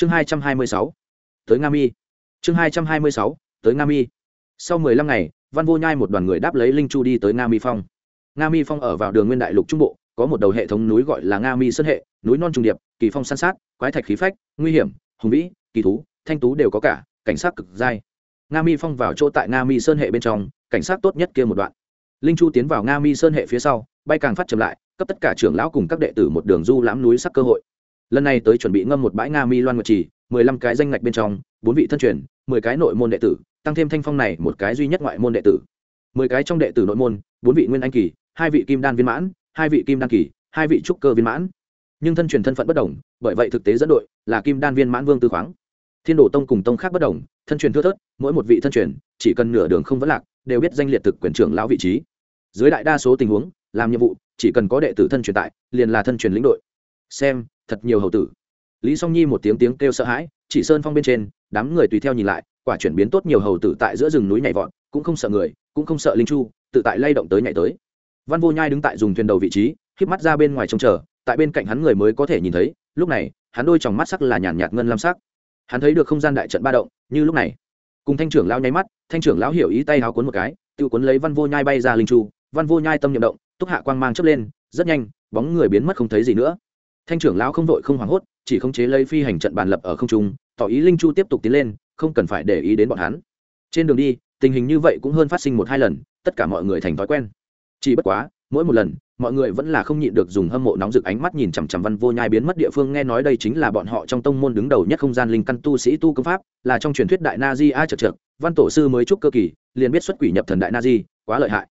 chương hai trăm hai mươi sáu, tới nga mi. Chương hai trăm hai mươi sáu, tới nga mi. Sau mười lăm ngày, văn vô nhai một đoàn người đáp lấy linh chu đi tới nga mi phong. Nga mi phong ở vào đường nguyên đại lục trung bộ, có một đầu hệ thống núi gọi là nga mi sơn hệ, núi non trùng điệp, kỳ phong san sát, quái thạch khí phách, nguy hiểm, hùng vĩ, kỳ thú, thanh tú đều có cả, cảnh sát cực dai. Nga mi phong vào chỗ tại nga mi sơn hệ bên trong, cảnh sát tốt nhất kia một đoạn. Linh chu tiến vào nga mi sơn hệ phía sau, bay càng phát chậm lại, cấp tất cả trưởng lão cùng các đệ tử một đường du lãm núi sắc cơ hội lần này tới chuẩn bị ngâm một bãi nga mi loan nguyệt trì, mười lăm cái danh ngạch bên trong, bốn vị thân truyền, mười cái nội môn đệ tử, tăng thêm thanh phong này một cái duy nhất ngoại môn đệ tử. Mười cái trong đệ tử nội môn, bốn vị nguyên anh kỳ, hai vị kim đan viên mãn, hai vị kim đan kỳ, hai vị trúc cơ viên mãn. Nhưng thân truyền thân phận bất đồng, bởi vậy thực tế dẫn đội là kim đan viên mãn vương tư khoáng. Thiên đồ tông cùng tông khác bất đồng, thân truyền thưa thớt, mỗi một vị thân truyền, chỉ cần nửa đường không vấn lạc, đều biết danh liệt thực quyền trưởng lão vị trí. Dưới đại đa số tình huống, làm nhiệm vụ, chỉ cần có đệ tử thân truyền tại, liền là thân truyền lĩnh đội xem, thật nhiều hầu tử. Lý song nhi một tiếng tiếng kêu sợ hãi, chỉ sơn phong bên trên, đám người tùy theo nhìn lại, quả chuyển biến tốt nhiều hầu tử tại giữa rừng núi nhảy vọt, cũng không sợ người, cũng không sợ linh chu, tự tại lay động tới nhảy tới. Văn vô nhai đứng tại dùng thuyền đầu vị trí híp mắt ra bên ngoài trông chờ, tại bên cạnh hắn người mới có thể nhìn thấy, lúc này, hắn đôi tròng mắt sắc là nhàn nhạt ngân lam sắc. Hắn thấy được không gian đại trận ba động, như lúc này, cùng thanh trưởng lão nháy mắt, thanh trưởng lão hiểu ý tay háo cuốn một cái tự cuốn lấy văn vô nhai bay ra linh chu. Văn vô nhai tâm nhậm động, túc hạ quang mang chớp lên, rất nhanh, bóng người biến mất không thấy gì nữa thanh trưởng lão không vội không hoảng hốt, chỉ khống chế lấy phi hành trận bàn lập ở không trung, tỏ ý linh chu tiếp tục tiến lên, không cần phải để ý đến bọn hắn. Trên đường đi, tình hình như vậy cũng hơn phát sinh một hai lần, tất cả mọi người thành thói quen. Chỉ bất quá, mỗi một lần, mọi người vẫn là không nhịn được dùng hâm mộ nóng rực ánh mắt nhìn chằm chằm văn vô nhai biến mất địa phương, nghe nói đây chính là bọn họ trong tông môn đứng đầu nhất không gian linh căn tu sĩ tu công pháp, là trong truyền thuyết đại na di a chật chật văn tổ sư mới chúc cơ kỳ, liền biết xuất quỷ nhập thần đại na di, quá lợi hại.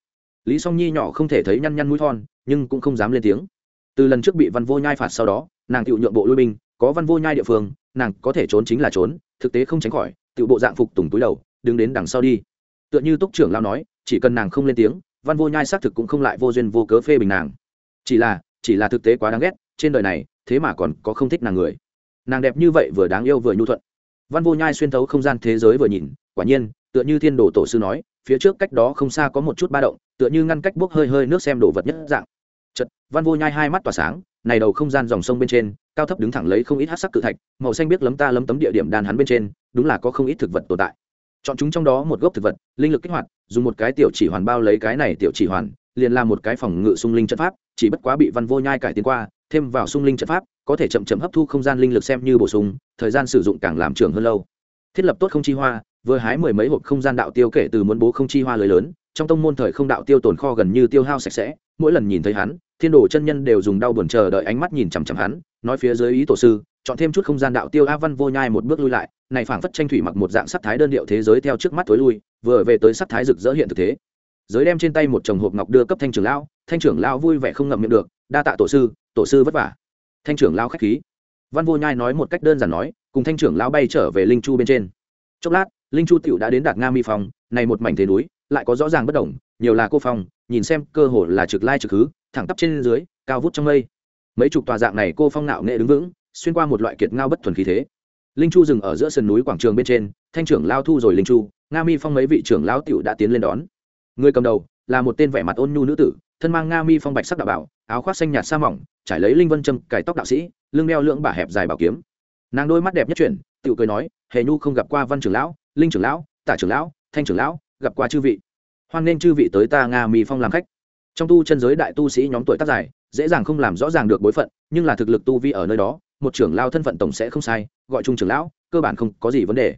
Lý song nhi nhỏ không thể thấy nhăn nhăn mũi thon, nhưng cũng không dám lên tiếng từ lần trước bị văn vô nhai phạt sau đó, nàng tự nhượng bộ lui binh, có văn vô nhai địa phương, nàng có thể trốn chính là trốn, thực tế không tránh khỏi tự bộ dạng phục tùng túi đầu, đứng đến đằng sau đi. Tựa như túc trưởng lao nói, chỉ cần nàng không lên tiếng, văn vô nhai xác thực cũng không lại vô duyên vô cớ phê bình nàng. Chỉ là chỉ là thực tế quá đáng ghét, trên đời này, thế mà còn có không thích nàng người. Nàng đẹp như vậy vừa đáng yêu vừa nhu thuận. Văn vô nhai xuyên thấu không gian thế giới vừa nhìn, quả nhiên, tựa như thiên đồ tổ sư nói, phía trước cách đó không xa có một chút ba động, tựa như ngăn cách bốc hơi hơi nước xem đồ vật nhất dạng chật văn vô nhai hai mắt tỏa sáng, này đầu không gian dòng sông bên trên, cao thấp đứng thẳng lấy không ít hát sắc cự thạch, màu xanh biết lấm ta lấm tấm địa điểm đàn hắn bên trên, đúng là có không ít thực vật tồn tại. Chọn chúng trong đó một gốc thực vật, linh lực kích hoạt, dùng một cái tiểu chỉ hoàn bao lấy cái này tiểu chỉ hoàn, liền làm một cái phòng ngự sung linh trận pháp, chỉ bất quá bị văn vô nhai cải tiến qua, thêm vào sung linh trận pháp, có thể chậm chậm hấp thu không gian linh lực xem như bổ sung, thời gian sử dụng càng làm trường hơn lâu. Thiết lập tốt không chi hoa, vừa hái mười mấy hộp không gian đạo tiêu kể từ muốn bố không chi hoa lưới lớn, trong tông môn thời không đạo tiêu tồn kho gần như tiêu hao sạch sẽ, mỗi lần nhìn thấy hắn thiên đồ chân nhân đều dùng đau buồn chờ đợi ánh mắt nhìn chằm chằm hắn, nói phía dưới ý tổ sư, chọn thêm chút không gian đạo tiêu a văn vô nhai một bước lui lại, này phảng phất tranh thủy mặc một dạng sắc thái đơn điệu thế giới theo trước mắt tối lui, vừa về tới sắc thái rực rỡ hiện thực thế. Giới đem trên tay một chồng hộp ngọc đưa cấp thanh trưởng lão, thanh trưởng lão vui vẻ không ngậm miệng được, đa tạ tổ sư tổ sư vất vả. Thanh trưởng lão khách khí. Văn vô nhai nói một cách đơn giản nói, cùng thanh trưởng lão bay trở về linh chu bên trên. Chốc lát, linh chu tiểu đã đến đạt nga mi phòng này một mảnh thế núi, lại có rõ ràng bất đồng, nhiều là cô phong, nhìn xem cơ hồ là trực lai trực hứ thẳng tắp trên dưới, cao vút trong mây. Mấy chục tòa dạng này cô phong nạo nghệ đứng vững, xuyên qua một loại kiệt ngao bất thuần khí thế. Linh chu dừng ở giữa sườn núi quảng trường bên trên, thanh trưởng lao thu rồi linh chu, nga mi phong mấy vị trưởng lão tiểu đã tiến lên đón. Người cầm đầu là một tên vẻ mặt ôn nhu nữ tử, thân mang nga mi phong bạch sắc đạo bảo, áo khoác xanh nhạt sa mỏng, trải lấy linh vân châm, cài tóc đạo sĩ, lưng đeo lưỡng bả hẹp dài bảo kiếm. Nàng đôi mắt đẹp nhất chuyển, tiểu cười nói, hề nhu không gặp qua văn trưởng lão, linh trưởng lão, tả trưởng lão, thanh trưởng lão, gặp qua chư vị. Hoan nên chư vị tới ta nga mi phong làm khách trong tu chân giới đại tu sĩ nhóm tuổi tác dài, dễ dàng không làm rõ ràng được bối phận, nhưng là thực lực tu vi ở nơi đó, một trưởng lao thân phận tổng sẽ không sai, gọi trung trưởng lão, cơ bản không có gì vấn đề.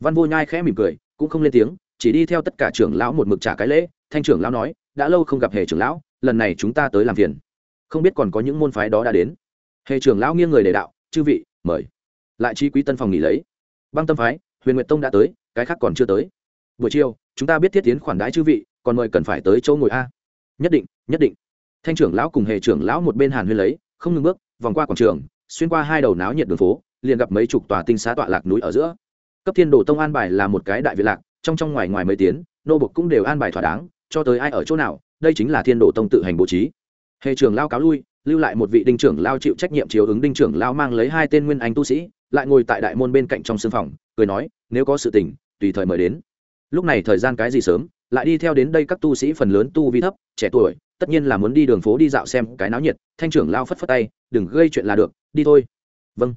Văn vô nhai khẽ mỉm cười, cũng không lên tiếng, chỉ đi theo tất cả trưởng lão một mực trả cái lễ, thanh trưởng lão nói, đã lâu không gặp hề trưởng lão, lần này chúng ta tới làm phiền. Không biết còn có những môn phái đó đã đến. Hề trưởng lão nghiêng người để đạo, chư vị, mời. Lại chi quý tân phòng nghỉ lấy. Băng tâm phái, huyền nguyệt tông đã tới, cái khác còn chưa tới. Buổi chiều, chúng ta biết thiết tiến khoản đãi chư vị, còn mời cần phải tới chỗ ngồi a nhất định nhất định. Thanh trưởng lão cùng hề trưởng lão một bên hàn huyên lấy, không ngừng bước, vòng qua quảng trường, xuyên qua hai đầu náo nhiệt đường phố, liền gặp mấy chục tòa tinh xá tọa lạc núi ở giữa. Cấp thiên đồ tông an bài là một cái đại việt lạc, trong trong ngoài ngoài mấy tiếng, nô bục cũng đều an bài thỏa đáng, cho tới ai ở chỗ nào, đây chính là thiên đồ tông tự hành bố trí. Hệ trưởng lao cáo lui, lưu lại một vị đinh trưởng lao chịu trách nhiệm chiếu ứng đinh trưởng lao mang lấy hai tên nguyên anh tu sĩ, lại ngồi tại đại môn bên cạnh trong sân phòng, cười nói, nếu có sự tình, tùy thời mời đến. Lúc này thời gian cái gì sớm? Lại đi theo đến đây các tu sĩ phần lớn tu vi thấp, trẻ tuổi, tất nhiên là muốn đi đường phố đi dạo xem cái náo nhiệt, thanh trưởng lao phất phất tay, đừng gây chuyện là được, đi thôi. Vâng.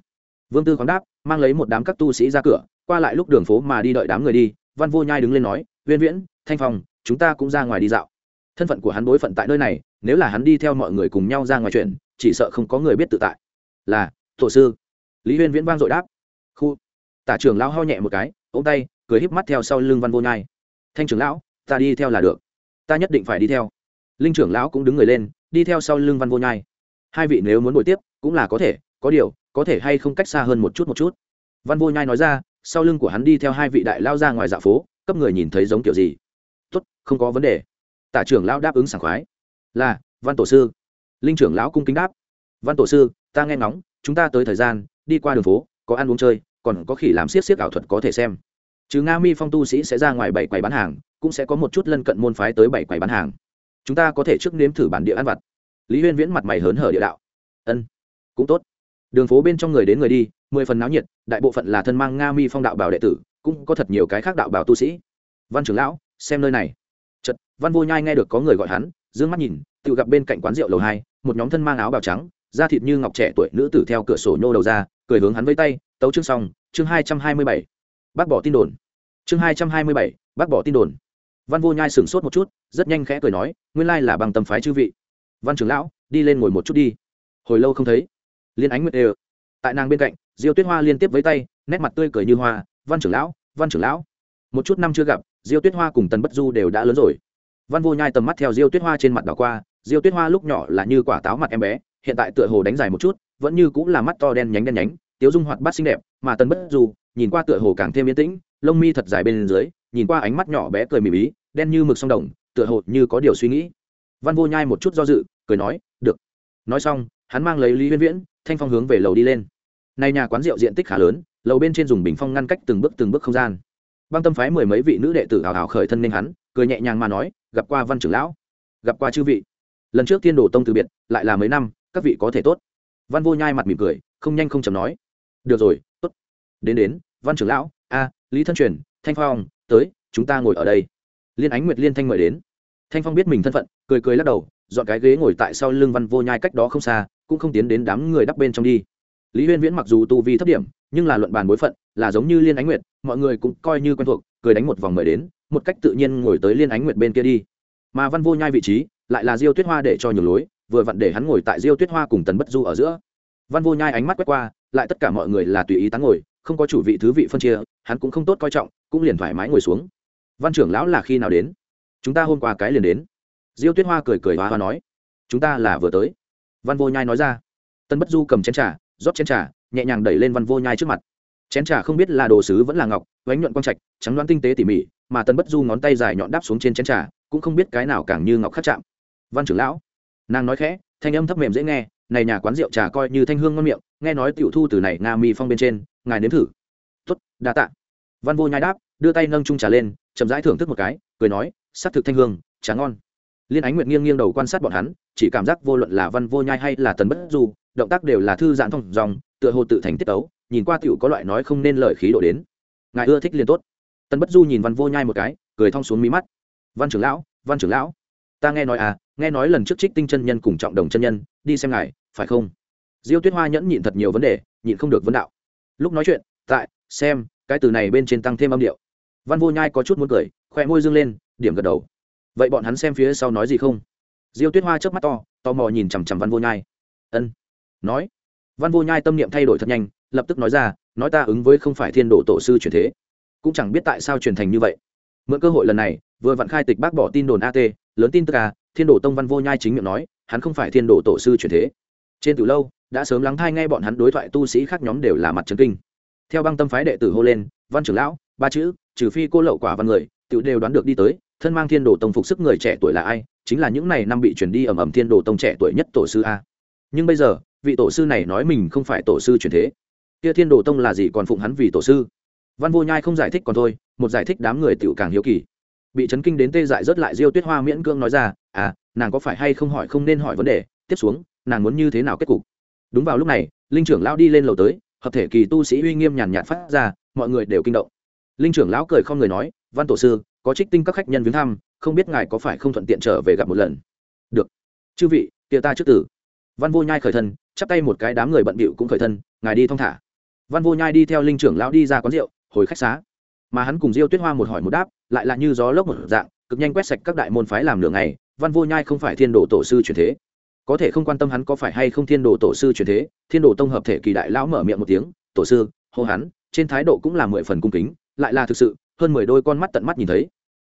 Vương tư khoáng đáp, mang lấy một đám các tu sĩ ra cửa, qua lại lúc đường phố mà đi đợi đám người đi, văn vô nhai đứng lên nói, viên viễn, thanh phong, chúng ta cũng ra ngoài đi dạo. Thân phận của hắn bối phận tại nơi này, nếu là hắn đi theo mọi người cùng nhau ra ngoài chuyện, chỉ sợ không có người biết tự tại. Là, tổ sư. Lý huyên viễn vang dội đáp. Khu. Tả trưởng lão ho nhẹ một cái, ôm tay, cười híp mắt theo sau lưng văn vô nhai. Thanh trưởng lão ta đi theo là được. Ta nhất định phải đi theo. Linh trưởng lão cũng đứng người lên, đi theo sau lưng văn vô nhai. Hai vị nếu muốn buổi tiếp, cũng là có thể, có điều, có thể hay không cách xa hơn một chút một chút. Văn vô nhai nói ra, sau lưng của hắn đi theo hai vị đại lao ra ngoài dạ phố, cấp người nhìn thấy giống kiểu gì. Tốt, không có vấn đề. Tả trưởng lão đáp ứng sảng khoái. Là, văn tổ sư. Linh trưởng lão cung kính đáp. Văn tổ sư, ta nghe ngóng, chúng ta tới thời gian, đi qua đường phố, có ăn uống chơi, còn có khỉ làm siết siết ảo thuật có thể xem. Chứ nga mi phong tu sĩ sẽ ra ngoài bảy quầy bán hàng cũng sẽ có một chút lân cận môn phái tới bảy quầy bán hàng. Chúng ta có thể trước nếm thử bản địa ăn vặt. Lý huyên viễn mặt mày hớn hở địa đạo. Ân, cũng tốt. Đường phố bên trong người đến người đi, mười phần náo nhiệt, đại bộ phận là thân mang nga mi phong đạo bảo đệ tử, cũng có thật nhiều cái khác đạo bảo tu sĩ. Văn trưởng lão, xem nơi này. Chật văn vô nhai nghe được có người gọi hắn d ư ơ n g mắt nhìn, tự gặp bên cạnh quán rượu lầu hai, một nhóm thân mang áo bào trắng, da thịt như ngọc trẻ tuổi nữ tử theo cửa sổ nhô đầu ra, cười hướng hắn với tay, tấu chương xong, chương hai trăm hai mươi bảy. Bác bỏ tin đồn. Chương hai trăm hai mươi bảy, bác bỏ tin đồn văn vô nhai sửng sốt một chút, rất nhanh khẽ cười nói, nguyên lai là bằng tầm phái chư vị. Văn trưởng lão, đi lên ngồi một chút đi. Hồi lâu không thấy, liên ánh nguyệt đều tại nàng bên cạnh, diêu tuyết hoa liên tiếp với tay, nét mặt tươi cười như hoa, văn trưởng lão, văn trưởng lão, một chút năm chưa gặp, diêu tuyết hoa cùng tần bất du đều đã lớn rồi. Văn vô nhai tầm mắt theo diêu tuyết hoa trên mặt đảo qua, diêu tuyết hoa lúc nhỏ là như quả táo mặt em bé, hiện tại tựa hồ đánh dài một chút, vẫn như cũng là mắt to đen nhánh đen nhánh, tiếu dung hoạt bát xinh đẹp, mà tần bất du nhìn qua tựa hồ càng thêm yên tĩnh, lông mi thật dài bên dưới, nhìn qua ánh mắt nhỏ bé cười mỉm ý, đen như mực sông đồng, tựa hồ như có điều suy nghĩ. Văn vô nhai một chút do dự, cười nói, được. Nói xong, hắn mang lấy lý huyên viễn, thanh phong hướng về lầu đi lên. Nay nhà quán rượu diện tích khá lớn, lầu bên trên dùng bình phong ngăn cách từng bước từng bước không gian. Băng tâm phái mười mấy vị nữ đệ tử hào hào khởi thân nên hắn, cười nhẹ nhàng mà nói, gặp qua văn trưởng lão, gặp qua chư vị. Lần trước thiên đồ tông từ biệt, lại là mấy năm, các vị có thể tốt. Văn vô nhai mặt mỉm cười, không nhanh không chầm nói, được rồi đến đến, văn trưởng lão, a, lý thân truyền, thanh phong, tới, chúng ta ngồi ở đây. Liên ánh nguyệt liên thanh mời đến. Thanh phong biết mình thân phận, cười cười lắc đầu, dọn cái ghế ngồi tại sau lưng văn vô nhai cách đó không xa, cũng không tiến đến đám người đắp bên trong đi. Lý huyên viễn mặc dù tu vi thấp điểm, nhưng là luận bàn bối phận, là giống như liên ánh nguyệt, mọi người cũng coi như quen thuộc, cười đánh một vòng mời đến, một cách tự nhiên ngồi tới liên ánh nguyệt bên kia đi. Mà văn vô nhai vị trí, lại là diêu tuyết hoa để cho nhường lối, vừa vặn để hắn ngồi tại diêu tuyết hoa cùng tần bất du ở giữa. Văn vô nhai ánh mắt quét qua, lại tất cả mọi người là tùy ý tán ngồi không có chủ vị thứ vị phân chia, hắn cũng không tốt coi trọng, cũng liền thoải mái ngồi xuống. Văn trưởng lão là khi nào đến? Chúng ta hôm qua cái liền đến. Diêu tuyết hoa cười cười hoa hoa nói. Chúng ta là vừa tới. Văn vô nhai nói ra. Tân bất du cầm chén trà, rót chén trà, nhẹ nhàng đẩy lên văn vô nhai trước mặt. Chén trà không biết là đồ sứ vẫn là ngọc vánh nhuận quang trạch, trắng đoán tinh tế tỉ mỉ, mà tân bất du ngón tay dài nhọn đáp xuống trên chén trà, cũng không biết cái nào càng như ngọc khắc chạm. Văn trưởng lão, nàng nói khẽ, thanh âm thấp mềm dễ nghe, này nhà quán rượu trà coi như thanh hương ngon miệng, nghe nói tiểu thu từ này nga mi phong bên trên ngài nếm thử. Tuất đa tạ. Văn vô nhai đáp, đưa tay nâng chung trà lên, chậm rãi thưởng thức một cái, cười nói, sắc thực thanh hương, trà ngon. Liên ánh nguyệt nghiêng nghiêng đầu quan sát bọn hắn, chỉ cảm giác vô luận là văn vô nhai hay là tần bất du, động tác đều là thư giãn thông dòng tựa hồ tự thành tiết tấu, nhìn qua tiểu có loại nói không nên lời khí độ đến. Ngài ưa thích liền tốt. Tần bất du nhìn văn vô nhai một cái, cười thong xuống mí mắt. Văn trưởng lão, văn trưởng lão, ta nghe nói à nghe nói lần trước trích tinh chân nhân cùng trọng đồng chân nhân, đi xem ngài, phải không? Diêu tuyết hoa nhẫn nhịn thật nhiều vấn đề, nhịn không được vấn đạo lúc nói chuyện, tại, xem, cái từ này bên trên tăng thêm âm điệu. Văn vô nhai có chút muốn cười khoe môi dương lên, điểm gật đầu. Vậy bọn hắn xem phía sau nói gì không? Diêu tuyết hoa chớp mắt to, tò mò nhìn chằm chằm văn vô nhai. Ân. Nói. Văn vô nhai tâm niệm thay đổi thật nhanh, lập tức nói ra, nói ta ứng với không phải thiên Đồ tổ sư truyền thế. Cũng chẳng biết tại sao truyền thành như vậy. Mượn cơ hội lần này, vừa vặn khai tịch bác bỏ tin đồn at lớn tin tức à thiên Đồ tông văn vô nhai chính miệng nói, hắn không phải thiên Đồ tổ sư truyền thế. Trên từ lâu đã sớm lắng thai nghe bọn hắn đối thoại tu sĩ khác nhóm đều là mặt trấn kinh. Theo băng tâm phái đệ tử hô lên, văn trưởng lão, ba chữ, trừ phi cô lậu quả văn người tự đều đoán được đi tới, thân mang thiên đồ tông phục sức người trẻ tuổi là ai, chính là những này năm bị chuyển đi ẩm ẩm thiên đồ tông trẻ tuổi nhất tổ sư a. Nhưng bây giờ, vị tổ sư này nói mình không phải tổ sư truyền thế. Kia thiên đồ tông là gì còn phụng hắn vì tổ sư? Văn vô nhai không giải thích còn thôi, một giải thích đám người tựu càng hiếu kỳ. Bị chấn kinh đến tê dại rớt lại diêu tuyết hoa miễn cưỡng nói ra à nàng có phải hay không hỏi không nên hỏi vấn đề, tiếp xuống, nàng muốn như thế nào kết cục? Đúng vào lúc này, linh trưởng lão đi lên lầu tới, hợp thể kỳ tu sĩ uy nghiêm nhàn nhạt phát ra, mọi người đều kinh động. Linh trưởng lão cười không người nói, văn tổ sư, có trích tinh các khách nhân viếng thăm, không biết ngài có phải không thuận tiện trở về gặp một lần? Được. Chư vị, kia ta trước tử. Văn vô nhai khởi thân, chắp tay một cái đám người bận bịu cũng khởi thân, ngài đi thong thả. Văn vô nhai đi theo linh trưởng lão đi ra quán rượu, hồi khách xá. Mà hắn cùng diêu tuyết hoa một hỏi một đáp, lại là như gió lốc một dạng, cực nhanh quét sạch các đại môn phái làm nửa ngày, văn vô nhai không phải thiên đồ tổ sư truyền thế có thể không quan tâm hắn có phải hay không thiên đồ tổ sư truyền thế, thiên đồ tông hợp thể kỳ đại lão mở miệng một tiếng, tổ sư, hô hắn, trên thái độ cũng là mười phần cung kính, lại là thực sự, hơn mười đôi con mắt tận mắt nhìn thấy.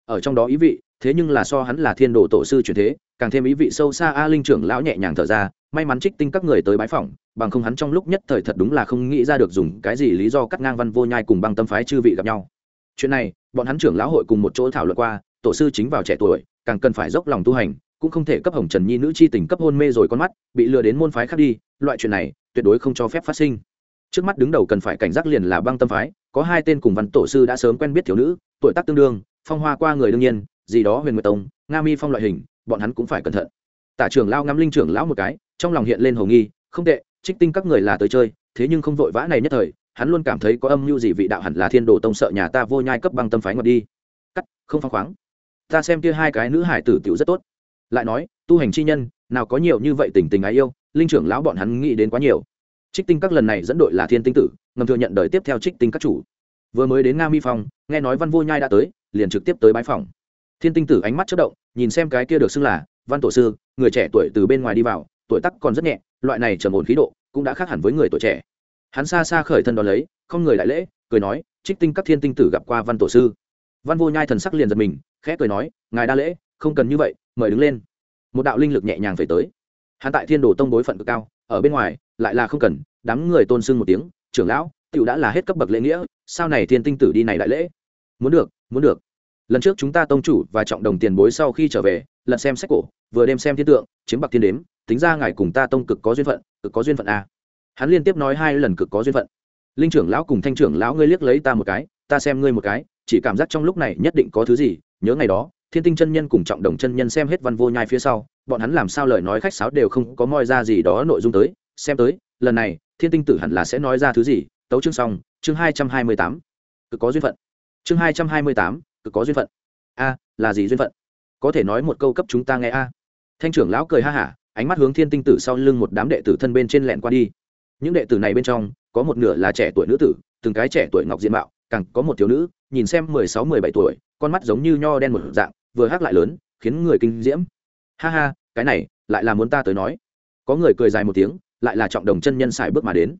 Ở trong đó ý vị, thế nhưng là so hắn là thiên đồ tổ sư truyền thế, càng thêm ý vị sâu xa a linh trưởng lão nhẹ nhàng thở ra, may mắn trích tinh các người tới bái phỏng, bằng không hắn trong lúc nhất thời thật đúng là không nghĩ ra được dùng cái gì lý do cắt ngang văn vô nhai cùng băng tâm phái chư vị gặp nhau. Chuyện này, bọn hắn trưởng lão hội cùng một chỗ thảo luận qua, tổ sư chính vào trẻ tuổi, càng cần phải dốc lòng tu hành cũng không thể cấp hồng trần nhi nữ chi tình cấp hôn mê rồi con mắt, bị lừa đến môn phái khác đi, loại chuyện này, tuyệt đối không cho phép phát sinh. Trước mắt đứng đầu cần phải cảnh giác liền là băng tâm phái, có hai tên cùng văn tổ sư đã sớm quen biết thiếu nữ, tuổi tác tương đương, phong hoa qua người đương nhiên, gì đó huyền nguyệt tông, nga mi phong loại hình, bọn hắn cũng phải cẩn thận. Tả trưởng lao ngắm linh trưởng lão một cái, trong lòng hiện lên hồ nghi, không tệ, trích tinh các người là tới chơi, thế nhưng không vội vã này nhất thời, hắn luôn cảm thấy có âm mưu gì vị đạo hẳn là thiên đồ tông sợ nhà ta vô nhai cấp băng tâm phái ngọt đi. Cắt, không phăng khoáng. Ta xem kia hai cái nữ hải tử tiểu rất tốt lại nói, tu hành chi nhân, nào có nhiều như vậy tình tình ái yêu, linh trưởng lão bọn hắn nghĩ đến quá nhiều. Trích tinh các lần này dẫn đội là thiên tinh tử, ngầm thừa nhận đời tiếp theo trích tinh các chủ. Vừa mới đến nga mi phong, nghe nói văn vô nhai đã tới, liền trực tiếp tới bãi phòng. Thiên tinh tử ánh mắt chất động, nhìn xem cái kia được xưng là văn tổ sư, người trẻ tuổi từ bên ngoài đi vào, tuổi tắc còn rất nhẹ, loại này trầm ổn khí độ cũng đã khác hẳn với người tuổi trẻ. Hắn xa xa khởi thân đón lấy, không người đại lễ, cười nói, trích tinh các thiên tinh tử gặp qua văn tổ sư. Văn vô nhai thần sắc liền giật mình, khẽ cười nói, ngài đa lễ, không cần như vậy mời đứng lên. Một đạo linh lực nhẹ nhàng về tới. Hắn tại thiên đồ tông bối phận cực cao, ở bên ngoài, lại là không cần, đám người tôn sưng một tiếng, trưởng lão, tiểu đã là hết cấp bậc lễ nghĩa sau này thiên tinh tử đi này đại lễ? Muốn được muốn được. Lần trước chúng ta tông chủ và trọng đồng tiền bối sau khi trở về, lần xem sách cổ, vừa đêm xem thiên tượng, chiếm bạc thiên đếm, tính ra ngài cùng ta tông cực có duyên phận, cực có duyên phận a hắn liên tiếp nói hai lần cực có duyên phận. Linh trưởng lão cùng thanh trưởng lão ngươi liếc lấy ta một cái, ta xem ngươi một cái, chỉ cảm giác trong lúc này nhất định có thứ gì, nhớ ngày đó thiên tinh chân nhân cùng trọng đồng chân nhân xem hết văn vô nhai phía sau, bọn hắn làm sao lời nói khách sáo đều không có moi ra gì đó nội dung tới. Xem tới, lần này, thiên tinh tử hẳn là sẽ nói ra thứ gì? Tấu chương xong, chương hai trăm hai mươi tám. Cứ có duyên phận. Chương hai trăm hai mươi tám, cứ có duyên phận. A, là gì duyên phận? Có thể nói một câu cấp chúng ta nghe a. Thanh trưởng lão cười ha hả, ánh mắt hướng thiên tinh tử sau lưng một đám đệ tử thân bên trên lẹn qua đi. Những đệ tử này bên trong, có một nửa là trẻ tuổi nữ tử, từng cái trẻ tuổi ngọc diện mạo, càng có một thiếu nữ, nhìn xem mười sáu, mười bảy tuổi, con mắt giống như nho đen một dạng vừa hắc lại lớn, khiến người kinh diễm. Ha ha, cái này, lại là muốn ta tới nói. Có người cười dài một tiếng, lại là trọng đồng chân nhân xài bước mà đến.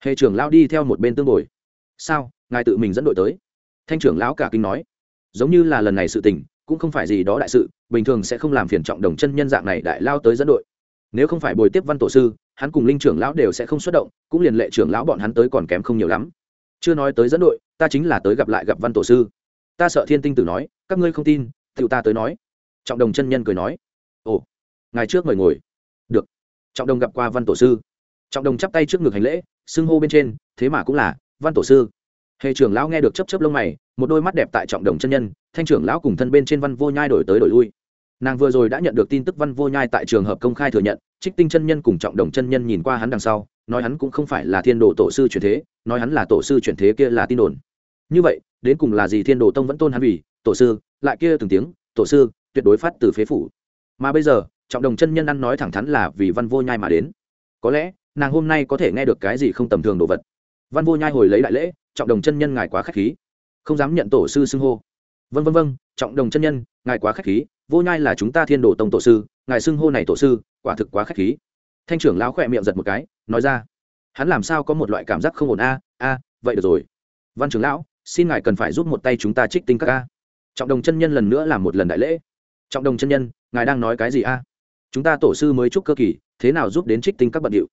Hệ trưởng lão đi theo một bên tương bồi. Sao, ngài tự mình dẫn đội tới? Thanh trưởng lão cả kinh nói. Giống như là lần này sự tình, cũng không phải gì đó đại sự, bình thường sẽ không làm phiền trọng đồng chân nhân dạng này đại lao tới dẫn đội. Nếu không phải bồi tiếp văn tổ sư, hắn cùng linh trưởng lão đều sẽ không xuất động, cũng liền lệ trưởng lão bọn hắn tới còn kém không nhiều lắm. Chưa nói tới dẫn đội, ta chính là tới gặp lại gặp văn tổ sư. Ta sợ thiên tinh tử nói, các ngươi không tin tự ta tới nói. Trọng đồng chân nhân cười nói. Ồ ngày trước mời ngồi. Được. Trọng đồng gặp qua văn tổ sư. Trọng đồng chắp tay trước ngực hành lễ, xưng hô bên trên, thế mà cũng là, văn tổ sư. Hệ trưởng lão nghe được chấp chấp lông mày, một đôi mắt đẹp tại trọng đồng chân nhân, thanh trưởng lão cùng thân bên trên văn vô nhai đổi tới đổi lui. Nàng vừa rồi đã nhận được tin tức văn vô nhai tại trường hợp công khai thừa nhận, trích tinh chân nhân cùng trọng đồng chân nhân nhìn qua hắn đằng sau, nói hắn cũng không phải là thiên đồ tổ sư chuyển thế, nói hắn là tổ sư chuyển thế kia là tin đồn. Như vậy, đến cùng là gì thiên đồ tông vẫn tôn hắn vì, tổ sư? Lại kia từng tiếng, tổ sư, tuyệt đối phát từ phế phủ. Mà bây giờ, trọng đồng chân nhân ăn nói thẳng thắn là vì văn vô nhai mà đến. Có lẽ, nàng hôm nay có thể nghe được cái gì không tầm thường đồ vật. Văn vô nhai hồi lấy đại lễ, trọng đồng chân nhân ngài quá k h á c h khí. Không dám nhận tổ sư xưng hô. Vân vân vân trọng đồng chân nhân, ngài quá k h á c h khí. Vô nhai là chúng ta thiên đồ tông tổ sư, ngài xưng hô này tổ sư, quả thực quá k h á c h khí. Thanh trưởng lão khỏe miệng giật một cái, nói ra. Hắn làm sao có một loại cảm giác không ổn a? A, vậy được rồi. Văn trưởng lão, xin ngài cần phải giúp một tay chúng ta trích tinh các a trọng đồng chân nhân lần nữa làm một lần đại lễ. Trọng đồng chân nhân, ngài đang nói cái gì a? Chúng ta tổ sư mới chúc cơ kỳ, thế nào giúp đến trích tinh các bận điệu?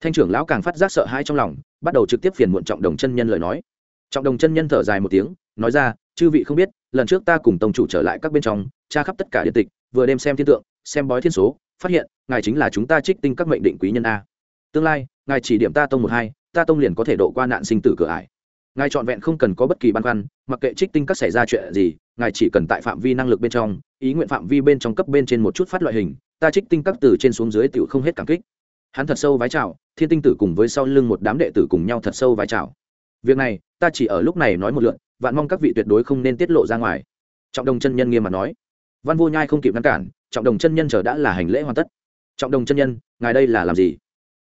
Thanh trưởng lão càng phát giác sợ hãi trong lòng, bắt đầu trực tiếp phiền muộn trọng đồng chân nhân lời nói. Trọng đồng chân nhân thở dài một tiếng, nói ra, chư vị không biết, lần trước ta cùng tông chủ trở lại các bên trong, tra khắp tất cả điện tịch, vừa đêm xem thiên tượng, xem bói thiên số, phát hiện, ngài chính là chúng ta trích tinh các mệnh định quý nhân a. Tương lai, ngài chỉ điểm ta tông một hai, ta tông liền có thể độ qua nạn sinh tử cửa ải. Ngài trọn vẹn không cần có bất kỳ băn khoăn, mặc kệ trích tinh các xảy ra chuyện gì ngài chỉ cần tại phạm vi năng lực bên trong, ý nguyện phạm vi bên trong cấp bên trên một chút phát loại hình, ta trích tinh các từ trên xuống dưới tiểu không hết cảm kích. Hắn thật sâu vái chào, thiên tinh tử cùng với sau lưng một đám đệ tử cùng nhau thật sâu vái chào. Việc này, ta chỉ ở lúc này nói một lượn vạn mong các vị tuyệt đối không nên tiết lộ ra ngoài. Trọng đồng chân nhân nghiêm mặt nói. Văn vô nhai không kịp ngăn cản, trọng đồng chân nhân chờ đã là hành lễ hoàn tất. Trọng đồng chân nhân, ngài đây là làm gì?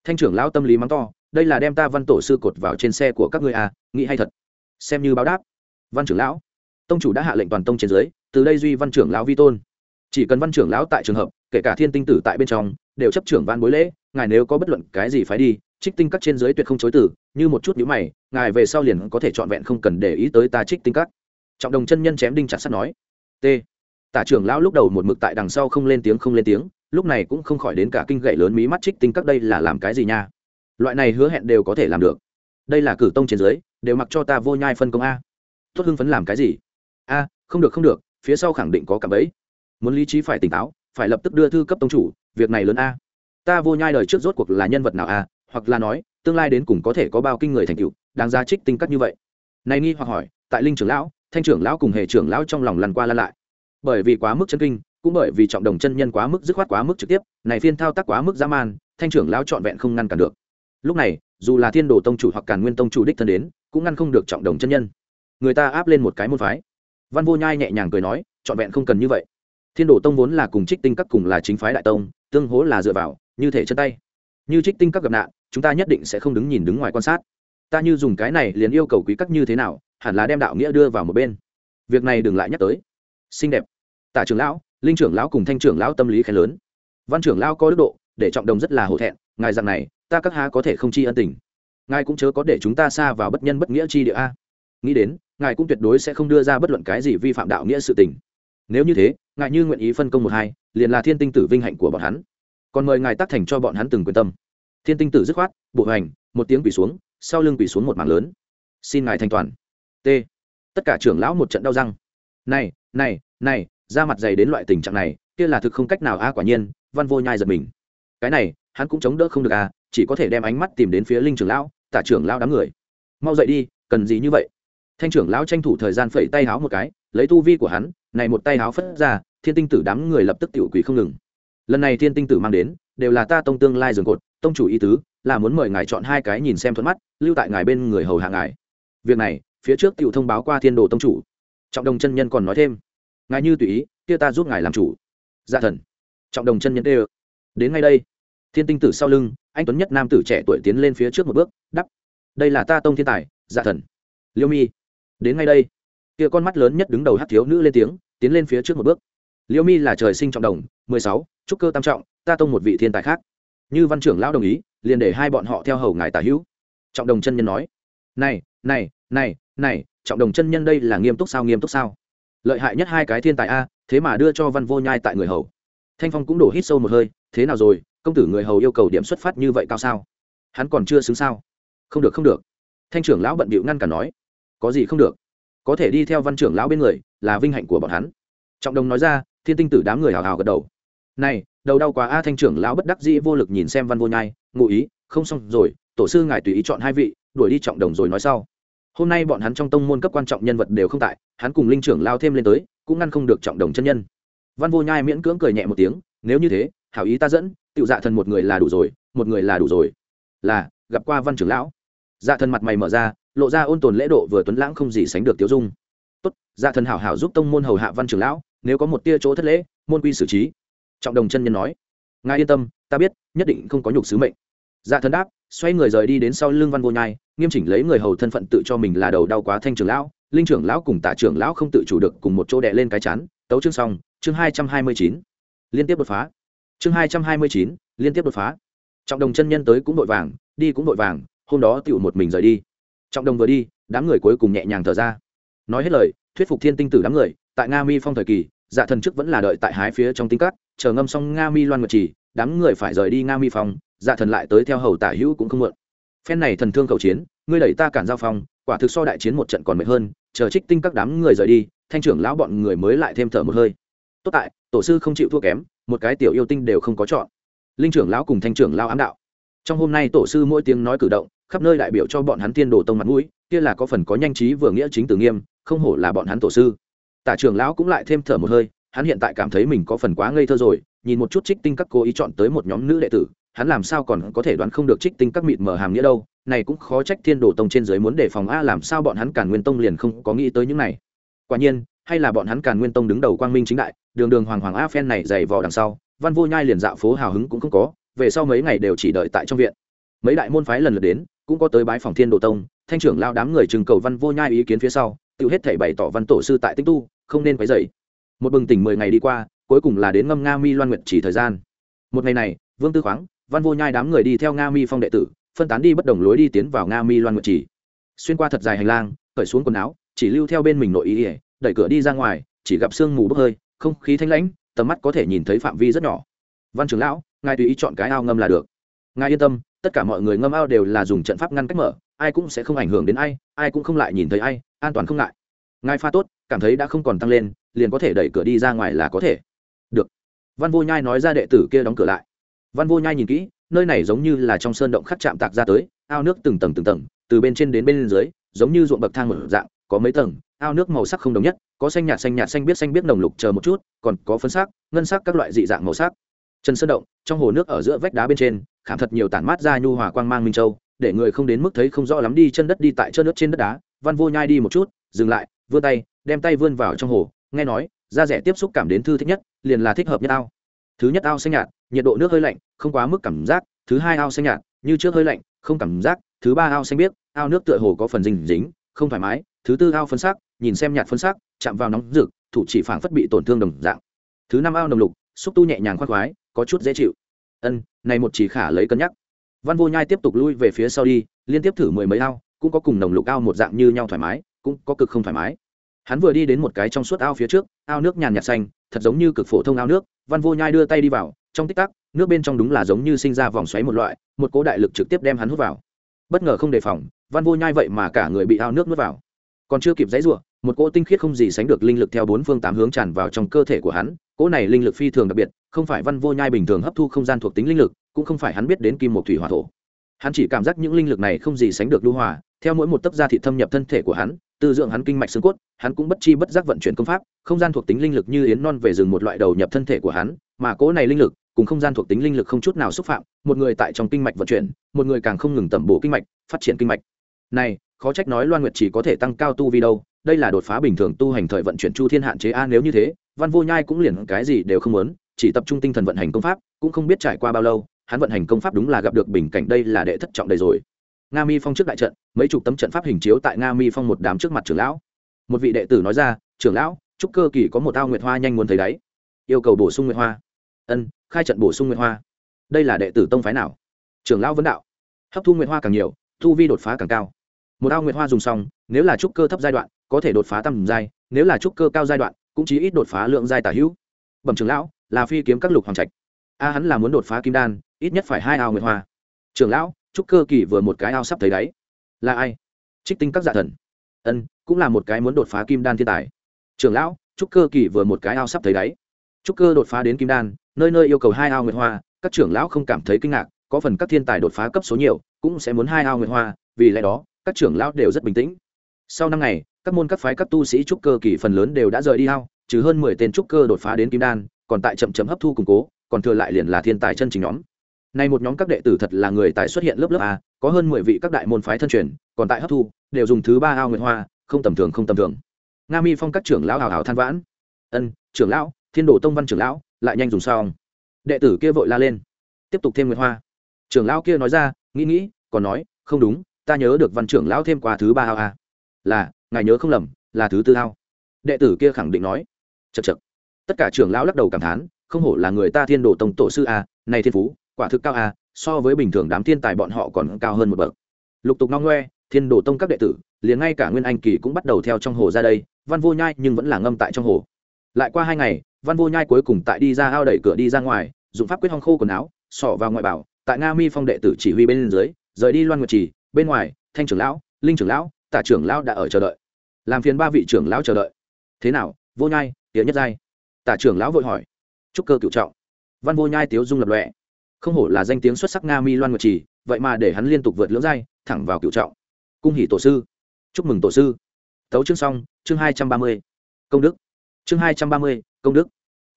Thanh trưởng lão tâm lý mắng to, đây là đem ta văn tổ sư cột vào trên xe của các ngươi à nghĩ hay thật. Xem như báo đáp. Văn trưởng lão tông chủ đã hạ lệnh toàn tông trên dưới, từ đây duy văn trưởng lão vi tôn. Chỉ cần văn trưởng lão tại trường hợp, kể cả thiên tinh tử tại bên trong, đều chấp trưởng văn bối lễ, ngài nếu có bất luận cái gì phải đi, trích tinh các trên dưới tuyệt không chối từ, như một chút nhữ mày, ngài về sau liền có thể trọn vẹn không cần để ý tới ta trích tinh các. Trọng đồng chân nhân chém đinh chặt sắt nói. T. Tả trưởng lão lúc đầu một mực tại đằng sau không lên tiếng không lên tiếng, lúc này cũng không khỏi đến cả kinh gậy lớn mí mắt trích tinh các đây là làm cái gì nha? Loại này hứa hẹn đều có thể làm được. Đây là cử tông trên dưới, đều mặc cho ta vô nhai phân công a. Tốt hưng phấn làm cái gì? A, không được không được, phía sau khẳng định có cảm ấy muốn lý trí phải tỉnh táo, phải lập tức đưa thư cấp tông chủ, việc này lớn a. Ta vô nhai đời trước rốt cuộc là nhân vật nào a, hoặc là nói, tương lai đến cùng có thể có bao kinh người thành tựu, đáng giá trích tinh cắt như vậy. Này nghi hoặc hỏi, tại linh trưởng lão, thanh trưởng lão cùng hệ trưởng lão trong lòng lăn qua lăn lại. Bởi vì quá mức chân kinh, cũng bởi vì trọng đồng chân nhân quá mức dứt khoát quá mức trực tiếp, này phiên thao tác quá mức dã man, thanh trưởng lão trọn vẹn không ngăn cản được. Lúc này, dù là thiên đồ tông chủ hoặc càn nguyên tông chủ đích thân đến, cũng ngăn không được trọng đồng chân nhân. Người ta áp lên một cái môn phái văn vô nhai nhẹ nhàng cười nói, trọn vẹn không cần như vậy. Thiên đồ tông vốn là cùng trích tinh các cùng là chính phái đại tông, tương hố là dựa vào, như thể chân tay. Như trích tinh các gặp nạn, chúng ta nhất định sẽ không đứng nhìn đứng ngoài quan sát. Ta như dùng cái này liền yêu cầu quý các như thế nào, hẳn là đem đạo nghĩa đưa vào một bên. Việc này đừng lại nhắc tới. Xinh đẹp. Tả trưởng lão, linh trưởng lão cùng thanh trưởng lão tâm lý khen lớn. Văn trưởng lão có đức độ, để trọng đồng rất là hổ thẹn, ngài rằng này, ta các há có thể không chi ân tình. Ngài cũng chớ có để chúng ta xa vào bất nhân bất nghĩa chi địa a nghĩ đến, ngài cũng tuyệt đối sẽ không đưa ra bất luận cái gì vi phạm đạo nghĩa sự tình. Nếu như thế, ngài như nguyện ý phân công một hai, liền là thiên tinh tử vinh hạnh của bọn hắn. Còn mời ngài tác thành cho bọn hắn từng quyền tâm. Thiên tinh tử dứt khoát, bộ hành, một tiếng quỷ xuống, sau lưng quỷ xuống một mảng lớn. Xin ngài thành toàn. T. Tất cả trưởng lão một trận đau răng. Này này này ra mặt dày đến loại tình trạng này, kia là thực không cách nào a, quả nhiên, văn vô nhai giật mình. Cái này, hắn cũng chống đỡ không được a, chỉ có thể đem ánh mắt tìm đến phía linh trưởng lão, tả trưởng lão đám người. Mau dậy đi, cần gì như vậy? Thanh trưởng lão tranh thủ thời gian phẩy tay háo một cái, lấy tu vi của hắn, này một tay háo phất ra, thiên tinh tử đám người lập tức tiểu quỷ không ngừng. Lần này thiên tinh tử mang đến, đều là ta tông tương lai giường cột, tông chủ ý tứ, là muốn mời ngài chọn hai cái nhìn xem thuận mắt, lưu tại ngài bên người hầu hạ ngài. Việc này, phía trước tiểu thông báo qua thiên đồ tông chủ. Trọng đồng chân nhân còn nói thêm, ngài như tùy ý, kia ta giúp ngài làm chủ. Dạ thần. Trọng đồng chân nhân đều. Đến ngay đây, thiên tinh tử sau lưng, anh tuấn nhất nam tử trẻ tuổi tiến lên phía trước một bước, đắp, đây là ta tông thiên tài dạ thần. Liêu mi đến ngay đây. Kia con mắt lớn nhất đứng đầu hát thiếu nữ lên tiếng, tiến lên phía trước một bước. Liễu mi là trời sinh trọng đồng, mười sáu, trúc cơ tam trọng, ta tông một vị thiên tài khác. Như văn trưởng lão đồng ý, liền để hai bọn họ theo hầu ngài tả hữu. Trọng đồng chân nhân nói, này này này này, trọng đồng chân nhân đây là nghiêm túc sao, nghiêm túc sao? Lợi hại nhất hai cái thiên tài a, thế mà đưa cho văn vô nhai tại người hầu. Thanh phong cũng đổ hít sâu một hơi, thế nào rồi, công tử người hầu yêu cầu điểm xuất phát như vậy cao sao? Hắn còn chưa xứng sao? Không được không được. Thanh trưởng lão bận bịu ngăn cả nói có gì không được. Có thể đi theo văn trưởng lão bên người là vinh hạnh của bọn hắn. Trọng đồng nói ra, thiên tinh tử đám người hào hào gật đầu. Này, đầu đau quá a, thanh trưởng lão bất đắc dĩ vô lực nhìn xem văn vô nhai, ngụ ý, không xong rồi, tổ sư ngài tùy ý chọn hai vị, đuổi đi trọng đồng rồi nói sau. Hôm nay bọn hắn trong tông môn cấp quan trọng nhân vật đều không tại, hắn cùng linh trưởng lao thêm lên tới, cũng ngăn không được trọng đồng chân nhân. Văn vô nhai miễn cưỡng cười nhẹ một tiếng, nếu như thế, hảo ý ta dẫn tự dạ thần một người là đủ rồi, một người là đủ rồi. Là, gặp qua văn trưởng lão. Dạ thần mặt mày mở ra lộ ra ôn tồn lễ độ vừa tuấn lãng không gì sánh được tiêu dung. Tốt dạ thần hảo hảo giúp tông môn hầu hạ văn trưởng lão, nếu có một tia chỗ thất lễ, môn quy xử trí. Trọng đồng chân nhân nói. Ngài yên tâm, ta biết, nhất định không có nhục sứ mệnh. Dạ thần đáp, xoay người rời đi đến sau lưng văn vô nhai, nghiêm chỉnh lấy người hầu thân phận tự cho mình là đầu đau quá thanh trưởng lão, linh trưởng lão cùng tạ trưởng lão không tự chủ được cùng một chỗ đè lên cái chán, tấu chương xong, chương hai trăm hai mươi chín. Liên tiếp đột phá. Chương hai trăm hai mươi chín, liên tiếp đột phá. Trọng đồng chân nhân tới cũng vội vàng, đi cũng vội vàng, hôm đó tựu một mình rời đi trọng đồng vừa đi, đám người cuối cùng nhẹ nhàng thở ra. Nói hết lời, thuyết phục thiên tinh tử đám người, tại nga mi phong thời kỳ dạ thần trước vẫn là đợi tại hái phía trong tinh cát, chờ ngâm xong nga mi loan nguyệt trì, đám người phải rời đi nga mi phong dạ thần lại tới theo hầu tả hữu cũng không mượn phen này thần thương cầu chiến, ngươi đẩy ta cản giao phong, quả thực so đại chiến một trận còn mệt hơn, chờ trích tinh các đám người rời đi, thanh trưởng lão bọn người mới lại thêm thở một hơi. Tốt tại, tổ sư không chịu thua kém, một cái tiểu yêu tinh đều không có chọn. Linh trưởng lão cùng thanh trưởng lão ám đạo trong hôm nay tổ sư mỗi tiếng nói cử động, khắp nơi đại biểu cho bọn hắn tiên đồ tông mặt mũi, kia là có phần có nhanh trí vừa nghĩa chính từ nghiêm, không hổ là bọn hắn tổ sư. Tả trưởng lão cũng lại thêm thở một hơi, hắn hiện tại cảm thấy mình có phần quá ngây thơ rồi, nhìn một chút trích tinh các cố ý chọn tới một nhóm nữ đệ tử, hắn làm sao còn có thể đoán không được trích tinh các mịt mờ hàm nghĩa đâu, này cũng khó trách thiên đồ tông trên dưới muốn đề phòng a, làm sao bọn hắn càn nguyên tông liền không có nghĩ tới những này. Quả nhiên, hay là bọn hắn càn nguyên tông đứng đầu quang minh chính đại, đường đường hoàng hoàng a phen này dày vò đằng sau, văn vô nhai liền dạo phố hào hứng cũng không có về sau mấy ngày đều chỉ đợi tại trong viện. Mấy đại môn phái lần lượt đến, cũng có tới bái phòng thiên đồ tông, thanh trưởng lao đám người trừng cầu văn vô nhai ý kiến phía sau, tự hết thể bày tỏ văn tổ sư tại tinh tu, không nên quấy dậy một bừng tỉnh mười ngày đi qua, cuối cùng là đến ngâm nga mi loan nguyện chỉ thời gian. Một ngày này, vương tư khoáng, văn vô nhai đám người đi theo nga mi phong đệ tử, phân tán đi bất đồng lối đi tiến vào nga mi loan nguyện chỉ. Xuyên qua thật dài hành lang, cởi xuống quần áo, chỉ lưu theo bên mình nội ý ỉa đẩy cửa đi ra ngoài, chỉ gặp sương mù bốc hơi, không khí thanh lãnh, tầm mắt có thể nhìn thấy phạm vi rất nhỏ. Văn trưởng lão ngài tùy ý chọn cái ao ngâm là được. Ngài yên tâm, tất cả mọi người ngâm ao đều là dùng trận pháp ngăn cách mở, ai cũng sẽ không ảnh hưởng đến ai ai cũng không lại nhìn thấy ai, an toàn không ngại. Ngài pha tốt, cảm thấy đã không còn tăng lên, liền có thể đẩy cửa đi ra ngoài là có thể. Được. Văn vô nhai nói ra đệ tử kia đóng cửa lại. Văn vô nhai nhìn kỹ, nơi này giống như là trong sơn động khắc chạm tạc ra tới, ao nước từng tầng từng tầng, từ bên trên đến bên dưới, giống như ruộng bậc thang mở dạng, có mấy tầng, ao nước màu sắc không đồng nhất, có xanh nhạt xanh nhạt xanh biết xanh biết nồng lục chờ một chút, còn có phân sắc, ngân sắc các loại dị dạng màu sắc trần sơn động, trong hồ nước ở giữa vách đá bên trên, khảm thật nhiều tản mát ra nhu hòa quang mang minh châu, để người không đến mức thấy không rõ lắm đi chân đất đi tại chân nước trên đất đá. Văn vô nhai đi một chút, dừng lại, vươn tay, đem tay vươn vào trong hồ, nghe nói, da rẻ tiếp xúc cảm đến thư thích nhất, liền là thích hợp nhất ao. Thứ nhất ao xanh nhạt, nhiệt độ nước hơi lạnh, không quá mức cảm giác. Thứ hai ao xanh nhạt, như trước hơi lạnh, không cảm giác. Thứ ba ao xanh biếc, ao nước tựa hồ có phần dính dính không thoải mái. Thứ tư ao phân sắc, nhìn xem nhạt phân sắc, chạm vào nóng rực, thủ chỉ phảng phất bị tổn thương đồng dạng. Thứ năm ao nồng lục, xúc tu nhẹ nhàng khoác khoái có chút dễ chịu. Ân, này một chỉ khả lấy cân nhắc. Văn vô nhai tiếp tục lui về phía sau đi, liên tiếp thử mười mấy ao, cũng có cùng nồng lục ao một dạng như nhau thoải mái, cũng có cực không thoải mái. Hắn vừa đi đến một cái trong suốt ao phía trước, ao nước nhàn nhạt xanh, thật giống như cực phổ thông ao nước. Văn vô nhai đưa tay đi vào, trong tích tắc, nước bên trong đúng là giống như sinh ra vòng xoáy một loại, một cố đại lực trực tiếp đem hắn hút vào. Bất ngờ không đề phòng, văn vô nhai vậy mà cả người bị ao nước nuốt vào. Còn chưa kịp dãy r u ộ một cỗ tinh khiết không gì sánh được linh lực theo bốn phương tám hướng tràn vào trong cơ thể của hắn, cỗ này linh lực phi thường đặc biệt không phải văn vô nhai bình thường hấp thu không gian thuộc tính linh lực, cũng không phải hắn biết đến kim một thủy hòa thổ. Hắn chỉ cảm giác những linh lực này không gì sánh được lưu hòa, theo mỗi một tấc da thị thâm nhập thân thể của hắn, tư dưỡng hắn kinh mạch xương cốt, hắn cũng bất chi bất giác vận chuyển công pháp, không gian thuộc tính linh lực như yến non về rừng một loại đầu nhập thân thể của hắn, mà cỗ này linh lực, cùng không gian thuộc tính linh lực không chút nào xúc phạm, một người tại trong kinh mạch vận chuyển, một người càng không ngừng tẩm bổ kinh mạch, phát triển kinh mạch. Này, khó trách nói loan nguyệt chỉ có thể tăng cao tu vi đâu, đây là đột phá bình thường tu hành thời vận chuyển chu thiên hạn chế a, nếu như thế, văn vô nhai cũng liền cái gì đều không muốn chỉ tập trung tinh thần vận hành công pháp, cũng không biết trải qua bao lâu, hắn vận hành công pháp đúng là gặp được bình cảnh đây là đệ thất trọng đầy rồi. Nga mi phong trước đại trận, mấy chục tấm trận pháp hình chiếu tại nga mi phong một đám trước mặt trưởng lão. Một vị đệ tử nói ra, trưởng lão, chúc cơ kỳ có một ao nguyệt hoa nhanh muốn thấy đáy yêu cầu bổ sung nguyệt hoa. Ân, khai trận bổ sung nguyệt hoa. Đây là đệ tử tông phái nào? Trưởng lão vấn đạo. Hấp thu nguyệt hoa càng nhiều thu vi đột phá càng cao. Một ao nguyệt hoa dùng xong, nếu là trúc cơ thấp giai đoạn, có thể đột phá tầm giai, nếu là trúc cơ cao giai đoạn, cũng chỉ ít đột phá lượng giai tả hữu. Bẩm trưởng lão là phi kiếm các lục hoàng trạch. A hắn là muốn đột phá kim đan, ít nhất phải hai ao nguyệt hoa. Trưởng lão trúc cơ kỳ vừa một cái ao sắp thấy đáy là ai? Trích tinh các dạ thần. Ân, cũng là một cái muốn đột phá kim đan thiên tài. Trưởng lão trúc cơ kỳ vừa một cái ao sắp thấy đáy trúc cơ đột phá đến kim đan, nơi nơi yêu cầu hai ao nguyệt hoa, các trưởng lão không cảm thấy kinh ngạc, có phần các thiên tài đột phá cấp số nhiều, cũng sẽ muốn hai ao nguyệt hoa, vì lẽ đó, các trưởng lão đều rất bình tĩnh. Sau năm ngày, các môn các phái các tu sĩ trúc cơ kỳ phần lớn đều đã rời đi ao, trừ hơn mười tên trúc cơ đột phá đến kim đan còn tại chậm chậm hấp thu củng cố, còn thừa lại liền là thiên tài chân chính nhóm. Nay một nhóm các đệ tử thật là người tài xuất hiện lớp lớp a, có hơn mười vị các đại môn phái thân truyền, còn tại hấp thu, đều dùng thứ ba ao nguyệt hoa, không tầm thường, không tầm thường. Nga mi phong các trưởng lão hào hào than vãn. Ân, trưởng lão, thiên đồ tông văn trưởng lão, lại nhanh dùng xong. Đệ tử kia vội la lên. Tiếp tục thêm nguyệt hoa. Trưởng lão kia nói ra, nghĩ nghĩ, còn nói, không đúng, ta nhớ được văn trưởng lão thêm qua thứ ba ao a. Là, ngài nhớ không lầm, là thứ tư ao. Đệ tử kia khẳng định nói. Chật chật tất cả trưởng lão lắc đầu cảm thán, không hổ là người ta thiên đồ tông tổ sư a, này thiên phú, quả thực cao a, so với bình thường đám thiên tài bọn họ còn cao hơn một bậc. Lục tục no ngoe, thiên đồ tông các đệ tử, liền ngay cả nguyên anh kỳ cũng bắt đầu theo trong hồ ra đây, văn vô nhai nhưng vẫn là ngâm tại trong hồ. Lại qua hai ngày, văn vô nhai cuối cùng tại đi ra ao đẩy cửa đi ra ngoài, dùng pháp quyết hong khô quần áo, sỏ vào ngoại bảo, tại nga mi phong đệ tử chỉ huy bên dưới, rời đi loan nguyệt trì, bên ngoài, thanh trưởng lão, linh trưởng lão, tả trưởng lão đã ở chờ đợi. Làm phiền ba vị trưởng lão chờ đợi. Thế nào, vô nhai tiến nhất giai? Tả trưởng lão vội hỏi. Trúc cơ cựu trọng. Văn vô nhai tiếu dung lập lọe không hổ là danh tiếng xuất sắc nga mi loan nguyệt trì, vậy mà để hắn liên tục vượt lưỡng giai, thẳng vào cựu trọng. Cung hỷ tổ sư. Chúc mừng tổ sư. Tấu chương xong, chương hai trăm ba mươi. Công đức. Chương hai trăm ba mươi, công đức.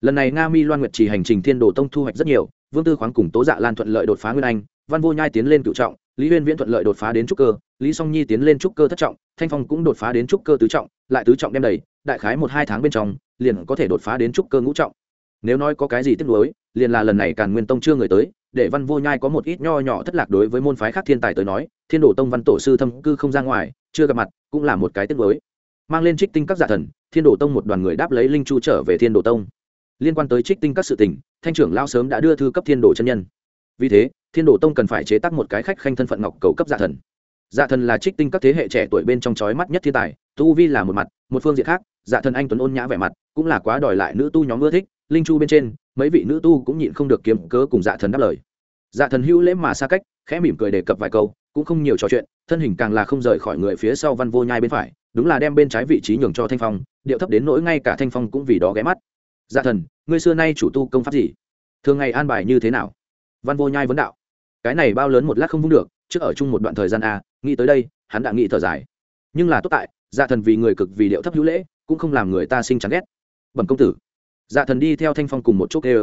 Lần này nga mi loan nguyệt trì hành trình thiên đồ tông thu hoạch rất nhiều, vương tư khoáng cùng tố dạ lan thuận lợi đột phá nguyên anh, văn vô nhai tiến lên cựu trọng, lý huyên viễn thuận lợi đột phá đến trúc cơ, lý song nhi tiến lên trúc cơ thất trọng, thanh phong cũng đột phá đến trúc cơ tứ trọng, lại tứ trọng đem đầy, đại khái một hai tháng bên trong liền có thể đột phá đến trúc cơ ngũ trọng. Nếu nói có cái gì tiếc nuối, liền là lần này càn nguyên tông chưa người tới, để văn vô nhai có một ít nho nhỏ thất lạc đối với môn phái khác thiên tài tới nói, thiên đồ tông văn tổ sư thâm cư không ra ngoài, chưa gặp mặt, cũng là một cái tiếc nuối. mang lên trích tinh các giả thần, thiên đồ tông một đoàn người đáp lấy linh chu trở về thiên đồ tông. Liên quan tới trích tinh các sự tình, thanh trưởng lao sớm đã đưa thư cấp thiên đồ chân nhân. Vì thế, thiên đồ tông cần phải chế tác một cái khách khanh thân phận ngọc cầu cấp giả thần. Dạ thần là trích tinh các thế hệ trẻ tuổi bên trong trói mắt nhất thiên tài, tu vi là một mặt, một phương diện khác Dạ thần anh tuấn ôn nhã vẻ mặt cũng là quá đòi lại nữ tu nhóm ưa thích, linh chu bên trên, mấy vị nữ tu cũng nhịn không được kiếm cớ cùng dạ thần đáp lời. Dạ thần hữu lễ mà xa cách, khẽ mỉm cười đề cập vài câu, cũng không nhiều trò chuyện, thân hình càng là không rời khỏi người phía sau văn vô nhai bên phải, đúng là đem bên trái vị trí nhường cho thanh phong, điệu thấp đến nỗi ngay cả thanh phong cũng vì đó ghé mắt. Dạ thần, ngươi xưa nay chủ tu công pháp gì? Thường ngày an bài như thế nào? Văn vô nhai vấn đạo. Cái này bao lớn một lát không vung được trước ở chung một đoạn thời gian a, nghĩ tới đây, hắn đã nghĩ thở dài. Nhưng là tốt tại dạ thần vì người cực vì điệu thấp hữu lễ, cũng không làm người ta sinh chán ghét. Bẩm công tử. Dạ thần đi theo thanh phong cùng một chút ê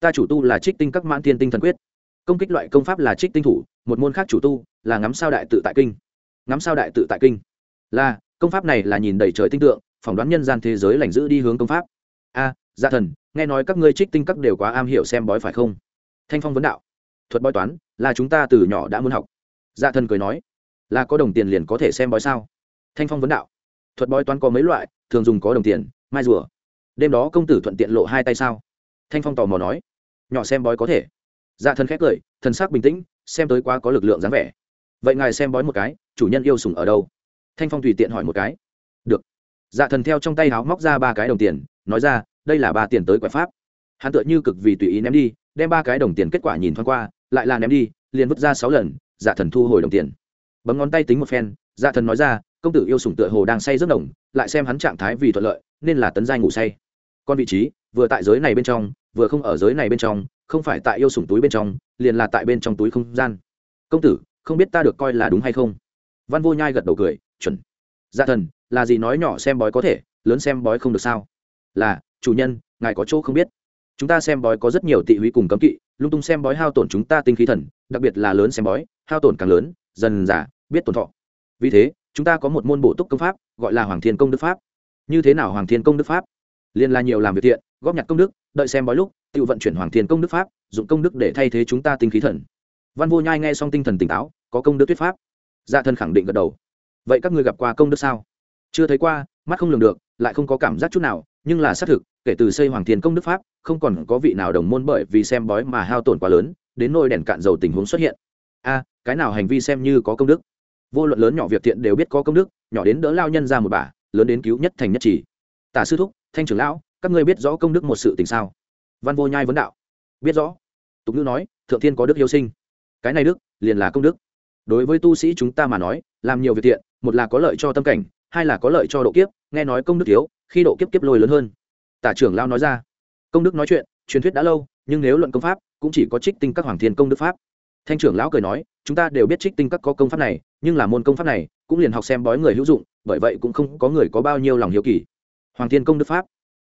ta chủ tu là trích tinh các mãn thiên tinh thần quyết. Công kích loại công pháp là trích tinh thủ, một môn khác chủ tu là ngắm sao đại tự tại kinh. Ngắm sao đại tự tại kinh. Là, công pháp này là nhìn đầy trời tinh tượng, phỏng đoán nhân gian thế giới lành giữ đi hướng công pháp. A dạ thần, nghe nói các ngươi trích tinh các đều quá am hiểu xem bói phải không? Thanh phong vấn đạo, thuật bói toán là chúng ta từ nhỏ đã muốn học dạ thần cười nói, là có đồng tiền liền có thể xem bói sao? Thanh phong vấn đạo, thuật bói toán có mấy loại, thường dùng có đồng tiền, mai rùa. Đêm đó công tử thuận tiện lộ hai tay sao? Thanh phong tò mò nói, nhỏ xem bói có thể. Dạ thần khét cười, thần sắc bình tĩnh, xem tới quá có lực lượng dáng vẻ. Vậy ngài xem bói một cái, chủ nhân yêu sùng ở đâu? Thanh phong tùy tiện hỏi một cái. Được. Dạ thần theo trong tay háo móc ra ba cái đồng tiền, nói ra, đây là ba tiền tới quẻ pháp. Hắn tựa như cực vì tùy ý ném đi, đem ba cái đồng tiền kết quả nhìn thoáng qua, lại là ném đi, liền vứt ra sáu lần dạ thần thu hồi đồng tiền. Bấm ngón tay tính một phen dạ thần nói ra, công tử yêu sủng tựa hồ đang say rất đồng lại xem hắn trạng thái vì thuận lợi, nên là tấn giai ngủ say. Con vị trí, vừa tại giới này bên trong, vừa không ở giới này bên trong, không phải tại yêu sủng túi bên trong, liền là tại bên trong túi không gian. Công tử, không biết ta được coi là đúng hay không? Văn vô nhai gật đầu cười, chuẩn. Dạ thần, là gì nói nhỏ xem bói có thể, lớn xem bói không được sao? Là, chủ nhân, ngài có chỗ không biết. Chúng ta xem bói có rất nhiều tị húy cùng cấm kỵ, lung tung xem bói hao tổn chúng ta tinh khí thần đặc biệt là lớn xem bói, hao tổn càng lớn, dần giả biết tổn thọ. Vì thế, chúng ta có một môn bổ túc công pháp, gọi là hoàng thiên công đức pháp. Như thế nào hoàng thiên công đức pháp? Liên là nhiều làm việc thiện, góp nhặt công đức, đợi xem bói lúc, tự vận chuyển hoàng thiên công đức pháp, dụng công đức để thay thế chúng ta tinh khí thần. Văn vô nhai nghe xong tinh thần tỉnh táo, có công đức thuyết pháp. Gia dạ thân khẳng định gật đầu. Vậy các ngươi gặp qua công đức sao? Chưa thấy qua, mắt không lường được, lại không có cảm giác chút nào, nhưng là xác thực, kể từ xây hoàng thiên công đức pháp, không còn có vị nào đồng môn bởi vì xem bói mà hao tổn quá lớn đến nôi đèn cạn dầu tình huống xuất hiện. A, cái nào hành vi xem như có công đức? Vô luận lớn nhỏ việc thiện đều biết có công đức, nhỏ đến đỡ lao nhân ra một bả lớn đến cứu nhất thành nhất chỉ. Tả sư thúc, thanh trưởng lão, các ngươi biết rõ công đức một sự tình sao? Văn vô nhai vấn đạo. Biết rõ. Tục ngữ nói, thượng thiên có đức yêu sinh. Cái này đức, liền là công đức. Đối với tu sĩ chúng ta mà nói, làm nhiều việc thiện, một là có lợi cho tâm cảnh, hai là có lợi cho độ kiếp, nghe nói công đức thiếu, khi độ kiếp kiếp lôi lớn hơn. Tả trưởng lao nói ra. Công đức nói chuyện, truyền thuyết đã lâu, nhưng nếu luận công pháp cũng chỉ có trích tinh các hoàng thiên công đức pháp. Thanh trưởng lão cười nói, chúng ta đều biết trích tinh các có công pháp này, nhưng là môn công pháp này, cũng liền học xem bói người hữu dụng, bởi vậy cũng không có người có bao nhiêu lòng hiếu kỳ. Hoàng thiên công đức pháp.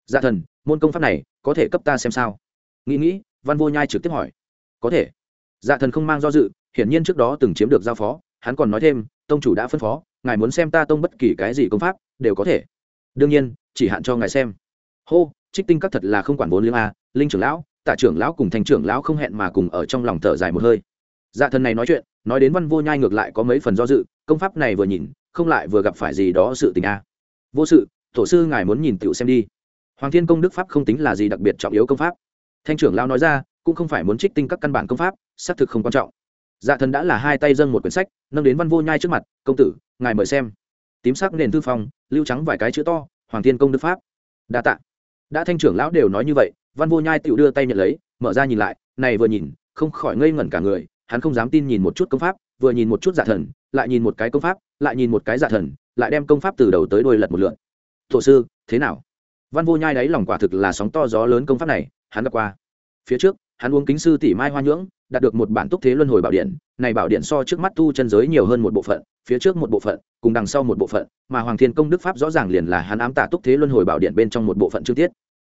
Dạ thần, môn công pháp này, có thể cấp ta xem sao? Nghĩ nghĩ, văn vô nhai trực tiếp hỏi. Có thể. Dạ thần không mang do dự, hiển nhiên trước đó từng chiếm được giao phó, hắn còn nói thêm, tông chủ đã phân phó, ngài muốn xem ta tông bất kỳ cái gì công pháp, đều có thể. Đương nhiên, chỉ hạn cho ngài xem. Hô, trích tinh các thật là không quản vốn liếng a, linh trưởng lão tạ trưởng lão cùng thành trưởng lão không hẹn mà cùng ở trong lòng thở dài một hơi. Dạ thần này nói chuyện, nói đến văn vô nhai ngược lại có mấy phần do dự, công pháp này vừa nhìn, không lại vừa gặp phải gì đó sự tình a. Vô sự, tổ sư ngài muốn nhìn tựu xem đi. Hoàng thiên công đức pháp không tính là gì đặc biệt trọng yếu công pháp. Thanh trưởng lao nói ra, cũng không phải muốn trích tinh các căn bản công pháp, xác thực không quan trọng. Dạ thần đã là hai tay dâng một quyển sách, nâng đến văn vô nhai trước mặt, công tử, ngài mời xem. Tím sắc nền thư phong lưu trắng vài cái chữ to, hoàng thiên công đức pháp. Đa tạ đã thanh trưởng lão đều nói như vậy, văn vô nhai tự đưa tay nhận lấy, mở ra nhìn lại, này vừa nhìn, không khỏi ngây ngẩn cả người, hắn không dám tin nhìn một chút công pháp, vừa nhìn một chút giả thần, lại nhìn một cái công pháp, lại nhìn một cái giả thần, lại đem công pháp từ đầu tới đôi lật một lượn thổ sư, thế nào? Văn vô nhai đáy lòng quả thực là sóng to gió lớn công pháp này, hắn gặp qua. Phía trước, hắn uống kính sư tỷ mai hoa nhưỡng đạt được một bản túc thế luân hồi bảo điện, này bảo điện so trước mắt tu chân giới nhiều hơn một bộ phận, phía trước một bộ phận, cùng đằng sau một bộ phận, mà hoàng thiên công đức pháp rõ ràng liền là hắn ám tả túc thế luân hồi bảo điện bên trong một bộ phận chương tiết.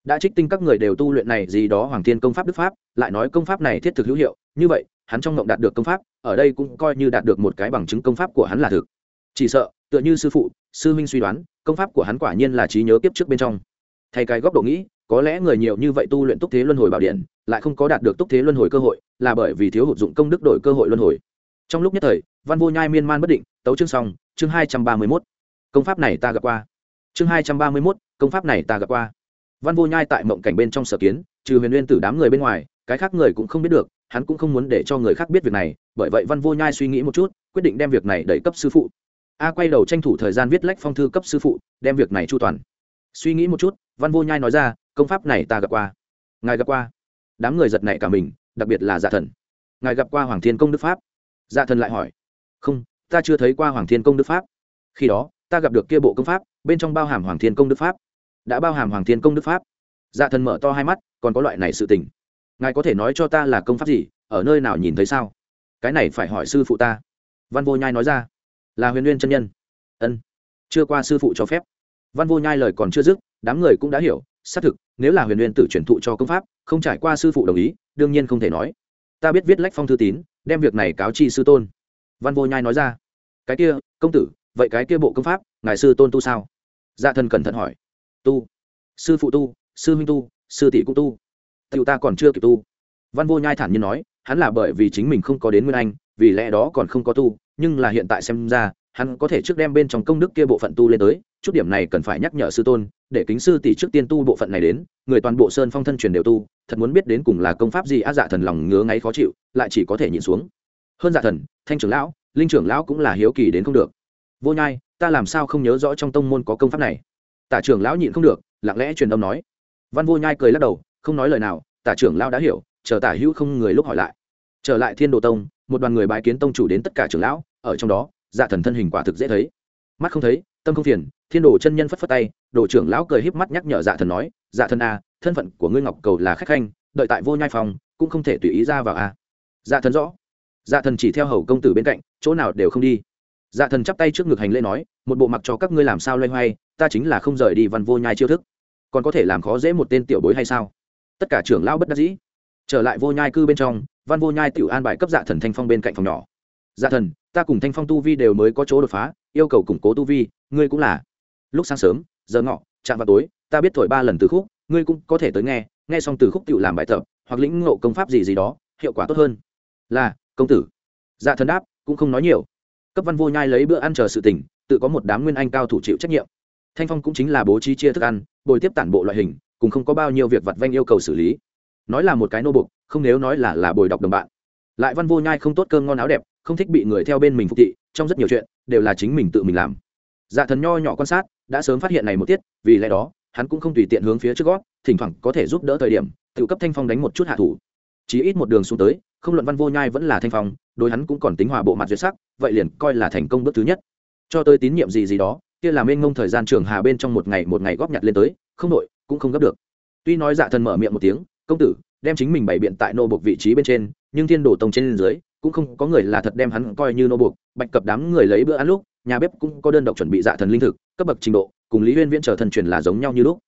Đã trích tinh các người đều tu luyện này gì đó hoàng thiên công pháp đức pháp, lại nói công pháp này thiết thực hữu hiệu, như vậy, hắn trong ngộng đạt được công pháp, ở đây cũng coi như đạt được một cái bằng chứng công pháp của hắn là thực. Chỉ sợ, tựa như sư phụ, sư minh suy đoán, công pháp của hắn quả nhiên là trí nhớ kiếp trước bên trong. Thay cái góc độ nghĩ, có lẽ người nhiều như vậy tu luyện túc thế luân hồi bảo điện lại không có đạt được túc thế luân hồi cơ hội, là bởi vì thiếu hụt dụng công đức đổi cơ hội luân hồi. Trong lúc nhất thời, văn vô nhai miên man bất định, tấu chương xong, chương hai trăm ba mươi mốt. Công pháp này ta gặp qua. Chương hai trăm ba mươi mốt, công pháp này ta gặp qua. Văn vô nhai tại mộng cảnh bên trong sở kiến, trừ huyền nguyên tử đám người bên ngoài, cái khác người cũng không biết được, hắn cũng không muốn để cho người khác biết việc này, bởi vậy văn vô nhai suy nghĩ một chút, quyết định đem việc này đẩy cấp sư phụ. A quay đầu tranh thủ thời gian viết lách phong thư cấp sư phụ, đem việc này chu toàn. Suy nghĩ một chút, văn vô nhai nói ra, công pháp này ta gặp qua. Ngài gặp qua? Đám người giật nảy cả mình, đặc biệt là dạ thần. Ngài gặp qua hoàng thiên công đức pháp? Dạ thần lại hỏi. Không, ta chưa thấy qua hoàng thiên công đức pháp. Khi đó, ta gặp được kia bộ công pháp, bên trong bao hàm hoàng thiên công đức pháp. Đã bao hàm hoàng thiên công đức pháp. Dạ thần mở to hai mắt, còn có loại này sự tình. Ngài có thể nói cho ta là công pháp gì, ở nơi nào nhìn thấy sao? Cái này phải hỏi sư phụ ta. Văn vô nhai nói ra. Là huyền nguyên chân nhân. Ân. Chưa qua sư phụ cho phép. Văn vô nhai lời còn chưa dứt, đám người cũng đã hiểu xác thực, nếu là huyền nguyên tử truyền thụ cho công pháp, không trải qua sư phụ đồng ý, đương nhiên không thể nói. Ta biết viết lách phong thư tín, đem việc này cáo chi sư tôn. Văn vô nhai nói ra. Cái kia, công tử, vậy cái kia bộ công pháp, ngài sư tôn tu sao? Dạ thần cẩn thận hỏi. Tu. Sư phụ tu, sư huynh tu, sư tỷ cũng tu. Tựu ta còn chưa kịp tu. Văn vô nhai thản nhiên nói, hắn là bởi vì chính mình không có đến nguyên anh, vì lẽ đó còn không có tu, nhưng là hiện tại xem ra, hắn có thể trước đem bên trong công đức kia bộ phận tu lên tới chút điểm này cần phải nhắc nhở sư tôn, để kính sư tỷ trước tiên tu bộ phận này đến, người toàn bộ sơn phong thân truyền đều tu, thật muốn biết đến cùng là công pháp gì á dạ thần lòng ngứa ngáy khó chịu, lại chỉ có thể nhìn xuống. Hơn dạ thần, thanh trưởng lão, linh trưởng lão cũng là hiếu kỳ đến không được. Vô nhai, ta làm sao không nhớ rõ trong tông môn có công pháp này? Tả trưởng lão nhịn không được, lặng lẽ truyền âm nói. Văn vô nhai cười lắc đầu, không nói lời nào, tả trưởng lão đã hiểu, chờ tả hữu không người lúc hỏi lại. Trở lại thiên đồ tông, một đoàn người bái kiến tông chủ đến tất cả trưởng lão, ở trong đó dạ thần thân hình quả thực dễ thấy. Mắt không thấy tâm không phiền, thiên đồ chân nhân phất phất tay, đồ trưởng lão cười híp mắt nhắc nhở dạ thần nói dạ thần a, thân phận của ngươi ngọc cầu là khách khanh, đợi tại vô nhai phòng, cũng không thể tùy ý ra vào a. Dạ thần rõ. Dạ thần chỉ theo hầu công tử bên cạnh, chỗ nào đều không đi. Dạ thần chắp tay trước ngực hành lễ nói, một bộ mặc cho các ngươi làm sao loay hoay, ta chính là không rời đi văn vô nhai chiêu thức. Còn có thể làm khó dễ một tên tiểu bối hay sao? Tất cả trưởng lão bất đắc dĩ. Trở lại vô nhai cư bên trong, văn vô nhai tiểu an bài cấp dạ thần thanh phong bên cạnh phòng nhỏ. Dạ thần ta cùng thanh phong tu vi đều mới có chỗ đột phá, yêu cầu củng cố tu vi, ngươi cũng là. Lúc sáng sớm, giờ ngọ, chạm vào tối, ta biết thổi ba lần từ khúc, ngươi cũng có thể tới nghe nghe xong từ khúc tự làm bài tập, hoặc lĩnh ngộ công pháp gì gì đó, hiệu quả tốt hơn. Là, công tử. Dạ thần đáp, cũng không nói nhiều. Cấp văn vô nhai lấy bữa ăn chờ sự tỉnh tự có một đám nguyên anh cao thủ chịu trách nhiệm. Thanh phong cũng chính là bố trí chia thức ăn, bồi tiếp tản bộ loại hình, cùng không có bao nhiêu việc vặt vanh yêu cầu xử lý. Nói là một cái nô bục, không nếu nói là là bồi đọc đồng bạn. Lại văn vô nhai không tốt cơm ngon áo đẹp không thích bị người theo bên mình phục thị, trong rất nhiều chuyện, đều là chính mình tự mình làm. Dạ thần nho nhỏ quan sát, đã sớm phát hiện này một tiết, vì lẽ đó, hắn cũng không tùy tiện hướng phía trước gót, thỉnh thoảng có thể giúp đỡ thời điểm, tự cấp thanh phong đánh một chút hạ thủ. Chỉ ít một đường xuống tới, không luận văn vô nhai vẫn là thanh phong, đối hắn cũng còn tính hòa bộ mặt duyệt sắc, vậy liền coi là thành công bước thứ nhất. Cho tới tín nhiệm gì gì đó, kia là mênh ngông thời gian trường hà bên trong một ngày một ngày góp nhặt lên tới, không nội cũng không gấp được. Tuy nói dạ thần mở miệng một tiếng, công tử, đem chính mình bày biện tại nô bộc vị trí bên trên, nhưng thiên đổ tông trên dưới cũng không có người là thật đem hắn coi như nô buộc. Bạch cập đám người lấy bữa ăn lúc, nhà bếp cũng có đơn độc chuẩn bị dạ thần linh thực, cấp bậc trình độ, cùng lý huyên viễn trở thần truyền là giống nhau như lúc.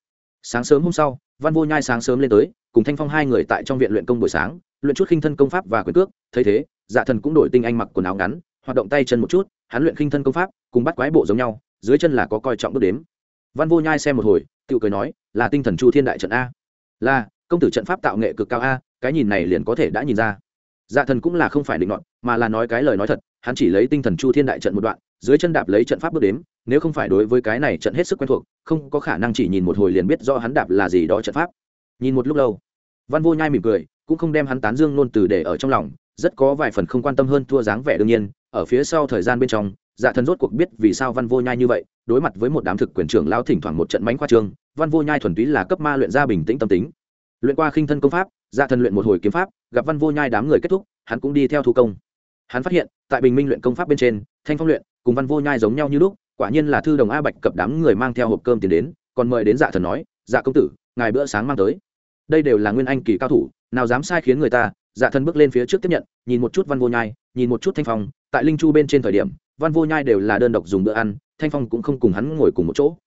Sáng sớm hôm sau, văn vô nhai sáng sớm lên tới, cùng thanh phong hai người tại trong viện luyện công buổi sáng, luyện chút khinh thân công pháp và quyền cước, thấy thế dạ thần cũng đổi tinh anh mặc quần áo ngắn, hoạt động tay chân một chút, hắn luyện khinh thân công pháp, cùng bắt quái bộ giống nhau, dưới chân là có coi trọng bước đếm. Văn vô nhai xem một hồi tự cười nói, là tinh thần chu thiên đại trận a. Là, công tử trận pháp tạo nghệ cực cao a, cái nhìn này liền có thể đã nhìn ra dạ thần cũng là không phải định đoạn mà là nói cái lời nói thật, hắn chỉ lấy tinh thần chu thiên đại trận một đoạn, dưới chân đạp lấy trận pháp bước đếm, nếu không phải đối với cái này trận hết sức quen thuộc, không có khả năng chỉ nhìn một hồi liền biết do hắn đạp là gì đó trận pháp. Nhìn một lúc lâu, văn vô nhai mỉm cười, cũng không đem hắn tán dương nôn từ để ở trong lòng, rất có vài phần không quan tâm hơn thua dáng vẻ đương nhiên, ở phía sau thời gian bên trong dạ thần rốt cuộc biết vì sao văn vô nhai như vậy, đối mặt với một đám thực quyền trưởng lao thỉnh thoảng một trận mánh khoa trương, văn vô nhai thuần túy là cấp ma luyện ra bình tĩnh tâm tính. Luyện qua khinh thân công pháp dạ thần luyện một hồi kiếm pháp, gặp văn vô nhai đám người kết thúc, hắn cũng đi theo thu công. Hắn phát hiện, tại bình minh luyện công pháp bên trên, thanh phong luyện cùng văn vô nhai giống nhau như lúc, quả nhiên là thư đồng a bạch cập đám người mang theo hộp cơm tiền đến, còn mời đến dạ thần nói dạ công tử, ngài bữa sáng mang tới. Đây đều là nguyên anh kỳ cao thủ, nào dám sai khiến người ta dạ thần bước lên phía trước tiếp nhận, nhìn một chút văn vô nhai, nhìn một chút thanh phong, tại linh chu bên trên thời điểm, văn vô nhai đều là đơn độc dùng bữa ăn, thanh phong cũng không cùng hắn ngồi cùng một chỗ.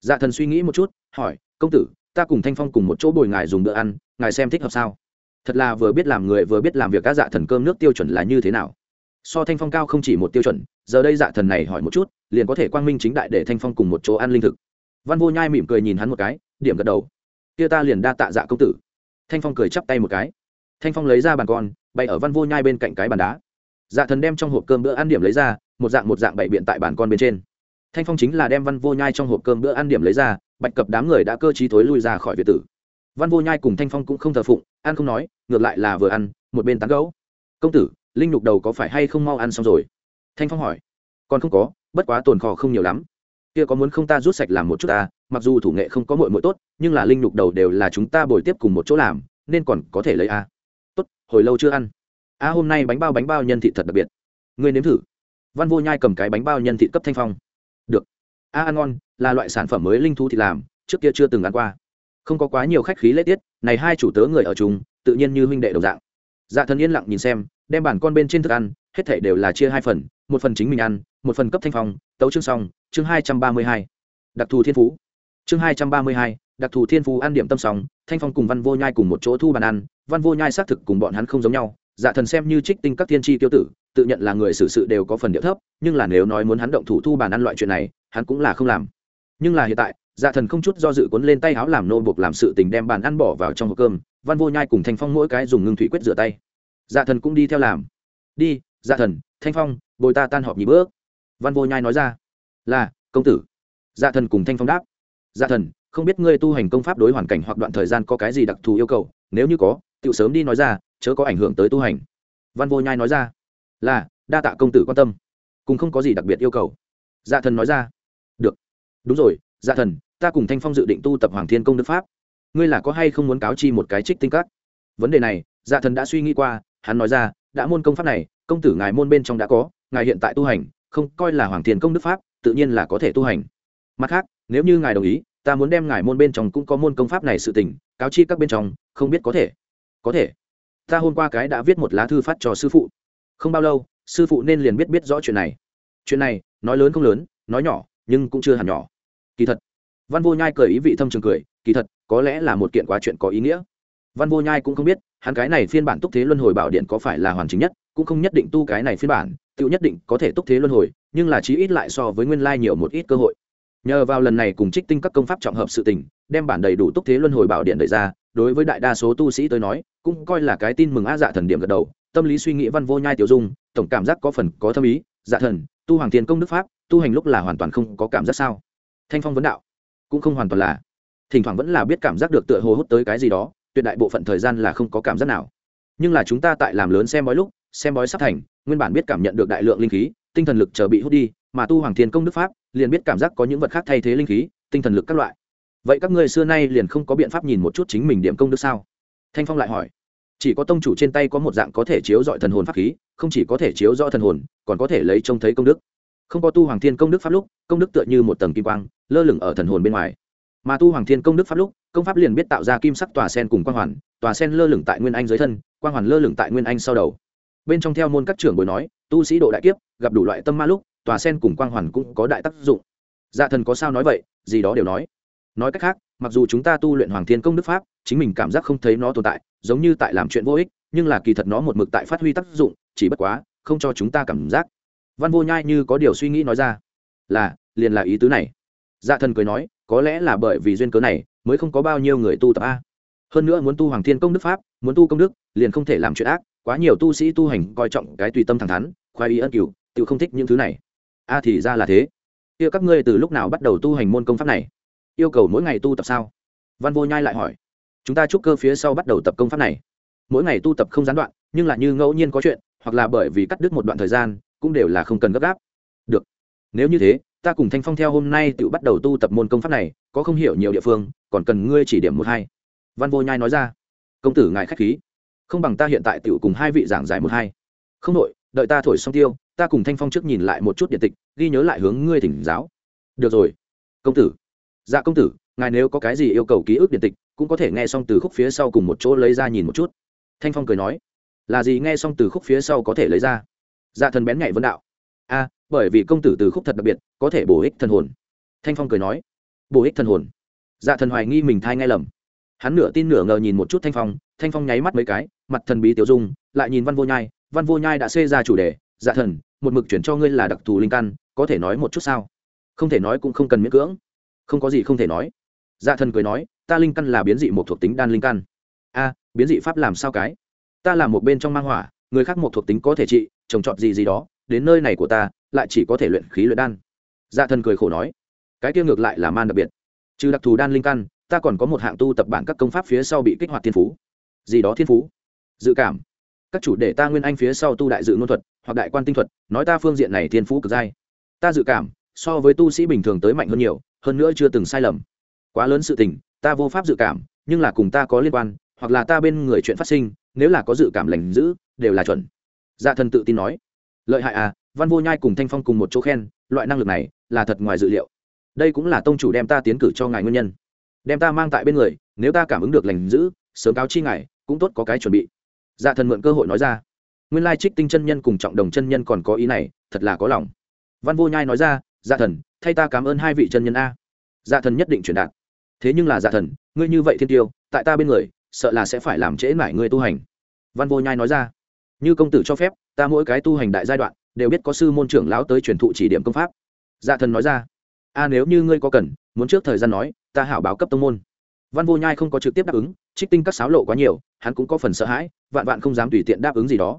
Dạ thần suy nghĩ một chút, hỏi, công tử ta cùng thanh phong cùng một chỗ bồi ngài dùng bữa ăn, ngài xem thích hợp sao? Thật là vừa biết làm người vừa biết làm việc các dạ thần cơm nước tiêu chuẩn là như thế nào. So thanh phong cao không chỉ một tiêu chuẩn, giờ đây dạ thần này hỏi một chút, liền có thể quang minh chính đại để thanh phong cùng một chỗ ăn linh thực. Văn vô nhai mỉm cười nhìn hắn một cái, điểm gật đầu. Kia ta liền đa tạ dạ công tử. Thanh phong cười chắp tay một cái. Thanh phong lấy ra bàn con, bày ở văn vô nhai bên cạnh cái bàn đá. Dạ thần đem trong hộp cơm bữa ăn điểm lấy ra, một dạng một dạng bày biện tại bàn con bên trên. Thanh phong chính là đem văn vô nhai trong hộp cơm bữa ăn điểm lấy ra bạch cập đám người đã cơ t thối lui ra khỏi việt tử. Văn vô nhai cùng thanh phong cũng không thờ phụng, ăn không nói, ngược lại là vừa ăn, một bên tán gấu công tử, linh lục đầu có phải hay không mau ăn xong rồi? Thanh phong hỏi. Còn không có, bất quá tồn kho không nhiều lắm. Kia có muốn không ta rút sạch làm một chút ta, mặc dù thủ nghệ không có mội mội tốt, nhưng là linh lục đầu đều là chúng ta bồi tiếp cùng một chỗ làm, nên còn có thể lấy a. Tốt, hồi lâu chưa ăn. A, hôm nay bánh bao bánh bao nhân thị thật đặc biệt. Người nếm thử. Văn vô nhai cầm cái bánh bao nhân thị cấp thanh phong. Được a ăn ngon, là loại sản phẩm mới linh thú thì làm, trước kia chưa từng ăn qua. Không có quá nhiều khách khí lễ tiết, này hai chủ tớ người ở chúng tự nhiên như huynh đệ đồng dạng. Dạ thần yên lặng nhìn xem, đem bản con bên trên thức ăn, hết thể đều là chia hai phần, một phần chính mình ăn, một phần cấp thanh phong, tấu chương xong, chương hai trăm ba mươi hai. Đặc thù thiên phú. Chương hai trăm ba mươi hai, đặc thù thiên phú ăn điểm tâm sóng thanh phong cùng văn vô nhai cùng một chỗ thu bàn ăn, văn vô nhai xác thực cùng bọn hắn không giống nhau dạ thần xem như trích tinh các thiên tri tiêu tử tự nhận là người xử sự đều có phần điệu thấp, nhưng là nếu nói muốn hắn động thủ thu bàn ăn loại chuyện này, hắn cũng là không làm. Nhưng là hiện tại dạ thần không chút do dự cuốn lên tay áo làm nô buộc làm sự tình đem bàn ăn bỏ vào trong hộp cơm, văn vô nhai cùng thanh phong mỗi cái dùng ngưng thủy quyết rửa tay. Dạ thần cũng đi theo làm. Đi dạ thần, thanh phong, bồi ta tan họp nhị bước. Văn vô nhai nói ra. Là, công tử. Dạ thần cùng thanh phong đáp. Dạ thần, không biết ngươi tu hành công pháp đối hoàn cảnh hoặc đoạn thời gian có cái gì đặc thù yêu cầu, nếu như có tự sớm đi nói ra, chớ có ảnh hưởng tới tu hành. Văn vô nhai nói ra là, đa tạ công tử quan tâm. Cùng không có gì đặc biệt yêu cầu. Dạ thần nói ra. Được. Đúng rồi dạ thần, ta cùng thanh phong dự định tu tập hoàng thiên công đức pháp. Ngươi là có hay không muốn cáo chi một cái trích tinh các? Vấn đề này dạ thần đã suy nghĩ qua, hắn nói ra, đã môn công pháp này, công tử ngài môn bên trong đã có, ngài hiện tại tu hành, không coi là hoàng thiên công đức pháp, tự nhiên là có thể tu hành. Mặt khác, nếu như ngài đồng ý, ta muốn đem ngài môn bên trong cũng có môn công pháp này sự tình, cáo chi các bên trong, không biết có thể. Có thể. Ta hôm qua cái đã viết một lá thư phát cho sư phụ không bao lâu, sư phụ nên liền biết biết rõ chuyện này. Chuyện này, nói lớn không lớn, nói nhỏ, nhưng cũng chưa hẳn nhỏ. Kỳ thật, văn vô nhai cười ý vị thâm trường cười, kỳ thật, có lẽ là một kiện quá chuyện có ý nghĩa. Văn vô nhai cũng không biết, hắn cái này phiên bản túc thế luân hồi bảo điện có phải là hoàn chỉnh nhất, cũng không nhất định tu cái này phiên bản tự nhất định có thể túc thế luân hồi, nhưng là chí ít lại so với nguyên lai nhiều một ít cơ hội. Nhờ vào lần này cùng trích tinh các công pháp trọng hợp sự tình, đem bản đầy đủ túc thế luân hồi bảo điện đẩy ra, đối với đại đa số tu sĩ tới nói, cũng coi là cái tin mừng á dạ thần điểm gật đầu tâm lý suy nghĩ văn vô nhai tiểu dung, tổng cảm giác có phần có thâm ý dạ thần, tu hoàng thiên công đức pháp, tu hành lúc là hoàn toàn không có cảm giác sao? Thanh phong vấn đạo, cũng không hoàn toàn là. Thỉnh thoảng vẫn là biết cảm giác được tựa hồ hút tới cái gì đó, tuyệt đại bộ phận thời gian là không có cảm giác nào. Nhưng là chúng ta tại làm lớn xem bói lúc, xem bói sắp thành, nguyên bản biết cảm nhận được đại lượng linh khí, tinh thần lực chờ bị hút đi, mà tu hoàng thiên công đức pháp, liền biết cảm giác có những vật khác thay thế linh khí, tinh thần lực các loại. Vậy các ngươi xưa nay liền không có biện pháp nhìn một chút chính mình điểm công đức sao? Thanh phong lại hỏi chỉ có tông chủ trên tay có một dạng có thể chiếu dọi thần hồn pháp khí, không chỉ có thể chiếu dọi thần hồn, còn có thể lấy trông thấy công đức. Không có tu hoàng thiên công đức pháp lúc, công đức tựa như một tầng kim quang, lơ lửng ở thần hồn bên ngoài. Mà tu hoàng thiên công đức pháp lúc, công pháp liền biết tạo ra kim sắc tòa sen cùng quang hoàn, tòa sen lơ lửng tại nguyên anh dưới thân, quang hoàn lơ lửng tại nguyên anh sau đầu. Bên trong theo môn các trưởng bồi nói, tu sĩ độ đại kiếp, gặp đủ loại tâm ma lúc, tòa sen cùng quang hoàn cũng có đại tác dụng. Dạ thần có sao nói vậy, gì đó đều nói nói cách khác, mặc dù chúng ta tu luyện hoàng thiên công đức pháp, chính mình cảm giác không thấy nó tồn tại, giống như tại làm chuyện vô ích, nhưng là kỳ thật nó một mực tại phát huy tác dụng, chỉ bất quá, không cho chúng ta cảm giác. Văn vô nhai như có điều suy nghĩ nói ra, là, liền là ý tứ này. Dạ thần cười nói, có lẽ là bởi vì duyên cớ này, mới không có bao nhiêu người tu tập a. Hơn nữa muốn tu hoàng thiên công đức pháp, muốn tu công đức, liền không thể làm chuyện ác, quá nhiều tu sĩ tu hành coi trọng cái tùy tâm thẳng thắn, khoái ý ân cửu, tự không thích những thứ này. A thì ra là thế. Kia các ngươi từ lúc nào bắt đầu tu hành môn công pháp này? Yêu cầu mỗi ngày tu tập sao? Văn vô nhai lại hỏi. Chúng ta chúc cơ phía sau bắt đầu tập công pháp này. Mỗi ngày tu tập không gián đoạn, nhưng là như ngẫu nhiên có chuyện, hoặc là bởi vì cắt đứt một đoạn thời gian, cũng đều là không cần gấp gáp. Được. Nếu như thế, ta cùng thanh phong theo hôm nay tự bắt đầu tu tập môn công pháp này, có không hiểu nhiều địa phương, còn cần ngươi chỉ điểm một hai. Văn vô nhai nói ra. Công tử ngài k h á c h khí. Không bằng ta hiện tại tự cùng hai vị giảng giải một hai. Không đội đợi ta thổi xong tiêu, ta cùng thanh phong trước nhìn lại một chút điện tịch, ghi nhớ lại hướng ngươi thỉnh giáo. Được rồi. Công tử dạ công tử, ngài nếu có cái gì yêu cầu ký ức điện tịch, cũng có thể nghe xong từ khúc phía sau cùng một chỗ lấy ra nhìn một chút. Thanh phong cười nói. Là gì nghe xong từ khúc phía sau có thể lấy ra? Dạ thần bén nhạy vấn đạo. A, bởi vì công tử từ khúc thật đặc biệt, có thể bổ ích thần hồn. Thanh phong cười nói. Bổ ích thần hồn? Dạ thần hoài nghi mình thai nghe lầm. Hắn nửa tin nửa ngờ nhìn một chút thanh phong thanh phong nháy mắt mấy cái, mặt thần bí tiểu dung, lại nhìn văn vô nhai, văn vô nhai đã xê ra chủ đề dạ thần, một mực chuyển cho ngươi là đặc thù linh căn, có thể nói một chút sao? Không thể nói cũng không cần miễn cưỡng không có gì không thể nói. Dạ thần cười nói, ta linh căn là biến dị một thuộc tính đan linh căn. A, biến dị pháp làm sao cái? Ta là một bên trong mang hỏa, người khác một thuộc tính có thể trị, trồng trọt gì gì đó, đến nơi này của ta, lại chỉ có thể luyện khí luyện đan. Dạ thần cười khổ nói, cái kia ngược lại là man đặc biệt. Trừ đặc thù đan linh căn, ta còn có một hạng tu tập bản các công pháp phía sau bị kích hoạt thiên phú. Gì đó thiên phú? Dự cảm. Các chủ để ta nguyên anh phía sau tu đại dự ngôn thuật, hoặc đại quan tinh thuật, nói ta phương diện này thiên phú cực dai. Ta dự cảm, so với tu sĩ bình thường tới mạnh hơn nhiều hơn nữa chưa từng sai lầm. Quá lớn sự tình, ta vô pháp dự cảm, nhưng là cùng ta có liên quan, hoặc là ta bên người chuyện phát sinh, nếu là có dự cảm lành giữ đều là chuẩn. Dạ thần tự tin nói. Lợi hại à văn vô nhai cùng thanh phong cùng một chỗ khen, loại năng lực này là thật ngoài dự liệu. Đây cũng là tông chủ đem ta tiến cử cho ngài nguyên nhân. Đem ta mang tại bên người, nếu ta cảm ứng được lành giữ sớm cáo chi ngài, cũng tốt có cái chuẩn bị. Dạ thần mượn cơ hội nói ra. Nguyên lai trích tinh chân nhân cùng trọng đồng chân nhân còn có ý này, thật là có lòng. Văn vô nhai nói ra dạ thần thay ta cảm ơn hai vị chân nhân a. Dạ thần nhất định truyền đạt. Thế nhưng là dạ thần, ngươi như vậy thiên tiêu, tại ta bên người, sợ là sẽ phải làm trễ mải ngươi tu hành. Văn vô nhai nói ra. Như công tử cho phép, ta mỗi cái tu hành đại giai đoạn, đều biết có sư môn trưởng lão tới truyền thụ chỉ điểm công pháp. Dạ thần nói ra. A, nếu như ngươi có cần, muốn trước thời gian nói, ta hảo báo cấp tông môn. Văn vô nhai không có trực tiếp đáp ứng, trích tinh các sáo lộ quá nhiều, hắn cũng có phần sợ hãi, vạn vạn không dám tùy tiện đáp ứng gì đó.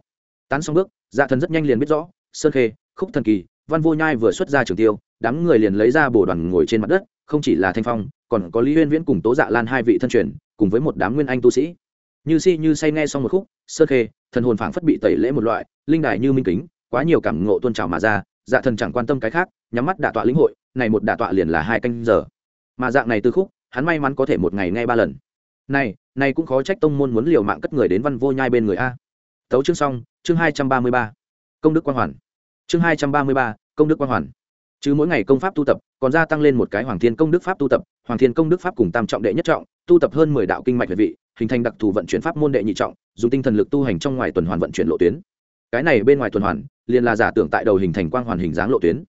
Tán xong bước dạ thần rất nhanh liền biết rõ, sơn khê, khúc thần kỳ, văn vô nhai vừa xuất ra trường tiêu đám người liền lấy ra bồ đoàn ngồi trên mặt đất, không chỉ là thanh phong, còn có lý huyên viễn cùng tố dạ lan hai vị thân truyền, cùng với một đám nguyên anh tu sĩ. Như si như say nghe xong một khúc sơ khê, thần hồn phảng phất bị tẩy lễ một loại, linh đài như minh kính, quá nhiều cảm ngộ tôn trào mà ra dạ thần chẳng quan tâm cái khác, nhắm mắt đả tọa lĩnh hội, này một đả tọa liền là hai canh giờ. Mà dạng này từ khúc, hắn may mắn có thể một ngày nghe ba lần. Này này cũng khó trách tông môn muốn liều mạng cất người đến văn vô nhai bên người a. Tấu chương xong, chương hai trăm ba mươi ba, công đức quang hoàn. Chương hai trăm ba mươi ba, công đức quang hoàn chứ mỗi ngày công pháp tu tập, còn gia tăng lên một cái hoàng thiên công đức pháp tu tập, hoàng thiên công đức pháp cùng tam trọng đệ nhất trọng, tu tập hơn mười đạo kinh mạch về vị, hình thành đặc thù vận chuyển pháp môn đệ nhị trọng, dùng tinh thần lực tu hành trong ngoài tuần hoàn vận chuyển lộ tuyến. Cái này bên ngoài tuần hoàn, liền là giả tưởng tại đầu hình thành quang hoàn hình dáng lộ tuyến.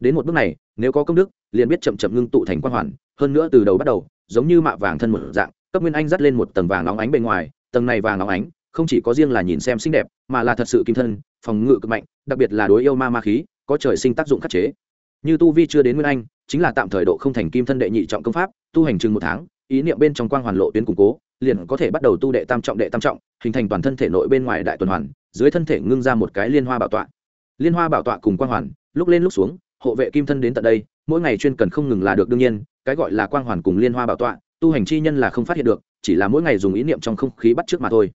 Đến một bước này, nếu có công đức, liền biết chậm chậm ngưng tụ thành quang hoàn, hơn nữa từ đầu bắt đầu, giống như mạ vàng thân một dạng, cấp nguyên anh dắt lên một tầng vàng óng ánh bên ngoài, tầng này vàng óng ánh, không chỉ có riêng là nhìn xem xinh đẹp, mà là thật sự kim thân, phòng ngự cực mạnh, đặc biệt là đối yêu ma ma khí, có trời sinh tác dụng khắc chế như tu vi chưa đến nguyên anh, chính là tạm thời độ không thành kim thân đệ nhị trọng công pháp, tu hành chừng một tháng, ý niệm bên trong quang hoàn lộ tuyến củng cố, liền có thể bắt đầu tu đệ tam trọng đệ tam trọng, hình thành toàn thân thể nội bên ngoài đại tuần hoàn, dưới thân thể ngưng ra một cái liên hoa bảo tọa. Liên hoa bảo tọa cùng quang hoàn, lúc lên lúc xuống, hộ vệ kim thân đến tận đây, mỗi ngày chuyên cần không ngừng là được đương nhiên, cái gọi là quang hoàn cùng liên hoa bảo tọa, tu hành chi nhân là không phát hiện được, chỉ là mỗi ngày dùng ý niệm trong không khí bắt trước mà thôi.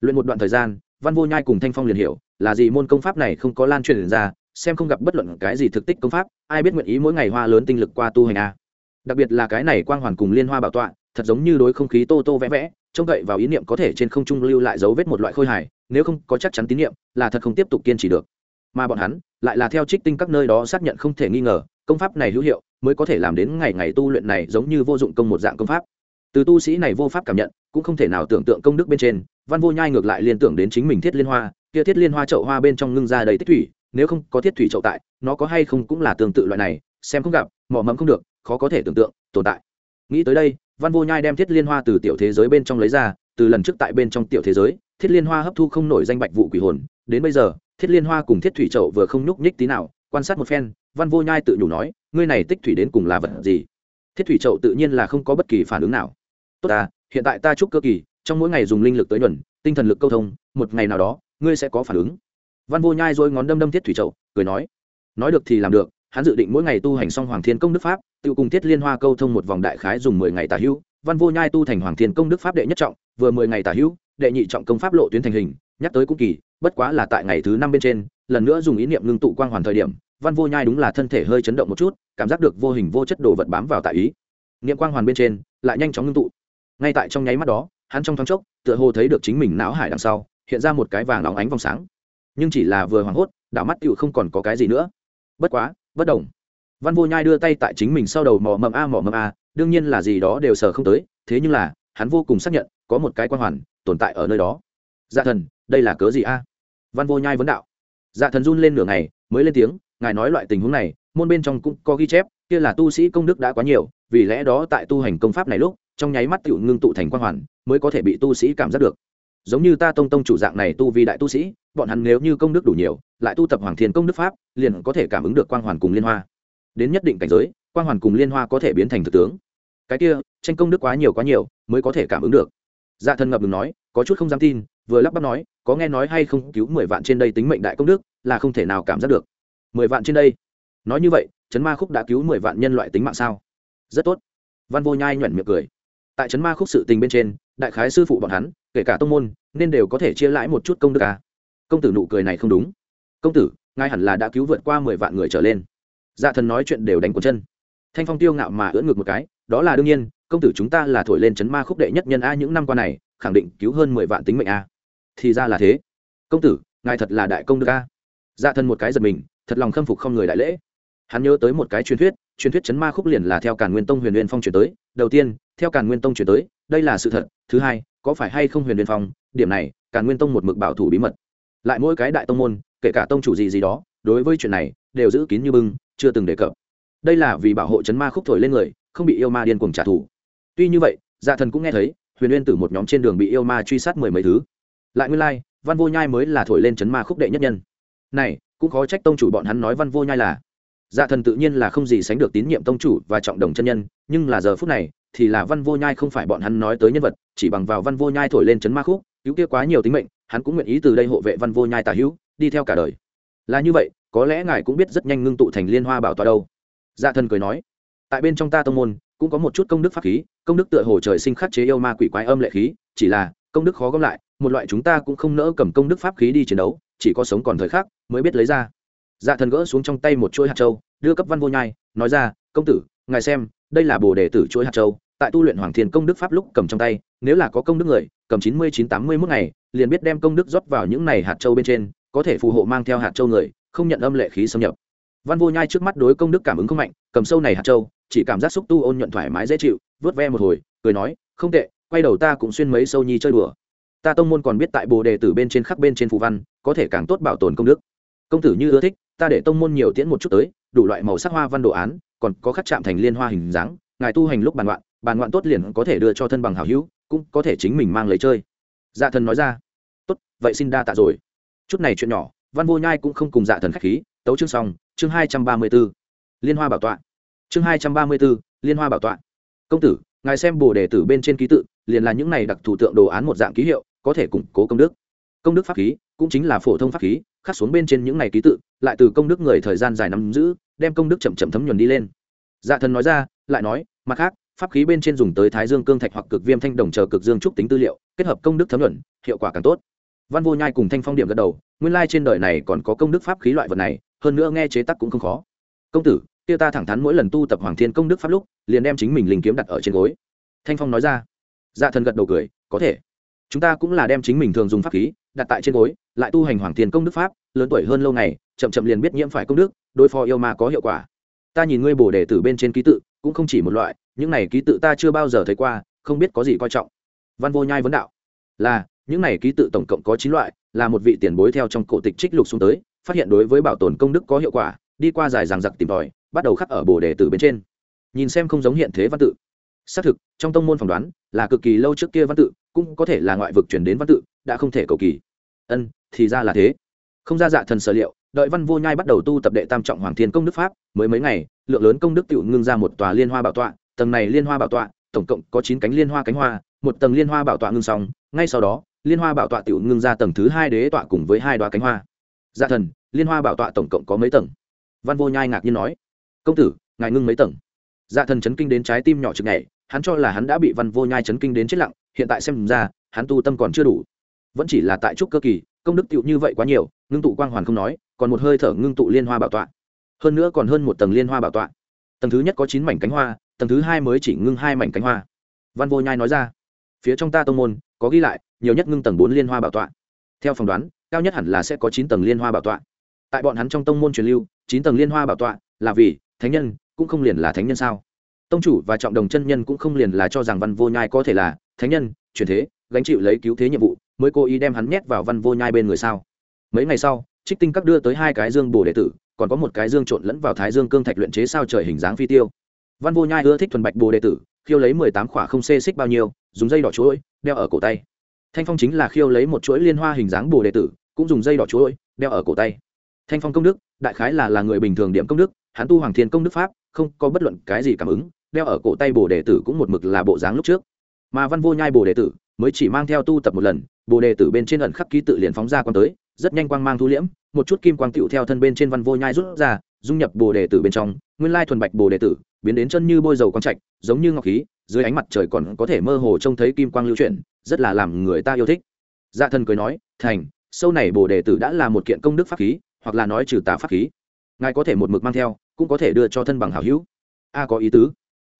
Luyện một đoạn thời gian, văn vô nhai cùng thanh phong liền hiểu, là gì môn công pháp này không có lan truyền ra xem không gặp bất luận cái gì thực tích công pháp, ai biết nguyện ý mỗi ngày hoa lớn tinh lực qua tu hành a đặc biệt là cái này quang hoàn cùng liên hoa bảo tọa, thật giống như đối không khí tô tô vẽ vẽ, trông cậy vào ý niệm có thể trên không trung lưu lại dấu vết một loại khôi hài, nếu không có chắc chắn tín niệm, là thật không tiếp tục kiên trì được. Mà bọn hắn, lại là theo trích tinh các nơi đó xác nhận không thể nghi ngờ, công pháp này hữu hiệu, mới có thể làm đến ngày ngày tu luyện này giống như vô dụng công một dạng công pháp. Từ tu sĩ này vô pháp cảm nhận, cũng không thể nào tưởng tượng công đức bên trên, văn vô nhai ngược lại liên tưởng đến chính mình thiết liên hoa, kia thiết liên hoa chậu hoa bên trong ngưng ra đầy tích thủy nếu không có thiết thủy chậu tại, nó có hay không cũng là tương tự loại này, xem không gặp, mỏ mẫm không được, khó có thể tưởng tượng, tồn tại. Nghĩ tới đây, văn vô nhai đem thiết liên hoa từ tiểu thế giới bên trong lấy ra, từ lần trước tại bên trong tiểu thế giới, thiết liên hoa hấp thu không nổi danh bạch vụ quỷ hồn, đến bây giờ, thiết liên hoa cùng thiết thủy chậu vừa không nhúc nhích tí nào, quan sát một phen, văn vô nhai tự nhủ nói, ngươi này tích thủy đến cùng là vật gì? Thiết thủy chậu tự nhiên là không có bất kỳ phản ứng nào. Tốt ta, hiện tại ta chúc cơ kỳ, trong mỗi ngày dùng linh lực tới nhuần, tinh thần lực câu thông, một ngày nào đó, ngươi sẽ có phản ứng văn vô nhai dôi ngón đâm đâm thiết thủy chậu, cười nói nói được thì làm được, hắn dự định mỗi ngày tu hành xong hoàng thiên công đức pháp tự cùng thiết liên hoa câu thông một vòng đại khái dùng mười ngày tả hữu. Văn vô nhai tu thành hoàng thiên công đức pháp đệ nhất trọng, vừa mười ngày tả hữu, đệ nhị trọng công pháp lộ tuyến thành hình, nhắc tới cũng kỳ, bất quá là tại ngày thứ năm bên trên, lần nữa dùng ý niệm ngưng tụ quang hoàn thời điểm, văn vô nhai đúng là thân thể hơi chấn động một chút, cảm giác được vô hình vô chất đồ vật bám vào tại ý. Niệm quang hoàn bên trên, lại nhanh chóng ngưng tụ. Ngay tại trong nháy mắt đó, hắn trong thoáng chốc, tựa hồ thấy được chính mình não hải đằng sau, hiện ra một cái vàng óng ánh vòng sáng nhưng chỉ là vừa hoảng hốt, đảo mắt tựu không còn có cái gì nữa. Bất quá, bất đồng. Văn vô nhai đưa tay tại chính mình sau đầu mỏ mầm a mỏ mầm a, đương nhiên là gì đó đều sờ không tới, thế nhưng là, hắn vô cùng xác nhận, có một cái quan hoàn tồn tại ở nơi đó. Dạ thần, đây là cớ gì a? Văn vô nhai vấn đạo. Dạ thần run lên nửa ngày, mới lên tiếng, ngài nói loại tình huống này, môn bên trong cũng có ghi chép, kia là tu sĩ công đức đã quá nhiều, vì lẽ đó tại tu hành công pháp này lúc, trong nháy mắt tiểu ngưng tụ thành quan hoàn, mới có thể bị tu sĩ cảm giác được. Giống như ta tông tông chủ dạng này tu vi đại tu sĩ bọn hắn nếu như công đức đủ nhiều, lại tu tập hoàng thiên công đức pháp, liền có thể cảm ứng được quang hoàn cùng liên hoa. Đến nhất định cảnh giới, quang hoàn cùng liên hoa có thể biến thành thực tướng. Cái kia, tranh công đức quá nhiều quá nhiều, mới có thể cảm ứng được. Dạ thần ngập ngừng nói, có chút không dám tin, vừa lắp bắp nói, có nghe nói hay không cứu mười vạn trên đây tính mệnh đại công đức, là không thể nào cảm giác được. Mười vạn trên đây? Nói như vậy, trấn ma khúc đã cứu mười vạn nhân loại tính mạng sao? Rất tốt. Văn vô nhai nhoẻn miệng cười. Tại trấn ma khúc sự tình bên trên, đại khái sư phụ bọn hắn, kể cả tông môn, nên đều có thể chia lãi một chút công đức à công tử nụ cười này không đúng. Công tử, ngài hẳn là đã cứu vượt qua mười vạn người trở lên. Dạ thần nói chuyện đều đánh cuốn chân. Thanh phong tiêu ngạo mà ưỡn ngược một cái, đó là đương nhiên, công tử chúng ta là thổi lên chấn ma khúc đệ nhất nhân a những năm qua này, khẳng định cứu hơn mười vạn tính mệnh a. Thì ra là thế. Công tử, ngài thật là đại công đức a. Dạ thần một cái giật mình, thật lòng khâm phục không người đại lễ. Hắn nhớ tới một cái truyền thuyết truyền thuyết chấn ma khúc liền là theo càn nguyên tông huyền huyền phong truyền tới. Đầu tiên, theo càn nguyên tông truyền tới, đây là sự thật. Thứ hai, có phải hay không huyền huyền phong? Điểm này, càn nguyên tông một mực bảo thủ bí mật lại mỗi cái đại tông môn kể cả tông chủ gì gì đó đối với chuyện này đều giữ kín như bưng chưa từng đề cập. Đây là vì bảo hộ chấn ma khúc thổi lên người không bị yêu ma điên cuồng trả thù. Tuy như vậy dạ thần cũng nghe thấy huyền uyên tử một nhóm trên đường bị yêu ma truy sát mười mấy thứ. Lại nguyên lai、like, văn vô nhai mới là thổi lên chấn ma khúc đệ nhất nhân. Này cũng khó trách tông chủ bọn hắn nói văn vô nhai là. Dạ thần tự nhiên là không gì sánh được tín nhiệm tông chủ và trọng đồng chân nhân nhưng là giờ phút này thì là văn vô nhai không phải bọn hắn nói tới nhân vật chỉ bằng vào văn vô nhai thổi lên chấn ma khúc cứu kia quá nhiều tính mệnh hắn cũng nguyện ý từ đây hộ vệ văn vô nhai tả hữu, đi theo cả đời. Là như vậy, có lẽ ngài cũng biết rất nhanh ngưng tụ thành liên hoa bảo tọa đâu. Dạ thần cười nói, tại bên trong ta tông môn, cũng có một chút công đức pháp khí, công đức tựa hồ trời sinh khắc chế yêu ma quỷ quái âm lệ khí, chỉ là, công đức khó gom lại, một loại chúng ta cũng không nỡ cầm công đức pháp khí đi chiến đấu, chỉ có sống còn thời khắc mới biết lấy ra. Dạ thần gỡ xuống trong tay một chuỗi hạt châu, đưa cấp văn vô nhai, nói ra, công tử, ngài xem, đây là bồ đề tử chuỗi hạt châu, tại tu luyện hoàng thiên công đức pháp lúc cầm trong tay, nếu là có công đức người, cầm chín mươi chín tám mươi mức ngày liền biết đem công đức rót vào những này hạt châu bên trên, có thể phù hộ mang theo hạt châu người, không nhận âm lệ khí xâm nhập. Văn vô nhai trước mắt đối công đức cảm ứng không mạnh, cầm sâu này hạt châu, chỉ cảm giác xúc tu ôn nhuận thoải mái dễ chịu vớt ve một hồi, cười nói, không tệ, quay đầu ta cũng xuyên mấy sâu nhi chơi đùa. Ta tông môn còn biết tại bồ đề tử bên trên khắc bên trên phù văn, có thể càng tốt bảo tồn công đức. Công tử như ưa thích, ta để tông môn nhiều tiễn một chút tới, đủ loại màu sắc hoa văn đồ án, còn có khắc chạm thành liên hoa hình dáng, ngài tu hành lúc bàn ngoạn bàn ngoạn tốt liền có thể đưa cho thân bằng hảo hữu, cũng có thể chính mình mang lấy chơi dạ thần nói ra. Tốt, vậy xin đa tạ rồi. Chút này chuyện nhỏ, văn vô nhai cũng không cùng dạ thần khách khí. Tấu chương xong, chương hai trăm ba mươi b ố liên hoa bảo tọa. Chương hai trăm ba mươi b ố liên hoa bảo tọa. Công tử, ngài xem bồ đề tử bên trên ký tự, liền là những này đặc thủ tượng đồ án một dạng ký hiệu, có thể củng cố công đức. Công đức pháp khí, cũng chính là phổ thông pháp khí, khắc xuống bên trên những này ký tự, lại từ công đức người thời gian dài nắm giữ, đem công đức chậm chậm thấm nhuần đi lên. Dạ thần nói ra, lại nói, mặt khác pháp khí bên trên dùng tới thái dương cương thạch hoặc cực viêm thanh đồng chờ cực dương trúc tính tư liệu, kết hợp công đức thấm luận hiệu quả càng tốt. Văn vô nhai cùng thanh phong điểm gật đầu, nguyên lai trên đời này còn có công đức pháp khí loại vật này, hơn nữa nghe chế tắc cũng không khó. Công tử, kia ta thẳng thắn mỗi lần tu tập hoàng thiên công đức pháp lúc, liền đem chính mình linh kiếm đặt ở trên gối. Thanh phong nói ra. Dạ thần gật đầu cười, có thể. Chúng ta cũng là đem chính mình thường dùng pháp khí đặt tại trên gối, lại tu hành hoàng thiên công đức pháp, lớn tuổi hơn lâu ngày, chậm chậm liền biết nhiễm phải công đức, đối phó yêu ma có hiệu quả ta nhìn ngươi bổ đề từ bên trên ký tự, cũng không chỉ một loại, những này ký tự ta chưa bao giờ thấy qua, không biết có gì coi trọng. Văn vô nhai vấn đạo. Là, những này ký tự tổng cộng có chín loại, là một vị tiền bối theo trong cổ tịch trích lục xuống tới, phát hiện đối với bảo tồn công đức có hiệu quả, đi qua dài ràng giặc tìm tòi, bắt đầu khắc ở bồ đề tử bên trên. Nhìn xem không giống hiện thế văn tự. Xác thực, trong tông môn phỏng đoán, là cực kỳ lâu trước kia văn tự, cũng có thể là ngoại vực chuyển đến văn tự, đã không thể cầu kỳ. Ân, thì ra là thế không ra dạ thần sở liệu, đợi văn vô nhai bắt đầu tu tập đệ tam trọng hoàng thiên công đức pháp, mới mấy ngày, lượng lớn công đức tự ngưng ra một tòa liên hoa bảo tọa, tầng này liên hoa bảo tọa, tổng cộng có chín cánh liên hoa cánh hoa, một tầng liên hoa bảo tọa ngưng xong, ngay sau đó, liên hoa bảo tọa tự ngưng ra tầng thứ hai đế tọa cùng với hai đoá cánh hoa. Dạ thần, liên hoa bảo tọa tổng cộng có mấy tầng? Văn vô nhai ngạc nhiên nói. Công tử, ngài ngưng mấy tầng? Dạ thần chấn kinh đến trái tim nhỏ chực nhảy, hắn cho là hắn đã bị văn vô nhai chấn kinh đến chết lặng, hiện tại xem ra, hắn tu tâm còn chưa đủ vẫn chỉ là tại trúc cơ kỳ, công đức tựu như vậy quá nhiều, ngưng tụ quang hoàn không nói, còn một hơi thở ngưng tụ liên hoa bảo tọa. Hơn nữa còn hơn một tầng liên hoa bảo tọa. Tầng thứ nhất có chín mảnh cánh hoa, tầng thứ hai mới chỉ ngưng hai mảnh cánh hoa. Văn vô nhai nói ra, phía trong ta tông môn, có ghi lại, nhiều nhất ngưng tầng bốn liên hoa bảo tọa. Theo phỏng đoán, cao nhất hẳn là sẽ có chín tầng liên hoa bảo tọa. Tại bọn hắn trong tông môn truyền lưu, chín tầng liên hoa bảo tọa là vì thánh nhân, cũng không liền là thánh nhân sao? Tông chủ và trọng đồng chân nhân cũng không liền là cho rằng văn vô nhai có thể là thánh nhân truyền thế, gánh chịu lấy cứu thế nhiệm vụ mới cố ý đem hắn nhét vào văn vô nhai bên người sao? Mấy ngày sau, trích tinh các đưa tới hai cái dương bồ đệ tử, còn có một cái dương trộn lẫn vào thái dương cương thạch luyện chế sao trời hình dáng phi tiêu. Văn vô nhai ưa thích thuần bạch bồ đệ tử, khiêu lấy mười tám khỏa không xê xích bao nhiêu, dùng dây đỏ chuỗi, đeo ở cổ tay. Thanh phong chính là khiêu lấy một chuỗi liên hoa hình dáng bồ đệ tử, cũng dùng dây đỏ chuỗi, đeo ở cổ tay. Thanh phong công đức, đại khái là là người bình thường điểm công đức, hắn tu hoàng thiên công đức pháp, không có bất luận cái gì cảm ứng, đeo ở cổ tay bồ đệ tử cũng một mực là bộ dáng lúc trước. Mà văn vô nhai bồ đệ tử, mới chỉ mang theo tu tập một lần bồ đề tử bên trên ẩn khắc ký tự liền phóng ra quang tới, rất nhanh quang mang thu liễm, một chút kim quang tựu theo thân bên trên văn vô nhai rút ra, dung nhập bồ đề tử bên trong, nguyên lai thuần bạch bồ đề tử, biến đến chân như bôi dầu quang trạch, giống như ngọc khí, dưới ánh mặt trời còn có thể mơ hồ trông thấy kim quang lưu chuyển, rất là làm người ta yêu thích. Dạ thần cười nói, thành, sâu này bồ đề tử đã là một kiện công đức pháp khí, hoặc là nói trừ tà pháp khí. Ngài có thể một mực mang theo, cũng có thể đưa cho thân bằng hảo hữu. A, có ý tứ.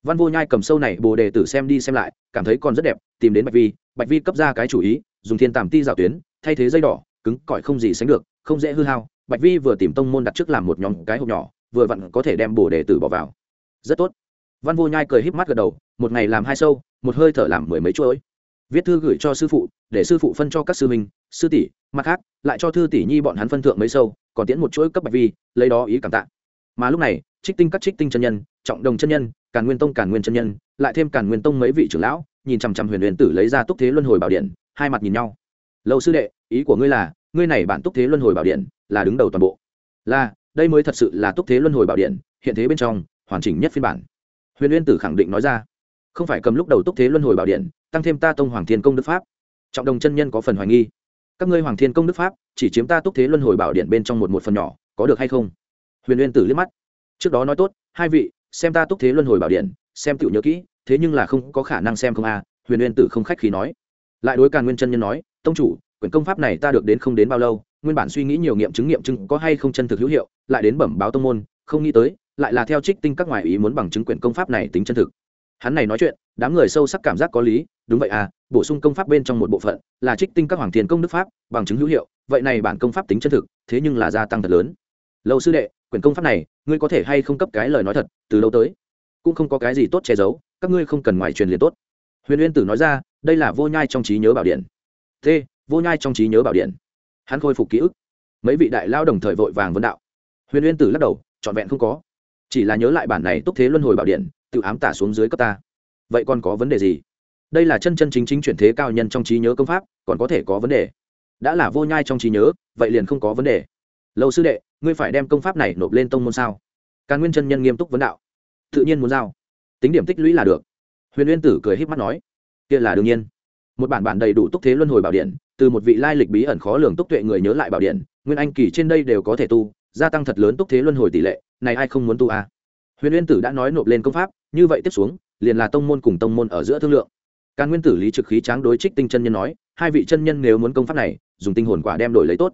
Văn vô nhai cầm sâu này bồ đề tử xem đi xem lại, cảm thấy còn rất đẹp, tìm đến bạch vi bạch vi cấp ra cái chủ ý dùng thiên tàm ti rào tuyến, thay thế dây đỏ, cứng cỏi không gì sánh được, không dễ hư hao. Bạch vi vừa tìm tông môn đặt trước làm một nhóm cái hộp nhỏ, vừa vặn có thể đem bổ đề tử bỏ vào. Rất tốt. Văn vô nhai cười híp mắt gật đầu, một ngày làm hai sâu, một hơi thở làm mười mấy chuỗi. Viết thư gửi cho sư phụ, để sư phụ phân cho các sư minh sư tỷ, mặt khác, lại cho thư tỷ nhi bọn hắn phân thượng mấy sâu, còn tiễn một chuỗi cấp bạch vi, lấy đó ý cảm tạ. Mà lúc này, trích tinh các trích tinh chân nhân, trọng đồng chân nhân, càn nguyên tông càn nguyên chân nhân, lại thêm càn nguyên tông mấy vị trưởng lão, nhìn chằm chằm huyền huyền tử lấy ra túc thế luân hồi bảo điện hai mặt nhìn nhau. Lâu sư đệ, ý của ngươi là, ngươi này bản túc thế luân hồi bảo điện là đứng đầu toàn bộ. Là, đây mới thật sự là túc thế luân hồi bảo điện, hiện thế bên trong, hoàn chỉnh nhất phiên bản. Huyền Uyên tử khẳng định nói ra. Không phải cầm lúc đầu túc thế luân hồi bảo điện, tăng thêm ta tông hoàng thiên công đức pháp. Trọng đồng chân nhân có phần hoài nghi. Các ngươi hoàng thiên công đức pháp, chỉ chiếm ta túc thế luân hồi bảo điện bên trong một một phần nhỏ, có được hay không? Huyền Uyên tử liếc mắt. Trước đó nói tốt, hai vị, xem ta túc thế luân hồi bảo điện, xem tựu nhớ kỹ, thế nhưng là không có khả năng xem không a. Huyền Uyên tử không khách khí nói lại đối càn nguyên chân nhân nói, tông chủ, quyển công pháp này ta được đến không đến bao lâu, nguyên bản suy nghĩ nhiều nghiệm chứng nghiệm chứng có hay không chân thực hữu hiệu, lại đến bẩm báo tông môn, không nghĩ tới, lại là theo trích tinh các ngoại ý muốn bằng chứng quyển công pháp này tính chân thực. Hắn này nói chuyện, đám người sâu sắc cảm giác có lý, đúng vậy à bổ sung công pháp bên trong một bộ phận là trích tinh các hoàng thiền công đức pháp, bằng chứng hữu hiệu, vậy này bản công pháp tính chân thực, thế nhưng là gia tăng thật lớn. Lâu sư đệ, quyển công pháp này, ngươi có thể hay không cấp cái lời nói thật, từ lâu tới? Cũng không có cái gì tốt che giấu, các ngươi không cần ngoài truyền liền tốt. Huyền uyên tử nói ra đây là vô nhai trong trí nhớ bảo điện. T, vô nhai trong trí nhớ bảo điện. Hắn khôi phục ký ức. Mấy vị đại lao đồng thời vội vàng vấn đạo. Huyền uyên tử lắc đầu, trọn vẹn không có. Chỉ là nhớ lại bản này túc thế luân hồi bảo điện, tự ám tả xuống dưới cấp ta. Vậy còn có vấn đề gì? Đây là chân chân chính chính chuyển thế cao nhân trong trí nhớ công pháp, còn có thể có vấn đề. Đã là vô nhai trong trí nhớ, vậy liền không có vấn đề. Lâu sư đệ, ngươi phải đem công pháp này nộp lên tông môn sao? Càn nguyên chân nhân nghiêm túc vấn đạo. Tự nhiên muốn giao. Tính điểm tích lũy là được. Huyền uyên tử cười h í p mắt nói kia là đương nhiên. Một bản bản đầy đủ túc thế luân hồi bảo điện, từ một vị lai lịch bí ẩn khó lường túc tuệ người nhớ lại bảo điện, nguyên anh kỳ trên đây đều có thể tu, gia tăng thật lớn túc thế luân hồi tỷ lệ, này ai không muốn tu à? huyền Nguyên tử đã nói nộp lên công pháp, như vậy tiếp xuống, liền là tông môn cùng tông môn ở giữa thương lượng. Càn nguyên tử lý trực khí tráng đối trích tinh chân nhân nói, hai vị chân nhân nếu muốn công pháp này, dùng tinh hồn quả đem đổi lấy tốt.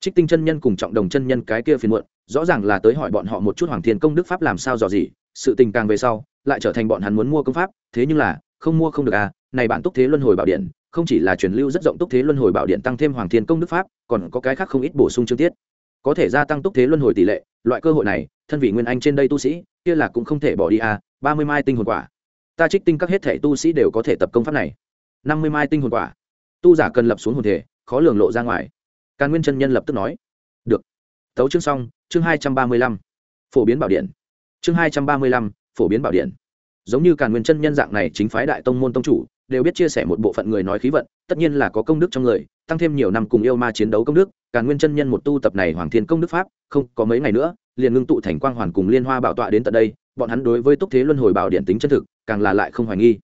Trích tinh chân nhân cùng trọng đồng chân nhân cái kia phiền muộn, rõ ràng là tới hỏi bọn họ một chút hoàng thiên công đức pháp làm sao dò gì sự tình càng về sau, lại trở thành bọn hắn muốn mua công pháp, thế nhưng là không mua không được à này bản túc thế luân hồi bảo điện, không chỉ là truyền lưu rất rộng túc thế luân hồi bảo điện tăng thêm hoàng thiên công đức pháp, còn có cái khác không ít bổ sung chương tiết. Có thể gia tăng túc thế luân hồi tỷ lệ, loại cơ hội này, thân vị nguyên anh trên đây tu sĩ, kia là cũng không thể bỏ đi à ba mươi mai tinh hồn quả. Ta trích tinh các hết thể tu sĩ đều có thể tập công pháp này. năm mươi mai tinh hồn quả. Tu giả cần lập xuống hồn thể, khó lường lộ ra ngoài. Càn nguyên chân nhân lập tức nói. Được. Tấu chương xong, chương hai trăm ba mươi lăm. Phổ biến bảo điện. Chương hai trăm ba mươi lăm, phổ biến bảo điện giống như càn nguyên chân nhân dạng này chính phái đại tông môn tông chủ, đều biết chia sẻ một bộ phận người nói khí vận, tất nhiên là có công đức trong người, tăng thêm nhiều năm cùng yêu ma chiến đấu công đức, càn nguyên chân nhân một tu tập này hoàng thiên công đức pháp, không có mấy ngày nữa, liền ngưng tụ thành quang hoàn cùng liên hoa bảo tọa đến tận đây, bọn hắn đối với túc thế luân hồi bảo điện tính chân thực, càng là lại không hoài nghi.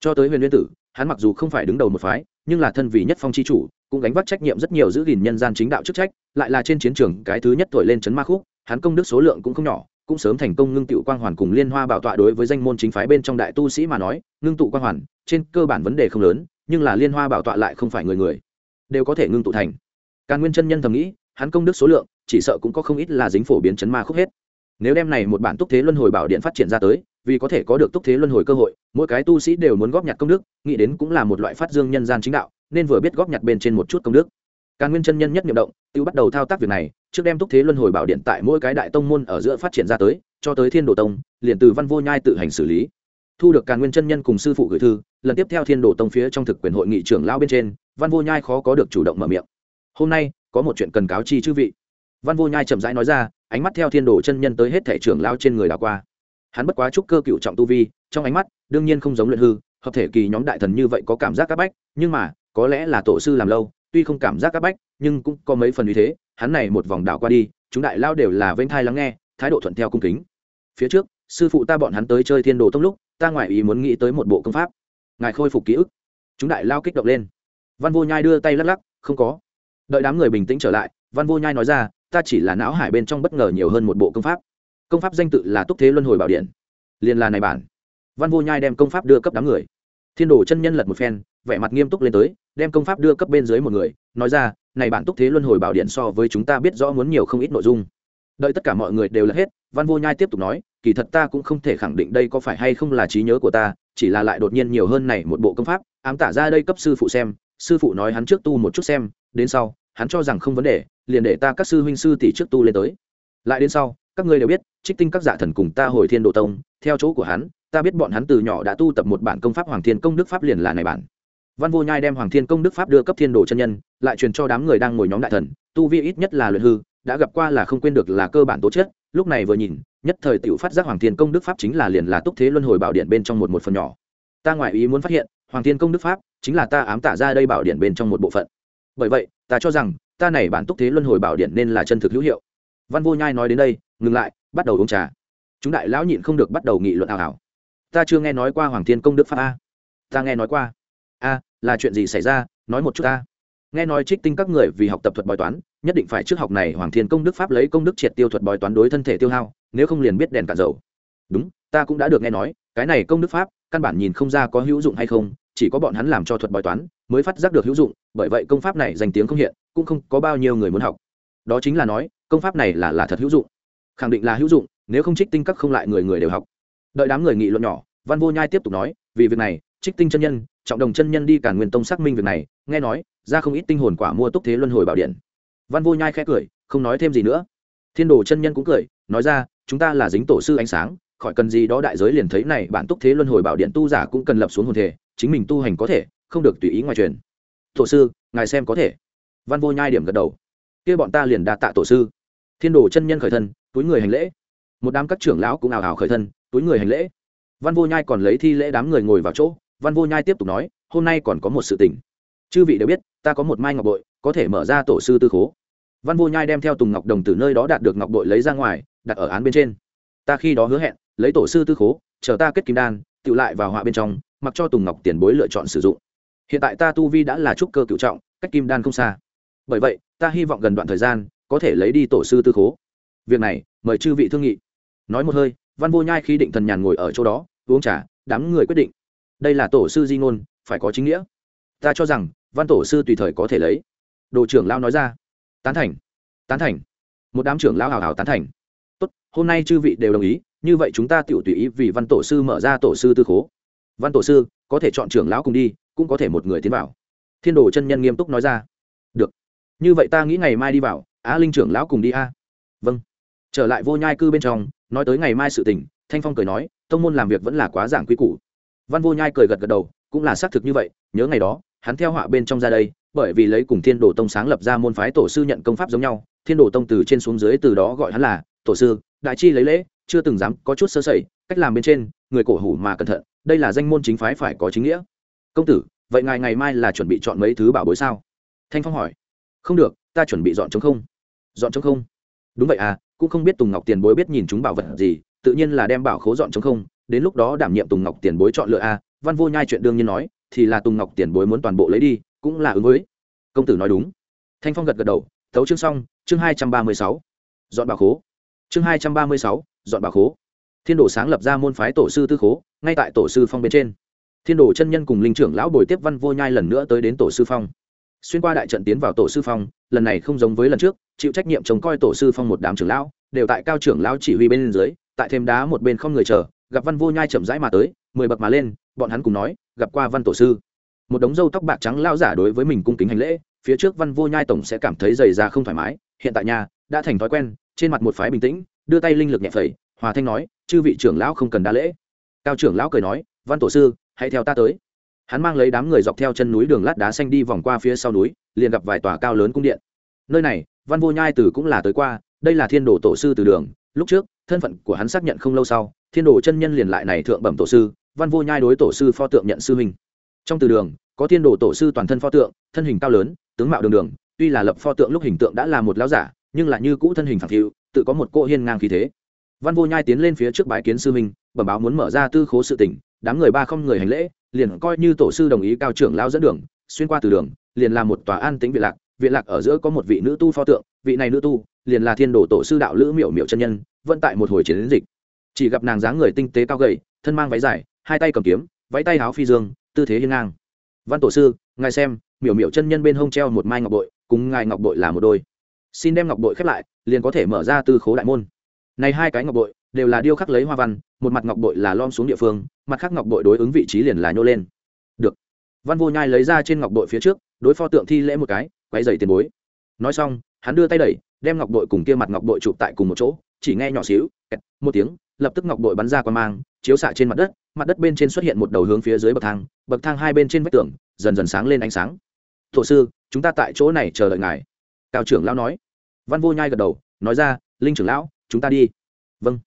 Cho tới huyền nguyên tử, hắn mặc dù không phải đứng đầu một phái, nhưng là thân vì nhất phong c h i chủ, cũng gánh vác trách nhiệm rất nhiều giữ gìn nhân gian chính đạo chức trách, lại là trên chiến trường cái thứ nhất thổi lên chấn ma khúc, hắn công đức số lượng cũng không nhỏ cũng sớm thành công ngưng tụ quang hoàn cùng liên hoa bảo tọa đối với danh môn chính phái bên trong đại tu sĩ mà nói, ngưng tụ quang hoàn, trên cơ bản vấn đề không lớn, nhưng là liên hoa bảo tọa lại không phải người người, đều có thể ngưng tụ thành. Càn nguyên chân nhân thầm nghĩ, hắn công đức số lượng, chỉ sợ cũng có không ít là dính phổ biến chấn ma khúc hết. Nếu đem này một bản túc thế luân hồi bảo điện phát triển ra tới, vì có thể có được túc thế luân hồi cơ hội, mỗi cái tu sĩ đều muốn góp nhặt công đức, nghĩ đến cũng là một loại phát dương nhân gian chính đạo, nên vừa biết góp nhặt bên trên một chút công đức càn nguyên chân nhân nhất nhiệm động tự bắt đầu thao tác việc này, trước đem túc thế luân hồi bảo điện tại mỗi cái đại tông môn ở giữa phát triển ra tới, cho tới thiên đồ tông, liền từ văn vô nhai tự hành xử lý. Thu được càn nguyên chân nhân cùng sư phụ gửi thư, lần tiếp theo thiên đồ tông phía trong thực quyền hội nghị trưởng lao bên trên, văn vô nhai khó có được chủ động mở miệng. Hôm nay, có một chuyện cần cáo chi chư vị. Văn vô nhai chậm rãi nói ra, ánh mắt theo thiên đồ chân nhân tới hết thể trưởng lao trên người đã qua. Hắn bất quá chút cơ cựu trọng tu vi, trong ánh mắt, đương nhiên không giống luyện hư, hợp thể kỳ nhóm đại thần như vậy có cảm giác các bách, nhưng mà, có lẽ là tổ sư làm lâu tuy không cảm giác các bách, nhưng cũng có mấy phần như thế. Hắn này một vòng đảo qua đi, chúng đại lao đều là vênh thai lắng nghe, thái độ thuận theo cung kính. Phía trước, sư phụ ta bọn hắn tới chơi thiên đồ tông lúc, ta ngoại ý muốn nghĩ tới một bộ công pháp. Ngài khôi phục ký ức. Chúng đại lao kích động lên. Văn vô nhai đưa tay lắc lắc, không có. Đợi đám người bình tĩnh trở lại, văn vô nhai nói ra, ta chỉ là não hải bên trong bất ngờ nhiều hơn một bộ công pháp. Công pháp danh tự là túc thế luân hồi bảo điện. Liền là này bản. Văn vô nhai đem công pháp đưa cấp đám người. Thiên đồ chân nhân lật một phen vẻ mặt nghiêm túc lên tới, đem công pháp đưa cấp bên dưới một người, nói ra, này bản túc thế luân hồi bảo điện so với chúng ta biết rõ muốn nhiều không ít nội dung. Đợi tất cả mọi người đều là hết, văn vô nhai tiếp tục nói, kỳ thật ta cũng không thể khẳng định đây có phải hay không là trí nhớ của ta, chỉ là lại đột nhiên nhiều hơn này một bộ công pháp, ám tả ra đây cấp sư phụ xem. Sư phụ nói hắn trước tu một chút xem, đến sau, hắn cho rằng không vấn đề, liền để ta các sư huynh sư tỷ trước tu lên tới. Lại đến sau, các ngươi đều biết, trích tinh các dạ thần cùng ta hồi thiên độ tông, theo chỗ của hắn, ta biết bọn hắn từ nhỏ đã tu tập một bản công pháp hoàng thiên công đức pháp liền là này bản văn vô nhai đem hoàng thiên công đức pháp đưa cấp thiên đồ chân nhân, lại truyền cho đám người đang ngồi nhóm đại thần, tu vi ít nhất là luyện hư, đã gặp qua là không quên được là cơ bản tố chất, lúc này vừa nhìn, nhất thời tiểu phát giác hoàng thiên công đức pháp chính là liền là túc thế luân hồi bảo điện bên trong một một phần nhỏ. Ta ngoại ý muốn phát hiện, hoàng thiên công đức pháp chính là ta ám tả ra đây bảo điện bên trong một bộ phận. Bởi vậy, ta cho rằng, ta này bản túc thế luân hồi bảo điện nên là chân thực hữu hiệu. Văn vô nhai nói đến đây, ngừng lại, bắt đầu uống trà. Chúng đại lão nhịn không được bắt đầu nghị luận ảo ảo. Ta chưa nghe nói qua hoàng thiên công đức pháp a. Ta nghe nói qua a, là chuyện gì xảy ra? Nói một chút ta. Nghe nói trích tinh các người vì học tập thuật bói toán, nhất định phải trước học này hoàng thiên công đức pháp lấy công đức triệt tiêu thuật bói toán đối thân thể tiêu hao, nếu không liền biết đèn cả dầu. Đúng, ta cũng đã được nghe nói, cái này công đức pháp, căn bản nhìn không ra có hữu dụng hay không, chỉ có bọn hắn làm cho thuật bói toán mới phát giác được hữu dụng, bởi vậy công pháp này danh tiếng không hiện, cũng không có bao nhiêu người muốn học. Đó chính là nói, công pháp này là là thật hữu dụng. Khẳng định là hữu dụng, nếu không trích tinh các không lại người người đều học. Đợi đám người nghị luận nhỏ, văn vô nhai tiếp tục nói, vì việc này, trích tinh chân nhân trọng đồng chân nhân đi cản nguyên tông xác minh việc này, nghe nói, ra không ít tinh hồn quả mua túc thế luân hồi bảo điện. Văn vô nhai khẽ cười, không nói thêm gì nữa. Thiên đồ chân nhân cũng cười, nói ra, chúng ta là dính tổ sư ánh sáng, khỏi cần gì đó đại giới liền thấy này, bản túc thế luân hồi bảo điện tu giả cũng cần lập xuống hồn thể, chính mình tu hành có thể, không được tùy ý ngoài truyền. Tổ sư, ngài xem có thể. Văn vô nhai điểm gật đầu. Kia bọn ta liền đạt tạ tổ sư. Thiên đồ chân nhân khởi thân, túi người hành lễ. Một đám các trưởng lão cũng ào ào khởi thân, túi người hành lễ. Văn vô nhai còn lấy thi lễ đám người ngồi vào chỗ văn vô nhai tiếp tục nói, hôm nay còn có một sự tình. Chư vị đều biết, ta có một mai ngọc bội, có thể mở ra tổ sư tư khố. Văn vô nhai đem theo tùng ngọc đồng từ nơi đó đạt được ngọc bội lấy ra ngoài, đặt ở án bên trên. Ta khi đó hứa hẹn, lấy tổ sư tư khố, chờ ta kết kim đan, tự lại vào họa bên trong, mặc cho tùng ngọc tiền bối lựa chọn sử dụng. Hiện tại ta tu vi đã là trúc cơ cựu trọng, cách kim đan không xa. Bởi vậy, ta hy vọng gần đoạn thời gian, có thể lấy đi tổ sư tư khố. Việc này, mời chư vị thương nghị. Nói một hơi, văn vô nhai khi định thần nhàn ngồi ở chỗ đó, uống trà, đám người quyết định đây là tổ sư di ngôn, phải có chính nghĩa. Ta cho rằng, văn tổ sư tùy thời có thể lấy. Đồ trưởng lao nói ra. Tán thành. Tán thành. Một đám trưởng lao hào hào tán thành. Tốt, hôm nay chư vị đều đồng ý, như vậy chúng ta tự tùy ý vì văn tổ sư mở ra tổ sư tư khố. Văn tổ sư, có thể chọn trưởng lão cùng đi, cũng có thể một người tiến vào. Thiên đồ chân nhân nghiêm túc nói ra. Được. Như vậy ta nghĩ ngày mai đi vào, á linh trưởng lão cùng đi a. Vâng. Trở lại vô nhai cư bên trong, nói tới ngày mai sự tình, thanh phong cười nói, tông môn làm việc vẫn là quá giảng quy củ văn vô nhai cười gật gật đầu, cũng là xác thực như vậy, nhớ ngày đó, hắn theo họa bên trong ra đây, bởi vì lấy cùng thiên đồ tông sáng lập ra môn phái tổ sư nhận công pháp giống nhau, thiên đồ tông từ trên xuống dưới từ đó gọi hắn là, tổ sư, đại chi lấy lễ, chưa từng dám có chút sơ sẩy, cách làm bên trên, người cổ hủ mà cẩn thận, đây là danh môn chính phái phải có chính nghĩa. Công tử, vậy ngài ngày mai là chuẩn bị chọn mấy thứ bảo bối sao? Thanh phong hỏi. Không được, ta chuẩn bị dọn chống không. Dọn chống không? Đúng vậy à cũng không biết tùng ngọc tiền bối biết nhìn chúng bảo vật gì, tự nhiên là đem bảo khố dọn chống không đến lúc đó đảm nhiệm tùng ngọc tiền bối chọn lựa a, văn vô nhai chuyện đương nhiên nói, thì là tùng ngọc tiền bối muốn toàn bộ lấy đi, cũng là ứng với. Công tử nói đúng. Thanh phong gật gật đầu, thấu chương xong, chương hai trăm ba mươi sáu. Dọn bà khố. Chương hai trăm ba mươi sáu, dọn bà khố. Thiên đồ sáng lập ra môn phái tổ sư tư khố, ngay tại tổ sư phong bên trên. Thiên đồ chân nhân cùng linh trưởng lão bồi tiếp văn vô nhai lần nữa tới đến tổ sư phong. Xuyên qua đại trận tiến vào tổ sư phong, lần này không giống với lần trước, chịu trách nhiệm trông coi tổ sư phong một đám trưởng lão, đều tại cao trưởng lão chỉ huy bên dưới, tại thêm đá một bên không người chờ gặp văn vô nhai chậm rãi mà tới, mười bậc mà lên, bọn hắn cùng nói, gặp qua văn tổ sư. Một đống râu tóc bạc trắng lao giả đối với mình cung kính hành lễ, phía trước văn vô nhai tổng sẽ cảm thấy dày ra không thoải mái, hiện tại nhà, đã thành thói quen, trên mặt một phái bình tĩnh, đưa tay linh lực nhẹ phẩy, hòa thanh nói, chư vị trưởng lão không cần đa lễ. Cao trưởng lão cười nói, văn tổ sư, hãy theo ta tới. Hắn mang lấy đám người dọc theo chân núi đường lát đá xanh đi vòng qua phía sau núi, liền gặp vài tòa cao lớn cung điện. Nơi này, văn vô nhai từ cũng là tới qua, đây là thiên đồ tổ sư từ đường, lúc trước, thân phận của hắn xác nhận không lâu sau thiên đồ chân nhân liền lại này thượng bẩm tổ sư, văn vô nhai đối tổ sư pho tượng nhận sư huynh. Trong từ đường, có thiên đồ tổ sư toàn thân pho tượng, thân hình cao lớn, tướng mạo đường đường, tuy là lập pho tượng lúc hình tượng đã là một lão giả, nhưng là như cũ thân hình phản thiệu tự có một cô hiên ngang khí thế. Văn vô nhai tiến lên phía trước bái kiến sư huynh, bẩm báo muốn mở ra tư khố sự tỉnh đám người ba không người hành lễ, liền coi như tổ sư đồng ý cao trưởng lao dẫn đường, xuyên qua từ đường, liền là một tòa an tính viện lạc viện lạc ở giữa có một vị nữ tu pho tượng, vị này nữ tu, liền là thiên đồ tổ sư đạo lữ miểu miểu chân nhân, vẫn tại một hồi chiến dịch chỉ gặp nàng dáng người tinh tế cao gầy, thân mang váy dài, hai tay cầm kiếm, váy tay háo phi dương, tư thế hiên ngang. Văn tổ sư, ngài xem, miểu miểu chân nhân bên hông treo một mai ngọc bội, cùng ngài ngọc bội là một đôi. Xin đem ngọc bội khép lại, liền có thể mở ra tư khố đại môn. Này hai cái ngọc bội đều là điêu khắc lấy hoa văn, một mặt ngọc bội là lom xuống địa phương, mặt khác ngọc bội đối ứng vị trí liền là nhô lên. Được. Văn vô nhai lấy ra trên ngọc bội phía trước, đối pho tượng thi lễ một cái quay dày tiền bối. Nói xong, hắn đưa tay đẩy, đem ngọc bội cùng kia mặt ngọc bội chụp tại cùng một chỗ, chỉ nghe nhỏ xíu một tiếng lập tức ngọc bội bắn ra qua mang, chiếu xạ trên mặt đất mặt đất bên trên xuất hiện một đầu hướng phía dưới bậc thang bậc thang hai bên trên vách tường, dần dần sáng lên ánh sáng. Thổ sư, chúng ta tại chỗ này chờ đợi ngài. Cao trưởng lão nói. Văn vô nhai gật đầu, nói ra, linh trưởng lão, chúng ta đi. Vâng.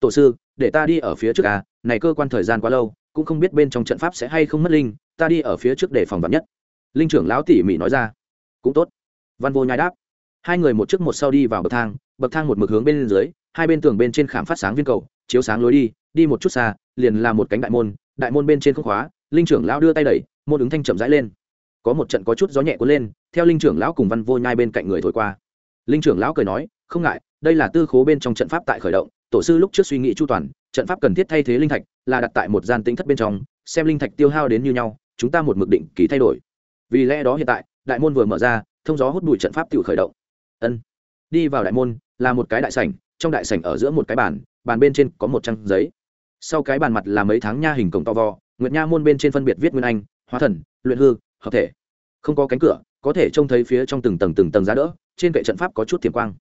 Tổ sư, để ta đi ở phía trước à này cơ quan thời gian quá lâu, cũng không biết bên trong trận pháp sẽ hay không mất linh, ta đi ở phía trước để phòng vật nhất. Linh trưởng lão tỉ mỉ nói ra. Cũng tốt. Văn vô nhai đáp. Hai người một trước một sau đi vào bậc thang bậc thang một mực hướng bên dưới, hai bên tường bên trên khảm phát sáng viên cầu, chiếu sáng lối đi đi một chút xa, liền là một cánh đại môn đại môn bên trên không khóa, linh trưởng lão đưa tay đẩy, môn ứng thanh chậm rãi lên. Có một trận có chút gió nhẹ cuốn lên, theo linh trưởng lão cùng văn vô nhai bên cạnh người thổi qua. Linh trưởng lão cười nói, không ngại, đây là tư khố bên trong trận pháp tại khởi động, tổ sư lúc trước suy nghĩ chu toàn, trận pháp cần thiết thay thế linh thạch, là đặt tại một gian tính thất bên trong, xem linh thạch tiêu hao đến như nhau, chúng ta một mực định kỳ thay đổi. Vì lẽ đó hiện tại, đại môn vừa mở ra, thông gió hút bụi trận pháp tự khởi động. Ân. Đi vào đại môn là một cái đại sảnh, trong đại sảnh ở giữa một cái bàn bàn bên trên có một trang giấy. Sau cái bàn mặt là mấy tháng nha hình cổng to vò nguyệt nha môn bên trên phân biệt viết nguyên anh, hóa thần, luyện hư, hợp thể. Không có cánh cửa, có thể trông thấy phía trong từng tầng từng tầng giá đỡ, trên kệ trận pháp có chút tiềm quang.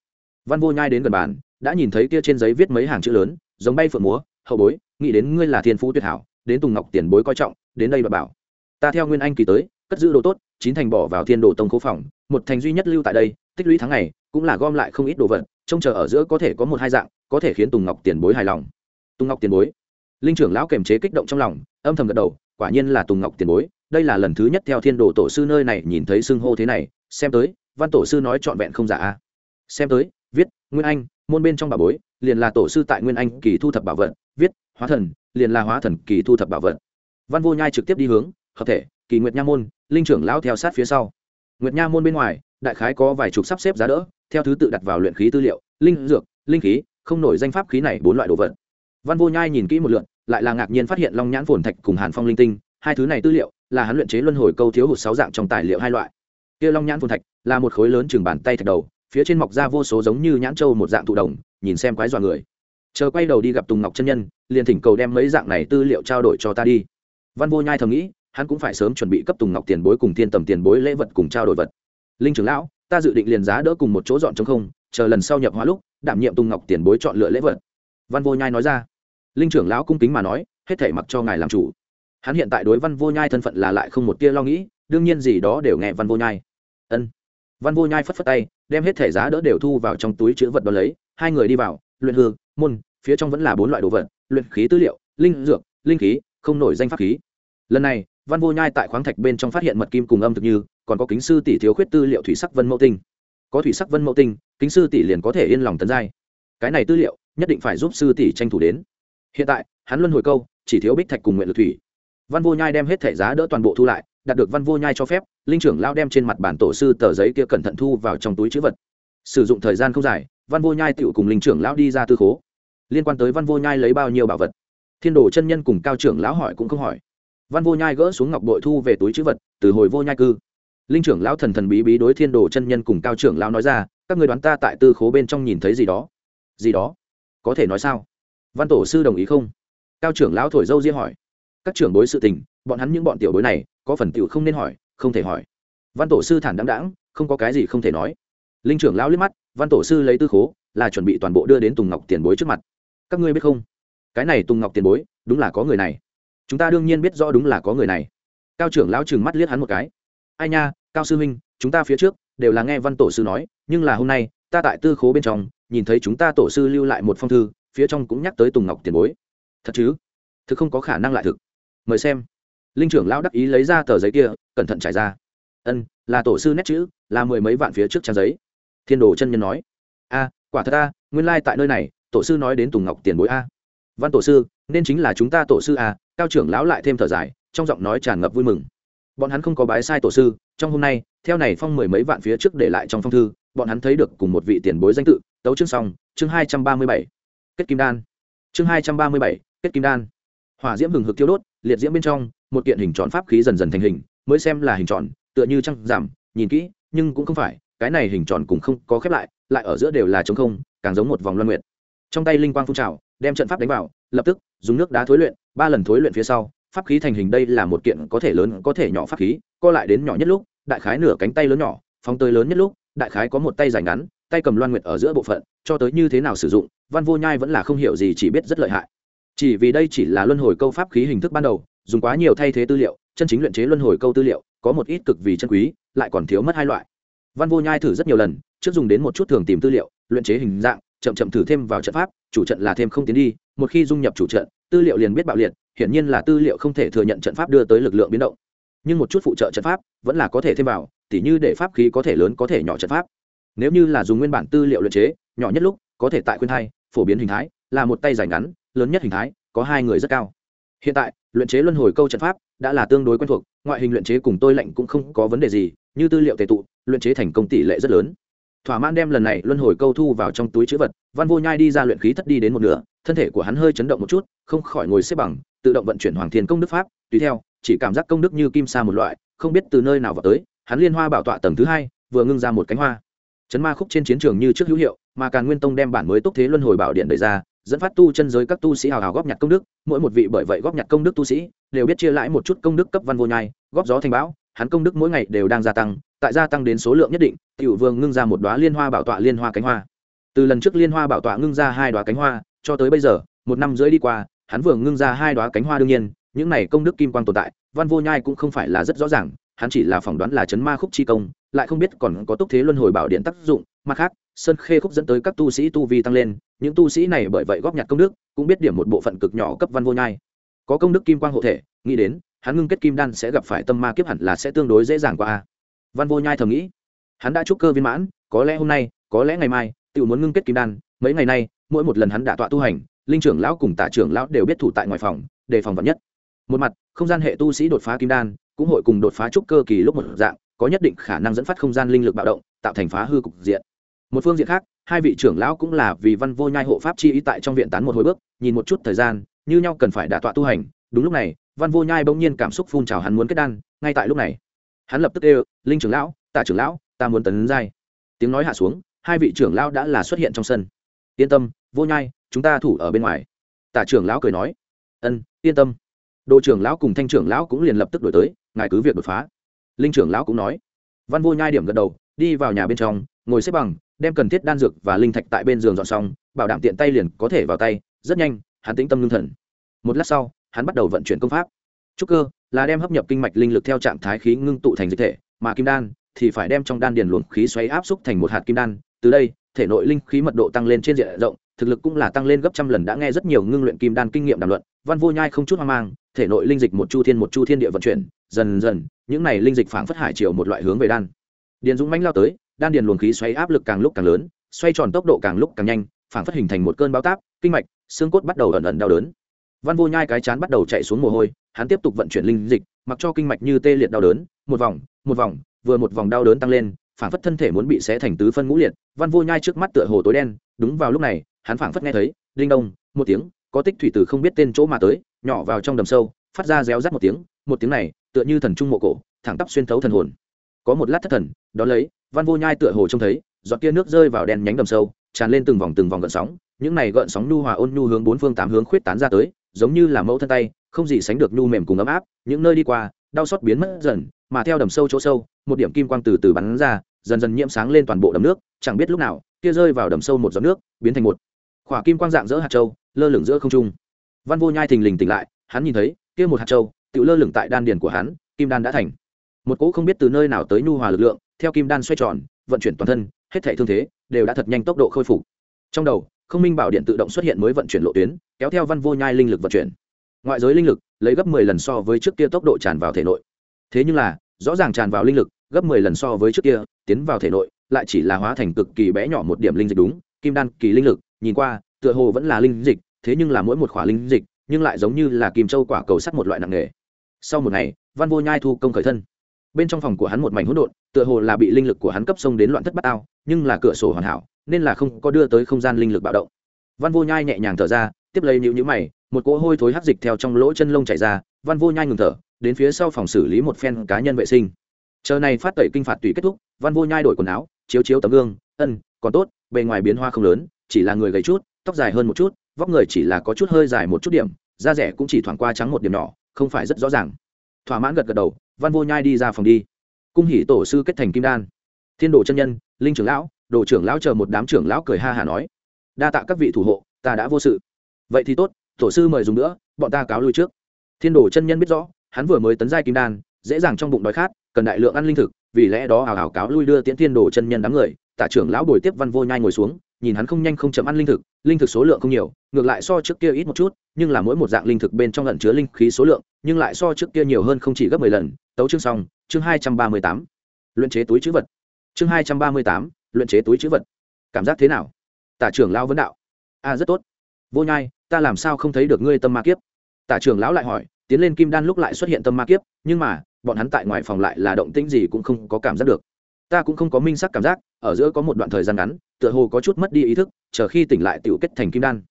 Văn vô nhai đến gần bàn, đã nhìn thấy kia trên giấy viết mấy hàng chữ lớn, giống bay phượng múa, hậu bối, nghĩ đến ngươi là thiên phú tuyệt hảo, đến tùng ngọc tiền bối coi trọng, đến đây và bảo. Ta theo nguyên anh kỳ tới, cất giữ đồ tốt, chín thành bỏ vào thiên đồ tông khố phòng, một thành duy nhất lưu tại đây, tích lũy tháng ngày cũng là gom lại không ít đồ vật, trông chờ ở giữa có thể có một hai dạng, có thể khiến tùng ngọc tiền bối hài lòng. Tùng ngọc tiền bối. Linh trưởng lão kềm chế kích động trong lòng, âm thầm gật đầu, quả nhiên là tùng ngọc tiền bối, đây là lần thứ nhất theo thiên đồ tổ sư nơi này nhìn thấy xưng hô thế này, xem tới, văn tổ sư nói trọn vẹn không giả a. Xem tới, viết, nguyên anh, môn bên trong bảo bối, liền là tổ sư tại nguyên anh kỳ thu thập bảo vật, viết, hóa thần, liền là hóa thần kỳ thu thập bảo vật. Văn vô nhai trực tiếp đi hướng, hợp thể, kỳ nguyệt nha môn, linh trưởng lão theo sát phía sau nguyệt nha môn bên ngoài, đại khái có vài chục sắp xếp giá đỡ, theo thứ tự đặt vào luyện khí tư liệu, linh dược, linh khí, không nổi danh pháp khí này bốn loại đồ vật. Văn vô nhai nhìn kỹ một lượn lại là ngạc nhiên phát hiện long nhãn phồn thạch cùng hàn phong linh tinh, hai thứ này tư liệu, là hắn luyện chế luân hồi câu thiếu hụt sáu dạng trong tài liệu hai loại. Kia long nhãn phồn thạch là một khối lớn chừng bàn tay thạch đầu, phía trên mọc ra vô số giống như nhãn châu một dạng thụ đồng, nhìn xem quái dọa người. Chờ quay đầu đi gặp tùng ngọc chân nhân, liền thỉnh cầu đem mấy dạng này tư liệu trao đổi cho ta đi. Văn vô nhai thầm nghĩ hắn cũng phải sớm chuẩn bị cấp tùng ngọc tiền bối cùng thiên tầm tiền bối lễ vật cùng trao đổi vật. Linh trưởng lão, ta dự định liền giá đỡ cùng một chỗ dọn chống không, chờ lần sau nhập hóa lúc, đảm nhiệm tùng ngọc tiền bối chọn lựa lễ vật. Văn vô nhai nói ra. Linh trưởng lão cung kính mà nói, hết thể mặc cho ngài làm chủ. Hắn hiện tại đối văn vô nhai thân phận là lại không một tia lo nghĩ, đương nhiên gì đó đều nghe văn vô nhai. Ân. Văn vô nhai phất phất tay, đem hết thể giá đỡ đều thu vào trong túi chữ vật đó lấy, hai người đi vào, luyện hư, môn, phía trong vẫn là bốn loại đồ vật, luyện khí tư liệu, linh dược, linh khí, không nổi danh pháp khí. Lần này văn vô nhai tại khoáng thạch bên trong phát hiện mật kim cùng âm thực như, còn có kính sư tỷ thiếu khuyết tư liệu thủy sắc vân mẫu tinh. Có thủy sắc vân mẫu tinh, kính sư tỷ liền có thể yên lòng tấn giai. Cái này tư liệu, nhất định phải giúp sư tỷ tranh thủ đến. Hiện tại, hắn luân hồi câu, chỉ thiếu bích thạch cùng nguyện lực thủy. Văn vô nhai đem hết thẻ giá đỡ toàn bộ thu lại, đạt được văn vô nhai cho phép, linh trưởng lao đem trên mặt bản tổ sư tờ giấy kia cẩn thận thu vào trong túi chữ vật. Sử dụng thời gian không dài, văn vô nhai tựu cùng linh trưởng lão đi ra tư khố. Liên quan tới văn vô nhai lấy bao nhiêu bảo vật? Thiên đồ chân nhân cùng cao trưởng lão hỏi cũng không hỏi văn vô nhai gỡ xuống ngọc bội thu về túi chữ vật, từ hồi vô nhai cư. Linh trưởng lão thần thần bí bí đối thiên đồ chân nhân cùng cao trưởng lão nói ra, các người đoán ta tại tư khố bên trong nhìn thấy gì đó? Gì đó? Có thể nói sao? Văn tổ sư đồng ý không? Cao trưởng lão thổi dâu riêng hỏi. Các trưởng bối sự tình, bọn hắn những bọn tiểu bối này, có phần tiểu không nên hỏi, không thể hỏi. Văn tổ sư thản đáng đáng không có cái gì không thể nói. Linh trưởng lão liếc mắt, văn tổ sư lấy tư khố, là chuẩn bị toàn bộ đưa đến tùng ngọc tiền bối trước mặt. Các ngươi biết không? Cái này tùng ngọc tiền bối, đúng là có người này chúng ta đương nhiên biết rõ đúng là có người này. Cao trưởng lão trừng mắt liếc hắn một cái. Ai nha, cao sư huynh, chúng ta phía trước đều là nghe văn tổ sư nói, nhưng là hôm nay, ta tại tư khố bên trong, nhìn thấy chúng ta tổ sư lưu lại một phong thư, phía trong cũng nhắc tới tùng ngọc tiền bối. Thật chứ? Thực không có khả năng lại thực. Mời xem. Linh trưởng lão đắc ý lấy ra tờ giấy kia, cẩn thận trải ra. Ân, là tổ sư nét chữ, là mười mấy vạn phía trước trang giấy. Thiên đồ chân nhân nói. A, quả thật a, nguyên lai、like、tại nơi này, tổ sư nói đến tùng ngọc tiền bối a. Văn tổ sư, nên chính là chúng ta tổ sư a cao trưởng lão lại thêm thở dài, trong giọng nói tràn ngập vui mừng. Bọn hắn không có bái sai tổ sư, trong hôm nay, theo này phong mười mấy vạn phía trước để lại trong phong thư, bọn hắn thấy được cùng một vị tiền bối danh tự, tấu chương xong, chương hai trăm ba mươi bảy. Kết kim đan. Chương hai trăm ba mươi bảy, kết kim đan. Hỏa diễm hừng hực thiêu đốt, liệt diễm bên trong, một kiện hình tròn pháp khí dần dần thành hình, mới xem là hình tròn, tựa như trăng giảm, nhìn kỹ, nhưng cũng không phải, cái này hình tròn cũng không có khép lại lại ở giữa đều là trống không, càng giống một vòng loan nguyện trong tay linh quang phun trào, đem trận pháp đánh vào, lập tức, dùng nước đá thối luyện ba lần thối luyện phía sau, pháp khí thành hình đây là một kiện có thể lớn, có thể nhỏ pháp khí, co lại đến nhỏ nhất lúc, đại khái nửa cánh tay lớn nhỏ, phóng tới lớn nhất lúc, đại khái có một tay dài ngắn, tay cầm loan nguyệt ở giữa bộ phận, cho tới như thế nào sử dụng, văn vô nhai vẫn là không hiểu gì, chỉ biết rất lợi hại. Chỉ vì đây chỉ là luân hồi câu pháp khí hình thức ban đầu, dùng quá nhiều thay thế tư liệu, chân chính luyện chế luân hồi câu tư liệu, có một ít cực vì chân quý, lại còn thiếu mất hai loại. Văn vô nhai thử rất nhiều lần, trước dùng đến một chút thường tìm tư liệu, luyện chế hình dạng, chậm chậm thử thêm vào trận pháp, chủ trận là thêm không tiến đi, một khi dung nhập chủ trận tư liệu liền biết bạo liệt, hiển nhiên là tư liệu không thể thừa nhận trận pháp đưa tới lực lượng biến động. Nhưng một chút phụ trợ trận pháp, vẫn là có thể thêm vào, tỉ như để pháp khí có thể lớn có thể nhỏ trận pháp. Nếu như là dùng nguyên bản tư liệu luyện chế, nhỏ nhất lúc, có thể tại khuyên thai, phổ biến hình thái, là một tay dài ngắn, lớn nhất hình thái, có hai người rất cao. Hiện tại, luyện chế luân hồi câu trận pháp đã là tương đối quen thuộc, ngoại hình luyện chế cùng tôi lạnh cũng không có vấn đề gì, như tư liệu tệ tụ, luyện chế thành công tỷ lệ rất lớn thỏa mãn đem lần này luân hồi câu thu vào trong túi chữ vật, văn vô nhai đi ra luyện khí thất đi đến một nửa, thân thể của hắn hơi chấn động một chút, không khỏi ngồi xếp bằng, tự động vận chuyển hoàng thiên công đức pháp. Tùy theo, chỉ cảm giác công đức như kim sa một loại, không biết từ nơi nào vào tới, hắn liên hoa bảo tọa tầng thứ hai, vừa ngưng ra một cánh hoa. Chấn ma khúc trên chiến trường như trước hữu hiệu, mà càn nguyên tông đem bản mới túc thế luân hồi bảo điện đẩy ra, dẫn phát tu chân giới các tu sĩ hào hào góp nhặt công đức, mỗi một vị bởi vậy góp nhặt công đức tu sĩ, đều biết chia lãi một chút công đức cấp văn vô nhai, góp gió thành bão hắn công đức mỗi ngày đều đang gia tăng, tại gia tăng đến số lượng nhất định, tiểu vương ngưng ra một đóa liên hoa bảo tọa liên hoa cánh hoa. Từ lần trước liên hoa bảo tọa ngưng ra hai đóa cánh hoa, cho tới bây giờ, một năm rưỡi đi qua, hắn vừa ngưng ra hai đóa cánh hoa đương nhiên, những này công đức kim quang tồn tại, văn vô nhai cũng không phải là rất rõ ràng, hắn chỉ là phỏng đoán là chấn ma khúc chi công, lại không biết còn có túc thế luân hồi bảo điện tác dụng, mặt khác, sơn khê khúc dẫn tới các tu sĩ tu vi tăng lên, những tu sĩ này bởi vậy góp nhặt công đức, cũng biết điểm một bộ phận cực nhỏ cấp văn vô nhai. Có công đức kim quang hộ thể, nghĩ đến hắn ngưng kết kim đan sẽ gặp phải tâm ma kiếp hẳn là sẽ tương đối dễ dàng qua văn vô nhai thầm nghĩ. Hắn đã chúc cơ viên mãn, có lẽ hôm nay, có lẽ ngày mai tự muốn ngưng kết kim đan, mấy ngày nay, mỗi một lần hắn đã tọa tu hành, linh trưởng lão cùng tạ trưởng lão đều biết thủ tại ngoài phòng, đề phòng vật nhất. Một mặt, không gian hệ tu sĩ đột phá kim đan, cũng hội cùng đột phá trúc cơ kỳ lúc một dạng, có nhất định khả năng dẫn phát không gian linh lực bạo động, tạo thành phá hư cục diện. Một phương diện khác, hai vị trưởng lão cũng là vì văn vô nhai hộ pháp chi ý tại trong viện tán một hồi bước, nhìn một chút thời gian, như nhau cần phải đả tọa tu hành, đúng lúc này văn vô nhai bỗng nhiên cảm xúc phun trào hắn muốn kết đan, ngay tại lúc này, hắn lập tức kêu, linh trưởng lão tạ trưởng lão, ta muốn tấn giai. Tiếng nói hạ xuống, hai vị trưởng lão đã là xuất hiện trong sân. Yên tâm, vô nhai, chúng ta thủ ở bên ngoài. Tạ trưởng lão cười nói. Ân, yên tâm. Đồ trưởng lão cùng thanh trưởng lão cũng liền lập tức đổi tới, ngài cứ việc đột phá. Linh trưởng lão cũng nói. Văn vô nhai điểm gật đầu, đi vào nhà bên trong, ngồi xếp bằng, đem cần thiết đan dược và linh thạch tại bên giường dọn xong, bảo đảm tiện tay liền có thể vào tay, rất nhanh, hắn tĩnh tâm lương thần. Một lát sau hắn bắt đầu vận chuyển công pháp. Trúc cơ là đem hấp nhập kinh mạch linh lực theo trạng thái khí ngưng tụ thành dịch thể, mà kim đan thì phải đem trong đan điền luồng khí xoáy áp xúc thành một hạt kim đan. Từ đây, thể nội linh khí mật độ tăng lên trên diện rộng, thực lực cũng là tăng lên gấp trăm lần. Đã nghe rất nhiều ngưng luyện kim đan kinh nghiệm đàm luận, văn vô nhai không chút hoang mang, thể nội linh dịch một chu thiên một chu thiên địa vận chuyển, dần dần, những này linh dịch phảng phất hải chiều một loại hướng về đan. Điền dũng mãnh lao tới, đan điền luồng khí xoáy áp lực càng lúc càng lớn, xoay tròn tốc độ càng lúc càng nhanh, phảng phất hình thành một cơn bão táp, kinh mạch, xương cốt bắt đầu ẩn ẩn đau đớn văn vô nhai cái chán bắt đầu chạy xuống mồ hôi, hắn tiếp tục vận chuyển linh dịch, mặc cho kinh mạch như tê liệt đau đớn, một vòng một vòng, vừa một vòng đau đớn tăng lên, phảng phất thân thể muốn bị xé thành tứ phân ngũ liệt. Văn vô nhai trước mắt tựa hồ tối đen, đúng vào lúc này, hắn phảng phất nghe thấy, đinh đông, một tiếng, có tích thủy từ không biết tên chỗ mà tới, nhỏ vào trong đầm sâu, phát ra réo rắt một tiếng một tiếng này, tựa như thần trung mộ cổ, thẳng tắp xuyên thấu thần hồn. Có một lát thất thần đón lấy, văn vô nhai tựa hồ trông thấy, giọt kia nước rơi vào đèn nhánh đầm sâu, tràn lên từng vòng từng vòng gợn sóng, những này gợn sóng nhu hòa ôn nhu hướng bốn phương tám hướng khuyết tán ra tới giống như là mẫu thân tay, không gì sánh được nhu mềm cùng ấm áp, những nơi đi qua, đau xót biến mất dần, mà theo đầm sâu chỗ sâu, một điểm kim quang từ từ bắn ra, dần dần nhiễm sáng lên toàn bộ đầm nước, chẳng biết lúc nào, kia rơi vào đầm sâu một giọt nước, biến thành một khỏa kim quang dạng dỡ hạt châu, lơ lửng giữa không trung. Văn vô nhai thình lình tỉnh lại, hắn nhìn thấy, kia một hạt châu tự lơ lửng tại đan điền của hắn, kim đan đã thành. Một cỗ không biết từ nơi nào tới nhu hòa lực lượng, theo kim đan xoay tròn, vận chuyển toàn thân, hết thể thương thế, đều đã thật nhanh tốc độ khôi phục. Trong đầu không minh bảo điện tự động xuất hiện mới vận chuyển lộ tuyến, kéo theo văn vô nhai linh lực vận chuyển. Ngoại giới linh lực, lấy gấp mười lần so với trước kia tốc độ tràn vào thể nội. Thế nhưng là, rõ ràng tràn vào linh lực, gấp mười lần so với trước kia, tiến vào thể nội, lại chỉ là hóa thành cực kỳ bé nhỏ một điểm linh dịch đúng, kim đan kỳ linh lực, nhìn qua, tựa hồ vẫn là linh dịch, thế nhưng là mỗi một khỏa linh dịch, nhưng lại giống như là kim châu quả cầu sắt một loại nặng nghề sau một ngày, văn vô nhai thu công khởi thân. Bên trong phòng của hắn một mảnh hỗn độn, tựa hồ là bị linh lực của hắn cấp sông đến loạn thất bát ao, nhưng là cửa sổ hoàn hảo nên là không có đưa tới không gian linh lực bạo động. Văn vô nhai nhẹ nhàng thở ra, tiếp lấy nhữ nhữ mày, một cỗ hôi thối hắc dịch theo trong lỗ chân lông chảy ra, văn vô nhai ngừng thở, đến phía sau phòng xử lý một phen cá nhân vệ sinh. Chờ này phát tẩy kinh phạt tùy kết thúc, văn vô nhai đổi quần áo, chiếu chiếu tấm gương, ân, còn tốt, bề ngoài biến hoa không lớn, chỉ là người gầy chút, tóc dài hơn một chút, vóc người chỉ là có chút hơi dài một chút điểm, da rẻ cũng chỉ thoảng qua trắng một điểm nhỏ, không phải rất rõ ràng. Thỏa mãn gật gật đầu, văn vô nhai đi ra phòng đi. Cung hỉ tổ sư kết thành kim đan. Thiên đồ chân nhân, linh trưởng lão đồ trưởng lão chờ một đám trưởng lão cười ha hả nói, đa tạ các vị thủ hộ, ta đã vô sự. Vậy thì tốt, tổ sư mời dùng nữa, bọn ta cáo lui trước. Thiên đồ chân nhân biết rõ, hắn vừa mới tấn giai kim đan, dễ dàng trong bụng đói khát, cần đại lượng ăn linh thực, vì lẽ đó hào hào cáo lui đưa tiễn thiên đồ chân nhân đám người tạ trưởng lão bồi tiếp văn vô nhai ngồi xuống, nhìn hắn không nhanh không chậm ăn linh thực linh thực số lượng không nhiều, ngược lại so trước kia ít một chút, nhưng là mỗi một dạng linh thực bên trong lẩn chứa linh khí số lượng, nhưng lại so trước kia nhiều hơn không chỉ gấp mười lần. Tấu chương xong, chương hai trăm ba mươi tám. Luyện chế túi chữ vật. Chương hai trăm ba mươi tám luyện chế túi chữ vật. Cảm giác thế nào? Tả trưởng lão vấn đạo. A, rất tốt. Vô nhai, ta làm sao không thấy được ngươi tâm ma kiếp? Tả trưởng lão lại hỏi, tiến lên kim đan lúc lại xuất hiện tâm ma kiếp, nhưng mà, bọn hắn tại ngoài phòng lại là động tĩnh gì cũng không có cảm giác được. Ta cũng không có minh sắc cảm giác, ở giữa có một đoạn thời gian ngắn, tựa hồ có chút mất đi ý thức, chờ khi tỉnh lại tựu kết thành kim đan.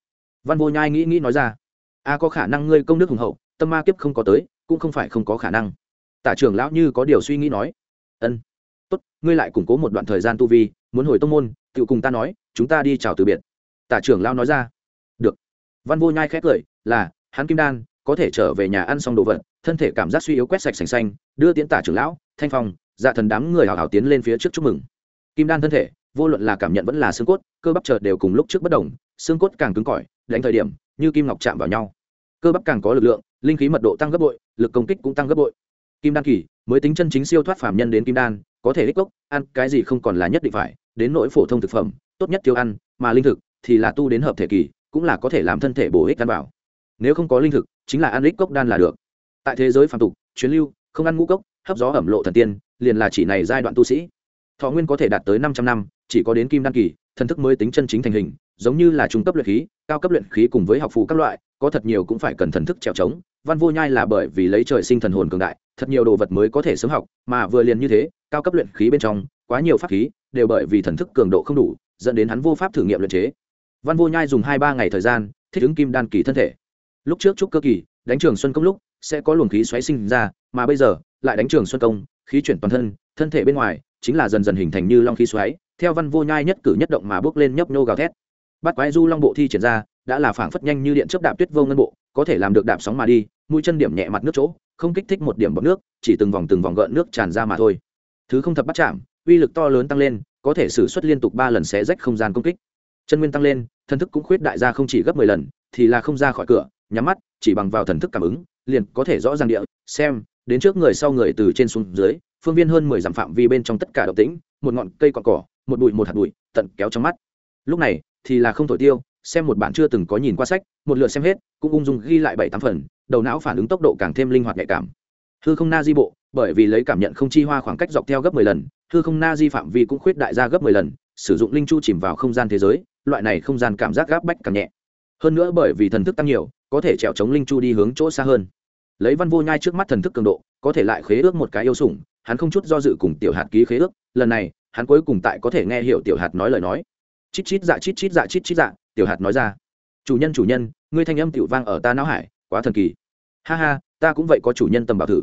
Văn vô nhai nghĩ nghĩ nói ra, a, có khả năng ngươi công đức hùng hậu, tâm ma kiếp không có tới, cũng không phải không có khả năng. Tả trưởng lão như có điều suy nghĩ nói, ân, tốt, ngươi lại củng cố một đoạn thời gian tu vi muốn hồi tông môn tự cùng ta nói, chúng ta đi chào từ biệt. Tả trưởng lão nói ra. Được. Văn vô nhai khét lời, là, hắn kim đan, có thể trở về nhà ăn xong đồ vật, thân thể cảm giác suy yếu quét sạch sành xanh, đưa tiến tả trưởng lão, thanh phong dạ thần đám người hào hào tiến lên phía trước chúc mừng. Kim đan thân thể, vô luận là cảm nhận vẫn là xương cốt, cơ bắp chợt đều cùng lúc trước bất đồng, xương cốt càng cứng cỏi, đánh thời điểm, như kim ngọc chạm vào nhau. Cơ bắp càng có lực lượng, linh khí mật độ tăng gấp bội, lực công kích cũng tăng gấp bội. Kim đan kỳ, mới tính chân chính siêu thoát phàm nhân đến kim đan, có thể ích cốc ăn cái gì không còn là nhất định phải đến nỗi phổ thông thực phẩm, tốt nhất tiêu ăn, mà linh thực thì là tu đến hợp thể kỳ, cũng là có thể làm thân thể bổ ích ăn vào. Nếu không có linh thực, chính là ăn ích cốc đan là được. Tại thế giới phàm tục, chuyến lưu, không ăn ngũ cốc, hấp gió ẩm lộ thần tiên, liền là chỉ này giai đoạn tu sĩ. Thọ nguyên có thể đạt tới 500 năm, chỉ có đến kim đan kỳ, thần thức mới tính chân chính thành hình, giống như là trung cấp luyện khí, cao cấp luyện khí cùng với học phù các loại, có thật nhiều cũng phải cần thần thức trèo trống, văn vô nhai là bởi vì lấy trời sinh thần hồn cường đại, thật nhiều đồ vật mới có thể sớm học, mà vừa liền như thế, cao cấp luyện khí bên trong, quá nhiều pháp khí đều bởi vì thần thức cường độ không đủ, dẫn đến hắn vô pháp thử nghiệm luyện chế. Văn vô nhai dùng hai ba ngày thời gian, thích ứng kim đan kỳ thân thể. Lúc trước trúc cơ kỳ, đánh trường xuân công lúc, sẽ có luồng khí xoáy sinh ra, mà bây giờ, lại đánh trường xuân công, khí chuyển toàn thân thân thể bên ngoài, chính là dần dần hình thành như long khí xoáy, theo văn vô nhai nhất cử nhất động mà bước lên nhấp nhô gào thét. Bắt quái du long bộ thi triển ra, đã là phảng phất nhanh như điện chớp đạp tuyết vô ngân bộ, có thể làm được đạp sóng mà đi, mũi chân điểm nhẹ mặt nước chỗ, không kích thích một điểm bọt nước, chỉ từng vòng từng vòng gợn nước tràn ra mà thôi. Thứ không thập bắt chạm uy lực to lớn tăng lên, có thể xử suất liên tục ba lần xé rách không gian công kích. Chân nguyên tăng lên, thần thức cũng khuyết đại ra không chỉ gấp mười lần, thì là không ra khỏi cửa, nhắm mắt, chỉ bằng vào thần thức cảm ứng, liền có thể rõ ràng địa, xem, đến trước người sau người từ trên xuống dưới, phương viên hơn mười dặm phạm vi bên trong tất cả động tĩnh, một ngọn cây cọn cỏ, một bụi một hạt bụi, tận kéo trong mắt. Lúc này, thì là không thổi tiêu, xem một bản chưa từng có nhìn qua sách, một lượt xem hết, cũng ung dung ghi lại bảy tám phần, đầu não phản ứng tốc độ càng thêm linh hoạt nhạy cảm. Hư không na di bộ bởi vì lấy cảm nhận không chi hoa khoảng cách dọc theo gấp mười lần, hư không na di phạm vi cũng khuyết đại ra gấp mười lần, sử dụng linh chu chìm vào không gian thế giới, loại này không gian cảm giác gáp bách càng nhẹ. Hơn nữa bởi vì thần thức tăng nhiều, có thể trèo chống linh chu đi hướng chỗ xa hơn. Lấy văn vô nhai trước mắt thần thức cường độ, có thể lại khế ước một cái yêu sủng, hắn không chút do dự cùng tiểu hạt ký khế ước, lần này, hắn cuối cùng tại có thể nghe hiểu tiểu hạt nói lời nói. Chít chít dạ chít chít dạ chít chít dạ tiểu hạt nói ra. Chủ nhân chủ nhân, ngươi thanh âm tiểu vang ở ta não hải, quá thần kỳ. Ha ha, ta cũng vậy có chủ nhân tầm bảo thử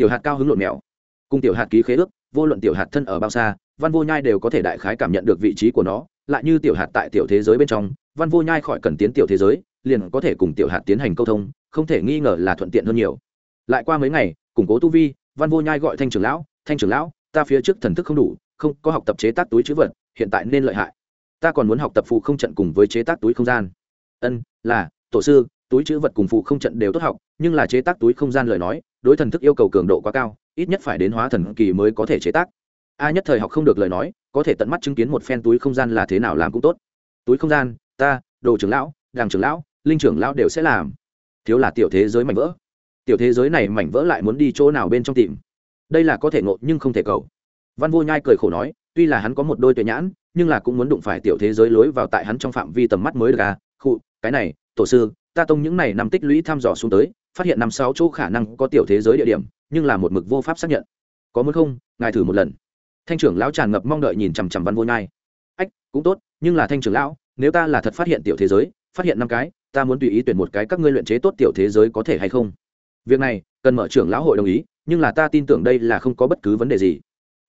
tiểu hạt cao hứng lộn mèo. Cùng tiểu hạt ký khế ước, vô luận tiểu hạt thân ở bao xa, văn vô nhai đều có thể đại khái cảm nhận được vị trí của nó, lại như tiểu hạt tại tiểu thế giới bên trong, văn vô nhai khỏi cần tiến tiểu thế giới, liền có thể cùng tiểu hạt tiến hành câu thông, không thể nghi ngờ là thuận tiện hơn nhiều. Lại qua mấy ngày, củng cố tu vi, văn vô nhai gọi thanh trưởng lão, thanh trưởng lão, ta phía trước thần thức không đủ, không có học tập chế tác túi chữ vật, hiện tại nên lợi hại. Ta còn muốn học tập phụ không trận cùng với chế tác túi không gian. Ân, là, tổ sư, túi chữ vật cùng phụ không trận đều tốt học, nhưng là chế tác túi không gian lời nói đối thần thức yêu cầu cường độ quá cao, ít nhất phải đến hóa thần kỳ mới có thể chế tác. A nhất thời học không được lời nói, có thể tận mắt chứng kiến một phen túi không gian là thế nào làm cũng tốt. Túi không gian, ta, đồ trưởng lão đàng trưởng lão, linh trưởng lão đều sẽ làm. Thiếu là tiểu thế giới mảnh vỡ. Tiểu thế giới này mảnh vỡ lại muốn đi chỗ nào bên trong tìm? Đây là có thể ngộ nhưng không thể cầu. Văn vô nhai cười khổ nói, tuy là hắn có một đôi tuệ nhãn, nhưng là cũng muốn đụng phải tiểu thế giới lối vào tại hắn trong phạm vi tầm mắt mới được à? Khụ, cái này, tổ sư ta tông những này năm tích lũy thăm dò xuống tới, phát hiện năm sáu chỗ khả năng có tiểu thế giới địa điểm, nhưng là một mực vô pháp xác nhận. Có muốn không, ngài thử một lần. Thanh trưởng lão tràn ngập mong đợi nhìn chằm chằm văn vô nhai. Ách, cũng tốt, nhưng là thanh trưởng lão, nếu ta là thật phát hiện tiểu thế giới, phát hiện năm cái, ta muốn tùy ý tuyển một cái các ngươi luyện chế tốt tiểu thế giới có thể hay không? Việc này, cần mở trưởng lão hội đồng ý, nhưng là ta tin tưởng đây là không có bất cứ vấn đề gì.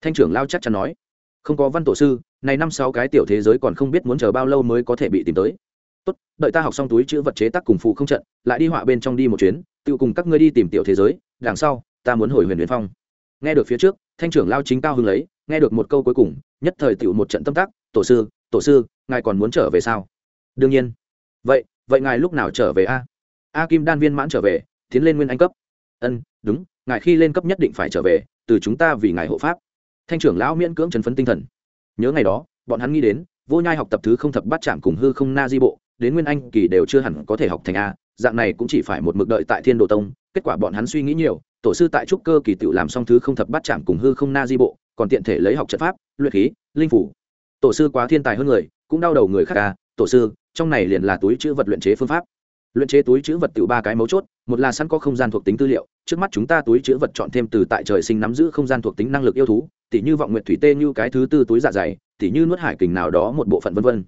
Thanh trưởng lão chắc chắn nói. Không có văn tổ sư, này năm sáu cái tiểu thế giới còn không biết muốn chờ bao lâu mới có thể bị tìm tới tốt, đợi ta học xong túi chữ vật chế tác cùng phụ không trận, lại đi họa bên trong đi một chuyến, tự cùng các ngươi đi tìm tiểu thế giới, đằng sau, ta muốn hồi huyền huyền phong. Nghe được phía trước, thanh trưởng lao chính cao hưng lấy, nghe được một câu cuối cùng, nhất thời tựu một trận tâm tác tổ sư tổ sư, ngài còn muốn trở về sao? Đương nhiên. Vậy vậy ngài lúc nào trở về a? A kim đan viên mãn trở về, tiến lên nguyên anh cấp. Ân, đúng, ngài khi lên cấp nhất định phải trở về, từ chúng ta vì ngài hộ pháp. Thanh trưởng lão miễn cưỡng chấn phấn tinh thần. Nhớ ngày đó, bọn hắn nghĩ đến, vô nhai học tập thứ không thập bát chạm cùng hư không na di bộ đến nguyên anh kỳ đều chưa hẳn có thể học thành a, dạng này cũng chỉ phải một mực đợi tại thiên đồ tông, kết quả bọn hắn suy nghĩ nhiều, tổ sư tại trúc cơ kỳ tự làm xong thứ không thập bát chạm cùng hư không na di bộ, còn tiện thể lấy học trận pháp, luyện khí, linh phủ. Tổ sư quá thiên tài hơn người, cũng đau đầu người khác a, tổ sư, trong này liền là túi chữ vật luyện chế phương pháp. Luyện chế túi chữ vật tự ba cái mấu chốt, một là sẵn có không gian thuộc tính tư liệu, trước mắt chúng ta túi chữ vật chọn thêm từ tại trời sinh nắm giữ không gian thuộc tính năng lực yêu thú, tỉ như vọng nguyện thủy tê như cái thứ tư túi dạ dày, tỉ như nuốt hải kình nào đó một bộ phận vân vân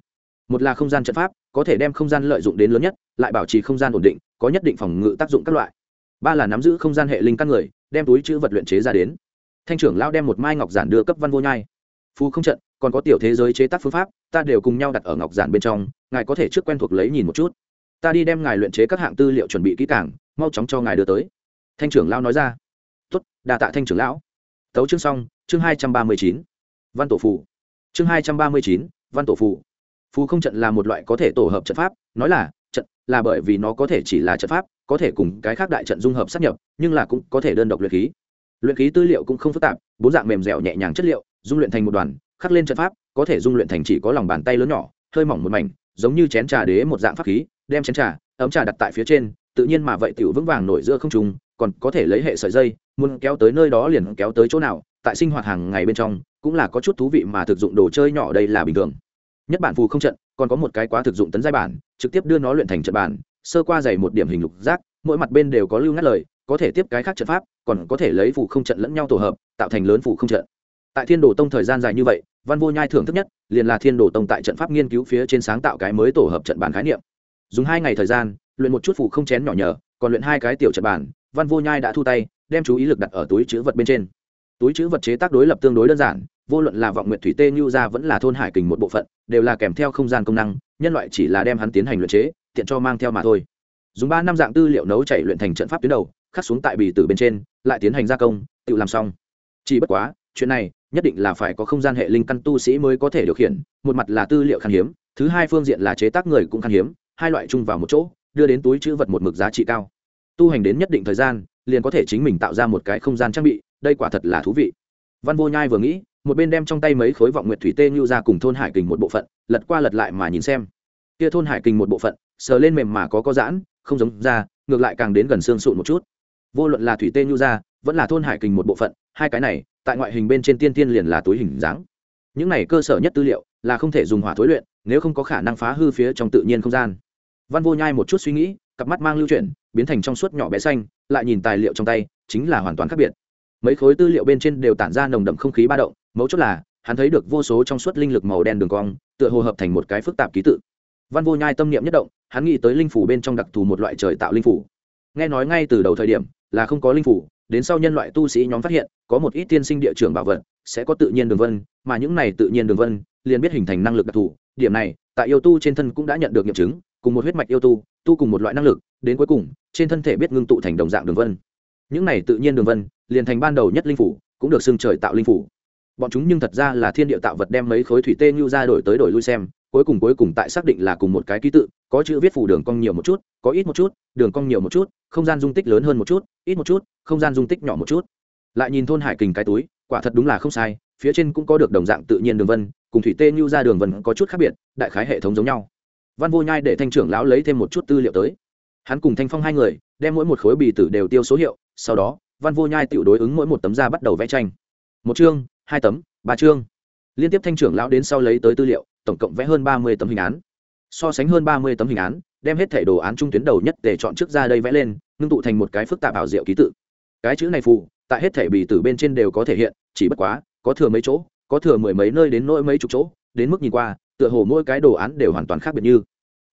một là không gian trận pháp, có thể đem không gian lợi dụng đến lớn nhất, lại bảo trì không gian ổn định, có nhất định phòng ngự tác dụng các loại. Ba là nắm giữ không gian hệ linh căn người, đem túi chữ vật luyện chế ra đến. Thanh trưởng lao đem một mai ngọc giản đưa cấp văn vô nhai. Phù không trận, còn có tiểu thế giới chế tác phương pháp, ta đều cùng nhau đặt ở ngọc giản bên trong, ngài có thể trước quen thuộc lấy nhìn một chút. Ta đi đem ngài luyện chế các hạng tư liệu chuẩn bị kỹ càng, mau chóng cho ngài đưa tới. Thanh trưởng lao nói ra. Tuất đà tạ thanh trưởng lão. Tấu chương xong, chương hai trăm ba mươi chín. Văn tổ phù. Chương hai trăm ba mươi chín, văn tổ phù phù không trận là một loại có thể tổ hợp trận pháp, nói là, trận là bởi vì nó có thể chỉ là trận pháp, có thể cùng cái khác đại trận dung hợp sát nhập, nhưng là cũng có thể đơn độc luyện khí. Luyện khí tư liệu cũng không phức tạp, bốn dạng mềm dẻo nhẹ nhàng chất liệu, dung luyện thành một đoàn, khắc lên trận pháp, có thể dung luyện thành chỉ có lòng bàn tay lớn nhỏ, hơi mỏng một mảnh, giống như chén trà đế một dạng pháp khí, đem chén trà, ấm trà đặt tại phía trên, tự nhiên mà vậy tiểu vững vàng nổi giữa không trung, còn có thể lấy hệ sợi dây, muốn kéo tới nơi đó liền kéo tới chỗ nào, tại sinh hoạt hàng ngày bên trong, cũng là có chút thú vị mà thực dụng đồ chơi nhỏ đây là bình thường nhất bản phù không trận, còn có một cái quá thực dụng tấn giai bản, trực tiếp đưa nó luyện thành trận bản, sơ qua dày một điểm hình lục giác, mỗi mặt bên đều có lưu ngắt lời, có thể tiếp cái khác trận pháp, còn có thể lấy phù không trận lẫn nhau tổ hợp, tạo thành lớn phù không trận. Tại thiên đồ tông thời gian dài như vậy, văn vô nhai thưởng thức nhất, liền là thiên đồ tông tại trận pháp nghiên cứu phía trên sáng tạo cái mới tổ hợp trận bản khái niệm. Dùng hai ngày thời gian, luyện một chút phù không chén nhỏ nhờ, còn luyện hai cái tiểu trận bản, văn vô nhai đã thu tay, đem chú ý lực đặt ở túi chữ vật bên trên túi chữ vật chế tác đối lập tương đối đơn giản, vô luận là vọng nguyện thủy tê như ra vẫn là thôn hải kình một bộ phận, đều là kèm theo không gian công năng, nhân loại chỉ là đem hắn tiến hành luyện chế, tiện cho mang theo mà thôi. Dùng ba năm dạng tư liệu nấu chảy luyện thành trận pháp tuyến đầu, khắc xuống tại bì từ bên trên, lại tiến hành gia công, tự làm xong. Chỉ bất quá, chuyện này nhất định là phải có không gian hệ linh căn tu sĩ mới có thể điều khiển, một mặt là tư liệu khan hiếm, thứ hai phương diện là chế tác người cũng khan hiếm, hai loại chung vào một chỗ, đưa đến túi chữ vật một mực giá trị cao. Tu hành đến nhất định thời gian, liền có thể chính mình tạo ra một cái không gian trang bị đây quả thật là thú vị. Văn vô nhai vừa nghĩ, một bên đem trong tay mấy khối vọng nguyệt thủy tê như ra cùng thôn hải kình một bộ phận, lật qua lật lại mà nhìn xem. Kia thôn hải kình một bộ phận, sờ lên mềm mà có có giãn, không giống ra, ngược lại càng đến gần xương sụn một chút. Vô luận là thủy tê nhu ra, vẫn là thôn hải kình một bộ phận, hai cái này, tại ngoại hình bên trên tiên tiên liền là túi hình dáng. Những này cơ sở nhất tư liệu, là không thể dùng hỏa thối luyện, nếu không có khả năng phá hư phía trong tự nhiên không gian. Văn vô nhai một chút suy nghĩ, cặp mắt mang lưu chuyển, biến thành trong suốt nhỏ bé xanh, lại nhìn tài liệu trong tay, chính là hoàn toàn khác biệt mấy khối tư liệu bên trên đều tản ra nồng đậm không khí ba động, mấu chốt là, hắn thấy được vô số trong suốt linh lực màu đen đường cong, tựa hồ hợp thành một cái phức tạp ký tự. Văn vô nhai tâm niệm nhất động, hắn nghĩ tới linh phủ bên trong đặc thù một loại trời tạo linh phủ. Nghe nói ngay từ đầu thời điểm, là không có linh phủ, đến sau nhân loại tu sĩ nhóm phát hiện, có một ít tiên sinh địa trường bảo vật, sẽ có tự nhiên đường vân, mà những này tự nhiên đường vân, liền biết hình thành năng lực đặc thù. Điểm này, tại yêu tu trên thân cũng đã nhận được nghiệm chứng, cùng một huyết mạch yêu tu tu cùng một loại năng lực, đến cuối cùng, trên thân thể biết ngưng tụ thành đồng dạng đường vân. Những này tự nhiên đường vân liền thành ban đầu nhất linh phủ, cũng được xưng trời tạo linh phủ. Bọn chúng nhưng thật ra là thiên địa tạo vật đem mấy khối thủy tê như ra đổi tới đổi lui xem, cuối cùng cuối cùng tại xác định là cùng một cái ký tự, có chữ viết phủ đường cong nhiều một chút, có ít một chút, đường cong nhiều một chút, không gian dung tích lớn hơn một chút, ít một chút, không gian dung tích nhỏ một chút. Lại nhìn thôn hải kình cái túi, quả thật đúng là không sai, phía trên cũng có được đồng dạng tự nhiên đường vân, cùng thủy tê như ra đường vân có chút khác biệt, đại khái hệ thống giống nhau. Văn vô nhai để thanh trưởng lão lấy thêm một chút tư liệu tới. Hắn cùng thanh phong hai người, đem mỗi một khối bì tử đều tiêu số hiệu, sau đó văn vô nhai tự đối ứng mỗi một tấm da bắt đầu vẽ tranh. Một chương, hai tấm, ba chương. Liên tiếp thanh trưởng lão đến sau lấy tới tư liệu, tổng cộng vẽ hơn ba mươi tấm hình án. So sánh hơn ba mươi tấm hình án, đem hết thẻ đồ án trung tuyến đầu nhất để chọn trước ra đây vẽ lên, ngưng tụ thành một cái phức tạp ảo diệu ký tự. Cái chữ này phù, tại hết thẻ bì từ bên trên đều có thể hiện, chỉ bất quá, có thừa mấy chỗ, có thừa mười mấy nơi đến nỗi mấy chục chỗ, đến mức nhìn qua, tựa hồ mỗi cái đồ án đều hoàn toàn khác biệt như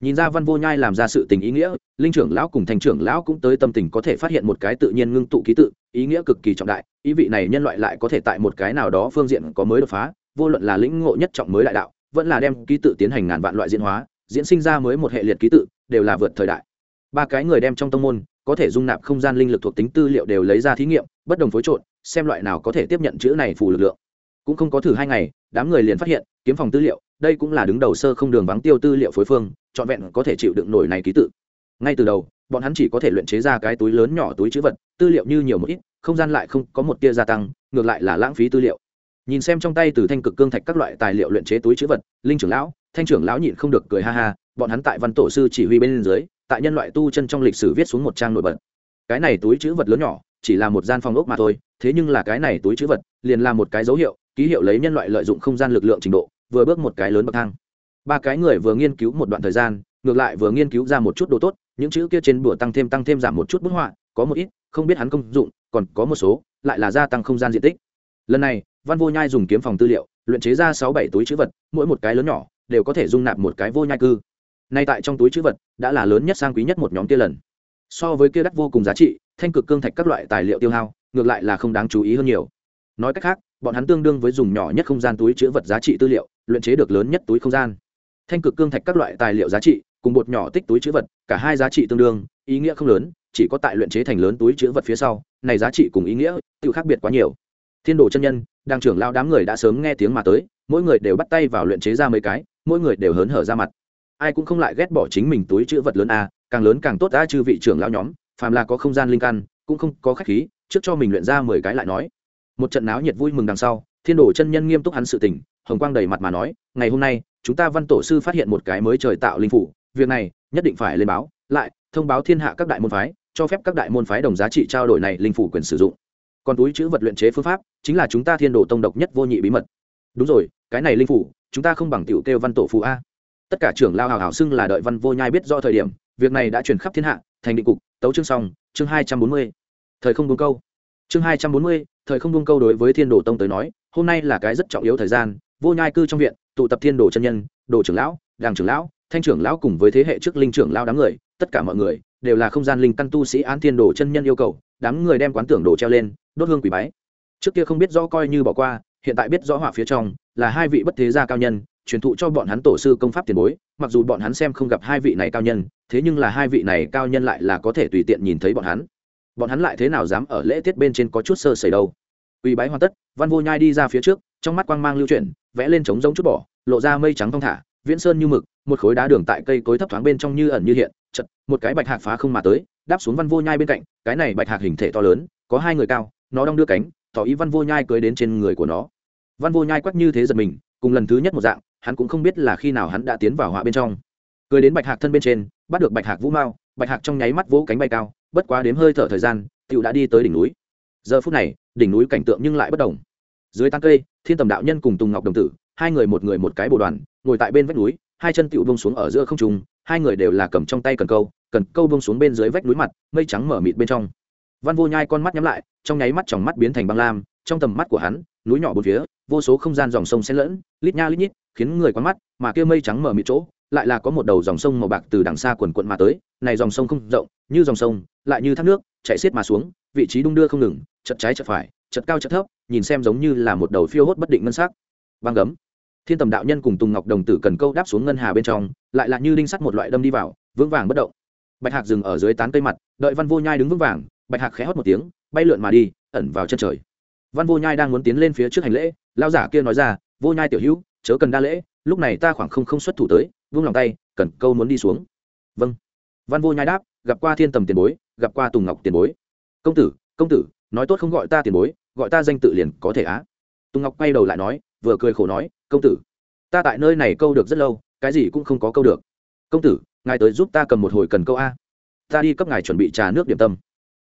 nhìn ra văn vô nhai làm ra sự tình ý nghĩa, linh trưởng lão cùng thành trưởng lão cũng tới tâm tình có thể phát hiện một cái tự nhiên ngưng tụ ký tự, ý nghĩa cực kỳ trọng đại, ý vị này nhân loại lại có thể tại một cái nào đó phương diện có mới đột phá, vô luận là lĩnh ngộ nhất trọng mới đại đạo, vẫn là đem ký tự tiến hành ngàn vạn loại diễn hóa, diễn sinh ra mới một hệ liệt ký tự, đều là vượt thời đại. Ba cái người đem trong tông môn, có thể dung nạp không gian linh lực thuộc tính tư liệu đều lấy ra thí nghiệm, bất đồng phối trộn, xem loại nào có thể tiếp nhận chữ này phù lực lượng. Cũng không có thử hai ngày, đám người liền phát hiện, kiếm phòng tư liệu, đây cũng là đứng đầu sơ không đường vắng tiêu tư liệu phối phương trọn vẹn có thể chịu đựng nổi này ký tự. Ngay từ đầu, bọn hắn chỉ có thể luyện chế ra cái túi lớn nhỏ túi chữ vật, tư liệu như nhiều một ít, không gian lại không có một tia gia tăng, ngược lại là lãng phí tư liệu. Nhìn xem trong tay từ thanh cực cương thạch các loại tài liệu luyện chế túi chữ vật, linh trưởng lão, thanh trưởng lão nhịn không được cười ha ha, bọn hắn tại văn tổ sư chỉ huy bên dưới, tại nhân loại tu chân trong lịch sử viết xuống một trang nổi bật. Cái này túi chữ vật lớn nhỏ, chỉ là một gian phòng ốc mà thôi, thế nhưng là cái này túi chữ vật, liền là một cái dấu hiệu, ký hiệu lấy nhân loại lợi dụng không gian lực lượng trình độ, vừa bước một cái lớn bậc thang ba cái người vừa nghiên cứu một đoạn thời gian, ngược lại vừa nghiên cứu ra một chút đồ tốt, những chữ kia trên bửa tăng thêm tăng thêm giảm một chút bức họa, có một ít, không biết hắn công dụng, còn có một số, lại là gia tăng không gian diện tích. Lần này, văn vô nhai dùng kiếm phòng tư liệu, luyện chế ra sáu bảy túi chữ vật, mỗi một cái lớn nhỏ, đều có thể dung nạp một cái vô nhai cư. Nay tại trong túi chữ vật, đã là lớn nhất sang quý nhất một nhóm kia lần. So với kia đắt vô cùng giá trị, thanh cực cương thạch các loại tài liệu tiêu hao, ngược lại là không đáng chú ý hơn nhiều. Nói cách khác, bọn hắn tương đương với dùng nhỏ nhất không gian túi chữ vật giá trị tư liệu, luyện chế được lớn nhất túi không gian thanh cực cương thạch các loại tài liệu giá trị, cùng bột nhỏ tích túi chữ vật, cả hai giá trị tương đương, ý nghĩa không lớn, chỉ có tại luyện chế thành lớn túi chữ vật phía sau, này giá trị cùng ý nghĩa, tự khác biệt quá nhiều. Thiên đồ chân nhân đang trưởng lao đám người đã sớm nghe tiếng mà tới, mỗi người đều bắt tay vào luyện chế ra mấy cái, mỗi người đều hớn hở ra mặt. Ai cũng không lại ghét bỏ chính mình túi chữ vật lớn a, càng lớn càng tốt đã chư vị trưởng lao nhóm, phàm là có không gian linh căn, cũng không có khách khí, trước cho mình luyện ra mười cái lại nói. Một trận náo nhiệt vui mừng đằng sau, thiên đồ chân nhân nghiêm túc hắn sự tình, hồng quang đầy mặt mà nói, ngày hôm nay chúng ta văn tổ sư phát hiện một cái mới trời tạo linh phủ, việc này nhất định phải lên báo, lại thông báo thiên hạ các đại môn phái, cho phép các đại môn phái đồng giá trị trao đổi này linh phủ quyền sử dụng. Còn túi chữ vật luyện chế phương pháp chính là chúng ta thiên đồ tông độc nhất vô nhị bí mật. Đúng rồi, cái này linh phủ, chúng ta không bằng tiểu kêu văn tổ phù a. Tất cả trưởng lao hào hào xưng là đợi văn vô nhai biết do thời điểm, việc này đã truyền khắp thiên hạ, thành định cục, tấu chương xong, chương hai trăm bốn mươi. Thời không đúng câu. Chương hai trăm bốn mươi, thời không buông câu đối với thiên đồ tông tới nói, hôm nay là cái rất trọng yếu thời gian, vô nhai cư trong viện tụ tập thiên đồ chân nhân, đồ trưởng lão, đàng trưởng lão, thanh trưởng lão cùng với thế hệ trước linh trưởng lão đám người, tất cả mọi người đều là không gian linh căn tu sĩ án thiên đồ chân nhân yêu cầu, đám người đem quán tưởng đồ treo lên, đốt hương quỷ bái. Trước kia không biết rõ coi như bỏ qua, hiện tại biết rõ họa phía trong là hai vị bất thế gia cao nhân, truyền thụ cho bọn hắn tổ sư công pháp tiền bối, mặc dù bọn hắn xem không gặp hai vị này cao nhân, thế nhưng là hai vị này cao nhân lại là có thể tùy tiện nhìn thấy bọn hắn. Bọn hắn lại thế nào dám ở lễ tiết bên trên có chút sơ sẩy đâu? Uy bái hoàn tất, văn vô nhai đi ra phía trước, trong mắt quang mang lưu chuyển vẽ lên trống giống chút bỏ, lộ ra mây trắng thong thả, viễn sơn như mực, một khối đá đường tại cây cối thấp thoáng bên trong như ẩn như hiện, chật, một cái bạch hạc phá không mà tới, đáp xuống văn vô nhai bên cạnh, cái này bạch hạc hình thể to lớn, có hai người cao, nó đong đưa cánh, tỏ ý văn vô nhai cưới đến trên người của nó. Văn vô nhai quắc như thế giật mình, cùng lần thứ nhất một dạng, hắn cũng không biết là khi nào hắn đã tiến vào họa bên trong. Cưới đến bạch hạc thân bên trên, bắt được bạch hạc vũ mao, bạch hạc trong nháy mắt vỗ cánh bay cao, bất quá đếm hơi thở thời gian tựu đã đi tới đỉnh núi. Giờ phút này, đỉnh núi cảnh tượng nhưng lại bất đồng. Dưới tán cây thiên tầm đạo nhân cùng tùng ngọc đồng tử, hai người một người một cái bộ đoàn, ngồi tại bên vách núi, hai chân tựu bông xuống ở giữa không trung, hai người đều là cầm trong tay cần câu cần câu bông xuống bên dưới vách núi mặt, mây trắng mở mịt bên trong. Văn vô nhai con mắt nhắm lại, trong nháy mắt tròng mắt biến thành băng lam, trong tầm mắt của hắn, núi nhỏ bốn phía, vô số không gian dòng sông xen lẫn, lít nha lít nhít, khiến người quán mắt, mà kia mây trắng mở mịt chỗ, lại là có một đầu dòng sông màu bạc từ đằng xa quần quận mà tới, này dòng sông không rộng, như dòng sông, lại như thác nước chạy xiết mà xuống, vị trí đung đưa không ngừng, chật trái chật phải chật cao chật thấp, nhìn xem giống như là một đầu phiêu hốt bất định ngân sắc. Băng gấm. Thiên tầm đạo nhân cùng tùng ngọc đồng tử cần câu đáp xuống ngân hà bên trong, lại là như đinh sắt một loại đâm đi vào, vững vàng bất động. Bạch hạc dừng ở dưới tán cây mặt, đợi văn vô nhai đứng vững vàng, bạch hạc khẽ hót một tiếng, bay lượn mà đi, ẩn vào chân trời. Văn vô nhai đang muốn tiến lên phía trước hành lễ lao giả kia nói ra, vô nhai tiểu hữu, chớ cần đa lễ, lúc này ta khoảng không không xuất thủ tới, vung lòng tay, cần câu muốn đi xuống. Vâng. Văn vô nhai đáp, gặp qua thiên tầm tiền bối, gặp qua tùng ngọc tiền bối. Công tử công tử, nói tốt không gọi ta tiền bối gọi ta danh tự liền có thể á. Tùng ngọc quay đầu lại nói, vừa cười khổ nói, công tử, ta tại nơi này câu được rất lâu, cái gì cũng không có câu được. Công tử, ngài tới giúp ta cầm một hồi cần câu a. Ta đi cấp ngài chuẩn bị trà nước điểm tâm.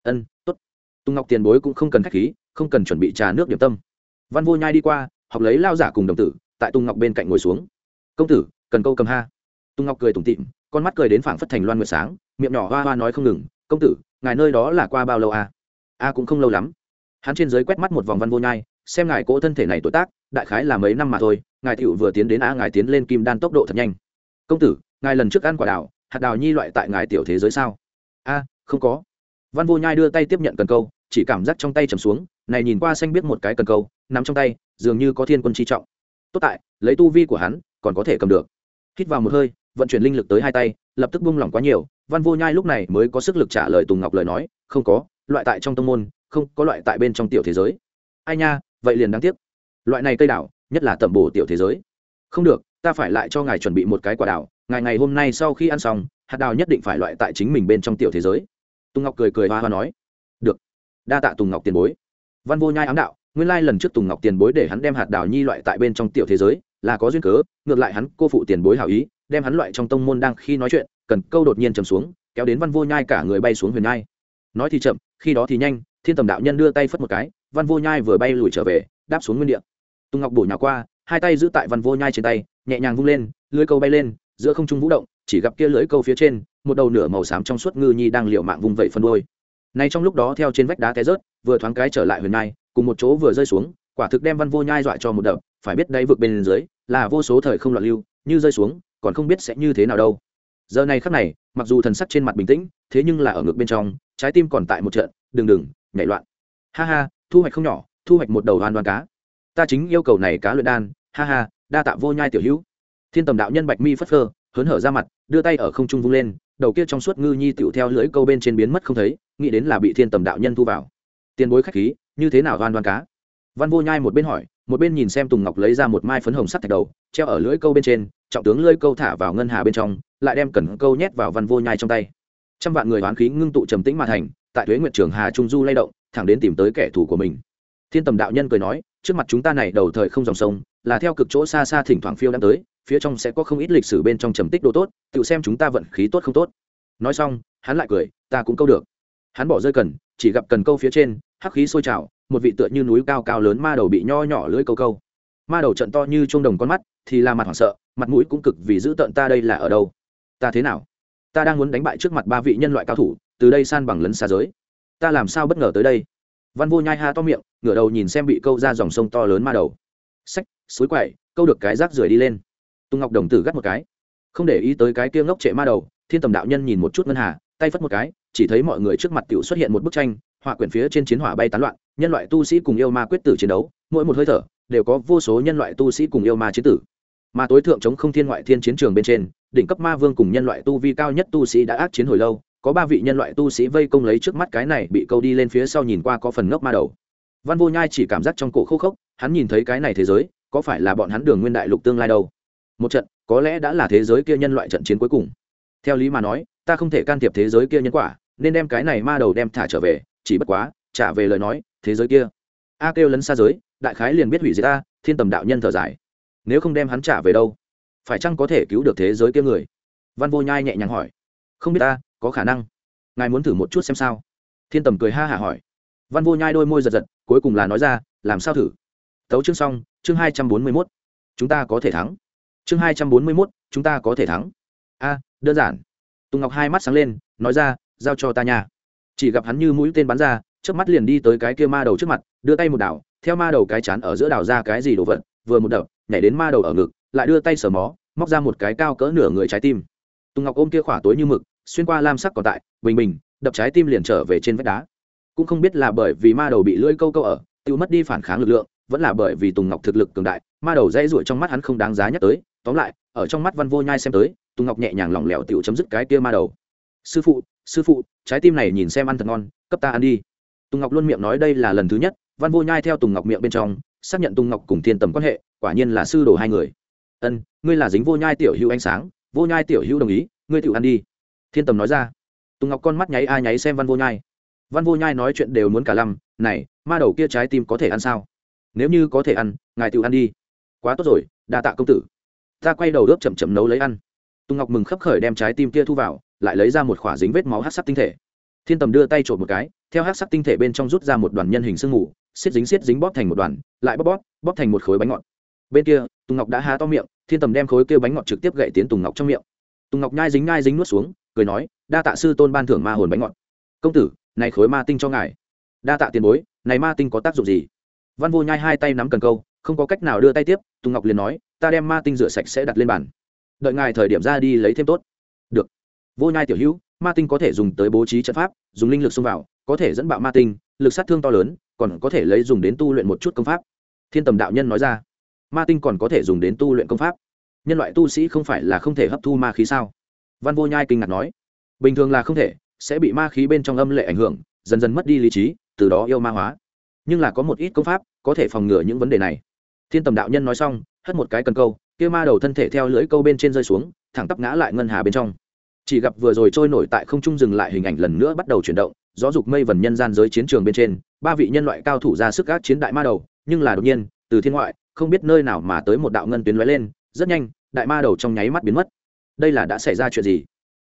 Ân t ố t tùng ngọc tiền bối cũng không cần k h á c h khí, không cần chuẩn bị trà nước điểm tâm. Văn vô nhai đi qua, học lấy lao giả cùng đồng tử, tại tùng ngọc bên cạnh ngồi xuống. Công tử, cần câu cầm ha. Tùng ngọc cười tủm tịm, con mắt cười đến phảng phất thành loan nguyệt sáng, miệng nhỏ hoa hoa nói không ngừng, công tử, ngài nơi đó là qua bao lâu à? a cũng không lâu lắm hắn trên giới quét mắt một vòng văn vô nhai, xem ngài cỗ thân thể này tuổi tác, đại khái là mấy năm mà thôi, ngài tiểu vừa tiến đến a ngài tiến lên kim đan tốc độ thật nhanh. Công tử, ngài lần trước ăn quả đào, hạt đào nhi loại tại ngài tiểu thế giới sao? A, không có. Văn vô nhai đưa tay tiếp nhận cần câu, chỉ cảm giác trong tay trầm xuống, này nhìn qua xanh biết một cái cần câu, nắm trong tay, dường như có thiên quân chi trọng. Tốt tại, lấy tu vi của hắn, còn có thể cầm được. Hít vào một hơi, vận chuyển linh lực tới hai tay, lập tức buông lỏng quá nhiều, văn vô nhai lúc này mới có sức lực trả lời tùng ngọc lời nói, không có, loại tại trong tông môn không có loại tại bên trong tiểu thế giới. Ai nha, vậy liền đáng tiếc. Loại này cây đảo, nhất là tẩm bổ tiểu thế giới. Không được, ta phải lại cho ngài chuẩn bị một cái quả đảo. Ngài ngày hôm nay sau khi ăn xong, hạt đào nhất định phải loại tại chính mình bên trong tiểu thế giới. Tùng ngọc cười cười hoa hoa nói. Được. Đa tạ tùng ngọc tiền bối. Văn vô nhai ám đạo, nguyên lai lần trước tùng ngọc tiền bối để hắn đem hạt đào nhi loại tại bên trong tiểu thế giới, là có duyên cớ, ngược lại hắn cô phụ tiền bối hảo ý, đem hắn loại trong tông môn đang khi nói chuyện, cần câu đột nhiên chầm xuống, kéo đến văn vô nhai cả người bay xuống huyền nhai. Nói thì chậm, khi đó thì nhanh thiên tầm đạo nhân đưa tay phất một cái, văn vô nhai vừa bay lùi trở về, đáp xuống nguyên địa. Tùng ngọc bổ nhào qua, hai tay giữ tại văn vô nhai trên tay, nhẹ nhàng vung lên, lưới câu bay lên, giữa không trung vũ động, chỉ gặp kia lưới câu phía trên, một đầu nửa màu xám trong suốt ngư nhi đang liều mạng vùng vẩy phân đôi. Nay trong lúc đó theo trên vách đá té rớt, vừa thoáng cái trở lại huyền nhai cùng một chỗ vừa rơi xuống, quả thực đem văn vô nhai dọa cho một đập, phải biết đây vượt bên dưới là vô số thời không loạn lưu, như rơi xuống, còn không biết sẽ như thế nào đâu. Giờ này khắc này, mặc dù thần sắc trên mặt bình tĩnh, thế nhưng là ở ngực bên trong, trái tim còn tại một trận, đừng đừng nhảy loạn. Ha ha, thu hoạch không nhỏ, thu hoạch một đầu hoàn đoàn cá. Ta chính yêu cầu này cá luyện đan. Ha ha, đa tạ vô nhai tiểu hữu. Thiên tầm đạo nhân bạch mi phất phơ, hớn hở ra mặt, đưa tay ở không trung vung lên, đầu kia trong suốt ngư nhi tựu theo lưỡi câu bên trên biến mất không thấy, nghĩ đến là bị thiên tầm đạo nhân thu vào. Tiền bối khách khí, như thế nào đoan đoan cá? Văn vô nhai một bên hỏi, một bên nhìn xem tùng ngọc lấy ra một mai phấn hồng sắt thạch đầu, treo ở lưỡi câu bên trên, trọng tướng lưỡi câu thả vào ngân hà bên trong, lại đem cẩn câu nhét vào văn vô nhai trong tay. Trăm vạn người hoán khí ngưng tụ trầm tĩnh mà thành tại thuế nguyệt trường hà trung du lay động, thẳng đến tìm tới kẻ thù của mình. Thiên tầm đạo nhân cười nói, trước mặt chúng ta này đầu thời không dòng sông, là theo cực chỗ xa xa thỉnh thoảng phiêu đang tới, phía trong sẽ có không ít lịch sử bên trong trầm tích đồ tốt, tự xem chúng ta vận khí tốt không tốt. Nói xong, hắn lại cười, ta cũng câu được. Hắn bỏ rơi cần, chỉ gặp cần câu phía trên, hắc khí sôi trào, một vị tựa như núi cao cao lớn ma đầu bị nho nhỏ lưỡi câu câu. Ma đầu trận to như chuông đồng con mắt, thì là mặt hoảng sợ, mặt mũi cũng cực vì giữ tợn ta đây là ở đâu? Ta thế nào? Ta đang muốn đánh bại trước mặt ba vị nhân loại cao thủ từ đây san bằng lấn xa giới. Ta làm sao bất ngờ tới đây? Văn vô nhai ha to miệng, ngửa đầu nhìn xem bị câu ra dòng sông to lớn ma đầu. Sách suối quậy, câu được cái rác rưởi đi lên. Tùng ngọc đồng tử gắt một cái. Không để ý tới cái kia ngốc trệ ma đầu, thiên tầm đạo nhân nhìn một chút ngân hà, tay phất một cái, chỉ thấy mọi người trước mặt tiểu xuất hiện một bức tranh, họa quyển phía trên chiến hỏa bay tán loạn, nhân loại tu sĩ cùng yêu ma quyết tử chiến đấu, mỗi một hơi thở đều có vô số nhân loại tu sĩ cùng yêu ma chiến tử. Mà tối thượng chống không thiên ngoại thiên chiến trường bên trên, đỉnh cấp ma vương cùng nhân loại tu vi cao nhất tu sĩ đã ác chiến hồi lâu có ba vị nhân loại tu sĩ vây công lấy trước mắt cái này bị câu đi lên phía sau nhìn qua có phần ngốc ma đầu. Văn vô nhai chỉ cảm giác trong cổ khô khốc, hắn nhìn thấy cái này thế giới, có phải là bọn hắn đường nguyên đại lục tương lai đâu? Một trận, có lẽ đã là thế giới kia nhân loại trận chiến cuối cùng. Theo lý mà nói, ta không thể can thiệp thế giới kia nhân quả, nên đem cái này ma đầu đem thả trở về, chỉ bất quá, trả về lời nói, thế giới kia. A kêu lấn xa giới, đại khái liền biết hủy diệt ta, thiên tầm đạo nhân thở dài. Nếu không đem hắn trả về đâu? Phải chăng có thể cứu được thế giới kia người? Văn vô nhai nhẹ nhàng hỏi. Không biết ta có khả năng. Ngài muốn thử một chút xem sao. Thiên tầm cười ha hả hỏi. Văn vô nhai đôi môi giật giật, cuối cùng là nói ra, làm sao thử? Tấu chương xong, chương hai trăm bốn mươi mốt. Chúng ta có thể thắng. Chương hai trăm bốn mươi mốt, chúng ta có thể thắng. A, đơn giản. Tùng ngọc hai mắt sáng lên, nói ra, giao cho ta nha. Chỉ gặp hắn như mũi tên bắn ra trước mắt liền đi tới cái kia ma đầu trước mặt, đưa tay một đảo, theo ma đầu cái chán ở giữa đảo ra cái gì đồ vật, vừa một đập, nhảy đến ma đầu ở ngực, lại đưa tay sờ mó, móc ra một cái cao cỡ nửa người trái tim. Tùng ngọc ôm kia khỏa tối như mực xuyên qua lam sắc còn tại, bình bình, đập trái tim liền trở về trên vách đá. Cũng không biết là bởi vì ma đầu bị lưỡi câu câu ở tự mất đi phản kháng lực lượng, vẫn là bởi vì tùng ngọc thực lực cường đại, ma đầu dây ruổi trong mắt hắn không đáng giá nhắc tới. Tóm lại, ở trong mắt văn vô nhai xem tới, tùng ngọc nhẹ nhàng lỏng lẻo tiểu chấm dứt cái kia ma đầu. Sư phụ sư phụ, trái tim này nhìn xem ăn thật ngon, cấp ta ăn đi. Tùng ngọc luôn miệng nói đây là lần thứ nhất, văn vô nhai theo tùng ngọc miệng bên trong, xác nhận tùng ngọc cùng thiên tầm quan hệ, quả nhiên là sư đồ hai người. Ân, ngươi là dính vô nhai tiểu hữu ánh sáng, vô nhai tiểu hữu đồng ý, ngươi tiểu ăn đi thiên tầm nói ra. Tùng ngọc con mắt nháy ai nháy xem văn vô nhai. Văn vô nhai nói chuyện đều muốn cả lăm, này, ma đầu kia trái tim có thể ăn sao? Nếu như có thể ăn, ngài tự ăn đi. Quá tốt rồi, đa tạ công tử. Ta quay đầu ướp chậm chậm nấu lấy ăn. Tùng ngọc mừng khấp khởi đem trái tim kia thu vào, lại lấy ra một khỏa dính vết máu hát sắc tinh thể. Thiên tầm đưa tay trộm một cái, theo hát sắc tinh thể bên trong rút ra một đoàn nhân hình sương mù, xiết dính xiết dính bóp thành một đoàn, lại bóp bóp bóp thành một khối bánh ngọt. Bên kia, tùng ngọc đã há to miệng, thiên tầm đem khối kia bánh ngọt trực tiếp gậy tiến tùng ngọc trong miệng. Tùng ngọc nhai dính nhai dính nuốt xuống cười nói, đa tạ sư tôn ban thưởng ma hồn bánh ngọt. Công tử, này khối ma tinh cho ngài. Đa tạ tiền bối, này ma tinh có tác dụng gì? Văn vô nhai hai tay nắm cần câu, không có cách nào đưa tay tiếp, tùng ngọc liền nói, ta đem ma tinh rửa sạch sẽ đặt lên bàn. Đợi ngài thời điểm ra đi lấy thêm tốt. Được. Vô nhai tiểu hữu, ma tinh có thể dùng tới bố trí trận pháp, dùng linh lực xông vào, có thể dẫn bạo ma tinh, lực sát thương to lớn, còn có thể lấy dùng đến tu luyện một chút công pháp. Thiên tầm đạo nhân nói ra. Ma tinh còn có thể dùng đến tu luyện công pháp. Nhân loại tu sĩ không phải là không thể hấp thu ma khí sao? Văn vô nhai kinh ngạc nói, bình thường là không thể, sẽ bị ma khí bên trong âm lệ ảnh hưởng, dần dần mất đi lý trí, từ đó yêu ma hóa. Nhưng là có một ít công pháp, có thể phòng ngừa những vấn đề này. Thiên tầm đạo nhân nói xong, hất một cái cần câu, kia ma đầu thân thể theo lưỡi câu bên trên rơi xuống, thẳng tắp ngã lại ngân hà bên trong. Chỉ gặp vừa rồi trôi nổi tại không trung dừng lại hình ảnh lần nữa bắt đầu chuyển động, gió dục mây vần nhân gian giới chiến trường bên trên, ba vị nhân loại cao thủ ra sức gác chiến đại ma đầu, nhưng là đột nhiên, từ thiên ngoại, không biết nơi nào mà tới một đạo ngân tuyến lóe lên, rất nhanh, đại ma đầu trong nháy mắt biến mất đây là đã xảy ra chuyện gì?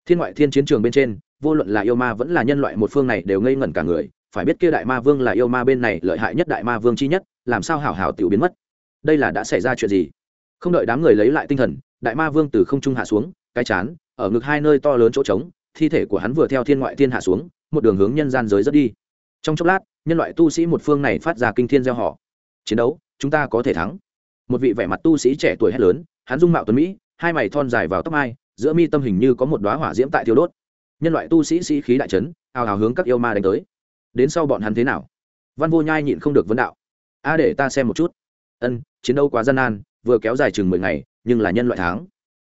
Thiên ngoại thiên chiến trường bên trên, vô luận là yêu ma vẫn là nhân loại một phương này đều ngây ngẩn cả người, phải biết kia đại ma vương là yêu ma bên này lợi hại nhất đại ma vương chi nhất, làm sao hảo hảo tiểu biến mất? Đây là đã xảy ra chuyện gì? Không đợi đám người lấy lại tinh thần, đại ma vương từ không trung hạ xuống, cái chán, ở ngực hai nơi to lớn chỗ trống, thi thể của hắn vừa theo thiên ngoại thiên hạ xuống, một đường hướng nhân gian giới rất đi. Trong chốc lát, nhân loại tu sĩ một phương này phát ra kinh thiên gieo họ. Chiến đấu, chúng ta có thể thắng. Một vị vẻ mặt tu sĩ trẻ tuổi hét lớn, hắn dung mạo tuấn mỹ hai mày thon dài vào tóc mai, giữa mi tâm hình như có một đoá hỏa diễm tại thiêu đốt. Nhân loại tu sĩ sĩ khí đại trấn hào hào hướng các yêu ma đánh tới. Đến sau bọn hắn thế nào? Văn vô nhai nhịn không được vấn đạo. A để ta xem một chút. Ân, chiến đấu quá gian nan, vừa kéo dài chừng mười ngày, nhưng là nhân loại tháng.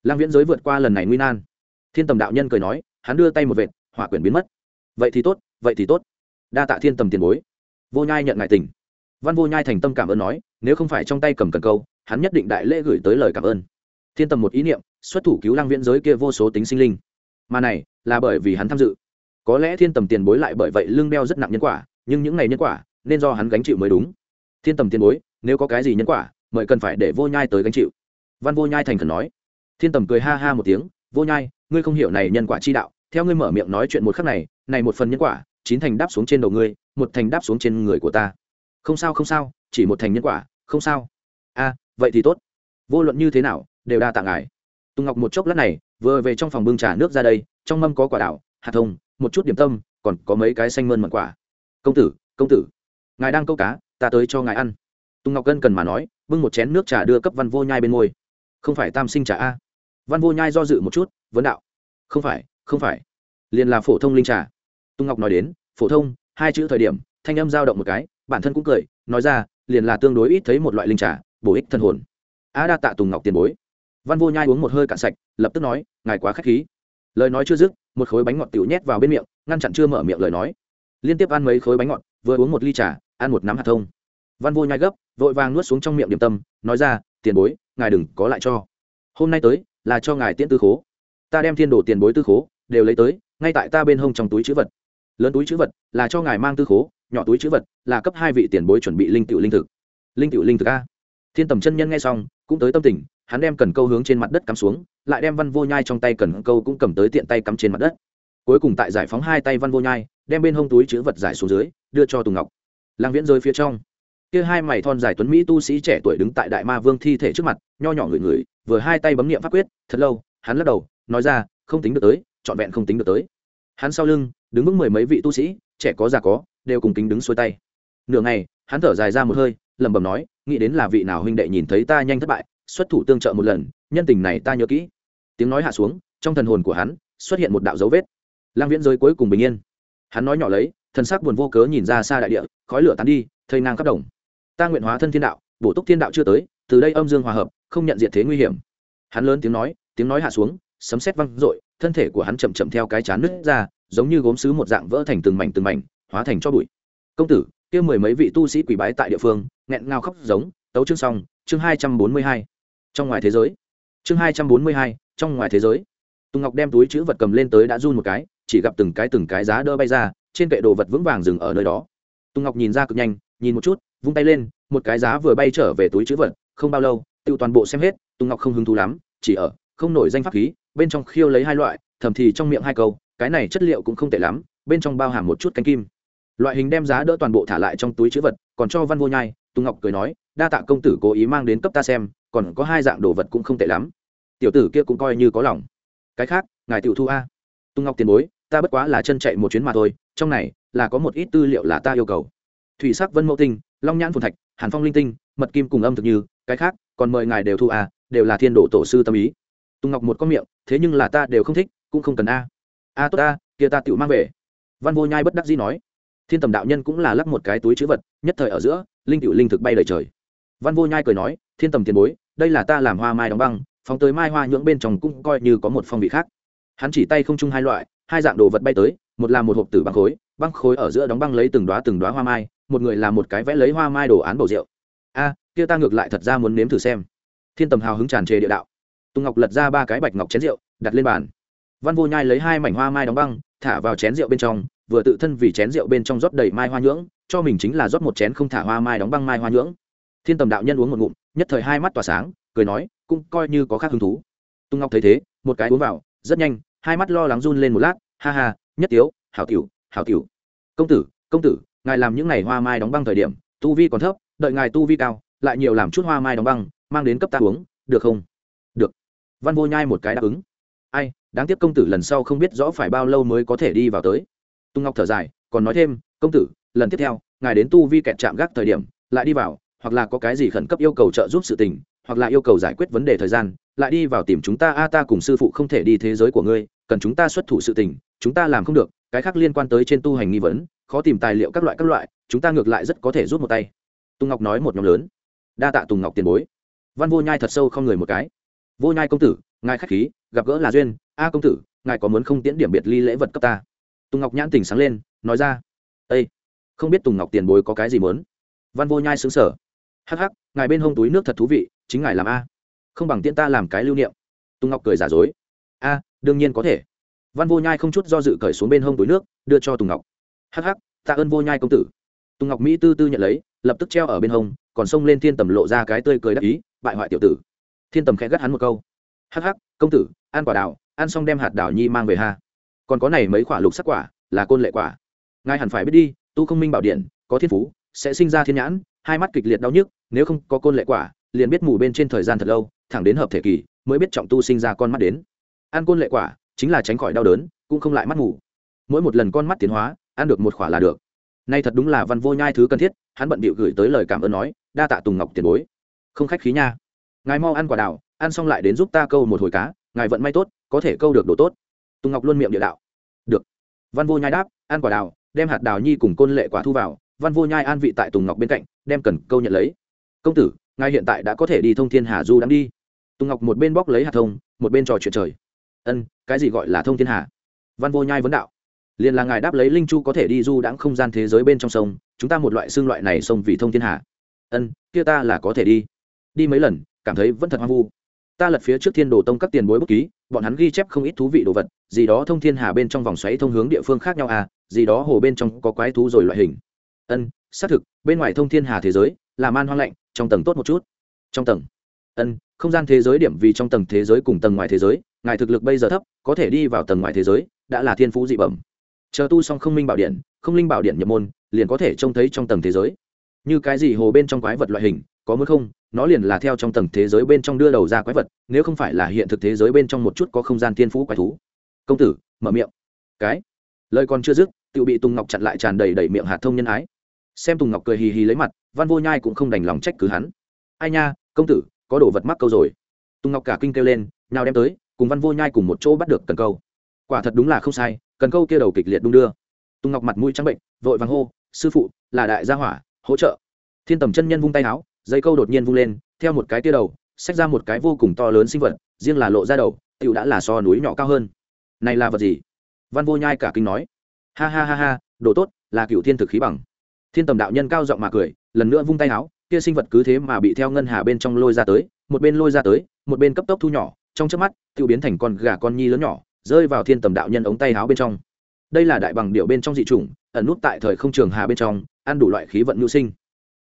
Lang viễn giới vượt qua lần này nguy nan. Thiên tầm đạo nhân cười nói, hắn đưa tay một vệt, hỏa quyển biến mất. Vậy thì tốt, vậy thì tốt. Đa tạ thiên tầm tiền bối. Vô nhai nhận ngại tình. Văn vô nhai thành tâm cảm ơn nói, nếu không phải trong tay cầm cần câu, hắn nhất định đại lễ gửi tới lời cảm ơn thiên tầm một ý niệm, xuất thủ cứu lang viễn giới kia vô số tính sinh linh. Mà này, là bởi vì hắn tham dự. Có lẽ thiên tầm tiền bối lại bởi vậy lương đeo rất nặng nhân quả, nhưng những ngày nhân quả, nên do hắn gánh chịu mới đúng. Thiên tầm tiền bối, nếu có cái gì nhân quả, mời cần phải để vô nhai tới gánh chịu. Văn vô nhai thành khẩn nói. Thiên tầm cười ha ha một tiếng, vô nhai, ngươi không hiểu này nhân quả chi đạo, theo ngươi mở miệng nói chuyện một khắc này này một phần nhân quả, chín thành đáp xuống trên đầu ngươi, một thành đáp xuống trên người của ta. Không sao không sao, chỉ một thành nhân quả, không sao. A, vậy thì tốt. Vô luận như thế nào đều đa tạ ngài. Tùng ngọc một chốc lát này, vừa về trong phòng bưng trà nước ra đây, trong mâm có quả đảo, hạt thông, một chút điểm tâm, còn có mấy cái xanh mơn mận quả. Công tử công tử, ngài đang câu cá, ta tới cho ngài ăn. Tùng ngọc cân cần mà nói, bưng một chén nước trà đưa cấp văn vô nhai bên ngôi không phải tam sinh trà a. Văn vô nhai do dự một chút, vấn đạo. Không phải không phải. Liền là phổ thông linh trà. Tùng ngọc nói đến, phổ thông, hai chữ thời điểm, thanh âm dao động một cái, bản thân cũng cười, nói ra, liền là tương đối ít thấy một loại linh trà, bổ ích thân hồn. A đa tạ tùng ngọc tiền bối văn vô nhai uống một hơi cạn sạch, lập tức nói, ngài quá k h á c h khí. Lời nói chưa dứt, một khối bánh ngọt tiểu nhét vào bên miệng, ngăn chặn chưa mở miệng lời nói. Liên tiếp ăn mấy khối bánh ngọt, vừa uống một ly trà, ăn một nắm hạt thông. Văn vô nhai gấp, vội vàng nuốt xuống trong miệng điểm tâm, nói ra, tiền bối, ngài đừng có lại cho. Hôm nay tới, là cho ngài tiễn tư khố. Ta đem thiên đồ tiền bối tư khố, đều lấy tới, ngay tại ta bên hông trong túi chữ vật. Lớn túi chữ vật, là cho ngài mang tư khố, nhỏ túi chữ vật, là cấp hai vị tiền bối chuẩn bị linh tiểu linh thực. Linh tiểu linh thực a. Thiên tầm chân nhân nghe xong, cũng tới tâm tình hắn đem cần câu hướng trên mặt đất cắm xuống, lại đem văn vô nhai trong tay cần câu cũng cầm tới tiện tay cắm trên mặt đất. Cuối cùng tại giải phóng hai tay văn vô nhai, đem bên hông túi chữ vật giải xuống dưới, đưa cho tùng ngọc. Lang viễn rơi phía trong. Kia hai mày thon dài tuấn mỹ tu sĩ trẻ tuổi đứng tại đại ma vương thi thể trước mặt, nho nhỏ người người vừa hai tay bấm nghiệm pháp quyết, thật lâu, hắn lắc đầu, nói ra, không tính được tới, trọn vẹn không tính được tới. Hắn sau lưng, đứng vững mười mấy vị tu sĩ, trẻ có già có, đều cùng kính đứng xuôi tay. Nửa ngày, hắn thở dài ra một hơi, lẩm bẩm nói, nghĩ đến là vị nào huynh đệ nhìn thấy ta nhanh thất bại xuất thủ tương trợ một lần, nhân tình này ta nhớ kỹ. Tiếng nói hạ xuống, trong thần hồn của hắn xuất hiện một đạo dấu vết. Lang viễn giới cuối cùng bình yên. Hắn nói nhỏ lấy, thần sắc buồn vô cớ nhìn ra xa đại địa, khói lửa tán đi, thây ngang khắp đồng. Ta nguyện hóa thân thiên đạo, bổ túc thiên đạo chưa tới, từ đây âm dương hòa hợp, không nhận diện thế nguy hiểm. Hắn lớn tiếng nói tiếng nói hạ xuống, sấm sét văng r thân thể của hắn chậm chậm theo cái chán nứt ra, giống như gốm sứ một dạng vỡ thành từng mảnh từng mảnh, hóa thành cho bụi. Công tử, kia mười mấy vị tu sĩ quỷ bái tại địa phương, nghẹn ngào khóc giống, tấu chương xong, chương hai trăm bốn mươi hai trong ngoài thế giới. Chương hai trăm bốn mươi hai, trong ngoài thế giới. Tùng ngọc đem túi chữ vật cầm lên tới đã run một cái, chỉ gặp từng cái từng cái giá đỡ bay ra, trên kệ đồ vật vững vàng dừng ở nơi đó. Tùng ngọc nhìn ra cực nhanh, nhìn một chút, vung tay lên, một cái giá vừa bay trở về túi chữ vật, không bao lâu tự toàn bộ xem hết, tùng ngọc không hứng thú lắm, chỉ ở, không nổi danh pháp khí, bên trong khiêu lấy hai loại, thầm thì trong miệng hai câu, cái này chất liệu cũng không tệ lắm, bên trong bao hàm một chút canh kim. Loại hình đem giá đỡ toàn bộ thả lại trong túi chữ vật, còn cho văn vô nhai, tùng ngọc cười nói, đa tạ công tử cố ý mang đến cấp ta xem còn có hai dạng đồ vật cũng không tệ lắm. Tiểu tử kia cũng coi như có lòng. Cái khác, ngài tiểu thu a. Tung ngọc tiền bối, ta bất quá là chân chạy một chuyến mà thôi, trong này là có một ít tư liệu là ta yêu cầu. Thủy sắc vân mẫu tinh, long nhãn phồn thạch, hàn phong linh tinh, mật kim cùng âm thực như, cái khác, còn mời ngài đều thu a, đều là thiên độ tổ sư tâm ý. Tùng ngọc một con miệng, thế nhưng là ta đều không thích, cũng không cần a. A tốt a, kia ta tự mang về. Văn vô nhai bất đắc dĩ nói. Thiên tầm đạo nhân cũng là lắp một cái túi chữ vật, nhất thời ở giữa, linh cựu linh thực bay đầy trời. Văn vô nhai cười nói, thiên tầm tiền bối đây là ta làm hoa mai đóng băng, phóng tới mai hoa nhưỡng bên trong cũng coi như có một phong vị khác. Hắn chỉ tay không chung hai loại, hai dạng đồ vật bay tới, một là một hộp tử băng khối băng khối ở giữa đóng băng lấy từng đoá từng đoá hoa mai, một người là một cái vẽ lấy hoa mai đồ án bầu rượu. A à, kia ta ngược lại thật ra muốn nếm thử xem. Thiên tầm hào hứng tràn trề địa đạo. Tùng ngọc lật ra ba cái bạch ngọc chén rượu, đặt lên bàn. Văn vô nhai lấy hai mảnh hoa mai đóng băng, thả vào chén rượu bên trong, vừa tự thân vì chén rượu bên trong rót đầy mai hoa nhưỡng, cho mình chính là rót một chén không thả hoa mai đóng băng mai hoa nhưỡng thiên tầm đạo nhân uống một ngụm, nhất thời hai mắt tỏa sáng, cười nói, cũng coi như có khác hứng thú. Tung ngọc thấy thế, một cái uống vào, rất nhanh, hai mắt lo lắng run lên một lát, ha ha, nhất tiếu, hảo tiểu hảo tiểu. Công tử công tử, ngài làm những ngày hoa mai đóng băng thời điểm, tu vi còn thấp, đợi ngài tu vi cao, lại nhiều làm chút hoa mai đóng băng, mang đến cấp ta uống, được không? Được. Văn vô nhai một cái đáp ứng. Ai, đáng tiếc công tử lần sau không biết rõ phải bao lâu mới có thể đi vào tới. Tung ngọc thở dài, còn nói thêm, công tử, lần tiếp theo, ngài đến tu vi kẹt chạm gác thời điểm, lại đi vào hoặc là có cái gì khẩn cấp yêu cầu trợ giúp sự tình, hoặc là yêu cầu giải quyết vấn đề thời gian, lại đi vào tìm chúng ta, a, ta cùng sư phụ không thể đi thế giới của ngươi, cần chúng ta xuất thủ sự tình, chúng ta làm không được, cái khác liên quan tới trên tu hành nghi vấn, khó tìm tài liệu các loại các loại, chúng ta ngược lại rất có thể rút một tay. Tùng ngọc nói một nhóm lớn. Đa tạ tùng ngọc tiền bối. Văn vô nhai thật sâu không người một cái. Vô nhai công tử, ngài khách khí, gặp gỡ là duyên, a công tử, ngài có muốn không tiễn điểm biệt ly lễ vật cấp ta? Tùng ngọc nhãn tình sáng lên, nói ra. Ây không biết tùng ngọc tiền bối có cái gì muốn? Văn vô nhai xứng sở hắc hắc, ngài bên hông túi nước thật thú vị, chính ngài làm a. Không bằng tiễn ta làm cái lưu niệm. Tùng ngọc cười giả dối. A, đương nhiên có thể. Văn vô nhai không chút do dự cởi xuống bên hông túi nước, đưa cho tùng ngọc. Hắc hắc, tạ ơn vô nhai công tử. Tùng ngọc mỹ tư tư nhận lấy, lập tức treo ở bên hông, còn xông lên thiên tầm lộ ra cái tươi cười đắc ý, bại hoại tiểu tử. Thiên tầm khẽ gắt hắn một câu. Hắc hắc, công tử, ăn quả đào ăn xong đem hạt đào nhi mang về ha. Còn có này mấy quả lục sắc quả, là côn lệ quả. Ngài hẳn phải biết đi, tu không minh bảo điện, có thiên phú, sẽ sinh ra thiên nhãn hai mắt kịch liệt đau nhức, nếu không có côn lệ quả, liền biết mù bên trên thời gian thật lâu, thẳng đến hợp thể kỳ, mới biết trọng tu sinh ra con mắt đến. Ăn côn lệ quả, chính là tránh khỏi đau đớn, cũng không lại mắt mù. Mỗi một lần con mắt tiến hóa, ăn được một khỏa là được. Nay thật đúng là văn vô nhai thứ cần thiết, hắn bận bịu gửi tới lời cảm ơn nói, đa tạ tùng ngọc tiền bối. Không khách khí nha. Ngài mau ăn quả đào, ăn xong lại đến giúp ta câu một hồi cá, ngài vận may tốt, có thể câu được đồ tốt. Tùng ngọc luôn miệng địa đạo. Được. Văn vô nhai đáp, ăn quả đào, đem hạt đào nhi cùng côn lệ quả thu vào văn vô nhai an vị tại tùng ngọc bên cạnh, đem cần câu nhận lấy. Công tử, ngài hiện tại đã có thể đi thông thiên hà du đang đi. Tùng ngọc một bên bóc lấy hạt thông, một bên trò chuyện trời. Ân, cái gì gọi là thông thiên hà? Văn vô nhai vấn đạo. Liền là ngài đáp lấy linh chu có thể đi du đãng không gian thế giới bên trong sông, chúng ta một loại xương loại này sông vì thông thiên hà. Ân, kia ta là có thể đi. Đi mấy lần, cảm thấy vẫn thật hoang vu. Ta lật phía trước thiên đồ tông các tiền bối bút ký, bọn hắn ghi chép không ít thú vị đồ vật, gì đó thông thiên hà bên trong vòng xoáy thông hướng địa phương khác nhau à gì đó hồ bên trong có quái thú rồi loại hình ân, xác thực, bên ngoài thông thiên hà thế giới, là man hoang lạnh, trong tầng tốt một chút. Trong tầng. Ân, không gian thế giới điểm vì trong tầng thế giới cùng tầng ngoài thế giới, ngài thực lực bây giờ thấp, có thể đi vào tầng ngoài thế giới, đã là thiên phú dị bẩm. Chờ tu xong không minh bảo điện, không linh bảo điện nhập môn, liền có thể trông thấy trong tầng thế giới. Như cái gì hồ bên trong quái vật loại hình, có muốn không? Nó liền là theo trong tầng thế giới bên trong đưa đầu ra quái vật, nếu không phải là hiện thực thế giới bên trong một chút có không gian thiên phú quái thú. Công tử, mở miệng. Cái. Lời còn chưa dứt tự bị tùng ngọc chặn lại tràn đầy đầy miệng hạt thông nhân ái xem tùng ngọc cười hì hì lấy mặt, văn vô nhai cũng không đành lòng trách cứ hắn. Ai nha, công tử, có đồ vật mắc câu rồi. Tùng ngọc cả kinh kêu lên, nào đem tới, cùng văn vô nhai cùng một chỗ bắt được cần câu. Quả thật đúng là không sai, cần câu kia đầu kịch liệt đung đưa. Tùng ngọc mặt mũi trắng bệnh, vội vàng hô, sư phụ, là đại gia hỏa, hỗ trợ. Thiên tầm chân nhân vung tay áo, dây câu đột nhiên vung lên, theo một cái tia đầu, xách ra một cái vô cùng to lớn sinh vật, riêng là lộ ra đầu tựu đã là so núi nhỏ cao hơn. Này là vật gì? Văn vô nhai cả kinh nói. Ha ha ha ha, đồ tốt, là cựu thiên thực khí bằng thiên tầm đạo nhân cao giọng mà cười, lần nữa vung tay áo, kia sinh vật cứ thế mà bị theo ngân hà bên trong lôi ra tới, một bên lôi ra tới, một bên cấp tốc thu nhỏ, trong chớp mắt tự biến thành con gà con nhi lớn nhỏ, rơi vào thiên tầm đạo nhân ống tay áo bên trong. Đây là đại bằng điệu bên trong dị chủng, ẩn nút tại thời không trường hà bên trong, ăn đủ loại khí vận nhu sinh.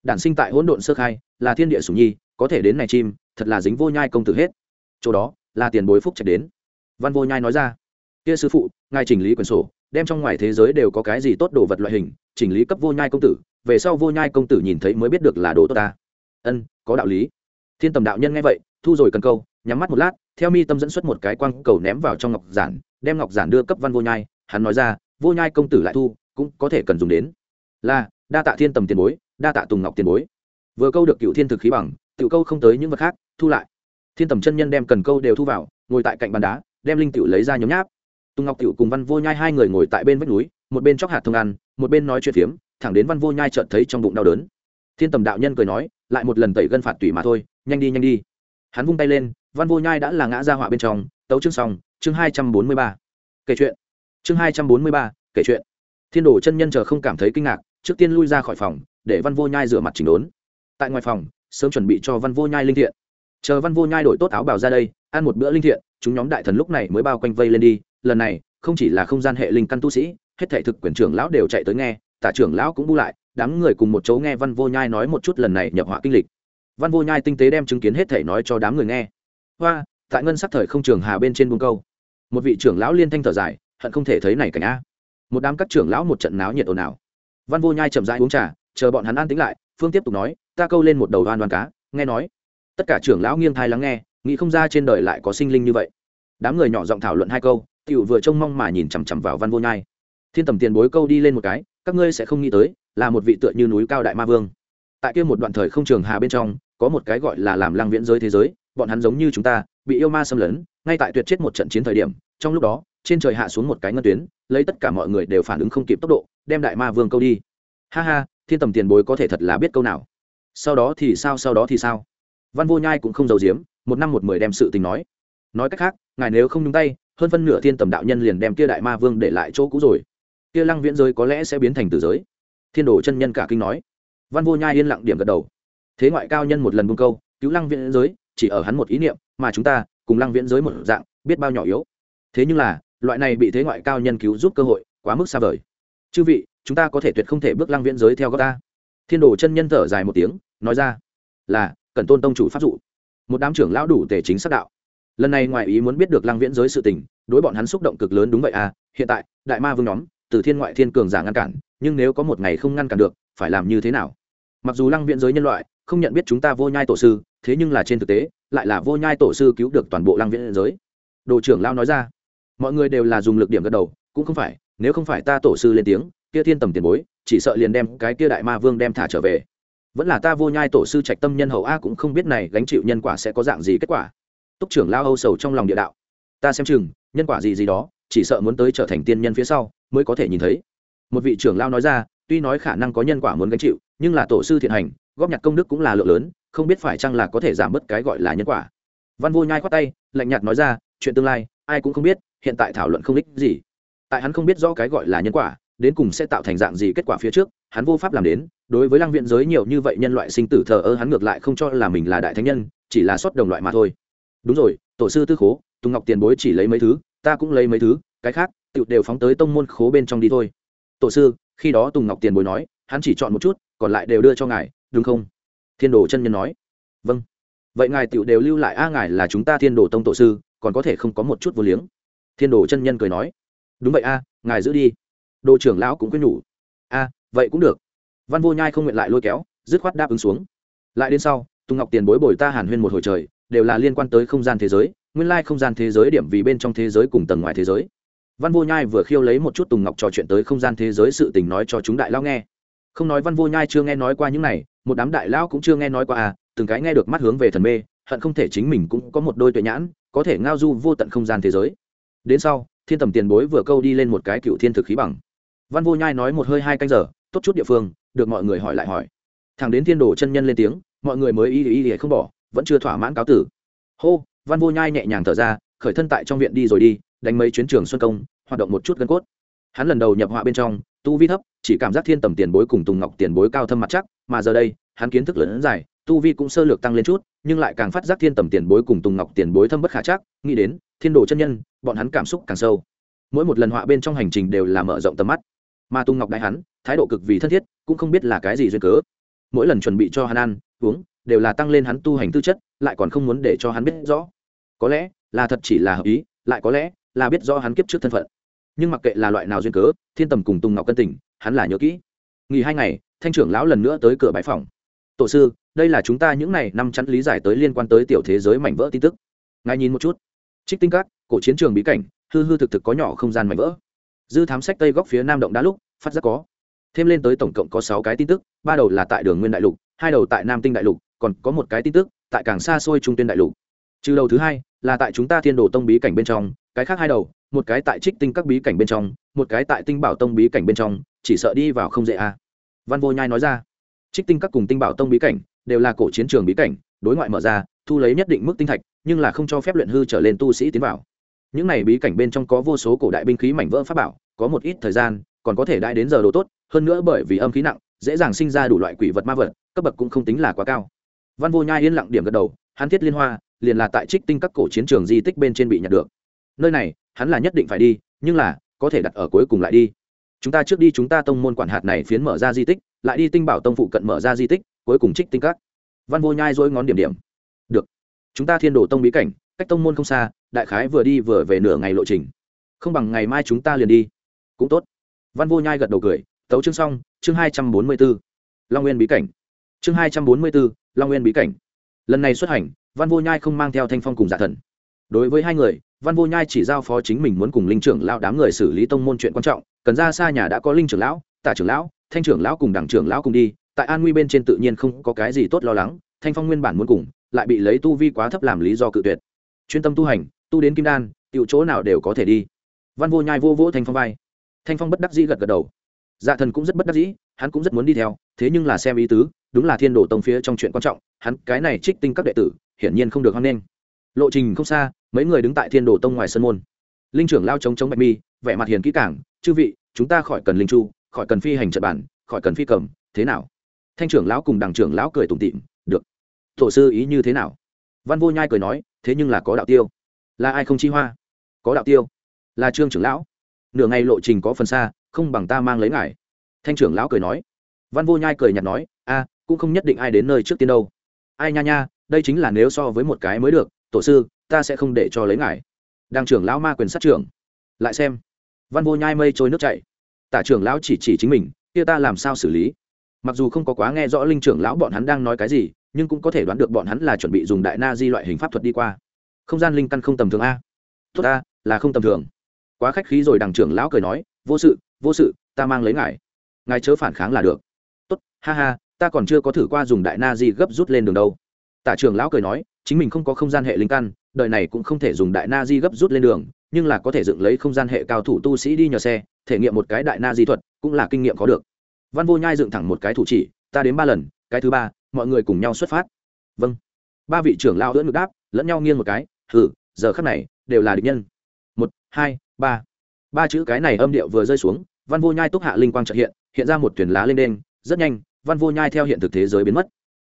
Đản sinh tại hỗn độn sơ khai, là thiên địa sủng nhi, có thể đến này chim, thật là dính vô nhai công tử hết. Chỗ đó, là tiền bối phúc trạch đến. Văn vô nhai nói ra, kia sư phụ, ngài chỉnh lý quyển sổ, đem trong ngoài thế giới đều có cái gì tốt đồ vật loại hình chỉnh lý cấp vô nhai công tử, về sau vô nhai công tử nhìn thấy mới biết được là đồ tốt ta. Ân, có đạo lý. Thiên tầm đạo nhân nghe vậy, thu rồi cần câu, nhắm mắt một lát, theo mi tâm dẫn xuất một cái quang cầu ném vào trong ngọc giản, đem ngọc giản đưa cấp văn vô nhai, hắn nói ra, vô nhai công tử lại thu, cũng có thể cần dùng đến. Là, đa tạ thiên tầm tiền bối, đa tạ tùng ngọc tiền bối. Vừa câu được cựu thiên thực khí bằng tự câu không tới những vật khác, thu lại. Thiên tầm chân nhân đem cần câu đều thu vào, ngồi tại cạnh bàn đá, đem linh tiểu lấy ra nhóm nháp. Tùng ngọc tiểu cùng văn vô nhai hai người ngồi tại bên vách núi một bên chóc hạt thông ăn, một bên nói chuyện phiếm, thẳng đến văn vô nhai chợt thấy trong bụng đau đớn. Thiên tầm đạo nhân cười nói, lại một lần tẩy gân phạt tủy mà thôi, nhanh đi nhanh đi. Hắn vung tay lên, văn vô nhai đã là ngã ra họa bên trong, tấu chương xong, chương hai trăm bốn mươi ba. Kể chuyện. Chương hai trăm bốn mươi ba, kể chuyện. Thiên đồ chân nhân chờ không cảm thấy kinh ngạc, trước tiên lui ra khỏi phòng, để văn vô nhai rửa mặt chỉnh đốn. Tại ngoài phòng, sớm chuẩn bị cho văn vô nhai linh thiện. Chờ văn vô nhai đổi tốt áo bào ra đây, ăn một bữa linh thiện, chúng nhóm đại thần lúc này mới bao quanh vây lên đi, lần này, không chỉ là không gian hệ linh căn tu sĩ hết thảy thực quyền trưởng lão đều chạy tới nghe, tả trưởng lão cũng bu lại, đám người cùng một chỗ nghe văn vô nhai nói một chút lần này nhập họa kinh lịch. Văn vô nhai tinh tế đem chứng kiến hết thảy nói cho đám người nghe. Hoa, tại ngân sắc thời không trường hà bên trên buông câu. Một vị trưởng lão liên thanh thở dài, hận không thể thấy này cảnh a. Một đám các trưởng lão một trận náo nhiệt ồn ào. Văn vô nhai chậm rãi uống trà, chờ bọn hắn an tĩnh lại, phương tiếp tục nói, ta câu lên một đầu đoan đoan cá. Nghe nói, tất cả trưởng lão nghiêng thai lắng nghe, nghĩ không ra trên đời lại có sinh linh như vậy. Đám người nhỏ giọng thảo luận hai câu, tiểu vừa trông mong mà nhìn chằm chằm vào văn vô nhai thiên tầm tiền bối câu đi lên một cái, các ngươi sẽ không nghĩ tới, là một vị tựa như núi cao đại ma vương. Tại kia một đoạn thời không trường hà bên trong, có một cái gọi là làm lăng viễn giới thế giới, bọn hắn giống như chúng ta, bị yêu ma xâm lấn, ngay tại tuyệt chết một trận chiến thời điểm, trong lúc đó, trên trời hạ xuống một cái ngân tuyến, lấy tất cả mọi người đều phản ứng không kịp tốc độ, đem đại ma vương câu đi. Ha ha, thiên tầm tiền bối có thể thật là biết câu nào. Sau đó thì sao, sau đó thì sao? Văn vô nhai cũng không giàu giếm, một năm một mười đem sự tình nói. Nói cách khác, ngài nếu không nhúng tay, hơn phân nửa thiên tầm đạo nhân liền đem kia đại ma vương để lại chỗ cũ rồi kia lăng viễn giới có lẽ sẽ biến thành tử giới. Thiên đồ chân nhân cả kinh nói. Văn vô nhai yên lặng điểm gật đầu. Thế ngoại cao nhân một lần buông câu, cứu lăng viễn giới, chỉ ở hắn một ý niệm, mà chúng ta cùng lăng viễn giới một dạng, biết bao nhỏ yếu. Thế nhưng là, loại này bị thế ngoại cao nhân cứu giúp cơ hội quá mức xa vời. Chư vị, chúng ta có thể tuyệt không thể bước lăng viễn giới theo gót ta. Thiên đồ chân nhân thở dài một tiếng, nói ra, là cần tôn tông chủ pháp dụ. Một đám trưởng lão đủ tề chính xác đạo. Lần này ngoài ý muốn biết được lăng viễn giới sự tình, đối bọn hắn xúc động cực lớn đúng vậy à hiện tại, đại ma vương nhóm từ thiên ngoại thiên cường giả ngăn cản, nhưng nếu có một ngày không ngăn cản được, phải làm như thế nào? Mặc dù lăng viện giới nhân loại không nhận biết chúng ta vô nhai tổ sư, thế nhưng là trên thực tế, lại là vô nhai tổ sư cứu được toàn bộ lăng viện giới. Đồ trưởng lao nói ra, mọi người đều là dùng lực điểm gật đầu, cũng không phải, nếu không phải ta tổ sư lên tiếng, kia thiên tầm tiền bối, chỉ sợ liền đem cái kia đại ma vương đem thả trở về. Vẫn là ta vô nhai tổ sư trạch tâm nhân hậu a cũng không biết này gánh chịu nhân quả sẽ có dạng gì kết quả. Túc trưởng lao âu sầu trong lòng địa đạo, ta xem chừng, nhân quả gì gì đó chỉ sợ muốn tới trở thành tiên nhân phía sau, mới có thể nhìn thấy. Một vị trưởng lao nói ra, tuy nói khả năng có nhân quả muốn gánh chịu, nhưng là tổ sư thiện hành, góp nhặt công đức cũng là lượng lớn, không biết phải chăng là có thể giảm bớt cái gọi là nhân quả. Văn vô nhai khoát tay, lạnh nhạt nói ra, chuyện tương lai, ai cũng không biết, hiện tại thảo luận không ích gì. Tại hắn không biết rõ cái gọi là nhân quả, đến cùng sẽ tạo thành dạng gì kết quả phía trước, hắn vô pháp làm đến. Đối với lăng viện giới nhiều như vậy nhân loại sinh tử thờ ơ, hắn ngược lại không cho là mình là đại thánh nhân, chỉ là xuất đồng loại mà thôi. Đúng rồi, tổ sư tư khố, tùng ngọc tiền bối chỉ lấy mấy thứ ta cũng lấy mấy thứ, cái khác tựu đều phóng tới tông môn khố bên trong đi thôi. Tổ sư, khi đó tùng ngọc tiền bối nói, hắn chỉ chọn một chút, còn lại đều đưa cho ngài, đúng không? Thiên đồ chân nhân nói. Vâng. Vậy ngài tựu đều lưu lại, a, ngài là chúng ta thiên đồ tông tổ sư, còn có thể không có một chút vô liếng. Thiên đồ chân nhân cười nói. Đúng vậy, a, ngài giữ đi. Đồ trưởng lão cũng quyết nhủ. A, vậy cũng được. Văn vô nhai không nguyện lại lôi kéo, dứt khoát đáp ứng xuống. Lại đến sau, tùng ngọc tiền bối bồi ta hàn huyên một hồi trời đều là liên quan tới không gian thế giới, nguyên lai không gian thế giới điểm vì bên trong thế giới cùng tầng ngoài thế giới. Văn vô nhai vừa khiêu lấy một chút tùng ngọc trò chuyện tới không gian thế giới sự tình nói cho chúng đại lao nghe. Không nói văn vô nhai chưa nghe nói qua những này, một đám đại lao cũng chưa nghe nói qua à từng cái nghe được mắt hướng về thần mê, hận không thể chính mình cũng có một đôi tuệ nhãn, có thể ngao du vô tận không gian thế giới. Đến sau, thiên tầm tiền bối vừa câu đi lên một cái cựu thiên thực khí bằng. Văn vô nhai nói một hơi hai canh giờ, tốt chút địa phương, được mọi người hỏi lại hỏi. Thằng đến thiên đồ chân nhân lên tiếng, mọi người mới y y y không bỏ vẫn chưa thỏa mãn cáo tử. Hô, văn vô nhai nhẹ nhàng thở ra, khởi thân tại trong viện đi rồi đi, đánh mấy chuyến trường xuân công, hoạt động một chút gân cốt. Hắn lần đầu nhập họa bên trong, tu vi thấp, chỉ cảm giác thiên tầm tiền bối cùng tùng ngọc tiền bối cao thâm mặt chắc, mà giờ đây, hắn kiến thức lớn dài, tu vi cũng sơ lược tăng lên chút, nhưng lại càng phát giác thiên tầm tiền bối cùng tùng ngọc tiền bối thâm bất khả chắc, nghĩ đến, thiên đồ chân nhân, bọn hắn cảm xúc càng sâu. Mỗi một lần họa bên trong hành trình đều là mở rộng tầm mắt. Mà tùng ngọc đại hắn, thái độ cực vì thân thiết, cũng không biết là cái gì duyên cớ. Mỗi lần chuẩn bị cho hắn ăn, uống đều là tăng lên hắn tu hành tư chất, lại còn không muốn để cho hắn biết rõ. Có lẽ là thật chỉ là hợp ý, lại có lẽ là biết rõ hắn kiếp trước thân phận. Nhưng mặc kệ là loại nào duyên cớ, thiên tầm cùng tùng ngọc cân tình, hắn là nhớ kỹ. Nghỉ hai ngày, thanh trưởng lão lần nữa tới cửa bãi phòng. Tổ sư, đây là chúng ta những n à y năm chắn lý giải tới liên quan tới tiểu thế giới mảnh vỡ tin tức. Ngài nhìn một chút. Trích tinh các, cổ chiến trường bí cảnh, hư hư thực thực có nhỏ không gian mảnh vỡ. Dư thám sách tây góc phía nam động đá lúc, phát giác có. Thêm lên tới tổng cộng có sáu cái tin tức, ba đầu là tại đường nguyên đại lục, hai đầu tại nam tinh đại lục còn có một cái tin tức, tại cảng xa xôi trung tuyên đại lục. Trừ đầu thứ hai, là tại chúng ta thiên đồ tông bí cảnh bên trong, cái khác hai đầu, một cái tại trích tinh các bí cảnh bên trong, một cái tại tinh bảo tông bí cảnh bên trong, chỉ sợ đi vào không dễ à. văn vô nhai nói ra, trích tinh các cùng tinh bảo tông bí cảnh, đều là cổ chiến trường bí cảnh, đối ngoại mở ra, thu lấy nhất định mức tinh thạch, nhưng là không cho phép luyện hư trở lên tu sĩ tiến vào. Những này bí cảnh bên trong có vô số cổ đại binh khí mảnh vỡ pháp bảo, có một ít thời gian, còn có thể đãi đến giờ đồ tốt, hơn nữa bởi vì âm khí nặng, dễ dàng sinh ra đủ loại quỷ vật ma vật, cấp bậc cũng không tính là quá cao văn vô nhai yên lặng điểm gật đầu, hắn thiết liên hoa, liền là tại trích tinh các cổ chiến trường di tích bên trên bị nhặt được. Nơi này, hắn là nhất định phải đi, nhưng là, có thể đặt ở cuối cùng lại đi. Chúng ta trước đi chúng ta tông môn quản hạt này phiến mở ra di tích, lại đi tinh bảo tông phụ cận mở ra di tích, cuối cùng trích tinh các. Văn vô nhai dỗi ngón điểm điểm. Được. Chúng ta thiên đồ tông bí cảnh, cách tông môn không xa, đại khái vừa đi vừa về nửa ngày lộ trình. Không bằng ngày mai chúng ta liền đi. Cũng tốt. Văn vô nhai gật đầu cười, tấu chương xong, chương hai trăm bốn mươi b ố long nguyên bí cảnh. Chương hai trăm bốn mươi b ố long nguyên bí cảnh. Lần này xuất hành, văn vô nhai không mang theo thanh phong cùng giả thần. Đối với hai người, văn vô nhai chỉ giao phó chính mình muốn cùng linh trưởng lão đám người xử lý tông môn chuyện quan trọng, cần ra xa nhà đã có linh trưởng lão, tả trưởng lão, thanh trưởng lão cùng đảng trưởng lão cùng đi, tại an nguy bên trên tự nhiên không có cái gì tốt lo lắng, thanh phong nguyên bản muốn cùng, lại bị lấy tu vi quá thấp làm lý do cự tuyệt. Chuyên tâm tu hành, tu đến kim đan tựu chỗ nào đều có thể đi. Văn vô nhai vô vỗ thanh phong vai. Thanh phong bất đắc dĩ gật gật đầu. Dạ thần cũng rất bất đắc dĩ, hắn cũng rất muốn đi theo, thế nhưng là xem ý tứ đúng là thiên đồ tông phía trong chuyện quan trọng, hắn cái này trích tinh các đệ tử, hiển nhiên không được hoan nghênh. Lộ trình không xa, mấy người đứng tại thiên đồ tông ngoài sân môn. Linh trưởng lao chống chống bạch mi, vẻ mặt hiền kỹ cảng chư vị, chúng ta khỏi cần linh chu, khỏi cần phi hành trật bản, khỏi cần phi cầm, thế nào? Thanh trưởng lão cùng đằng trưởng lão cười tủm tịm được. Tổ sư ý như thế nào? Văn vô nhai cười nói, thế nhưng là có đạo tiêu. Là ai không chi hoa? Có đạo tiêu. Là trương trưởng lão. Nửa ngày lộ trình có phần xa, không bằng ta mang lấy ngài. Thanh trưởng lão cười nói. Văn vô nhai cười nhạt nói, a cũng không nhất định ai đến nơi trước tiên đâu. Ai nha nha, đây chính là nếu so với một cái mới được, tổ sư, ta sẽ không để cho lấy ngài. Đang trưởng lão ma quyền sát trưởng. Lại xem. Văn vô nhai mây trôi nước chảy. Tả trưởng lão chỉ chỉ chính mình, kia ta làm sao xử lý? Mặc dù không có quá nghe rõ linh trưởng lão bọn hắn đang nói cái gì, nhưng cũng có thể đoán được bọn hắn là chuẩn bị dùng đại na di loại hình pháp thuật đi qua. Không gian linh căn không tầm thường a. Tốt a, là không tầm thường. Quá khách khí rồi đằng trưởng lão cười nói, vô sự vô sự, ta mang lấy ngài. Ngài chớ phản kháng là được. Tốt, ha ha ta còn chưa có thử qua dùng đại na di gấp rút lên đường đâu. Tả trưởng lão cười nói chính mình không có không gian hệ linh căn đời này cũng không thể dùng đại na di gấp rút lên đường nhưng là có thể dựng lấy không gian hệ cao thủ tu sĩ đi nhờ xe thể nghiệm một cái đại na di thuật cũng là kinh nghiệm có được. Văn vô nhai dựng thẳng một cái thủ chỉ ta đến ba lần cái thứ ba mọi người cùng nhau xuất phát. Vâng. Ba vị trưởng lao ưỡn ngực đáp lẫn nhau nghiêng một cái thử, giờ khắc này đều là địch nhân. Một hai ba. Ba chữ cái này âm điệu vừa rơi xuống văn vô nhai túc hạ linh quang trợ hiện hiện ra một thuyền lá lên đen rất nhanh văn vô nhai theo hiện thực thế giới biến mất.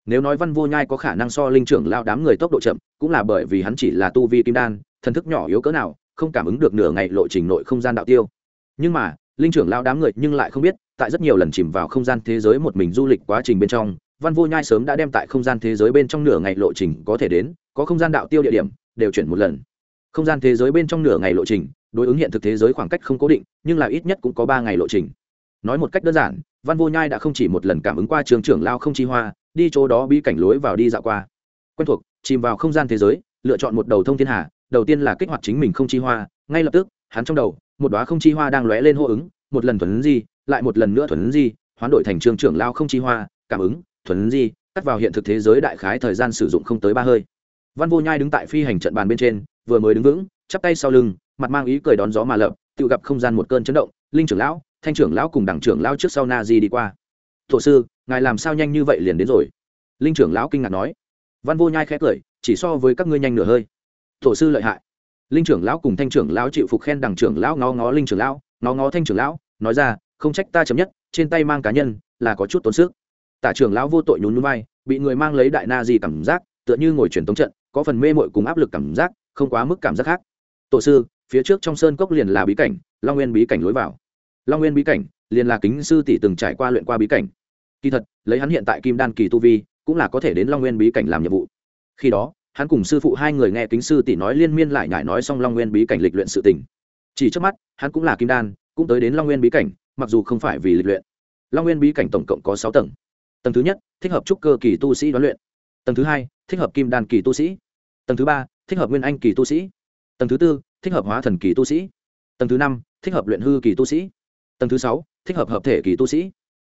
Nếu nói văn vô nhai có khả năng so linh trưởng lao đám người tốc độ chậm, cũng là bởi vì hắn chỉ là tu vi kim đan, thần thức nhỏ yếu cỡ nào, không cảm ứng được nửa ngày lộ trình nội không gian đạo tiêu. Nhưng mà, linh trưởng lao đám người nhưng lại không biết, tại rất nhiều lần chìm vào không gian thế giới một mình du lịch quá trình bên trong, văn vô nhai sớm đã đem tại không gian thế giới bên trong nửa ngày lộ trình có thể đến, có không gian đạo tiêu địa điểm, đều chuyển một lần. Không gian thế giới bên trong nửa ngày lộ trình, đối ứng hiện thực thế giới khoảng cách không cố định, nhưng là ít nhất cũng có ba ngày lộ trình. Nói một cách đơn giản văn vô nhai đã không chỉ một lần cảm ứng qua trường trưởng lao không chi hoa, đi chỗ đó bi cảnh lối vào đi dạo qua. Quen thuộc, chìm vào không gian thế giới, lựa chọn một đầu thông thiên hà, đầu tiên là kích hoạt chính mình không chi hoa, ngay lập tức, hắn trong đầu, một đoá không chi hoa đang lóe lên hô ứng, một lần thuần di, lại một lần nữa thuần di, hoán đổi thành trường trưởng lao không chi hoa, cảm ứng, thuần di, cắt vào hiện thực thế giới đại khái thời gian sử dụng không tới ba hơi. Văn vô nhai đứng tại phi hành trận bàn bên trên, vừa mới đứng vững, chắp tay sau lưng, mặt mang ý cười đón gió mà lợp tự gặp không gian một cơn chấn động, linh trưởng lão thanh trưởng lão cùng đảng trưởng lão trước sau na di đi qua. Thổ sư, ngài làm sao nhanh như vậy liền đến rồi? Linh trưởng lão kinh ngạc nói. Văn vô nhai khẽ cười, chỉ so với các ngươi nhanh nửa hơi. Thổ sư lợi hại. Linh trưởng lão cùng thanh trưởng lão chịu phục khen đảng trưởng lão ngó ngó linh trưởng lão, ngó ngó thanh trưởng lão, nói ra, không trách ta chấm nhất, trên tay mang cá nhân là có chút tốn sức. Tả trưởng lão vô tội nhún núi vai, bị người mang lấy đại na di cảm giác, tựa như ngồi truyền tống trận, có phần mê mội cùng áp lực cảm giác, không quá mức cảm giác khác. Tổ sư, phía trước trong sơn cốc liền là bí cảnh, long nguyên bí cảnh lối vào long nguyên bí cảnh, liền là kính sư tỷ từng trải qua luyện qua bí cảnh. Kỳ thật, lấy hắn hiện tại kim đan kỳ tu vi, cũng là có thể đến long nguyên bí cảnh làm nhiệm vụ. Khi đó, hắn cùng sư phụ hai người nghe kính sư tỷ nói liên miên lại nhải nói xong long nguyên bí cảnh lịch luyện sự tình. Chỉ trước mắt, hắn cũng là kim đan, cũng tới đến long nguyên bí cảnh, mặc dù không phải vì lịch luyện. Long nguyên bí cảnh tổng cộng có sáu tầng. Tầng thứ nhất, thích hợp trúc cơ kỳ tu sĩ đoán luyện. Tầng thứ hai, thích hợp kim đan kỳ tu sĩ. Tầng thứ ba, thích hợp nguyên anh kỳ tu sĩ. Tầng thứ tư, thích hợp hóa thần kỳ tu sĩ. Tầng thứ năm, thích hợp luyện hư kỳ tu sĩ tầng thứ sáu, thích hợp hợp thể kỳ tu sĩ.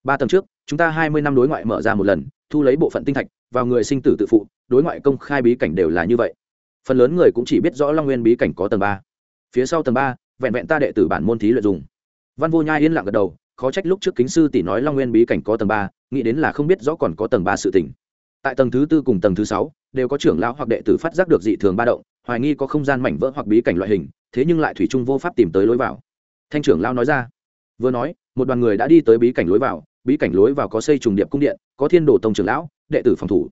Ba tầng trước, chúng ta hai mươi năm đối ngoại mở ra một lần, thu lấy bộ phận tinh thạch, vào người sinh tử tự phụ, đối ngoại công khai bí cảnh đều là như vậy. Phần lớn người cũng chỉ biết rõ long nguyên bí cảnh có tầng ba. Phía sau tầng ba, vẹn vẹn ta đệ tử bản môn thí luyện dùng. Văn vô nhai yên lặng gật đầu, khó trách lúc trước kính sư tỷ nói long nguyên bí cảnh có tầng ba, nghĩ đến là không biết rõ còn có tầng ba sự tỉnh tại tầng thứ tư cùng tầng thứ sáu, đều có trưởng lão hoặc đệ tử phát giác được dị thường ba động, hoài nghi có không gian mảnh vỡ hoặc bí cảnh loại hình, thế nhưng lại thủy chung vô pháp tìm tới lối vào. Thanh trưởng lão nói ra vừa nói, một đoàn người đã đi tới bí cảnh lối vào, bí cảnh lối vào có xây trùng điệp cung điện, có thiên đồ tông trưởng lão, đệ tử phòng thủ.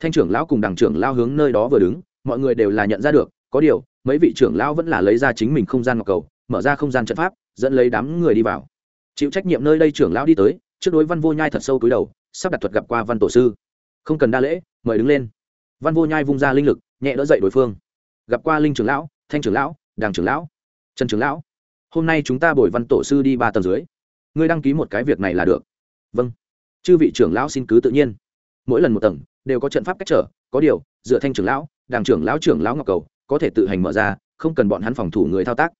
Thanh trưởng lão cùng đảng trưởng lao hướng nơi đó vừa đứng, mọi người đều là nhận ra được, có điều, mấy vị trưởng lão vẫn là lấy ra chính mình không gian ngọc cầu, mở ra không gian trận pháp, dẫn lấy đám người đi vào. Chịu trách nhiệm nơi đây trưởng lão đi tới, trước đối văn vô nhai thật sâu túi đầu, sắp đặt thuật gặp qua văn tổ sư. Không cần đa lễ, mời đứng lên. Văn vô nhai vung ra linh lực, nhẹ đỡ dậy đối phương. Gặp qua linh trưởng lão, thanh trưởng lão đàng trưởng lão trần trưởng lão hôm nay chúng ta bồi văn tổ sư đi ba tầng dưới. Ngươi đăng ký một cái việc này là được. Vâng. Chư vị trưởng lão xin cứ tự nhiên. Mỗi lần một tầng, đều có trận pháp cách trở, có điều, dựa thanh trưởng lão, đảng trưởng lão trưởng lão ngọc cầu, có thể tự hành mở ra, không cần bọn hắn phòng thủ người thao tác.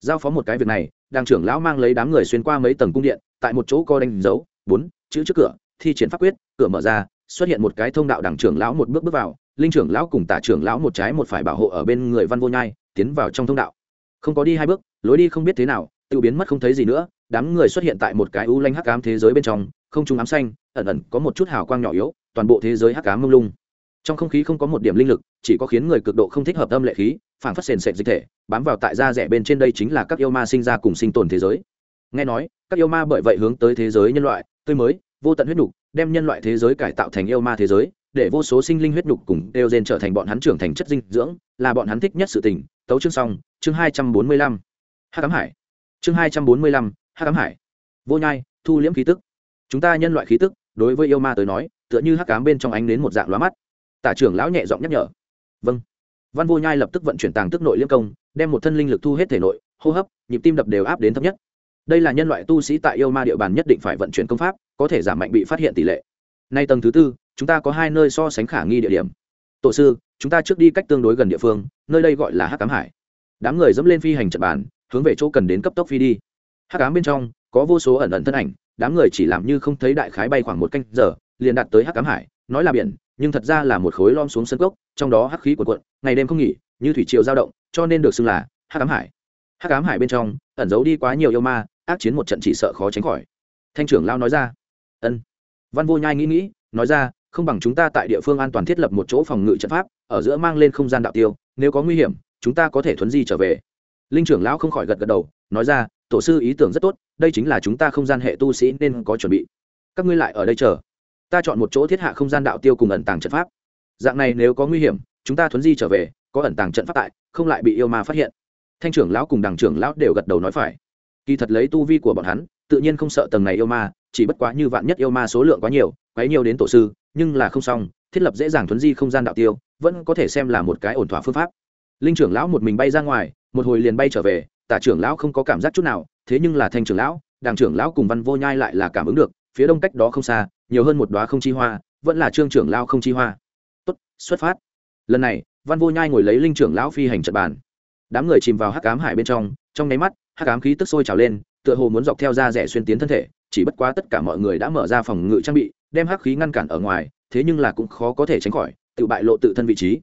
Giao phó một cái việc này, đảng trưởng lão mang lấy đám người xuyên qua mấy tầng cung điện, tại một chỗ co đánh dấu, bốn, chữ trước cửa, thi triển pháp quyết, cửa mở ra, xuất hiện một cái thông đạo đảng trưởng lão một bước bước vào, linh trưởng lão cùng tả trưởng lão một trái một phải bảo hộ ở bên người văn vô nhai, tiến vào trong thông đạo. Không có đi hai bước lối đi không biết thế nào, tự biến mất không thấy gì nữa, đám người xuất hiện tại một cái u lanh hắc ám thế giới bên trong, không trung ám xanh, ẩn ẩn có một chút hào quang nhỏ yếu, toàn bộ thế giới hắc ám mông lung. Trong không khí không có một điểm linh lực, chỉ có khiến người cực độ không thích hợp tâm lệ khí, phản phát sền sệt dịch thể, bám vào tại da rẻ bên trên đây chính là các yêu ma sinh ra cùng sinh tồn thế giới. Nghe nói, các yêu ma bởi vậy hướng tới thế giới nhân loại, tươi mới, vô tận huyết nhục, đem nhân loại thế giới cải tạo thành yêu ma thế giới, để vô số sinh linh huyết nhục cùng đều gen trở thành bọn hắn trưởng thành chất dinh dưỡng, là bọn hắn thích nhất sự tình. Tấu chương xong, chương hai trăm bốn mươi lăm hát cám hải. Chương hai trăm bốn mươi lăm, hát cám hải. Vô nhai, thu liễm khí tức. Chúng ta nhân loại khí tức, đối với yêu ma tới nói, tựa như hắc cám bên trong ánh đến một dạng lóa mắt. Tả trưởng lão nhẹ giọng nhắc nhở. Vâng. Văn vô nhai lập tức vận chuyển tàng tức nội liêm công, đem một thân linh lực thu hết thể nội, hô hấp, nhịp tim đập đều áp đến thấp nhất. Đây là nhân loại tu sĩ tại yêu ma địa bàn nhất định phải vận chuyển công pháp, có thể giảm mạnh bị phát hiện tỷ lệ. Nay tầng thứ tư, chúng ta có hai nơi so sánh khả nghi địa điểm. Tổ sư, chúng ta trước đi cách tương đối gần địa phương, nơi đây gọi là hắc cám hải. Đám người dẫm lên phi hành trận bàn hướng về chỗ cần đến cấp tốc phi đi. Hắc cám bên trong, có vô số ẩn ẩn thân ảnh, đám người chỉ làm như không thấy đại khái bay khoảng một canh giờ, liền đạt tới hắc cám hải, nói là biển, nhưng thật ra là một khối lom xuống sân cốc, trong đó hắc khí cuộn cuộn, ngày đêm không nghỉ, như thủy triều dao động, cho nên được xưng là hắc cám hải. Hắc cám hải bên trong, ẩn giấu đi quá nhiều yêu ma, ác chiến một trận chỉ sợ khó tránh khỏi. Thanh trưởng lao nói ra. Ân. Văn vô nhai nghĩ nghĩ, nói ra, không bằng chúng ta tại địa phương an toàn thiết lập một chỗ phòng ngự trận pháp, ở giữa mang lên không gian đạo tiêu, nếu có nguy hiểm, chúng ta có thể thuấn di trở về linh trưởng lão không khỏi gật gật đầu, nói ra, tổ sư ý tưởng rất tốt, đây chính là chúng ta không gian hệ tu sĩ nên có chuẩn bị. Các ngươi lại ở đây chờ. Ta chọn một chỗ thiết hạ không gian đạo tiêu cùng ẩn tàng trận pháp. Dạng này nếu có nguy hiểm, chúng ta thuấn di trở về, có ẩn tàng trận pháp tại, không lại bị yêu ma phát hiện. Thanh trưởng lão cùng đằng trưởng lão đều gật đầu nói phải. Kỳ thật lấy tu vi của bọn hắn, tự nhiên không sợ tầng này yêu ma, chỉ bất quá như vạn nhất yêu ma số lượng quá nhiều, quấy nhiều đến tổ sư, nhưng là không xong, thiết lập dễ dàng thuấn di không gian đạo tiêu, vẫn có thể xem là một cái ổn thỏa phương pháp linh trưởng lão một mình bay ra ngoài, một hồi liền bay trở về, tả trưởng lão không có cảm giác chút nào, thế nhưng là thanh trưởng lão đàng trưởng lão cùng văn vô nhai lại là cảm ứng được, phía đông cách đó không xa, nhiều hơn một đoá không chi hoa, vẫn là trương trưởng lão không chi hoa. Tốt, xuất phát. Lần này, văn vô nhai ngồi lấy linh trưởng lão phi hành trật bàn. Đám người chìm vào hắc ám hải bên trong trong nháy mắt, hắc ám khí tức sôi trào lên, tựa hồ muốn dọc theo da rẻ xuyên tiến thân thể, chỉ bất quá tất cả mọi người đã mở ra phòng ngự trang bị, đem hắc khí ngăn cản ở ngoài, thế nhưng là cũng khó có thể tránh khỏi, tự bại lộ tự thân vị trí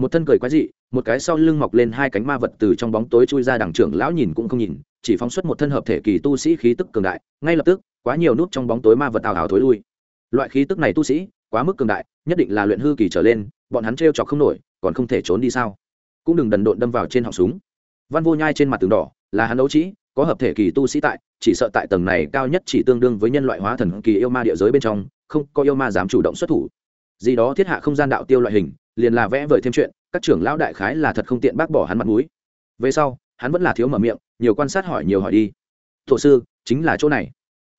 một thân cười quái dị, một cái sau lưng mọc lên hai cánh ma vật từ trong bóng tối chui ra đằng trưởng lão nhìn cũng không nhìn, chỉ phóng xuất một thân hợp thể kỳ tu sĩ khí tức cường đại, ngay lập tức, quá nhiều nút trong bóng tối ma vật ảo ảo thối lui. Loại khí tức này tu sĩ, quá mức cường đại, nhất định là luyện hư kỳ trở lên, bọn hắn trêu trọc không nổi, còn không thể trốn đi sao? Cũng đừng đần độn đâm vào trên họng súng. Văn vô nhai trên mặt tường đỏ, là hắn đấu trĩ có hợp thể kỳ tu sĩ tại, chỉ sợ tại tầng này cao nhất chỉ tương đương với nhân loại hóa thần kỳ yêu ma địa giới bên trong, không có yêu ma dám chủ động xuất thủ. Gì đó thiết hạ không gian đạo tiêu loại hình liền là vẽ vời thêm chuyện, các trưởng lão đại khái là thật không tiện bác bỏ hắn mặt mũi. Về sau, hắn vẫn là thiếu mở miệng, nhiều quan sát hỏi nhiều hỏi đi. Tổ sư, chính là chỗ này.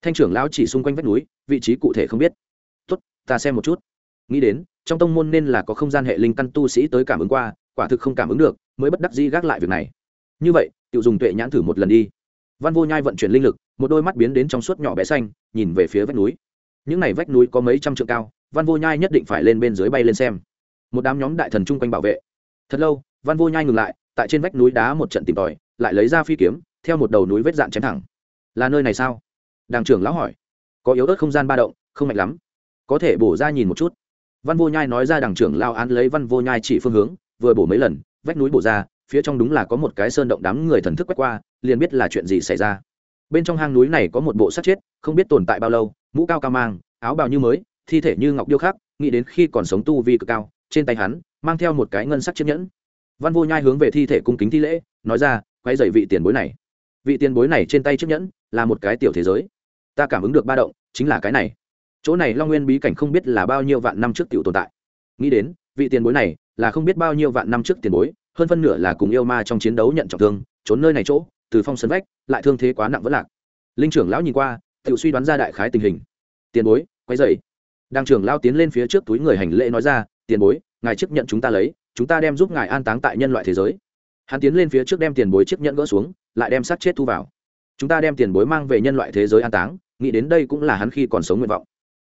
Thanh trưởng lão chỉ xung quanh vách núi, vị trí cụ thể không biết. Tốt, ta xem một chút. Nghĩ đến, trong tông môn nên là có không gian hệ linh căn tu sĩ tới cảm ứng qua, quả thực không cảm ứng được, mới bất đắc dĩ gác lại việc này. Như vậy tự dùng tuệ nhãn thử một lần đi. Văn vô nhai vận chuyển linh lực, một đôi mắt biến đến trong suốt nhỏ bé xanh, nhìn về phía vách núi. Những này vách núi có mấy trăm trượng cao, văn vô nhai nhất định phải lên bên dưới bay lên xem một đám nhóm đại thần chung quanh bảo vệ. Thật lâu, văn vô nhai ngừng lại, tại trên vách núi đá một trận tìm tòi, lại lấy ra phi kiếm, theo một đầu núi vết dạn chém thẳng. Là nơi này sao? Đàng trưởng lão hỏi. Có yếu ớt không gian ba động, không mạnh lắm. Có thể bổ ra nhìn một chút. Văn vô nhai nói ra đàng trưởng lao án lấy văn vô nhai chỉ phương hướng, vừa bổ mấy lần, vách núi bổ ra, phía trong đúng là có một cái sơn động đám người thần thức quét qua, liền biết là chuyện gì xảy ra. Bên trong hang núi này có một bộ sát chết, không biết tồn tại bao lâu, mũ cao cao mang, áo bào như mới, thi thể như ngọc điêu khắc, nghĩ đến khi còn sống tu vi cực cao trên tay hắn, mang theo một cái ngân sắc chiếc nhẫn. Văn vô nhai hướng về thi thể cung kính thi lễ, nói ra, quay dậy vị tiền bối này. Vị tiền bối này trên tay chiếc nhẫn là một cái tiểu thế giới. Ta cảm ứng được ba động, chính là cái này. Chỗ này long nguyên bí cảnh không biết là bao nhiêu vạn năm trước tiểu tồn tại. Nghĩ đến, vị tiền bối này là không biết bao nhiêu vạn năm trước tiền bối, hơn phân nửa là cùng yêu ma trong chiến đấu nhận trọng thương, trốn nơi này chỗ, từ phong sân vách, lại thương thế quá nặng vẫn lạc. Linh trưởng lão nhìn qua, tự suy đoán ra đại khái tình hình. Tiền bối, quay dậy. Đang trưởng lao tiến lên phía trước túi người hành lễ nói ra tiền bối, ngài chấp nhận chúng ta lấy, chúng ta đem giúp ngài an táng tại nhân loại thế giới. Hắn tiến lên phía trước đem tiền bối chiếc nhẫn gỡ xuống, lại đem sát chết thu vào. Chúng ta đem tiền bối mang về nhân loại thế giới an táng, nghĩ đến đây cũng là hắn khi còn sống nguyện vọng.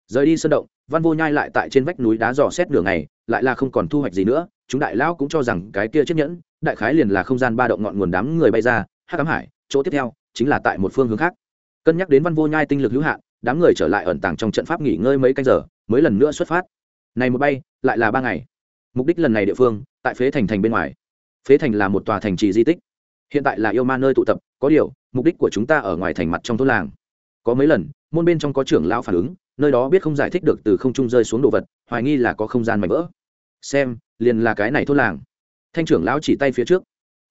Rời đi sân động, văn vô nhai lại tại trên vách núi đá dò xét nửa ngày, lại là không còn thu hoạch gì nữa, chúng đại lão cũng cho rằng cái kia chiếc nhẫn, đại khái liền là không gian ba động ngọn nguồn đám người bay ra, hắc ám hải, chỗ tiếp theo, chính là tại một phương hướng khác. Cân nhắc đến văn vô nhai tinh lực hữu hạn, đám người trở lại ẩn tàng trong trận pháp nghỉ ngơi mấy canh giờ, mới lần nữa xuất phát này một bay, lại là ba ngày. Mục đích lần này địa phương, tại phế thành thành bên ngoài. Phế thành là một tòa thành trì di tích. Hiện tại là yêu ma nơi tụ tập, có điều, mục đích của chúng ta ở ngoài thành mặt trong thôn làng. Có mấy lần, môn bên trong có trưởng lão phản ứng, nơi đó biết không giải thích được từ không trung rơi xuống đồ vật, hoài nghi là có không gian mảnh vỡ. Xem, liền là cái này thôn làng. Thanh trưởng lão chỉ tay phía trước.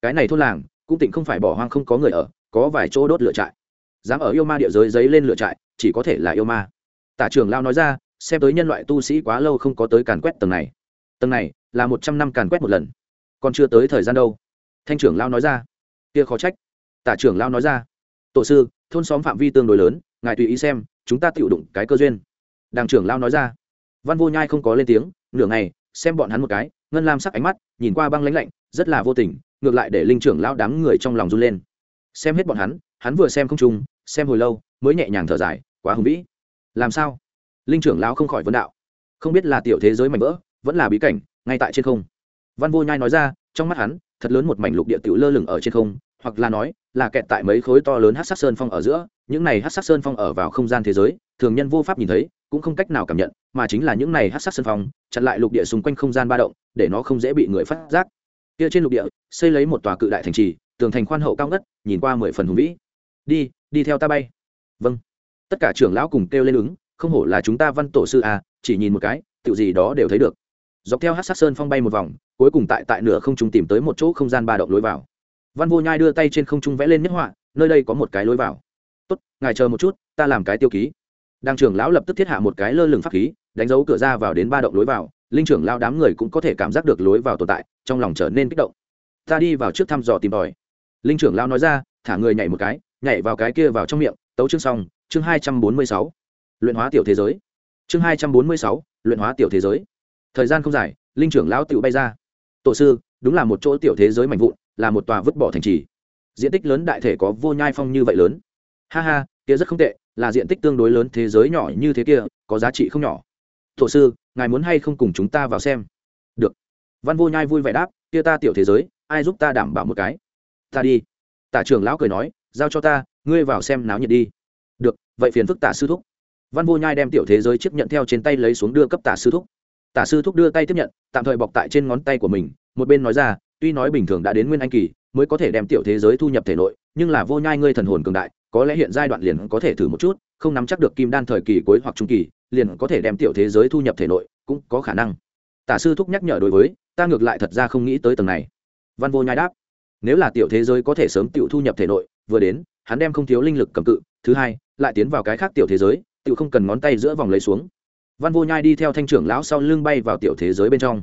Cái này thôn làng, cũng tỉnh không phải bỏ hoang không có người ở, có vài chỗ đốt lửa trại. Dám ở yêu ma địa giới giấy lên lửa trại, chỉ có thể là yêu ma. Tả trưởng lão nói ra xem tới nhân loại tu sĩ quá lâu không có tới càn quét tầng này. Tầng này là một trăm năm càn quét một lần. Còn chưa tới thời gian đâu. Thanh trưởng lao nói ra. Kia khó trách. Tả trưởng lao nói ra. Tổ sư, thôn xóm phạm vi tương đối lớn, ngài tùy ý xem, chúng ta tự đụng cái cơ duyên. Đàng trưởng lao nói ra. Văn vô nhai không có lên tiếng, nửa ngày, xem bọn hắn một cái, ngân lam sắc ánh mắt, nhìn qua băng lãnh lạnh, rất là vô tình, ngược lại để linh trưởng lao đám người trong lòng run lên. Xem hết bọn hắn hắn vừa xem không trung, xem hồi lâu, mới nhẹ nhàng thở dài, quá hùng vĩ. Làm sao? Linh trưởng lão không khỏi vấn đạo. Không biết là tiểu thế giới mảnh vỡ, vẫn là bí cảnh, ngay tại trên không. Văn vô nhai nói ra, trong mắt hắn, thật lớn một mảnh lục địa tiểu lơ lửng ở trên không, hoặc là nói, là kẹt tại mấy khối to lớn hát sắc sơn phong ở giữa, những này hát sắc sơn phong ở vào không gian thế giới, thường nhân vô pháp nhìn thấy, cũng không cách nào cảm nhận, mà chính là những này hát sắc sơn phong, chặn lại lục địa xung quanh không gian ba động, để nó không dễ bị người phát giác. Kia trên lục địa, xây lấy một tòa cự đại thành trì, tường thành khoan hậu cao ngất, nhìn qua mười phần hùng vĩ. Đi đi theo ta bay. Vâng. Tất cả trưởng lão cùng kêu lên ứng không hổ là chúng ta văn tổ sư à chỉ nhìn một cái, tiểu gì đó đều thấy được. Dọc theo hát sát sơn phong bay một vòng, cuối cùng tại tại nửa không trung tìm tới một chỗ không gian ba động lối vào. Văn vô nhai đưa tay trên không trung vẽ lên nhất họa, nơi đây có một cái lối vào. Tốt, ngài chờ một chút, ta làm cái tiêu ký. Đàng trưởng lão lập tức thiết hạ một cái lơ lửng pháp khí, đánh dấu cửa ra vào đến ba động lối vào, linh trưởng lao đám người cũng có thể cảm giác được lối vào tồn tại, trong lòng trở nên kích động. Ta đi vào trước thăm dò tìm tòi. Linh trưởng lao nói ra, thả người nhảy một cái, nhảy vào cái kia vào trong miệng, tấu chương xong, chương hai trăm bốn mươi sáu luyện hóa tiểu thế giới. Chương hai trăm bốn mươi sáu, luyện hóa tiểu thế giới. Thời gian không dài, linh trưởng lão tự bay ra. Tổ sư, đúng là một chỗ tiểu thế giới mạnh vụn, là một tòa vứt bỏ thành trì. Diện tích lớn đại thể có vô nhai phong như vậy lớn. Ha ha, kia rất không tệ, là diện tích tương đối lớn thế giới nhỏ như thế kia, có giá trị không nhỏ. Thổ sư, ngài muốn hay không cùng chúng ta vào xem? Được. Văn vô nhai vui vẻ đáp, kia ta tiểu thế giới, ai giúp ta đảm bảo một cái? Ta đi. Tả trưởng lão cười nói, giao cho ta, ngươi vào xem náo nhiệt đi. Được, vậy phiền phức tả sư thúc văn vô nhai đem tiểu thế giới chiếc nhận theo trên tay lấy xuống đưa cấp tả sư thúc. Tả sư thúc đưa tay tiếp nhận, tạm thời bọc tại trên ngón tay của mình, một bên nói ra, tuy nói bình thường đã đến nguyên anh kỳ, mới có thể đem tiểu thế giới thu nhập thể nội, nhưng là vô nhai ngươi thần hồn cường đại, có lẽ hiện giai đoạn liền có thể thử một chút, không nắm chắc được kim đan thời kỳ cuối hoặc trung kỳ, liền có thể đem tiểu thế giới thu nhập thể nội, cũng có khả năng. Tả sư thúc nhắc nhở đối với, ta ngược lại thật ra không nghĩ tới tầng này. Văn vô nhai đáp, nếu là tiểu thế giới có thể sớm tiểu thu nhập thể nội, vừa đến, hắn đem không thiếu linh lực cầm cự, thứ hai, lại tiến vào cái khác tiểu thế giới tiểu không cần ngón tay giữa vòng lấy xuống. Văn vô nhai đi theo thanh trưởng lão sau lưng bay vào tiểu thế giới bên trong.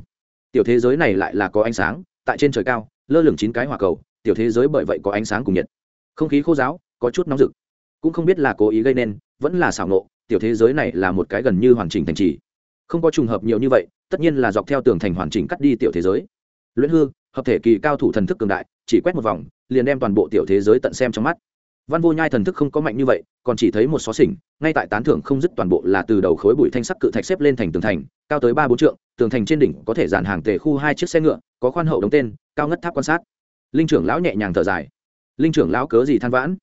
Tiểu thế giới này lại là có ánh sáng, tại trên trời cao, lơ lửng chín cái hỏa cầu, tiểu thế giới bởi vậy có ánh sáng cùng nhiệt. Không khí khô giáo, có chút nóng rực. Cũng không biết là cố ý gây nên, vẫn là xảo nộ, tiểu thế giới này là một cái gần như hoàn chỉnh thành trì. Không có trùng hợp nhiều như vậy, tất nhiên là dọc theo tường thành hoàn chỉnh cắt đi tiểu thế giới. Luyện hư, hợp thể kỳ cao thủ thần thức cường đại, chỉ quét một vòng, liền đem toàn bộ tiểu thế giới tận xem trong mắt văn vô nhai thần thức không có mạnh như vậy, còn chỉ thấy một xó xỉnh, ngay tại tán thưởng không dứt toàn bộ là từ đầu khối bụi thanh sắc cự thạch xếp lên thành tường thành, cao tới ba bốn trượng, tường thành trên đỉnh có thể dàn hàng tề khu hai chiếc xe ngựa, có khoan hậu đống tên, cao ngất tháp quan sát. Linh trưởng lão nhẹ nhàng thở dài. Linh trưởng lão cớ gì than vãn?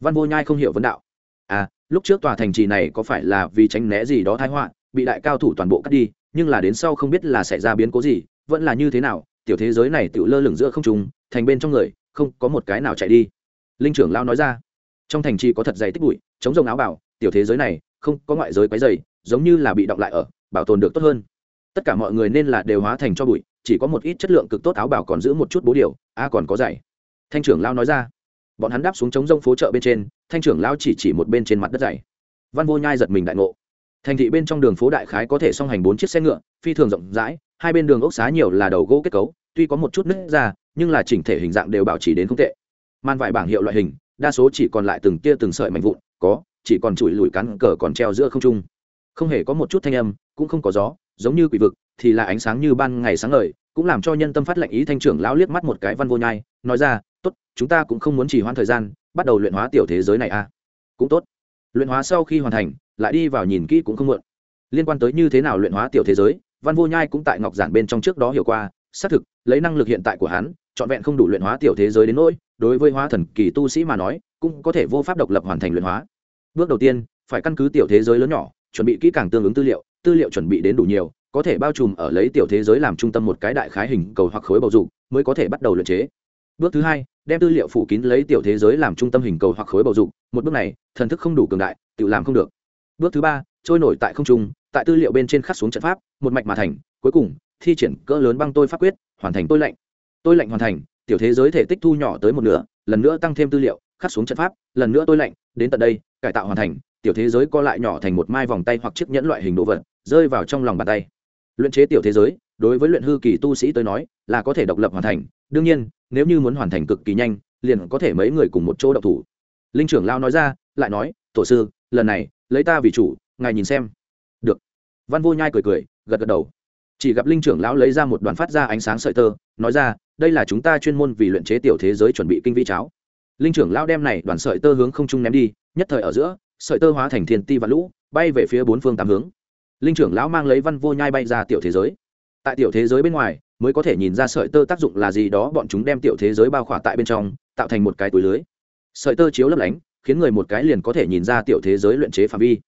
Văn vô nhai không hiểu vấn đạo. À lúc trước tòa thành trì này có phải là vì tránh né gì đó thái họa, bị đại cao thủ toàn bộ cắt đi, nhưng là đến sau không biết là xảy ra biến cố gì, vẫn là như thế nào, tiểu thế giới này tự lơ lửng giữa không trùng thành bên trong người, không có một cái nào chạy đi linh trưởng lao nói ra. Trong thành trì có thật dày tích bụi chống rồng áo bảo tiểu thế giới này, không có ngoại giới quái dày giống như là bị động lại ở, bảo tồn được tốt hơn. Tất cả mọi người nên là đều hóa thành cho bụi, chỉ có một ít chất lượng cực tốt áo bảo còn giữ một chút bố điều, a à còn có dày. Thanh trưởng lao nói ra. Bọn hắn đáp xuống chống rông phố chợ bên trên, thanh trưởng lao chỉ chỉ một bên trên mặt đất dày. Văn vô nhai giật mình đại ngộ. Thành thị bên trong đường phố đại khái có thể song hành bốn chiếc xe ngựa, phi thường rộng rãi, hai bên đường ốc xá nhiều là đầu gỗ kết cấu, tuy có một chút nứt ra, nhưng là chỉnh thể hình dạng đều bảo trì đến không tệ man vải bảng hiệu loại hình, đa số chỉ còn lại từng tia từng sợi mạnh vụn, có, chỉ còn chùi lùi cắn cờ còn treo giữa không trung. Không hề có một chút thanh âm, cũng không có gió, giống như quỷ vực, thì là ánh sáng như ban ngày sáng ngời, cũng làm cho nhân tâm phát lệnh ý thanh trưởng lão liếc mắt một cái văn vô nhai, nói ra, tốt, chúng ta cũng không muốn chỉ hoãn thời gian, bắt đầu luyện hóa tiểu thế giới này a à. cũng tốt. Luyện hóa sau khi hoàn thành, lại đi vào nhìn kỹ cũng không muộn. Liên quan tới như thế nào luyện hóa tiểu thế giới, văn vô nhai cũng tại ngọc giản bên trong trước đó hiểu qua xác thực, lấy năng lực hiện tại của hắn, trọn vẹn không đủ luyện hóa tiểu thế giới đến nỗi, đối với hóa thần kỳ tu sĩ mà nói, cũng có thể vô pháp độc lập hoàn thành luyện hóa. Bước đầu tiên, phải căn cứ tiểu thế giới lớn nhỏ, chuẩn bị kỹ càng tương ứng tư liệu tư liệu chuẩn bị đến đủ nhiều, có thể bao trùm ở lấy tiểu thế giới làm trung tâm một cái đại khái hình cầu hoặc khối bầu dục, mới có thể bắt đầu luyện chế. Bước thứ hai, đem tư liệu phủ kín lấy tiểu thế giới làm trung tâm hình cầu hoặc khối bầu dục, một bước này, thần thức không đủ cường đại, tự làm không được. Bước thứ ba, trôi nổi tại không trung, tại tư liệu bên trên khắc xuống trận pháp, một mạch mà thành, cuối cùng thi triển cỡ lớn băng tôi pháp quyết, hoàn thành tôi lạnh tôi lạnh hoàn thành, tiểu thế giới thể tích thu nhỏ tới một nửa, lần nữa tăng thêm tư liệu, khắc xuống trận pháp, lần nữa tôi lạnh đến tận đây, cải tạo hoàn thành, tiểu thế giới co lại nhỏ thành một mai vòng tay hoặc chiếc nhẫn loại hình đồ vật, rơi vào trong lòng bàn tay. Luyện chế tiểu thế giới, đối với luyện hư kỳ tu sĩ tới nói, là có thể độc lập hoàn thành. Đương nhiên, nếu như muốn hoàn thành cực kỳ nhanh, liền có thể mấy người cùng một chỗ độc thủ. Linh trưởng lao nói ra, lại nói, tổ sư, lần này, lấy ta vì chủ, ngài nhìn xem. Được. Văn vô nhai cười cười, gật gật đầu chỉ gặp linh trưởng lão lấy ra một đoàn phát ra ánh sáng sợi tơ, nói ra, đây là chúng ta chuyên môn vì luyện chế tiểu thế giới chuẩn bị kinh vi cháo. Linh trưởng lão đem này đoàn sợi tơ hướng không trung ném đi, nhất thời ở giữa, sợi tơ hóa thành thiên ti và lũ, bay về phía bốn phương tám hướng. Linh trưởng lão mang lấy văn vô nhai bay ra tiểu thế giới. Tại tiểu thế giới bên ngoài, mới có thể nhìn ra sợi tơ tác dụng là gì đó, bọn chúng đem tiểu thế giới bao khỏa tại bên trong, tạo thành một cái túi lưới. Sợi tơ chiếu lấp lánh, khiến người một cái liền có thể nhìn ra tiểu thế giới luyện chế phạm vi.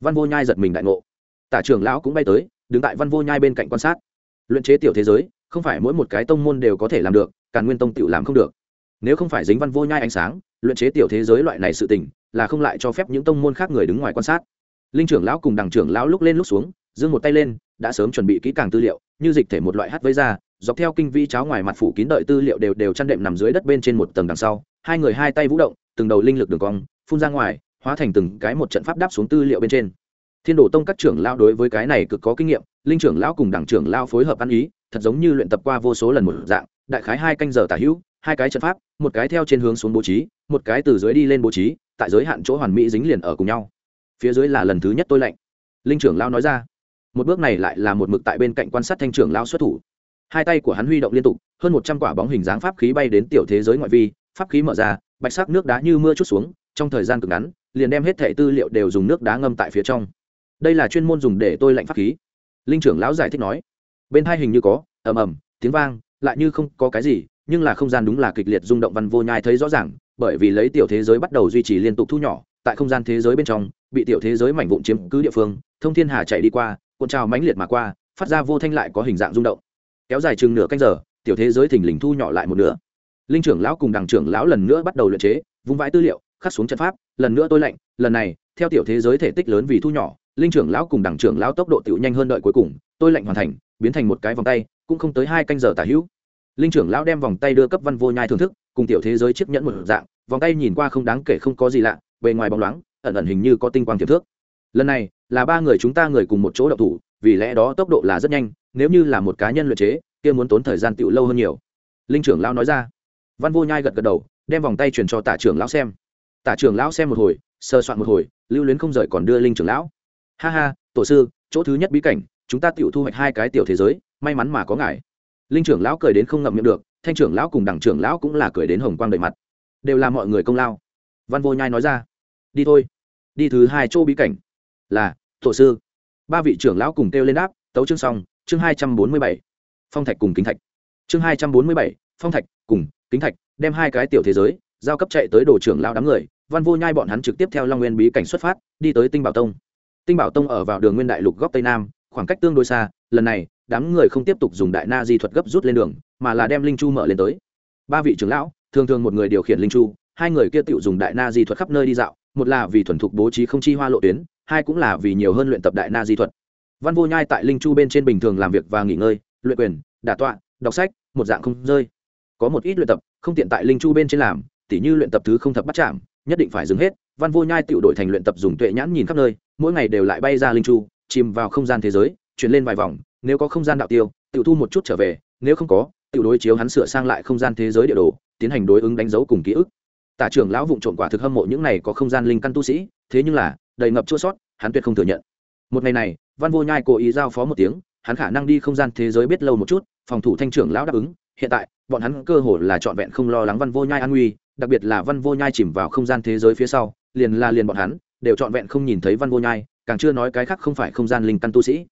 Văn vô nhai giật mình đại ngộ. Tả trưởng lão cũng bay tới đứng tại văn vô nhai bên cạnh quan sát. Luyện chế tiểu thế giới, không phải mỗi một cái tông môn đều có thể làm được càn nguyên tông tự làm không được. Nếu không phải dính văn vô nhai ánh sáng, luyện chế tiểu thế giới loại này sự tình, là không lại cho phép những tông môn khác người đứng ngoài quan sát. Linh trưởng lão cùng đằng trưởng lão lúc lên lúc xuống, giương một tay lên, đã sớm chuẩn bị kỹ càng tư liệu, như dịch thể một loại hát với da dọc theo kinh vi cháo ngoài mặt phủ kín đợi tư liệu đều đều chăn đệm nằm dưới đất bên trên một tầng đằng sau, hai người hai tay vũ động, từng đầu linh lực đường cong, phun ra ngoài, hóa thành từng cái một trận pháp đáp xuống tư liệu bên trên thiên đồ tông các trưởng lão đối với cái này cực có kinh nghiệm, linh trưởng lão cùng đảng trưởng lão phối hợp ăn ý, thật giống như luyện tập qua vô số lần một dạng, đại khái hai canh giờ tả hữu, hai cái trận pháp, một cái theo trên hướng xuống bố trí, một cái từ dưới đi lên bố trí, tại giới hạn chỗ hoàn mỹ dính liền ở cùng nhau. Phía dưới là lần thứ nhất tôi lạnh. Linh trưởng lão nói ra. Một bước này lại là một mực tại bên cạnh quan sát thanh trưởng lão xuất thủ. Hai tay của hắn huy động liên tục, hơn một trăm quả bóng hình dáng pháp khí bay đến tiểu thế giới ngoại vi, pháp khí mở ra, bạch sắc nước đá như mưa chút xuống, trong thời gian cực ngắn, liền đem hết thẻ tư liệu đều dùng nước đá ngâm tại phía trong đây là chuyên môn dùng để tôi lạnh pháp khí. Linh trưởng lão giải thích nói. Bên hai hình như có, ầm ầm, tiếng vang, lại như không có cái gì, nhưng là không gian đúng là kịch liệt rung động văn vô nhai thấy rõ ràng, bởi vì lấy tiểu thế giới bắt đầu duy trì liên tục thu nhỏ, tại không gian thế giới bên trong, bị tiểu thế giới mảnh vụn chiếm cứ địa phương, thông thiên hà chạy đi qua, cuộn trào mãnh liệt mà qua, phát ra vô thanh lại có hình dạng rung động. Kéo dài chừng nửa canh giờ, tiểu thế giới thình lình thu nhỏ lại một nửa. Linh trưởng lão cùng đằng trưởng lão lần nữa bắt đầu luyện chế, vung vãi tư liệu, khắc xuống trận pháp, lần nữa tôi lạnh, lần này, theo tiểu thế giới thể tích lớn vì thu nhỏ linh trưởng lão cùng đằng trưởng lão tốc độ tiểu nhanh hơn đợi cuối cùng, tôi lạnh hoàn thành, biến thành một cái vòng tay, cũng không tới hai canh giờ tả hữu. Linh trưởng lão đem vòng tay đưa cấp văn vô nhai thưởng thức, cùng tiểu thế giới chiếc nhẫn một dạng, vòng tay nhìn qua không đáng kể không có gì lạ, bề ngoài bóng loáng, ẩn ẩn hình như có tinh quang tiềm thước. Lần này, là ba người chúng ta người cùng một chỗ đậu thủ, vì lẽ đó tốc độ là rất nhanh, nếu như là một cá nhân luyện chế, kia muốn tốn thời gian tựu lâu hơn nhiều. Linh trưởng lão nói ra. Văn vô nhai gật gật đầu, đem vòng tay truyền cho tả trưởng lão xem. Tả trưởng lão xem một hồi sơ soạn một hồi, lưu luyến không rời còn đưa linh trưởng lão ha ha, tổ sư, chỗ thứ nhất bí cảnh, chúng ta tiểu thu hoạch hai cái tiểu thế giới, may mắn mà có ngài. Linh trưởng lão cười đến không ngậm miệng được, thanh trưởng lão cùng đảng trưởng lão cũng là cười đến hồng quang đầy mặt. Đều là mọi người công lao. Văn vô nhai nói ra. Đi thôi. Đi thứ hai chỗ bí cảnh. Là, tổ sư. Ba vị trưởng lão cùng kêu lên đáp, tấu chương xong, chương hai trăm bốn mươi bảy. Phong thạch cùng kính thạch. Chương hai trăm bốn mươi bảy, phong thạch cùng kính thạch, đem hai cái tiểu thế giới, giao cấp chạy tới đồ trưởng lão đám người. Văn vô nhai bọn hắn trực tiếp theo long nguyên bí cảnh xuất phát, đi tới tinh bảo tông tinh bảo tông ở vào đường nguyên đại lục góc tây nam, khoảng cách tương đối xa, lần này, đám người không tiếp tục dùng đại na di thuật gấp rút lên đường, mà là đem linh chu mở lên tới. Ba vị trưởng lão, thường thường một người điều khiển linh chu, hai người kia tự dùng đại na di thuật khắp nơi đi dạo, một là vì thuần thục bố trí không chi hoa lộ tuyến, hai cũng là vì nhiều hơn luyện tập đại na di thuật. Văn vô nhai tại linh chu bên trên bình thường làm việc và nghỉ ngơi, luyện quyền, đả tọa, đọc sách, một dạng không rơi. Có một ít luyện tập, không tiện tại linh chu bên trên làm, tỉ như luyện tập thứ không thập bắt chạm nhất định phải dừng hết, văn vô nhai tự đổi thành luyện tập dùng tuệ nhãn nhìn khắp nơi, mỗi ngày đều lại bay ra linh chu, chìm vào không gian thế giới, chuyển lên vài vòng, nếu có không gian đạo tiêu tự thu một chút trở về, nếu không có tự đối chiếu hắn sửa sang lại không gian thế giới địa đồ, tiến hành đối ứng đánh dấu cùng ký ức. Tả trưởng lão vụng trộn quả thực hâm mộ những này có không gian linh căn tu sĩ, thế nhưng là, đầy ngập chua sót, hắn tuyệt không thừa nhận. Một ngày này, văn vô nhai cố ý giao phó một tiếng, hắn khả năng đi không gian thế giới biết lâu một chút, phòng thủ thanh trưởng lão đáp ứng, hiện tại, bọn hắn cơ hồ là trọn vẹn không lo lắng văn vô nhai an nguy đặc biệt là văn vô nhai chìm vào không gian thế giới phía sau, liền là liền bọn hắn, đều trọn vẹn không nhìn thấy văn vô nhai, càng chưa nói cái khác không phải không gian linh căn tu sĩ.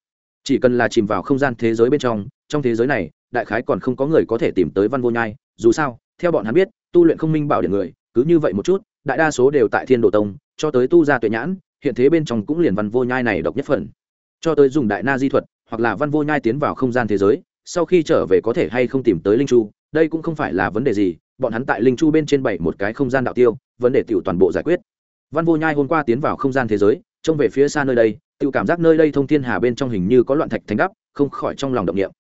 Chỉ cần là chìm vào không gian thế giới bên trong trong thế giới này, đại khái còn không có người có thể tìm tới văn vô nhai, dù sao, theo bọn hắn biết, tu luyện không minh bảo điện người, cứ như vậy một chút, đại đa số đều tại thiên đồ tông, cho tới tu ra tuệ nhãn, hiện thế bên trong cũng liền văn vô nhai này độc nhất phần. Cho tới dùng đại na di thuật, hoặc là văn vô nhai tiến vào không gian thế giới, sau khi trở về có thể hay không tìm tới linh chu, đây cũng không phải là vấn đề gì bọn hắn tại linh chu bên trên bảy một cái không gian đạo tiêu, vấn đề tiểu toàn bộ giải quyết. Văn vô nhai hôm qua tiến vào không gian thế giới, trông về phía xa nơi đây tự cảm giác nơi đây thông thiên hà bên trong hình như có loạn thạch thành gắp không khỏi trong lòng động nghiệm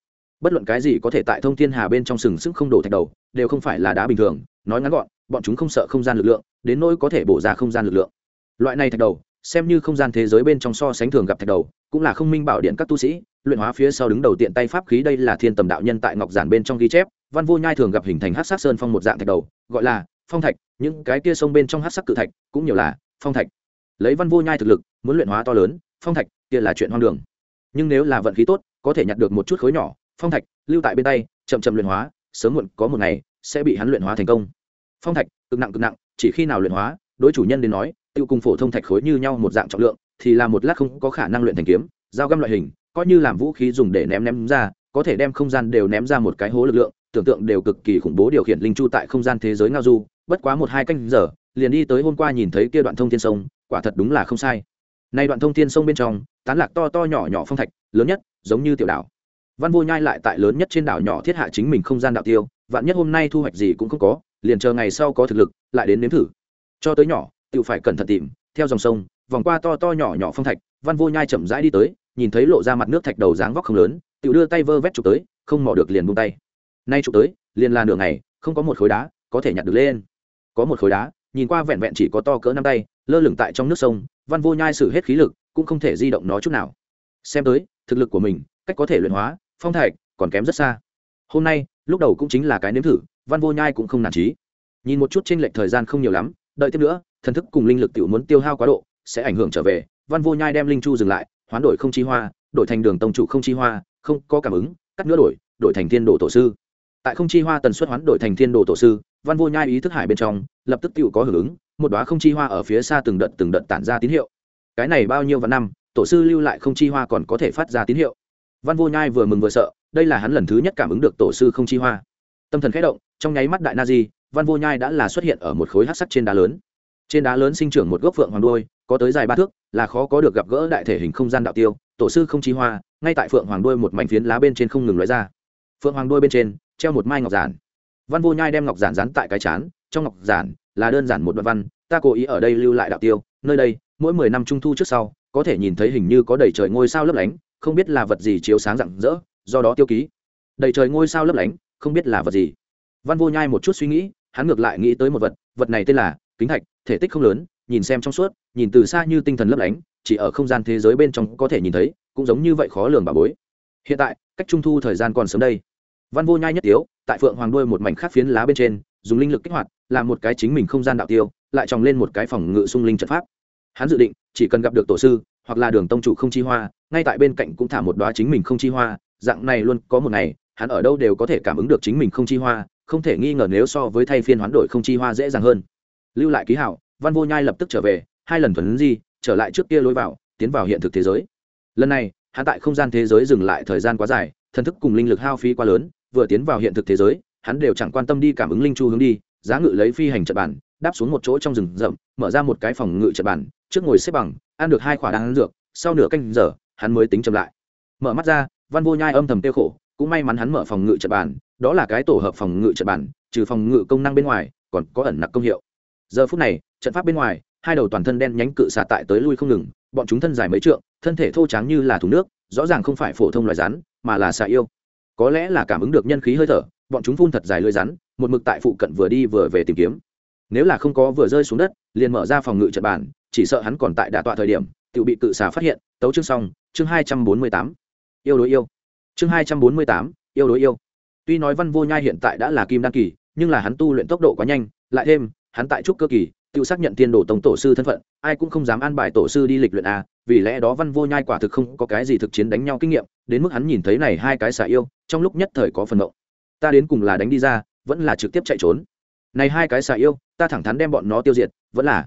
bất luận cái gì có thể tại thông thiên hà bên trong sừng sức không đổ thạch đầu, đều không phải là đá bình thường, nói ngắn gọn, bọn chúng không sợ không gian lực lượng, đến nỗi có thể bổ ra không gian lực lượng. Loại này thạch đầu, xem như không gian thế giới bên trong so sánh thường gặp thạch đầu, cũng là không minh bảo điện các tu sĩ, luyện hóa phía sau đứng đầu tiện tay pháp khí đây là thiên tầm đạo nhân tại ngọc giản bên trong ghi chép văn vô nhai thường gặp hình thành hát sắc sơn phong một dạng thạch đầu, gọi là phong thạch, những cái kia sông bên trong hát sắc cự thạch, cũng nhiều là phong thạch. Lấy văn vô nhai thực lực, muốn luyện hóa to lớn, phong thạch kia là chuyện hoang đường. Nhưng nếu là vận khí tốt, có thể nhặt được một chút khối nhỏ, phong thạch lưu tại bên tay, chậm chậm luyện hóa, sớm muộn có một ngày sẽ bị hắn luyện hóa thành công. Phong thạch, cực nặng cực nặng, chỉ khi nào luyện hóa, đối chủ nhân đến nói, tiêu cùng phổ thông thạch khối như nhau một dạng trọng lượng, thì là một lát không có khả năng luyện thành kiếm, dao găm loại hình, coi như làm vũ khí dùng để ném ném ra, có thể đem không gian đều ném ra một cái hố lực lượng tưởng tượng đều cực kỳ khủng bố điều khiển linh chu tại không gian thế giới ngao du, bất quá một hai canh giờ, liền đi tới hôm qua nhìn thấy kia đoạn thông thiên sông, quả thật đúng là không sai. Nay đoạn thông thiên sông bên trong, tán lạc to to nhỏ nhỏ phong thạch, lớn nhất, giống như tiểu đảo. Văn vô nhai lại tại lớn nhất trên đảo nhỏ thiết hạ chính mình không gian đạo tiêu, vạn nhất hôm nay thu hoạch gì cũng không có, liền chờ ngày sau có thực lực, lại đến nếm thử. Cho tới nhỏ tự phải cẩn thận tìm, theo dòng sông, vòng qua to to nhỏ nhỏ phong thạch, văn vô nhai chậm rãi đi tới, nhìn thấy lộ ra mặt nước thạch đầu dáng vóc không lớn tự đưa tay vơ vét chụp tới, không mò được liền buông tay nay chụp tới, liền là nửa ngày, không có một khối đá có thể nhặt được lên. Có một khối đá, nhìn qua vẹn vẹn chỉ có to cỡ năm tay, lơ lửng tại trong nước sông, văn vô nhai sử hết khí lực, cũng không thể di động nó chút nào. Xem tới, thực lực của mình, cách có thể luyện hóa, phong thạch, còn kém rất xa. Hôm nay, lúc đầu cũng chính là cái nếm thử, văn vô nhai cũng không nản trí nhìn một chút t r ê n lệch thời gian không nhiều lắm, đợi tiếp nữa, thần thức cùng linh lực t muốn tiêu hao quá độ, sẽ ảnh hưởng trở về, văn vô nhai đem linh chu dừng lại, hoán đổi không chi hoa, đổi thành đường tông chủ không chi hoa, không có cảm ứng, cắt nữa đổi đổi thành thiên đồ tổ sư tại không chi hoa tần suất hoán đổi thành thiên đồ tổ sư, văn vô nhai ý thức hải bên trong, lập tức tự có hưởng ứng, một đoá không chi hoa ở phía xa từng đợt từng đợt tản ra tín hiệu. Cái này bao nhiêu vạn năm, tổ sư lưu lại không chi hoa còn có thể phát ra tín hiệu. Văn vô nhai vừa mừng vừa sợ, đây là hắn lần thứ nhất cảm ứng được tổ sư không chi hoa. Tâm thần khẽ động, trong nháy mắt đại na di, văn vô nhai đã là xuất hiện ở một khối hát sắc trên đá lớn. Trên đá lớn sinh trưởng một gốc phượng hoàng đôi có tới dài ba thước, là khó có được gặp gỡ đại thể hình không gian đạo tiêu, tổ sư không chi hoa, ngay tại phượng hoàng đôi một mảnh phiến lá bên trên không ngừng lóe ra. Phượng hoàng đôi bên trên treo một mai ngọc giản. Văn vô nhai đem ngọc giản dán tại cái chán, trong ngọc giản là đơn giản một đoạn văn, ta cố ý ở đây lưu lại đạo tiêu, nơi đây, mỗi mười năm trung thu trước sau, có thể nhìn thấy hình như có đầy trời ngôi sao lấp lánh, không biết là vật gì chiếu sáng rạng rỡ, do đó tiêu ký. Đầy trời ngôi sao lấp lánh, không biết là vật gì. Văn vô nhai một chút suy nghĩ, hắn ngược lại nghĩ tới một vật vật này tên là kính thạch, thể tích không lớn, nhìn xem trong suốt, nhìn từ xa như tinh thần lấp lánh, chỉ ở không gian thế giới bên trong có thể nhìn thấy, cũng giống như vậy khó lường bà bối. Hiện tại, cách trung thu thời gian còn sớm đây văn vô nhai nhất tiếu, tại phượng hoàng đuôi một mảnh khắc phiến lá bên trên, dùng linh lực kích hoạt, làm một cái chính mình không gian đạo tiêu, lại tròng lên một cái phòng ngự sung linh trận pháp. Hắn dự định, chỉ cần gặp được tổ sư, hoặc là đường tông chủ không chi hoa, ngay tại bên cạnh cũng thả một đoá chính mình không chi hoa, dạng này luôn có một ngày, hắn ở đâu đều có thể cảm ứng được chính mình không chi hoa, không thể nghi ngờ nếu so với thay phiên hoán đổi không chi hoa dễ dàng hơn. Lưu lại ký hảo, văn vô nhai lập tức trở về, hai lần thuần di, trở lại trước kia lối vào, tiến vào hiện thực thế giới. Lần này, hắn tại không gian thế giới dừng lại thời gian quá dài, thần thức cùng linh lực hao phí quá lớn vừa tiến vào hiện thực thế giới, hắn đều chẳng quan tâm đi cảm ứng linh chu hướng đi, giá ngự lấy phi hành trận bản đáp xuống một chỗ trong rừng rậm, mở ra một cái phòng ngự trận bản trước ngồi xếp bằng, ăn được hai khỏa đan dược, sau nửa canh giờ, hắn mới tính chậm lại. Mở mắt ra, văn vô nhai âm thầm tiêu khổ, cũng may mắn hắn mở phòng ngự trận bản đó là cái tổ hợp phòng ngự trận bản trừ phòng ngự công năng bên ngoài, còn có ẩn nặc công hiệu. Giờ phút này, trận pháp bên ngoài, hai đầu toàn thân đen nhánh cự xạ tại tới lui không ngừng, bọn chúng thân dài mấy trượng, thân thể thô tráng như là thùng nước, rõ ràng không phải phổ thông loài rắn, mà là xà yêu có lẽ là cảm ứng được nhân khí hơi thở, bọn chúng phun thật dài lưới rắn, một mực tại phụ cận vừa đi vừa về tìm kiếm. Nếu là không có vừa rơi xuống đất, liền mở ra phòng ngự trận bàn, chỉ sợ hắn còn tại đả tọa thời điểm tự bị cự xà phát hiện, tấu chương xong, chương hai trăm bốn mươi tám. Yêu đối yêu. Chương hai trăm bốn mươi tám, yêu đối yêu. Tuy nói văn vô nhai hiện tại đã là kim đan kỳ, nhưng là hắn tu luyện tốc độ quá nhanh, lại thêm, hắn tại trúc cơ kỳ, tự xác nhận tiên đồ tổng tổ sư thân phận, ai cũng không dám an bài tổ sư đi lịch luyện a, vì lẽ đó văn vô nhai quả thực không có cái gì thực chiến đánh nhau kinh nghiệm, đến mức hắn nhìn thấy này hai cái xả yêu trong lúc nhất thời có phần động ta đến cùng là đánh đi ra, vẫn là trực tiếp chạy trốn. Này hai cái xà yêu, ta thẳng thắn đem bọn nó tiêu diệt, vẫn là.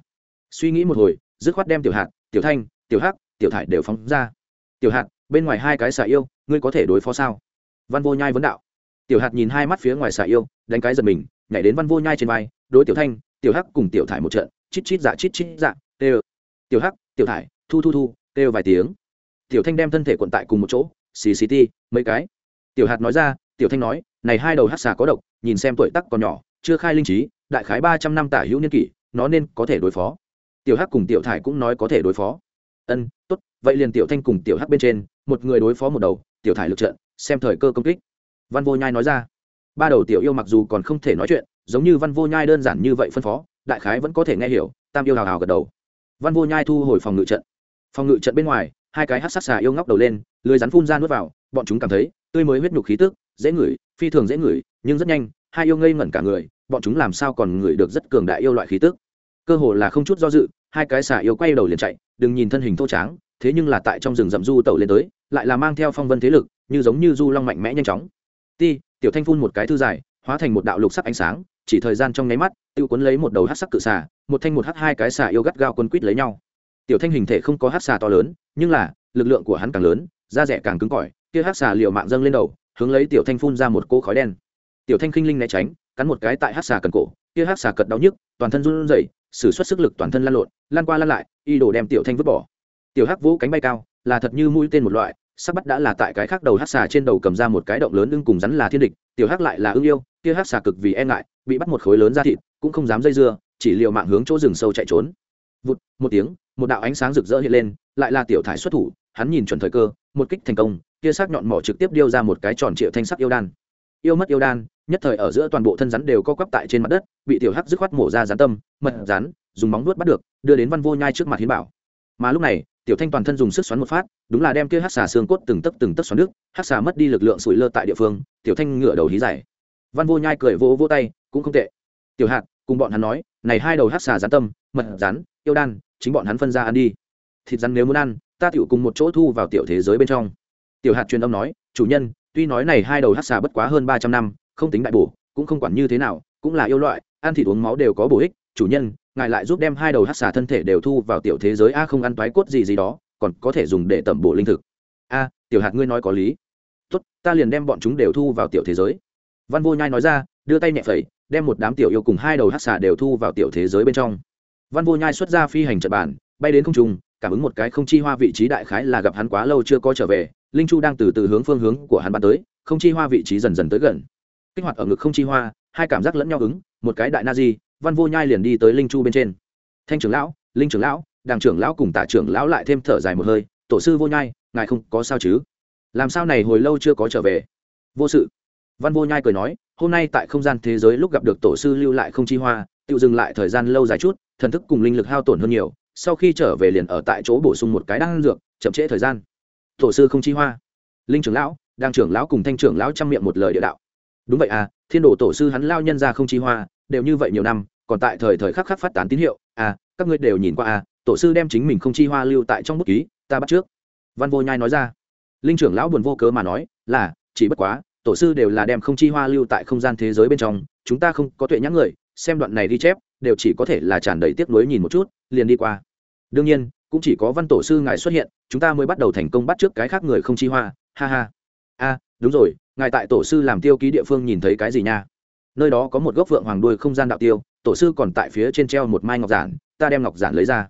Suy nghĩ một hồi, dứt khoát đem tiểu hạt tiểu thanh, tiểu hắc, tiểu thải đều phóng ra. Tiểu hạt bên ngoài hai cái xà yêu, ngươi có thể đối phó sao? Văn vô nhai vấn đạo. Tiểu hạt nhìn hai mắt phía ngoài xà yêu, đánh cái giật mình, nhảy đến văn vô nhai trên vai, đối tiểu thanh, tiểu hắc cùng tiểu thải một trận, chít chít dạ chít chít dạ tê tiểu hắc, tiểu thải, thu thu thu, tê vài tiếng. Tiểu thanh đem thân thể quận tại cùng một chỗ, xì xì ti, mấy cái tiểu hạt nói ra, tiểu thanh nói, này hai đầu hắc xà có độc, nhìn xem tuổi tắc còn nhỏ, chưa khai linh trí, đại khái ba trăm năm tả hữu niên kỷ, nó nên có thể đối phó. Tiểu hắc cùng tiểu thải cũng nói có thể đối phó. Ân, tốt, vậy liền tiểu thanh cùng tiểu hắc bên trên, một người đối phó một đầu, tiểu thải lực trận, xem thời cơ công kích. Văn vô nhai nói ra. Ba đầu tiểu yêu mặc dù còn không thể nói chuyện, giống như văn vô nhai đơn giản như vậy phân phó, đại khái vẫn có thể nghe hiểu, tam yêu hào hào gật đầu. Văn vô nhai thu hồi phòng ngự trận. Phòng ngự trận bên ngoài, hai cái hát sát xà yêu ngóc đầu lên, lưới rắn phun ra nuốt vào, bọn chúng cảm thấy tươi mới huyết nhục khí tức, dễ ngửi, phi thường dễ ngửi, nhưng rất nhanh, hai yêu ngây ngẩn cả người, bọn chúng làm sao còn ngửi được rất cường đại yêu loại khí tức? Cơ hồ là không chút do dự, hai cái xà yêu quay đầu liền chạy, đừng nhìn thân hình thô tráng, thế nhưng là tại trong rừng rậm du tẩu lên tới, lại là mang theo phong vân thế lực, như giống như du long mạnh mẽ nhanh chóng. Ti, tiểu thanh phun một cái thư dài, hóa thành một đạo lục sắc ánh sáng, chỉ thời gian trong nháy mắt, tiêu cuốn lấy một đầu hát sắc cự xà, một thanh một hát hai cái xà yêu gắt gao quấn quít lấy nhau. Tiểu thanh hình thể không có hát xà to lớn, nhưng là, lực lượng của hắn càng lớn, da rẻ càng cứng cỏi kia hát xà liều mạng dâng lên đầu, hướng lấy tiểu thanh phun ra một cỗ khói đen. Tiểu thanh khinh linh né tránh, cắn một cái tại hát xà cần cổ, kia hát xà cật đau nhức, toàn thân run rẩy, sử xuất sức lực toàn thân lan lộn lan qua lan lại, y đổ đem tiểu thanh vứt bỏ. Tiểu hắc vũ cánh bay cao, là thật như mũi tên một loại, sắc bắt đã là tại cái khác đầu hát xà trên đầu cầm ra một cái động lớn ưng cùng rắn là thiên địch, tiểu hắc lại là ưng yêu, kia hát xà cực vì e ngại, bị bắt một khối lớn ra thịt, cũng không dám dây dưa, chỉ liệu mạng hướng chỗ rừng sâu chạy trốn. Vụt, một tiếng, một đạo ánh sáng rực rỡ hiện lên, lại là tiểu thải xuất thủ hắn nhìn chuẩn thời cơ, một kích thành công kia sắc nhọn mỏ trực tiếp điêu ra một cái tròn triệu thanh sắc yêu đan. Yêu mất yêu đan, nhất thời ở giữa toàn bộ thân rắn đều co quắp tại trên mặt đất, bị tiểu hắc dứt khoát mổ ra rắn tâm, mật rắn, dùng móng vuốt bắt được, đưa đến văn vô nhai trước mặt hiến bảo. Mà lúc này, tiểu thanh toàn thân dùng sức xoắn một phát, đúng là đem kia hắc xà xương cốt từng tấc từng tấc xoắn nước hắc xà mất đi lực lượng sủi lơ tại địa phương, tiểu thanh ngửa đầu hí giải văn vô nhai cười vỗ vỗ tay, cũng không tệ. Tiểu hạt cùng bọn hắn nói, này hai đầu hắc xà rắn tâm, mật rắn, yêu đan, chính bọn hắn phân ra ăn đi. Thịt rắn nếu muốn ăn ta tiểu cùng một chỗ thu vào tiểu thế giới bên trong. Tiểu hạt truyền âm nói, chủ nhân, tuy nói này hai đầu hắc xà bất quá hơn ba trăm năm, không tính đại bổ, cũng không quản như thế nào, cũng là yêu loại, ăn thịt uống máu đều có bổ ích. Chủ nhân, ngài lại giúp đem hai đầu hắc xà thân thể đều thu vào tiểu thế giới, a, không ăn toái cốt gì gì đó, còn có thể dùng để tẩm bổ linh thực. A, tiểu hạt, ngươi nói có lý. Tốt, ta liền đem bọn chúng đều thu vào tiểu thế giới. Văn vô nhai nói ra, đưa tay nhẹ phẩy, đem một đám tiểu yêu cùng hai đầu hắc xà đều thu vào tiểu thế giới bên trong. Văn vô nhai xuất ra phi hành trận bản bay đến không trung cảm ứng một cái không chi hoa vị trí đại khái là gặp hắn quá lâu chưa có trở về, linh chu đang từ từ hướng phương hướng của hắn bắn tới, không chi hoa vị trí dần dần tới gần. Kích hoạt ở ngực không chi hoa, hai cảm giác lẫn nhau ứng, một cái đại na di, văn vô nhai liền đi tới linh chu bên trên. Thanh trưởng lão, linh trưởng lão, đàng trưởng lão cùng tả trưởng lão lại thêm thở dài một hơi, tổ sư vô nhai, ngài không có sao chứ? Làm sao này hồi lâu chưa có trở về? Vô sự. Văn vô nhai cười nói, hôm nay tại không gian thế giới lúc gặp được tổ sư lưu lại không chi hoa tự dừng lại thời gian lâu dài chút, thần thức cùng linh lực hao tổn hơn nhiều sau khi trở về liền ở tại chỗ bổ sung một cái đan dược, chậm trễ thời gian. Tổ sư không chi hoa. Linh trưởng lão, đang trưởng lão cùng thanh trưởng lão chăm miệng một lời địa đạo. Đúng vậy à thiên đồ tổ sư hắn lao nhân ra không chi hoa, đều như vậy nhiều năm, còn tại thời thời khắc khắc phát tán tín hiệu. À các ngươi đều nhìn qua à tổ sư đem chính mình không chi hoa lưu tại trong bút ký, ta bắt trước. Văn vô nhai nói ra. Linh trưởng lão buồn vô cớ mà nói, là, chỉ bất quá, tổ sư đều là đem không chi hoa lưu tại không gian thế giới bên trong, chúng ta không có tuệ nhãn người, xem đoạn này ghi chép đều chỉ có thể là tràn đầy tiếc nuối nhìn một chút, liền đi qua. Đương nhiên, cũng chỉ có văn tổ sư ngài xuất hiện, chúng ta mới bắt đầu thành công bắt trước cái khác người không chi hoa, ha ha. A đúng rồi, ngài tại tổ sư làm tiêu ký địa phương nhìn thấy cái gì nha? Nơi đó có một gốc vượng hoàng đuôi không gian đạo tiêu, tổ sư còn tại phía trên treo một mai ngọc giản, ta đem ngọc giản lấy ra.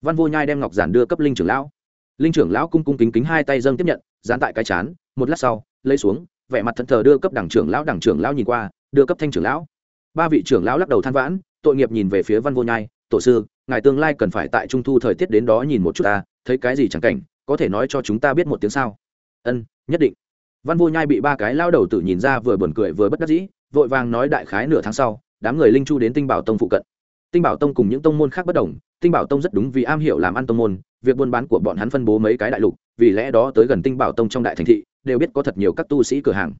Văn vô nhai đem ngọc giản đưa cấp linh trưởng lão. Linh trưởng lão cung cung kính kính hai tay dâng tiếp nhận, dán tại cái chán, một lát sau, lấy xuống, vẻ mặt thận thờ đưa cấp đảng trưởng lão đảng trưởng lão nhìn qua, đưa cấp thanh trưởng lão. Ba vị trưởng lão lắc đầu than vãn tội nghiệp nhìn về phía văn vô nhai, tổ sư, ngài tương lai cần phải tại trung thu thời tiết đến đó nhìn một chút ta, thấy cái gì chẳng cảnh, có thể nói cho chúng ta biết một tiếng sao? Ân, nhất định. Văn vô nhai bị ba cái lao đầu tử nhìn ra vừa buồn cười vừa bất đắc dĩ, vội vàng nói đại khái nửa tháng sau, đám người linh chu đến tinh bảo tông phụ cận. Tinh bảo tông cùng những tông môn khác bất đồng, tinh bảo tông rất đúng vì am hiểu làm ăn tông môn, việc buôn bán của bọn hắn phân bố mấy cái đại lục, vì lẽ đó tới gần tinh bảo tông trong đại thành thị, đều biết có thật nhiều các tu sĩ cửa hàng.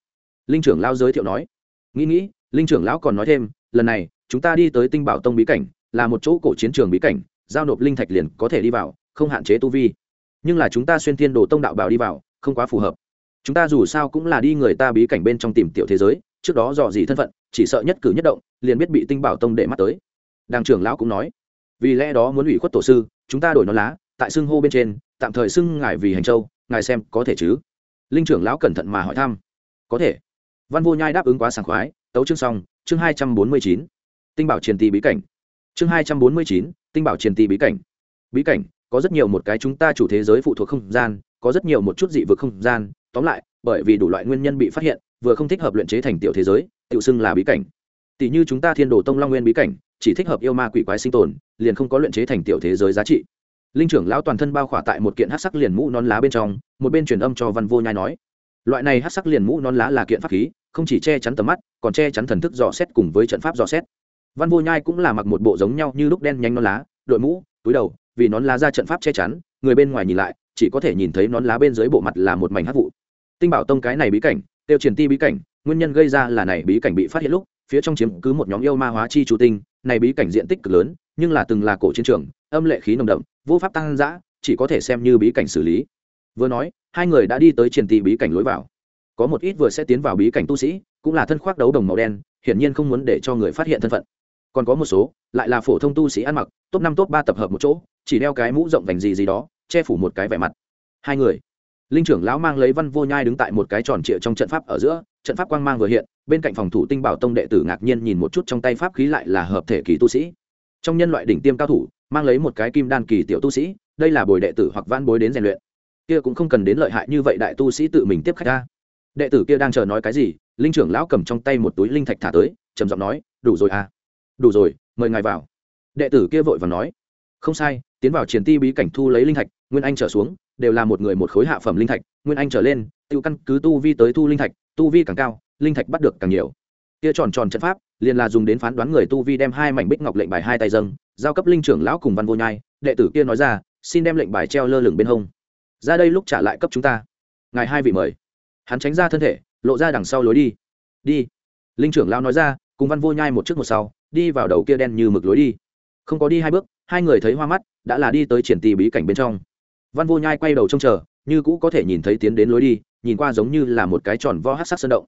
Linh trưởng lao giới thiệu nói. Nghĩ nghĩ, linh trưởng lão còn nói thêm, lần này chúng ta đi tới tinh bảo tông bí cảnh, là một chỗ cổ chiến trường bí cảnh, giao nộp linh thạch liền có thể đi vào, không hạn chế tu vi. Nhưng là chúng ta xuyên thiên đồ tông đạo bảo đi vào, không quá phù hợp. Chúng ta dù sao cũng là đi người ta bí cảnh bên trong tìm tiểu thế giới, trước đó dò gì thân phận, chỉ sợ nhất cử nhất động, liền biết bị tinh bảo tông để mắt tới. Đàng trưởng lão cũng nói, vì lẽ đó muốn ủy khuất tổ sư, chúng ta đổi nó lá, tại xưng hô bên trên, tạm thời xưng ngài vì hành châu, ngài xem có thể chứ? Linh trưởng lão cẩn thận mà hỏi thăm. Có thể. Văn vô nhai đáp ứng quá sảng khoái, tấu chương xong, chương hai trăm bốn mươi chín tinh bảo triền tì bí cảnh. Chương hai trăm bốn mươi chín, tinh bảo triền tì bí cảnh. Bí cảnh, có rất nhiều một cái chúng ta chủ thế giới phụ thuộc không gian, có rất nhiều một chút dị vực không gian. Tóm lại, bởi vì đủ loại nguyên nhân bị phát hiện, vừa không thích hợp luyện chế thành tiểu thế giới, tự xưng là bí cảnh. Tỷ như chúng ta thiên đồ tông long nguyên bí cảnh, chỉ thích hợp yêu ma quỷ quái sinh tồn, liền không có luyện chế thành tiểu thế giới giá trị. Linh trưởng lão toàn thân bao khỏa tại một kiện hát sắc liền mũ non lá bên trong, một bên truyền âm cho văn vô nhai nói, loại này hát sắc liền mũ non lá là kiện pháp khí, không chỉ che chắn tầm mắt, còn che chắn thần thức dò xét cùng với trận pháp dò xét văn vô nhai cũng là mặc một bộ giống nhau như lúc đen nhanh non lá đội mũ túi đầu vì nón lá ra trận pháp che chắn người bên ngoài nhìn lại chỉ có thể nhìn thấy nón lá bên dưới bộ mặt là một mảnh hát vụ. Tinh bảo tông cái này bí cảnh tiêu triển ti bí cảnh nguyên nhân gây ra là này bí cảnh bị phát hiện lúc phía trong chiếm cứ một nhóm yêu ma hóa chi chủ tinh này bí cảnh diện tích cực lớn nhưng là từng là cổ chiến trường âm lệ khí nồng đậm vô pháp tăng dã, chỉ có thể xem như bí cảnh xử lý. Vừa nói hai người đã đi tới triển ti bí cảnh lối vào. Có một ít vừa sẽ tiến vào bí cảnh tu sĩ cũng là thân khoác đấu đồng màu đen hiển nhiên không muốn để cho người phát hiện thân phận còn có một số, lại là phổ thông tu sĩ ăn mặc, top năm, top ba tập hợp một chỗ, chỉ đeo cái mũ rộng vành gì gì đó, che phủ một cái vẻ mặt. Hai người. Linh trưởng lão mang lấy văn vô nhai đứng tại một cái tròn trịa trong trận pháp ở giữa, trận pháp quang mang vừa hiện, bên cạnh phòng thủ tinh bảo tông đệ tử ngạc nhiên nhìn một chút trong tay pháp khí lại là hợp thể kỳ tu sĩ. Trong nhân loại đỉnh tiêm cao thủ, mang lấy một cái kim đan kỳ tiểu tu sĩ, đây là bồi đệ tử hoặc van bối đến rèn luyện. Kia cũng không cần đến lợi hại như vậy đại tu sĩ tự mình tiếp khách ra đệ tử kia đang chờ nói cái gì, linh trưởng lão cầm trong tay một túi linh thạch thả tới, trầm giọng nói, đủ rồi à đủ rồi, mời ngài vào. Đệ tử kia vội và nói. Không sai, tiến vào triển ti bí cảnh thu lấy linh thạch, nguyên anh trở xuống, đều là một người một khối hạ phẩm linh thạch. Nguyên anh trở lên tự căn cứ tu vi tới thu linh thạch, tu vi càng cao, linh thạch bắt được càng nhiều. Kia tròn tròn trận pháp, liền là dùng đến phán đoán người tu vi đem hai mảnh bích ngọc lệnh bài hai tay dâng, giao cấp linh trưởng lão cùng văn vô nhai. Đệ tử kia nói ra, xin đem lệnh bài treo lơ lửng bên hông. Ra đây lúc trả lại cấp chúng ta. Ngài hai vị mời. Hắn tránh ra thân thể, lộ ra đằng sau lối đi. Đi. Linh trưởng lão nói ra cùng văn vô nhai một trước một sau, đi vào đầu kia đen như mực lối đi. Không có đi hai bước, hai người thấy hoa mắt, đã là đi tới triển tì bí cảnh bên trong. Văn vô nhai quay đầu trông chờ, như cũ có thể nhìn thấy tiến đến lối đi, nhìn qua giống như là một cái tròn vo hát sắc sơn động.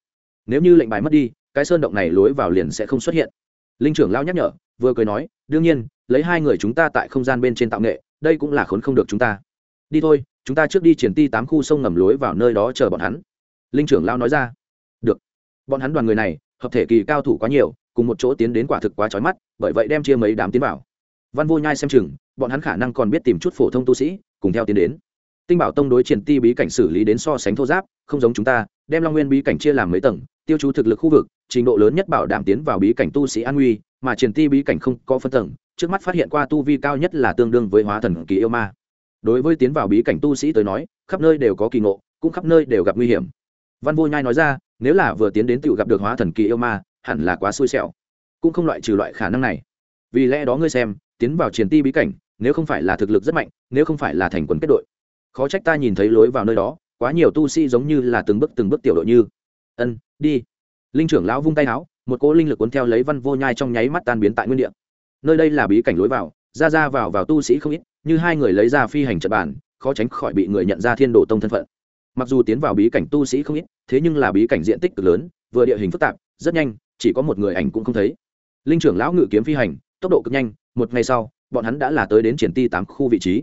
Nếu như lệnh bài mất đi, cái sơn động này lối vào liền sẽ không xuất hiện. Linh trưởng lao nhắc nhở, vừa cười nói, đương nhiên, lấy hai người chúng ta tại không gian bên trên tạo nghệ, đây cũng là khốn không được chúng ta. Đi thôi, chúng ta trước đi triển ti tám khu sông ngầm lối vào nơi đó chờ bọn hắn. Linh trưởng lao nói ra. Được. Bọn hắn đoàn người này hợp thể kỳ cao thủ quá nhiều, cùng một chỗ tiến đến quả thực quá trói mắt, bởi vậy đem chia mấy đám tiến vào. Văn vô nhai xem chừng, bọn hắn khả năng còn biết tìm chút phổ thông tu sĩ, cùng theo tiến đến. Tinh bảo tông đối triển ti bí cảnh xử lý đến so sánh thô giáp, không giống chúng ta, đem long nguyên bí cảnh chia làm mấy tầng, tiêu chú thực lực khu vực, trình độ lớn nhất bảo đảm tiến vào bí cảnh tu sĩ an nguy, mà triển ti bí cảnh không có phân tầng, trước mắt phát hiện qua tu vi cao nhất là tương đương với hóa thần kỳ yêu ma. Đối với tiến vào bí cảnh tu sĩ tới nói, khắp nơi đều có kỳ ngộ, cũng khắp nơi đều gặp nguy hiểm. Văn vô nhai nói ra nếu là vừa tiến đến tựu gặp được hóa thần kỳ yêu ma, hẳn là quá xui xẻo. Cũng không loại trừ loại khả năng này. Vì lẽ đó ngươi xem, tiến vào triển ti bí cảnh, nếu không phải là thực lực rất mạnh, nếu không phải là thành quần kết đội, khó trách ta nhìn thấy lối vào nơi đó, quá nhiều tu sĩ giống như là từng bước từng bước tiểu đội như. Ân, đi. Linh trưởng lão vung tay áo một cỗ linh lực cuốn theo lấy văn vô nhai trong nháy mắt tan biến tại nguyên địa. Nơi đây là bí cảnh lối vào, ra ra vào vào tu sĩ không ít, như hai người lấy ra phi hành trận bàn, khó tránh khỏi bị người nhận ra thiên đồ tông thân phận mặc dù tiến vào bí cảnh tu sĩ không ít, thế nhưng là bí cảnh diện tích cực lớn, vừa địa hình phức tạp, rất nhanh, chỉ có một người ảnh cũng không thấy. Linh trưởng lão ngự kiếm phi hành, tốc độ cực nhanh, một ngày sau, bọn hắn đã là tới đến triển ti tám khu vị trí.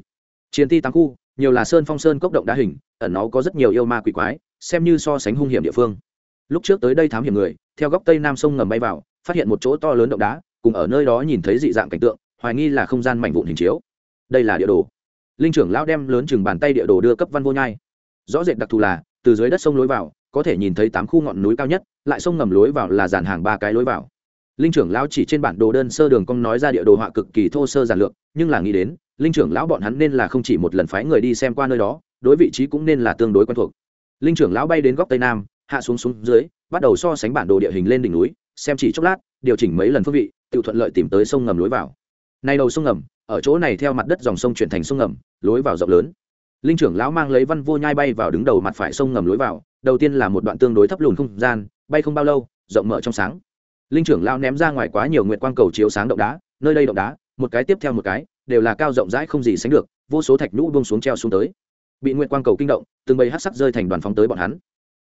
Triển ti tám khu, nhiều là sơn phong sơn cốc động đá hình, ẩn nó có rất nhiều yêu ma quỷ quái, xem như so sánh hung hiểm địa phương. Lúc trước tới đây thám hiểm người, theo góc tây nam sông ngầm bay vào, phát hiện một chỗ to lớn động đá, cùng ở nơi đó nhìn thấy dị dạng cảnh tượng, hoài nghi là không gian mảnh vụn hình chiếu. Đây là địa đồ. Linh trưởng lão đem lớn chừng bàn tay địa đồ đưa cấp văn vô nhai rõ rệt đặc thù là, từ dưới đất sông lối vào, có thể nhìn thấy tám khu ngọn núi cao nhất, lại sông ngầm lối vào là dàn hàng ba cái lối vào. Linh trưởng lão chỉ trên bản đồ đơn sơ đường cong nói ra địa đồ họa cực kỳ thô sơ giản lược, nhưng là nghĩ đến, linh trưởng lão bọn hắn nên là không chỉ một lần phái người đi xem qua nơi đó, đối vị trí cũng nên là tương đối quen thuộc. Linh trưởng lão bay đến góc tây nam, hạ xuống xuống dưới, bắt đầu so sánh bản đồ địa hình lên đỉnh núi, xem chỉ chốc lát, điều chỉnh mấy lần phương vị, tự thuận lợi tìm tới sông ngầm lối vào. Nay đầu sông ngầm, ở chỗ này theo mặt đất dòng sông chuyển thành sông ngầm, lối vào rộng lớn linh trưởng lão mang lấy văn vô nhai bay vào đứng đầu mặt phải sông ngầm lối vào, đầu tiên là một đoạn tương đối thấp lùn không gian, bay không bao lâu, rộng mở trong sáng. Linh trưởng lão ném ra ngoài quá nhiều nguyệt quang cầu chiếu sáng động đá, nơi đây động đá, một cái tiếp theo một cái, đều là cao rộng rãi không gì sánh được, vô số thạch nhũ buông xuống treo xuống tới. Bị nguyệt quang cầu kinh động, từng bầy hát sắc rơi thành đoàn phóng tới bọn hắn.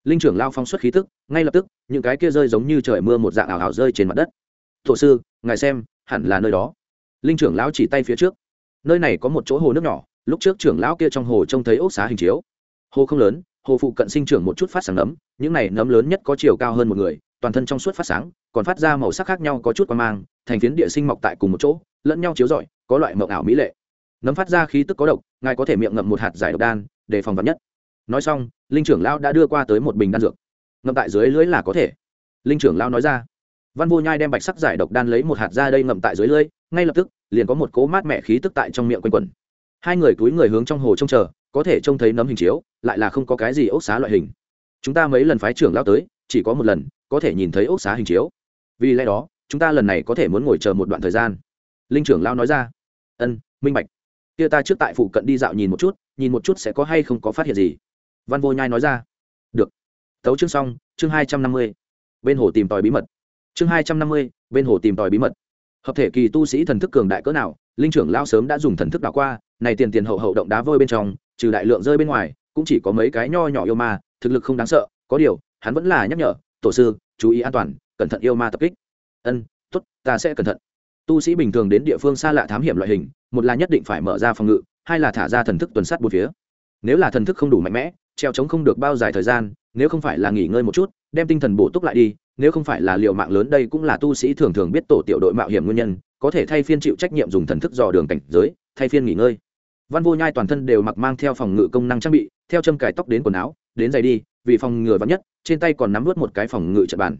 Linh trưởng lao phong xuất khí tức, ngay lập tức, những cái kia rơi giống như trời mưa một dạng ảo ảo rơi trên mặt đất. Thổ sư, ngài xem, hẳn là nơi đó. Linh trưởng lão chỉ tay phía trước. Nơi này có một chỗ hồ nước nhỏ lúc trước trưởng lão kia trong hồ trông thấy ốc xá hình chiếu. Hồ không lớn, hồ phụ cận sinh trưởng một chút phát sáng nấm, những này nấm lớn nhất có chiều cao hơn một người, toàn thân trong suốt phát sáng, còn phát ra màu sắc khác nhau có chút qua mang, thành phiến địa sinh mọc tại cùng một chỗ, lẫn nhau chiếu rọi, có loại mộng ảo mỹ lệ. Nấm phát ra khí tức có độc, ngài có thể miệng ngậm một hạt giải độc đan, để phòng vật nhất. Nói xong, linh trưởng lão đã đưa qua tới một bình đan dược. Ngậm tại dưới lưới là có thể. Linh trưởng lão nói ra. Văn vô nhai đem bạch sắc giải độc đan lấy một hạt ra đây ngậm tại dưới lưới, ngay lập tức, liền có một cố mát mẻ khí tức tại trong miệng quanh quẩn hai người túi người hướng trong hồ trông chờ, có thể trông thấy nấm hình chiếu, lại là không có cái gì ốc xá loại hình. Chúng ta mấy lần phái trưởng lão tới, chỉ có một lần, có thể nhìn thấy ốc xá hình chiếu. Vì lẽ đó, chúng ta lần này có thể muốn ngồi chờ một đoạn thời gian. Linh trưởng lão nói ra. Ân, minh bạch. Kia ta trước tại phụ cận đi dạo nhìn một chút, nhìn một chút sẽ có hay không có phát hiện gì. Văn vô nhai nói ra. Được. Tấu chương xong, chương hai trăm năm mươi. Bên hồ tìm tòi bí mật. Chương hai trăm năm mươi, bên hồ tìm tòi bí mật. Hợp thể kỳ tu sĩ thần thức cường đại cỡ nào, linh trưởng lao sớm đã dùng thần thức đảo qua này tiền tiền hậu hậu động đá vôi bên trong, trừ đại lượng rơi bên ngoài, cũng chỉ có mấy cái nho nhỏ yêu ma, thực lực không đáng sợ, có điều, hắn vẫn là nhắc nhở, tổ sư, chú ý an toàn, cẩn thận yêu ma tập kích. Ân t ố t ta sẽ cẩn thận. Tu sĩ bình thường đến địa phương xa lạ thám hiểm loại hình, một là nhất định phải mở ra phòng ngự, hai là thả ra thần thức tuần sát bốn phía. Nếu là thần thức không đủ mạnh mẽ, treo chống không được bao dài thời gian, nếu không phải là nghỉ ngơi một chút, đem tinh thần bổ túc lại đi, nếu không phải là liệu mạng lớn đây cũng là tu sĩ thường thường biết tổ tiểu đội mạo hiểm nguyên nhân, có thể thay phiên chịu trách nhiệm dùng thần thức dò đường cảnh giới, thay phiên nghỉ ngơi văn vô nhai toàn thân đều mặc mang theo phòng ngự công năng trang bị, theo châm cài tóc đến quần áo, đến giày đi, vì phòng ngừa vắn nhất, trên tay còn nắm vớt một cái phòng ngự trận bàn.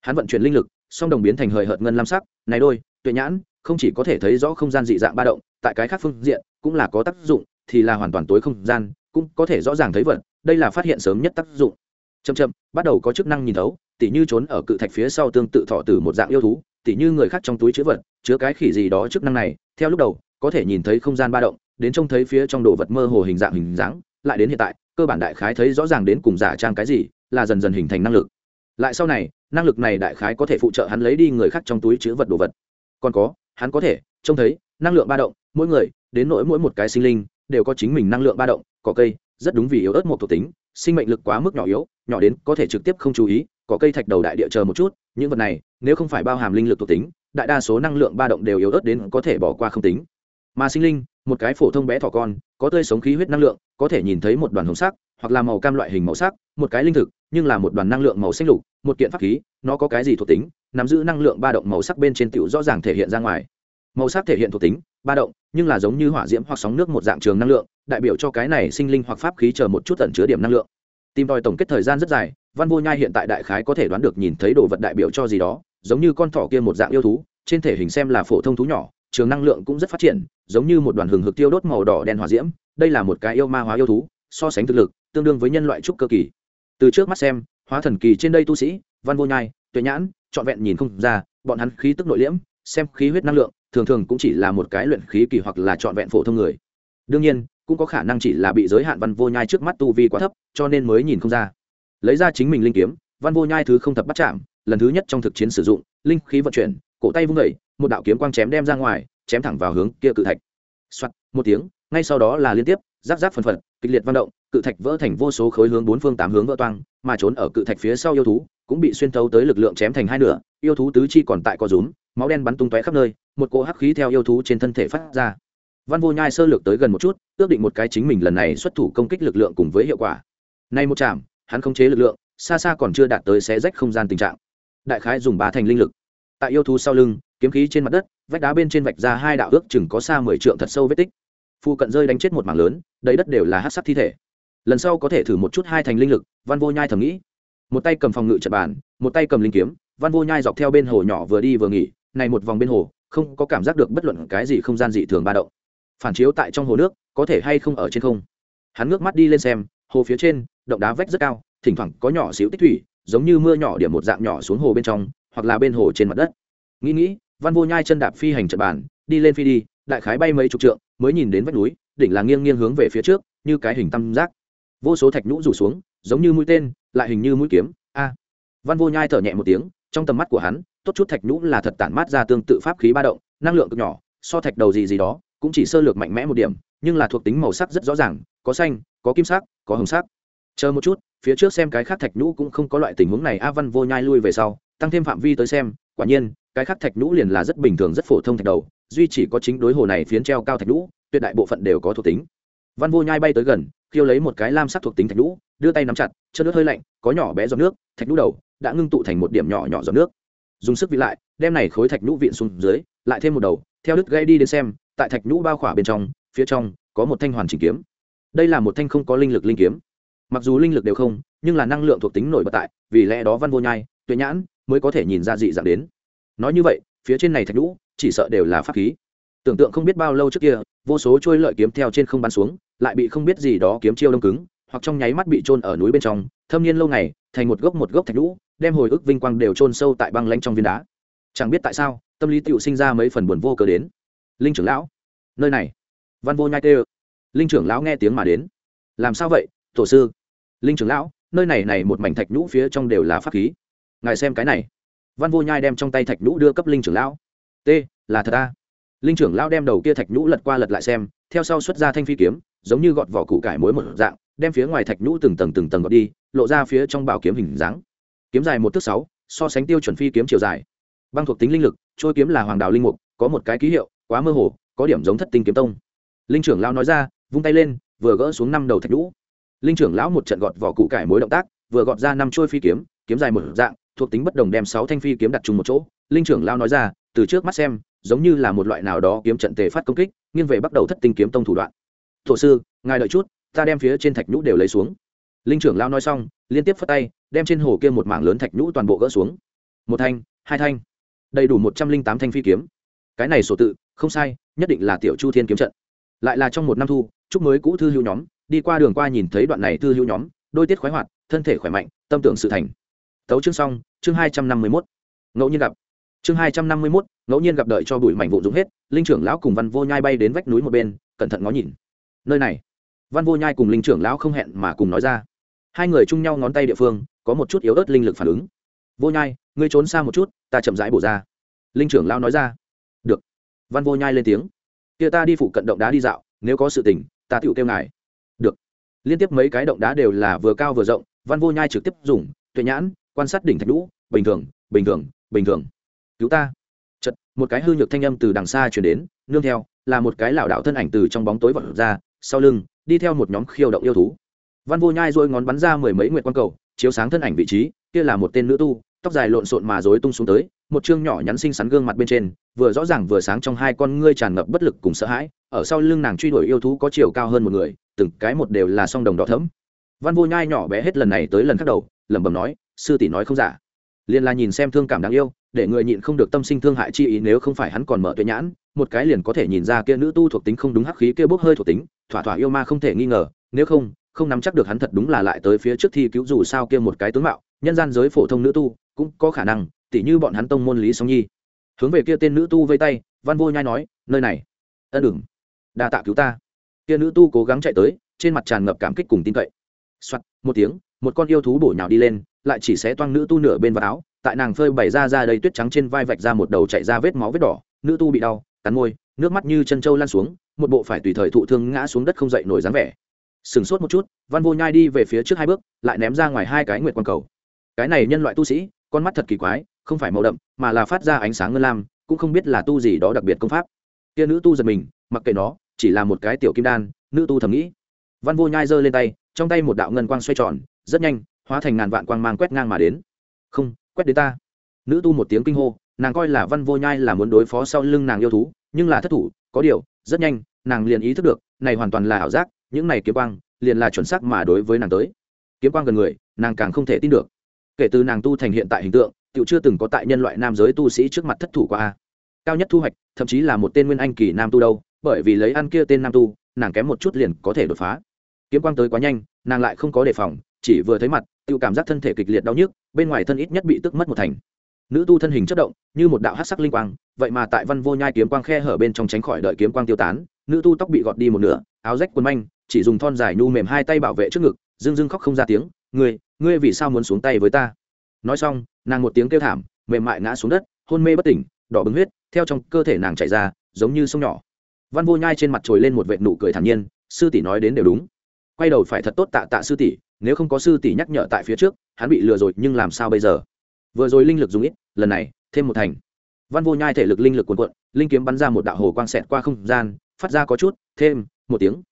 Hắn vận chuyển linh lực, song đồng biến thành hời hợt ngân lam sắc, này đôi, tuệ nhãn, không chỉ có thể thấy rõ không gian dị dạng ba động, tại cái khác phương diện cũng là có tác dụng, thì là hoàn toàn tối không gian, cũng có thể rõ ràng thấy vật, đây là phát hiện sớm nhất tác dụng. Chậm chậm, bắt đầu có chức năng nhìn thấu, tỉ như trốn ở cự thạch phía sau tương tự thọ từ một dạng yêu thú, tỉ như người khác trong túi chứa vật, chứa cái khỉ gì đó chức năng này, theo lúc đầu, có thể nhìn thấy không gian ba động đến trông thấy phía trong đồ vật mơ hồ hình dạng hình dáng, lại đến hiện tại, cơ bản đại khái thấy rõ ràng đến cùng giả trang cái gì, là dần dần hình thành năng lực. Lại sau này, năng lực này đại khái có thể phụ trợ hắn lấy đi người khác trong túi chứa vật đồ vật. Còn có, hắn có thể trông thấy năng lượng ba động, mỗi người, đến nỗi mỗi một cái sinh linh, đều có chính mình năng lượng ba động, cỏ cây, rất đúng vì yếu ớt một thuộc tính, sinh mệnh lực quá mức nhỏ yếu, nhỏ đến có thể trực tiếp không chú ý, cỏ cây thạch đầu đại địa chờ một chút, những vật này, nếu không phải bao hàm linh lực thuộc tính, đại đa số năng lượng ba động đều yếu ớt đến có thể bỏ qua không tính. Mà sinh linh một cái phổ thông bé thỏ con, có tươi sống khí huyết năng lượng, có thể nhìn thấy một đoàn hồng sắc, hoặc là màu cam loại hình màu sắc, một cái linh thực, nhưng là một đoàn năng lượng màu xanh lục, một kiện pháp khí, nó có cái gì thuộc tính, nắm giữ năng lượng ba động màu sắc bên trên tiểu rõ ràng thể hiện ra ngoài. Màu sắc thể hiện thuộc tính, ba động, nhưng là giống như hỏa diễm hoặc sóng nước một dạng trường năng lượng, đại biểu cho cái này sinh linh hoặc pháp khí chờ một chút tận chứa điểm năng lượng. Tìm tòi tổng kết thời gian rất dài, văn vô nhai hiện tại đại khái có thể đoán được nhìn thấy đồ vật đại biểu cho gì đó, giống như con thỏ kia một dạng yêu thú, trên thể hình xem là phổ thông thú nhỏ trường năng lượng cũng rất phát triển, giống như một đoàn hừng hực tiêu đốt màu đỏ đen hỏa diễm, đây là một cái yêu ma hóa yêu thú, so sánh thực lực, tương đương với nhân loại trúc cơ kỳ. Từ trước mắt xem, hóa thần kỳ trên đây tu sĩ, văn vô nhai, tuệ nhãn, trọn vẹn nhìn không ra, bọn hắn khí tức nội liễm, xem khí huyết năng lượng, thường thường cũng chỉ là một cái luyện khí kỳ hoặc là trọn vẹn phổ thông người. Đương nhiên, cũng có khả năng chỉ là bị giới hạn văn vô nhai trước mắt tu vi quá thấp, cho nên mới nhìn không ra. Lấy ra chính mình linh kiếm, văn vô nhai thứ không thập bắt chạm, lần thứ nhất trong thực chiến sử dụng, linh khí vận chuyển cổ tay vung vẩy một đạo kiếm quang chém đem ra ngoài chém thẳng vào hướng kia cự thạch. Soạt, một tiếng ngay sau đó là liên tiếp giáp giáp phần phật kịch liệt văn động cự thạch vỡ thành vô số khối hướng bốn phương tám hướng vỡ toang mà trốn ở cự thạch phía sau yêu thú cũng bị xuyên thấu tới lực lượng chém thành hai nửa yêu thú tứ chi còn tại co rúm máu đen bắn tung tóe khắp nơi một cỗ hắc khí theo yêu thú trên thân thể phát ra. Văn vô nhai sơ lược tới gần một chút ước định một cái chính mình lần này xuất thủ công kích lực lượng cùng với hiệu quả. Nay một chạm hắn không chế lực lượng xa xa còn chưa đạt tới xé rách không gian tình trạng. Đại khái dùng ba thành linh lực tại yêu thú sau lưng, kiếm khí trên mặt đất, vách đá bên trên vạch ra hai đạo ước chừng có xa mười trượng thật sâu vết tích. Phụ cận rơi đánh chết một mảng lớn, đầy đất đều là hát sắc thi thể. Lần sau có thể thử một chút hai thành linh lực, văn vô nhai thầm nghĩ. Một tay cầm phòng ngự trật bàn, một tay cầm linh kiếm, văn vô nhai dọc theo bên hồ nhỏ vừa đi vừa nghỉ, này một vòng bên hồ, không có cảm giác được bất luận cái gì không gian dị thường ba động. Phản chiếu tại trong hồ nước, có thể hay không ở trên không? Hắn ngước mắt đi lên xem, hồ phía trên, động đá vách rất cao, thỉnh thoảng có nhỏ xíu tích thủy, giống như mưa nhỏ điểm một dạng nhỏ xuống hồ bên trong hoặc là bên hồ trên mặt đất. Nghĩ nghĩ, văn vô nhai chân đạp phi hành trận bàn, đi lên phi đi, đại khái bay mấy chục trượng, mới nhìn đến vách núi, đỉnh là nghiêng nghiêng hướng về phía trước, như cái hình tam giác. Vô số thạch nhũ rủ xuống, giống như mũi tên, lại hình như mũi kiếm. A! Văn vô nhai thở nhẹ một tiếng, trong tầm mắt của hắn, tốt chút thạch nhũ là thật tản mát ra tương tự pháp khí ba động, năng lượng cực nhỏ, so thạch đầu gì gì đó, cũng chỉ sơ lược mạnh mẽ một điểm, nhưng là thuộc tính màu sắc rất rõ ràng, có xanh, có kim sắc, có hồng sắc. Chờ một chút, phía trước xem cái khác thạch nhũ cũng không có loại tình huống này, a văn vô nhai lui về sau tăng thêm phạm vi tới xem, quả nhiên, cái khác thạch nhũ liền là rất bình thường, rất phổ thông thạch đầu, duy chỉ có chính đối hồ này phiến treo cao thạch nhũ, tuyệt đại bộ phận đều có thuộc tính. Văn vô nhai bay tới gần, khiêu lấy một cái lam sắc thuộc tính thạch nhũ, đưa tay nắm chặt chân nước hơi lạnh, có nhỏ bé giọt nước, thạch nhũ đầu đã ngưng tụ thành một điểm nhỏ nhỏ giọt nước. Dùng sức vị lại, đem này khối thạch nhũ viện xuống dưới, lại thêm một đầu, theo đứt gây đi đến xem, tại thạch nhũ bao khỏa bên trong, phía trong có một thanh hoàn chỉnh kiếm. Đây là một thanh không có linh lực linh kiếm. Mặc dù linh lực đều không, nhưng là năng lượng thuộc tính nổi bật tại, vì lẽ đó văn vô nhai, tuệ nhãn mới có thể nhìn ra dị dạng đến. Nói như vậy, phía trên này thạch nhũ, chỉ sợ đều là pháp khí. Tưởng tượng không biết bao lâu trước kia, vô số trôi lợi kiếm theo trên không bắn xuống, lại bị không biết gì đó kiếm chiêu đông cứng, hoặc trong nháy mắt bị trôn ở núi bên trong, thâm niên lâu ngày, thành một gốc một gốc thạch nhũ, đem hồi ức vinh quang đều trôn sâu tại băng lanh trong viên đá. Chẳng biết tại sao, tâm lý tựu sinh ra mấy phần buồn vô cớ đến. Linh trưởng lão, nơi này. Văn vô nhai tê linh trưởng lão nghe tiếng mà đến. Làm sao vậy, tổ sư? Linh trưởng lão, nơi này này một mảnh thạch nhũ phía trong đều là pháp khí ngài xem cái này. Văn vô nhai đem trong tay thạch nhũ đưa cấp linh trưởng lão. T, là thật ta linh trưởng lão đem đầu kia thạch nhũ lật qua lật lại xem, theo sau xuất ra thanh phi kiếm, giống như gọt vỏ củ cải muối một dạng, đem phía ngoài thạch nhũ từng tầng từng tầng gọt đi, lộ ra phía trong bảo kiếm hình dáng. Kiếm dài một thước sáu, so sánh tiêu chuẩn phi kiếm chiều dài. Băng thuộc tính linh lực, trôi kiếm là hoàng đào linh mục, có một cái ký hiệu, quá mơ hồ, có điểm giống thất tinh kiếm tông. Linh trưởng lão nói ra, vung tay lên, vừa gỡ xuống năm đầu thạch nhũ. Linh trưởng lão một trận gọt vỏ củ cải mối động tác, vừa gọt ra năm trôi phi kiếm kiếm dài một dạng thuộc tính bất đồng đem sáu thanh phi kiếm đặt chung một chỗ, linh trưởng lão nói ra, từ trước mắt xem, giống như là một loại nào đó kiếm trận tề phát công kích, nghiêng về bắt đầu thất tinh kiếm tông thủ đoạn. Thổ sư, ngài đợi chút, ta đem phía trên thạch nhũ đều lấy xuống. Linh trưởng lão nói xong, liên tiếp phất tay, đem trên hồ kia một mảng lớn thạch nhũ toàn bộ gỡ xuống. Một thanh, hai thanh, đầy đủ một trăm linh tám thanh phi kiếm. Cái này sổ tự, không sai, nhất định là tiểu chu thiên kiếm trận. Lại là trong một năm thu, chúc mới cũ thư hữu nhóm, đi qua đường qua nhìn thấy đoạn này thư hữu nhóm, đôi tiết khoái hoạt, thân thể khỏe mạnh, tâm tưởng sự thành tấu chương xong, chương hai trăm năm mươi mốt. Ngẫu nhiên gặp. Chương hai trăm năm mươi mốt, ngẫu nhiên gặp đợi cho bụi mảnh vụ dũng hết, linh trưởng lão cùng văn vô nhai bay đến vách núi một bên, cẩn thận ngó nhìn. Nơi này. Văn vô nhai cùng linh trưởng lão không hẹn mà cùng nói ra. Hai người chung nhau ngón tay địa phương, có một chút yếu ớt linh lực phản ứng. Vô nhai, ngươi trốn xa một chút, ta chậm rãi bổ ra. Linh trưởng lão nói ra. Được. Văn vô nhai lên tiếng. Kia ta đi phụ cận động đá đi dạo, nếu có sự tình, ta tựu kêu ngài. Được. Liên tiếp mấy cái động đá đều là vừa cao vừa rộng, văn vô nhai trực tiếp dùng, tuệ nhãn quan sát đỉnh thạch lũ bình thường bình thường bình thường. Cứu ta. Chật một cái hư nhược thanh âm từ đằng xa chuyển đến, nương theo, là một cái lảo đạo thân ảnh từ trong bóng tối vọt ra, sau lưng, đi theo một nhóm khiêu động yêu thú. Văn vô nhai dôi ngón bắn ra mười mấy nguyệt quan cầu, chiếu sáng thân ảnh vị trí, kia là một tên nữ tu, tóc dài lộn xộn mà rối tung xuống tới, một chương nhỏ nhắn xinh xắn gương mặt bên trên, vừa rõ ràng vừa sáng trong hai con ngươi tràn ngập bất lực cùng sợ hãi, ở sau lưng nàng truy đuổi yêu thú có chiều cao hơn một người, từng cái một đều là song đồng đỏ thẫm. Văn vô nhai nhỏ bé hết lần này tới lần khác đầu, lẩm bẩm nói sư tỷ nói không giả. Liền là nhìn xem thương cảm đáng yêu, để người nhịn không được tâm sinh thương hại chi ý, nếu không phải hắn còn mở tuệ nhãn, một cái liền có thể nhìn ra kia nữ tu thuộc tính không đúng hắc khí, kia bốc hơi thuộc tính, thỏa thỏa yêu ma không thể nghi ngờ, nếu không không nắm chắc được hắn thật đúng là lại tới phía trước thi cứu dù sao kia một cái tướng mạo, nhân gian giới phổ thông nữ tu, cũng có khả năng, tỉ như bọn hắn tông môn lý song nhi. Hướng về kia tên nữ tu vây tay, văn vô nhai nói, nơi này, ân đừng, đa tạ cứu ta. Kia nữ tu cố gắng chạy tới, trên mặt tràn ngập cảm kích cùng tin cậy. Soạt, một tiếng một con yêu thú bổ nhào đi lên, lại chỉ xé toang nữ tu nửa bên vào áo, tại nàng phơi bày ra ra đầy tuyết trắng trên vai vạch ra một đầu chạy ra vết máu vết đỏ, nữ tu bị đau, cắn môi, nước mắt như chân trâu lan xuống, một bộ phải tùy thời thụ thương ngã xuống đất không dậy nổi dáng vẻ. Sừng sốt một chút, văn vô nhai đi về phía trước hai bước, lại ném ra ngoài hai cái nguyệt quang cầu. Cái này nhân loại tu sĩ, con mắt thật kỳ quái, không phải màu đậm, mà là phát ra ánh sáng ngân lam, cũng không biết là tu gì đó đặc biệt công pháp. Kia nữ tu giật mình, mặc kệ nó, chỉ là một cái tiểu kim đan, nữ tu thầm nghĩ. Văn vô nhai giơ lên tay, trong tay một đạo ngân quang xoay tròn rất nhanh, hóa thành ngàn vạn quang mang quét ngang mà đến. Không, quét đến ta. Nữ tu một tiếng kinh hô, nàng coi là văn vô nhai là muốn đối phó sau lưng nàng yêu thú, nhưng là thất thủ, có điều, rất nhanh, nàng liền ý thức được, này hoàn toàn là ảo giác, những này kiếm quang, liền là chuẩn xác mà đối với nàng tới. Kiếm quang gần người, nàng càng không thể tin được. Kể từ nàng tu thành hiện tại hình tượng tựu chưa từng có tại nhân loại nam giới tu sĩ trước mặt thất thủ qua a. Cao nhất thu hoạch, thậm chí là một tên nguyên anh kỳ nam tu đâu, bởi vì lấy ăn kia tên nam tu, nàng kém một chút liền có thể đột phá. Kiếm quang tới quá nhanh, nàng lại không có đề phòng chỉ vừa thấy mặt tự cảm giác thân thể kịch liệt đau nhức, bên ngoài thân ít nhất bị tức mất một thành. Nữ tu thân hình chất động, như một đạo hát sắc linh quang, vậy mà tại văn vô nhai kiếm quang khe hở bên trong tránh khỏi đợi kiếm quang tiêu tán, nữ tu tóc bị gọt đi một nửa, áo rách quần manh, chỉ dùng thon dài nhu mềm hai tay bảo vệ trước ngực dưng dưng khóc không ra tiếng, ngươi ngươi vì sao muốn xuống tay với ta? Nói xong, nàng một tiếng kêu thảm, mềm mại ngã xuống đất, hôn mê bất tỉnh, đỏ bừng huyết, theo trong cơ thể nàng chảy ra, giống như sông nhỏ. Văn vô nhai trên mặt trồi lên một vệt nụ cười thản nhiên, sư tỷ nói đến đều đúng. Quay đầu phải thật tốt tạ tạ sư tỷ nếu không có sư tỷ nhắc nhở tại phía trước, hắn bị lừa rồi, nhưng làm sao bây giờ? Vừa rồi linh lực dùng ít, lần này, thêm một thành. Văn vô nhai thể lực linh lực cuồn cuộn, linh kiếm bắn ra một đạo hồ quang xẹt qua không gian, phát ra có chút, thêm một tiếng.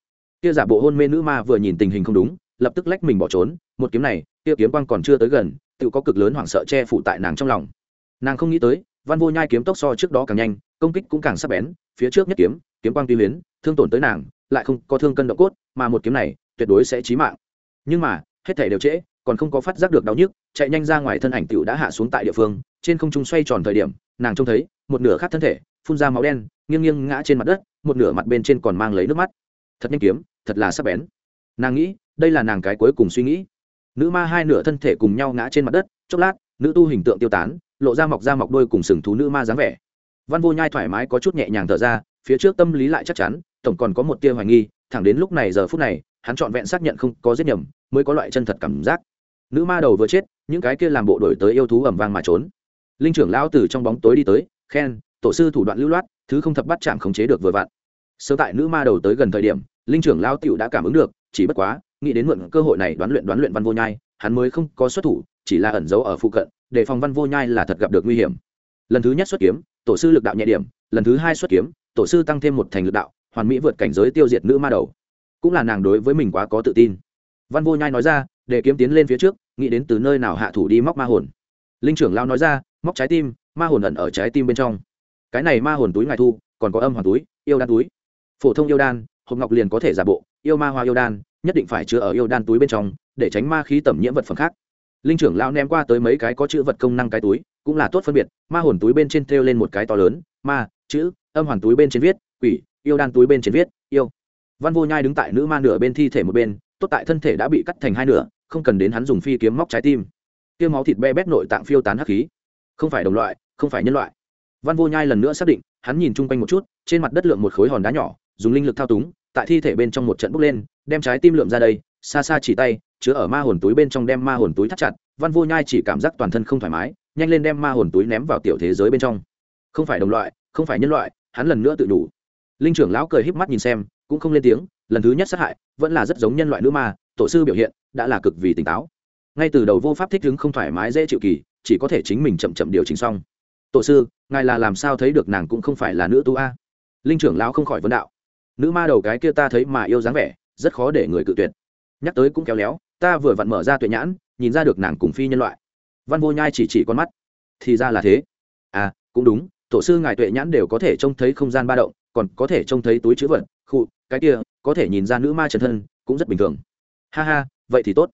Kia giả bộ hôn mê nữ ma vừa nhìn tình hình không đúng, lập tức lách mình bỏ trốn, một kiếm này, kia kiếm quang còn chưa tới gần, tự có cực lớn hoảng sợ che phủ tại nàng trong lòng. Nàng không nghĩ tới, văn vô nhai kiếm tốc so trước đó càng nhanh, công kích cũng càng sắc bén, phía trước nhất kiếm kiếm quang tuy huyến thương tổn tới nàng, lại không có thương cân động cốt, mà một kiếm này, tuyệt đối sẽ chí mạng nhưng mà, hết thể đều trễ, còn không có phát giác được đau nhức, chạy nhanh ra ngoài thân ảnh tiểu đã hạ xuống tại địa phương, trên không trung xoay tròn thời điểm, nàng trông thấy, một nửa khác thân thể, phun ra máu đen, nghiêng nghiêng ngã trên mặt đất, một nửa mặt bên trên còn mang lấy nước mắt. Thật nhanh kiếm, thật là sắc bén. Nàng nghĩ, đây là nàng cái cuối cùng suy nghĩ. Nữ ma hai nửa thân thể cùng nhau ngã trên mặt đất, chốc lát, nữ tu hình tượng tiêu tán, lộ ra mọc ra mọc đôi cùng sừng thú nữ ma dáng vẻ. Văn vô nhai thoải mái có chút nhẹ nhàng thở ra, phía trước tâm lý lại chắc chắn, tổng còn có một tia hoài nghi thẳng đến lúc này giờ phút này, hắn trọn vẹn xác nhận không có giết nhầm, mới có loại chân thật cảm giác. Nữ ma đầu vừa chết, những cái kia làm bộ đổi tới yêu thú ẩm vang mà trốn. Linh trưởng lão từ trong bóng tối đi tới, khen, tổ sư thủ đoạn lưu loát, thứ không thập bắt chạm khống chế được vừa vặn. Sớm tại nữ ma đầu tới gần thời điểm, linh trưởng lão tiểu đã cảm ứng được, chỉ bất quá, nghĩ đến mượn cơ hội này đoán luyện đoán luyện văn vô nhai, hắn mới không có xuất thủ, chỉ là ẩn giấu ở phụ cận để phòng văn vô nhai là thật gặp được nguy hiểm. Lần thứ nhất xuất kiếm, tổ sư lực đạo nhẹ điểm, lần thứ hai xuất kiếm, tổ sư tăng thêm một thành lực đạo hoàn mỹ vượt cảnh giới tiêu diệt nữ ma đầu. Cũng là nàng đối với mình quá có tự tin. Văn vô nhai nói ra, để kiếm tiến lên phía trước, nghĩ đến từ nơi nào hạ thủ đi móc ma hồn. Linh trưởng lao nói ra, móc trái tim, ma hồn ẩn ở trái tim bên trong. Cái này ma hồn túi ngài thu, còn có âm hoàn túi, yêu đan túi. Phổ thông yêu đan, hộp ngọc liền có thể giả bộ, yêu ma hoa yêu đan, nhất định phải chứa ở yêu đan túi bên trong, để tránh ma khí tẩm nhiễm vật phẩm khác. Linh trưởng lao ném qua tới mấy cái có chữ vật công năng cái túi, cũng là tốt phân biệt, ma hồn túi bên trên thêu lên một cái to lớn, ma, chữ, âm hoàn túi bên trên viết, quỷ yêu đan túi bên trên viết, yêu. Văn vô nhai đứng tại nữ ma nửa bên thi thể một bên, tốt tại thân thể đã bị cắt thành hai nửa, không cần đến hắn dùng phi kiếm móc trái tim. Tiêu máu thịt be bét nội tạng phiêu tán hắc khí. Không phải đồng loại, không phải nhân loại. Văn vô nhai lần nữa xác định, hắn nhìn chung quanh một chút, trên mặt đất lượm một khối hòn đá nhỏ, dùng linh lực thao túng, tại thi thể bên trong một trận bốc lên, đem trái tim lượm ra đây, xa xa chỉ tay, chứa ở ma hồn túi bên trong đem ma hồn túi thắt chặt. Văn vô nhai chỉ cảm giác toàn thân không thoải mái, nhanh lên đem ma hồn túi ném vào tiểu thế giới bên trong. Không phải đồng loại, không phải nhân loại, hắn lần nữa tự đủ linh trưởng lão cười híp mắt nhìn xem, cũng không lên tiếng, lần thứ nhất sát hại, vẫn là rất giống nhân loại nữ ma, tổ sư biểu hiện, đã là cực vì tỉnh táo. Ngay từ đầu vô pháp thích ứng không thoải mái dễ chịu kỳ, chỉ có thể chính mình chậm chậm điều chỉnh xong. Tổ sư, ngài là làm sao thấy được nàng cũng không phải là nữ tu a? Linh trưởng lão không khỏi vấn đạo. Nữ ma đầu cái kia ta thấy mà yêu dáng vẻ, rất khó để người cự tuyệt. Nhắc tới cũng kéo léo, ta vừa vặn mở ra tuệ nhãn, nhìn ra được nàng cùng phi nhân loại. Văn vô nhai chỉ chỉ con mắt. Thì ra là thế. À cũng đúng, tổ sư ngài tuệ nhãn đều có thể trông thấy không gian ba động còn có thể trông thấy túi chữ vật khu cái kia, có thể nhìn ra nữ ma trần thân, cũng rất bình thường. Ha ha, vậy thì tốt.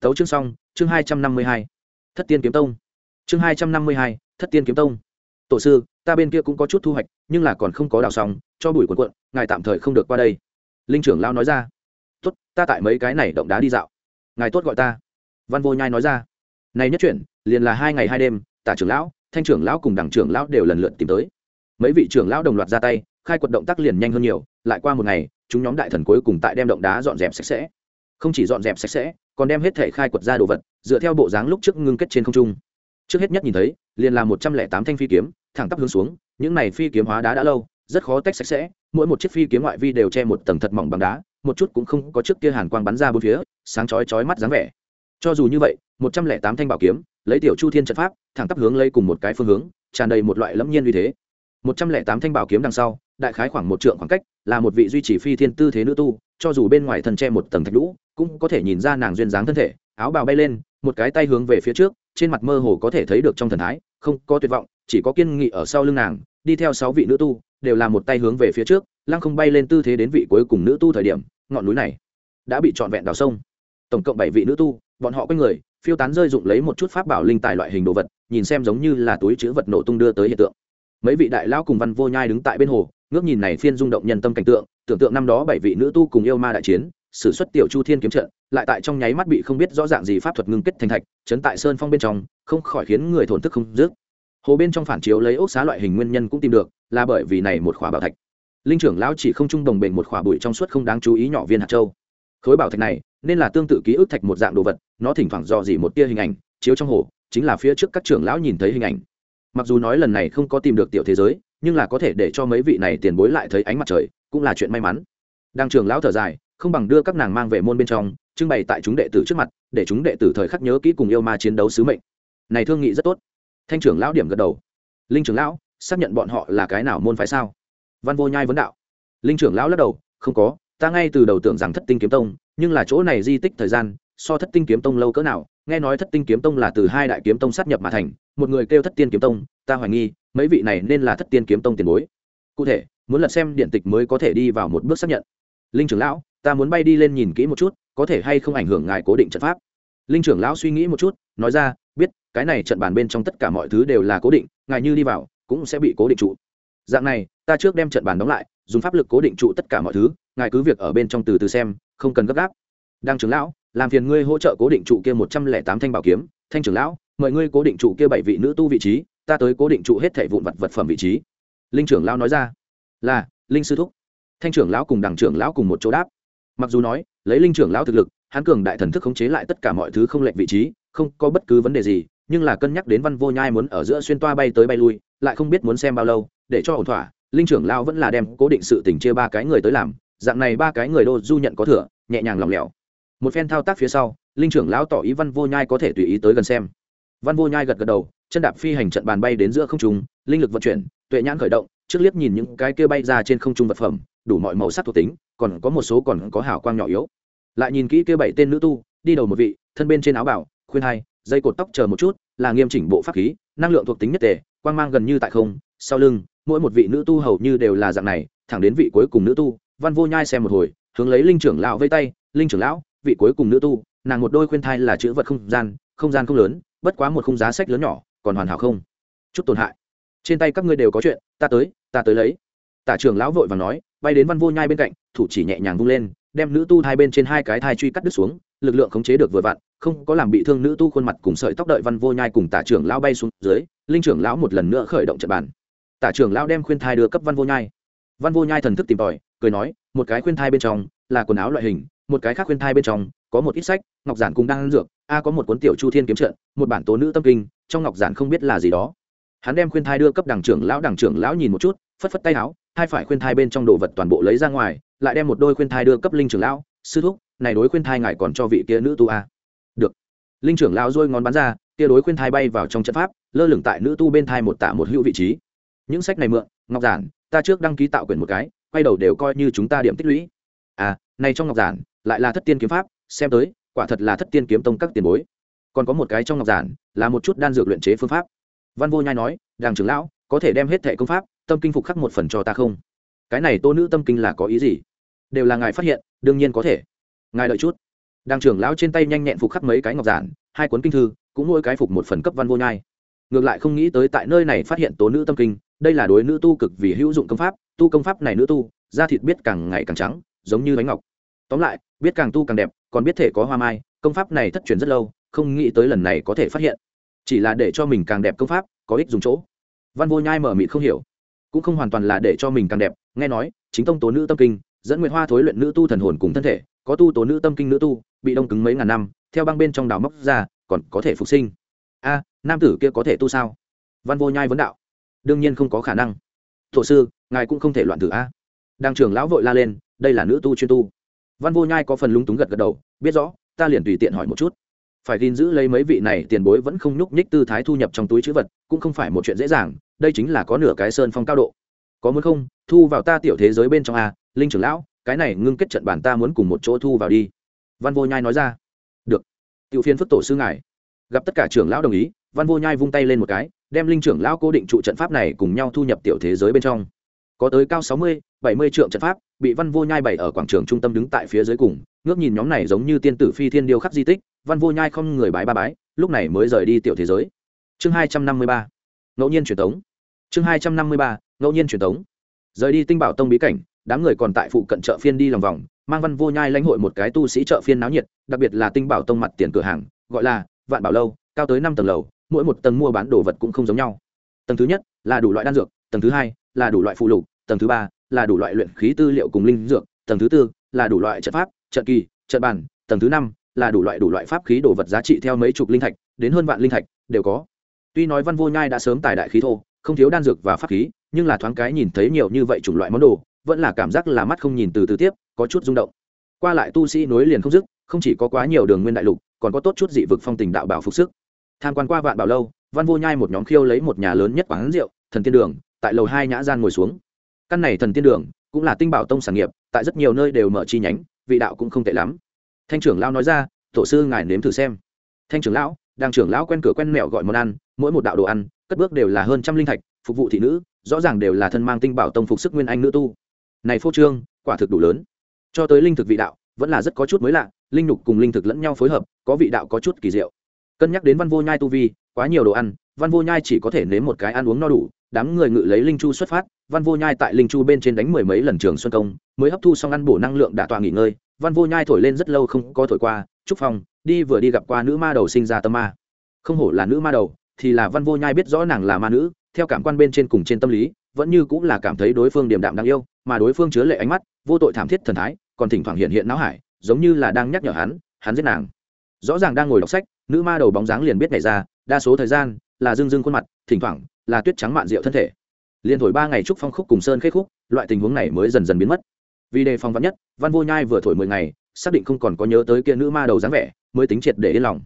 Tấu chương xong, chương hai trăm năm mươi hai. Thất tiên kiếm tông. Chương hai trăm năm mươi hai, thất tiên kiếm tông. Tổ sư, ta bên kia cũng có chút thu hoạch, nhưng là còn không có đào xong, cho bụi quần quận ngài tạm thời không được qua đây. Linh trưởng lao nói ra. Tốt, ta tại mấy cái này động đá đi dạo. Ngài tốt gọi ta. Văn vô nhai nói ra. Này nhất chuyển liền là hai ngày hai đêm, tả trưởng lão, thanh trưởng lão cùng đảng trưởng lão đều lần lượt tìm tới. Mấy vị trưởng lão đồng loạt ra tay khai quật động tác liền nhanh hơn nhiều, lại qua một ngày, chúng nhóm đại thần cuối cùng tại đem động đá dọn dẹp sạch sẽ. Không chỉ dọn dẹp sạch sẽ, còn đem hết thể khai quật ra đồ vật, dựa theo bộ dáng lúc trước ngưng kết trên không trung. Trước hết nhất nhìn thấy, liền là một trăm lẻ tám thanh phi kiếm, thẳng tắp hướng xuống, những này phi kiếm hóa đá đã lâu, rất khó tách sạch sẽ, mỗi một chiếc phi kiếm ngoại vi đều che một tầng thật mỏng bằng đá, một chút cũng không có trước kia hàn quang bắn ra bốn phía, sáng chói chói mắt dáng vẻ. Cho dù như vậy, một trăm lẻ tám thanh bảo kiếm, lấy tiểu chu thiên trận pháp, thẳng tắp hướng lấy cùng một cái phương hướng, tràn đầy một loại lẫm nhiên uy thế một trăm lẻ tám thanh bảo kiếm đằng sau, đại khái khoảng một trượng khoảng cách, là một vị duy trì phi thiên tư thế nữ tu, cho dù bên ngoài thần che một tầng thạch lũ cũng có thể nhìn ra nàng duyên dáng thân thể, áo bào bay lên, một cái tay hướng về phía trước, trên mặt mơ hồ có thể thấy được trong thần thái, không có tuyệt vọng, chỉ có kiên nghị ở sau lưng nàng, đi theo sáu vị nữ tu, đều là một tay hướng về phía trước, lăng không bay lên tư thế đến vị cuối cùng nữ tu thời điểm, ngọn núi này đã bị trọn vẹn đào sông. Tổng cộng bảy vị nữ tu, bọn họ quanh người, phiêu tán rơi dụng lấy một chút pháp bảo linh tài loại hình đồ vật, nhìn xem giống như là túi chữ vật nổ tung đưa tới hiện tượng mấy vị đại lão cùng văn vô nhai đứng tại bên hồ, ngước nhìn này phiên rung động nhân tâm cảnh tượng, tưởng tượng năm đó bảy vị nữ tu cùng yêu ma đại chiến, sử xuất tiểu chu thiên kiếm trận, lại tại trong nháy mắt bị không biết rõ ràng gì pháp thuật ngưng kết thành thạch, chấn tại sơn phong bên trong, không khỏi khiến người thổn thức không dứt. Hồ bên trong phản chiếu lấy ốc xá loại hình nguyên nhân cũng tìm được, là bởi vì này một khỏa bảo thạch. Linh trưởng lão chỉ không trung đồng bền một khỏa bụi trong suốt không đáng chú ý nhỏ viên hạt châu. Khối bảo thạch này, nên là tương tự ký ức thạch một dạng đồ vật, nó thỉnh thoảng dò dỉ một tia hình ảnh, chiếu trong hồ, chính là phía trước các trưởng lão nhìn thấy hình ảnh mặc dù nói lần này không có tìm được tiểu thế giới, nhưng là có thể để cho mấy vị này tiền bối lại thấy ánh mặt trời, cũng là chuyện may mắn. Đang trưởng lão thở dài, không bằng đưa các nàng mang về môn bên trong, trưng bày tại chúng đệ tử trước mặt, để chúng đệ tử thời khắc nhớ kỹ cùng yêu ma chiến đấu sứ mệnh. Này thương nghị rất tốt. Thanh trưởng lão điểm gật đầu. Linh trưởng lão, xác nhận bọn họ là cái nào môn phái sao? Văn vô nhai vấn đạo. Linh trưởng lão lắc đầu, không có, ta ngay từ đầu tưởng rằng thất tinh kiếm tông, nhưng là chỗ này di tích thời gian, so thất tinh kiếm tông lâu cỡ nào nghe nói thất tinh kiếm tông là từ hai đại kiếm tông sát nhập mà thành, một người kêu thất tiên kiếm tông, ta hoài nghi, mấy vị này nên là thất tiên kiếm tông tiền bối. Cụ thể, muốn lật xem điện tịch mới có thể đi vào một bước xác nhận. Linh trưởng lão, ta muốn bay đi lên nhìn kỹ một chút, có thể hay không ảnh hưởng ngài cố định trận pháp? Linh trưởng lão suy nghĩ một chút, nói ra, biết, cái này trận bàn bên trong tất cả mọi thứ đều là cố định, ngài như đi vào, cũng sẽ bị cố định trụ. Dạng này, ta trước đem trận bàn đóng lại, dùng pháp lực cố định trụ tất cả mọi thứ, ngài cứ việc ở bên trong từ từ xem, không cần gấp gáp. Đang trưởng lão làm phiền ngươi hỗ trợ cố định trụ kia một trăm lẻ tám thanh bảo kiếm, thanh trưởng lão, mời ngươi cố định trụ kia bảy vị nữ tu vị trí, ta tới cố định trụ hết thảy vụn vật vật phẩm vị trí. Linh trưởng lão nói ra. Là, linh sư thúc. Thanh trưởng lão cùng đằng trưởng lão cùng một chỗ đáp. Mặc dù nói, lấy linh trưởng lão thực lực, hắn cường đại thần thức khống chế lại tất cả mọi thứ không lệch vị trí, không có bất cứ vấn đề gì, nhưng là cân nhắc đến văn vô nhai muốn ở giữa xuyên toa bay tới bay lui, lại không biết muốn xem bao lâu, để cho ổn thỏa, linh trưởng lão vẫn là đem cố định sự tình chia ba cái người tới làm, dạng này ba cái người đô du nhận có thừa, nhẹ nhàng lỏng lẻo một phen thao tác phía sau, linh trưởng lão tỏ ý văn vô nhai có thể tùy ý tới gần xem. Văn vô nhai gật gật đầu, chân đạp phi hành trận bàn bay đến giữa không trung, linh lực vận chuyển, tuệ nhãn khởi động, trước liếc nhìn những cái kia bay ra trên không trung vật phẩm, đủ mọi màu sắc thuộc tính, còn có một số còn có hào quang nhỏ yếu. Lại nhìn kỹ kia bảy tên nữ tu, đi đầu một vị, thân bên trên áo bảo, khuyên hai, dây cột tóc chờ một chút, là nghiêm chỉnh bộ pháp khí, năng lượng thuộc tính nhất tề, quang mang gần như tại không, sau lưng, mỗi một vị nữ tu hầu như đều là dạng này, thẳng đến vị cuối cùng nữ tu, văn vô nhai xem một hồi, hướng lấy linh trưởng lão vây tay, linh trưởng lão vị cuối cùng nữ tu, nàng một đôi khuyên thai là chữ vật không gian không gian không lớn, bất quá một khung giá sách lớn nhỏ, còn hoàn hảo không? Chút tổn hại. Trên tay các ngươi đều có chuyện, ta tới ta tới lấy. Tả trưởng lão vội và nói, bay đến văn vô nhai bên cạnh, thủ chỉ nhẹ nhàng vung lên, đem nữ tu hai bên trên hai cái thai truy cắt đứt xuống, lực lượng khống chế được vừa vặn, không có làm bị thương nữ tu khuôn mặt cùng sợi tóc đợi văn vô nhai cùng tả trưởng lão bay xuống dưới, linh trưởng lão một lần nữa khởi động trận bàn. Tả trưởng lão đem khuyên thai đưa cấp văn vô nhai. Văn vô nhai thần thức tìm tòi, cười nói, một cái khuyên thai bên trong là quần áo loại hình một cái khác khuyên thai bên trong, có một ít sách, ngọc giản cũng đang ăn dược, a có một cuốn tiểu chu thiên kiếm trận, một bản tố nữ tâm kinh, trong ngọc giản không biết là gì đó. Hắn đem khuyên thai đưa cấp đảng trưởng lão đảng trưởng lão nhìn một chút, phất phất tay áo, hai phải khuyên thai bên trong đồ vật toàn bộ lấy ra ngoài, lại đem một đôi khuyên thai đưa cấp linh trưởng lão, sư thúc, này đối khuyên thai ngài còn cho vị kia nữ tu a? Được. Linh trưởng lão rôi ngón bắn ra, kia đối khuyên thai bay vào trong trận pháp, lơ lửng tại nữ tu bên thai một tạ một hữu vị trí. Những sách này mượn, ngọc giản, ta trước đăng ký tạo quyền một cái, quay đầu đều coi như chúng ta điểm tích lũy. À này trong ngọc giản lại là thất tiên kiếm pháp, xem tới, quả thật là thất tiên kiếm tông các tiền bối. Còn có một cái trong ngọc giản, là một chút đan dược luyện chế phương pháp. Văn vô nhai nói, đàng trưởng lão, có thể đem hết thẻ công pháp, tâm kinh phục khắc một phần cho ta không? Cái này tô nữ tâm kinh là có ý gì? Đều là ngài phát hiện, đương nhiên có thể. Ngài đợi chút. Đàng trưởng lão trên tay nhanh nhẹn phục khắc mấy cái ngọc giản, hai cuốn kinh thư, cũng mỗi cái phục một phần cấp văn vô nhai. Ngược lại không nghĩ tới tại nơi này phát hiện tố nữ tâm kinh, đây là đối nữ tu cực vì hữu dụng công pháp, tu công pháp này nữ tu, da thịt biết càng ngày càng trắng, giống như bánh ngọc tóm lại, biết càng tu càng đẹp, còn biết thể có hoa mai, công pháp này thất truyền rất lâu, không nghĩ tới lần này có thể phát hiện. Chỉ là để cho mình càng đẹp công pháp, có ích dùng chỗ. Văn vô nhai mở mịt không hiểu. Cũng không hoàn toàn là để cho mình càng đẹp, nghe nói, chính tông tố nữ tâm kinh, dẫn nguyện hoa thối luyện nữ tu thần hồn cùng thân thể, có tu tố nữ tâm kinh nữ tu, bị đông cứng mấy ngàn năm, theo băng bên trong đào móc ra, còn có thể phục sinh. A, nam tử kia có thể tu sao? Văn vô nhai vấn đạo. Đương nhiên không có khả năng. Thổ sư, ngài cũng không thể loạn tử a. Đang trưởng lão vội la lên, đây là nữ tu chuyên tu văn vô nhai có phần lúng túng gật gật đầu, biết rõ, ta liền tùy tiện hỏi một chút. Phải gìn giữ lấy mấy vị này, tiền bối vẫn không nhúc nhích tư thái thu nhập trong túi chữ vật, cũng không phải một chuyện dễ dàng, đây chính là có nửa cái sơn phong cao độ. Có muốn không, thu vào ta tiểu thế giới bên trong a, linh trưởng lão, cái này ngưng kết trận bản ta muốn cùng một chỗ thu vào đi. Văn vô nhai nói ra. Được. Tiểu phiên phức tổ sư ngài. Gặp tất cả trưởng lão đồng ý, văn vô nhai vung tay lên một cái, đem linh trưởng lão cố định trụ trận pháp này cùng nhau thu nhập tiểu thế giới bên trong. Có tới cao sáu mươi, bảy mươi trượng trận pháp bị văn vô nhai bày ở quảng trường trung tâm đứng tại phía dưới cùng, ngước nhìn nhóm này giống như tiên tử phi thiên điêu khắc di tích, văn vô nhai không người bái ba bái, lúc này mới rời đi tiểu thế giới. Chương hai trăm năm mươi ba, ngẫu nhiên truyền thống chương hai trăm năm mươi ba, ngẫu nhiên truyền thống rời đi tinh bảo tông bí cảnh, đám người còn tại phụ cận chợ phiên đi lòng vòng, mang văn vô nhai lãnh hội một cái tu sĩ chợ phiên náo nhiệt, đặc biệt là tinh bảo tông mặt tiền cửa hàng, gọi là vạn bảo lâu, cao tới năm tầng lầu, mỗi một tầng mua bán đồ vật cũng không giống nhau. Tầng thứ nhất là đủ loại đan dược, tầng thứ hai là đủ loại phụ lục, tầng thứ ba là đủ loại luyện khí tư liệu cùng linh dược tầng thứ tư là đủ loại trận pháp trận kỳ trận bản, tầng thứ năm là đủ loại đủ loại pháp khí đồ vật giá trị theo mấy chục linh thạch đến hơn vạn linh thạch đều có. Tuy nói văn vô nhai đã sớm tài đại khí thô không thiếu đan dược và pháp khí nhưng là thoáng cái nhìn thấy nhiều như vậy chủng loại món đồ vẫn là cảm giác là mắt không nhìn từ từ tiếp có chút rung động. Qua lại tu sĩ nối liền không dứt không chỉ có quá nhiều đường nguyên đại lục còn có tốt chút dị vực phong tình đạo bảo phục sức. Tham quan qua vạn bảo lâu văn vô nhai một nhóm khiêu lấy một nhà lớn nhất quán rượu thần tiên đường tại lầu hai nhã gian ngồi xuống căn này thần tiên đường cũng là tinh bảo tông sản nghiệp, tại rất nhiều nơi đều mở chi nhánh, vị đạo cũng không tệ lắm. Thanh trưởng lão nói ra, tổ sư ngài nếm thử xem. Thanh trưởng lão đang trưởng lão quen cửa quen mẹo gọi món ăn, mỗi một đạo đồ ăn, cất bước đều là hơn trăm linh thạch, phục vụ thị nữ, rõ ràng đều là thân mang tinh bảo tông phục sức nguyên anh nữ tu. Này phô trương, quả thực đủ lớn. Cho tới linh thực vị đạo, vẫn là rất có chút mới lạ, linh nhục cùng linh thực lẫn nhau phối hợp, có vị đạo có chút kỳ diệu. Cân nhắc đến văn vô nhai tu vi, quá nhiều đồ ăn, văn vô nhai chỉ có thể nếm một cái ăn uống no đủ, đám người ngự lấy linh chu xuất phát văn vô nhai tại linh chu bên trên đánh mười mấy lần trường xuân công, mới hấp thu xong ăn bổ năng lượng đã tọa nghỉ ngơi. Văn vô nhai thổi lên rất lâu không có thổi qua. Trúc phong, đi vừa đi gặp qua nữ ma đầu sinh ra tâm ma. Không hổ là nữ ma đầu, thì là văn vô nhai biết rõ nàng là ma nữ, theo cảm quan bên trên cùng trên tâm lý, vẫn như cũng là cảm thấy đối phương điềm đạm đáng yêu, mà đối phương chứa lệ ánh mắt, vô tội thảm thiết thần thái, còn thỉnh thoảng hiện hiện não hải, giống như là đang nhắc nhở hắn hắn giết nàng. Rõ ràng đang ngồi đọc sách, nữ ma đầu bóng dáng liền biết nhảy ra, đa số thời gian là dưng dưng khuôn mặt, thỉnh thoảng là tuyết trắng mạn rượu thân thể liên thổi ba ngày trúc phong khúc cùng sơn khê khúc, loại tình huống này mới dần dần biến mất. Vì đề phòng vắn nhất, văn vô nhai vừa thổi mười ngày, xác định không còn có nhớ tới kia nữ ma đầu dáng vẻ, mới tính triệt để yên lòng.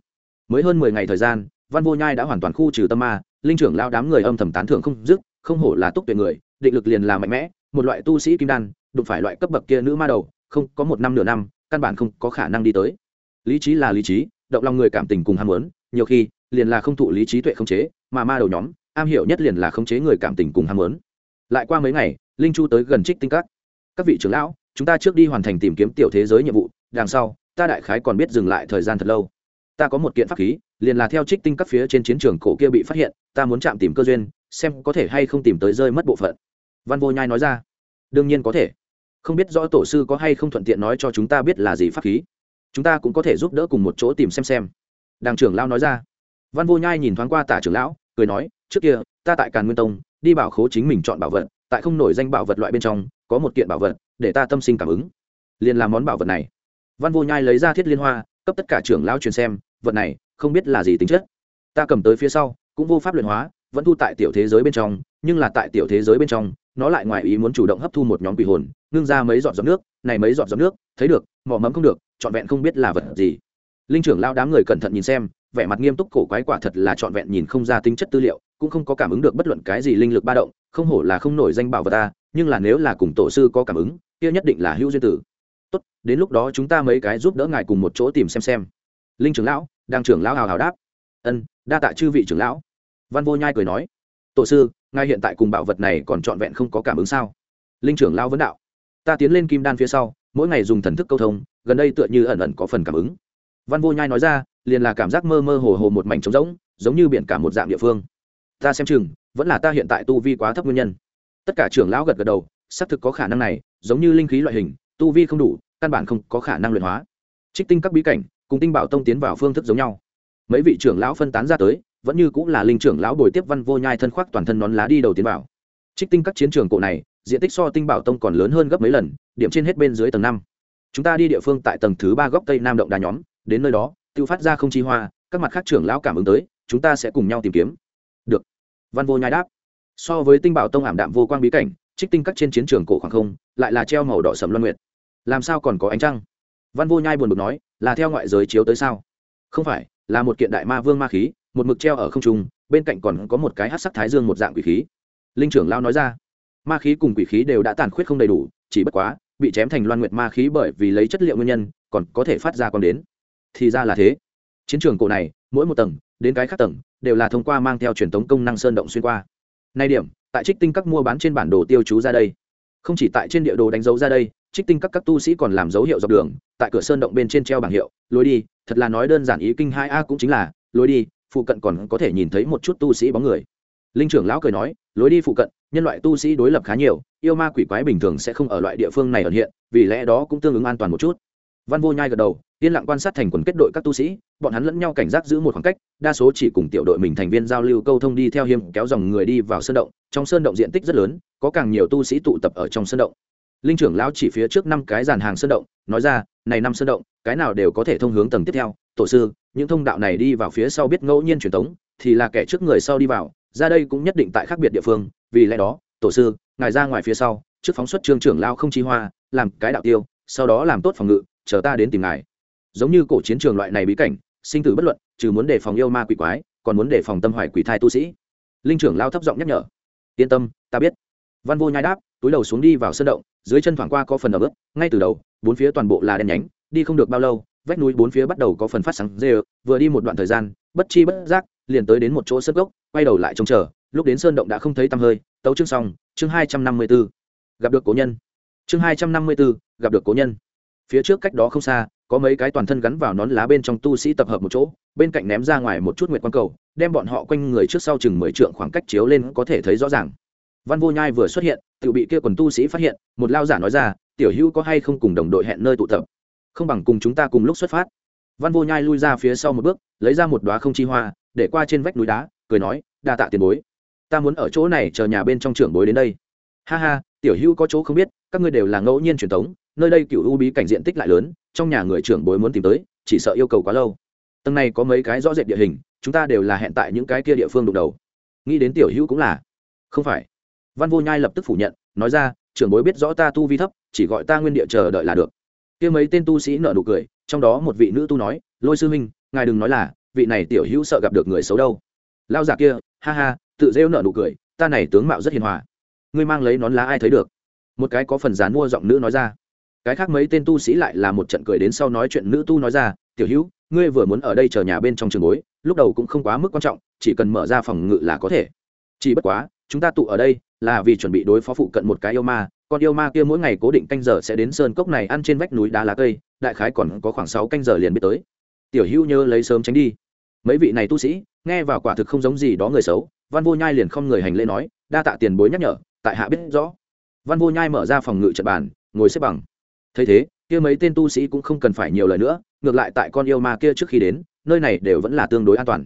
Mới hơn mười ngày thời gian, văn vô nhai đã hoàn toàn khu trừ tâm ma, linh trưởng lao đám người âm thầm tán thưởng không dứt, không hổ là túc tuyệt người, định lực liền là mạnh mẽ, một loại tu sĩ kim đan, đụng phải loại cấp bậc kia nữ ma đầu, không có một năm nửa năm, căn bản không có khả năng đi tới. Lý trí là lý trí, động lòng người cảm tình cùng ham muốn, nhiều khi, liền là không thụ lý trí tuệ không chế, mà ma đầu nhóm am hiểu nhất liền là khống chế người cảm tình cùng ham muốn. Lại qua mấy ngày, linh chu tới gần trích tinh các. Các vị trưởng lão, chúng ta trước đi hoàn thành tìm kiếm tiểu thế giới nhiệm vụ, đằng sau, ta đại khái còn biết dừng lại thời gian thật lâu. Ta có một kiện pháp khí, liền là theo trích tinh các phía trên chiến trường cổ kia bị phát hiện, ta muốn chạm tìm cơ duyên, xem có thể hay không tìm tới rơi mất bộ phận. Văn vô nhai nói ra. Đương nhiên có thể. Không biết rõ tổ sư có hay không thuận tiện nói cho chúng ta biết là gì pháp khí. Chúng ta cũng có thể giúp đỡ cùng một chỗ tìm xem xem. Đàng trưởng lão nói ra. Văn vô nhai nhìn thoáng qua tả trưởng lão, cười nói trước kia, ta tại càn nguyên tông, đi bảo khố chính mình chọn bảo vật, tại không nổi danh bảo vật loại bên trong, có một kiện bảo vật, để ta tâm sinh cảm ứng. Liền làm món bảo vật này. Văn vô nhai lấy ra thiết liên hoa, cấp tất cả trưởng lão truyền xem, vật này, không biết là gì tính chất. Ta cầm tới phía sau, cũng vô pháp luyện hóa, vẫn thu tại tiểu thế giới bên trong, nhưng là tại tiểu thế giới bên trong, nó lại ngoài ý muốn chủ động hấp thu một nhóm quỷ hồn, ngưng ra mấy giọt giọt nước, này mấy giọt giọt nước, thấy được mỏ mẫm không được, trọn vẹn không biết là vật gì. Linh trưởng lao đám người cẩn thận nhìn xem, vẻ mặt nghiêm túc cổ quái quả thật là trọn vẹn nhìn không ra tính chất tư liệu cũng không có cảm ứng được bất luận cái gì linh lực ba động, không hổ là không nổi danh bảo vật ta, nhưng là nếu là cùng tổ sư có cảm ứng, kia nhất định là hữu duyên tử. Tốt, đến lúc đó chúng ta mấy cái giúp đỡ ngài cùng một chỗ tìm xem xem. Linh trưởng lão đang trưởng lão hào hào đáp. Ân, đa tạ chư vị trưởng lão. Văn vô nhai cười nói. Tổ sư, ngài hiện tại cùng bảo vật này còn trọn vẹn không có cảm ứng sao? Linh trưởng lão vấn đạo. Ta tiến lên kim đan phía sau, mỗi ngày dùng thần thức câu thông, gần đây tựa như ẩn ẩn có phần cảm ứng. Văn vô nhai nói ra, liền là cảm giác mơ mơ hồ hồ một mảnh trống rỗng, giống như biển cả một dạng địa phương ta xem chừng, vẫn là ta hiện tại tu vi quá thấp nguyên nhân. Tất cả trưởng lão gật gật đầu, xác thực có khả năng này, giống như linh khí loại hình, tu vi không đủ, căn bản không có khả năng luyện hóa. Trích tinh các bí cảnh, cùng tinh bảo tông tiến vào phương thức giống nhau. Mấy vị trưởng lão phân tán ra tới, vẫn như cũng là linh trưởng lão bồi tiếp văn vô nhai thân khoác toàn thân nón lá đi đầu tiến vào. Trích tinh các chiến trường cổ này, diện tích so tinh bảo tông còn lớn hơn gấp mấy lần, điểm trên hết bên dưới tầng năm. Chúng ta đi địa phương tại tầng thứ ba góc tây nam động đà nhóm, đến nơi đó tự phát ra không chi hoa, các mặt khác trưởng lão cảm ứng tới, chúng ta sẽ cùng nhau tìm kiếm văn vô nhai đáp. So với tinh bảo tông ảm đạm vô quang bí cảnh, trích tinh các trên chiến trường cổ khoảng không, lại là treo màu đỏ sầm loan nguyệt. Làm sao còn có ánh trăng? Văn vô nhai buồn bực nói, là theo ngoại giới chiếu tới sao? Không phải, là một kiện đại ma vương ma khí, một mực treo ở không trung, bên cạnh còn có một cái hát sắc thái dương một dạng quỷ khí. Linh trưởng lao nói ra, ma khí cùng quỷ khí đều đã tàn khuyết không đầy đủ, chỉ bất quá, bị chém thành loan nguyệt ma khí bởi vì lấy chất liệu nguyên nhân, còn có thể phát ra còn đến. Thì ra là thế. Chiến trường cổ này mỗi một tầng, đến cái khác tầng, đều là thông qua mang theo truyền thống công năng sơn động xuyên qua. Nay điểm, tại trích tinh các mua bán trên bản đồ tiêu chú ra đây. Không chỉ tại trên địa đồ đánh dấu ra đây, trích tinh các các tu sĩ còn làm dấu hiệu dọc đường, tại cửa sơn động bên trên treo bảng hiệu, lối đi, thật là nói đơn giản ý kinh hai a cũng chính là, lối đi, phụ cận còn có thể nhìn thấy một chút tu sĩ bóng người. Linh trưởng lão cười nói, lối đi phụ cận, nhân loại tu sĩ đối lập khá nhiều, yêu ma quỷ quái bình thường sẽ không ở loại địa phương này ẩn hiện, vì lẽ đó cũng tương ứng an toàn một chút văn vô nhai gật đầu, yên lặng quan sát thành quần kết đội các tu sĩ, bọn hắn lẫn nhau cảnh giác giữ một khoảng cách, đa số chỉ cùng tiểu đội mình thành viên giao lưu câu thông đi theo hiêm kéo dòng người đi vào sơn động, trong sơn động diện tích rất lớn, có càng nhiều tu sĩ tụ tập ở trong sơn động. Linh trưởng lão chỉ phía trước năm cái dàn hàng sơn động, nói ra, này năm sơn động, cái nào đều có thể thông hướng tầng tiếp theo. Tổ sư, những thông đạo này đi vào phía sau biết ngẫu nhiên truyền tống, thì là kẻ trước người sau đi vào, ra đây cũng nhất định tại khác biệt địa phương, vì lẽ đó, tổ sư, ngài ra ngoài phía sau, trước phóng xuất trương trưởng lao không chi hoa, làm cái đạo tiêu, sau đó làm tốt phòng ngự chờ ta đến tìm ngài. Giống như cổ chiến trường loại này bí cảnh, sinh tử bất luận, trừ muốn đề phòng yêu ma quỷ quái, còn muốn đề phòng tâm hoài quỷ thai tu sĩ. Linh trưởng lao thấp giọng nhắc nhở. Yên tâm, ta biết. Văn vô nhai đáp, túi đầu xuống đi vào sân động, dưới chân thoảng qua có phần ở bước ngay từ đầu, bốn phía toàn bộ là đen nhánh, đi không được bao lâu, vách núi bốn phía bắt đầu có phần phát sáng dê vừa đi một đoạn thời gian, bất chi bất giác, liền tới đến một chỗ sân gốc, quay đầu lại trông chờ, lúc đến sơn động đã không thấy tăm hơi, tấu chương xong, chương hai trăm năm mươi b ố gặp được cố nhân. Chương hai trăm năm mươi b ố gặp được cố nhân phía trước cách đó không xa, có mấy cái toàn thân gắn vào nón lá bên trong tu sĩ tập hợp một chỗ, bên cạnh ném ra ngoài một chút nguyệt quang cầu, đem bọn họ quanh người trước sau chừng mười trượng khoảng cách chiếu lên có thể thấy rõ ràng. Văn vô nhai vừa xuất hiện, tự bị kia quần tu sĩ phát hiện, một lao giả nói ra, tiểu hữu có hay không cùng đồng đội hẹn nơi tụ tập? Không bằng cùng chúng ta cùng lúc xuất phát. Văn vô nhai lui ra phía sau một bước, lấy ra một đoá không chi hoa, để qua trên vách núi đá, cười nói, đa tạ tiền bối. Ta muốn ở chỗ này chờ nhà bên trong trưởng bối đến đây. Ha ha, tiểu hữu có chỗ không biết, các ngươi đều là ngẫu nhiên truyền thống nơi đây cựu u bí cảnh diện tích lại lớn, trong nhà người trưởng bối muốn tìm tới, chỉ sợ yêu cầu quá lâu. Tầng này có mấy cái rõ rệt địa hình, chúng ta đều là hẹn tại những cái kia địa phương đụng đầu. Nghĩ đến tiểu hữu cũng là. Không phải. Văn vô nhai lập tức phủ nhận, nói ra, trưởng bối biết rõ ta tu vi thấp, chỉ gọi ta nguyên địa chờ đợi là được. Kia mấy tên tu sĩ nợ nụ cười, trong đó một vị nữ tu nói, lôi sư huynh, ngài đừng nói là, vị này tiểu hữu sợ gặp được người xấu đâu. Lao giả kia, ha ha, tự rêu nợ nụ cười, ta này tướng mạo rất hiền hòa. Ngươi mang lấy nón lá ai thấy được? Một cái có phần dán mua giọng nữ nói ra cái khác mấy tên tu sĩ lại là một trận cười đến sau nói chuyện nữ tu nói ra, tiểu hữu, ngươi vừa muốn ở đây chờ nhà bên trong trường bối, lúc đầu cũng không quá mức quan trọng, chỉ cần mở ra phòng ngự là có thể. Chỉ bất quá, chúng ta tụ ở đây là vì chuẩn bị đối phó phụ cận một cái yêu ma, con yêu ma kia mỗi ngày cố định canh giờ sẽ đến sơn cốc này ăn trên vách núi đá lá cây, đại khái còn có khoảng sáu canh giờ liền biết tới. Tiểu hữu nhớ lấy sớm tránh đi. Mấy vị này tu sĩ, nghe vào quả thực không giống gì đó người xấu, văn vô nhai liền không người hành lễ nói, đa tạ tiền bối nhắc nhở, tại hạ biết rõ. Văn vô nhai mở ra phòng ngự trận bàn, ngồi xếp bằng thấy thế, kia mấy tên tu sĩ cũng không cần phải nhiều lời nữa, ngược lại tại con yêu ma kia trước khi đến, nơi này đều vẫn là tương đối an toàn.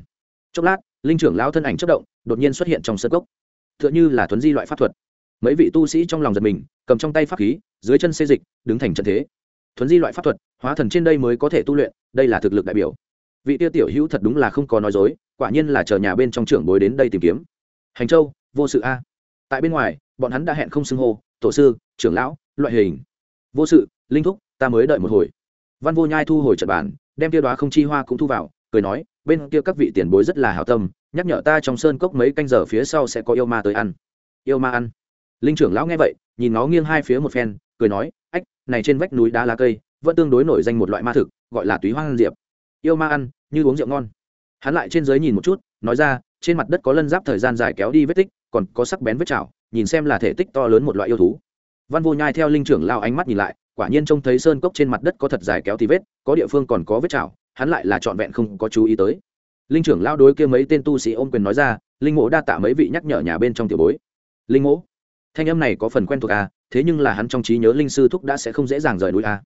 Chốc lát, linh trưởng lão thân ảnh chất động, đột nhiên xuất hiện trong sân cốc. T h ư ợ n h ư là thuấn di loại pháp thuật. Mấy vị tu sĩ trong lòng giật mình, cầm trong tay pháp khí, dưới chân xê dịch, đứng thành trận thế. Thuấn di loại pháp thuật, hóa thần trên đây mới có thể tu luyện, đây là thực lực đại biểu. Vị tiêu tiểu hữu thật đúng là không có nói dối, quả nhiên là chờ nhà bên trong trưởng bối đến đây tìm kiếm. Hành châu, vô sự a. Tại bên ngoài, bọn hắn đã hẹn không xưng hô, tổ sư, trưởng lão, loại hình. Vô sự linh thúc, ta mới đợi một hồi. Văn vô nhai thu hồi trận bản đem tiêu đoá không chi hoa cũng thu vào, cười nói, bên kia các vị tiền bối rất là hảo tâm, nhắc nhở ta trong sơn cốc mấy canh giờ phía sau sẽ có yêu ma tới ăn. Yêu ma ăn? Linh trưởng lão nghe vậy, nhìn nó nghiêng hai phía một phen, cười nói, ách, này trên vách núi đá lá cây, vẫn tương đối nổi danh một loại ma thực, gọi là túy hoang diệp. Yêu ma ăn, như uống rượu ngon. Hắn lại trên dưới nhìn một chút, nói ra, trên mặt đất có lân giáp thời gian dài kéo đi vết tích, còn có sắc bén vết chảo, nhìn xem là thể tích to lớn một loại yêu thú. Văn vô nhai theo linh trưởng lao ánh mắt nhìn lại quả nhiên trông thấy sơn cốc trên mặt đất có thật dài kéo thì vết, có địa phương còn có vết chảo, hắn lại là trọn vẹn không có chú ý tới. Linh trưởng lao đối kia mấy tên tu sĩ ôm quyền nói ra, linh mộ đa tạ mấy vị nhắc nhở nhà bên trong tiểu bối. Linh mộ, thanh âm này có phần quen thuộc à thế nhưng là hắn trong trí nhớ linh sư thúc đã sẽ không dễ dàng rời núi à.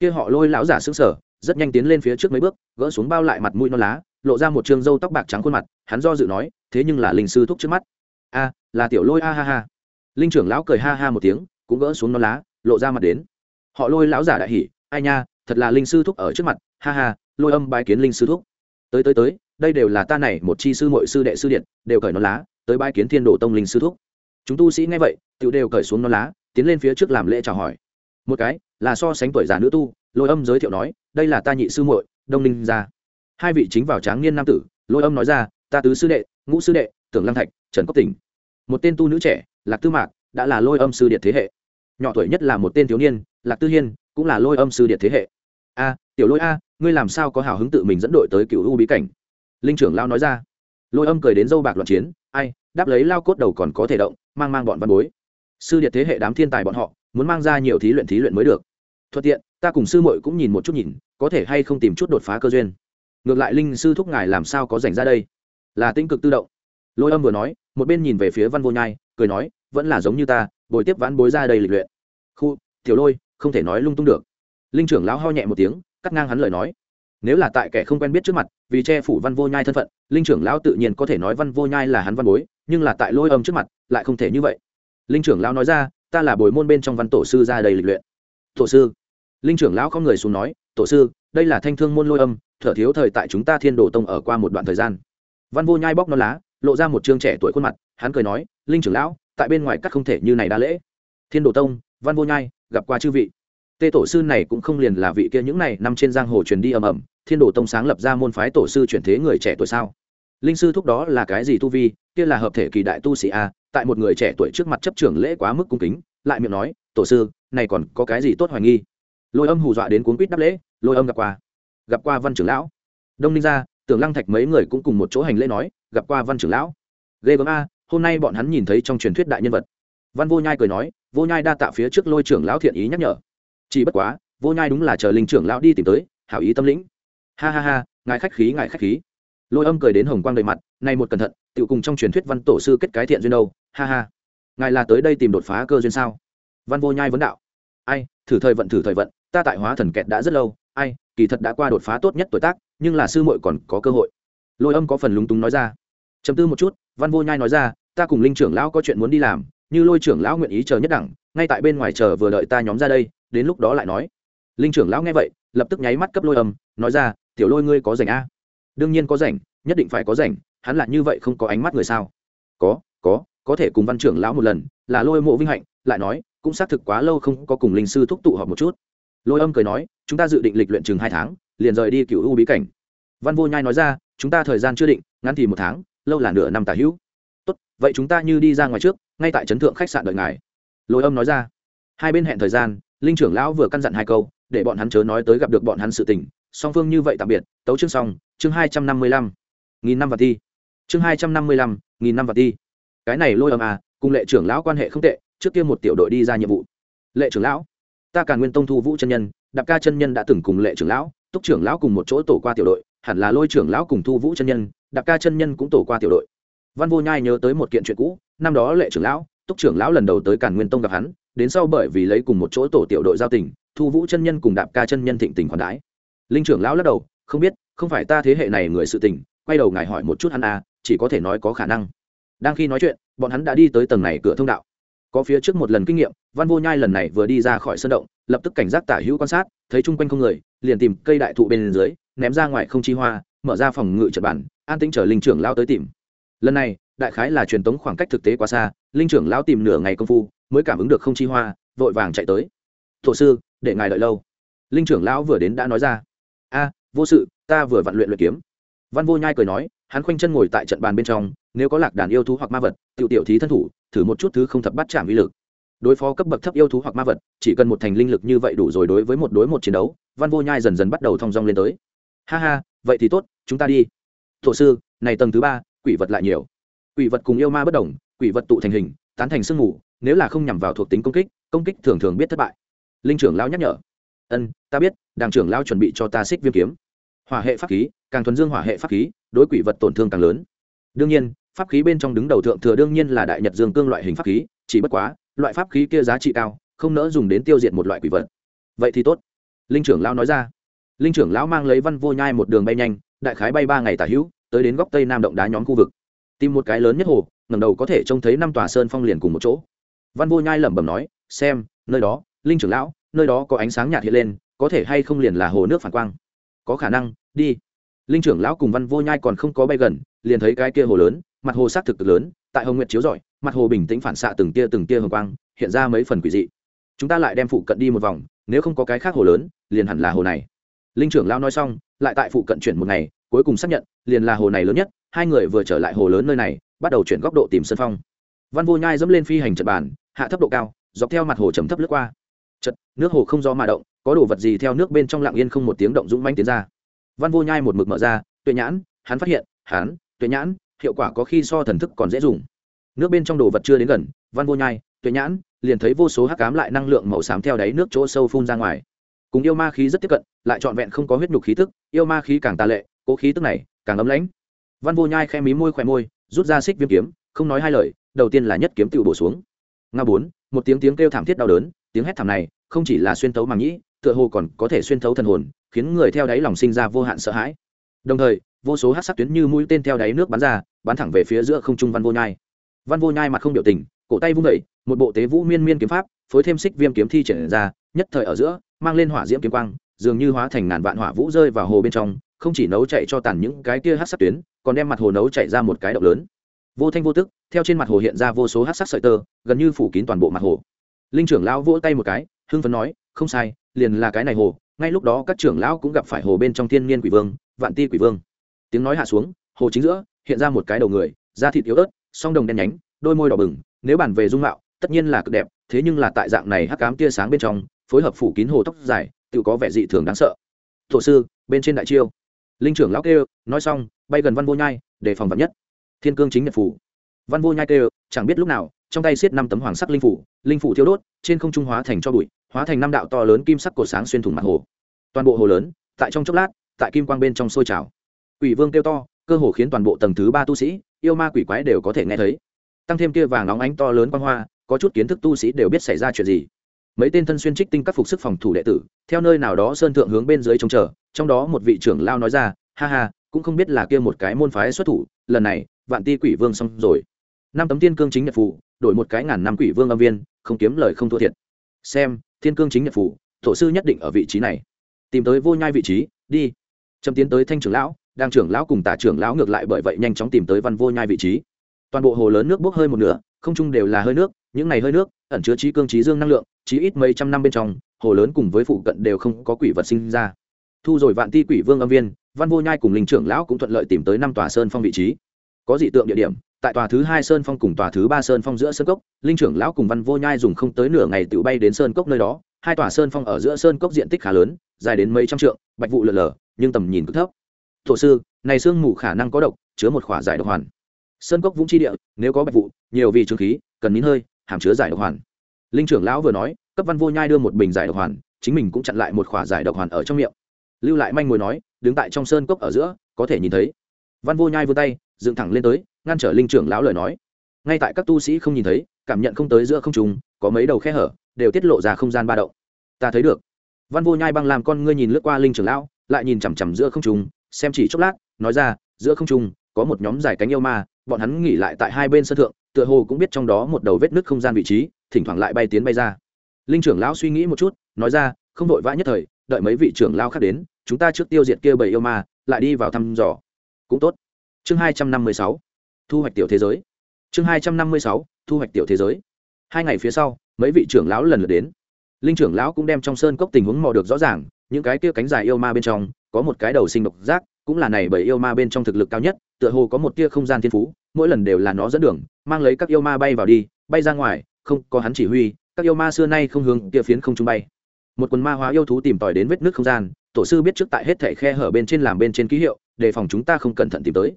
kia họ lôi lão giả xứng sở rất nhanh tiến lên phía trước mấy bước, gỡ xuống bao lại mặt mũi non lá, lộ ra một trường râu tóc bạc trắng khuôn mặt, hắn do dự nói, thế nhưng là linh sư thúc trước mắt. A là tiểu lôi a ha ha. Linh trưởng lão cười ha ha một tiếng, cũng gỡ xuống non lá, lộ ra mặt đến họ lôi lão giả đại hỉ, ai nha, thật là linh sư thúc ở trước mặt, ha ha, lôi âm bái kiến linh sư thúc. Tới tới tới, đây đều là ta này một chi sư mội sư đệ sư điện, đều cởi nó lá, tới bái kiến thiên đồ tông linh sư thúc. Chúng tu sĩ nghe vậy tự đều cởi xuống nó lá, tiến lên phía trước làm lễ chào hỏi. Một cái, là so sánh tuổi già nữ tu, lôi âm giới thiệu nói, đây là ta nhị sư muội, đông ninh gia. Hai vị chính vào tráng niên nam tử, lôi âm nói ra, ta tứ sư đệ, ngũ sư đệ, tưởng lăng thạch, trần cốc tỉnh. Một tên tu nữ trẻ, lạc tư mạc, đã là lôi âm sư điện thế hệ nhỏ tuổi nhất là một tên thiếu niên, lạc tư hiên, cũng là lôi âm sư điện thế hệ. A, tiểu lôi a, ngươi làm sao có hào hứng tự mình dẫn đội tới cựu u bí cảnh? Linh trưởng lao nói ra. Lôi âm cười đến dâu bạc loạn chiến, ai, đáp lấy lao cốt đầu còn có thể động, mang mang bọn văn bối. Sư điện thế hệ đám thiên tài bọn họ, muốn mang ra nhiều thí luyện thí luyện mới được. Thuận tiện, ta cùng sư muội cũng nhìn một chút nhìn, có thể hay không tìm chút đột phá cơ duyên. Ngược lại linh sư thúc ngài làm sao có dành ra đây? Là tinh cực tự động. Lôi âm vừa nói, một bên nhìn về phía văn vô nhai, cười nói, vẫn là giống như ta bồi tiếp vãn bối ra đây lịch luyện. Khu, tiểu lôi, không thể nói lung tung được. Linh trưởng lão ho nhẹ một tiếng, cắt ngang hắn lời nói. Nếu là tại kẻ không quen biết trước mặt, vì che phủ văn vô nhai thân phận, linh trưởng lão tự nhiên có thể nói văn vô nhai là hắn văn bối, nhưng là tại lôi âm trước mặt, lại không thể như vậy. Linh trưởng lão nói ra, ta là bồi môn bên trong văn tổ sư ra đây lịch luyện. Tổ sư? Linh trưởng lão không người xuống nói, tổ sư, đây là thanh thương môn lôi âm, thở thiếu thời tại chúng ta thiên đồ tông ở qua một đoạn thời gian. Văn vô nhai bóc non lá, lộ ra một chương trẻ tuổi khuôn mặt, hắn cười nói, linh trưởng lão tại bên ngoài các không thể như này đa lễ. Thiên đồ tông, văn vô nhai, gặp qua chư vị. Tê tổ sư này cũng không liền là vị kia những này nằm trên giang hồ truyền đi ầm ầm, thiên đồ tông sáng lập ra môn phái tổ sư chuyển thế người trẻ tuổi sao? Linh sư thúc đó là cái gì tu vi? Kia là hợp thể kỳ đại tu sĩ a, tại một người trẻ tuổi trước mặt chấp trưởng lễ quá mức cung kính, lại miệng nói, tổ sư, này còn có cái gì tốt hoài nghi? Lôi âm hù dọa đến cuốn quýt đáp lễ, lôi âm gặp qua gặp qua văn trưởng lão. Đông ninh ra tưởng lăng thạch mấy người cũng cùng một chỗ hành lễ nói, gặp qua văn trưởng lão. Ghê gớm a hôm nay bọn hắn nhìn thấy trong truyền thuyết đại nhân vật. Văn vô nhai cười nói, vô nhai đa tạ phía trước lôi trưởng lão thiện ý nhắc nhở. Chỉ bất quá, vô nhai đúng là chờ linh trưởng lão đi tìm tới, hảo ý tâm lĩnh. Ha ha ha, ngài khách khí, ngài khách khí. Lôi âm cười đến hồng quang đầy mặt này một cẩn thận tự cùng trong truyền thuyết văn tổ sư kết cái thiện duyên đâu? Ha ha. Ngài là tới đây tìm đột phá cơ duyên sao? Văn vô nhai vấn đạo. Ai, thử thời vận, thử thời vận, ta tại hóa thần kẹt đã rất lâu, ai, kỳ thật đã qua đột phá tốt nhất tuổi tác, nhưng là sư muội còn có cơ hội. Lôi âm có phần lúng túng nói ra chấm tư một chút, văn vô nhai nói ra, ta cùng linh trưởng lão có chuyện muốn đi làm, như lôi trưởng lão nguyện ý chờ nhất đẳng, ngay tại bên ngoài chờ vừa đợi ta nhóm ra đây. Đến lúc đó lại nói. Linh trưởng lão nghe vậy, lập tức nháy mắt cấp lôi âm, nói ra, tiểu lôi ngươi có rảnh a đương nhiên có rảnh, nhất định phải có rảnh, hắn lại như vậy không có ánh mắt người sao? Có có có thể cùng văn trưởng lão một lần, là lôi mộ vinh hạnh. Lại nói, cũng xác thực quá lâu không có cùng linh sư thúc tụ họp một chút. Lôi âm cười nói, chúng ta dự định lịch luyện chừng hai tháng, liền rời đi cựu u bí cảnh. Văn vô nhai nói ra, chúng ta thời gian chưa định, ngắn thì một tháng lâu là nửa năm tả hữu. Tốt, vậy chúng ta như đi ra ngoài trước, ngay tại trấn thượng khách sạn đợi ngài. Lôi âm nói ra. Hai bên hẹn thời gian, linh trưởng lão vừa căn dặn hai câu, để bọn hắn chớ nói tới gặp được bọn hắn sự tình. Song phương như vậy tạm biệt, tấu chương xong, chương hai trăm năm mươi lăm. Nghìn năm và thi. Chương hai trăm năm mươi lăm, nghìn năm và thi. Cái này lôi âm à cùng lệ trưởng lão quan hệ không tệ, trước kia một tiểu đội đi ra nhiệm vụ. Lệ trưởng lão, ta càng nguyên tông thu vũ chân nhân, đạp ca chân nhân đã từng cùng lệ trưởng lão, túc trưởng lão cùng một chỗ tổ qua tiểu đội, hẳn là lôi trưởng lão cùng thu vũ chân nhân đạp ca chân nhân cũng tổ qua tiểu đội. Văn vô nhai nhớ tới một kiện chuyện cũ, năm đó lệ trưởng lão, túc trưởng lão lần đầu tới càn nguyên tông gặp hắn, đến sau bởi vì lấy cùng một chỗ tổ tiểu đội giao tình, thu vũ chân nhân cùng đạp ca chân nhân thịnh tình khoản đái linh trưởng lão lắc đầu, không biết, không phải ta thế hệ này người sự tình, quay đầu ngài hỏi một chút hắn à chỉ có thể nói có khả năng. Đang khi nói chuyện, bọn hắn đã đi tới tầng này cửa thông đạo. Có phía trước một lần kinh nghiệm, văn vô nhai lần này vừa đi ra khỏi sân động, lập tức cảnh giác tả hữu quan sát, thấy chung quanh không người, liền tìm cây đại thụ bên dưới, ném ra ngoài không chi hoa, mở ra phòng ngự trật bản an tĩnh chờ linh trưởng lao tới tìm. Lần này, đại khái là truyền tống khoảng cách thực tế quá xa, linh trưởng lao tìm nửa ngày công phu, mới cảm ứng được không chi hoa, vội vàng chạy tới. Thổ sư, để ngài đợi lâu. Linh trưởng lão vừa đến đã nói ra. A, vô sự, ta vừa vặn luyện luyện kiếm. Văn vô nhai cười nói, hắn khoanh chân ngồi tại trận bàn bên trong, nếu có lạc đàn yêu thú hoặc ma vật, tiểu tiểu thí thân thủ, thử một chút thứ không thập bắt chạm uy lực. Đối phó cấp bậc thấp yêu thú hoặc ma vật, chỉ cần một thành linh lực như vậy đủ rồi đối với một đối một chiến đấu, văn vô nhai dần dần bắt đầu thong dong lên tới. Ha ha, vậy thì tốt, chúng ta đi thổ sư, này tầng thứ ba, quỷ vật lại nhiều. Quỷ vật cùng yêu ma bất đồng, quỷ vật tụ thành hình, tán thành sương mù, nếu là không nhằm vào thuộc tính công kích công kích thường thường biết thất bại. Linh trưởng lao nhắc nhở. Ân, ta biết đảng trưởng lao chuẩn bị cho ta xích viêm kiếm. Hỏa hệ pháp khí, càng thuần dương hỏa hệ pháp khí, đối quỷ vật tổn thương càng lớn. Đương nhiên, pháp khí bên trong đứng đầu thượng thừa đương nhiên là đại nhật dương cương loại hình pháp khí, chỉ bất quá, loại pháp khí kia giá trị cao, không nỡ dùng đến tiêu diệt một loại quỷ vật. Vậy thì tốt. Linh trưởng lão nói ra. Linh trưởng lão mang lấy văn vô nhai một đường bay nhanh, đại khái bay ba ngày tả hữu tới đến góc tây nam động đá nhóm khu vực. Tìm một cái lớn nhất hồ ngầm đầu có thể trông thấy năm tòa sơn phong liền cùng một chỗ. Văn vô nhai lẩm bẩm nói, xem, nơi đó, linh trưởng lão, nơi đó có ánh sáng nhạt hiện lên, có thể hay không liền là hồ nước phản quang? Có khả năng, đi. Linh trưởng lão cùng văn vô nhai còn không có bay gần, liền thấy cái kia hồ lớn, mặt hồ s á c thực cực lớn, tại hồng nguyệt chiếu rọi, mặt hồ bình tĩnh phản xạ từng tia từng tia hồng quang, hiện ra mấy phần quỷ dị. Chúng ta lại đem phụ cận đi một vòng, nếu không có cái khác hồ lớn, liền hẳn là hồ này. Linh trưởng lão nói xong, lại tại phụ cận chuyển một ngày cuối cùng xác nhận, liền là hồ này lớn nhất, hai người vừa trở lại hồ lớn nơi này, bắt đầu chuyển góc độ tìm sân phong. Văn vô nhai dẫm lên phi hành trật bàn, hạ thấp độ cao, dọc theo mặt hồ chấm thấp lướt qua. Chật nước hồ không do mà động, có đồ vật gì theo nước bên trong lặng yên không một tiếng động dũng manh tiến ra. Văn vô nhai một mực mở ra, tuệ nhãn, hắn phát hiện, hắn, tuệ nhãn, hiệu quả có khi so thần thức còn dễ dùng. Nước bên trong đồ vật chưa đến gần, văn vô nhai, tuệ nhãn, liền thấy vô số hắc cám lại năng lượng màu xám theo đáy nước chỗ sâu phun ra ngoài. Cùng yêu ma khí rất tiếp cận, lại trọn vẹn không có huyết nhục khí tức, yêu ma khí càng tà lệ cố khí tức này càng ấm lãnh. Văn vô nhai khe mí môi khỏe môi rút ra xích viêm kiếm không nói hai lời đầu tiên là nhất kiếm tự bổ xuống. Nga bốn một tiếng tiếng kêu thảm thiết đau đớn tiếng hét thảm này không chỉ là xuyên thấu màng nhĩ tựa hồ còn có thể xuyên thấu thần hồn khiến người theo đáy lòng sinh ra vô hạn sợ hãi. Đồng thời vô số hát sắc tuyến như mũi tên theo đáy nước bắn ra bắn thẳng về phía giữa không trung văn vô nhai. Văn vô nhai mặt không biểu tình cổ tay vung đẩy, một bộ tế vũ miên miên kiếm pháp phối thêm xích viêm kiếm thi triển ra nhất thời ở giữa mang lên hỏa diễm kiếm quang dường như hóa thành ngàn vạn hỏa vũ rơi vào hồ bên trong không chỉ nấu chạy cho tàn những cái kia hát sắc tuyến, còn đem mặt hồ nấu chạy ra một cái động lớn. Vô thanh vô tức, theo trên mặt hồ hiện ra vô số hát sắc sợi tơ, gần như phủ kín toàn bộ mặt hồ. Linh trưởng lão vỗ tay một cái, hưng phấn nói, không sai, liền là cái này hồ, ngay lúc đó các trưởng lão cũng gặp phải hồ bên trong thiên niên quỷ vương, vạn ti quỷ vương. Tiếng nói hạ xuống, hồ chính giữa, hiện ra một cái đầu người, da thịt yếu ớt, song đồng đen nhánh, đôi môi đỏ bừng, nếu bàn về dung mạo, tất nhiên là cực đẹp, thế nhưng là tại dạng này hắc cám tia sáng bên trong, phối hợp phủ kín hồ tóc dài, tự có vẻ dị thường đáng sợ. Thổ sư, bên trên đại chiêu linh trưởng lão kêu, nói xong, bay gần văn vô nhai, để phòng vật nhất. Thiên cương chính nhật phủ. Văn vô nhai kêu, chẳng biết lúc nào, trong tay xiết năm tấm hoàng sắc linh phủ linh phủ thiêu đốt, trên không trung hóa thành cho bụi, hóa thành năm đạo to lớn kim sắc cổ sáng xuyên thủng mặt hồ. Toàn bộ hồ lớn, tại trong chốc lát, tại kim quang bên trong sôi trào. Quỷ vương kêu to, cơ hồ khiến toàn bộ tầng thứ ba tu sĩ, yêu ma quỷ quái đều có thể nghe thấy. Tăng thêm kia vàng óng ánh to lớn quang hoa, có chút kiến thức tu sĩ đều biết xảy ra chuyện gì. Mấy tên thân xuyên trích tinh các phục sức phòng thủ đệ tử, theo nơi nào đó sơn thượng hướng bên dưới trông chờ trong đó một vị trưởng lao nói ra, ha ha, cũng không biết là kia một cái môn phái xuất thủ, lần này, vạn ti quỷ vương xong rồi. Năm tấm tiên cương chính nhật phủ đổi một cái ngàn năm quỷ vương âm viên, không kiếm lời không thua thiệt. Xem, thiên cương chính nhật phủ tổ sư nhất định ở vị trí này. Tìm tới vô nhai vị trí, đi. Trầm tiến tới thanh trưởng lão, đang trưởng lão cùng tả trưởng lão ngược lại bởi vậy nhanh chóng tìm tới văn vô nhai vị trí. Toàn bộ hồ lớn nước bốc hơi một nửa, không chung đều là hơi nước, những này hơi nước, ẩn chứa trí cương trí dương năng lượng, chí ít mấy trăm năm bên trong, hồ lớn cùng với phụ cận đều không có quỷ vật sinh ra thu rồi vạn ti quỷ vương âm viên, văn vô nhai cùng linh trưởng lão cũng thuận lợi tìm tới năm tòa sơn phong vị trí. Có dị tượng địa điểm, tại tòa thứ hai sơn phong cùng tòa thứ ba sơn phong giữa sơn cốc, linh trưởng lão cùng văn vô nhai dùng không tới nửa ngày tự bay đến sơn cốc nơi đó. Hai tòa sơn phong ở giữa sơn cốc diện tích khá lớn, dài đến mấy trăm trượng, bạch vụ lờ lờ, nhưng tầm nhìn cực thấp. Thổ sư, này sương mù khả năng có độc, chứa một khỏa giải độc hoàn. Sơn cốc vũng chi địa, nếu có bạch vụ, nhiều vì trường khí, cần nín hơi, hàm chứa giải độc hoàn. Linh trưởng lão vừa nói, cấp văn vô nhai đưa một bình giải độc hoàn, chính mình cũng chặn lại một khỏa giải độc hoàn ở trong miệng lưu lại manh mối nói, đứng tại trong sơn cốc ở giữa, có thể nhìn thấy. Văn vô nhai vươn tay, dựng thẳng lên tới, ngăn trở linh trưởng lão lời nói. Ngay tại các tu sĩ không nhìn thấy, cảm nhận không tới giữa không trùng có mấy đầu khe hở, đều tiết lộ ra không gian ba động. Ta thấy được. Văn vô nhai băng làm con ngươi nhìn lướt qua linh trưởng lão, lại nhìn chằm chằm giữa không trùng xem chỉ chốc lát, nói ra, giữa không trùng có một nhóm dài cánh yêu ma, bọn hắn nghỉ lại tại hai bên sân thượng, tựa hồ cũng biết trong đó một đầu vết nứt không gian vị trí, thỉnh thoảng lại bay tiến bay ra. Linh trưởng lão suy nghĩ một chút, nói ra, không vội vã nhất thời đợi mấy vị trưởng lao khác đến, chúng ta trước tiêu diệt kia bảy yêu ma, lại đi vào thăm dò. Cũng tốt. Chương hai trăm năm mươi sáu. Thu hoạch tiểu thế giới. Chương hai trăm năm mươi sáu. Thu hoạch tiểu thế giới. Hai ngày phía sau, mấy vị trưởng lão lần lượt đến. Linh trưởng lão cũng đem trong sơn cốc tình huống mò được rõ ràng, những cái kia cánh dài yêu ma bên trong, có một cái đầu sinh độc giác, cũng là này bởi yêu ma bên trong thực lực cao nhất, tựa hồ có một tia không gian thiên phú, mỗi lần đều là nó dẫn đường, mang lấy các yêu ma bay vào đi, bay ra ngoài, không có hắn chỉ huy, các yêu ma xưa nay không hướng kia phiến không trung bay một quần ma hóa yêu thú tìm tòi đến vết nước không gian, tổ sư biết trước tại hết thảy khe hở bên trên làm bên trên ký hiệu, đề phòng chúng ta không cẩn thận tìm tới.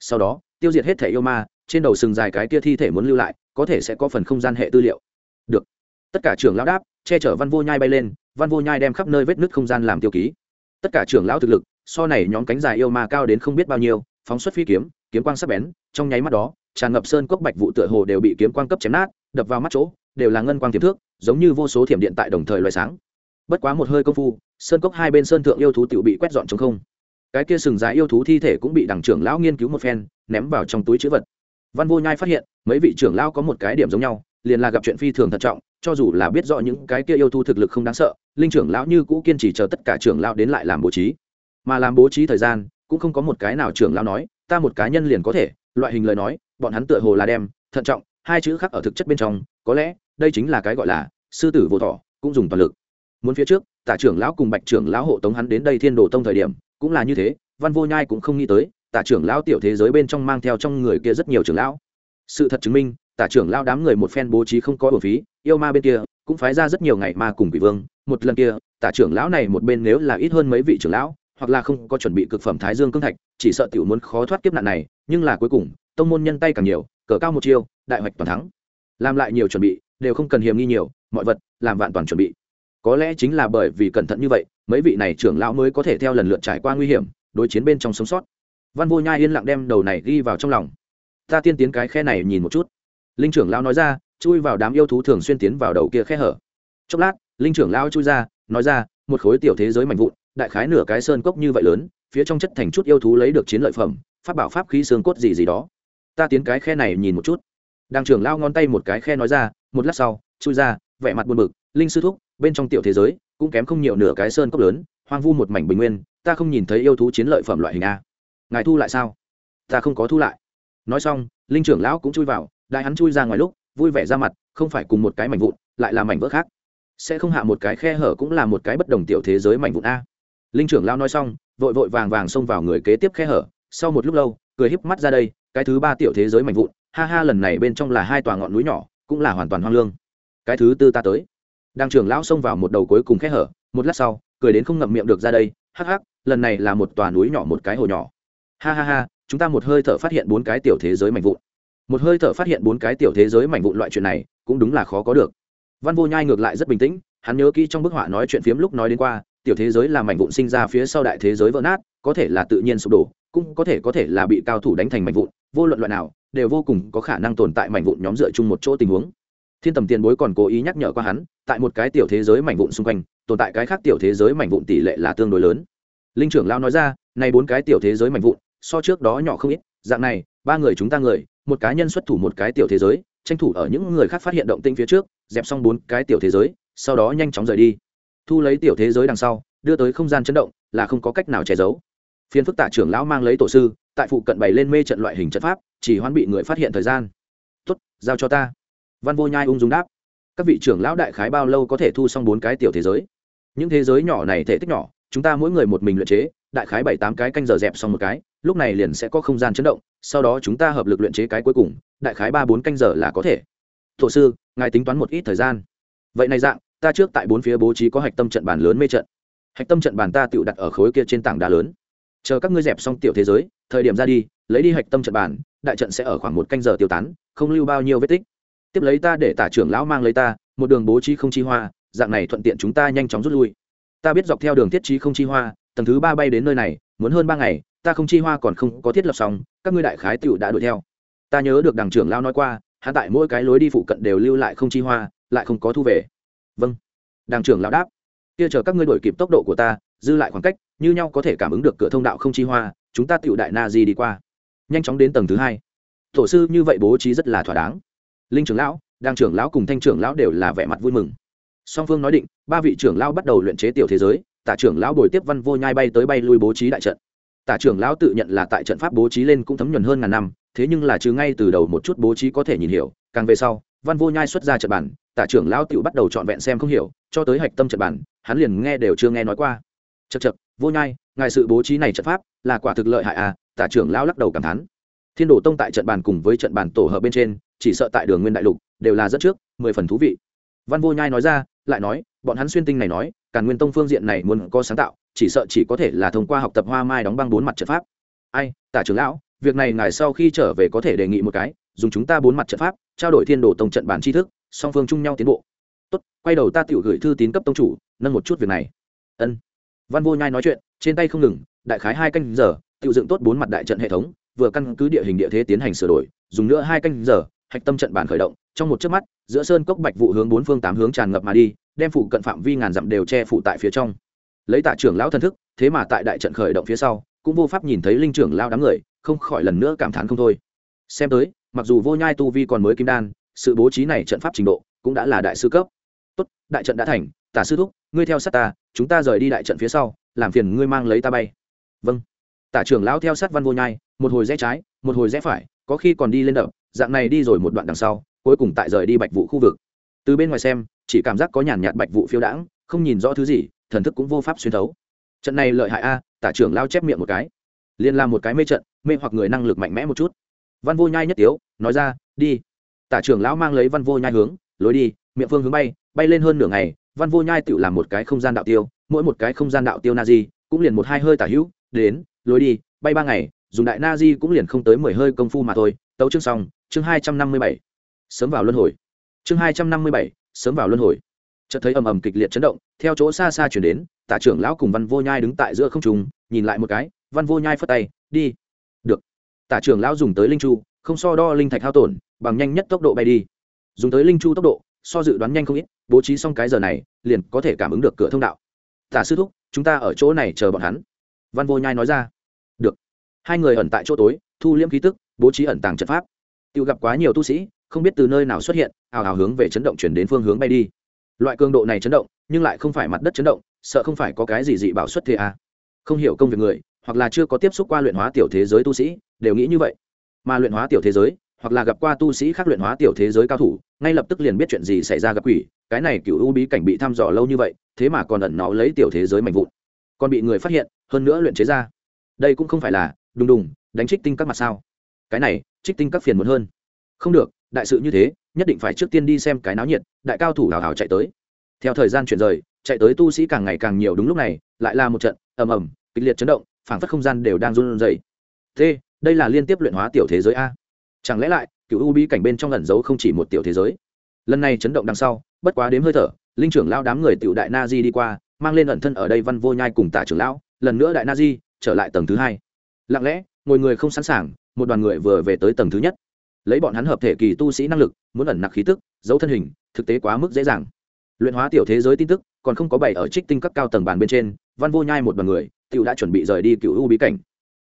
Sau đó, tiêu diệt hết thể yêu ma, trên đầu sừng dài cái kia thi thể muốn lưu lại, có thể sẽ có phần không gian hệ tư liệu. Được. Tất cả trưởng lão đáp, che chở văn vô nhai bay lên, văn vô nhai đem khắp nơi vết nứt không gian làm tiêu ký. Tất cả trưởng lão thực lực, so này nhóm cánh dài yêu ma cao đến không biết bao nhiêu, phóng xuất phi kiếm kiếm quang sắc bén, trong nháy mắt đó, tràn ngập sơn cốc bạch vụ tựa hồ đều bị kiếm quang cấp chém nát, đập vào mắt chỗ, đều là ngân quang tiềm thước, giống như vô số thiểm điện tại đồng thời loài sáng bất quá một hơi công phu, sơn cốc hai bên sơn thượng yêu thú tự bị quét dọn chống không. Cái kia sừng dài yêu thú thi thể cũng bị đảng trưởng lão nghiên cứu một phen, ném vào trong túi chữ vật. Văn vô nhai phát hiện, mấy vị trưởng lão có một cái điểm giống nhau, liền là gặp chuyện phi thường thận trọng, cho dù là biết rõ những cái kia yêu thú thực lực không đáng sợ, linh trưởng lão như cũ kiên trì chờ tất cả trưởng lão đến lại làm bố trí. Mà làm bố trí thời gian, cũng không có một cái nào trưởng lão nói, ta một cá nhân liền có thể. Loại hình lời nói, bọn hắn tựa hồ là đem, thận trọng, hai chữ khác ở thực chất bên trong, có lẽ, đây chính là cái gọi là sư tử vô thọ, cũng dùng toàn lực muốn phía trước, tả trưởng lão cùng bạch trưởng lão hộ tống hắn đến đây thiên đồ tông thời điểm, cũng là như thế, văn vô nhai cũng không nghĩ tới, tả trưởng lão tiểu thế giới bên trong mang theo trong người kia rất nhiều trưởng lão. Sự thật chứng minh, tả trưởng lão đám người một phen bố trí không có bổ phí, yêu ma bên kia cũng phái ra rất nhiều ngày ma cùng quỷ vương. Một lần kia, tả trưởng lão này một bên nếu là ít hơn mấy vị trưởng lão, hoặc là không có chuẩn bị cực phẩm thái dương cương thạch, chỉ sợ tiểu muốn khó thoát kiếp nạn này, nhưng là cuối cùng, tông môn nhân tay càng nhiều, cờ cao một chiêu, đại hoạch toàn thắng. Làm lại nhiều chuẩn bị, đều không cần hiểm nghi nhiều, mọi vật làm vạn toàn chuẩn bị có lẽ chính là bởi vì cẩn thận như vậy, mấy vị này trưởng lão mới có thể theo lần lượt trải qua nguy hiểm, đối chiến bên trong sống sót. Văn vô nhai yên lặng đem đầu này ghi vào trong lòng. Ta tiên tiến cái khe này nhìn một chút. Linh trưởng lão nói ra, chui vào đám yêu thú thường xuyên tiến vào đầu kia khe hở. Chốc lát, linh trưởng lão chui ra, nói ra, một khối tiểu thế giới mạnh vụn, đại khái nửa cái sơn cốc như vậy lớn, phía trong chất thành chút yêu thú lấy được chiến lợi phẩm, pháp bảo pháp khí xương cốt gì gì đó. Ta tiến cái khe này nhìn một chút. Đàng trưởng lao ngón tay một cái khe nói ra, một lát sau, chui ra, vẻ mặt buồn bực linh sư thúc, bên trong tiểu thế giới, cũng kém không nhiều nửa cái sơn cốc lớn, hoang vu một mảnh bình nguyên, ta không nhìn thấy yêu thú chiến lợi phẩm loại hình a. Ngài thu lại sao? Ta không có thu lại. Nói xong, linh trưởng lão cũng chui vào, đại hắn chui ra ngoài lúc, vui vẻ ra mặt, không phải cùng một cái mảnh vụn, lại là mảnh vỡ khác. Sẽ không hạ một cái khe hở cũng là một cái bất đồng tiểu thế giới mảnh vụn a. Linh trưởng lão nói xong, vội vội vàng vàng xông vào người kế tiếp khe hở, sau một lúc lâu, cười híp mắt ra đây, cái thứ ba tiểu thế giới mảnh vụn, ha ha lần này bên trong là hai tòa ngọn núi nhỏ, cũng là hoàn toàn hoang lương. Cái thứ tư ta tới đang trưởng lão xông vào một đầu cuối cùng khe hở, một lát sau, cười đến không ngậm miệng được ra đây, hắc hắc, lần này là một tòa núi nhỏ một cái hồ nhỏ. Ha ha ha, chúng ta một hơi thở phát hiện bốn cái tiểu thế giới mảnh vụn. Một hơi thở phát hiện bốn cái tiểu thế giới mảnh vụn loại chuyện này, cũng đúng là khó có được. Văn vô nhai ngược lại rất bình tĩnh, hắn nhớ kỹ trong bức họa nói chuyện phiếm lúc nói đến qua, tiểu thế giới là mảnh vụn sinh ra phía sau đại thế giới vỡ nát, có thể là tự nhiên sụp đổ, cũng có thể có thể là bị cao thủ đánh thành mảnh vụn, vô luận loại nào, đều vô cùng có khả năng tồn tại mảnh vụn nhóm dựa chung một chỗ tình huống thiên tầm tiền bối còn cố ý nhắc nhở qua hắn, tại một cái tiểu thế giới mảnh vụn xung quanh, tồn tại cái khác tiểu thế giới mảnh vụn tỷ lệ là tương đối lớn. Linh trưởng lao nói ra nay bốn cái tiểu thế giới mảnh vụn, so trước đó nhỏ không ít, dạng này, ba người chúng ta người, một cá nhân xuất thủ một cái tiểu thế giới, tranh thủ ở những người khác phát hiện động tinh phía trước, dẹp xong bốn cái tiểu thế giới, sau đó nhanh chóng rời đi. Thu lấy tiểu thế giới đằng sau, đưa tới không gian chấn động, là không có cách nào che giấu. Phiên phức tạ trưởng lão mang lấy tổ sư, tại phụ cận bày lên mê trận loại hình trận pháp, chỉ hoan bị người phát hiện thời gian. Tuất giao cho ta văn vô nhai ung dung đáp, các vị trưởng lão đại khái bao lâu có thể thu xong bốn cái tiểu thế giới? Những thế giới nhỏ này thể tích nhỏ, chúng ta mỗi người một mình luyện chế, đại khái bảy tám cái canh giờ dẹp xong một cái, lúc này liền sẽ có không gian chấn động, sau đó chúng ta hợp lực luyện chế cái cuối cùng, đại khái ba bốn canh giờ là có thể. Thổ sư, ngài tính toán một ít thời gian. Vậy này dạng, ta trước tại bốn phía bố trí có hạch tâm trận bàn lớn mê trận. Hạch tâm trận bàn ta tự đặt ở khối kia trên tảng đá lớn. Chờ các ngươi dẹp xong tiểu thế giới, thời điểm ra đi, lấy đi hạch tâm trận bàn, đại trận sẽ ở khoảng một canh giờ tiêu tán, không lưu bao nhiêu vết tích tiếp lấy ta để tả trưởng lão mang lấy ta, một đường bố trí không chi hoa, dạng này thuận tiện chúng ta nhanh chóng rút lui. Ta biết dọc theo đường thiết trí không chi hoa, tầng thứ ba bay đến nơi này, muốn hơn ba ngày, ta không chi hoa còn không có thiết lập xong, các ngươi đại khái tựu đã đuổi theo. Ta nhớ được đằng trưởng lao nói qua hạ tại mỗi cái lối đi phụ cận đều lưu lại không chi hoa, lại không có thu về. Vâng. Đằng trưởng lao đáp. Kia chờ các ngươi đổi kịp tốc độ của ta, dư lại khoảng cách, như nhau có thể cảm ứng được cửa thông đạo không chi hoa, chúng ta tựu đại na di đi qua. Nhanh chóng đến tầng thứ hai. Tổ sư như vậy bố trí rất là thỏa đáng linh trưởng lão đang trưởng lão cùng thanh trưởng lão đều là vẻ mặt vui mừng. Song phương nói định, ba vị trưởng lão bắt đầu luyện chế tiểu thế giới, tả trưởng lão bồi tiếp văn vô nhai bay tới bay lui bố trí đại trận. Tả trưởng lão tự nhận là tại trận pháp bố trí lên cũng thấm nhuần hơn ngàn năm, thế nhưng là chứ ngay từ đầu một chút bố trí có thể nhìn hiểu, càng về sau, văn vô nhai xuất ra trận bản, tả trưởng lão tự bắt đầu trọn vẹn xem không hiểu, cho tới hạch tâm trận bản, hắn liền nghe đều chưa nghe nói qua. Chật chật vô nhai, ngài sự bố trí này trận pháp là quả thực lợi hại à tả trưởng lão lắc đầu cảm thán thiên đồ tông tại trận bàn cùng với trận bàn tổ hợp bên trên, chỉ sợ tại đường nguyên đại lục, đều là rất trước, mười phần thú vị. Văn vô nhai nói ra, lại nói, bọn hắn xuyên tinh này nói, càn nguyên tông phương diện này muốn có sáng tạo, chỉ sợ chỉ có thể là thông qua học tập hoa mai đóng băng bốn mặt trận pháp. Ai, tả trưởng lão, việc này ngài sau khi trở về có thể đề nghị một cái, dùng chúng ta bốn mặt trận pháp, trao đổi thiên đồ tông trận bản tri thức, song phương chung nhau tiến bộ. Tốt, quay đầu ta tự gửi thư tín cấp tông chủ, nâng một chút việc này. Ân. Văn vô nhai nói chuyện, trên tay không ngừng, đại khái hai canh giờ tự dựng tốt bốn mặt đại trận hệ thống vừa căn cứ địa hình địa thế tiến hành sửa đổi, dùng nữa hai canh giờ, hạch tâm trận bản khởi động, trong một chớp mắt, giữa sơn cốc bạch vụ hướng bốn phương tám hướng tràn ngập mà đi, đem phụ cận phạm vi ngàn dặm đều che phủ tại phía trong. Lấy tạ trưởng lão thân thức, thế mà tại đại trận khởi động phía sau, cũng vô pháp nhìn thấy linh trưởng lao đám người, không khỏi lần nữa cảm thán không thôi. Xem tới, mặc dù vô nhai tu vi còn mới kim đan, sự bố trí này trận pháp trình độ cũng đã là đại sư cấp. Tốt, đại trận đã thành, tả sư thúc, ngươi theo sát ta, chúng ta rời đi đại trận phía sau, làm phiền ngươi mang lấy ta bay. Vâng. Tả trưởng lão theo sát văn vô nhai một hồi rẽ trái, một hồi rẽ phải, có khi còn đi lên đập, dạng này đi rồi một đoạn đằng sau, cuối cùng tại rời đi bạch vụ khu vực. Từ bên ngoài xem, chỉ cảm giác có nhàn nhạt bạch vụ phiêu đãng, không nhìn rõ thứ gì, thần thức cũng vô pháp xuyên thấu. Trận này lợi hại a, tả trưởng lao chép miệng một cái. Liền làm một cái mê trận, mê hoặc người năng lực mạnh mẽ một chút. Văn vô nhai nhất tiếu, nói ra, đi. Tả trưởng lão mang lấy văn vô nhai hướng, lối đi, miệng phương hướng bay bay lên hơn nửa ngày, văn vô nhai tự làm một cái không gian đạo tiêu, mỗi một cái không gian đạo tiêu na di, cũng liền một hai hơi tả hữu, đến, lối đi, bay ba ngày dùng đại na di cũng liền không tới mười hơi công phu mà thôi. Tấu chương xong, chương hai trăm năm mươi bảy. Sớm vào luân hồi. Chương hai trăm năm mươi bảy, sớm vào luân hồi. Chợt thấy ầm ầm kịch liệt chấn động, theo chỗ xa xa chuyển đến, tả trưởng lão cùng văn vô nhai đứng tại giữa không trùng nhìn lại một cái, văn vô nhai phất tay, đi. Được. Tả trưởng lão dùng tới linh chu, không so đo linh thạch hao tổn, bằng nhanh nhất tốc độ bay đi. Dùng tới linh chu tốc độ, so dự đoán nhanh không ít, bố trí xong cái giờ này, liền có thể cảm ứng được cửa thông đạo. Tả sư thúc, chúng ta ở chỗ này chờ bọn hắn. Văn vô nhai nói ra hai người ẩn tại chỗ tối, thu liễm khí tức, bố trí ẩn tàng trận pháp. Tự gặp quá nhiều tu sĩ, không biết từ nơi nào xuất hiện, ào ào hướng về chấn động chuyển đến phương hướng bay đi. Loại cường độ này chấn động, nhưng lại không phải mặt đất chấn động, sợ không phải có cái gì dị bảo xuất thế à. không hiểu công việc người, hoặc là chưa có tiếp xúc qua luyện hóa tiểu thế giới tu sĩ, đều nghĩ như vậy. Mà luyện hóa tiểu thế giới, hoặc là gặp qua tu sĩ khác luyện hóa tiểu thế giới cao thủ, ngay lập tức liền biết chuyện gì xảy ra gặp quỷ, cái này cựu u bí cảnh bị thăm dò lâu như vậy, thế mà còn ẩn nó lấy tiểu thế giới mạnh vụn. Còn bị người phát hiện, hơn nữa luyện chế ra. Đây cũng không phải là đùng đùng, đánh trích tinh các mặt sao? Cái này, trích tinh các phiền muộn hơn. Không được, đại sự như thế, nhất định phải trước tiên đi xem cái náo nhiệt, đại cao thủ hào hào chạy tới. Theo thời gian chuyển rời, chạy tới tu sĩ càng ngày càng nhiều đúng lúc này, lại là một trận ầm ầm, kịch liệt chấn động, phảng phất không gian đều đang run rẩy. Thế, đây là liên tiếp luyện hóa tiểu thế giới a. Chẳng lẽ lại, cựu u bí cảnh bên trong ẩn giấu không chỉ một tiểu thế giới? Lần này chấn động đằng sau, bất quá đếm hơi thở, linh trưởng lao đám người tiểu đại na di đi qua, mang lên ẩn thân ở đây văn vô nhai cùng tả trưởng lão, lần nữa đại na di, trở lại tầng thứ hai lặng lẽ, ngồi người không sẵn sàng, một đoàn người vừa về tới tầng thứ nhất. Lấy bọn hắn hợp thể kỳ tu sĩ năng lực, muốn ẩn nặc khí tức, giấu thân hình, thực tế quá mức dễ dàng. Luyện hóa tiểu thế giới tin tức, còn không có bảy ở trích tinh các cao tầng bàn bên trên, văn vô nhai một đoàn người, tiểu đã chuẩn bị rời đi cựu u bí cảnh.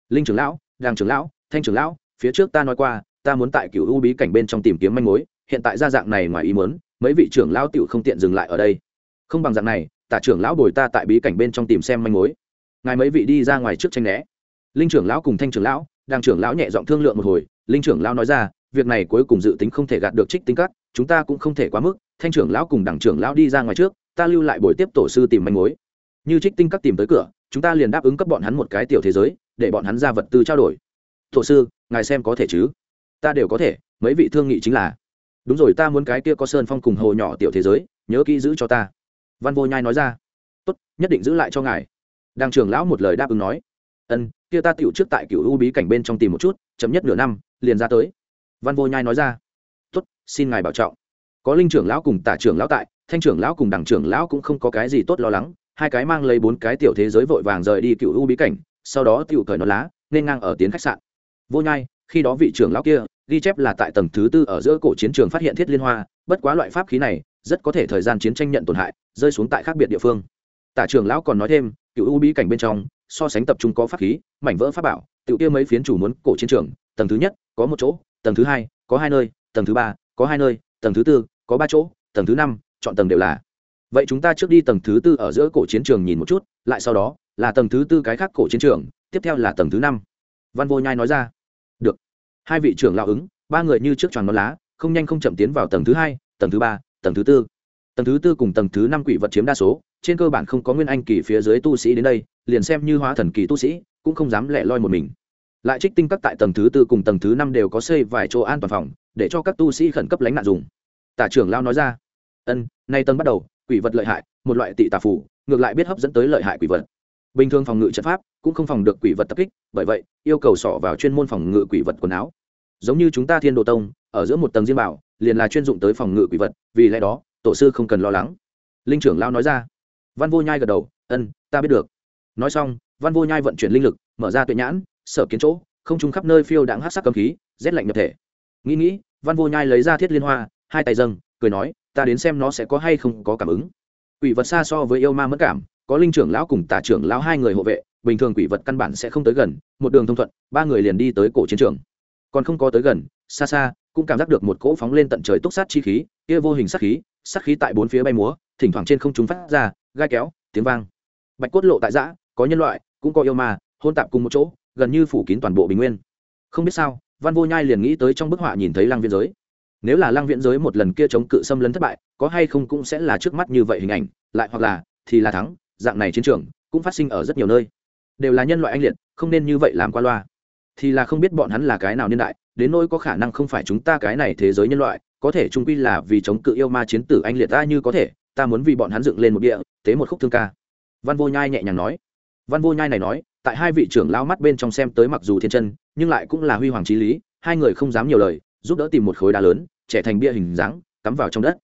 Linh trưởng lão, đàng trưởng lão, thanh trưởng lão, phía trước ta nói qua, ta muốn tại cựu u bí cảnh bên trong tìm kiếm manh mối, hiện tại ra dạng này ngoài ý muốn, mấy vị trưởng lão tiểu không tiện dừng lại ở đây. Không bằng dạng này, tả trưởng lão bồi ta tại bí cảnh bên trong tìm xem manh mối. Ngài mấy vị đi ra ngoài trước tranh né linh trưởng lão cùng thanh trưởng lão, đang trưởng lão nhẹ giọng thương lượng một hồi, linh trưởng lão nói ra, việc này cuối cùng dự tính không thể gạt được trích tính cắt, chúng ta cũng không thể quá mức, thanh trưởng lão cùng đảng trưởng lão đi ra ngoài trước, ta lưu lại buổi tiếp tổ sư tìm manh mối. Như trích tinh các tìm tới cửa, chúng ta liền đáp ứng cấp bọn hắn một cái tiểu thế giới, để bọn hắn ra vật tư trao đổi. Tổ sư, ngài xem có thể chứ? Ta đều có thể, mấy vị thương nghị chính là. Đúng rồi, ta muốn cái kia có sơn phong cùng hồ nhỏ tiểu thế giới, nhớ kỹ giữ cho ta. Văn vô nhai nói ra. Tốt, nhất định giữ lại cho ngài. Đàng trưởng lão một lời đáp ứng nói ân, kia ta tiểu trước tại cựu u bí cảnh bên trong tìm một chút, chậm nhất nửa năm, liền ra tới. Văn vô nhai nói ra. Tốt, xin ngài bảo trọng. Có linh trưởng lão cùng tả trưởng lão tại, thanh trưởng lão cùng đảng trưởng lão cũng không có cái gì tốt lo lắng, hai cái mang lấy bốn cái tiểu thế giới vội vàng rời đi cựu u bí cảnh, sau đó tiểu cởi nó lá, nên ngang ở tiến khách sạn. Vô nhai, khi đó vị trưởng lão kia, ghi chép là tại tầng thứ tư ở giữa cổ chiến trường phát hiện thiết liên hoa, bất quá loại pháp khí này, rất có thể thời gian chiến tranh nhận tổn hại, rơi xuống tại khác biệt địa phương. Tả trưởng lão còn nói thêm cựu u bí cảnh bên trong so sánh tập trung có pháp khí mảnh vỡ pháp bảo tự kia mấy phiến chủ muốn cổ chiến trường tầng thứ nhất có một chỗ tầng thứ hai có hai nơi tầng thứ ba có hai nơi tầng thứ tư có ba chỗ tầng thứ năm chọn tầng đều là vậy chúng ta trước đi tầng thứ tư ở giữa cổ chiến trường nhìn một chút lại sau đó là tầng thứ tư cái khác cổ chiến trường tiếp theo là tầng thứ năm văn vô nhai nói ra được hai vị trưởng lão ứng ba người như trước tròn non lá không nhanh không chậm tiến vào tầng thứ hai tầng thứ ba tầng thứ tư tầng thứ tư cùng tầng thứ năm quỷ vật chiếm đa số trên cơ bản không có nguyên anh kỳ phía dưới tu sĩ đến đây, liền xem như hóa thần kỳ tu sĩ, cũng không dám lẻ loi một mình. Lại trích tinh các tại tầng thứ tư cùng tầng thứ năm đều có xây vài chỗ an toàn phòng, để cho các tu sĩ khẩn cấp lánh nạn dùng. Tả trưởng lao nói ra, ân, nay tân bắt đầu, quỷ vật lợi hại, một loại tị tà phủ ngược lại biết hấp dẫn tới lợi hại quỷ vật. Bình thường phòng ngự trận pháp, cũng không phòng được quỷ vật tập kích, bởi vậy, yêu cầu sỏ vào chuyên môn phòng ngự quỷ vật quần áo. Giống như chúng ta thiên đồ tông, ở giữa một tầng riêng bảo, liền là chuyên dụng tới phòng ngự quỷ vật, vì lẽ đó, tổ sư không cần lo lắng. Linh trưởng lao nói ra văn vô nhai gật đầu, ân, ta biết được. Nói xong, văn vô nhai vận chuyển linh lực, mở ra tuệ nhãn, sở kiến chỗ, không trung khắp nơi phiêu đãng hát sắc cầm khí, rét lạnh nhập thể. Nghĩ nghĩ, văn vô nhai lấy ra thiết liên hoa, hai tay dâng, cười nói, ta đến xem nó sẽ có hay không có cảm ứng. Quỷ vật xa so với yêu ma mất cảm, có linh trưởng lão cùng tả trưởng lão hai người hộ vệ, bình thường quỷ vật căn bản sẽ không tới gần, một đường thông thuận, ba người liền đi tới cổ chiến trường. Còn không có tới gần, xa xa, cũng cảm giác được một cỗ phóng lên tận trời túc sát chi khí, kia vô hình sát khí sát khí tại bốn phía bay múa, thỉnh thoảng trên không chúng phát ra, gai kéo, tiếng vang. Bạch cốt lộ tại giã có nhân loại, cũng có yêu ma, hôn tạp cùng một chỗ, gần như phủ kín toàn bộ bình nguyên. Không biết sao, văn vô nhai liền nghĩ tới trong bức họa nhìn thấy lăng viễn giới. Nếu là lăng viễn giới một lần kia chống cự xâm lấn thất bại, có hay không cũng sẽ là trước mắt như vậy hình ảnh, lại hoặc là, thì là thắng, dạng này chiến trường, cũng phát sinh ở rất nhiều nơi. Đều là nhân loại anh liệt, không nên như vậy làm qua loa. Thì là không biết bọn hắn là cái nào niên đại, đến nỗi có khả năng không phải chúng ta cái này thế giới nhân loại có thể trung quy là vì chống cự yêu ma chiến tử anh liệt ta như có thể, ta muốn vì bọn hắn dựng lên một địa, tế một khúc thương ca. Văn vô nhai nhẹ nhàng nói. Văn vô nhai này nói, tại hai vị trưởng lao mắt bên trong xem tới mặc dù thiên chân, nhưng lại cũng là huy hoàng trí lý, hai người không dám nhiều lời, giúp đỡ tìm một khối đá lớn, trẻ thành bia hình dáng, cắm vào trong đất.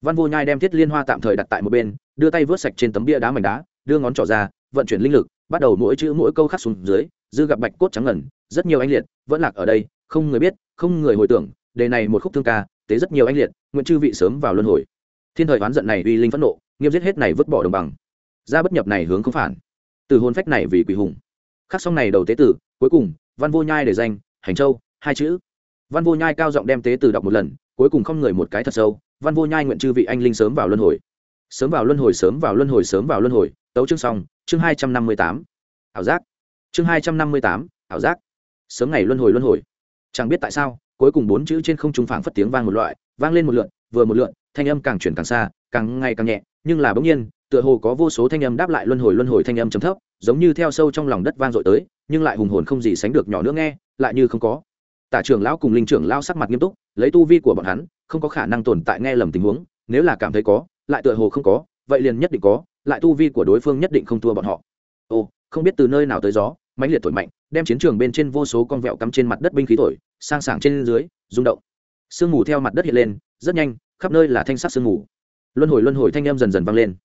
Văn vô nhai đem thiết liên hoa tạm thời đặt tại một bên, đưa tay vớt sạch trên tấm bia đá mảnh đá, đưa ngón trỏ ra, vận chuyển linh lực, bắt đầu mỗi chữ mỗi câu khắc xuống dưới, dư gặp bạch cốt trắng ngẩn rất nhiều anh liệt, vẫn lạc ở đây, không người biết, không người hồi tưởng đề này một khúc thương ca tế rất nhiều anh liệt, nguyện chư vị sớm vào luân hồi. Thiên thời oán giận này uy linh phẫn nộ, nghiêm giết hết này vứt bỏ đồng bằng. Ra bất nhập này hướng không phản. Từ hôn phách này vì quỷ hùng. Khắc xong này đầu tế tử, cuối cùng, văn vô nhai để danh, hành châu, hai chữ. Văn vô nhai cao giọng đem tế tử đọc một lần, cuối cùng không người một cái thật sâu, văn vô nhai nguyện chư vị anh linh sớm vào luân hồi. Sớm vào luân hồi, sớm vào luân hồi, sớm vào luân hồi, tấu chương xong, chương hai trăm năm mươi tám. Ảo giác. Chương hai trăm năm mươi tám, ảo giác. Sớm ngày luân hồi luân hồi. Chẳng biết tại sao cuối cùng bốn chữ trên không trung phảng phất tiếng vang một loại, vang lên một lượn, vừa một lượn, thanh âm càng chuyển càng xa, càng ngày càng nhẹ, nhưng là bỗng nhiên, tựa hồ có vô số thanh âm đáp lại luân hồi luân hồi thanh âm chấm thấp, giống như theo sâu trong lòng đất vang dội tới, nhưng lại hùng hồn không gì sánh được nhỏ nữa nghe, lại như không có. Tả trưởng lão cùng linh trưởng lão sắc mặt nghiêm túc, lấy tu vi của bọn hắn, không có khả năng tồn tại nghe lầm tình huống, nếu là cảm thấy có, lại tựa hồ không có, vậy liền nhất định có, lại tu vi của đối phương nhất định không thua bọn họ. Ồ, không biết từ nơi nào tới gió, mãnh liệt thổi mạnh, đem chiến trường bên trên vô số con vẹo cắm trên mặt đất binh khí thổi sang sảng trên dưới, rung động. Sương mù theo mặt đất hiện lên, rất nhanh, khắp nơi là thanh sắc sương mù. Luân hồi luân hồi thanh âm dần dần vang lên.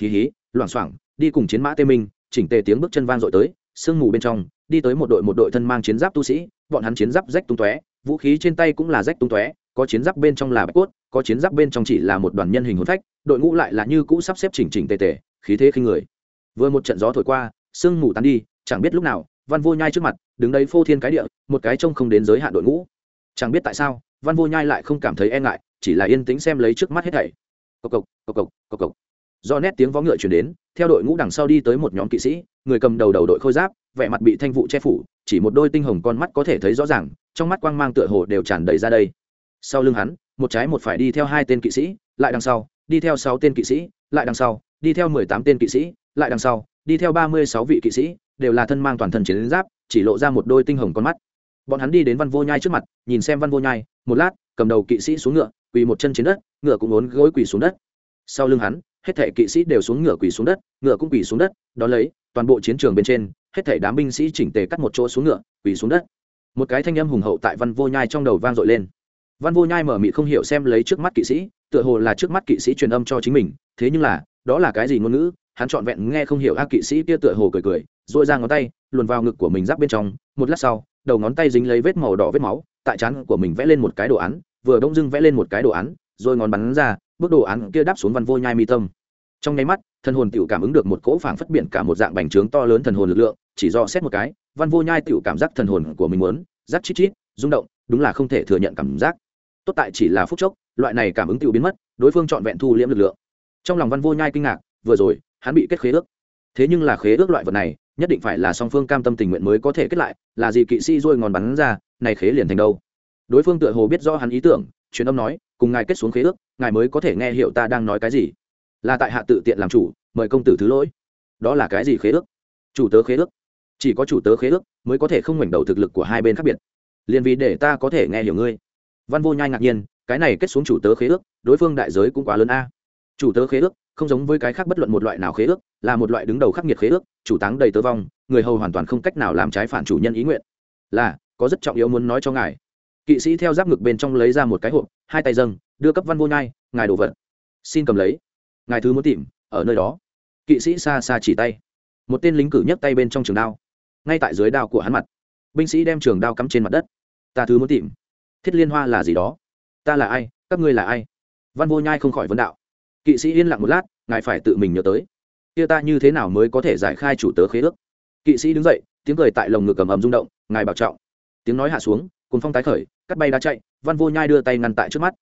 Hí hí, loảng xoảng, đi cùng chiến mã tê minh, chỉnh tề tiếng bước chân vang dội tới, sương mù bên trong, đi tới một đội một đội thân mang chiến giáp tu sĩ, bọn hắn chiến giáp rách tung tóe, vũ khí trên tay cũng là rách tung tóe, có chiến giáp bên trong là bạch cốt, có chiến giáp bên trong chỉ là một đoàn nhân hình hồn phách, đội ngũ lại là như cũ sắp xếp chỉnh chỉnh tề tề, khí thế khinh người. Vừa một trận gió thổi qua, sương mù tan đi, chẳng biết lúc nào văn vô nhai trước mặt, đứng đấy phô thiên cái địa, một cái trông không đến giới hạn đội ngũ. Chẳng biết tại sao, văn vô nhai lại không cảm thấy e ngại, chỉ là yên tĩnh xem lấy trước mắt hết thảy. Cộc cộc cộc cộc cộc cộc. Do nét tiếng vó ngựa chuyển đến, theo đội ngũ đằng sau đi tới một nhóm kỵ sĩ, người cầm đầu đầu đội khôi giáp, vẻ mặt bị thanh vụ che phủ, chỉ một đôi tinh hồng con mắt có thể thấy rõ ràng, trong mắt quang mang tựa hồ đều tràn đầy ra đây. Sau lưng hắn, một trái một phải đi theo hai tên kỵ sĩ, lại đằng sau, đi theo sáu tên kỵ sĩ, lại đằng sau, đi theo mười tám tên kỵ sĩ, lại đằng sau, đi theo ba mươi sáu vị kỵ sĩ đều là thân mang toàn thân chiến giáp, chỉ lộ ra một đôi tinh hồng con mắt. Bọn hắn đi đến văn vô nhai trước mặt, nhìn xem văn vô nhai, một lát, cầm đầu kỵ sĩ xuống ngựa, quỳ một chân trên đất, ngựa cũng ốn gối quỳ xuống đất. Sau lưng hắn, hết thảy kỵ sĩ đều xuống ngựa quỳ xuống đất, ngựa cũng quỳ xuống đất đ ó lấy, toàn bộ chiến trường bên trên, hết thảy đám binh sĩ chỉnh tề cắt một chỗ xuống ngựa, quỳ xuống đất. Một cái thanh âm hùng hậu tại văn vô nhai trong đầu vang dội lên. Văn vô nhai mở mị không hiểu xem lấy trước mắt kỵ sĩ, tựa hồ là trước mắt kỵ sĩ truyền âm cho chính mình, thế nhưng là, đó là cái gì ngôn ngữ? Hắn trọn vẹn nghe không hiểu ác kỵ sĩ kia tựa hồ cười cười dội ra ngón tay, luồn vào ngực của mình giáp bên trong, một lát sau, đầu ngón tay dính lấy vết màu đỏ vết máu, tại trán của mình vẽ lên một cái đồ án, vừa đông dưng vẽ lên một cái đồ án, rồi ngón bắn ra, bước đồ án kia đáp xuống văn vô nhai mi tâm. Trong nháy mắt, thần hồn tiểu cảm ứng được một cỗ phảng phất biển cả một dạng bành trướng to lớn thần hồn lực lượng, chỉ do xét một cái, văn vô nhai tiểu cảm giác thần hồn của mình muốn, rắc chít chít, rung động, đúng là không thể thừa nhận cảm giác. Tốt tại chỉ là phút chốc, loại này cảm ứng tiểu biến mất, đối phương trọn vẹn thu liễm lực lượng. Trong lòng văn vô nhai kinh ngạc, vừa rồi hắn bị kết khế ước. Thế nhưng là khế ước loại vật này, nhất định phải là song phương cam tâm tình nguyện mới có thể kết lại, là gì kỵ sĩ dôi ngòn bắn ra, này khế liền thành đâu? Đối phương tựa hồ biết rõ hắn ý tưởng, truyền âm nói, cùng ngài kết xuống khế ước, ngài mới có thể nghe hiểu ta đang nói cái gì. Là tại hạ tự tiện làm chủ, mời công tử thứ lỗi. Đó là cái gì khế ước? Chủ tớ khế ước. Chỉ có chủ tớ khế ước mới có thể không ngoảnh đầu thực lực của hai bên khác biệt. Liền vì để ta có thể nghe hiểu ngươi. Văn vô nhai ngạc nhiên, cái này kết xuống chủ tớ khế ước, đối phương đại giới cũng quá lớn a. Chủ tớ khế ước không giống với cái khác bất luận một loại nào khế ước, là một loại đứng đầu khắc nghiệt khế ước, chủ táng đầy tớ vong, người hầu hoàn toàn không cách nào làm trái phản chủ nhân ý nguyện. Là, có rất trọng yếu muốn nói cho ngài. Kỵ sĩ theo giáp ngực bên trong lấy ra một cái hộp, hai tay dâng, đưa cấp văn vô nhai, ngài đồ vật, xin cầm lấy. Ngài thứ muốn tìm, ở nơi đó. Kỵ sĩ xa xa chỉ tay. Một tên lính cử nhấc tay bên trong trường đao, ngay tại dưới đao của hắn mặt. Binh sĩ đem trường đao cắm trên mặt đất. Ta thứ muốn tìm. Thiết liên hoa là gì đó? Ta là ai? Các ngươi là ai? Văn vô nhai không khỏi vấn đạo kỵ sĩ yên lặng một lát, ngài phải tự mình nhớ tới. Kia ta như thế nào mới có thể giải khai chủ tớ khế ước? Kỵ sĩ đứng dậy, tiếng cười tại lồng ngực cầm ầm rung động, ngài bảo trọng. Tiếng nói hạ xuống cùng phong tái khởi, cắt bay đã chạy, văn vô nhai đưa tay ngăn tại trước mắt.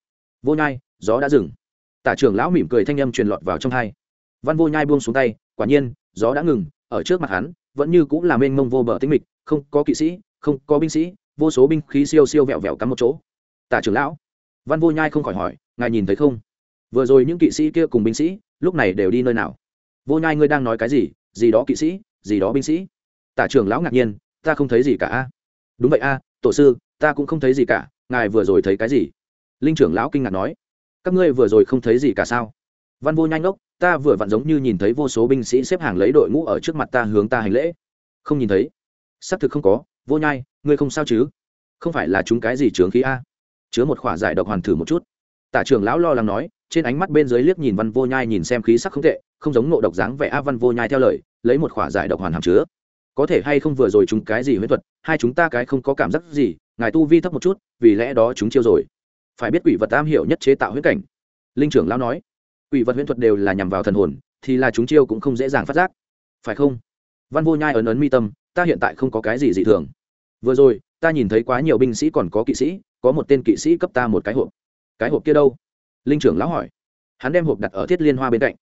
Vô nhai, gió đã dừng. Tả trưởng lão mỉm cười thanh âm truyền lọt vào trong hai. Văn vô nhai buông xuống tay, quả nhiên, gió đã ngừng, ở trước mặt hắn, vẫn như cũng là mênh mông vô bờ tĩnh mịch, không có kỵ sĩ, không có binh sĩ, vô số binh khí siêu siêu vẹo vẹo cắm một chỗ. Tả trưởng lão, văn vô nhai không khỏi hỏi, ngài nhìn thấy không? Vừa rồi những kỵ sĩ kia cùng binh sĩ, lúc này đều đi nơi nào? Vô nhai ngươi đang nói cái gì? Gì đó kỵ sĩ, gì đó binh sĩ? Tả trưởng lão ngạc nhiên, ta không thấy gì cả a. Đúng vậy a, tổ sư, ta cũng không thấy gì cả, ngài vừa rồi thấy cái gì? Linh trưởng lão kinh ngạc nói. Các ngươi vừa rồi không thấy gì cả sao? Văn vô nhanh ngốc, ta vừa vặn giống như nhìn thấy vô số binh sĩ xếp hàng lấy đội ngũ ở trước mặt ta hướng ta hành lễ. Không nhìn thấy? Xác thực không có, vô nhai, ngươi không sao chứ? Không phải là chúng cái gì trướng khí a? Chứa một khỏa giải độc hoàn thử một chút. Tả trưởng lão lo lắng nói trên ánh mắt bên dưới liếc nhìn văn vô nhai nhìn xem khí sắc không tệ, không giống ngộ độc dáng vẻ a văn vô nhai theo lời, lấy một khỏa giải độc hoàn hàm chứa. Có thể hay không vừa rồi chúng cái gì huyễn thuật, hai chúng ta cái không có cảm giác gì, ngài tu vi thấp một chút, vì lẽ đó chúng chiêu rồi. Phải biết quỷ vật am hiểu nhất chế tạo huyễn cảnh. Linh trưởng lão nói, quỷ vật huyễn thuật đều là nhằm vào thần hồn, thì là chúng chiêu cũng không dễ dàng phát giác. Phải không? Văn vô nhai ấn ấn mi tâm, ta hiện tại không có cái gì dị thường. Vừa rồi, ta nhìn thấy quá nhiều binh sĩ còn có kỵ sĩ, có một tên kỵ sĩ cấp ta một cái hộp. Cái hộp kia đâu? Linh trưởng lão hỏi. Hắn đem hộp đặt ở thiết liên hoa bên cạnh.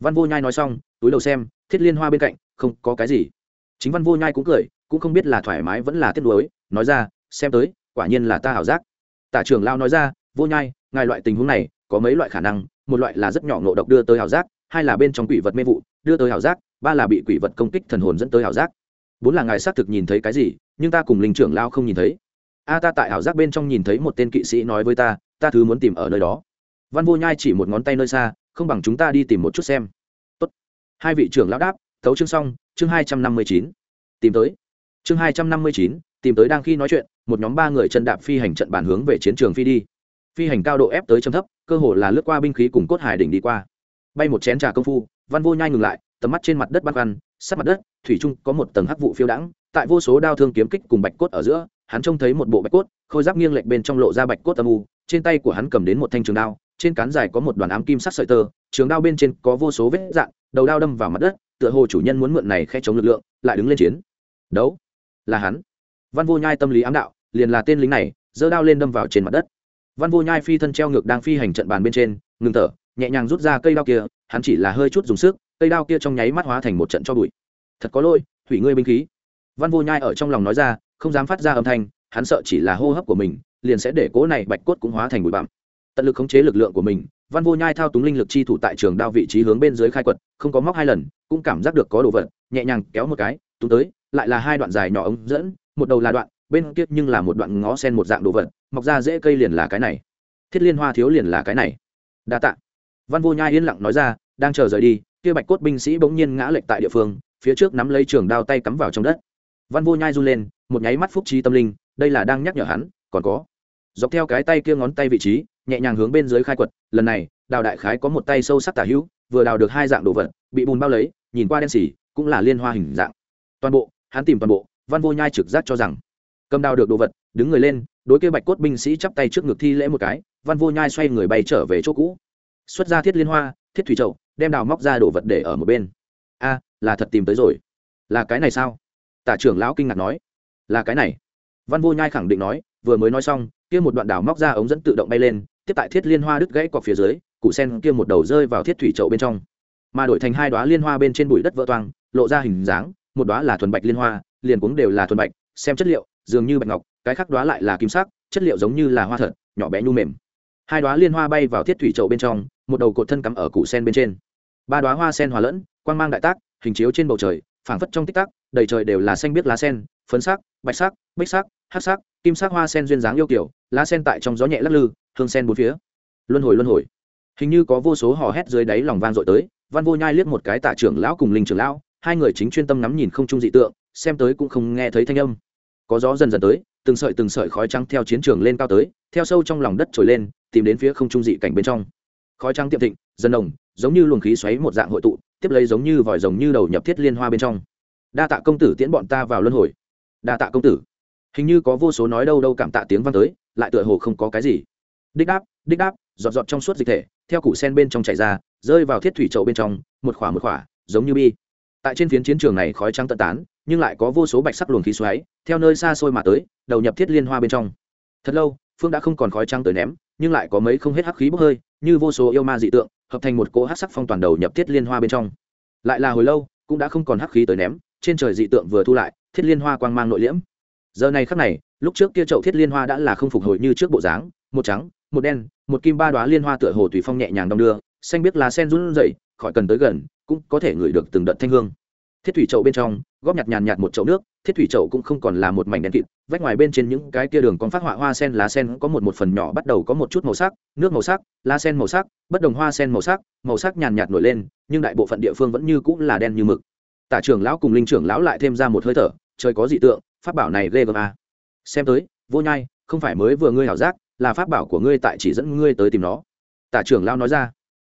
Văn vô nhai nói xong, túi đầu xem, thiết liên hoa bên cạnh, không có cái gì. Chính văn vô nhai cũng cười, cũng không biết là thoải mái vẫn là tiếc nuối, nói ra, xem tới, quả nhiên là ta ảo giác. Tả trưởng lao nói ra, vô nhai, ngài loại tình huống này, có mấy loại khả năng, một loại là rất nhỏ ngộ độc đưa tới ảo giác, hai là bên trong quỷ vật mê vụ, đưa tới ảo giác, ba là bị quỷ vật công kích thần hồn dẫn tới ảo giác. Bốn là ngài xác thực nhìn thấy cái gì, nhưng ta cùng linh trưởng lao không nhìn thấy. A, ta tại ảo giác bên trong nhìn thấy một tên kỵ sĩ nói với ta ta thứ muốn tìm ở nơi đó văn vô nhai chỉ một ngón tay nơi xa, không bằng chúng ta đi tìm một chút xem. Tốt. hai vị trưởng lão đáp, thấu chương xong, chương hai trăm năm mươi chín. Tìm tới. Chương hai trăm năm mươi chín, tìm tới đang khi nói chuyện, một nhóm ba người chân đạp phi hành trận bản hướng về chiến trường phi đi. Phi hành cao độ ép tới chấm thấp, cơ hồ là lướt qua binh khí cùng cốt hải đỉnh đi qua. Bay một chén trà công phu, văn vô nhai ngừng lại, tầm mắt trên mặt đất băn khoăn sát mặt đất, thủy trung có một tầng hắc vụ phiêu đãng, tại vô số đao thương kiếm kích cùng bạch cốt ở giữa, hắn trông thấy một bộ bạch cốt, khôi giáp nghiêng lệch bên trong lộ ra bạch cốt âm u, trên tay của hắn cầm đến một thanh trường đao trên cán dài có một đoàn ám kim sắc sợi tơ, trường đao bên trên có vô số vết dạn đầu đao đâm vào mặt đất, tựa hồ chủ nhân muốn mượn này khe chống lực lượng, lại đứng lên chiến. Đấu. Là hắn. Văn vô nhai tâm lý ám đạo, liền là tên lính này, giơ đao lên đâm vào trên mặt đất. Văn vô nhai phi thân treo ngược đang phi hành trận bàn bên trên, ngừng thở, nhẹ nhàng rút ra cây đao kia, hắn chỉ là hơi chút dùng sức, cây đao kia trong nháy mắt hóa thành một trận cho bụi. Thật có lỗi, hủy ngươi binh khí. Văn vô nhai ở trong lòng nói ra, không dám phát ra âm thanh, hắn sợ chỉ là hô hấp của mình, liền sẽ để cố này bạch cốt cũng hóa thành bụi bặm tận lực khống chế lực lượng của mình, văn vô nhai thao túng linh lực chi thủ tại trường đao vị trí hướng bên dưới khai quật, không có móc hai lần, cũng cảm giác được có đồ vật, nhẹ nhàng kéo một cái túng tới, lại là hai đoạn dài nhỏ ống dẫn, một đầu là đoạn, bên kia nhưng là một đoạn ngó sen một dạng đồ vật, mọc ra dễ cây liền là cái này. Thiết liên hoa thiếu liền là cái này. Đa tạ. Văn vô nhai yên lặng nói ra, đang chờ rời đi, kia bạch cốt binh sĩ bỗng nhiên ngã lệch tại địa phương, phía trước nắm lấy trường đao tay cắm vào trong đất. Văn vô nhai run lên, một nháy mắt phúc trí tâm linh, đây là đang nhắc nhở hắn, còn có dọc theo cái tay kia ngón tay vị trí, nhẹ nhàng hướng bên dưới khai quật. Lần này, đào đại khái có một tay sâu sắc tả hữu, vừa đào được hai dạng đồ vật, bị bùn bao lấy, nhìn qua đen xỉ, cũng là liên hoa hình dạng. Toàn bộ, hắn tìm toàn bộ, văn vô nhai trực giác cho rằng, cầm đào được đồ vật, đứng người lên, đối kia bạch cốt binh sĩ chắp tay trước ngực thi lễ một cái, văn vô nhai xoay người bay trở về chỗ cũ. Xuất ra thiết liên hoa, thiết thủy trậu đem đào móc ra đồ vật để ở một bên. A, là thật tìm tới rồi. Là cái này sao? Tả trưởng lão kinh ngạc nói. Là cái này. Văn vô nhai khẳng định nói, vừa mới nói xong kia một đoạn đào móc ra ống dẫn tự động bay lên, tiếp tại thiết liên hoa đứt gãy cọc phía dưới cụ sen kia một đầu rơi vào thiết thủy chậu bên trong. Mà đổi thành hai đoá liên hoa bên trên bụi đất vỡ toang, lộ ra hình dáng, một đoá là thuần bạch liên hoa, liền cuống đều là thuần bạch, xem chất liệu, dường như bạch ngọc, cái khác đoá lại là kim sắc, chất liệu giống như là hoa thật, nhỏ bé nhu mềm. Hai đoá liên hoa bay vào thiết thủy chậu bên trong, một đầu cột thân cắm ở cụ sen bên trên. Ba đoá hoa sen hòa lẫn, quang mang đại tác, hình chiếu trên bầu trời, phảng phất trong tích tắc, đầy trời đều là xanh biếc lá sen phấn sắc, bạch sắc, bích sắc hát sắc, kim sắc hoa sen duyên dáng yêu kiểu, lá sen tại trong gió nhẹ lắc lư, hương sen bốn phía. Luân hồi luân hồi. Hình như có vô số hò hét dưới đáy lòng vang dội tới, văn vô nhai liếc một cái tạ trưởng lão cùng linh trưởng lão, hai người chính chuyên tâm ngắm nhìn không trung dị tượng, xem tới cũng không nghe thấy thanh âm. Có gió dần dần tới, từng sợi từng sợi khói trắng theo chiến trường lên cao tới, theo sâu trong lòng đất trồi lên, tìm đến phía không trung dị cảnh bên trong. Khói trắng tiệm thịnh, dần nồng, giống như luồng khí xoáy một dạng hội tụ, tiếp lấy giống như vòi rồng như đầu nhập thiết liên hoa bên trong. Đa tạ công tử tiễn bọn ta vào luân hồi đa tạ công tử. Hình như có vô số nói đâu đâu cảm tạ tiếng vang tới, lại tựa hồ không có cái gì. Đích đáp đích đáp, giọt giọt trong suốt dịch thể, theo củ sen bên trong chảy ra, rơi vào thiết thủy trậu bên trong, một khỏa một khỏa, giống như bi. Tại trên phiến chiến trường này khói trắng tận tán, nhưng lại có vô số bạch sắc luồng khí xoáy, theo nơi xa xôi mà tới, đầu nhập thiết liên hoa bên trong. Thật lâu, phương đã không còn khói trắng tới ném, nhưng lại có mấy không hết hắc khí bốc hơi, như vô số yêu ma dị tượng, hợp thành một cỗ hắc sắc phong toàn đầu nhập thiết liên hoa bên trong. Lại là hồi lâu, cũng đã không còn hắc khí tới ném, trên trời dị tượng vừa thu lại thiết liên hoa quang mang nội liễm. Giờ này khắc này, lúc trước kia chậu thiết liên hoa đã là không phục hồi như trước bộ dáng, một trắng, một đen, một kim ba đoá liên hoa tựa hồ tùy phong nhẹ nhàng đong đưa, xanh biết lá sen run rẩy, khỏi cần tới gần, cũng có thể ngửi được từng đợt thanh hương. Thiết thủy chậu bên trong, góp nhặt nhàn nhạt một chậu nước, thiết thủy chậu cũng không còn là một mảnh đen kịt, vách ngoài bên trên những cái kia đường còn phát họa hoa sen lá sen có một một phần nhỏ bắt đầu có một chút màu sắc, nước màu sắc, lá sen màu sắc, bất đồng hoa sen màu sắc màu sắc nhàn nhạt nổi lên, nhưng đại bộ phận địa phương vẫn như cũng là đen như mực. Tả trưởng lão cùng linh trưởng lão lại thêm ra một hơi thở trời có dị tượng, pháp bảo này ghê gớm à. xem tới, vô nhai, không phải mới vừa ngươi hảo giác, là pháp bảo của ngươi tại chỉ dẫn ngươi tới tìm nó. Tả trưởng lao nói ra.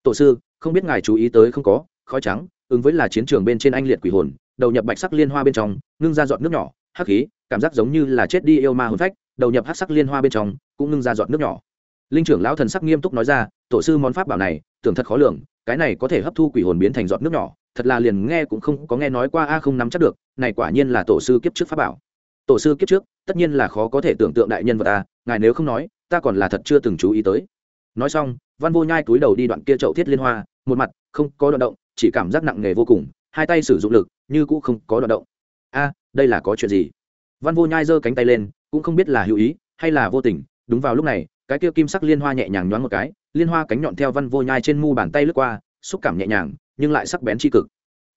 Tổ sư, không biết ngài chú ý tới không có, khói trắng, ứng với là chiến trường bên trên anh liệt quỷ hồn, đầu nhập bạch sắc liên hoa bên trong, ngưng ra giọt nước nhỏ, hắc khí, cảm giác giống như là chết đi yêu ma hồn phách, đầu nhập hắc sắc liên hoa bên trong, cũng ngưng ra giọt nước nhỏ. Linh trưởng lão thần sắc nghiêm túc nói ra, tổ sư món pháp bảo này, tưởng thật khó lường, cái này có thể hấp thu quỷ hồn biến thành giọt nước nhỏ thật là liền nghe cũng không có nghe nói qua a không nắm chắc được, này quả nhiên là tổ sư kiếp trước pháp bảo. Tổ sư kiếp trước, tất nhiên là khó có thể tưởng tượng đại nhân vật a, ngài nếu không nói, ta còn là thật chưa từng chú ý tới. Nói xong, văn vô nhai túi đầu đi đoạn kia chậu thiết liên hoa, một mặt không có đoạn động, chỉ cảm giác nặng nề vô cùng, hai tay sử dụng lực, như cũng không có đoạn động. A, đây là có chuyện gì? Văn vô nhai giơ cánh tay lên, cũng không biết là hữu ý hay là vô tình, đúng vào lúc này, cái kia kim sắc liên hoa nhẹ nhàng nhoáng một cái, liên hoa cánh nhọn theo văn vô nhai trên mu bàn tay lướt qua, xúc cảm nhẹ nhàng nhưng lại sắc bén tri cực.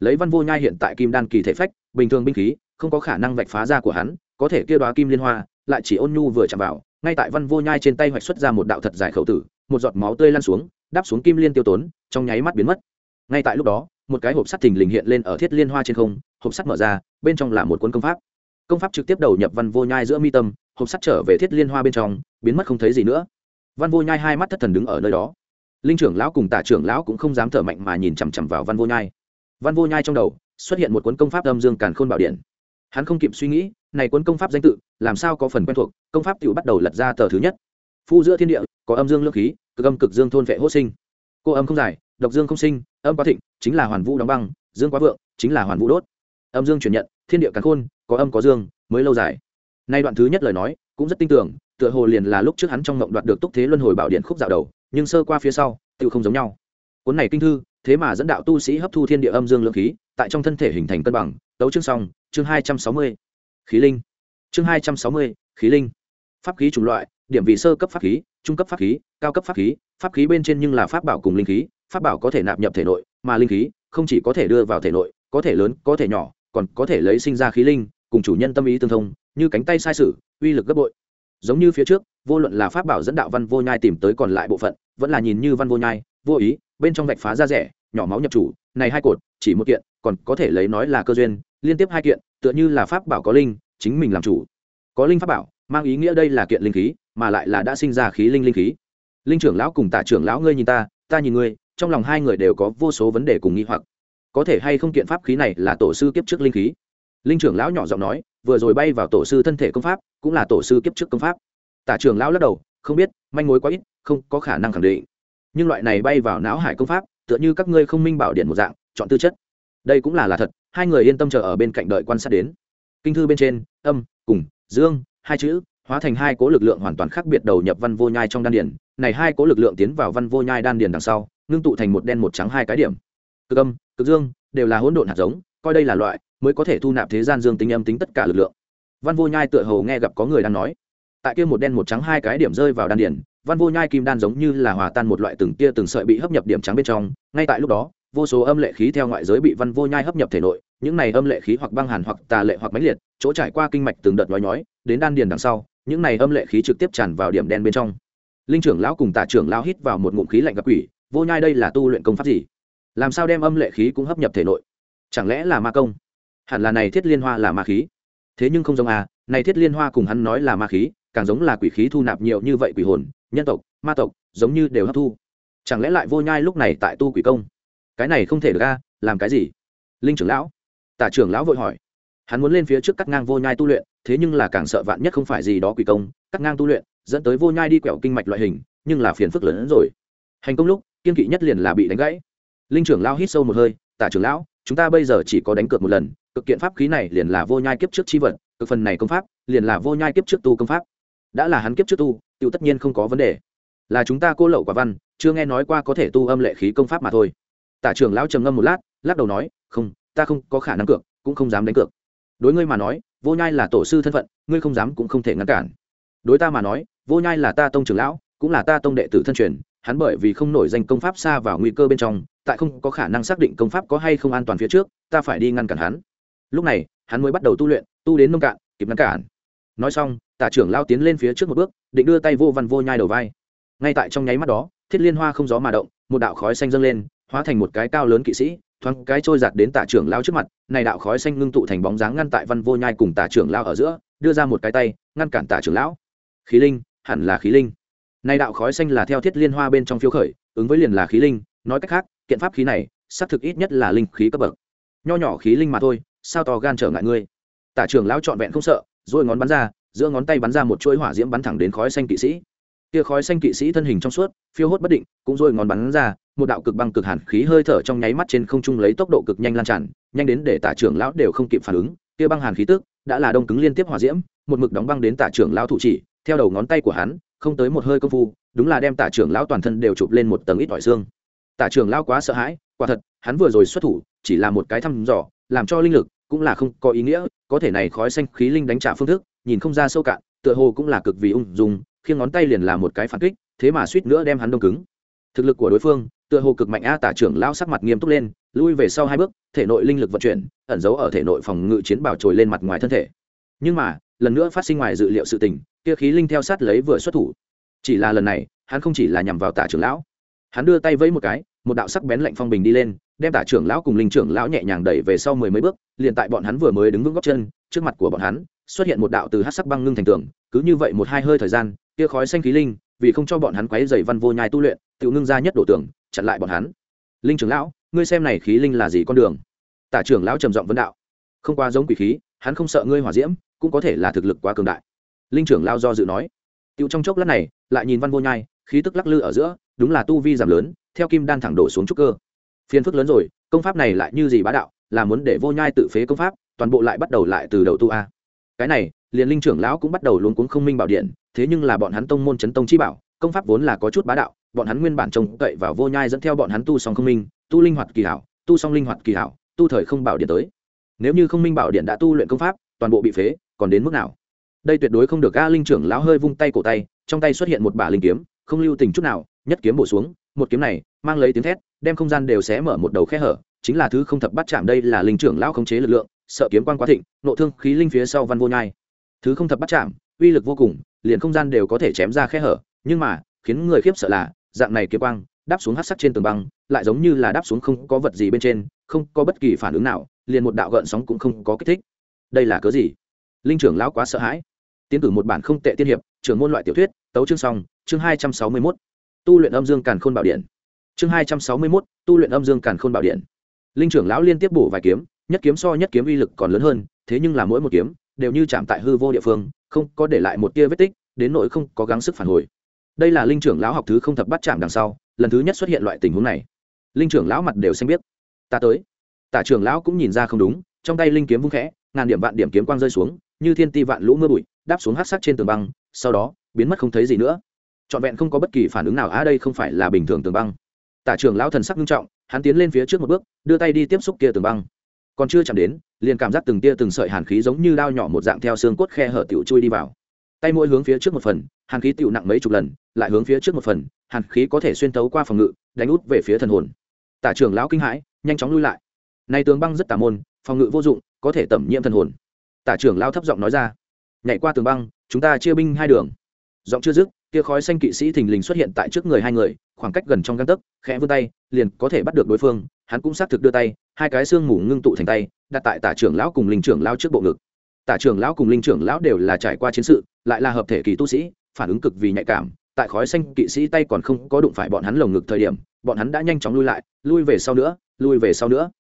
Lấy văn vô nhai hiện tại kim đan kỳ thể phách, bình thường binh khí, không có khả năng vạch phá ra của hắn, có thể kia đoá kim liên hoa, lại chỉ ôn nhu vừa chạm vào, ngay tại văn vô nhai trên tay hoạch xuất ra một đạo thật dài khẩu tử, một giọt máu tươi lan xuống, đáp xuống kim liên tiêu tốn, trong nháy mắt biến mất. Ngay tại lúc đó, một cái hộp sắt thình lình hiện lên ở thiết liên hoa trên không, hộp sắt mở ra, bên trong là một cuốn công pháp. Công pháp trực tiếp đầu nhập văn vô nhai giữa mi tâm, hộp sắt trở về thiết liên hoa bên trong, biến mất không thấy gì nữa. Văn vô nhai hai mắt thất thần đứng ở nơi đó linh trưởng lão cùng tả trưởng lão cũng không dám thở mạnh mà nhìn chằm chằm vào văn vô nhai. Văn vô nhai trong đầu xuất hiện một cuốn công pháp âm dương càn khôn bảo điện. Hắn không kịp suy nghĩ, này cuốn công pháp danh tự, làm sao có phần quen thuộc, công pháp tự bắt đầu lật ra tờ thứ nhất. Phu giữa thiên địa, có âm dương lương khí, cực âm cực dương thôn vệ hốt sinh. Cô âm không dài, độc dương không sinh, âm quá thịnh, chính là hoàn vũ đóng băng, dương quá vượng, chính là hoàn vũ đốt. Âm dương chuyển nhận, thiên địa càn khôn, có âm có dương, mới lâu dài. Nay đoạn thứ nhất lời nói, cũng rất tin tưởng tựa hồ liền là lúc trước hắn trong mộng đoạt được túc thế luân hồi bảo điện khúc dạo đầu, nhưng sơ qua phía sau tự không giống nhau. Cuốn này kinh thư, thế mà dẫn đạo tu sĩ hấp thu thiên địa âm dương lượng khí, tại trong thân thể hình thành cân bằng. Tấu chương song chương hai trăm sáu mươi. Khí linh. Chương hai trăm sáu mươi, khí linh. Pháp khí chủng loại, điểm vị sơ cấp pháp khí, trung cấp pháp khí, cao cấp pháp khí. Pháp khí bên trên nhưng là pháp bảo cùng linh khí, pháp bảo có thể nạp nhập thể nội, mà linh khí không chỉ có thể đưa vào thể nội, có thể lớn, có thể nhỏ, còn có thể lấy sinh ra khí linh, cùng chủ nhân tâm ý tương thông, như cánh tay sai sử uy lực gấp bội giống như phía trước, vô luận là pháp bảo dẫn đạo văn vô nhai tìm tới còn lại bộ phận, vẫn là nhìn như văn vô nhai, vô ý, bên trong vạch phá ra rẻ, nhỏ máu nhập chủ, này hai cột, chỉ một kiện, còn có thể lấy nói là cơ duyên, liên tiếp hai kiện, tựa như là pháp bảo có linh, chính mình làm chủ. Có linh pháp bảo, mang ý nghĩa đây là kiện linh khí, mà lại là đã sinh ra khí linh linh khí. Linh trưởng lão cùng tả trưởng lão ngươi nhìn ta ta nhìn ngươi, trong lòng hai người đều có vô số vấn đề cùng nghi hoặc. Có thể hay không kiện pháp khí này là tổ sư kiếp trước linh khí? Linh trưởng lão nhỏ giọng nói vừa rồi bay vào tổ sư thân thể công pháp, cũng là tổ sư kiếp trước công pháp. Tả trường lão lắc đầu, không biết, manh mối quá ít, không có khả năng khẳng định. Nhưng loại này bay vào não hải công pháp, tựa như các ngươi không minh bảo điện một dạng, chọn tư chất. Đây cũng là là thật, hai người yên tâm chờ ở bên cạnh đợi quan sát đến. Kinh thư bên trên, âm, cùng, dương, hai chữ, hóa thành hai cố lực lượng hoàn toàn khác biệt đầu nhập văn vô nhai trong đan điển này hai cố lực lượng tiến vào văn vô nhai đan điển đằng sau, ngưng tụ thành một đen một trắng hai cái điểm. Cực âm, cực dương, đều là hỗn độn hạt giống, coi đây là loại mới có thể thu nạp thế gian dương tính âm tính tất cả lực lượng. Văn vô nhai tựa hồ nghe gặp có người đang nói. Tại kia một đen một trắng hai cái điểm rơi vào đan điển văn vô nhai kim đan giống như là hòa tan một loại từng tia từng sợi bị hấp nhập điểm trắng bên trong. Ngay tại lúc đó, vô số âm lệ khí theo ngoại giới bị văn vô nhai hấp nhập thể nội, những này âm lệ khí hoặc băng hàn hoặc tà lệ hoặc mãnh liệt, chỗ trải qua kinh mạch từng đợt nhói nhói, đến đan điền đằng sau, những này âm lệ khí trực tiếp tràn vào điểm đen bên trong. Linh trưởng lão cùng tả trưởng lão hít vào một ngụm khí lạnh gặp quỷ, vô nhai đây là tu luyện công pháp gì? Làm sao đem âm lệ khí cũng hấp nhập thể nội? Chẳng lẽ là ma công? Hẳn là này thiết liên hoa là ma khí. Thế nhưng không giống à này thiết liên hoa cùng hắn nói là ma khí, càng giống là quỷ khí thu nạp nhiều như vậy quỷ hồn, nhân tộc, ma tộc, giống như đều hấp thu. Chẳng lẽ lại vô nhai lúc này tại tu quỷ công? Cái này không thể được a làm cái gì? Linh trưởng lão. Tả trưởng lão vội hỏi. Hắn muốn lên phía trước cắt ngang vô nhai tu luyện, thế nhưng là càng sợ vạn nhất không phải gì đó quỷ công, cắt ngang tu luyện, dẫn tới vô nhai đi quẹo kinh mạch loại hình, nhưng là phiền phức lớn hơn rồi. Hành công lúc, kiên kỵ nhất liền là bị đánh gãy. Linh trưởng lão hít sâu một hơi, tả trưởng lão, chúng ta bây giờ chỉ có đánh cược một lần cực kiện pháp khí này liền là vô nhai kiếp trước chi vật, cực phần này công pháp liền là vô nhai kiếp trước tu công pháp. Đã là hắn kiếp trước tu, tự tất nhiên không có vấn đề. Là chúng ta cô lậu quả văn, chưa nghe nói qua có thể tu âm lệ khí công pháp mà thôi. Tả trưởng lão trầm ngâm một lát, lắc đầu nói, không, ta không có khả năng cược, cũng không dám đánh cược. Đối ngươi mà nói, vô nhai là tổ sư thân phận, ngươi không dám cũng không thể ngăn cản. Đối ta mà nói, vô nhai là ta tông trưởng lão, cũng là ta tông đệ tử thân truyền, hắn bởi vì không nổi danh công pháp xa vào nguy cơ bên trong, tại không có khả năng xác định công pháp có hay không an toàn phía trước, ta phải đi ngăn cản hắn lúc này, hắn mới bắt đầu tu luyện, tu đến nông cạn, kịp ngăn cản. Nói xong, tả trưởng lao tiến lên phía trước một bước, định đưa tay vô văn vô nhai đầu vai. Ngay tại trong nháy mắt đó, thiết liên hoa không gió mà động, một đạo khói xanh dâng lên, hóa thành một cái cao lớn kỵ sĩ, thoáng cái trôi giạt đến tả trưởng lao trước mặt. Này đạo khói xanh ngưng tụ thành bóng dáng ngăn tại văn vô nhai cùng tả trưởng lao ở giữa, đưa ra một cái tay, ngăn cản tả trưởng lão. Khí linh, hẳn là khí linh. Này đạo khói xanh là theo thiết liên hoa bên trong phiếu khởi, ứng với liền là khí linh. Nói cách khác, kiện pháp khí này, xác thực ít nhất là linh khí cấp bậc. Nho nhỏ khí linh mà thôi sao to gan trở ngại ngươi? Tả trưởng lão trọn vẹn không sợ rồi ngón bắn ra, giữa ngón tay bắn ra một chuỗi hỏa diễm bắn thẳng đến khói xanh kỵ sĩ. Kia khói xanh kỵ sĩ thân hình trong suốt, phiêu hốt bất định, cũng rồi ngón bắn ra, một đạo cực băng cực hàn khí hơi thở trong nháy mắt trên không trung lấy tốc độ cực nhanh lan tràn, nhanh đến để tả trưởng lão đều không kịp phản ứng. Kia băng hàn khí tức đã là đông cứng liên tiếp hỏa diễm, một mực đóng băng đến tả trưởng lão thủ chỉ, theo đầu ngón tay của hắn, không tới một hơi công phu, đúng là đem tả trưởng lão toàn thân đều chụp lên một tầng ít ỏi xương. Tả trưởng lão quá sợ hãi, quả thật, hắn vừa rồi xuất thủ, chỉ là một cái thăm dò làm cho linh lực cũng là không có ý nghĩa, có thể này khói xanh khí linh đánh trả phương thức, nhìn không ra sâu cạn, tựa hồ cũng là cực vì ung dung khi ngón tay liền là một cái phản kích, thế mà suýt nữa đem hắn đông cứng. Thực lực của đối phương, tựa hồ cực mạnh a tả trưởng lão sắc mặt nghiêm túc lên, lui về sau hai bước, thể nội linh lực vận chuyển, ẩn giấu ở thể nội phòng ngự chiến bảo trồi lên mặt ngoài thân thể. Nhưng mà, lần nữa phát sinh ngoài dự liệu sự tình, kia khí linh theo sát lấy vừa xuất thủ. Chỉ là lần này, hắn không chỉ là nhằm vào tả trưởng lão, hắn đưa tay vẫy một cái một đạo sắc bén lạnh phong bình đi lên, đem tả trưởng lão cùng linh trưởng lão nhẹ nhàng đẩy về sau mười mấy bước, liền tại bọn hắn vừa mới đứng vững góc chân, trước mặt của bọn hắn, xuất hiện một đạo từ hát sắc băng ngưng thành tường, cứ như vậy một hai hơi thời gian kia khói xanh khí linh, vì không cho bọn hắn quấy dày văn vô nhai tu luyện, tự ngưng ra nhất đổ tường, chặn lại bọn hắn. Linh trưởng lão, ngươi xem này khí linh là gì con đường? Tả trưởng lão trầm giọng vấn đạo. Không qua giống quỷ khí, hắn không sợ ngươi hỏa diễm, cũng có thể là thực lực quá cường đại. Linh trưởng lao do dự nói. Tiêu trong chốc lát này, lại nhìn văn vô nhai, khí tức lắc lư ở giữa, đúng là tu vi giảm lớn theo kim đan thẳng đổ xuống trúc cơ. Phiền phức lớn rồi, công pháp này lại như gì bá đạo, là muốn để vô nhai tự phế công pháp, toàn bộ lại bắt đầu lại từ đầu tu a. Cái này, liền linh trưởng lão cũng bắt đầu luôn cuống không minh bảo điện, thế nhưng là bọn hắn tông môn chấn tông chi bảo, công pháp vốn là có chút bá đạo, bọn hắn nguyên bản trông cậy vào vô nhai dẫn theo bọn hắn tu song không minh, tu linh hoạt kỳ hảo, tu song linh hoạt kỳ hảo, tu thời không bảo điện tới. Nếu như không minh bảo điện đã tu luyện công pháp, toàn bộ bị phế, còn đến mức nào? Đây tuyệt đối không được, a linh trưởng lão hơi vung tay cổ tay, trong tay xuất hiện một bả linh kiếm, không lưu tình chút nào, nhất kiếm bổ xuống một kiếm này, mang lấy tiếng thét, đem không gian đều xé mở một đầu khe hở, chính là thứ không thập bắt chạm đây là linh trưởng lão khống chế lực lượng, sợ kiếm quan quá thịnh, nộ thương khí linh phía sau văn vô nhai. Thứ không thập bắt chạm, uy lực vô cùng, liền không gian đều có thể chém ra khe hở, nhưng mà, khiến người khiếp sợ là, dạng này kiếm quang, đáp xuống hát sắc trên tường băng, lại giống như là đáp xuống không có vật gì bên trên, không có bất kỳ phản ứng nào, liền một đạo gợn sóng cũng không có kích thích. Đây là cớ gì? Linh trưởng lão quá sợ hãi. Tiến cử một bản không tệ tiên hiệp, trưởng môn loại tiểu thuyết, tấu chương song chương hai trăm sáu mươi mốt tu luyện âm dương càn khôn bảo điện. Chương hai trăm sáu mươi mốt, tu luyện âm dương càn khôn bảo điện. Linh trưởng lão liên tiếp bổ vài kiếm, nhất kiếm so nhất kiếm uy lực còn lớn hơn, thế nhưng là mỗi một kiếm đều như chạm tại hư vô địa phương, không có để lại một tia vết tích, đến nỗi không có gắng sức phản hồi. Đây là linh trưởng lão học thứ không thập bắt chạm đằng sau, lần thứ nhất xuất hiện loại tình huống này. Linh trưởng lão mặt đều xanh biết ta tới. Tả trưởng lão cũng nhìn ra không đúng, trong tay linh kiếm vung khẽ, ngàn điểm vạn điểm kiếm quang rơi xuống, như thiên ti vạn lũ mưa bụi, đáp xuống hát sắc trên tường băng, sau đó biến mất không thấy gì nữa trọn vẹn không có bất kỳ phản ứng nào, á, đây không phải là bình thường tường băng. Tả trưởng lão thần sắc nghiêm trọng, hắn tiến lên phía trước một bước, đưa tay đi tiếp xúc kia tường băng. Còn chưa chạm đến, liền cảm giác từng tia từng sợi hàn khí giống như đao nhỏ một dạng theo xương cốt khe hở tiểu chui đi vào. Tay mỗi hướng phía trước một phần, hàn khí tiểu nặng mấy chục lần, lại hướng phía trước một phần, hàn khí có thể xuyên tấu qua phòng ngự, đánh út về phía thần hồn. Tả trưởng lão kinh hãi, nhanh chóng lui lại. Nay tường băng rất tà môn, phòng ngự vô dụng, có thể tẩm nhiễm thần hồn. Tả trưởng lão thấp giọng nói ra, nhảy qua tường băng, chúng ta chia binh hai đường. Giọng chưa dứt kia khói xanh kỵ sĩ thình lình xuất hiện tại trước người hai người, khoảng cách gần trong găng tấc, khẽ vươn tay, liền có thể bắt được đối phương. Hắn cũng xác thực đưa tay, hai cái xương mù ngưng tụ thành tay, đặt tại tả trưởng lão cùng linh trưởng lão trước bộ ngực. Tả trưởng lão cùng linh trưởng lão đều là trải qua chiến sự, lại là hợp thể kỳ tu sĩ, phản ứng cực vì nhạy cảm. Tại khói xanh kỵ sĩ tay còn không có đụng phải bọn hắn lồng ngực thời điểm, bọn hắn đã nhanh chóng lui lại, lui về sau nữa, lui về sau nữa.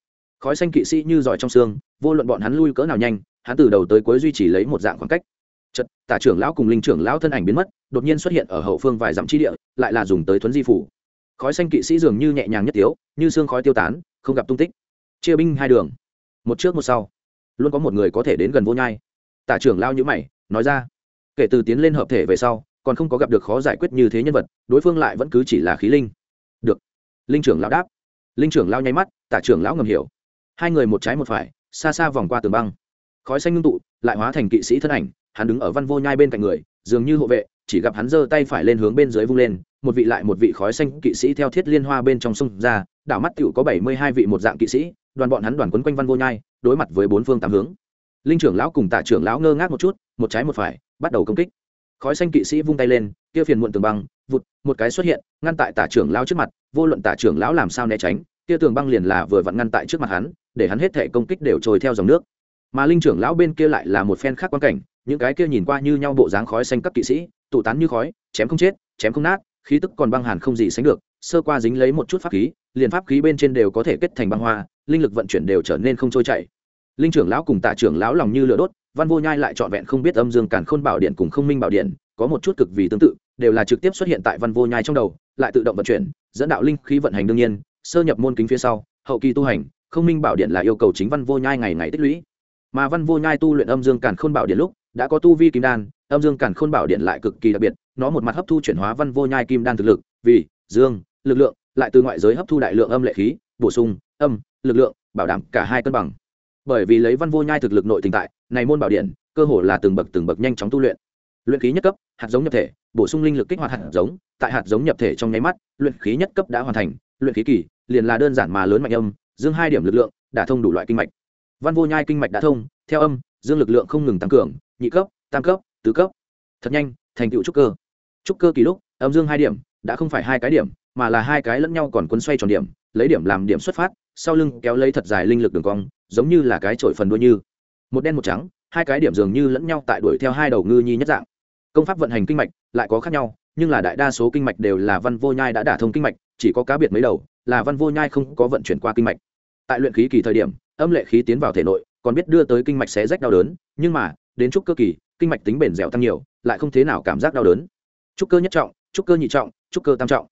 Khói xanh kỵ sĩ như giỏi trong xương, vô luận bọn hắn lui cỡ nào nhanh, hắn từ đầu tới cuối duy trì lấy một dạng khoảng cách chật tả trưởng lão cùng linh trưởng lão thân ảnh biến mất, đột nhiên xuất hiện ở hậu phương vài dặm chi địa, lại là dùng tới thuấn di phủ. Khói xanh kỵ sĩ dường như nhẹ nhàng nhất tiếu, như xương khói tiêu tán, không gặp tung tích. Chia binh hai đường, một trước một sau. Luôn có một người có thể đến gần vô nhai. Tả trưởng lao nhữ mày, nói ra, kể từ tiến lên hợp thể về sau, còn không có gặp được khó giải quyết như thế nhân vật, đối phương lại vẫn cứ chỉ là khí linh. Được. Linh trưởng lão đáp. Linh trưởng lao nháy mắt, tả trưởng lão ngầm hiểu. Hai người một trái một phải, xa xa vòng qua tường băng. Khói xanh ngưng tụ, lại hóa thành kỵ sĩ thân ảnh hắn đứng ở văn vô nhai bên cạnh người, dường như hộ vệ, chỉ gặp hắn giơ tay phải lên hướng bên dưới vung lên, một vị lại một vị khói xanh kỵ sĩ theo thiết liên hoa bên trong sông ra, đảo mắt tựu có bảy mươi hai vị một dạng kỵ sĩ, đoàn bọn hắn đoàn quấn quanh văn vô nhai, đối mặt với bốn phương tám hướng. Linh trưởng lão cùng tạ trưởng lão ngơ ngác một chút, một trái một phải, bắt đầu công kích. Khói xanh kỵ sĩ vung tay lên, kia phiền muộn tường băng, vụt, một cái xuất hiện, ngăn tại tả trưởng lão trước mặt, vô luận tả trưởng lão làm sao né tránh, kia tường băng liền là vừa vặn ngăn tại trước mặt hắn, để hắn hết thể công kích đều trôi theo dòng nước. Mà linh trưởng lão bên kia lại là một phen khác quan cảnh những cái kia nhìn qua như nhau bộ dáng khói xanh các kỵ sĩ, tụ tán như khói, chém không chết, chém không nát, khí tức còn băng hàn không gì sánh được, sơ qua dính lấy một chút pháp khí, liền pháp khí bên trên đều có thể kết thành băng hoa, linh lực vận chuyển đều trở nên không trôi chảy. Linh trưởng lão cùng tạ trưởng lão lòng như lửa đốt, văn vô nhai lại trọn vẹn không biết âm dương cản khôn bảo điện cùng không minh bảo điện, có một chút cực vì tương tự, đều là trực tiếp xuất hiện tại văn vô nhai trong đầu, lại tự động vận chuyển, dẫn đạo linh khí vận hành đương nhiên, sơ nhập môn kính phía sau, hậu kỳ tu hành, không minh bảo điện là yêu cầu chính văn vô nhai ngày ngày tích lũy. Mà văn vô nhai tu luyện âm dương cản khôn bảo điện lúc đã có tu vi kim đan, âm dương cản khôn bảo điện lại cực kỳ đặc biệt, nó một mặt hấp thu chuyển hóa văn vô nhai kim đan thực lực, vì, dương, lực lượng, lại từ ngoại giới hấp thu đại lượng âm lệ khí, bổ sung, âm, lực lượng, bảo đảm cả hai cân bằng. Bởi vì lấy văn vô nhai thực lực nội tình tại, này môn bảo điện, cơ hồ là từng bậc từng bậc nhanh chóng tu luyện. Luyện khí nhất cấp, hạt giống nhập thể, bổ sung linh lực kích hoạt hạt giống, tại hạt giống nhập thể trong nháy mắt, luyện khí nhất cấp đã hoàn thành, luyện khí kỳ, liền là đơn giản mà lớn mạnh âm, dương hai điểm lực lượng, đã thông đủ loại kinh mạch. Văn vô nhai kinh mạch đã thông, theo âm, dương lực lượng không ngừng tăng cường nhị cấp, tam cấp, tứ cấp. Thật nhanh, thành tựu trúc cơ. Trúc cơ kỳ lúc, âm dương hai điểm, đã không phải hai cái điểm, mà là hai cái lẫn nhau còn quấn xoay tròn điểm, lấy điểm làm điểm xuất phát, sau lưng kéo lấy thật dài linh lực đường cong, giống như là cái trội phần đuôi như. Một đen một trắng, hai cái điểm dường như lẫn nhau tại đuổi theo hai đầu ngư nhi nhất dạng. Công pháp vận hành kinh mạch, lại có khác nhau, nhưng là đại đa số kinh mạch đều là văn vô nhai đã đả thông kinh mạch, chỉ có cá biệt mấy đầu, là văn vô nhai không có vận chuyển qua kinh mạch. Tại luyện khí kỳ thời điểm, âm lệ khí tiến vào thể nội, còn biết đưa tới kinh mạch xé rách đau đớn, nhưng mà đến trúc cơ kỳ, kinh mạch tính bền dẻo tăng nhiều, lại không thế nào cảm giác đau đớn. Trúc cơ nhất trọng, trúc cơ nhị trọng, trúc cơ tam trọng.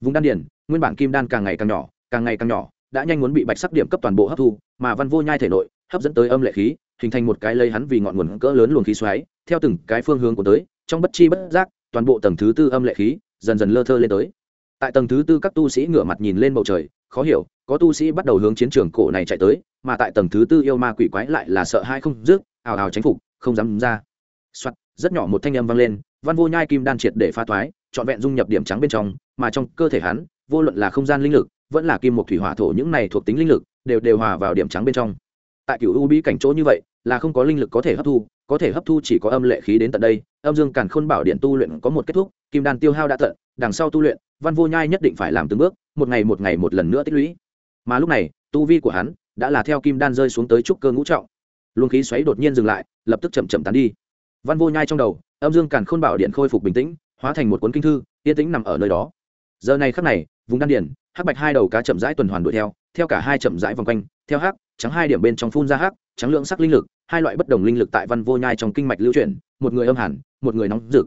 Vùng đan điển nguyên bản kim đan càng ngày càng nhỏ, càng ngày càng nhỏ, đã nhanh muốn bị bạch sắc điểm cấp toàn bộ hấp thu, mà văn vô nhai thể nội, hấp dẫn tới âm lệ khí, hình thành một cái lây hắn vì ngọn nguồn cỡ lớn luồng khí xoáy, theo từng cái phương hướng của tới, trong bất chi bất giác, toàn bộ tầng thứ tư âm lệ khí dần dần lơ thơ lên tới. Tại tầng thứ tư các tu sĩ ngửa mặt nhìn lên bầu trời, khó hiểu, có tu sĩ bắt đầu hướng chiến trường cổ này chạy tới, mà tại tầng thứ tư yêu ma quỷ quái lại là sợ hai không dứt, ào ào tránh phục không dám ra. Soạt, rất nhỏ một thanh âm vang lên, văn vô nhai kim đan triệt để pha toái trọn vẹn dung nhập điểm trắng bên trong, mà trong cơ thể hắn, vô luận là không gian linh lực, vẫn là kim một thủy hỏa thổ những này thuộc tính linh lực, đều đều hòa vào điểm trắng bên trong. Tại cựu u bí cảnh chỗ như vậy, là không có linh lực có thể hấp thu, có thể hấp thu chỉ có âm lệ khí đến tận đây. Âm dương càn khôn bảo điện tu luyện có một kết thúc, kim đan tiêu hao đã tận, đằng sau tu luyện, văn vô nhai nhất định phải làm từng bước, một ngày một ngày một lần nữa tích lũy. Mà lúc này, tu vi của hắn đã là theo kim đan rơi xuống tới trúc cơ ngũ trọng luồng khí xoáy đột nhiên dừng lại, lập tức chậm chậm tán đi. Văn vô nhai trong đầu, âm dương càn khôn bảo điện khôi phục bình tĩnh, hóa thành một cuốn kinh thư, yên tĩnh nằm ở nơi đó. Giờ này khắc này, vùng đan điển hắc bạch hai đầu cá chậm rãi tuần hoàn đuổi theo theo cả hai chậm rãi vòng quanh, theo hắc, trắng hai điểm bên trong phun ra hắc, trắng lượng sắc linh lực, hai loại bất đồng linh lực tại văn vô nhai trong kinh mạch lưu chuyển, một người âm hẳn một người nóng rực.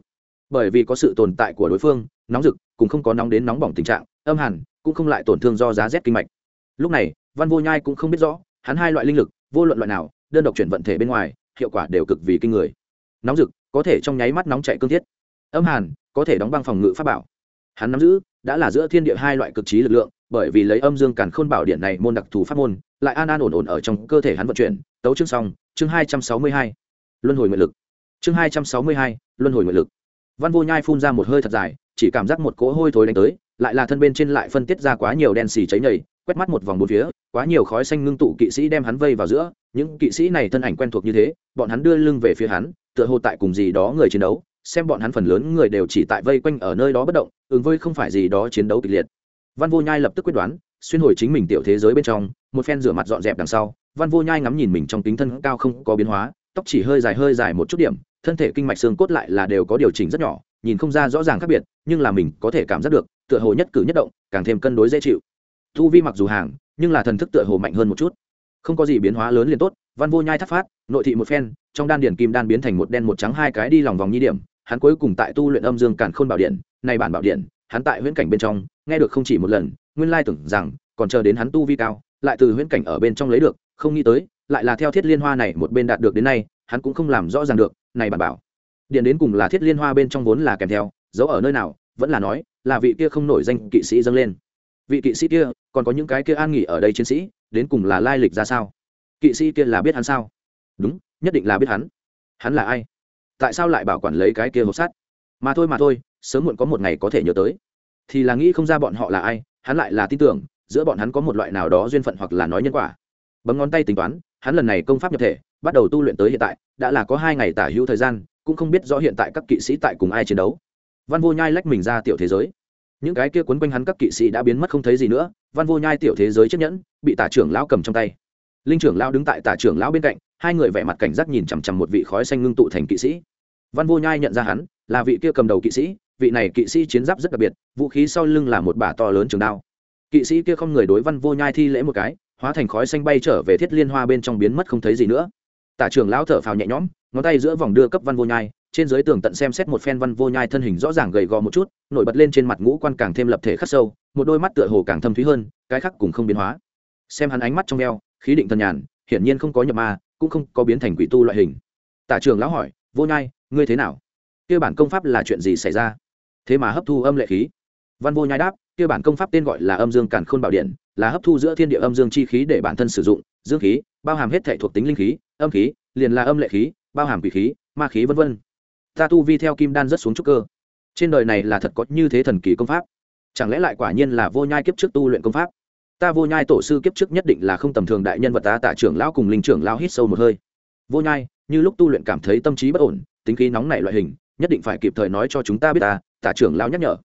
Bởi vì có sự tồn tại của đối phương, nóng rực cũng không có nóng đến nóng bỏng tình trạng, âm hẳn cũng không lại tổn thương do giá rét kinh mạch. Lúc này, văn vô nhai cũng không biết rõ, hắn hai loại linh lực, vô luận loại nào đơn độc chuyển vận thể bên ngoài, hiệu quả đều cực vì kinh người. Nóng rực, có thể trong nháy mắt nóng chạy cương thiết. Âm hàn, có thể đóng băng phòng ngự pháp bảo. Hắn nắm giữ, đã là giữa thiên địa hai loại cực trí lực lượng, bởi vì lấy âm dương càn khôn bảo điện này môn đặc thù pháp môn, lại an an ổn ổn ở trong cơ thể hắn vận chuyển. Tấu chương xong, chương hai trăm sáu mươi hai. Luân hồi nguyện lực. Chương hai trăm sáu mươi hai, luân hồi nguyện lực. Văn vô nhai phun ra một hơi thật dài, chỉ cảm giác một cỗ hôi thối đánh tới, lại là thân bên trên lại phân tiết ra quá nhiều đen xì cháy nhầy quét mắt một vòng bốn phía, quá nhiều khói xanh ngưng tụ kỵ sĩ đem hắn vây vào giữa. Những kỵ sĩ này thân ảnh quen thuộc như thế, bọn hắn đưa lưng về phía hắn, tựa hồ tại cùng gì đó người chiến đấu, xem bọn hắn phần lớn người đều chỉ tại vây quanh ở nơi đó bất động, ứng với không phải gì đó chiến đấu kịch liệt. Văn vô nhai lập tức quyết đoán, xuyên hồi chính mình tiểu thế giới bên trong, một phen rửa mặt dọn dẹp đằng sau, văn vô nhai ngắm nhìn mình trong kính thân cao không có biến hóa, tóc chỉ hơi dài hơi dài một chút điểm, thân thể kinh mạch xương cốt lại là đều có điều chỉnh rất nhỏ, nhìn không ra rõ ràng khác biệt, nhưng là mình có thể cảm giác được, tựa hồ nhất cử nhất động, càng thêm cân đối dễ chịu thu vi mặc dù hàng, nhưng là thần thức tựa hồ mạnh hơn một chút. Không có gì biến hóa lớn liền tốt, văn vô nhai thắt phát, nội thị một phen, trong đan điển kim đan biến thành một đen một trắng hai cái đi lòng vòng nhi điểm, hắn cuối cùng tại tu luyện âm dương cản khôn bảo điện, này bản bảo điện, hắn tại huyễn cảnh bên trong, nghe được không chỉ một lần, nguyên lai tưởng rằng, còn chờ đến hắn tu vi cao, lại từ huyễn cảnh ở bên trong lấy được, không nghĩ tới, lại là theo thiết liên hoa này một bên đạt được đến nay, hắn cũng không làm rõ ràng được, này bản bảo. Điện đến cùng là thiết liên hoa bên trong vốn là kèm theo, giấu ở nơi nào, vẫn là nói, là vị kia không nổi danh kỵ sĩ dâng lên vị kỵ sĩ kia, còn có những cái kia an nghỉ ở đây chiến sĩ, đến cùng là lai lịch ra sao? Kỵ sĩ kia là biết hắn sao? Đúng, nhất định là biết hắn. Hắn là ai? Tại sao lại bảo quản lấy cái kia hộp sắt? Mà thôi mà thôi, sớm muộn có một ngày có thể nhớ tới. Thì là nghĩ không ra bọn họ là ai, hắn lại là tin tưởng, giữa bọn hắn có một loại nào đó duyên phận hoặc là nói nhân quả. Bấm ngón tay tính toán, hắn lần này công pháp nhập thể, bắt đầu tu luyện tới hiện tại, đã là có hai ngày tả hữu thời gian, cũng không biết rõ hiện tại các kỵ sĩ tại cùng ai chiến đấu. Văn vô nhai lách mình ra tiểu thế giới những cái kia quấn quanh hắn các kỵ sĩ đã biến mất không thấy gì nữa, văn vô nhai tiểu thế giới chiếc nhẫn, bị tả trưởng lão cầm trong tay. Linh trưởng lão đứng tại tả trưởng lão bên cạnh, hai người vẻ mặt cảnh giác nhìn chằm chằm một vị khói xanh ngưng tụ thành kỵ sĩ. Văn vô nhai nhận ra hắn, là vị kia cầm đầu kỵ sĩ, vị này kỵ sĩ chiến giáp rất đặc biệt, vũ khí sau lưng là một bả to lớn trường đao. Kỵ sĩ kia không người đối văn vô nhai thi lễ một cái, hóa thành khói xanh bay trở về thiết liên hoa bên trong biến mất không thấy gì nữa. Tả trưởng lão thở phào nhẹ nhõm, ngón tay giữa vòng đưa cấp văn vô nhai trên dưới tường tận xem xét một phen văn vô nhai thân hình rõ ràng gầy gò một chút, nổi bật lên trên mặt ngũ quan càng thêm lập thể khắc sâu, một đôi mắt tựa hồ càng thâm thúy hơn, cái khác cùng không biến hóa. Xem hắn ánh mắt trong eo, khí định thần nhàn, hiển nhiên không có nhập ma, cũng không có biến thành quỷ tu loại hình. Tả trường lão hỏi, vô nhai, ngươi thế nào? Kia bản công pháp là chuyện gì xảy ra? Thế mà hấp thu âm lệ khí. Văn vô nhai đáp, kia bản công pháp tên gọi là âm dương càn khôn bảo điện, là hấp thu giữa thiên địa âm dương chi khí để bản thân sử dụng, dương khí, bao hàm hết thể thuộc tính linh khí, âm khí, liền là âm lệ khí, bao hàm quỷ khí, ma khí vân vân ta tu vi theo kim đan rất xuống trúc cơ. Trên đời này là thật có như thế thần kỳ công pháp. Chẳng lẽ lại quả nhiên là vô nhai kiếp trước tu luyện công pháp? Ta vô nhai tổ sư kiếp trước nhất định là không tầm thường đại nhân vật ta, tạ trưởng lão cùng linh trưởng lão hít sâu một hơi. Vô nhai, như lúc tu luyện cảm thấy tâm trí bất ổn, tính khí nóng nảy loại hình, nhất định phải kịp thời nói cho chúng ta biết ta, tạ trưởng lão nhắc nhở.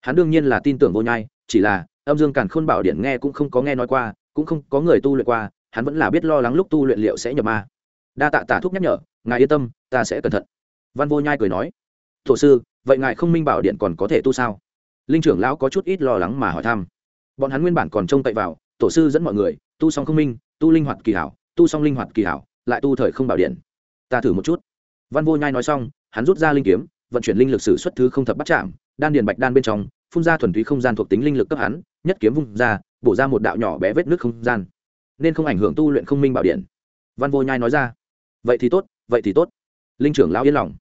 Hắn đương nhiên là tin tưởng vô nhai, chỉ là, âm dương càn khôn bảo điện nghe cũng không có nghe nói qua, cũng không có người tu luyện qua, hắn vẫn là biết lo lắng lúc tu luyện liệu sẽ nhập ma. Đa tạ tạ thúc nhắc nhở, ngài yên tâm, ta sẽ cẩn thận văn vô nhai cười nói thổ sư, vậy ngài không minh bảo điện còn có thể tu sao? Linh trưởng lão có chút ít lo lắng mà hỏi thăm. Bọn hắn nguyên bản còn trông cậy vào, tổ sư dẫn mọi người, tu xong không minh, tu linh hoạt kỳ hảo, tu xong linh hoạt kỳ hảo, lại tu thời không bảo điện. Ta thử một chút. Văn vô nhai nói xong, hắn rút ra linh kiếm, vận chuyển linh lực sử xuất thứ không thập bắt chạm đan điền bạch đan bên trong, phun ra thuần túy không gian thuộc tính linh lực cấp hắn, nhất kiếm vung ra, bổ ra một đạo nhỏ bé vết nước không gian. Nên không ảnh hưởng tu luyện không minh bảo điện. Văn vô nhai nói ra, vậy thì tốt, vậy thì tốt. Linh trưởng lão yên lòng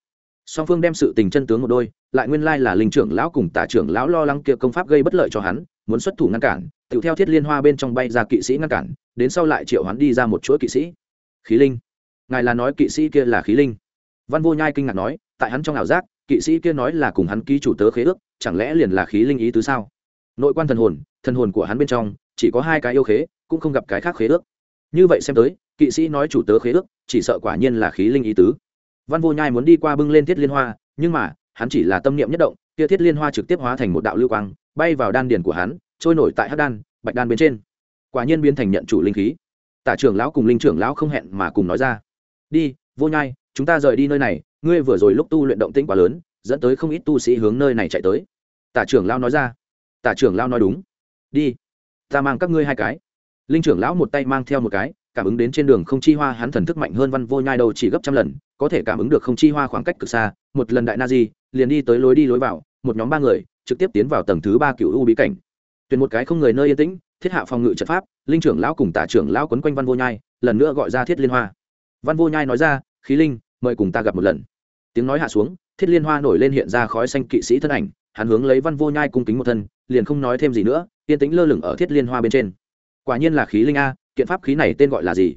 song phương đem sự tình chân tướng một đôi, lại nguyên lai là linh trưởng lão cùng tả trưởng lão lo lắng kia công pháp gây bất lợi cho hắn, muốn xuất thủ ngăn cản tự theo thiết liên hoa bên trong bay ra kỵ sĩ ngăn cản, đến sau lại triệu hắn đi ra một chuỗi kỵ sĩ. Khí linh. Ngài là nói kỵ sĩ kia là khí linh. Văn vô nhai kinh ngạc nói, tại hắn trong ảo giác, kỵ sĩ kia nói là cùng hắn ký chủ tớ khế ước, chẳng lẽ liền là khí linh ý tứ sao? Nội quan thần hồn thần hồn của hắn bên trong, chỉ có hai cái yêu khế, cũng không gặp cái khác khế ước. Như vậy xem tới, kỵ sĩ nói chủ tớ khế ước, chỉ sợ quả nhiên là khí linh ý tứ văn vô nhai muốn đi qua bưng lên thiết liên hoa, nhưng mà, hắn chỉ là tâm niệm nhất động, kia thiết liên hoa trực tiếp hóa thành một đạo lưu quang, bay vào đan điền của hắn, trôi nổi tại hắc đan, bạch đan bên trên. Quả nhiên biến thành nhận chủ linh khí. Tả trưởng lão cùng linh trưởng lão không hẹn mà cùng nói ra. Đi, vô nhai, chúng ta rời đi nơi này, ngươi vừa rồi lúc tu luyện động tĩnh quá lớn, dẫn tới không ít tu sĩ hướng nơi này chạy tới. Tả trưởng lão nói ra. Tả trưởng lão nói đúng. Đi, ta mang các ngươi hai cái. Linh trưởng lão một tay mang theo một cái cảm ứng đến trên đường không chi hoa hắn thần thức mạnh hơn văn vô nhai đâu chỉ gấp trăm lần, có thể cảm ứng được không chi hoa khoảng cách cực xa, một lần đại na di, liền đi tới lối đi lối vào, một nhóm ba người trực tiếp tiến vào tầng thứ ba cựu u bí cảnh. Tuyển một cái không người nơi yên tĩnh, thiết hạ phòng ngự trận pháp, linh trưởng lão cùng tả trưởng lão quấn quanh văn vô nhai, lần nữa gọi ra thiết liên hoa. Văn vô nhai nói ra, khí linh, mời cùng ta gặp một lần. Tiếng nói hạ xuống, thiết liên hoa nổi lên hiện ra khói xanh kỵ sĩ thân ảnh, hắn hướng lấy văn vô nhai cung kính một thân, liền không nói thêm gì nữa, yên tĩnh lơ lửng ở thiết liên hoa bên trên. Quả nhiên là khí linh a kiện pháp khí này tên gọi là gì?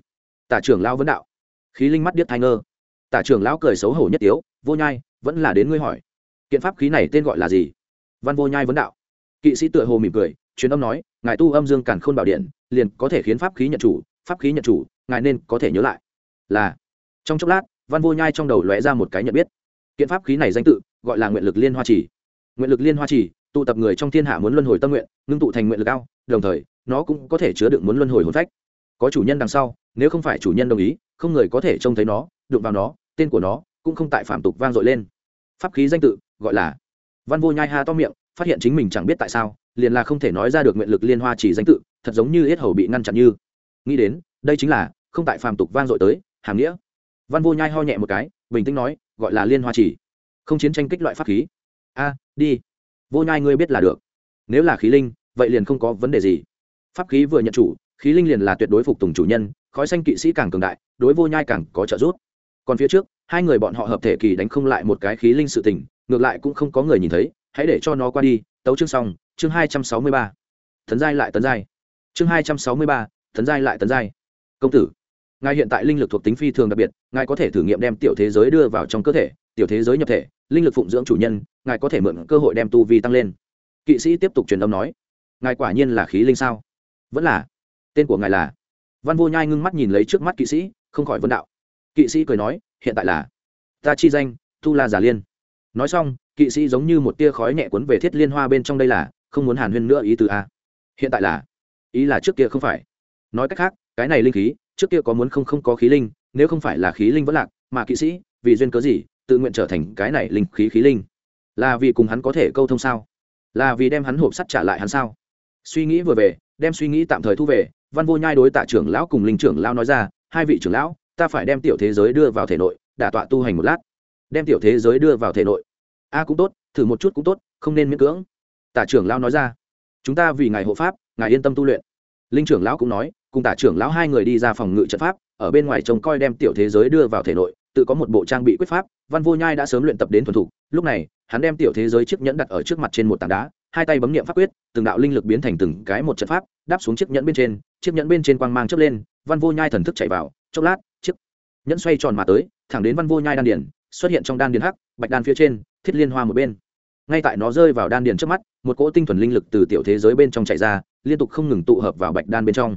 Tả trưởng lão vấn đạo. Khí linh mắt điếc thai ngơ. Tả trưởng lão cười xấu hổ nhất tiếu, vô nhai, vẫn là đến ngươi hỏi. Kiện pháp khí này tên gọi là gì? Văn vô nhai vấn đạo. Kỵ sĩ tựa hồ mỉm cười, truyền âm nói, ngài tu âm dương càn khôn bảo điện, liền có thể khiến pháp khí nhận chủ, pháp khí nhận chủ, ngài nên có thể nhớ lại. Là. Trong chốc lát, văn vô nhai trong đầu lóe ra một cái nhận biết. Kiện pháp khí này danh tự, gọi là nguyện lực liên hoa chỉ nguyện lực liên hoa chỉ tụ tập người trong thiên hạ muốn luân hồi tâm nguyện, ngưng tụ thành nguyện lực cao đồng thời, nó cũng có thể chứa đựng muốn luân hồi hồn phách có chủ nhân đằng sau, nếu không phải chủ nhân đồng ý, không người có thể trông thấy nó, đụng vào nó, tên của nó cũng không tại phạm tục vang dội lên. Pháp khí danh tự gọi là văn vô nhai ha to miệng, phát hiện chính mình chẳng biết tại sao, liền là không thể nói ra được nguyện lực liên hoa chỉ danh tự, thật giống như yết hầu bị ngăn chặn như. Nghĩ đến, đây chính là không tại phàm tục vang dội tới, hàm nghĩa. Văn vô nhai ho nhẹ một cái, bình tĩnh nói, gọi là liên hoa chỉ. Không chiến tranh kích loại pháp khí. A, đi. Vô nhai ngươi biết là được. Nếu là khí linh, vậy liền không có vấn đề gì. Pháp khí vừa nhận chủ khí linh liền là tuyệt đối phục tùng chủ nhân, khói xanh kỵ sĩ càng cường đại, đối vô nhai càng có trợ giúp. Còn phía trước, hai người bọn họ hợp thể kỳ đánh không lại một cái khí linh sự tình, ngược lại cũng không có người nhìn thấy, hãy để cho nó qua đi, tấu chương xong, chương hai trăm sáu mươi ba. Tấn giai lại tấn giai. Chương hai trăm sáu mươi ba, tấn giai lại tấn giai. Công tử, ngài hiện tại linh lực thuộc tính phi thường đặc biệt, ngài có thể thử nghiệm đem tiểu thế giới đưa vào trong cơ thể, tiểu thế giới nhập thể, linh lực phụng dưỡng chủ nhân, ngài có thể mượn cơ hội đem tu vi tăng lên. Kỵ sĩ tiếp tục truyền âm nói, ngài quả nhiên là khí linh sao? Vẫn là tên của ngài là? Văn vô nhai ngưng mắt nhìn lấy trước mắt kỵ sĩ, không khỏi vấn đạo. Kỵ sĩ cười nói, hiện tại là ta chi danh tu la giả liên. Nói xong, kỵ sĩ giống như một tia khói nhẹ cuốn về thiết liên hoa bên trong đây là, không muốn hàn huyên nữa ý từ a. Hiện tại là, ý là trước kia không phải. Nói cách khác, cái này linh khí, trước kia có muốn không không có khí linh, nếu không phải là khí linh vẫn lạc, mà kỵ sĩ, vì duyên cớ gì, tự nguyện trở thành cái này linh khí khí linh? Là vì cùng hắn có thể câu thông sao? Là vì đem hắn hộp sắt trả lại hắn sao? Suy nghĩ vừa về, đem suy nghĩ tạm thời thu về văn vô nhai đối tạ trưởng lão cùng linh trưởng lão nói ra, hai vị trưởng lão, ta phải đem tiểu thế giới đưa vào thể nội, đả tọa tu hành một lát. Đem tiểu thế giới đưa vào thể nội. A cũng tốt, thử một chút cũng tốt, không nên miễn cưỡng. Tả trưởng lão nói ra, chúng ta vì ngài hộ pháp, ngài yên tâm tu luyện. Linh trưởng lão cũng nói, cùng tả trưởng lão hai người đi ra phòng ngự trận pháp, ở bên ngoài trông coi đem tiểu thế giới đưa vào thể nội, tự có một bộ trang bị quyết pháp. Văn vô nhai đã sớm luyện tập đến thuần thục, lúc này, hắn đem tiểu thế giới chiếc nhẫn đặt ở trước mặt trên một tảng đá, hai tay bấm nghiệm pháp quyết, từng đạo linh lực biến thành từng cái một trận pháp đáp xuống chiếc nhẫn bên trên, chiếc nhẫn bên trên quang mang chớp lên, văn vô nhai thần thức chạy vào, chốc lát, chiếc nhẫn xoay tròn mà tới, thẳng đến văn vô nhai đan điển xuất hiện trong đan điển hắc, bạch đan phía trên, thiết liên hoa một bên. Ngay tại nó rơi vào đan điền trước mắt, một cỗ tinh thuần linh lực từ tiểu thế giới bên trong chạy ra, liên tục không ngừng tụ hợp vào bạch đan bên trong.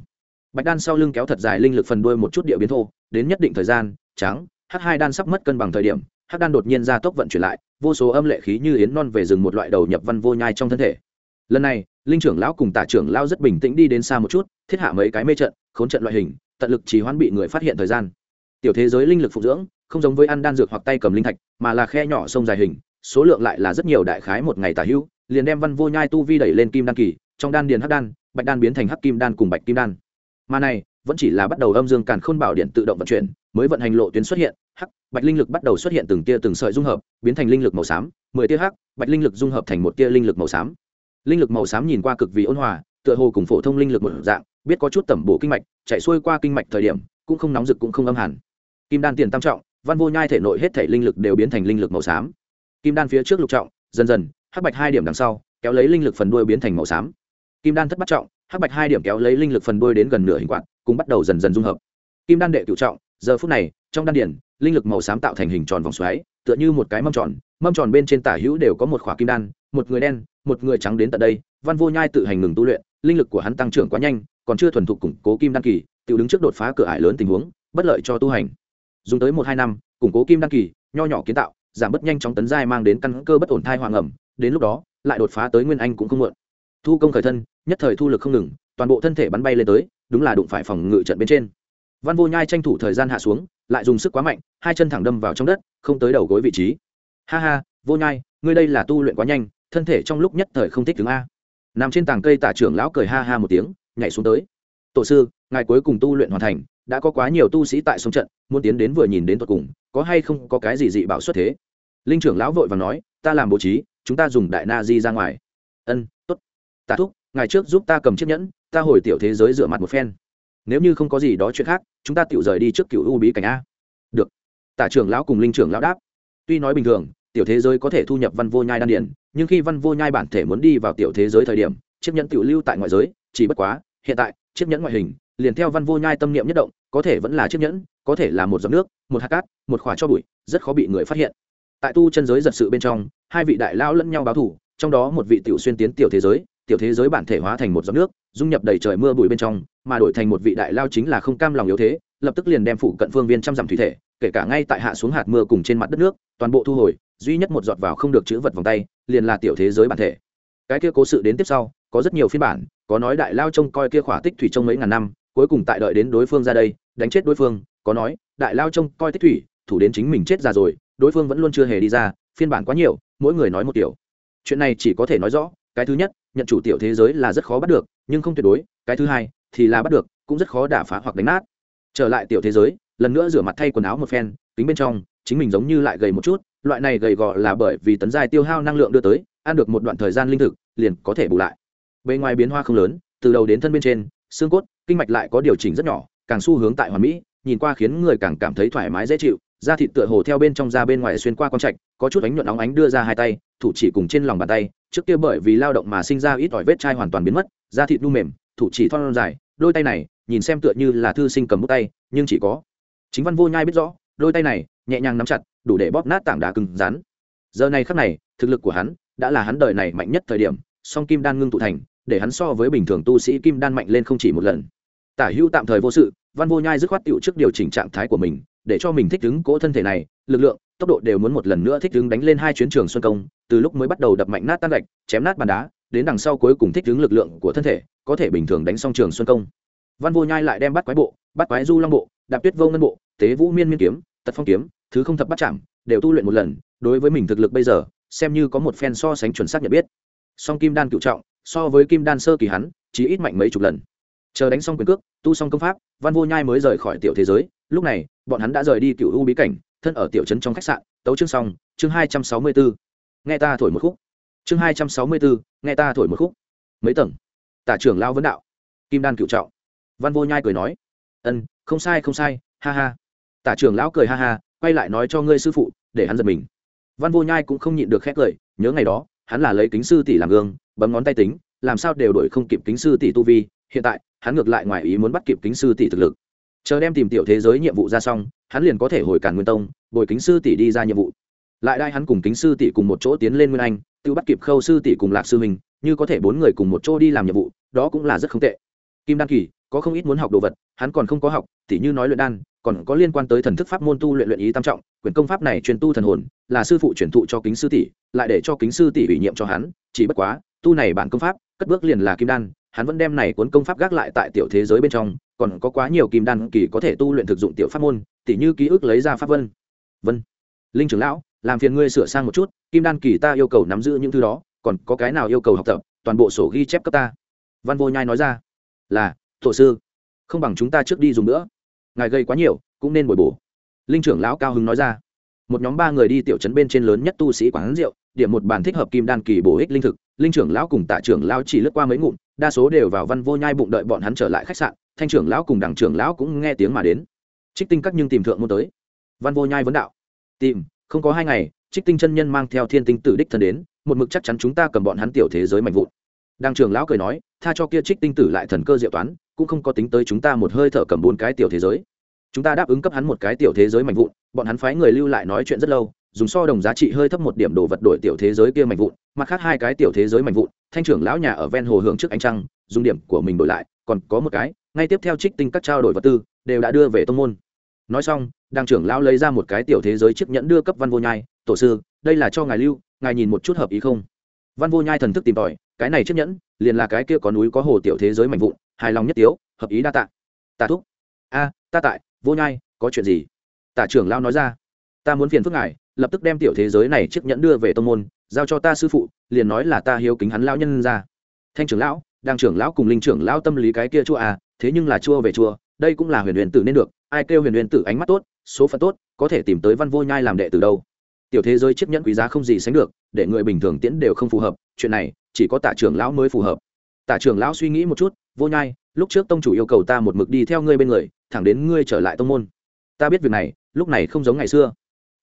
Bạch đan sau lưng kéo thật dài linh lực phần đuôi một chút địa biến thô, đến nhất định thời gian, trắng h hai đan sắp mất cân bằng thời điểm h đan đột nhiên ra tốc vận chuyển lại, vô số âm lệ khí như yến non về rừng một loại đầu nhập văn vô nhai trong thân thể lần này, linh trưởng lão cùng tả trưởng lão rất bình tĩnh đi đến xa một chút, thiết hạ mấy cái mê trận, khốn trận loại hình, tận lực chỉ hoãn bị người phát hiện thời gian. Tiểu thế giới linh lực phục dưỡng, không giống với ăn đan dược hoặc tay cầm linh thạch, mà là khe nhỏ sông dài hình, số lượng lại là rất nhiều đại khái một ngày tả hữu, liền đem văn vô nhai tu vi đẩy lên kim đan kỳ, trong đan điền hắc đan, bạch đan biến thành hắc kim đan cùng bạch kim đan. Mà này, vẫn chỉ là bắt đầu âm dương càn khôn bảo điện tự động vận chuyển, mới vận hành lộ tuyến xuất hiện, hắc, bạch linh lực bắt đầu xuất hiện từng tia từng sợi dung hợp, biến thành linh lực màu xám, mười tia hắc, bạch linh lực dung hợp thành một tia linh lực màu xám linh lực màu xám nhìn qua cực vì ôn hòa, tựa hồ cùng phổ thông linh lực một dạng, biết có chút tẩm bổ kinh mạch, chạy xuôi qua kinh mạch thời điểm, cũng không nóng rực cũng không âm hẳn. Kim đan tiền tam trọng, văn vô nhai thể nội hết thể linh lực đều biến thành linh lực màu xám. Kim đan phía trước lục trọng, dần dần, hắc bạch hai điểm đằng sau, kéo lấy linh lực phần đuôi biến thành màu xám. Kim đan thất bắt trọng, hắc bạch hai điểm kéo lấy linh lực phần đuôi đến gần nửa hình quạt, cũng bắt đầu dần dần dung hợp. Kim đan đệ cựu trọng, giờ phút này, trong đan điển, linh lực màu xám tạo thành hình tròn vòng xoáy, tựa như một cái mâm tròn mâm tròn bên trên tả hữu đều có một khỏa kim đan một người đen, một người trắng đến tận đây, văn vô nhai tự hành ngừng tu luyện, linh lực của hắn tăng trưởng quá nhanh, còn chưa thuần thục củng cố kim đan kỳ tự đứng trước đột phá cửa ải lớn tình huống, bất lợi cho tu hành. Dùng tới một hai năm, củng cố kim đan kỳ, nho nhỏ kiến tạo, giảm bớt nhanh chóng tấn giai mang đến căn cơ bất ổn thai hoàng ẩm, đến lúc đó, lại đột phá tới nguyên anh cũng không muộn. Thu công khởi thân, nhất thời thu lực không ngừng, toàn bộ thân thể bắn bay lên tới, đúng là đụng phải phòng ngự trận bên trên. Văn vô nhai tranh thủ thời gian hạ xuống, lại dùng sức quá mạnh, hai chân thẳng đâm vào trong đất, không tới đầu gối vị trí. Ha ha, vô nhai, ngươi đây là tu luyện quá nhanh thân thể trong lúc nhất thời không thích đứng a. Nằm trên tảng cây tả trưởng lão cười ha ha một tiếng, nhảy xuống tới. Tổ sư, ngài cuối cùng tu luyện hoàn thành, đã có quá nhiều tu sĩ tại sông trận, muốn tiến đến vừa nhìn đến tận cùng, có hay không có cái gì dị bảo xuất thế? Linh trưởng lão vội và nói, ta làm bố trí, chúng ta dùng đại na di ra ngoài. Ân, tốt. Tạ thúc, ngài trước giúp ta cầm chiếc nhẫn, ta hồi tiểu thế giới rửa mặt một phen. Nếu như không có gì đó chuyện khác, chúng ta tự rời đi trước cựu u bí cảnh a. Được. Tả trưởng lão cùng linh trưởng lão đáp. Tuy nói bình thường tiểu thế giới có thể thu nhập văn vô nhai đan điền, nhưng khi văn vô nhai bản thể muốn đi vào tiểu thế giới thời điểm, chiếc nhẫn tiểu lưu tại ngoại giới, chỉ bất quá, hiện tại, chiếc nhẫn ngoại hình, liền theo văn vô nhai tâm niệm nhất động, có thể vẫn là chiếc nhẫn, có thể là một giọt nước, một hạt cát, một khỏa cho bụi, rất khó bị người phát hiện. Tại tu chân giới giật sự bên trong, hai vị đại lao lẫn nhau báo thủ, trong đó một vị tiểu xuyên tiến tiểu thế giới, tiểu thế giới bản thể hóa thành một giọt nước, dung nhập đầy trời mưa bụi bên trong, mà đổi thành một vị đại lao chính là không cam lòng yếu thế, lập tức liền đem phụ cận phương viên trăm dặm thủy thể, kể cả ngay tại hạ xuống hạt mưa cùng trên mặt đất nước, toàn bộ thu hồi duy nhất một giọt vào không được chữ vật vòng tay, liền là tiểu thế giới bản thể. Cái kia cố sự đến tiếp sau, có rất nhiều phiên bản, có nói đại lao trông coi kia khỏa tích thủy trong mấy ngàn năm, cuối cùng tại đợi đến đối phương ra đây, đánh chết đối phương, có nói, đại lao trông coi tích thủy, thủ đến chính mình chết ra rồi, đối phương vẫn luôn chưa hề đi ra, phiên bản quá nhiều, mỗi người nói một kiểu. Chuyện này chỉ có thể nói rõ, cái thứ nhất, nhận chủ tiểu thế giới là rất khó bắt được, nhưng không tuyệt đối, cái thứ hai, thì là bắt được, cũng rất khó đả phá hoặc đánh nát. Trở lại tiểu thế giới, lần nữa rửa mặt thay quần áo một phen tính bên trong, chính mình giống như lại gầy một chút loại này gầy gò là bởi vì tấn giai tiêu hao năng lượng đưa tới, ăn được một đoạn thời gian linh thực, liền có thể bù lại. Bề ngoài biến hoa không lớn, từ đầu đến thân bên trên, xương cốt, kinh mạch lại có điều chỉnh rất nhỏ, càng xu hướng tại hoàn mỹ, nhìn qua khiến người càng cảm thấy thoải mái dễ chịu, da thịt tựa hồ theo bên trong da bên ngoài xuyên qua quan trạch, có chút ánh nhuận óng ánh đưa ra hai tay, thủ chỉ cùng trên lòng bàn tay, trước kia bởi vì lao động mà sinh ra ít ỏi vết chai hoàn toàn biến mất, da thịt nu mềm, thủ chỉ thon dài, đôi tay này, nhìn xem tựa như là thư sinh cầm bút tay, nhưng chỉ có. Chính văn vô nhai biết rõ, đôi tay này, nhẹ nhàng nắm chặt đủ để bóp nát tảng đá cứng rắn. Giờ này khắc này, thực lực của hắn đã là hắn đời này mạnh nhất thời điểm, song kim đan ngưng tụ thành, để hắn so với bình thường tu sĩ kim đan mạnh lên không chỉ một lần. Tả hữu tạm thời vô sự, văn vô nhai dứt khoát tựu trước điều chỉnh trạng thái của mình, để cho mình thích ứng cỗ thân thể này, lực lượng, tốc độ đều muốn một lần nữa thích ứng đánh lên hai chuyến trường xuân công, từ lúc mới bắt đầu đập mạnh nát tan gạch, chém nát bàn đá, đến đằng sau cuối cùng thích ứng lực lượng của thân thể, có thể bình thường đánh xong trường xuân công. Văn vô nhai lại đem bắt quái bộ, bắt quái du long bộ, đạp tuyết vô ngân bộ, tế vũ miên miên kiếm, tật phong kiếm thứ không thập bắt chạm, đều tu luyện một lần, đối với mình thực lực bây giờ, xem như có một phen so sánh chuẩn xác nhận biết. Song kim đan cựu trọng, so với kim đan sơ kỳ hắn, chỉ ít mạnh mấy chục lần. Chờ đánh xong quyền cước, tu xong công pháp, văn vô nhai mới rời khỏi tiểu thế giới. Lúc này, bọn hắn đã rời đi cựu u bí cảnh, thân ở tiểu trấn trong khách sạn, tấu chương xong, chương hai trăm sáu mươi bốn nghe ta thổi một khúc. Chương hai trăm sáu mươi bốn nghe ta thổi một khúc. Mấy tầng? Tả trưởng lao vấn đạo. Kim đan cựu trọng. Văn vô nhai cười nói. Ân, không sai không sai, ha ha. Tả trưởng lão cười ha ha quay lại nói cho ngươi sư phụ, để hắn giật mình. Văn vô nhai cũng không nhịn được khét lời nhớ ngày đó, hắn là lấy kính sư tỷ làm gương, bấm ngón tay tính, làm sao đều đổi không kịp kính sư tỷ tu vi, hiện tại, hắn ngược lại ngoài ý muốn bắt kịp kính sư tỷ thực lực. Chờ đem tìm tiểu thế giới nhiệm vụ ra xong, hắn liền có thể hồi cản nguyên tông, bồi kính sư tỷ đi ra nhiệm vụ. Lại đai hắn cùng kính sư tỷ cùng một chỗ tiến lên nguyên anh, tự bắt kịp khâu sư tỷ cùng lạc sư mình như có thể bốn người cùng một chỗ đi làm nhiệm vụ, đó cũng là rất không tệ. Kim đăng kỳ có không ít muốn học đồ vật, hắn còn không có học, tỉ như nói luyện đan, còn có liên quan tới thần thức pháp môn tu luyện luyện ý tam trọng, quyền công pháp này truyền tu thần hồn, là sư phụ truyền thụ cho kính sư tỷ, lại để cho kính sư tỷ ủy nhiệm cho hắn, chỉ bất quá, tu này bản công pháp, cất bước liền là kim đan, hắn vẫn đem này cuốn công pháp gác lại tại tiểu thế giới bên trong, còn có quá nhiều kim đan kỳ có thể tu luyện thực dụng tiểu pháp môn, tỉ như ký ức lấy ra pháp vân. Vân. Linh trưởng lão, làm phiền ngươi sửa sang một chút, kim đan kỳ ta yêu cầu nắm giữ những thứ đó, còn có cái nào yêu cầu học tập, toàn bộ sổ ghi chép cấp ta. Văn vô nhai nói ra, là tổ sư, không bằng chúng ta trước đi dùng nữa. Ngài gây quá nhiều, cũng nên bồi bổ. Linh trưởng lão cao hứng nói ra. Một nhóm ba người đi tiểu trấn bên trên lớn nhất tu sĩ quán rượu, điểm một bàn thích hợp kim đan kỳ bổ ích linh thực. Linh trưởng lão cùng tạ trưởng lão chỉ lướt qua mấy ngụm, đa số đều vào văn vô nhai bụng đợi bọn hắn trở lại khách sạn. Thanh trưởng lão cùng đảng trưởng lão cũng nghe tiếng mà đến. Trích tinh các nhưng tìm thượng môn tới. Văn vô nhai vấn đạo. Tìm, không có hai ngày, trích tinh chân nhân mang theo thiên tinh tử đích thân đến, một mực chắc chắn chúng ta cầm bọn hắn tiểu thế giới mạnh vụn. Đảng trưởng lão cười nói, tha cho kia trích tinh tử lại thần cơ diệu toán cũng không có tính tới chúng ta một hơi thở cầm bốn cái tiểu thế giới. Chúng ta đáp ứng cấp hắn một cái tiểu thế giới mạnh vụn, bọn hắn phái người lưu lại nói chuyện rất lâu, dùng so đồng giá trị hơi thấp một điểm đồ vật đổi tiểu thế giới kia mạnh vụn, mặt khác hai cái tiểu thế giới mạnh vụn, thanh trưởng lão nhà ở ven hồ hưởng trước ánh trăng, dùng điểm của mình đổi lại, còn có một cái, ngay tiếp theo trích tinh các trao đổi vật tư, đều đã đưa về tông môn. Nói xong đàng trưởng lão lấy ra một cái tiểu thế giới chiếc nhẫn đưa cấp văn vô nhai, tổ sư, đây là cho ngài lưu, ngài nhìn một chút hợp ý không? Văn vô nhai thần thức tìm tòi, cái này chiếc nhẫn, liền là cái kia có núi có hồ tiểu thế giới mạnh vụn hài lòng nhất tiếu, hợp ý đa tạ. Tạ thúc. A, ta tại, vô nhai, có chuyện gì? Tả trưởng lao nói ra. Ta muốn phiền phức ngài, lập tức đem tiểu thế giới này chiếc nhẫn đưa về tông môn, giao cho ta sư phụ, liền nói là ta hiếu kính hắn lão nhân ra. Thanh trưởng lão đang trưởng lão cùng linh trưởng lão tâm lý cái kia chua à thế nhưng là chua về chua, đây cũng là huyền huyền tử nên được, ai kêu huyền huyền tử ánh mắt tốt, số phận tốt, có thể tìm tới văn vô nhai làm đệ từ đâu. Tiểu thế giới chiếc nhẫn quý giá không gì sánh được, để người bình thường tiễn đều không phù hợp, chuyện này, chỉ có tả trưởng lão mới phù hợp. Tả trưởng lão suy nghĩ một chút vô nhai, lúc trước tông chủ yêu cầu ta một mực đi theo ngươi bên người, thẳng đến ngươi trở lại tông môn. Ta biết việc này, lúc này không giống ngày xưa.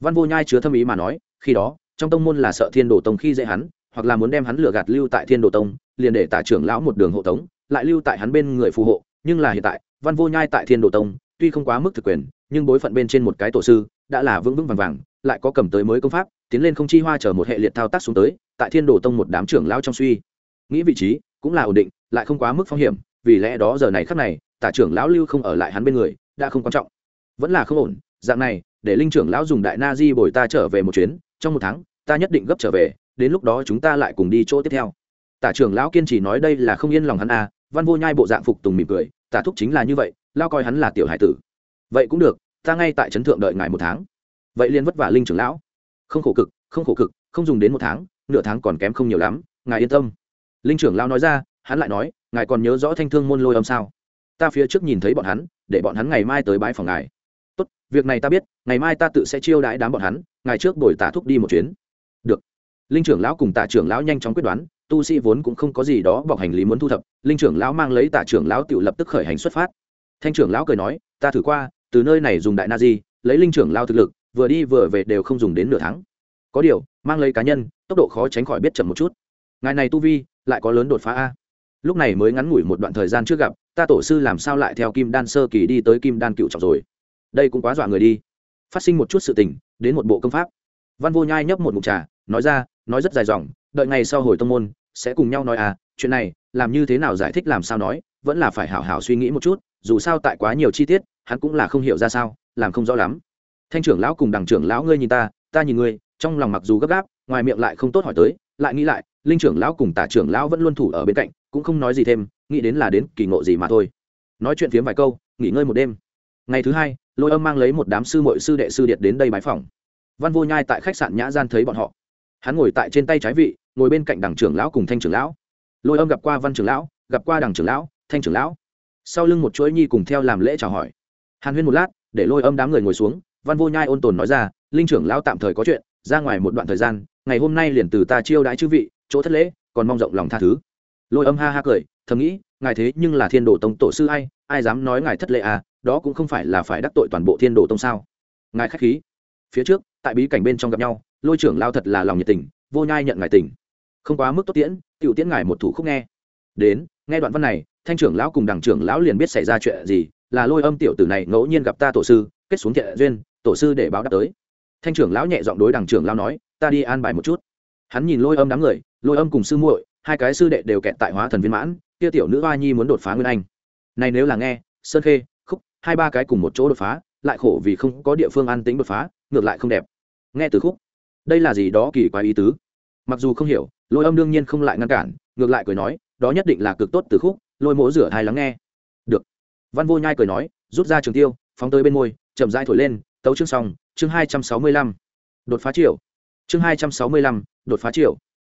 Văn vô nhai chứa thâm ý mà nói, khi đó, trong tông môn là sợ thiên đồ tông khi dễ hắn, hoặc là muốn đem hắn lừa gạt lưu tại thiên đồ tông, liền để tả trưởng lão một đường hộ tống, lại lưu tại hắn bên người phù hộ. Nhưng là hiện tại, văn vô nhai tại thiên đồ tông, tuy không quá mức thực quyền, nhưng bối phận bên trên một cái tổ sư, đã là vững vững vàng vàng, lại có cầm tới mới công pháp, tiến lên không chi hoa chờ một hệ liệt thao tác xuống tới, tại thiên đồ tông một đám trưởng lão trong suy. Nghĩ vị trí, cũng là ổn định, lại không quá mức phong hiểm vì lẽ đó giờ này khắc này, tả trưởng lão lưu không ở lại hắn bên người, đã không quan trọng. Vẫn là không ổn, dạng này, để linh trưởng lão dùng đại na di bồi ta trở về một chuyến, trong một tháng, ta nhất định gấp trở về, đến lúc đó chúng ta lại cùng đi chỗ tiếp theo. Tả trưởng lão kiên trì nói đây là không yên lòng hắn à văn vô nhai bộ dạng phục tùng mỉm cười, tả thúc chính là như vậy, lao coi hắn là tiểu hải tử. Vậy cũng được, ta ngay tại trấn thượng đợi ngài một tháng. Vậy liền vất vả linh trưởng lão. Không khổ cực, không khổ cực, không dùng đến một tháng, nửa tháng còn kém không nhiều lắm, ngài yên tâm. Linh trưởng lão nói ra hắn lại nói, ngài còn nhớ rõ thanh thương môn lôi âm sao? Ta phía trước nhìn thấy bọn hắn, để bọn hắn ngày mai tới bãi phòng ngài. Tốt, việc này ta biết, ngày mai ta tự sẽ chiêu đãi đám bọn hắn ngày trước đổi tả thúc đi một chuyến. Được. Linh trưởng lão cùng tả trưởng lão nhanh chóng quyết đoán, tu sĩ vốn cũng không có gì đó bọc hành lý muốn thu thập, linh trưởng lão mang lấy tả trưởng lão tự lập tức khởi hành xuất phát. Thanh trưởng lão cười nói, ta thử qua, từ nơi này dùng đại na di, lấy linh trưởng lao thực lực, vừa đi vừa về đều không dùng đến nửa tháng. Có điều, mang lấy cá nhân, tốc độ khó tránh khỏi biết chậm một chút. Ngài này tu vi, lại có lớn đột phá a lúc này mới ngắn ngủi một đoạn thời gian trước gặp, ta tổ sư làm sao lại theo kim đan sơ kỳ đi tới kim đan cựu trọng rồi? Đây cũng quá dọa người đi. Phát sinh một chút sự tình, đến một bộ công pháp. Văn vô nhai nhấp một mục trà, nói ra, nói rất dài dòng, đợi ngày sau hồi tông môn, sẽ cùng nhau nói à chuyện này, làm như thế nào giải thích làm sao nói, vẫn là phải hảo hảo suy nghĩ một chút, dù sao tại quá nhiều chi tiết, hắn cũng là không hiểu ra sao, làm không rõ lắm. Thanh trưởng lão cùng đằng trưởng lão ngươi nhìn ta ta nhìn ngươi, trong lòng mặc dù gấp gáp, ngoài miệng lại không tốt hỏi tới, lại nghĩ lại linh trưởng lão cùng tả trưởng lão vẫn luôn thủ ở bên cạnh, cũng không nói gì thêm, nghĩ đến là đến kỳ ngộ gì mà thôi. Nói chuyện phiếm vài câu, nghỉ ngơi một đêm. Ngày thứ hai, lôi âm mang lấy một đám sư mội sư đệ sư điệt đến đây bái phòng. Văn vô nhai tại khách sạn nhã gian thấy bọn họ. Hắn ngồi tại trên tay trái vị, ngồi bên cạnh đảng trưởng lão cùng thanh trưởng lão. Lôi âm gặp qua văn trưởng lão, gặp qua đảng trưởng lão, thanh trưởng lão. Sau lưng một chuỗi nhi cùng theo làm lễ chào hỏi. Hàn huyên một lát, để lôi âm đám người ngồi xuống, văn vô nhai ôn tồn nói ra, linh trưởng lão tạm thời có chuyện, ra ngoài một đoạn thời gian, ngày hôm nay liền từ ta chiêu đãi chư vị chỗ thất lễ, còn mong rộng lòng tha thứ. Lôi âm ha ha cười, thầm nghĩ, ngài thế nhưng là thiên đồ tông tổ sư ai ai dám nói ngài thất lễ à đó cũng không phải là phải đắc tội toàn bộ thiên đồ tông sao? Ngài khách khí. Phía trước, tại bí cảnh bên trong gặp nhau, lôi trưởng lao thật là lòng nhiệt tình, vô nhai nhận ngài tình. Không quá mức tốt tiễn, tiểu tiễn ngài một thủ khúc nghe. Đến, nghe đoạn văn này, thanh trưởng lão cùng đảng trưởng lão liền biết xảy ra chuyện gì, là lôi âm tiểu tử này ngẫu nhiên gặp ta tổ sư, kết xuống thiện duyên, tổ sư để báo đáp tới. Thanh trưởng lão nhẹ giọng đối đảng trưởng lão nói, ta đi an bài một chút hắn nhìn lôi âm đám người, lôi âm cùng sư muội, hai cái sư đệ đều kẹt tại hóa thần viên mãn, kia tiểu nữ hoa nhi muốn đột phá nguyên anh. Này nếu là nghe, sơn khê, khúc, hai ba cái cùng một chỗ đột phá, lại khổ vì không có địa phương an tính đột phá, ngược lại không đẹp. Nghe từ khúc, đây là gì đó kỳ quái ý tứ. Mặc dù không hiểu, lôi âm đương nhiên không lại ngăn cản, ngược lại cười nói, đó nhất định là cực tốt từ khúc, lôi mỗ rửa thai lắng nghe. Được. Văn vô nhai cười nói, rút ra trường tiêu, phóng tới bên môi, chậm rãi thổi lên, tấu chương xong, chương hai trăm sáu mươi lăm. Đột phá triệu chương hai trăm sáu mươi lăm, đột phá triều.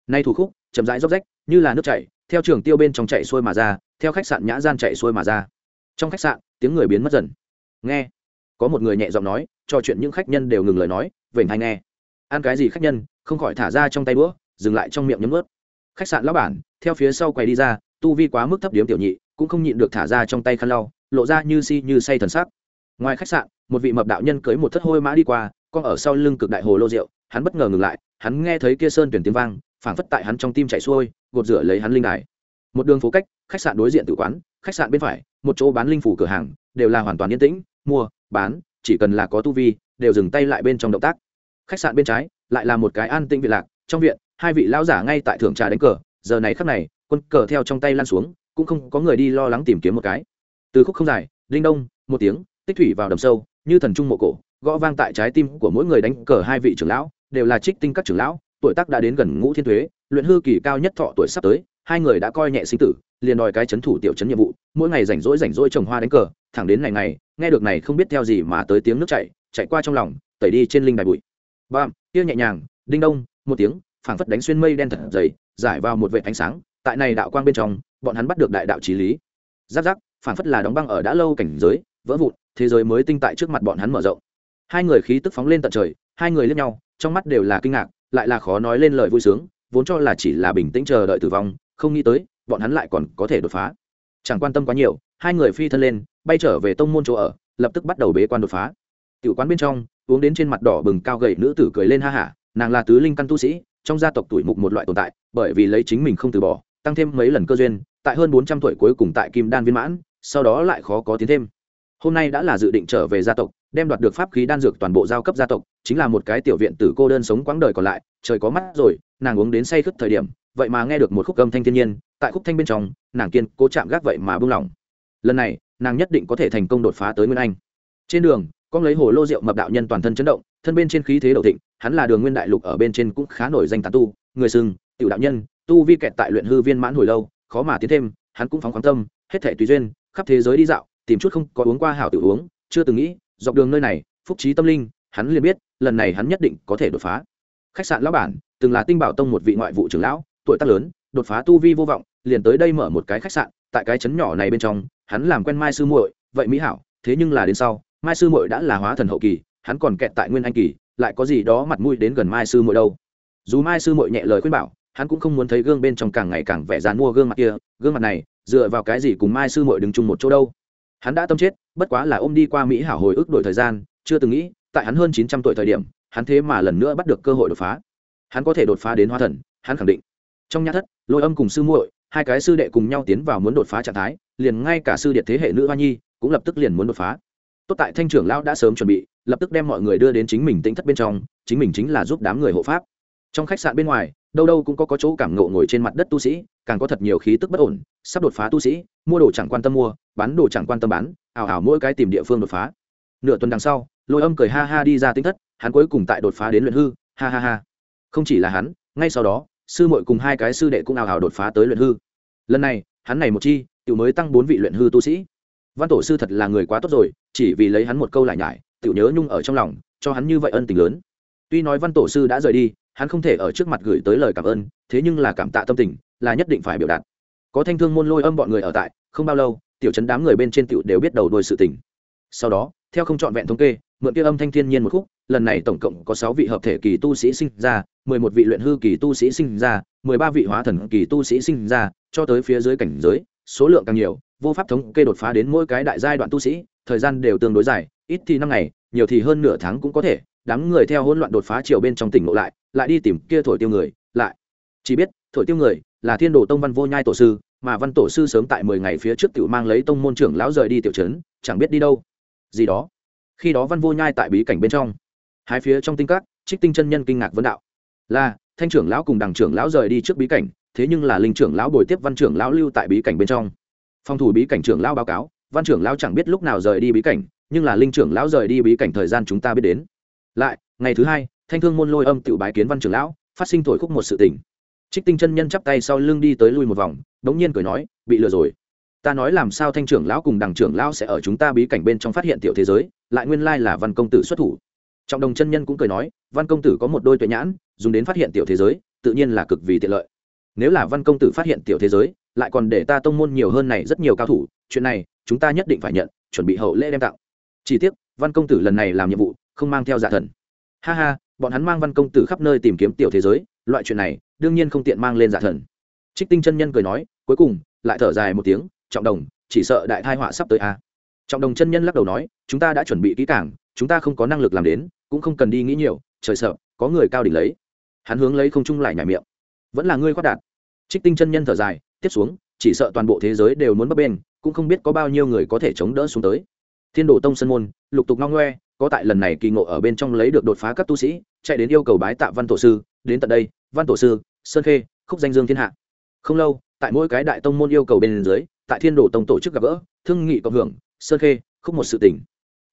Nay thủ khúc, chậm rãi róc rách, như là nước chảy, theo trường tiêu bên trong chạy xuôi mà ra, theo khách sạn nhã gian chạy xuôi mà ra. Trong khách sạn, tiếng người biến mất dần. Nghe. Có một người nhẹ giọng nói trò chuyện những khách nhân đều ngừng lời nói, vểnh hay nghe? Ăn cái gì khách nhân, không khỏi thả ra trong tay đũa, dừng lại trong miệng nhấm ướt. Khách sạn lão bản, theo phía sau quầy đi ra, tu vi quá mức thấp điếm tiểu nhị, cũng không nhịn được thả ra trong tay khăn lau, lộ ra như si như say thần sắc. Ngoài khách sạn, một vị mập đạo nhân cưới một thất hôi mã đi qua, con ở sau lưng cực đại hồ lô rượu hắn bất ngờ ngừng lại, hắn nghe thấy kia sơn tuyển tiếng vang, phảng phất tại hắn trong tim chạy xuôi, gột rửa lấy hắn linh đài. Một đường phố cách, khách sạn đối diện tự quán, khách sạn bên phải, một chỗ bán linh phủ cửa hàng, đều là hoàn toàn yên tĩnh, mua, bán, chỉ cần là có tu vi, đều dừng tay lại bên trong động tác. Khách sạn bên trái, lại là một cái an tĩnh viện lạc, trong viện, hai vị lão giả ngay tại thưởng trà đánh cờ, giờ này khắc này, quân cờ theo trong tay lan xuống, cũng không có người đi lo lắng tìm kiếm một cái. Từ khúc không dài linh đông, một tiếng, tích thủy vào đầm sâu, như thần trung mộ cổ, gõ vang tại trái tim của mỗi người đánh cờ hai vị trưởng lão đều là trích tinh các trưởng lão, tuổi tác đã đến gần ngũ thiên thuế, luyện hư kỳ cao nhất thọ tuổi sắp tới, hai người đã coi nhẹ sinh tử, liền đòi cái chấn thủ tiểu chấn nhiệm vụ, mỗi ngày rảnh rỗi rảnh rỗi trồng hoa đánh cờ, thẳng đến ngày ngày, nghe được này không biết theo gì mà tới tiếng nước chảy, chạy qua trong lòng, tẩy đi trên linh đài bụi. Bam, kia nhẹ nhàng, đinh đông, một tiếng, phảng phất đánh xuyên mây đen thật dày, giải vào một vệt ánh sáng, tại này đạo quang bên trong, bọn hắn bắt được đại đạo trí lý. Giáp giáp, phảng phất là đóng băng ở đã lâu cảnh giới, vỡ vụn, thế giới mới tinh tại trước mặt bọn hắn mở rộng. Hai người khí tức phóng lên tận trời, hai người lướt nhau trong mắt đều là kinh ngạc, lại là khó nói lên lời vui sướng, vốn cho là chỉ là bình tĩnh chờ đợi tử vong, không nghĩ tới, bọn hắn lại còn có thể đột phá. Chẳng quan tâm quá nhiều, hai người phi thân lên, bay trở về tông môn chỗ ở, lập tức bắt đầu bế quan đột phá. Tiểu quán bên trong, uống đến trên mặt đỏ bừng cao gầy nữ tử cười lên ha hả, nàng là tứ linh căn tu sĩ, trong gia tộc tuổi mục một loại tồn tại, bởi vì lấy chính mình không từ bỏ, tăng thêm mấy lần cơ duyên, tại hơn bốn trăm tuổi cuối cùng tại kim đan viên mãn, sau đó lại khó có tiến thêm hôm nay đã là dự định trở về gia tộc, đem đoạt được pháp khí đan dược toàn bộ giao cấp gia tộc, chính là một cái tiểu viện tử cô đơn sống quãng đời còn lại, trời có mắt rồi, nàng uống đến say khướt thời điểm, vậy mà nghe được một khúc âm thanh thiên nhiên, tại khúc thanh bên trong, nàng kiên cố chạm gác vậy mà buông lỏng lần này, nàng nhất định có thể thành công đột phá tới nguyên anh. Trên đường, con lấy hồ lô rượu mập đạo nhân toàn thân chấn động, thân bên trên khí thế đầu thịnh, hắn là đường nguyên đại lục ở bên trên cũng khá nổi danh tán tu, người sừng, tiểu đạo nhân, tu vi kẹt tại luyện hư viên mãn hồi lâu, khó mà tiến thêm, hắn cũng phóng khoáng tâm, hết thể tùy duyên, khắp thế giới đi dạo tìm chút không có uống qua hảo tự uống, chưa từng nghĩ, dọc đường nơi này, phúc trí tâm linh, hắn liền biết, lần này hắn nhất định có thể đột phá. Khách sạn lão bản, từng là tinh bảo tông một vị ngoại vụ trưởng lão, tuổi tác lớn, đột phá tu vi vô vọng, liền tới đây mở một cái khách sạn, tại cái trấn nhỏ này bên trong, hắn làm quen mai sư muội, vậy mỹ hảo, thế nhưng là đến sau, mai sư muội đã là hóa thần hậu kỳ, hắn còn kẹt tại nguyên anh kỳ, lại có gì đó mặt mũi đến gần mai sư muội đâu. Dù mai sư muội nhẹ lời khuyên bảo, hắn cũng không muốn thấy gương bên trong càng ngày càng vẻ dàn mua gương mặt kia, gương mặt này, dựa vào cái gì cùng mai sư muội đứng chung một chỗ đâu? Hắn đã tâm chết bất quá là ôm đi qua mỹ hảo hồi ức đổi thời gian chưa từng nghĩ tại hắn hơn chín trăm tuổi thời điểm hắn thế mà lần nữa bắt được cơ hội đột phá. Hắn có thể đột phá đến hóa thần hắn khẳng định. Trong nhà thất lôi âm cùng sư muội hai cái sư đệ cùng nhau tiến vào muốn đột phá trạng thái liền ngay cả sư điện thế hệ nữ hoa nhi cũng lập tức liền muốn đột phá. Tốt tại thanh trưởng lão đã sớm chuẩn bị lập tức đem mọi người đưa đến chính mình tĩnh thất bên trong chính mình chính là giúp đám người hộ pháp. Trong khách sạn bên ngoài đâu đâu cũng có, có chỗ cảm ngộ ngồi trên mặt đất tu sĩ càng có thật nhiều khí tức bất ổn, sắp đột phá tu sĩ, mua đồ chẳng quan tâm mua, bán đồ chẳng quan tâm bán, ảo ảo mỗi cái tìm địa phương đột phá. Nửa tuần đằng sau, lôi âm cười ha ha đi ra tính thất, hắn cuối cùng tại đột phá đến luyện hư, ha ha ha. Không chỉ là hắn, ngay sau đó, sư muội cùng hai cái sư đệ cũng ảo ảo đột phá tới luyện hư. Lần này, hắn này một chi, tiểu mới tăng bốn vị luyện hư tu sĩ. Văn tổ sư thật là người quá tốt rồi, chỉ vì lấy hắn một câu lại nhải, tiểu nhớ nhung ở trong lòng, cho hắn như vậy ân tình lớn. Tuy nói văn tổ sư đã rời đi, hắn không thể ở trước mặt gửi tới lời cảm ơn, thế nhưng là cảm tạ tâm tình là nhất định phải biểu đạt. Có thanh thương môn lôi âm bọn người ở tại, không bao lâu, tiểu chấn đám người bên trên tiểu đều biết đầu đuôi sự tình. Sau đó, theo không trọn vẹn thống kê, mượn kia âm thanh thiên nhiên một khúc, lần này tổng cộng có sáu vị hợp thể kỳ tu sĩ sinh ra, mười một vị luyện hư kỳ tu sĩ sinh ra, mười ba vị hóa thần kỳ tu sĩ sinh ra, cho tới phía dưới cảnh giới, số lượng càng nhiều, vô pháp thống kê đột phá đến mỗi cái đại giai đoạn tu sĩ, thời gian đều tương đối dài, ít thì năm ngày, nhiều thì hơn nửa tháng cũng có thể, đám người theo hỗn loạn đột phá chiều bên trong tỉnh ngộ lại lại đi tìm kia thổi tiêu người, lại. Chỉ biết, thổi tiêu người là thiên đồ tông văn vô nhai tổ sư, mà văn tổ sư sớm tại mười ngày phía trước tiểu mang lấy tông môn trưởng lão rời đi tiểu trấn, chẳng biết đi đâu. Gì đó. Khi đó văn vô nhai tại bí cảnh bên trong. Hai phía trong tinh các, trích tinh chân nhân kinh ngạc vấn đạo. Là, thanh trưởng lão cùng đằng trưởng lão rời đi trước bí cảnh, thế nhưng là linh trưởng lão bồi tiếp văn trưởng lão lưu tại bí cảnh bên trong. Phòng thủ bí cảnh trưởng lão báo cáo, văn trưởng lão chẳng biết lúc nào rời đi bí cảnh, nhưng là linh trưởng lão rời đi bí cảnh thời gian chúng ta biết đến. Lại, ngày thứ hai, thanh thương môn lôi âm tự bái kiến văn trưởng lão, phát sinh thổi khúc một sự tình trích tinh chân nhân chắp tay sau lưng đi tới lui một vòng, đống nhiên cười nói, bị lừa rồi. Ta nói làm sao thanh trưởng lão cùng đằng trưởng lão sẽ ở chúng ta bí cảnh bên trong phát hiện tiểu thế giới, lại nguyên lai là văn công tử xuất thủ. Trọng đồng chân nhân cũng cười nói, văn công tử có một đôi tuệ nhãn, dùng đến phát hiện tiểu thế giới, tự nhiên là cực vì tiện lợi. Nếu là văn công tử phát hiện tiểu thế giới, lại còn để ta tông môn nhiều hơn này rất nhiều cao thủ, chuyện này, chúng ta nhất định phải nhận, chuẩn bị hậu lễ đem tặng. Chỉ tiếc, văn công tử lần này làm nhiệm vụ, không mang theo giả thần. Ha ha, bọn hắn mang văn công tử khắp nơi tìm kiếm tiểu thế giới, loại chuyện này đương nhiên không tiện mang lên giả thần. Trích tinh chân nhân cười nói, cuối cùng, lại thở dài một tiếng, trọng đồng, chỉ sợ đại thai họa sắp tới a. À. trọng đồng chân nhân lắc đầu nói, chúng ta đã chuẩn bị kỹ cảng chúng ta không có năng lực làm đến, cũng không cần đi nghĩ nhiều, trời sợ, có người cao đỉnh lấy. Hắn hướng lấy không trung lại nhảy miệng. Vẫn là ngươi khoát đạt. Trích tinh chân nhân thở dài, tiếp xuống, chỉ sợ toàn bộ thế giới đều muốn bấp bên cũng không biết có bao nhiêu người có thể chống đỡ xuống tới. Thiên đồ tông sân môn, lục tục ngong ngoe, có tại lần này kỳ ngộ ở bên trong lấy được đột phá các tu sĩ, chạy đến yêu cầu bái tạ văn tổ sư, đến tận đây, văn tổ sư sơn khê, khúc danh dương thiên hạ. Không lâu, tại mỗi cái đại tông môn yêu cầu bên dưới, tại thiên đồ tông tổ chức gặp gỡ, thương nghị cộng hưởng, sơn khê, khúc một sự tỉnh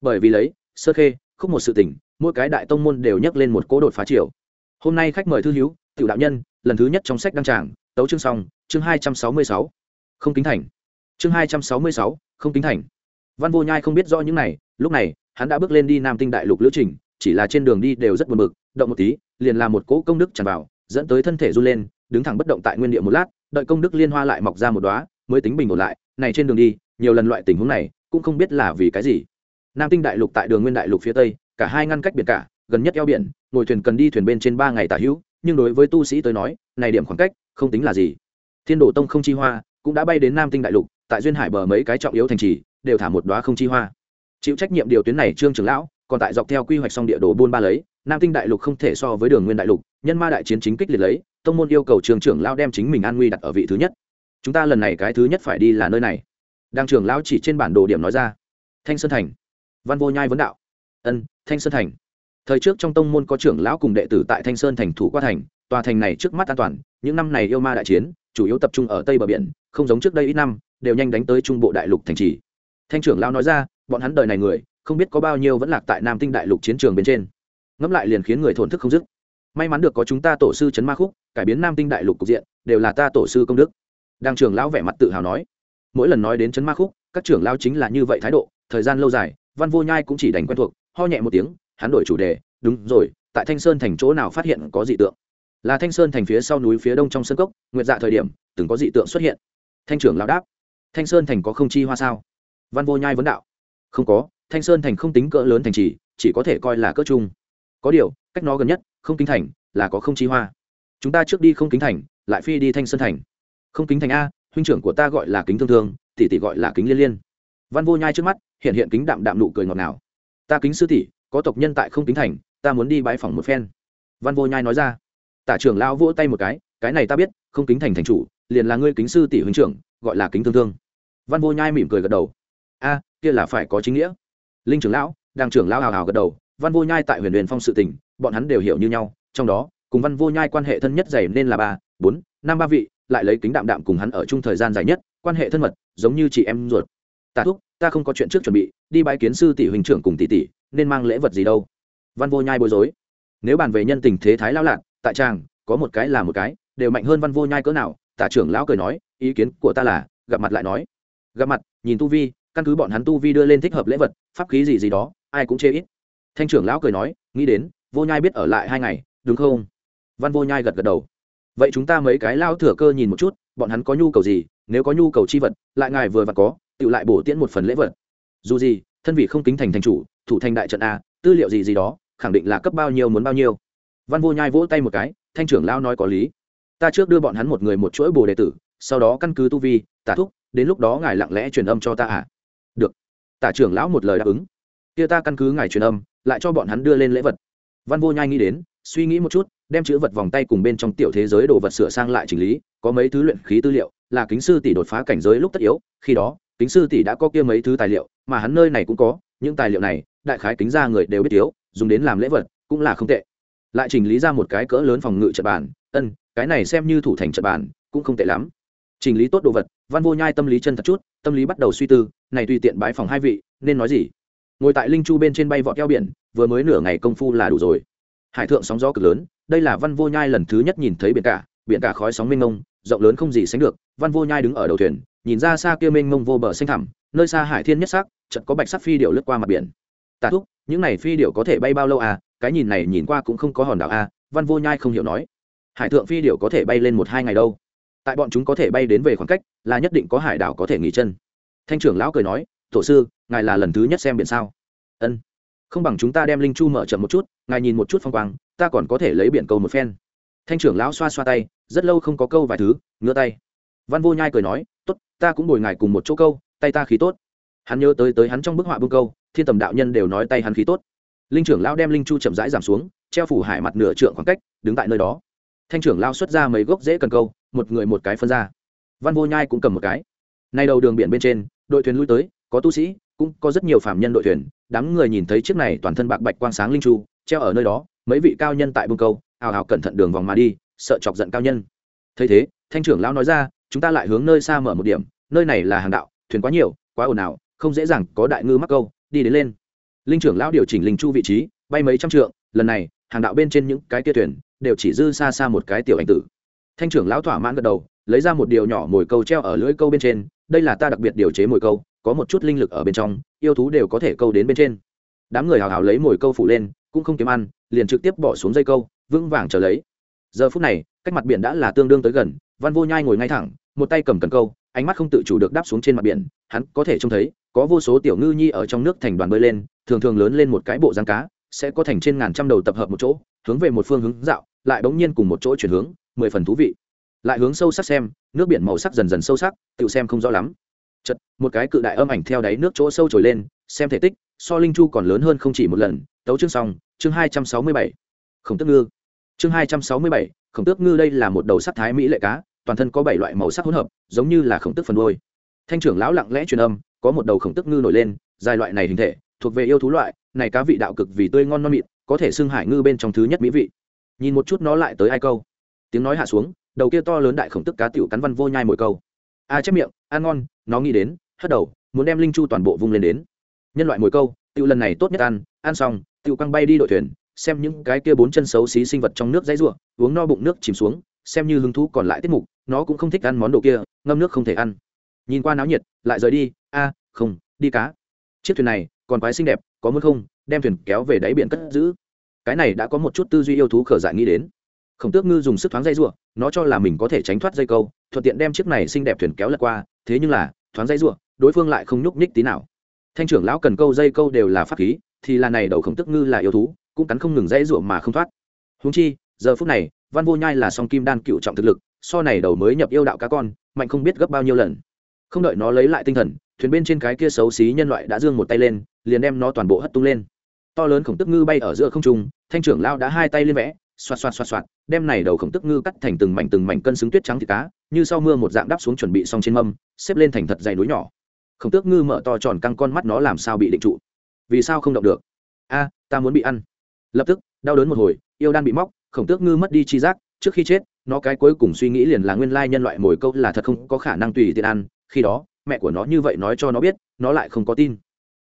bởi vì lấy, sơn khê, khúc một sự tỉnh mỗi cái đại tông môn đều nhắc lên một cố đột phá triều. Hôm nay khách mời thư hiếu tiểu đạo nhân, lần thứ nhất trong sách đăng tràng, tấu chương song chương hai trăm sáu mươi sáu. Không kính thành. Chương hai trăm sáu mươi sáu, không kính thành. Văn vô nhai không biết rõ những này, lúc này, hắn đã bước lên đi nam tinh đại lục lữ trình, chỉ là trên đường đi đều rất buồn bực, động một tí, liền làm một cỗ công đức tràn vào dẫn tới thân thể run lên, đứng thẳng bất động tại nguyên địa một lát, đợi công đức liên hoa lại mọc ra một đóa, mới tính bình ổn lại. Này trên đường đi, nhiều lần loại tình huống này, cũng không biết là vì cái gì. Nam tinh đại lục tại đường nguyên đại lục phía tây, cả hai ngăn cách biển cả, gần nhất eo biển, ngồi thuyền cần đi thuyền bên trên ba ngày tả hữu, nhưng đối với tu sĩ tới nói, này điểm khoảng cách, không tính là gì. Thiên đồ tông không chi hoa, cũng đã bay đến nam tinh đại lục, tại duyên hải bờ mấy cái trọng yếu thành trì, đều thả một đóa không chi hoa. Chịu trách nhiệm điều tuyến này trương trưởng lão, còn tại dọc theo quy hoạch xong địa đồ buôn ba lấy nam tinh đại lục không thể so với đường nguyên đại lục, nhân ma đại chiến chính kích liệt lấy, tông môn yêu cầu trường trưởng lao đem chính mình an nguy đặt ở vị thứ nhất. Chúng ta lần này cái thứ nhất phải đi là nơi này. Đang trưởng lão chỉ trên bản đồ điểm nói ra. Thanh sơn thành. Văn vô nhai vấn đạo. Ân, thanh sơn thành. Thời trước trong tông môn có trưởng lão cùng đệ tử tại thanh sơn thành thủ qua thành, tòa thành này trước mắt an toàn, những năm này yêu ma đại chiến, chủ yếu tập trung ở tây bờ biển, không giống trước đây ít năm, đều nhanh đánh tới trung bộ đại lục thành trì. Thanh trưởng lão nói ra, bọn hắn đời này người, không biết có bao nhiêu vẫn lạc tại nam tinh đại lục chiến trường bên trên ngẫm lại liền khiến người thổn thức không dứt. May mắn được có chúng ta tổ sư chấn ma khúc, cải biến nam tinh đại lục cục diện, đều là ta tổ sư công đức. Đang trưởng lão vẻ mặt tự hào nói. Mỗi lần nói đến chấn ma khúc, các trưởng lão chính là như vậy thái độ, thời gian lâu dài, văn vô nhai cũng chỉ đành quen thuộc, ho nhẹ một tiếng, hắn đổi chủ đề, đúng rồi, tại thanh sơn thành chỗ nào phát hiện có dị tượng? Là thanh sơn thành phía sau núi phía đông trong sân cốc, nguyệt dạ thời điểm, từng có dị tượng xuất hiện. Thanh trưởng lão đáp. Thanh sơn thành có không chi hoa sao? Văn vô nhai vấn đạo. Không có, thanh sơn thành không tính cỡ lớn thành trì, chỉ có thể coi là cỡ chung có điều, cách nó gần nhất, không kính thành, là có không chi hoa. Chúng ta trước đi không kính thành, lại phi đi thanh sơn thành. Không kính thành a, huynh trưởng của ta gọi là kính thương thương, tỷ tỷ gọi là kính liên liên. Văn vô nhai trước mắt, hiện hiện kính đạm đạm nụ cười ngọt ngào. Ta kính sư tỷ, có tộc nhân tại không kính thành, ta muốn đi bãi phòng một phen. Văn vô nhai nói ra. Tả trưởng lao vỗ tay một cái cái này ta biết, không kính thành thành chủ, liền là ngươi kính sư tỷ huynh trưởng, gọi là kính thương thương. Văn vô nhai mỉm cười gật đầu. A, kia là phải có chính nghĩa. Linh trưởng lão đang trưởng lão hào hào gật đầu văn vô nhai tại huyền huyền phong sự tình, bọn hắn đều hiểu như nhau, trong đó, cùng văn vô nhai quan hệ thân nhất dày nên là ba, bốn, năm ba vị, lại lấy kính đạm đạm cùng hắn ở chung thời gian dài nhất, quan hệ thân mật, giống như chị em ruột. Tạ thúc, ta không có chuyện trước chuẩn bị, đi bãi kiến sư tỷ huynh trưởng cùng tỷ tỷ, nên mang lễ vật gì đâu? Văn vô nhai bối rối. Nếu bàn về nhân tình thế thái lao lạc tại tràng, có một cái là một cái, đều mạnh hơn văn vô nhai cỡ nào, tả trưởng lão cười nói, ý kiến của ta là, gặp mặt lại nói. Gặp mặt, nhìn tu vi, căn cứ bọn hắn tu vi đưa lên thích hợp lễ vật, pháp khí gì gì đó, ai cũng chê ít thanh trưởng lão cười nói, nghĩ đến, vô nhai biết ở lại hai ngày, đúng không? Văn vô nhai gật gật đầu. Vậy chúng ta mấy cái lao thừa cơ nhìn một chút, bọn hắn có nhu cầu gì, nếu có nhu cầu chi vật, lại ngài vừa và có, tự lại bổ tiễn một phần lễ vật. Dù gì, thân vị không kính thành thành chủ, thủ thành đại trận a, tư liệu gì gì đó, khẳng định là cấp bao nhiêu muốn bao nhiêu. Văn vô nhai vỗ tay một cái, thanh trưởng lao nói có lý. Ta trước đưa bọn hắn một người một chuỗi bồ đệ tử, sau đó căn cứ tu vi, tả thúc, đến lúc đó ngài lặng lẽ truyền âm cho ta à. Được. Tả trưởng lão một lời đáp ứng. Kia ta căn cứ ngài truyền âm lại cho bọn hắn đưa lên lễ vật. Văn vô nhai nghĩ đến, suy nghĩ một chút, đem chữ vật vòng tay cùng bên trong tiểu thế giới đồ vật sửa sang lại chỉnh lý, có mấy thứ luyện khí tư liệu, là kính sư tỷ đột phá cảnh giới lúc tất yếu, khi đó, kính sư tỷ đã có kia mấy thứ tài liệu, mà hắn nơi này cũng có, những tài liệu này, đại khái kính ra người đều biết thiếu, dùng đến làm lễ vật, cũng là không tệ. Lại chỉnh lý ra một cái cỡ lớn phòng ngự trận bàn, ân, cái này xem như thủ thành trận bàn, cũng không tệ lắm. Chỉnh lý tốt đồ vật, văn vô nhai tâm lý chân thật chút, tâm lý bắt đầu suy tư, này tùy tiện bãi phòng hai vị, nên nói gì? Ngồi tại linh chu bên trên bay vọt eo biển, vừa mới nửa ngày công phu là đủ rồi. Hải thượng sóng gió cực lớn, đây là văn vô nhai lần thứ nhất nhìn thấy biển cả biển cả khói sóng mênh mông, rộng lớn không gì sánh được, văn vô nhai đứng ở đầu thuyền, nhìn ra xa kia mênh mông vô bờ xanh thẳm, nơi xa hải thiên nhất sắc, chợt có bạch sắc phi điệu lướt qua mặt biển. Tạ thúc, những này phi điệu có thể bay bao lâu à? Cái nhìn này nhìn qua cũng không có hòn đảo à? Văn vô nhai không hiểu nói. Hải thượng phi điệu có thể bay lên một hai ngày đâu. Tại bọn chúng có thể bay đến về khoảng cách, là nhất định có hải đảo có thể nghỉ chân. Thanh trưởng lão cười nói, tổ sư ngài là lần thứ nhất xem biển sao? Ân. Không bằng chúng ta đem linh chu mở chậm một chút, ngài nhìn một chút phong quang, ta còn có thể lấy biển câu một phen. Thanh trưởng lão xoa xoa tay, rất lâu không có câu vài thứ ngứa tay. Văn vô nhai cười nói, tốt, ta cũng bồi ngài cùng một chỗ câu, tay ta khí tốt. Hắn nhớ tới tới hắn trong bức họa bưng câu, thiên tầm đạo nhân đều nói tay hắn khí tốt. Linh trưởng lão đem linh chu chậm rãi giảm xuống, treo phủ hải mặt nửa trượng khoảng cách, đứng tại nơi đó. Thanh trưởng lao xuất ra mấy gốc dễ cần câu, một người một cái phân ra. Văn vô nhai cũng cầm một cái. Nay đầu đường biển bên trên, đội thuyền lui tới, có tu sĩ cũng có rất nhiều phạm nhân đội thuyền, đám người nhìn thấy chiếc này toàn thân bạc bạch quang sáng linh chu treo ở nơi đó, mấy vị cao nhân tại bông câu, hào hào cẩn thận đường vòng mà đi, sợ chọc giận cao nhân. Thấy thế, thanh trưởng lão nói ra, chúng ta lại hướng nơi xa mở một điểm, nơi này là hàng đạo, thuyền quá nhiều, quá ồn ào, không dễ dàng có đại ngư mắc câu, đi đến lên. Linh trưởng lão điều chỉnh linh chu vị trí, bay mấy trăm trượng, lần này, hàng đạo bên trên những cái kia thuyền, đều chỉ dư xa xa một cái tiểu ảnh tử. Thanh trưởng lão thỏa mãn gật đầu, lấy ra một điều nhỏ mồi câu treo ở lưỡi câu bên trên, đây là ta đặc biệt điều chế mồi câu có một chút linh lực ở bên trong, yêu thú đều có thể câu đến bên trên. Đám người hào hào lấy mồi câu phủ lên, cũng không kiếm ăn, liền trực tiếp bỏ xuống dây câu, vững vàng trở lấy. Giờ phút này, cách mặt biển đã là tương đương tới gần, văn vô nhai ngồi ngay thẳng, một tay cầm cần câu, ánh mắt không tự chủ được đáp xuống trên mặt biển, hắn có thể trông thấy, có vô số tiểu ngư nhi ở trong nước thành đoàn bơi lên, thường thường lớn lên một cái bộ răng cá, sẽ có thành trên ngàn trăm đầu tập hợp một chỗ, hướng về một phương hướng dạo, lại bỗng nhiên cùng một chỗ chuyển hướng, mười phần thú vị. Lại hướng sâu sắc xem, nước biển màu sắc dần dần sâu sắc tự xem không rõ lắm chật, một cái cự đại âm ảnh theo đáy nước chỗ sâu trồi lên, xem thể tích, so linh chu còn lớn hơn không chỉ một lần, tấu chương xong, chương hai trăm sáu mươi bảy. Khổng tước ngư. Chương hai trăm sáu mươi bảy, khổng tước ngư đây là một đầu sắc thái mỹ lệ cá, toàn thân có bảy loại màu sắc hỗn hợp, giống như là khổng tước phần đôi thanh trưởng lão lặng lẽ truyền âm, có một đầu khổng tước ngư nổi lên, dài loại này hình thể, thuộc về yêu thú loại, này cá vị đạo cực vì tươi ngon non mịn, có thể xưng hải ngư bên trong thứ nhất mỹ vị. Nhìn một chút nó lại tới hai câu? Tiếng nói hạ xuống, đầu kia to lớn đại khổng tức cá tiểu cắn văn vô nhai mỗi câu a chép miệng, ăn ngon, nó nghĩ đến, hất đầu, muốn đem linh chu toàn bộ vung lên đến. Nhân loại mồi câu, tiểu lần này tốt nhất ăn ăn xong, tiểu quăng bay đi đội thuyền, xem những cái kia bốn chân xấu xí sinh vật trong nước dãy ruộng uống no bụng nước chìm xuống, xem như hứng thú còn lại tiết mục, nó cũng không thích ăn món đồ kia, ngâm nước không thể ăn. Nhìn qua náo nhiệt, lại rời đi, a, không, đi cá. Chiếc thuyền này, còn quái xinh đẹp, có muốn không, đem thuyền kéo về đáy biển cất giữ. Cái này đã có một chút tư duy yêu thú khở dại nghĩ đến. Khổng tước ngư dùng sức thoáng dây r nó cho là mình có thể tránh thoát dây câu thuận tiện đem chiếc này xinh đẹp thuyền kéo lật qua, thế nhưng là, thoáng dây r đối phương lại không nhúc nhích tí nào. Thanh trưởng lão cần câu dây câu đều là pháp khí, thì là này đầu khổng tức ngư là yêu thú, cũng cắn không ngừng dây r mà không thoát. Húng chi, giờ phút này, văn vô nhai là song kim đan cựu trọng thực lực, so này đầu mới nhập yêu đạo cá con, mạnh không biết gấp bao nhiêu lần. Không đợi nó lấy lại tinh thần, thuyền bên trên cái kia xấu xí nhân loại đã dương một tay lên, liền đem nó toàn bộ hất tung lên. To lớn khổng tức ngư bay ở giữa không trung, thanh trưởng lao đã hai tay lên vẽ xoạt xoạt xoạt xoạt, đem này đầu khổng tức ngư cắt thành từng mảnh từng mảnh cân xứng tuyết trắng thịt cá, như sau mưa một dạng đắp xuống chuẩn bị xong trên mâm, xếp lên thành thật dày núi nhỏ. Khổng tước ngư mở to tròn căng con mắt nó làm sao bị định trụ? Vì sao không động được? A, ta muốn bị ăn. Lập tức, đau đớn một hồi, yêu đan bị móc, khổng tước ngư mất đi chi giác, trước khi chết, nó cái cuối cùng suy nghĩ liền là nguyên lai nhân loại mồi câu là thật không có khả năng tùy tiện ăn, khi đó, mẹ của nó như vậy nói cho nó biết, nó lại không có tin.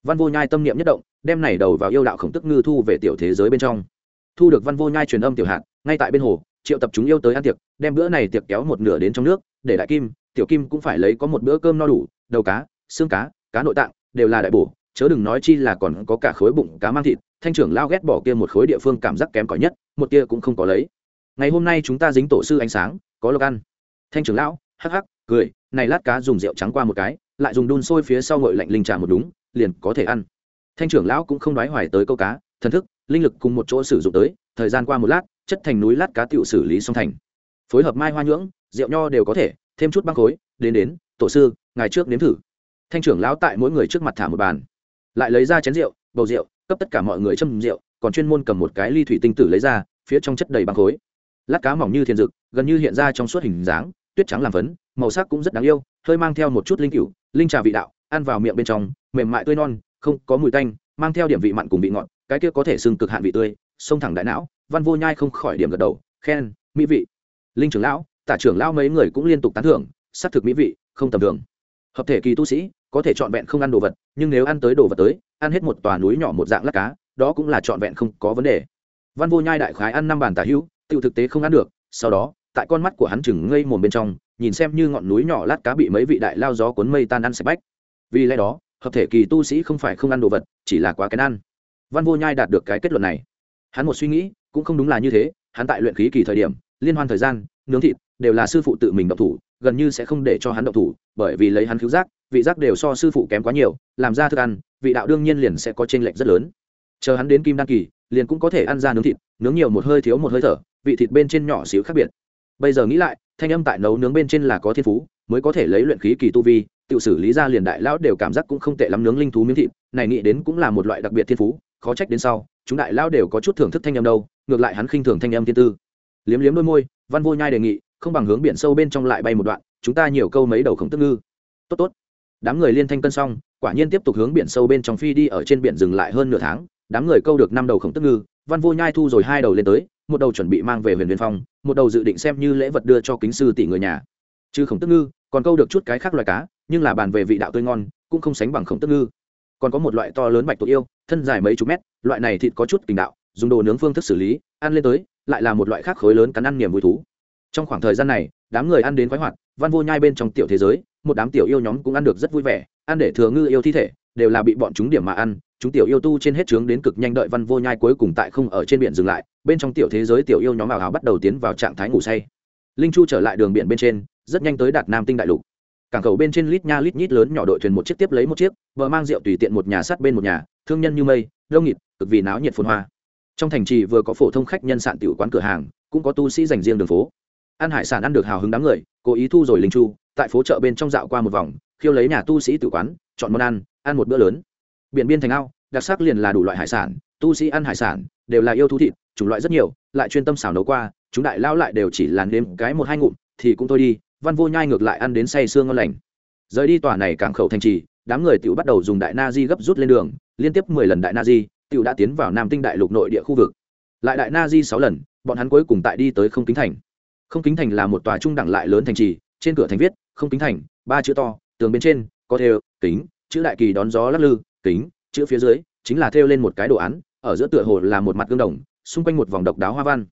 Văn vô nhai tâm niệm nhất động, đem này đầu vào yêu đạo khổng tức ngư thu về tiểu thế giới bên trong thu được văn vô nhai truyền âm tiểu hạt, ngay tại bên hồ, triệu tập chúng yêu tới ăn tiệc, đem bữa này tiệc kéo một nửa đến trong nước, để đại kim, tiểu kim cũng phải lấy có một bữa cơm no đủ, đầu cá, xương cá cá nội tạng, đều là đại bổ, chớ đừng nói chi là còn có cả khối bụng cá mang thịt, thanh trưởng lao ghét bỏ kia một khối địa phương cảm giác kém cỏi nhất, một kia cũng không có lấy. Ngày hôm nay chúng ta dính tổ sư ánh sáng, có lộc ăn. Thanh trưởng lão, hắc hắc, cười, này lát cá dùng rượu trắng qua một cái, lại dùng đun sôi phía sau ngội lạnh linh trà một đúng, liền có thể ăn. Thanh trưởng lão cũng không nói hoài tới câu cá, thần thức linh lực cùng một chỗ sử dụng tới thời gian qua một lát chất thành núi lát cá tiểu xử lý xong thành. Phối hợp mai hoa nhưỡng rượu nho đều có thể thêm chút băng khối đến đến tổ sư ngày trước nếm thử. Thanh trưởng lão tại mỗi người trước mặt thả một bàn. Lại lấy ra chén rượu bầu rượu cấp tất cả mọi người châm rượu còn chuyên môn cầm một cái ly thủy tinh tử lấy ra phía trong chất đầy băng khối. Lát cá mỏng như thiền dực gần như hiện ra trong suốt hình dáng tuyết trắng làm phấn màu sắc cũng rất đáng yêu hơi mang theo một chút linh cửu, linh trà vị đạo ăn vào miệng bên trong mềm mại tươi non không có mùi tanh mang theo điểm vị mặn cùng vị ngọt cái kia có thể xưng cực hạn vị tươi xông thẳng đại não, văn vô nhai không khỏi điểm gật đầu, khen, mỹ vị. Linh trưởng lão, tả trưởng lão mấy người cũng liên tục tán thưởng s c thực mỹ vị, không tầm thường. Hợp thể kỳ tu sĩ, có thể trọn vẹn không ăn đồ vật, nhưng nếu ăn tới đồ vật tới, ăn hết một tòa núi nhỏ một dạng lát cá, đó cũng là trọn vẹn không có vấn đề. Văn vô nhai đại khái ăn năm bàn tả hữu tự thực tế không ăn được, sau đó, tại con mắt của hắn chừng ngây mồm bên trong, nhìn xem như ngọn núi nhỏ lát cá bị mấy vị đại lao gió cuốn mây tan ăn sạch bách. Vì lẽ đó, hợp thể kỳ tu sĩ không phải không ăn đồ vật, chỉ là quá kén ăn văn vô nhai đạt được cái kết luận này. Hắn một suy nghĩ, cũng không đúng là như thế, hắn tại luyện khí kỳ thời điểm, liên hoan thời gian, nướng thịt, đều là sư phụ tự mình động thủ, gần như sẽ không để cho hắn động thủ, bởi vì lấy hắn cứu giác, vị giác đều so sư phụ kém quá nhiều, làm ra thức ăn, vị đạo đương nhiên liền sẽ có chênh lệch rất lớn. Chờ hắn đến kim đan kỳ, liền cũng có thể ăn ra nướng thịt, nướng nhiều một hơi thiếu một hơi thở, vị thịt bên trên nhỏ xíu khác biệt. Bây giờ nghĩ lại, thanh âm tại nấu nướng bên trên là có thiên phú, mới có thể lấy luyện khí kỳ tu vi tự xử lý ra liền đại lão đều cảm giác cũng không tệ lắm nướng linh thú miếng thịt, này nghĩ đến cũng là một loại đặc biệt thiên phú khó trách đến sau, chúng đại lao đều có chút thưởng thức thanh âm đâu, ngược lại hắn khinh thường thanh âm thiên tư. Liếm liếm đôi môi, văn vô nhai đề nghị, không bằng hướng biển sâu bên trong lại bay một đoạn, chúng ta nhiều câu mấy đầu khổng tức ngư. Tốt tốt. Đám người liên thanh cân xong, quả nhiên tiếp tục hướng biển sâu bên trong phi đi ở trên biển dừng lại hơn nửa tháng. Đám người câu được năm đầu khổng tức ngư, văn vô nhai thu rồi hai đầu lên tới, một đầu chuẩn bị mang về huyền viên phong, một đầu dự định xem như lễ vật đưa cho kính sư tỷ người nhà. Chứ khổng tức ngư, còn câu được chút cái khác loài cá, nhưng là bàn về vị đạo tươi ngon, cũng không sánh bằng khổng tức ngư còn có một loại to lớn bạch tuộc yêu, thân dài mấy chục mét, loại này thịt có chút tình đạo, dùng đồ nướng phương thức xử lý, ăn lên tới, lại là một loại khác khối lớn cắn ăn niềm vui thú. Trong khoảng thời gian này, đám người ăn đến khoái hoạt, văn vô nhai bên trong tiểu thế giới, một đám tiểu yêu nhóm cũng ăn được rất vui vẻ, ăn để thừa ngư yêu thi thể, đều là bị bọn chúng điểm mà ăn, chúng tiểu yêu tu trên hết trướng đến cực nhanh đợi văn vô nhai cuối cùng tại không ở trên biển dừng lại, bên trong tiểu thế giới tiểu yêu nhóm ảo hào bắt đầu tiến vào trạng thái ngủ say. Linh chu trở lại đường biển bên trên, rất nhanh tới đạt nam tinh đại lục cảng cầu bên trên lít nha lít nhít lớn nhỏ đội thuyền một chiếc tiếp lấy một chiếc vợ mang rượu tùy tiện một nhà sát bên một nhà, thương nhân như mây, đông nghịt, cực vì náo nhiệt phồn hoa. Trong thành trì vừa có phổ thông khách nhân sạn tiểu quán cửa hàng, cũng có tu sĩ dành riêng đường phố. Ăn hải sản ăn được hào hứng đám người, cố ý thu rồi linh chu, tại phố chợ bên trong dạo qua một vòng, khiêu lấy nhà tu sĩ tự quán, chọn món ăn ăn một bữa lớn. Biển biên thành ao, đặc sắc liền là đủ loại hải sản, tu sĩ ăn hải sản, đều là yêu thú thịt, chủng loại rất nhiều, lại chuyên tâm xào nấu qua, chúng đại lao lại đều chỉ làn đêm cái một hai ngụm, thì cũng thôi đi văn vô nhai ngược lại ăn đến say sương ngon lành. Rời đi tòa này cảng khẩu thành trì, đám người tiểu bắt đầu dùng đại na di gấp rút lên đường, liên tiếp mười lần đại na di tự đã tiến vào nam tinh đại lục nội địa khu vực. Lại đại na di sáu lần, bọn hắn cuối cùng tại đi tới không kính thành. Không kính thành là một tòa trung đẳng lại lớn thành trì, trên cửa thành viết, không kính thành, ba chữ to, tường bên trên, có thêu, kính, chữ đại kỳ đón gió lắc lư, kính, chữ phía dưới, chính là thêu lên một cái đồ án, ở giữa tựa hồ là một mặt gương đồng, xung quanh một vòng độc đáo hoa văn.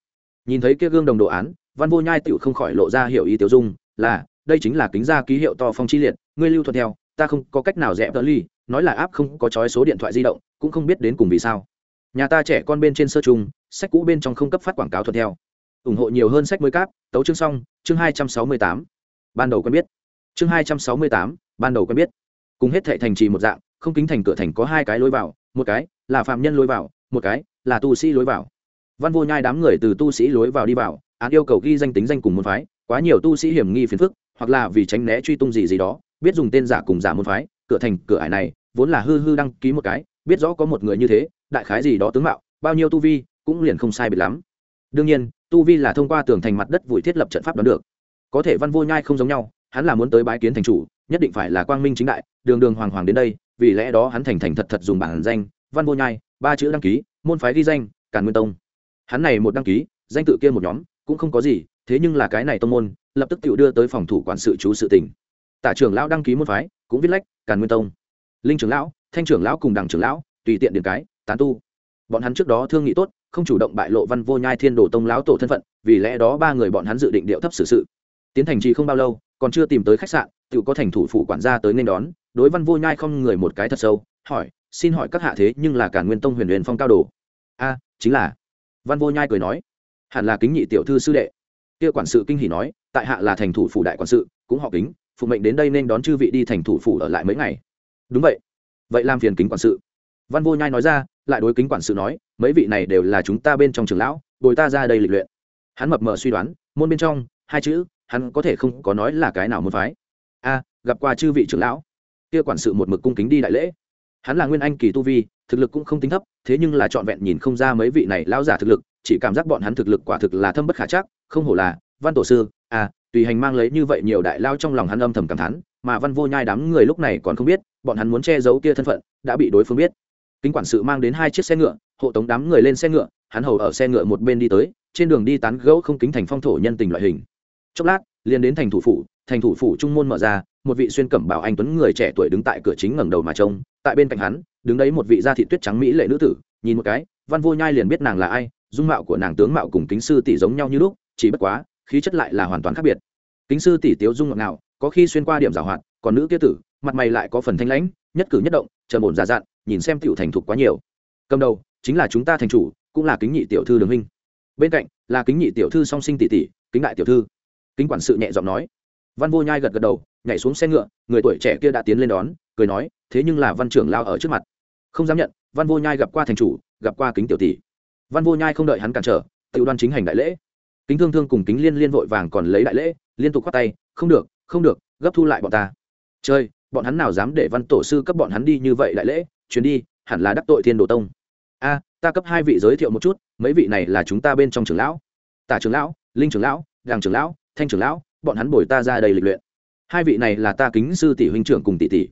Nhìn thấy kia gương đồng đồ án, văn vô nhai tựu không khỏi lộ ra hiểu ý tiêu dung là, đây chính là kính gia ký hiệu to phong chi liệt, ngươi lưu thuận theo, ta không có cách nào rẽ tờ ly, nói là áp không có chói số điện thoại di động, cũng không biết đến cùng vì sao. Nhà ta trẻ con bên trên sơ chung, sách cũ bên trong không cấp phát quảng cáo thuận theo. Ủng hộ nhiều hơn sách mới cáp, tấu chương xong, chương hai trăm sáu mươi tám. Ban đầu quen biết. Chương hai trăm sáu mươi tám, ban đầu quen biết. Cùng hết thệ thành trì một dạng, không kính thành cửa thành có hai cái lối vào, một cái là phạm nhân lối vào, một cái là tu sĩ lối vào. Văn vô nhai đám người từ tu sĩ lối vào đi vào, án yêu cầu ghi danh tính danh cùng môn phái quá nhiều tu sĩ hiểm nghi phiền phức, hoặc là vì tránh né truy tung gì gì đó, biết dùng tên giả cùng giả môn phái, cửa thành, cửa ải này, vốn là hư hư đăng ký một cái, biết rõ có một người như thế, đại khái gì đó tướng mạo, bao nhiêu tu vi, cũng liền không sai biệt lắm. Đương nhiên, tu vi là thông qua tường thành mặt đất vùi thiết lập trận pháp đoán được. Có thể văn vô nhai không giống nhau, hắn là muốn tới bái kiến thành chủ, nhất định phải là quang minh chính đại, đường đường hoàng hoàng đến đây, vì lẽ đó hắn thành thành thật thật dùng bản danh, văn vô nhai, ba chữ đăng ký, môn phái ghi danh, càn nguyên tông. Hắn này một đăng ký, danh tự kia một nhóm, cũng không có gì thế nhưng là cái này tông môn, lập tức tự đưa tới phòng thủ quản sự chú sự tỉnh tả trưởng lão đăng ký môn phái, cũng viết lách, càn nguyên tông. Linh trưởng lão, thanh trưởng lão cùng đằng trưởng lão, tùy tiện điện cái, tán tu. Bọn hắn trước đó thương nghị tốt, không chủ động bại lộ văn vô nhai thiên đồ tông lão tổ thân phận, vì lẽ đó ba người bọn hắn dự định điệu thấp xử sự. Tiến thành trì không bao lâu, còn chưa tìm tới khách sạn tự có thành thủ phủ quản gia tới nên đón, đối văn vô nhai không người một cái thật sâu, hỏi, xin hỏi các hạ thế nhưng là cả nguyên tông huyền huyền phong cao đồ? A, chính là. Văn vô nhai cười nói, hẳn là kính nhị tiểu thư sư đệ kia quản sự kinh hỉ nói, tại hạ là thành thủ phủ đại quản sự, cũng họ kính, phụ mệnh đến đây nên đón chư vị đi thành thủ phủ ở lại mấy ngày. Đúng vậy. Vậy làm phiền kính quản sự. Văn vô nhai nói ra, lại đối kính quản sự nói, mấy vị này đều là chúng ta bên trong trường lão, bồi ta ra đây lịch luyện. Hắn mập mờ suy đoán, môn bên trong, hai chữ, hắn có thể không có nói là cái nào muốn phái. A, gặp qua chư vị trưởng lão. Kia quản sự một mực cung kính đi đại lễ hắn là nguyên anh kỳ tu vi thực lực cũng không tính thấp thế nhưng là trọn vẹn nhìn không ra mấy vị này lão giả thực lực chỉ cảm giác bọn hắn thực lực quả thực là thâm bất khả chắc không hổ là văn tổ sư à, tùy hành mang lấy như vậy nhiều đại lao trong lòng hắn âm thầm cảm thán mà văn vô nhai đám người lúc này còn không biết bọn hắn muốn che giấu kia thân phận đã bị đối phương biết. Kính quản sự mang đến hai chiếc xe ngựa hộ tống đám người lên xe ngựa hắn hầu ở xe ngựa một bên đi tới trên đường đi tán gẫu không kính thành phong thổ nhân tình loại hình. Chốc lát liền đến thành thủ phủ thành thủ phủ trung môn mở ra một vị xuyên cẩm bảo anh tuấn người trẻ tuổi đứng tại cửa chính ngẩng đầu mà trông tại bên cạnh hắn, đứng đấy một vị gia thị tuyết trắng mỹ lệ nữ tử, nhìn một cái, văn vô nhai liền biết nàng là ai, dung mạo của nàng tướng mạo cùng kính sư tỷ giống nhau như lúc, chỉ bất quá, khí chất lại là hoàn toàn khác biệt. Kính sư tỷ tiếu dung ngọt ngào, có khi xuyên qua điểm giảo hoạt, còn nữ kia tử, mặt mày lại có phần thanh lãnh, nhất cử nhất động, trầm ổn giả dặn, nhìn xem tiểu thành thục quá nhiều. Cầm đầu, chính là chúng ta thành chủ, cũng là kính nhị tiểu thư đường huynh. Bên cạnh, là kính nhị tiểu thư song sinh tỷ tỷ, kính đại tiểu thư. Kính quản sự nhẹ giọng nói văn vô nhai gật gật đầu, nhảy xuống xe ngựa, người tuổi trẻ kia đã tiến lên đón, cười nói, thế nhưng là văn trưởng lao ở trước mặt. Không dám nhận, văn vô nhai gặp qua thành chủ, gặp qua kính tiểu tỷ. Văn vô nhai không đợi hắn cản trở tự đoan chính hành đại lễ. Kính thương thương cùng kính liên liên vội vàng còn lấy đại lễ, liên tục khoát tay, không được không được, gấp thu lại bọn ta. Chơi bọn hắn nào dám để văn tổ sư cấp bọn hắn đi như vậy đại lễ, chuyến đi, hẳn là đắc tội thiên đồ tông. A, ta cấp hai vị giới thiệu một chút, mấy vị này là chúng ta bên trong trưởng lão. Tả trưởng lão, linh trưởng lão đàng trưởng lão, thanh trưởng lão bọn hắn bồi ta ra đây lịch luyện. Hai vị này là ta kính sư tỷ huynh trưởng cùng tỷ tỷ.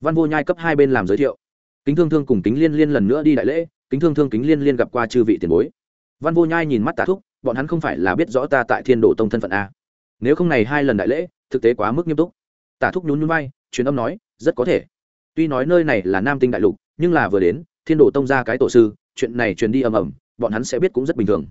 Văn vô nhai cấp hai bên làm giới thiệu. Kính thương thương cùng kính liên liên lần nữa đi đại lễ, kính thương thương kính liên liên gặp qua chư vị tiền bối. Văn vô nhai nhìn mắt tả thúc, bọn hắn không phải là biết rõ ta tại thiên đồ tông thân phận a nếu không này hai lần đại lễ, thực tế quá mức nghiêm túc. Tả thúc nhún nhún vai, truyền âm nói, rất có thể. Tuy nói nơi này là nam tinh đại lục, nhưng là vừa đến, thiên đồ tông ra cái tổ sư, chuyện này truyền đi ầm ầm, bọn hắn sẽ biết cũng rất bình thường.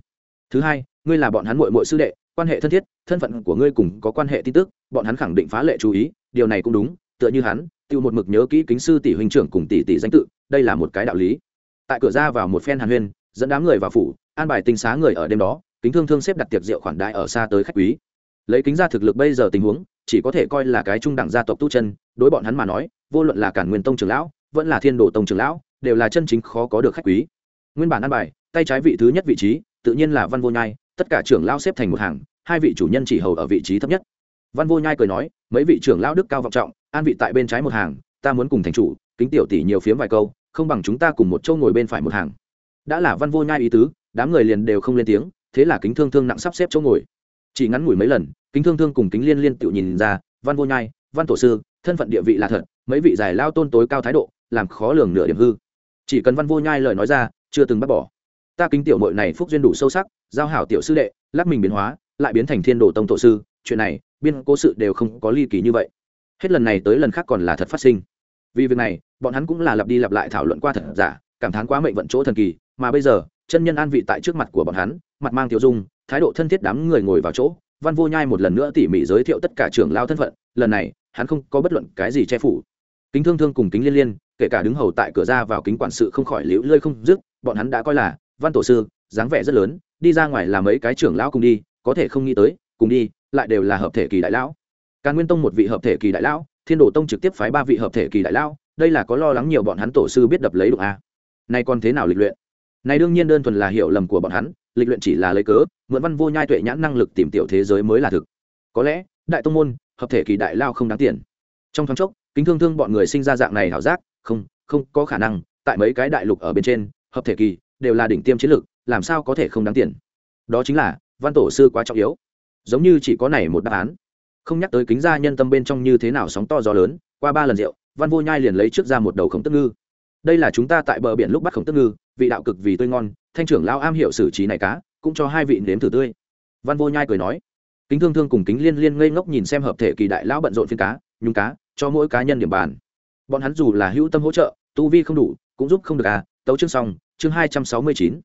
Thứ hai, ngươi là bọn hắn muội muội sư đệ quan hệ thân thiết, thân phận của ngươi cùng có quan hệ tin tức, bọn hắn khẳng định phá lệ chú ý, điều này cũng đúng, tựa như hắn, tiêu một mực nhớ kỹ kính sư tỷ huynh trưởng cùng tỷ tỷ danh tự, đây là một cái đạo lý. Tại cửa ra vào một phen hàn huyên, dẫn đám người vào phủ, an bài tinh xá người ở đêm đó, kính thương thương xếp đặt tiệc rượu khoản đại ở xa tới khách quý. Lấy kính ra thực lực bây giờ tình huống, chỉ có thể coi là cái trung đẳng gia tộc tu chân, đối bọn hắn mà nói, vô luận là cản nguyên tông trường lão, vẫn là thiên đồ tông trường lão, đều là chân chính khó có được khách quý. Nguyên bản ăn bài, tay trái vị thứ nhất vị trí, tự nhiên là văn vô nhai tất cả trưởng lão xếp thành một hàng, hai vị chủ nhân chỉ hầu ở vị trí thấp nhất. Văn vô nhai cười nói, mấy vị trưởng lão đức cao vọng trọng, an vị tại bên trái một hàng, ta muốn cùng thành chủ, kính tiểu tỷ nhiều phiếm vài câu, không bằng chúng ta cùng một châu ngồi bên phải một hàng. Đã là văn vô nhai ý tứ, đám người liền đều không lên tiếng, thế là kính thương thương nặng sắp xếp chỗ ngồi. Chỉ ngắn ngủi mấy lần, kính thương thương cùng kính liên liên tự nhìn ra, văn vô nhai, văn tổ sư, thân phận địa vị là thật, mấy vị giải lao tôn tối cao thái độ, làm khó lường nửa điểm hư. Chỉ cần văn vô nhai lời nói ra, chưa từng bác bỏ ta kính tiểu mội này phúc duyên đủ sâu sắc, giao hảo tiểu sư đệ, lắc mình biến hóa, lại biến thành thiên đồ tông tổ sư, chuyện này, biên cố sự đều không có ly kỳ như vậy. Hết lần này tới lần khác còn là thật phát sinh. Vì việc này, bọn hắn cũng là lặp đi lặp lại thảo luận qua thật giả, cảm thán quá mệnh vận chỗ thần kỳ, mà bây giờ, chân nhân an vị tại trước mặt của bọn hắn, mặt mang tiêu dung, thái độ thân thiết đám người ngồi vào chỗ, văn vô nhai một lần nữa tỉ mỉ giới thiệu tất cả trưởng lao thân phận, lần này, hắn không có bất luận cái gì che phủ. Kính thương thương cùng kính liên liên, kể cả đứng hầu tại cửa ra vào kính quản sự không khỏi liễu lơi không dứt, bọn hắn đã coi là văn tổ sư, dáng vẻ rất lớn, đi ra ngoài làm mấy cái trưởng lão cùng đi, có thể không nghĩ tới, cùng đi, lại đều là hợp thể kỳ đại lão. Càn nguyên tông một vị hợp thể kỳ đại lão, thiên đồ tông trực tiếp phái ba vị hợp thể kỳ đại lão, đây là có lo lắng nhiều bọn hắn tổ sư biết đập lấy được a. À. nay còn thế nào lịch luyện? Này đương nhiên đơn thuần là hiểu lầm của bọn hắn, lịch luyện chỉ là lấy cớ, mượn văn vô nhai tuệ nhãn năng lực tìm tiểu thế giới mới là thực. Có lẽ, đại tông môn, hợp thể kỳ đại lao không đáng tiền. Trong thoáng chốc, kính thương thương bọn người sinh ra dạng này hảo giác, không không có khả năng, tại mấy cái đại lục ở bên trên, hợp thể kỳ đều là đỉnh tiêm chiến lược, làm sao có thể không đáng tiền? Đó chính là, văn tổ sư quá trọng yếu. Giống như chỉ có này một đáp án. Không nhắc tới kính gia nhân tâm bên trong như thế nào sóng to gió lớn, qua ba lần rượu, văn vô nhai liền lấy trước ra một đầu khổng tức ngư. Đây là chúng ta tại bờ biển lúc bắt khổng tức ngư, vị đạo cực vì tươi ngon, thanh trưởng lao am hiểu xử trí này cá, cũng cho hai vị nếm thử tươi. Văn vô nhai cười nói, kính thương thương cùng kính liên liên ngây ngốc nhìn xem hợp thể kỳ đại lão bận rộn phiên cá, nhúng cá, cho mỗi cá nhân điểm bàn. Bọn hắn dù là hữu tâm hỗ trợ, tu vi không đủ, cũng giúp không được à tấu chương xong, chương hai trăm sáu mươi chín.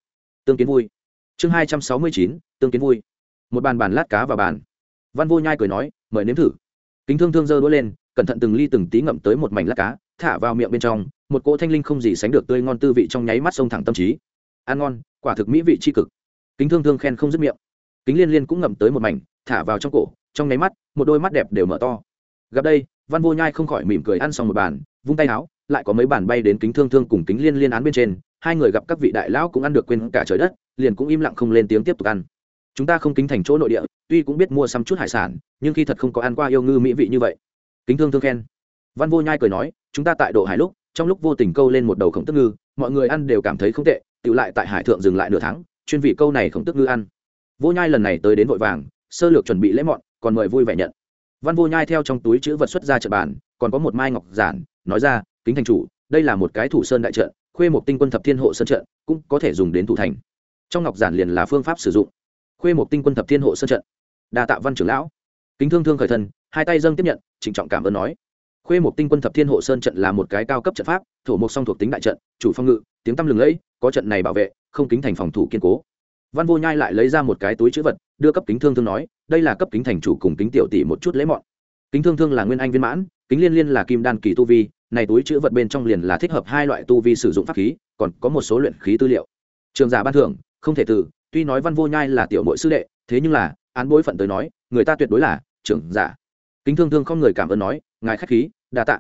Tương kiến vui. Chương hai trăm sáu mươi chín, tương kiến vui. Một bàn bàn lát cá và bàn. Văn vô nhai cười nói, mời nếm thử. Kính thương thương giơ đũa lên, cẩn thận từng ly từng tí ngậm tới một mảnh lát cá, thả vào miệng bên trong, một cỗ thanh linh không gì sánh được tươi ngon tư vị trong nháy mắt sông thẳng tâm trí. Ăn ngon, quả thực mỹ vị c h i cực. Kính thương thương khen không dứt miệng. Kính liên liên cũng ngậm tới một mảnh, thả vào trong cổ, trong nháy mắt, một đôi mắt đẹp đều mở to. Gặp đây, văn vô nhai không khỏi mỉm cười ăn xong một bàn, vung tay áo lại có mấy bàn bay đến kính thương thương cùng kính liên liên án bên trên, hai người gặp các vị đại lão cũng ăn được quên cả trời đất, liền cũng im lặng không lên tiếng tiếp tục ăn. Chúng ta không kính thành chỗ nội địa, tuy cũng biết mua xăm chút hải sản, nhưng khi thật không có ăn qua yêu ngư mỹ vị như vậy. Kính thương thương khen. Văn vô nhai cười nói, chúng ta tại độ hải lúc, trong lúc vô tình câu lên một đầu khổng tức ngư, mọi người ăn đều cảm thấy không tệ tự lại tại hải thượng dừng lại nửa tháng, chuyên vị câu này khổng tức ngư ăn. Vô nhai lần này tới đến vội vàng, sơ lược chuẩn bị lễ mọn, còn mời vui vẻ nhận. Văn vô nhai theo trong túi chữ vật xuất ra chợ bàn, còn có một mai ngọc giản, nói ra kính thành chủ, đây là một cái thủ sơn đại trận, khuê một tinh quân thập thiên hộ sơn trận cũng có thể dùng đến thủ thành. Trong ngọc giản liền là phương pháp sử dụng. Khuê một tinh quân thập thiên hộ sơn trận. Đa tạ văn trưởng lão. Kính thương thương khởi thân, hai tay dâng tiếp nhận, trịnh trọng cảm ơn nói. Khuê một tinh quân thập thiên hộ sơn trận là một cái cao cấp trận pháp, thổ một song thuộc tính đại trận, chủ phong ngự, tiếng tăm lừng lẫy, có trận này bảo vệ, không kính thành phòng thủ kiên cố. Văn vô nhai lại lấy ra một cái túi chữ vật, đưa cấp kính thương thương nói, đây là cấp kính thành chủ cùng kính tiểu tỷ một chút lễ mọn. Kính thương thương là nguyên anh viên mãn, kính liên liên là kim đan kỳ tu vi này túi chữ vật bên trong liền là thích hợp hai loại tu vi sử dụng pháp khí, còn có một số luyện khí tư liệu. Trường giả ban thưởng, không thể từ, tuy nói văn vô nhai là tiểu nội sư đệ, thế nhưng là, án bối phận tới nói, người ta tuyệt đối là trưởng giả. Kính thương thương không người cảm ơn nói, ngài khách khí, đa tạ.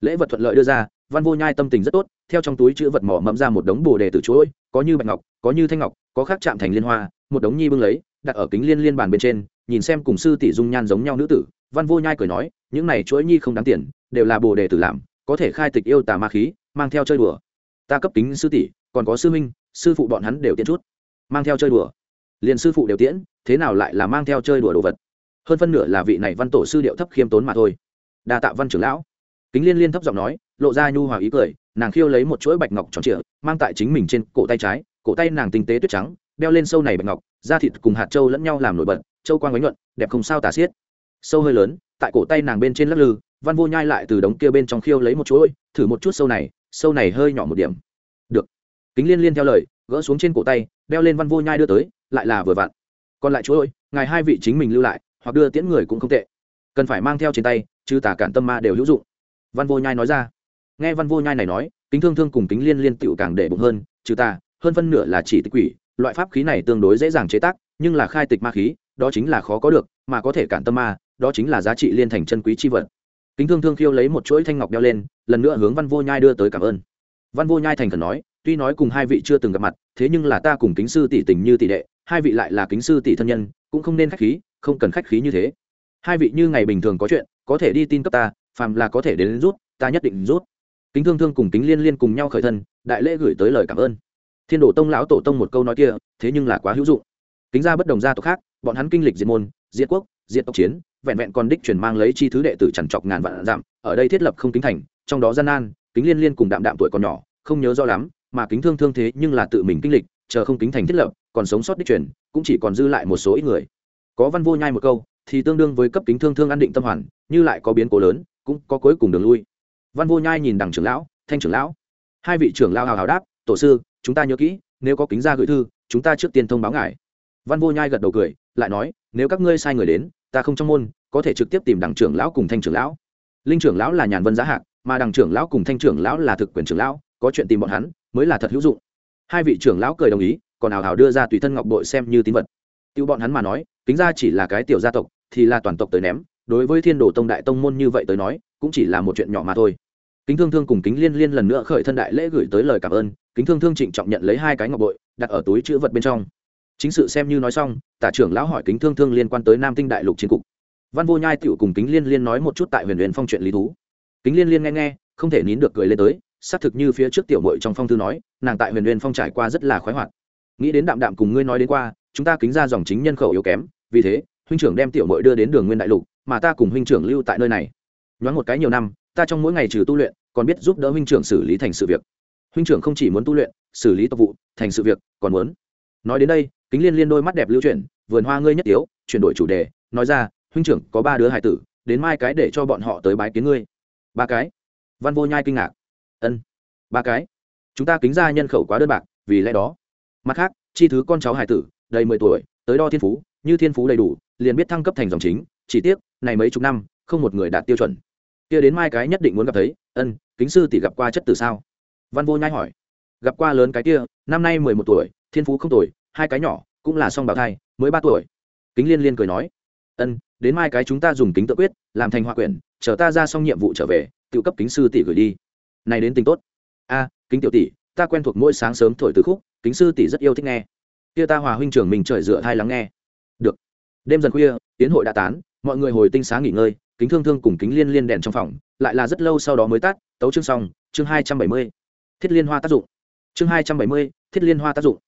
Lễ vật thuận lợi đưa ra, văn vô nhai tâm tình rất tốt, theo trong túi chữ vật mỏ mẫm ra một đống bồ đề từ chuỗi, có như bạch ngọc, có như thanh ngọc, có khác chạm thành liên hoa, một đống nhi bưng lấy, đặt ở kính liên liên bàn bên trên, nhìn xem cùng sư tỷ dung nhan giống nhau nữ tử. Văn vô nhai cười nói, những này chuỗi nhi không đáng tiền, đều là bồ đề tử làm có thể khai tịch yêu tà ma khí, mang theo chơi đùa. Ta cấp kính sư tỷ, còn có sư minh sư phụ bọn hắn đều tiễn chút. Mang theo chơi đùa. Liền sư phụ đều tiễn, thế nào lại là mang theo chơi đùa đồ vật? Hơn phân nửa là vị này văn tổ sư điệu thấp khiêm tốn mà thôi. Đa tạ văn trưởng lão. Kính liên liên thấp giọng nói, lộ ra nhu hòa ý cười, nàng khiêu lấy một chuỗi bạch ngọc tròn trịa, mang tại chính mình trên cổ tay trái, cổ tay nàng tinh tế tuyết trắng, đeo lên sâu này bạch ngọc, da thịt cùng hạt trâu lẫn nhau làm nổi bật, trâu quang bánh nhuận, đẹp không sao tả xiết. Sâu hơi lớn, tại cổ tay nàng bên trên lắc lư văn vô nhai lại từ đống kia bên trong khiêu lấy một chuỗi, thử một chút sâu này sâu này hơi nhỏ một điểm. Được. Kính liên liên theo lời, gỡ xuống trên cổ tay, đeo lên văn vô nhai đưa tới, lại là vừa vặn. Còn lại chuỗi, ngài hai vị chính mình lưu lại, hoặc đưa tiễn người cũng không tệ. Cần phải mang theo trên tay, chứ tả cản tâm ma đều hữu dụng. Văn vô nhai nói ra. Nghe văn vô nhai này nói, kính thương thương cùng kính liên liên tựu càng để bụng hơn, trừ ta, hơn phân nửa là chỉ tịch quỷ, loại pháp khí này tương đối dễ dàng chế tác, nhưng là khai tịch ma khí, đó chính là khó có được, mà có thể cản tâm ma, đó chính là giá trị liên thành chân quý chi vật kính thương thương khiêu lấy một chuỗi thanh ngọc đeo lên, lần nữa hướng văn vô nhai đưa tới cảm ơn. Văn vô nhai thành khẩn nói, tuy nói cùng hai vị chưa từng gặp mặt, thế nhưng là ta cùng kính sư tỷ tình như tỷ đệ, hai vị lại là kính sư tỷ thân nhân, cũng không nên khách khí, không cần khách khí như thế. Hai vị như ngày bình thường có chuyện, có thể đi tin cấp ta, phàm là có thể đến rút, ta nhất định rút. Kính thương thương cùng kính liên liên cùng nhau khởi thân, đại lễ gửi tới lời cảm ơn. Thiên đồ tông lão tổ tông một câu nói kia, thế nhưng là quá hữu dụng. Kính ra bất đồng gia tộc khác, bọn hắn kinh lịch diệt môn, diệt quốc diệt tộc chiến, vẹn vẹn còn đích truyền mang lấy chi thứ đệ tử chằn chọc ngàn vạn dặm, ở đây thiết lập không kính thành, trong đó gian nan, kính liên liên cùng đạm đạm tuổi còn nhỏ, không nhớ rõ lắm, mà kính thương thương thế nhưng là tự mình kinh lịch, chờ không kính thành thiết lập, còn sống sót đích truyền, cũng chỉ còn dư lại một số ít người. Có văn vô nhai một câu, thì tương đương với cấp kính thương thương an định tâm hoàn, như lại có biến cố lớn, cũng có cuối cùng đường lui. Văn vô nhai nhìn đằng trưởng lão, thanh trưởng lão. Hai vị trưởng lão hào hào đáp, tổ sư, chúng ta nhớ kỹ, nếu có kính ra gửi thư, chúng ta trước tiên thông báo ngài. Văn vô nhai gật đầu cười, lại nói nếu các ngươi sai người đến, ta không trong môn, có thể trực tiếp tìm đảng trưởng lão cùng thanh trưởng lão. Linh trưởng lão là nhàn vân giá hạc, mà đảng trưởng lão cùng thanh trưởng lão là thực quyền trưởng lão, có chuyện tìm bọn hắn, mới là thật hữu dụng. Hai vị trưởng lão cười đồng ý, còn ảo hào đưa ra tùy thân ngọc bội xem như tín vật. Tiêu bọn hắn mà nói tính ra chỉ là cái tiểu gia tộc, thì là toàn tộc tới ném, đối với thiên đồ tông đại tông môn như vậy tới nói, cũng chỉ là một chuyện nhỏ mà thôi. Kính thương thương cùng kính liên liên lần nữa khởi thân đại lễ gửi tới lời cảm ơn, kính thương thương trịnh trọng nhận lấy hai cái ngọc bội, đặt ở túi chữ vật bên trong chính sự xem như nói xong, tả trưởng lão hỏi kính thương thương liên quan tới nam tinh đại lục chiến cục. Văn vô nhai tựu cùng kính liên liên nói một chút tại huyền huyền phong chuyện lý thú. Kính liên liên nghe nghe, không thể nín được cười lên tới, xác thực như phía trước tiểu mội trong phong thư nói, nàng tại huyền huyền phong trải qua rất là khoái hoạt. Nghĩ đến đạm đạm cùng ngươi nói đến qua, chúng ta kính ra dòng chính nhân khẩu yếu kém, vì thế, huynh trưởng đem tiểu mội đưa đến đường nguyên đại lục, mà ta cùng huynh trưởng lưu tại nơi này. Nhoáng một cái nhiều năm, ta trong mỗi ngày trừ tu luyện, còn biết giúp đỡ huynh trưởng xử lý thành sự việc. Huynh trưởng không chỉ muốn tu luyện, xử lý tộc vụ, thành sự việc, còn muốn. Nói đến đây kính liên liên đôi mắt đẹp lưu chuyển, vườn hoa ngươi nhất tiếu, chuyển đổi chủ đề, nói ra, huynh trưởng, có ba đứa hải tử, đến mai cái để cho bọn họ tới bái kiến ngươi. Ba cái. Văn vô nhai kinh ngạc. Ân, ba cái. Chúng ta kính ra nhân khẩu quá đơn bạc, vì lẽ đó. Mặt khác, chi thứ con cháu hải tử, đầy mười tuổi, tới đo thiên phú, như thiên phú đầy đủ, liền biết thăng cấp thành dòng chính, chỉ tiếc, này mấy chục năm, không một người đạt tiêu chuẩn. Kia đến mai cái nhất định muốn gặp thấy, ân, kính sư tỷ gặp qua chất từ sao? Văn vô nhai hỏi. Gặp qua lớn cái kia, năm nay mười một tuổi, thiên phú không tuổi hai cái nhỏ, cũng là song bào thai, mới ba tuổi. Kính liên liên cười nói, ân, đến mai cái chúng ta dùng kính tự quyết, làm thành hòa quyển, chờ ta ra xong nhiệm vụ trở về tự cấp kính sư tỷ gửi đi. Này đến tình tốt. A, kính tiểu tỷ, ta quen thuộc mỗi sáng sớm thổi từ khúc, kính sư tỷ rất yêu thích nghe. Kia ta hòa huynh trưởng mình trời dựa thai lắng nghe. Được. Đêm dần khuya, tiến hội đã tán, mọi người hồi tinh sáng nghỉ ngơi, kính thương thương cùng kính liên liên đèn trong phòng, lại là rất lâu sau đó mới tắt, tấu chương xong, chương hai trăm bảy mươi, thiết liên hoa tác dụng. Chương hai trăm bảy mươi, thiết liên hoa tác dụng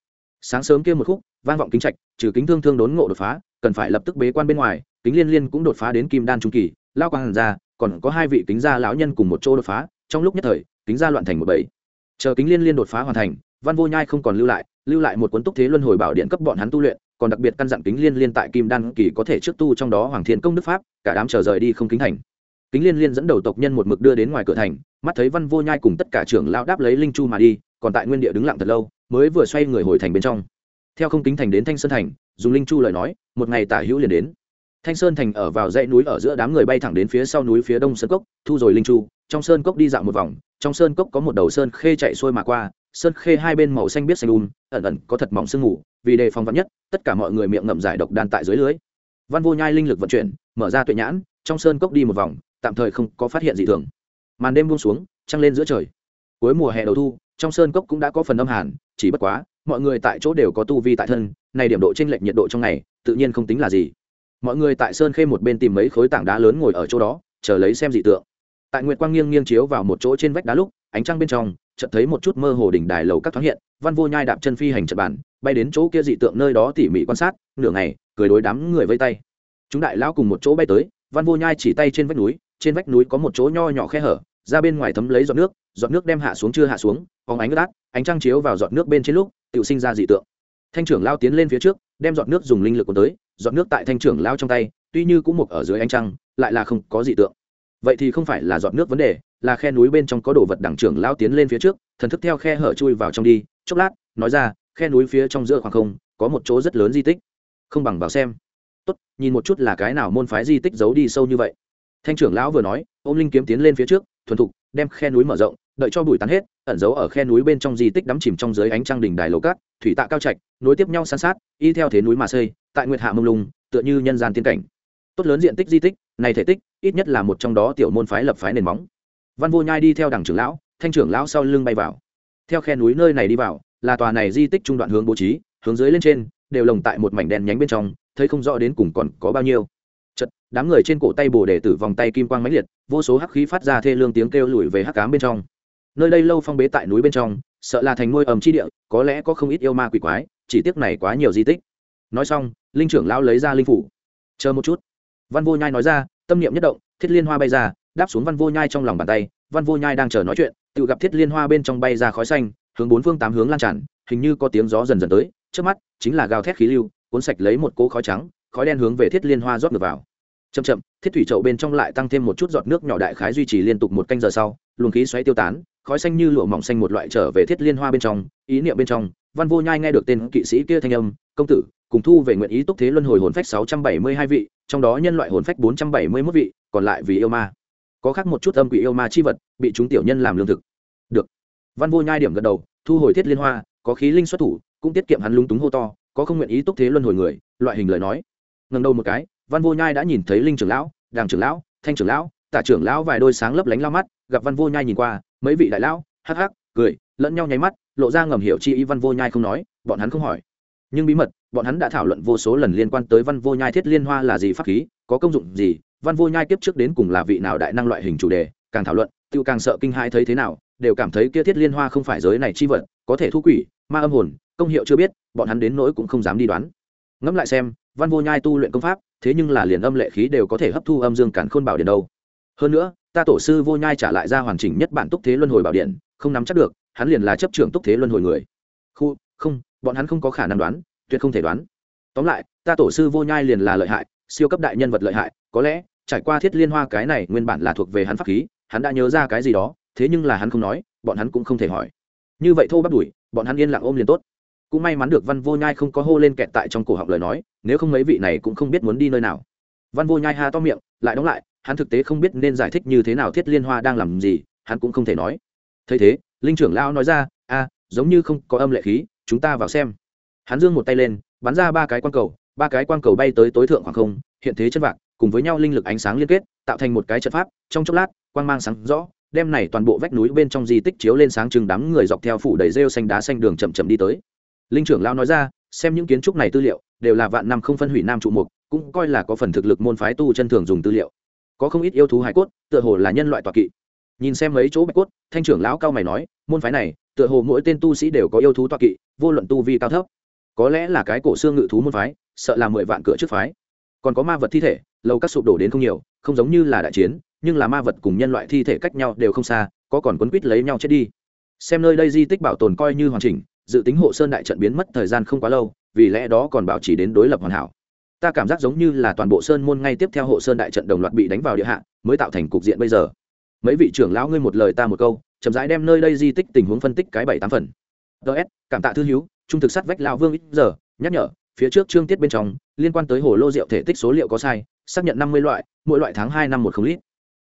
sáng sớm kia một khúc, vang vọng kính trạch, trừ kính thương thương đốn ngộ đột phá, cần phải lập tức bế quan bên ngoài, kính liên liên cũng đột phá đến kim đan trung kỳ, lao quang hàn ra, còn có hai vị kính gia lão nhân cùng một chỗ đột phá, trong lúc nhất thời, kính gia loạn thành một bảy chờ kính liên liên đột phá hoàn thành, văn vô nhai không còn lưu lại lưu lại một cuốn túc thế luân hồi bảo điện cấp bọn hắn tu luyện, còn đặc biệt căn dặn kính liên liên tại kim đan kỳ có thể trước tu trong đó hoàng thiện công đức pháp, cả đám chờ rời đi không kính thành. Kính liên liên dẫn đầu tộc nhân một mực đưa đến ngoài cửa thành, mắt thấy văn vô nhai cùng tất cả trưởng lao đáp lấy linh chu mà đi, còn tại nguyên địa đứng lặng thật lâu mới vừa xoay người hồi thành bên trong. Theo không kính thành đến thanh sơn thành, dùng linh chu lời nói, một ngày tả hữu liền đến. Thanh sơn thành ở vào dãy núi ở giữa đám người bay thẳng đến phía sau núi phía đông sơn cốc, thu rồi linh chu. Trong sơn cốc đi dạo một vòng, trong sơn cốc có một đầu sơn khê chạy xuôi mà qua. Sơn khê hai bên màu xanh biết xanh un ẩn ẩn có thật mỏng sương mù, vì đề phòng vắn nhất, tất cả mọi người miệng ngậm giải độc đan tại dưới lưới. Văn vô nhai linh lực vận chuyển, mở ra tuệ nhãn, trong sơn cốc đi một vòng, tạm thời không có phát hiện gì thường. Màn đêm buông xuống, trăng lên giữa trời. Cuối mùa hè đầu thu, trong sơn cốc cũng đã có phần âm hàn chỉ bất quá, mọi người tại chỗ đều có tu vi tại thân, này điểm độ t r ê n lệch nhiệt độ trong ngày, tự nhiên không tính là gì. Mọi người tại sơn khê một bên tìm mấy khối tảng đá lớn ngồi ở chỗ đó, chờ lấy xem dị tượng. Tại nguyệt quang nghiêng nghiêng chiếu vào một chỗ trên vách đá lúc, ánh trăng bên trong, chợt thấy một chút mơ hồ đỉnh đài lầu các thoáng hiện, văn vô nhai đạp chân phi hành trật bản bay đến chỗ kia dị tượng nơi đó tỉ mỉ quan sát, nửa ngày, cười đối đám người vây tay. Chúng đại lão cùng một chỗ bay tới, văn vô nhai chỉ tay trên vách núi, trên vách núi có một chỗ nho nhỏ khe hở ra bên ngoài thấm lấy giọt nước giọt nước đem hạ xuống chưa hạ xuống phóng ánh ướt ánh trăng chiếu vào giọt nước bên trên lúc tự sinh ra dị tượng. Thanh trưởng lao tiến lên phía trước, đem giọt nước dùng linh lực cuốn tới, giọt nước tại thanh trưởng lao trong tay, tuy như cũng mục ở dưới ánh trăng, lại là không có dị tượng. Vậy thì không phải là giọt nước vấn đề, là khe núi bên trong có đồ vật đẳng trưởng lao tiến lên phía trước, thần thức theo khe hở chui vào trong đi, chốc lát, nói ra, khe núi phía trong giữa khoảng không, có một chỗ rất lớn di tích. Không bằng vào xem. Tốt, nhìn một chút là cái nào môn phái di tích giấu đi sâu như vậy? Thanh trưởng lão vừa nói, ôm linh kiếm tiến lên phía trước thuần thục, đem khe núi mở rộng, đợi cho bụi tán hết, ẩn giấu ở khe núi bên trong di tích đắm chìm trong dưới ánh trăng đỉnh đài lầu cát, thủy tạ cao trạch, nối tiếp nhau san sát, y theo thế núi mà xây, tại nguyệt hạ mông lung, tựa như nhân gian tiên cảnh. Tốt lớn diện tích di tích, này thể tích, ít nhất là một trong đó tiểu môn phái lập phái nền móng. Văn vô nhai đi theo đảng trưởng lão, thanh trưởng lão sau lưng bay vào. Theo khe núi nơi này đi vào, là tòa này di tích trung đoạn hướng bố trí, hướng dưới lên trên, đều lồng tại một mảnh đèn nhánh bên trong, thấy không rõ đến cùng còn có bao nhiêu đám người trên cổ tay bồ đề tử vòng tay kim quang mãnh liệt, vô số hắc khí phát ra thê lương tiếng kêu lùi về hắc cám bên trong. Nơi đây lâu phong bế tại núi bên trong, sợ là thành nuôi ẩm chi địa, có lẽ có không ít yêu ma quỷ quái, chỉ tiếc này quá nhiều di tích. Nói xong, linh trưởng lão lấy ra linh phủ. Chờ một chút. Văn vô nhai nói ra, tâm niệm nhất động, thiết liên hoa bay ra, đáp xuống văn vô nhai trong lòng bàn tay, văn vô nhai đang chờ nói chuyện, tự gặp thiết liên hoa bên trong bay ra khói xanh, hướng bốn phương tám hướng lan tràn, hình như có tiếng gió dần dần tới, trước mắt chính là gào thét khí lưu, cuốn sạch lấy một cỗ khói trắng, khói đen hướng về thiết liên hoa rót ngược vào chậm chậm, thiết thủy chậu bên trong lại tăng thêm một chút giọt nước nhỏ đại khái duy trì liên tục một canh giờ sau, luồng khí xoáy tiêu tán, khói xanh như lụa mỏng xanh một loại trở về thiết liên hoa bên trong, ý niệm bên trong, văn vô nhai nghe được tên kỵ sĩ kia thanh âm, công tử, cùng thu về nguyện ý túc thế luân hồi hồn phách sáu trăm bảy mươi hai vị, trong đó nhân loại hồn phách bốn trăm bảy mươi mốt vị, còn lại vì yêu ma. Có khác một chút âm quỷ yêu ma chi vật, bị chúng tiểu nhân làm lương thực. Được. Văn vô nhai điểm gật đầu, thu hồi thiết liên hoa, có khí linh xuất thủ, cũng tiết kiệm hắn lúng túng hô to, có không nguyện ý túc thế luân hồi người? Loại hình lời nói. Ngần đầu một cái văn vô nhai đã nhìn thấy linh trưởng lão, đàng trưởng lão, thanh trưởng lão, tả trưởng lão vài đôi sáng lấp lánh lao mắt, gặp văn vô nhai nhìn qua, mấy vị đại lão, hắc hắc, cười, lẫn nhau nháy mắt, lộ ra ngầm hiểu chi ý văn vô nhai không nói, bọn hắn không hỏi. Nhưng bí mật, bọn hắn đã thảo luận vô số lần liên quan tới văn vô nhai thiết liên hoa là gì pháp khí, có công dụng gì, văn vô nhai tiếp trước đến cùng là vị nào đại năng loại hình chủ đề, càng thảo luận tự càng sợ kinh hai thấy thế nào, đều cảm thấy kia thiết liên hoa không phải giới này chi vật, có thể thu quỷ, ma âm hồn, công hiệu chưa biết, bọn hắn đến nỗi cũng không dám đi đoán. Ngẫm lại xem, văn vô nhai tu luyện công pháp thế nhưng là liền âm lệ khí đều có thể hấp thu âm dương cản khôn bảo điện đâu. Hơn nữa, ta tổ sư vô nhai trả lại ra hoàn chỉnh nhất bản túc thế luân hồi bảo điện, không nắm chắc được, hắn liền là chấp trưởng túc thế luân hồi người. Khu, không, bọn hắn không có khả năng đoán, tuyệt không thể đoán. Tóm lại, ta tổ sư vô nhai liền là lợi hại, siêu cấp đại nhân vật lợi hại, có lẽ, trải qua thiết liên hoa cái này nguyên bản là thuộc về hắn pháp khí, hắn đã nhớ ra cái gì đó, thế nhưng là hắn không nói, bọn hắn cũng không thể hỏi. Như vậy thô bắt đuổi, bọn hắn yên lặng ôm liền tốt cũng may mắn được văn vô nhai không có hô lên kẹt tại trong cổ họng lời nói, nếu không mấy vị này cũng không biết muốn đi nơi nào. Văn vô nhai ha to miệng, lại đóng lại, hắn thực tế không biết nên giải thích như thế nào thiết liên hoa đang làm gì, hắn cũng không thể nói. Thấy thế, linh trưởng lão nói ra, a, giống như không có âm lệ khí, chúng ta vào xem. Hắn giương một tay lên, bắn ra ba cái quang cầu, ba cái quang cầu bay tới tối thượng khoảng không, hiện thế chân vạc, cùng với nhau linh lực ánh sáng liên kết, tạo thành một cái trận pháp, trong chốc lát, quang mang sáng rõ, đem này toàn bộ vách núi bên trong di tích chiếu lên sáng chừng đám người dọc theo phủ đầy rêu xanh đá xanh đường chậm chậm đi tới linh trưởng lão nói ra, xem những kiến trúc này tư liệu, đều là vạn năm không phân hủy nam trụ mục, cũng coi là có phần thực lực môn phái tu chân thường dùng tư liệu. Có không ít yêu thú hải cốt, tựa hồ là nhân loại tọa kỵ. Nhìn xem mấy chỗ bạch cốt, thanh trưởng lão cao mày nói, môn phái này, tựa hồ mỗi tên tu sĩ đều có yêu thú tọa kỵ, vô luận tu vi cao thấp. Có lẽ là cái cổ xương ngự thú môn phái, sợ là mười vạn cửa trước phái. Còn có ma vật thi thể, lâu các sụp đổ đến không nhiều, không giống như là đại chiến, nhưng là ma vật cùng nhân loại thi thể cách nhau đều không xa, có còn quấn quýt lấy nhau chết đi. Xem nơi đây di tích bảo tồn coi như hoàn chỉnh dự tính hộ sơn đại trận biến mất thời gian không quá lâu, vì lẽ đó còn bảo trì đến đối lập hoàn hảo. Ta cảm giác giống như là toàn bộ sơn môn ngay tiếp theo hộ sơn đại trận đồng loạt bị đánh vào địa hạ, mới tạo thành cục diện bây giờ. Mấy vị trưởng lão ngươi một lời ta một câu, chậm rãi đem nơi đây di tích tình huống phân tích cái bảy tám phần. Ts cảm tạ thư hiếu trung thực sát vách lão vương ít giờ, nhắc nhở, phía trước chương tiết bên trong, liên quan tới hồ lô rượu thể tích số liệu có sai, xác nhận năm mươi loại, mỗi loại tháng hai năm một không lít.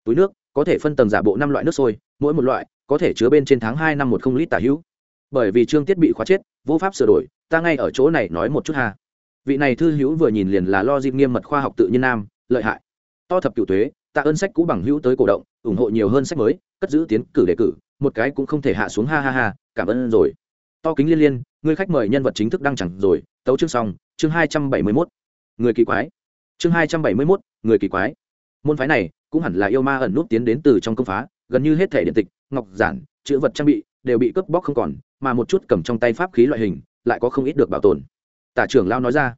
Túi nước, có thể phân tầng giả bộ năm loại nước sôi, mỗi một loại, có thể chứa bên trên tháng hai năm một không lít tả hữu bởi vì chương tiết bị khóa chết, vô pháp sửa đổi, ta ngay ở chỗ này nói một chút ha. Vị này thư hữu vừa nhìn liền là lo dịp nghiêm mật khoa học tự nhiên nam, lợi hại. To thập cựu thuế tạ ơn sách cũ bằng hữu tới cổ động, ủng hộ nhiều hơn sách mới, cất giữ tiến cử đề cử, một cái cũng không thể hạ xuống, ha ha ha, cảm ơn rồi. To kính liên liên người khách mời nhân vật chính thức đăng chẳng rồi, tấu chương xong, chương hai trăm bảy mươi mốt. Người kỳ quái. Chương hai trăm bảy mươi mốt, người kỳ quái. Môn phái này cũng hẳn là yêu ma ẩn nút tiến đến từ trong công phá, gần như hết thể điện tịch, ngọc giản, chữ vật trang bị đều bị cướp bóc không còn, mà một chút cầm trong tay pháp khí loại hình lại có không ít được bảo tồn. Tả trưởng lao nói ra.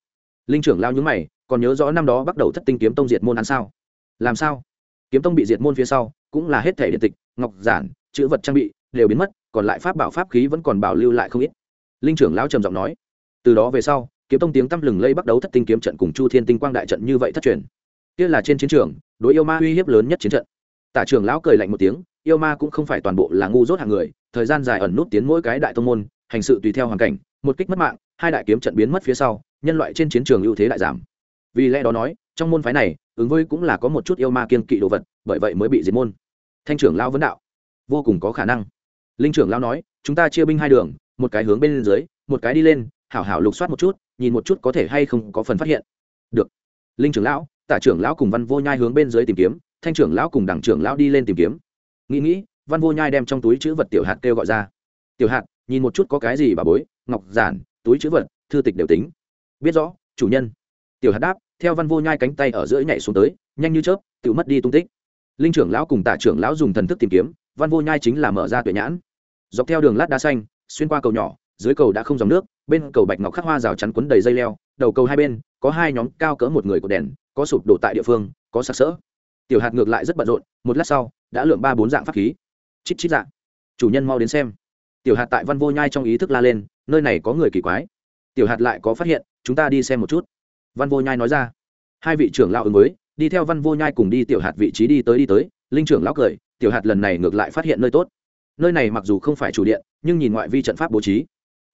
Linh trưởng lao nhúng mày, còn nhớ rõ năm đó bắt đầu thất tinh kiếm tông diệt môn ăn sao? Làm sao? Kiếm tông bị diệt môn phía sau, cũng là hết thể điện tịch, ngọc giản, chữ vật trang bị đều biến mất, còn lại pháp bảo pháp khí vẫn còn bảo lưu lại không ít. Linh trưởng lão trầm giọng nói. Từ đó về sau, kiếm tông tiếng tăm lừng lây bắt đầu thất tinh kiếm trận cùng chu thiên tinh quang đại trận như vậy thất truyền. Kia là trên chiến trường, đối yêu ma uy hiếp lớn nhất chiến trận. Tả trưởng lão cười lạnh một tiếng, yêu ma cũng không phải toàn bộ là ngu dốt hàng người thời gian dài ẩn nút tiến mỗi cái đại tông môn, hành sự tùy theo hoàn cảnh, một kích mất mạng, hai đại kiếm trận biến mất phía sau, nhân loại trên chiến trường ưu thế đại giảm. Vì lẽ đó nói, trong môn phái này, ứng với cũng là có một chút yêu ma kiên kỵ đồ vật, bởi vậy mới bị diệt môn. Thanh trưởng lao vấn đạo. Vô cùng có khả năng. Linh trưởng lao nói, chúng ta chia binh hai đường, một cái hướng bên dưới, một cái đi lên, hảo hảo lục soát một chút, nhìn một chút có thể hay không có phần phát hiện. Được. Linh trưởng lão, tả trưởng lão cùng văn vô nhai hướng bên dưới tìm kiếm, thanh trưởng lão cùng đảng trưởng lão đi lên tìm kiếm. Nghĩ nghĩ văn vô nhai đem trong túi chữ vật tiểu hạt kêu gọi ra. Tiểu hạt, nhìn một chút có cái gì bà bối, ngọc giản, túi chữ vật, thư tịch đều tính. Biết rõ, chủ nhân. Tiểu hạt đáp, theo văn vô nhai cánh tay ở giữa nhảy xuống tới, nhanh như chớp tự mất đi tung tích. Linh trưởng lão cùng tạ trưởng lão dùng thần thức tìm kiếm, văn vô nhai chính là mở ra tuệ nhãn. Dọc theo đường lát đá xanh, xuyên qua cầu nhỏ, dưới cầu đã không dòng nước, bên cầu bạch ngọc khắc hoa rào chắn quấn đầy dây leo, đầu cầu hai bên, có hai nhóm cao cỡ một người của đèn, có sụp đổ tại địa phương, có sặc sỡ. Tiểu hạt ngược lại rất bận rộn, một lát sau, đã lượng ba bốn dạng pháp khí chít chít dạ. Chủ nhân mau đến xem. Tiểu hạt tại văn vô nhai trong ý thức la lên, nơi này có người kỳ quái. Tiểu hạt lại có phát hiện, chúng ta đi xem một chút. Văn vô nhai nói ra. Hai vị trưởng lão ứng với, đi theo văn vô nhai cùng đi tiểu hạt vị trí đi tới đi tới, linh trưởng lão cười, tiểu hạt lần này ngược lại phát hiện nơi tốt. Nơi này mặc dù không phải chủ điện, nhưng nhìn ngoại vi trận pháp bố trí.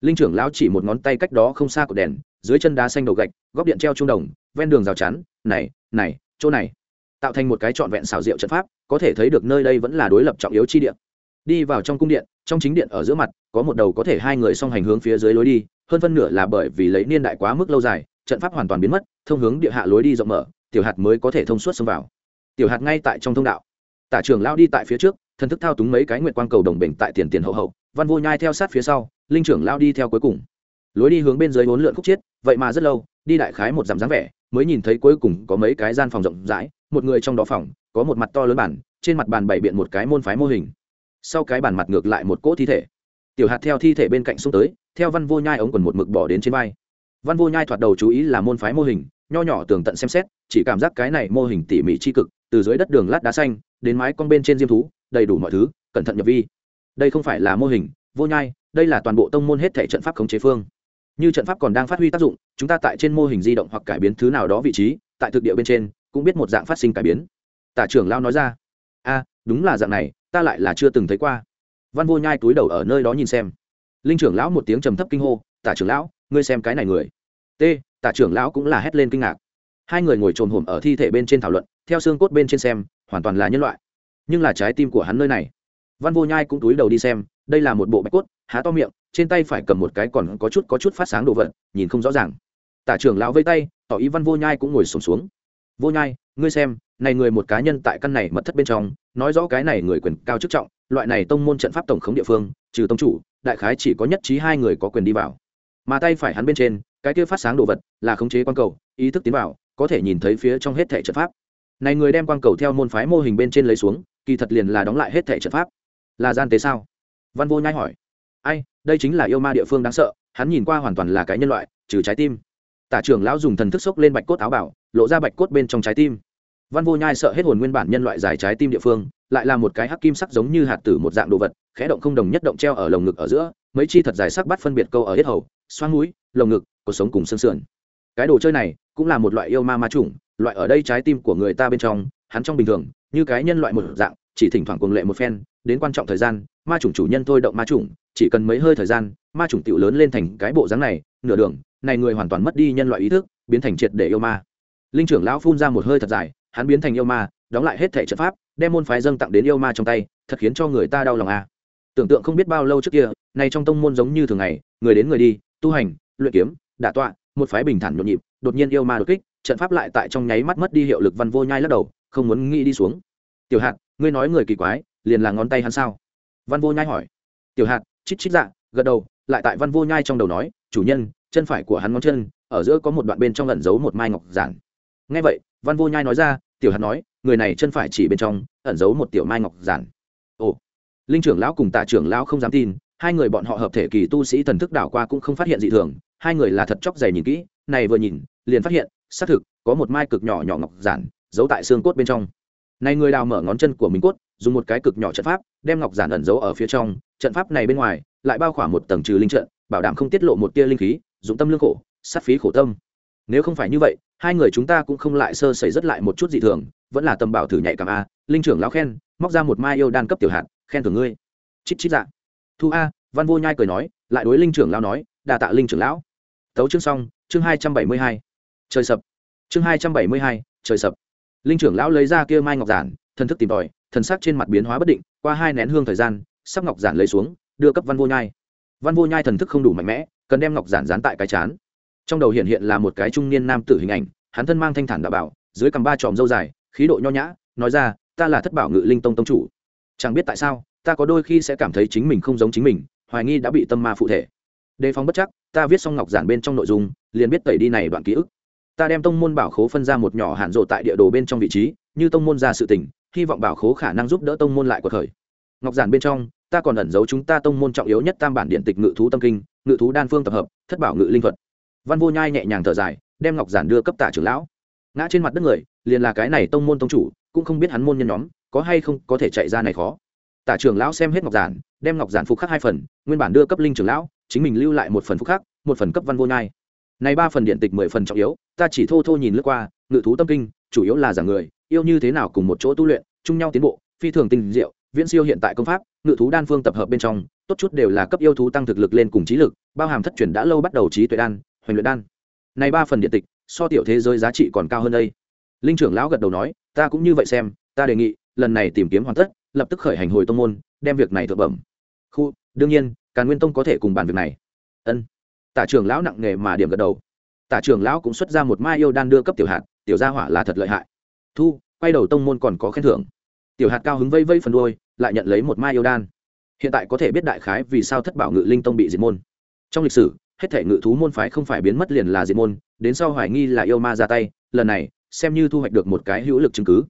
Linh trưởng lão chỉ một ngón tay cách đó không xa của đèn, dưới chân đá xanh đầu gạch, góc điện treo trung đồng, ven đường rào chắn, này này, chỗ này. Tạo thành một cái trọn vẹn xảo diệu trận pháp có thể thấy được nơi đây vẫn là đối lập trọng yếu chi điện đi vào trong cung điện, trong chính điện ở giữa mặt, có một đầu có thể hai người song hành hướng phía dưới lối đi, hơn phân nửa là bởi vì lấy niên đại quá mức lâu dài, trận pháp hoàn toàn biến mất, thông hướng địa hạ lối đi rộng mở, tiểu hạt mới có thể thông suốt xông vào. Tiểu hạt ngay tại trong thông đạo. Tả trường lao đi tại phía trước, thần thức thao túng mấy cái nguyện quang cầu đồng bình tại tiền tiền hậu hậu, văn vô nhai theo sát phía sau, linh trưởng lao đi theo cuối cùng. Lối đi hướng bên dưới bốn lượn khúc chiết, vậy mà rất lâu, đi đại khái một dặm dáng vẻ, mới nhìn thấy cuối cùng có mấy cái gian phòng rộng rãi, một người trong đó phòng có một mặt to lớn bản, trên mặt bàn bày biện một cái môn phái mô hình. Sau cái bàn mặt ngược lại một cỗ thi thể. Tiểu hạt theo thi thể bên cạnh xuống tới, theo văn vô nhai ống quần một mực bỏ đến trên vai. Văn vô nhai thoạt đầu chú ý là môn phái mô hình, nho nhỏ tường tận xem xét, chỉ cảm giác cái này mô hình tỉ mỉ tri cực, từ dưới đất đường lát đá xanh, đến mái con bên trên diêm thú, đầy đủ mọi thứ, cẩn thận nhập vi. Đây không phải là mô hình, vô nhai, đây là toàn bộ tông môn hết thể trận pháp khống chế phương. Như trận pháp còn đang phát huy tác dụng, chúng ta tại trên mô hình di động hoặc cải biến thứ nào đó vị trí, tại thực địa bên trên, cũng biết một dạng phát sinh cải biến tả trưởng lao nói ra. A đúng là dạng này ta lại là chưa từng thấy qua. Văn vô nhai túi đầu ở nơi đó nhìn xem. Linh trưởng lão một tiếng trầm thấp kinh hô tả trưởng lão ngươi xem cái này người. T tả trưởng lão cũng là hét lên kinh ngạc. Hai người ngồi trồm hổm ở thi thể bên trên thảo luận theo xương cốt bên trên xem hoàn toàn là nhân loại. Nhưng là trái tim của hắn nơi này. Văn vô nhai cũng túi đầu đi xem đây là một bộ bạch cốt há to miệng trên tay phải cầm một cái còn có chút có chút phát sáng đồ vật nhìn không rõ ràng. Tả trưởng lão vây tay tỏ ý văn vô nhai cũng ngồi sùng xuống, xuống. Vô nhai ngươi xem này người một cá nhân tại căn này mật thất bên trong, nói rõ cái này người quyền cao chức trọng, loại này tông môn trận pháp tổng khống địa phương, trừ tông chủ, đại khái chỉ có nhất trí hai người có quyền đi vào. Mà tay phải hắn bên trên, cái kia phát sáng đồ vật là khống chế quang cầu, ý thức tiến vào, có thể nhìn thấy phía trong hết thẻ trận pháp. Này người đem quang cầu theo môn phái mô hình bên trên lấy xuống, kỳ thật liền là đóng lại hết thẻ trận pháp. Là gian tế sao? Văn vô nhai hỏi. Ai, đây chính là yêu ma địa phương đáng sợ, hắn nhìn qua hoàn toàn là cái nhân loại, trừ trái tim. Tả trưởng lão dùng thần thức xốc lên bạch cốt áo bảo, lộ ra bạch cốt bên trong trái tim văn vô nhai sợ hết hồn nguyên bản nhân loại dài trái tim địa phương, lại là một cái hắc kim sắc giống như hạt tử một dạng đồ vật, khẽ động không đồng nhất động treo ở lồng ngực ở giữa, mấy chi thật dài sắc bắt phân biệt câu ở hết hầu xoan mũi, lồng ngực, cuộc sống cùng xương sườn. Cái đồ chơi này cũng là một loại yêu ma ma chủng, loại ở đây trái tim của người ta bên trong, hắn trong bình thường, như cái nhân loại một dạng, chỉ thỉnh thoảng cuồng lệ một phen, đến quan trọng thời gian, ma chủng chủ nhân thôi động ma chủng, chỉ cần mấy hơi thời gian, ma chủng tiểu lớn lên thành cái bộ dáng này, nửa đường, này người hoàn toàn mất đi nhân loại ý thức, biến thành triệt để yêu ma. Linh trưởng lão phun ra một hơi thật dài hắn biến thành yêu ma, đóng lại hết thể trận pháp, đem môn phái dâng tặng đến yêu ma trong tay, thật khiến cho người ta đau lòng à. tưởng tượng không biết bao lâu trước kia, nay trong tông môn giống như thường ngày, người đến người đi, tu hành, luyện kiếm, đả tọa, một phái bình thản nhộn nhịp, đột nhiên yêu ma đột kích, trận pháp lại tại trong nháy mắt mất đi hiệu lực văn vô nhai lắc đầu, không muốn nghĩ đi xuống. Tiểu hạt, ngươi nói người kỳ quái, liền là ngón tay hắn sao? Văn vô nhai hỏi. Tiểu hạt, chít chít dạ gật đầu, lại tại văn vô nhai trong đầu nói, chủ nhân, chân phải của hắn ngón chân, ở giữa có một đoạn bên trong lẩn giấu một mai ngọc giản. Ngay vậy văn vô nhai nói ra, tiểu hạt nói, người này chân phải chỉ bên trong, ẩn giấu một tiểu mai ngọc giản. Ồ. Linh trưởng lão cùng tạ trưởng lão không dám tin, hai người bọn họ hợp thể kỳ tu sĩ thần thức đảo qua cũng không phát hiện gì thường, hai người là thật chóc dày nhìn kỹ, này vừa nhìn, liền phát hiện, xác thực, có một mai cực nhỏ nhỏ ngọc giản, giấu tại xương cốt bên trong. Này người đào mở ngón chân của mình cốt, dùng một cái cực nhỏ trận pháp, đem ngọc giản ẩn giấu ở phía trong, trận pháp này bên ngoài, lại bao khỏa một tầng trừ linh trận, bảo đảm không tiết lộ một tia linh khí, dụng tâm lương khổ, sát phí khổ tâm. Nếu không phải như vậy hai người chúng ta cũng không lại sơ sẩy rất lại một chút gì thường, vẫn là tâm bảo thử nhạy cảm a, linh trưởng lão khen, móc ra một mai yêu đan cấp tiểu hạt, khen thưởng ngươi. Chích chích dạ. Thu a, văn vô nhai cười nói, lại đối linh trưởng lão nói, đà tạ linh trưởng lão. Tấu chương xong, chương hai trăm bảy mươi hai. Trời sập. Chương hai trăm bảy mươi hai, trời sập. Linh trưởng lão lấy ra kia mai ngọc giản, thần thức tìm tòi, thần sắc trên mặt biến hóa bất định, qua hai nén hương thời gian, sắp ngọc giản lấy xuống, đưa cấp văn vô nhai. Văn vô nhai thần thức không đủ mạnh mẽ, cần đem ngọc giản dán tại cái chán trong đầu hiện hiện là một cái trung niên nam tử hình ảnh, hắn thân mang thanh thản đạo bảo, dưới cằm ba tròm dâu dài, khí độ nho nhã, nói ra, ta là thất bảo ngự linh tông tông chủ. Chẳng biết tại sao, ta có đôi khi sẽ cảm thấy chính mình không giống chính mình, hoài nghi đã bị tâm ma phụ thể. Đề phòng bất chắc, ta viết xong ngọc giản bên trong nội dung, liền biết tẩy đi này đoạn ký ức. Ta đem tông môn bảo khố phân ra một nhỏ hạn rộ tại địa đồ bên trong vị trí, như tông môn ra sự tình, hy vọng bảo khố khả năng giúp đỡ tông môn lại cuộc khởi. Ngọc giản bên trong, ta còn ẩn giấu chúng ta tông môn trọng yếu nhất tam bản điện tịch ngự thú tâm kinh, ngự thú đan phương tập hợp, thất bảo ngự linh thuật văn vô nhai nhẹ nhàng thở dài, đem ngọc giản đưa cấp tả trưởng lão. Ngã trên mặt đất người, liền là cái này tông môn tông chủ, cũng không biết hắn môn nhân nhóm, có hay không có thể chạy ra này khó. Tả trưởng lão xem hết ngọc giản, đem ngọc giản phục khắc hai phần, nguyên bản đưa cấp linh trưởng lão, chính mình lưu lại một phần phục khắc, một phần cấp văn vô nhai. Này ba phần điện tịch mười phần trọng yếu, ta chỉ thô thô nhìn lướt qua, ngự thú tâm kinh, chủ yếu là giảng người, yêu như thế nào cùng một chỗ tu luyện, chung nhau tiến bộ, phi thường tinh diệu, viễn siêu hiện tại công pháp, ngự thú đan phương tập hợp bên trong, tốt chút đều là cấp yêu thú tăng thực lực lên cùng trí lực, bao hàm thất truyền đã lâu bắt đầu trí tuệ đan hoành luyện đan. Này ba phần điện tịch, so tiểu thế giới giá trị còn cao hơn đây. Linh trưởng lão gật đầu nói, ta cũng như vậy xem, ta đề nghị, lần này tìm kiếm hoàn tất, lập tức khởi hành hồi tông môn, đem việc này thượng bẩm. Khu, đương nhiên, càn nguyên tông có thể cùng bàn việc này. Ân. Tả trưởng lão nặng nghề mà điểm gật đầu. Tả trưởng lão cũng xuất ra một mai yêu đan đưa cấp tiểu hạt, tiểu gia hỏa là thật lợi hại. Thu, quay đầu tông môn còn có khen thưởng. Tiểu hạt cao hứng vây vây phần đôi lại nhận lấy một mai yêu đan. Hiện tại có thể biết đại khái vì sao thất bảo ngự linh tông bị diệt môn. Trong lịch sử hết thể ngự thú môn phái không phải biến mất liền là diệt môn, đến sau hoài nghi là yêu ma ra tay, lần này, xem như thu hoạch được một cái hữu lực chứng cứ.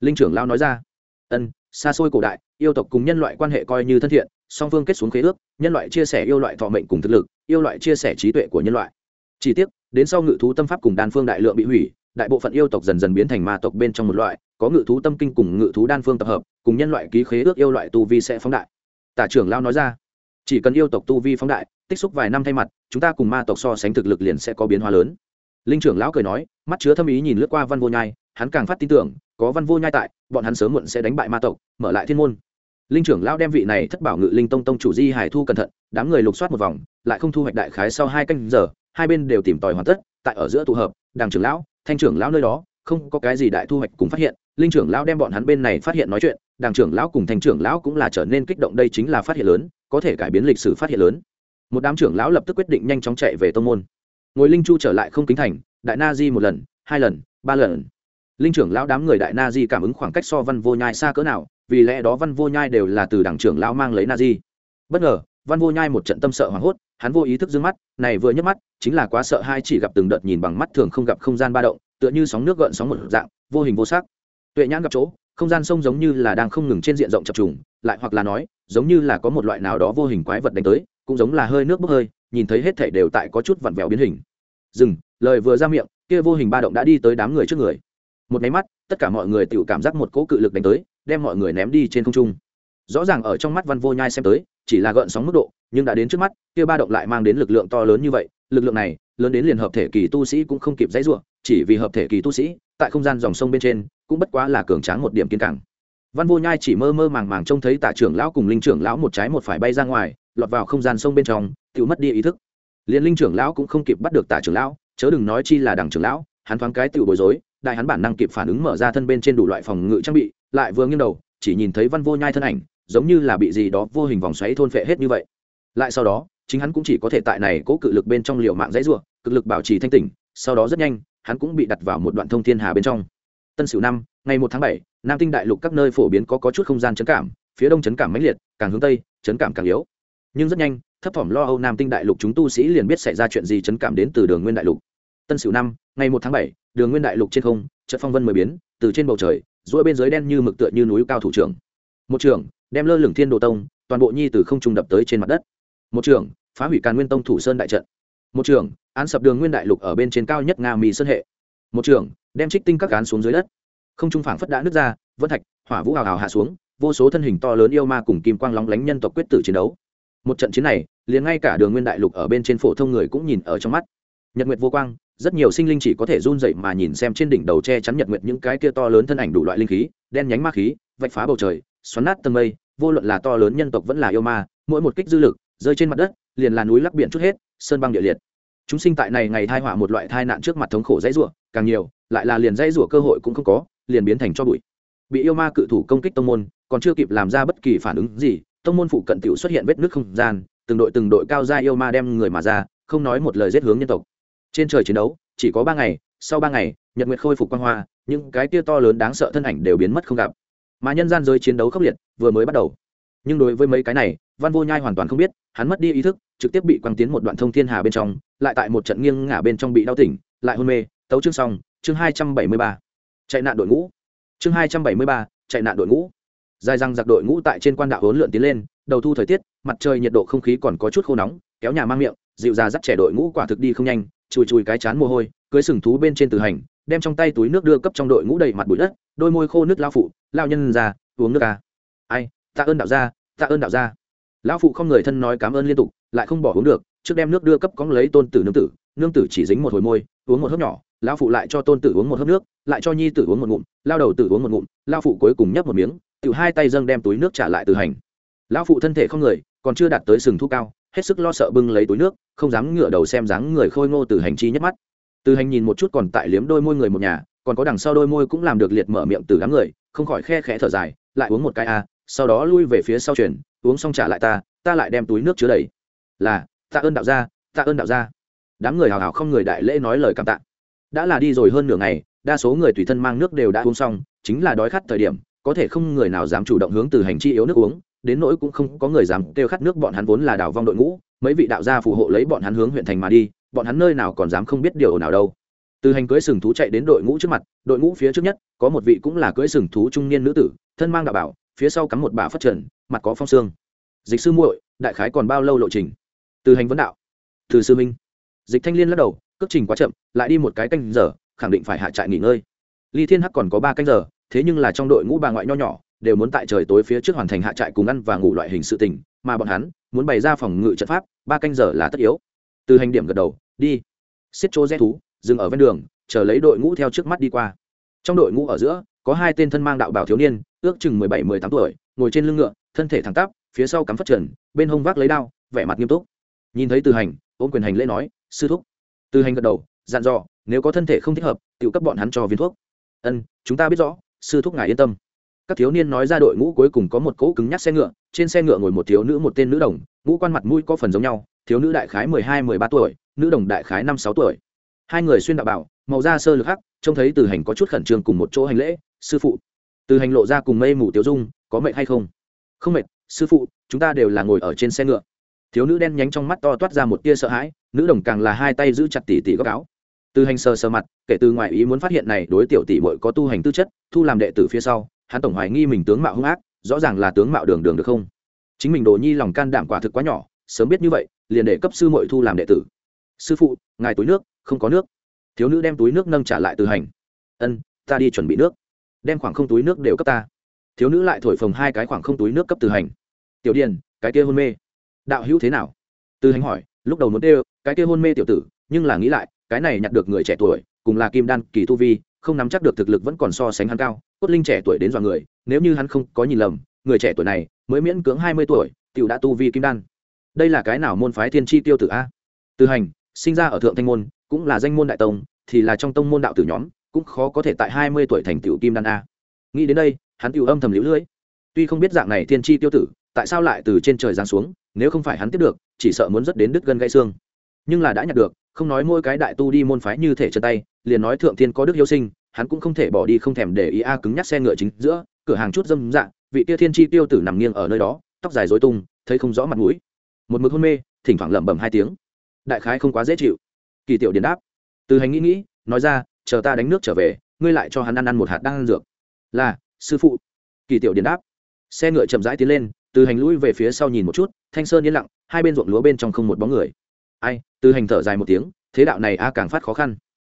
Linh trưởng lao nói ra, ân, xa xôi cổ đại, yêu tộc cùng nhân loại quan hệ coi như thân thiện, song phương kết xuống khế ước, nhân loại chia sẻ yêu loại thọ mệnh cùng thực lực, yêu loại chia sẻ trí tuệ của nhân loại. Chỉ tiếc, đến sau ngự thú tâm pháp cùng đan phương đại lượng bị hủy, đại bộ phận yêu tộc dần dần biến thành ma tộc bên trong một loại, có ngự thú tâm kinh cùng ngự thú đan phương tập hợp, cùng nhân loại ký khế ước yêu loại tu vi sẽ phóng đại. Tả trưởng lao nói ra chỉ cần yêu tộc tu vi phóng đại, tích xúc vài năm thay mặt, chúng ta cùng ma tộc so sánh thực lực liền sẽ có biến hóa lớn. Linh trưởng lão cười nói, mắt chứa thâm ý nhìn lướt qua văn vô nhai, hắn càng phát tin tưởng, có văn vô nhai tại, bọn hắn sớm muộn sẽ đánh bại ma tộc, mở lại thiên môn. Linh trưởng lão đem vị này thất bảo ngự linh tông tông chủ di hải thu cẩn thận, đám người lục soát một vòng, lại không thu hoạch đại khái sau hai canh giờ, hai bên đều tìm tòi hoàn tất, tại ở giữa tụ hợp đàng trưởng lão, thanh trưởng lão nơi đó, không có cái gì đại thu hoạch cùng phát hiện, linh trưởng lão đem bọn hắn bên này phát hiện nói chuyện đàng trưởng lão cùng thanh trưởng lão cũng là trở nên kích động, đây chính là phát hiện lớn có thể cải biến lịch sử phát hiện lớn. Một đám trưởng lão lập tức quyết định nhanh chóng chạy về tông môn. Ngồi linh chu trở lại không kính thành, đại na di một lần, hai lần, ba lần. Linh trưởng lão đám người đại na di cảm ứng khoảng cách so văn vô nhai xa cỡ nào, vì lẽ đó văn vô nhai đều là từ đảng trưởng lão mang lấy na di. Bất ngờ, văn vô nhai một trận tâm sợ hoảng hốt, hắn vô ý thức d mắt, này vừa nhấc mắt, chính là quá sợ hai chỉ gặp từng đợt nhìn bằng mắt thường không gặp không gian ba động, tựa như sóng nước gợn sóng một dạng, vô hình vô sắc. Tuệ nhãn gặp chỗ không gian sông giống như là đang không ngừng trên diện rộng chập trùng, lại hoặc là nói, giống như là có một loại nào đó vô hình quái vật đánh tới, cũng giống là hơi nước bốc hơi, nhìn thấy hết thảy đều tại có chút vặn vẹo biến hình. Dừng, lời vừa ra miệng, kia vô hình ba động đã đi tới đám người trước người. Một máy mắt, tất cả mọi người tự cảm giác một cỗ cự lực đánh tới, đem mọi người ném đi trên không trung. Rõ ràng ở trong mắt văn vô nhai xem tới, chỉ là gợn sóng mức độ, nhưng đã đến trước mắt, kia ba động lại mang đến lực lượng to lớn như vậy, lực lượng này lớn đến liền hợp thể kỳ tu sĩ cũng không kịp dãy rủa, chỉ vì hợp thể kỳ tu sĩ tại không gian dòng sông bên trên cũng bất quá là cường tráng một điểm kiên cảng. Văn vô nhai chỉ mơ mơ màng màng trông thấy tả trưởng lão cùng linh trưởng lão một trái một phải bay ra ngoài lọt vào không gian sông bên trong tiểu mất đi ý thức. Liên linh trưởng lão cũng không kịp bắt được tả trưởng lão chớ đừng nói chi là đằng trưởng lão hắn thoáng cái tiểu bối rối đại hắn bản năng kịp phản ứng mở ra thân bên trên đủ loại phòng ngự trang bị lại vừa nghiêng đầu chỉ nhìn thấy văn vô nhai thân ảnh giống như là bị gì đó vô hình vòng xoáy thôn phệ hết như vậy. Lại sau đó chính hắn cũng chỉ có thể tại này cố cự lực bên trong liều mạng dãy rủa cực lực bảo trì thanh tỉnh sau đó rất nhanh hắn cũng bị đặt vào một đoạn thông thiên hà bên trong. Tân sửu năm ngày một tháng bảy nam tinh đại lục các nơi phổ biến có, có chút không gian chấn cảm phía đông chấn cảm mãnh liệt càng hướng tây chấn cảm càng yếu. Nhưng rất nhanh thấp thỏm lo âu nam tinh đại lục chúng tu sĩ liền biết xảy ra chuyện gì chấn cảm đến từ đường nguyên đại lục. Tân sửu năm ngày một tháng bảy đường nguyên đại lục trên không trận phong vân mười biến từ trên bầu trời ruỗi bên dưới đen như mực tựa như núi cao thủ trưởng. Một trưởng đem lơ lửng thiên đồ tông toàn bộ nhi từ không trung đập tới trên mặt đất. Một trưởng phá hủy càn nguyên tông thủ sơn đại trận. Một trưởng án sập đường nguyên đại lục ở bên trên cao nhất nga mỹ sơn hệ. Một trưởng đem trích tinh các cán xuống dưới đất. Không trung phảng phất đã nứt ra, vân thạch, hỏa vũ hào hào hạ xuống, vô số thân hình to lớn yêu ma cùng kim quang lóng lánh nhân tộc quyết tử chiến đấu. Một trận chiến này, liền ngay cả đường nguyên đại lục ở bên trên phổ thông người cũng nhìn ở trong mắt. Nhật nguyệt vô quang, rất nhiều sinh linh chỉ có thể run dậy mà nhìn xem trên đỉnh đầu che chắn nhật nguyệt những cái kia to lớn thân ảnh đủ loại linh khí, đen nhánh ma khí, vạch phá bầu trời, xoắn nát tầng mây, vô luận là to lớn nhân tộc vẫn là yêu ma, mỗi một kích dư lực, rơi trên mặt đất, liền là núi lắc biển chút hết, sơn băng địa liệt chúng sinh tại này ngày thai họa một loại thai nạn trước mặt thống khổ dãy rủa, càng nhiều, lại là liền dãy rủa cơ hội cũng không có, liền biến thành cho bụi. Bị yêu ma cự thủ công kích tông môn, còn chưa kịp làm ra bất kỳ phản ứng gì, tông môn phụ cận tiểu xuất hiện vết nước không gian, từng đội từng đội cao gia yêu ma đem người mà ra, không nói một lời giết hướng nhân tộc. Trên trời chiến đấu, chỉ có ba ngày, sau ba ngày, nhật nguyệt khôi phục quan hoa, những cái kia to lớn đáng sợ thân ảnh đều biến mất không gặp. Mà nhân gian giới chiến đấu khốc liệt, vừa mới bắt đầu. Nhưng đối với mấy cái này văn vô nhai hoàn toàn không biết, hắn mất đi ý thức, trực tiếp bị quăng tiến một đoạn thông thiên hà bên trong, lại tại một trận nghiêng ngả bên trong bị đau tỉnh, lại hôn mê, tấu chương xong, chương hai trăm bảy mươi ba. Chạy nạn đội ngũ. Chương hai trăm bảy mươi ba, chạy nạn đội ngũ. Dài răng giặc đội ngũ tại trên quan đạo huấn lượn tiến lên, đầu thu thời tiết, mặt trời nhiệt độ không khí còn có chút khô nóng, kéo nhà mang miệng, dịu ra dắt trẻ đội ngũ quả thực đi không nhanh, chùi chùi cái chán mồ hôi, cưới sừng thú bên trên từ hành, đem trong tay túi nước đưa cấp trong đội ngũ đầy mặt bụi đất, đôi môi khô nước lao phụ lao nhân ra uống nước à. ai, tạ ơn đạo gia, tạ ơn đạo gia lão phụ không người thân nói cảm ơn liên tục, lại không bỏ uống được, trước đem nước đưa cấp cóng lấy tôn tử nương tử nương tử chỉ dính một hồi môi, uống một hớp nhỏ, lão phụ lại cho tôn tử uống một hớp nước, lại cho nhi tử uống một ngụm, lao đầu tử uống một ngụm lao phụ cuối cùng nhấp một miếng tự hai tay dâng đem túi nước trả lại từ hành. Lão phụ thân thể không người, còn chưa đạt tới sừng thu cao, hết sức lo sợ bưng lấy túi nước, không dám ngửa đầu xem dáng người khôi ngô từ hành chi nhất mắt. Từ hành nhìn một chút còn tại liếm đôi môi người một nhà, còn có đằng sau đôi môi cũng làm được liệt mở miệng từ đám người, không khỏi khe khẽ thở dài, lại uống một cái a, sau đó lui về phía sau chuyển uống xong trả lại ta ta lại đem túi nước chứa đầy. Là, tạ ơn đạo gia, tạ ơn đạo gia. Đám người hào hào không người đại lễ nói lời cảm tạ. Đã là đi rồi hơn nửa ngày, đa số người tùy thân mang nước đều đã uống xong, chính là đói khát thời điểm, có thể không người nào dám chủ động hướng từ hành chi yếu nước uống, đến nỗi cũng không có người dám kêu khát nước bọn hắn vốn là đảo vong đội ngũ, mấy vị đạo gia phù hộ lấy bọn hắn hướng huyện thành mà đi, bọn hắn nơi nào còn dám không biết điều nào đâu. Từ hành cưới sừng thú chạy đến đội ngũ trước mặt, đội ngũ phía trước nhất, có một vị cũng là cưới sừng thú trung niên nữ tử, thân mang đạo bảo, phía sau cắm một bà phát trần mặt có phong xương. Dịch sư muội, đại khái còn bao lâu lộ trình? Từ hành vấn đạo. Từ sư minh. Dịch thanh liên lắc đầu, cước trình quá chậm, lại đi một cái canh giờ, khẳng định phải hạ trại nghỉ ngơi. Ly thiên hắc còn có ba canh giờ, thế nhưng là trong đội ngũ bà ngoại nho nhỏ, đều muốn tại trời tối phía trước hoàn thành hạ trại cùng ăn và ngủ loại hình sự tình, mà bọn hắn muốn bày ra phòng ngự trận pháp, ba canh giờ là tất yếu. Từ hành điểm gật đầu, đi. Xiết chỗ rẽ thú, dừng ở ven đường, chờ lấy đội ngũ theo trước mắt đi qua. Trong đội ngũ ở giữa, có hai tên thân mang đạo bảo thiếu niên, ước chừng mười bảy, mười tám tuổi, ngồi trên lưng ngựa thân thể thẳng tắp, phía sau cắm phất trần, bên hông vác lấy đao, vẻ mặt nghiêm túc. Nhìn thấy từ hành, ôm quyền hành lễ nói, sư thúc. Từ hành gật đầu, dặn dò, nếu có thân thể không thích hợp tự cấp bọn hắn cho viên thuốc. Ân, chúng ta biết rõ, sư thúc ngài yên tâm. Các thiếu niên nói ra đội ngũ cuối cùng có một cỗ cứng nhắc xe ngựa, trên xe ngựa ngồi một thiếu nữ một tên nữ đồng, ngũ quan mặt mũi có phần giống nhau, thiếu nữ đại khái mười hai, mười ba tuổi, nữ đồng đại khái năm, sáu tuổi. Hai người xuyên đạo bảo, màu da sơ lực hắc, trông thấy từ hành có chút khẩn trương cùng một chỗ hành lễ, sư phụ. Từ hành lộ ra cùng mây mù tiêu dung, có mệnh hay không? Không mệt, sư phụ, chúng ta đều là ngồi ở trên xe ngựa. Thiếu nữ đen nhánh trong mắt to toát ra một tia sợ hãi, nữ đồng càng là hai tay giữ chặt tỉ tỉ góc áo. Từ hành sờ sờ mặt, kể từ ngoài ý muốn phát hiện này đối tiểu tỷ muội có tu hành tư chất, thu làm đệ tử phía sau, hắn tổng hoài nghi mình tướng mạo hung ác, rõ ràng là tướng mạo đường đường được không? Chính mình đồ nhi lòng can đảm quả thực quá nhỏ, sớm biết như vậy, liền để cấp sư muội thu làm đệ tử. Sư phụ, ngài túi nước, không có nước. Thiếu nữ đem túi nước nâng trả lại từ hành. Ân, ta đi chuẩn bị nước. Đem khoảng không túi nước đều cấp ta thiếu nữ lại thổi phồng hai cái khoảng không túi nước cấp từ hành. Tiểu điền, cái kia hôn mê. Đạo hữu thế nào? Từ hành hỏi, lúc đầu muốn đeo cái kia hôn mê tiểu tử, nhưng là nghĩ lại, cái này nhặt được người trẻ tuổi, cùng là kim đan kỳ tu vi, không nắm chắc được thực lực vẫn còn so sánh hắn cao, cốt linh trẻ tuổi đến dọa người, nếu như hắn không có nhìn lầm, người trẻ tuổi này mới miễn cưỡng hai mươi tuổi, tiểu đã tu vi kim đan. Đây là cái nào môn phái thiên chi tiêu tử a? Từ hành, sinh ra ở thượng thanh môn, cũng là danh môn đại tông, thì là trong tông môn đạo tử nhóm, cũng khó có thể tại hai mươi tuổi thành tiểu kim đan a nghĩ đến đây, hắn tự âm thầm liễu lưỡi tuy không biết dạng này thiên tri tiêu tử, tại sao lại từ trên trời giáng xuống, nếu không phải hắn tiếp được, chỉ sợ muốn rất đến đứt gân gãy xương. Nhưng là đã nhặt được, không nói mỗi cái đại tu đi môn phái như thể chân tay, liền nói thượng thiên có đức hiếu sinh, hắn cũng không thể bỏ đi không thèm để ý a cứng nhắc xe ngựa chính giữa, cửa hàng chút dâm dạng vị tia thiên chi tiêu tử nằm nghiêng ở nơi đó, tóc dài dối tung, thấy không rõ mặt mũi. Một mực hôn mê, thỉnh thoảng lẩm bẩm hai tiếng. Đại khái không quá dễ chịu. Kỳ tiểu điền đáp. Từ hành nghĩ nghĩ, nói ra, chờ ta đánh nước trở về, ngươi lại cho hắn ăn ăn một hạt đang ăn dược là, sư phụ. Kỳ tiểu điền đáp. Xe ngựa chậm rãi tiến lên, từ hành lui về phía sau nhìn một chút, thanh sơn yên lặng, hai bên ruộng lúa bên trong không một bóng người. Ai, từ hành thở dài một tiếng, thế đạo này a càng phát khó khăn.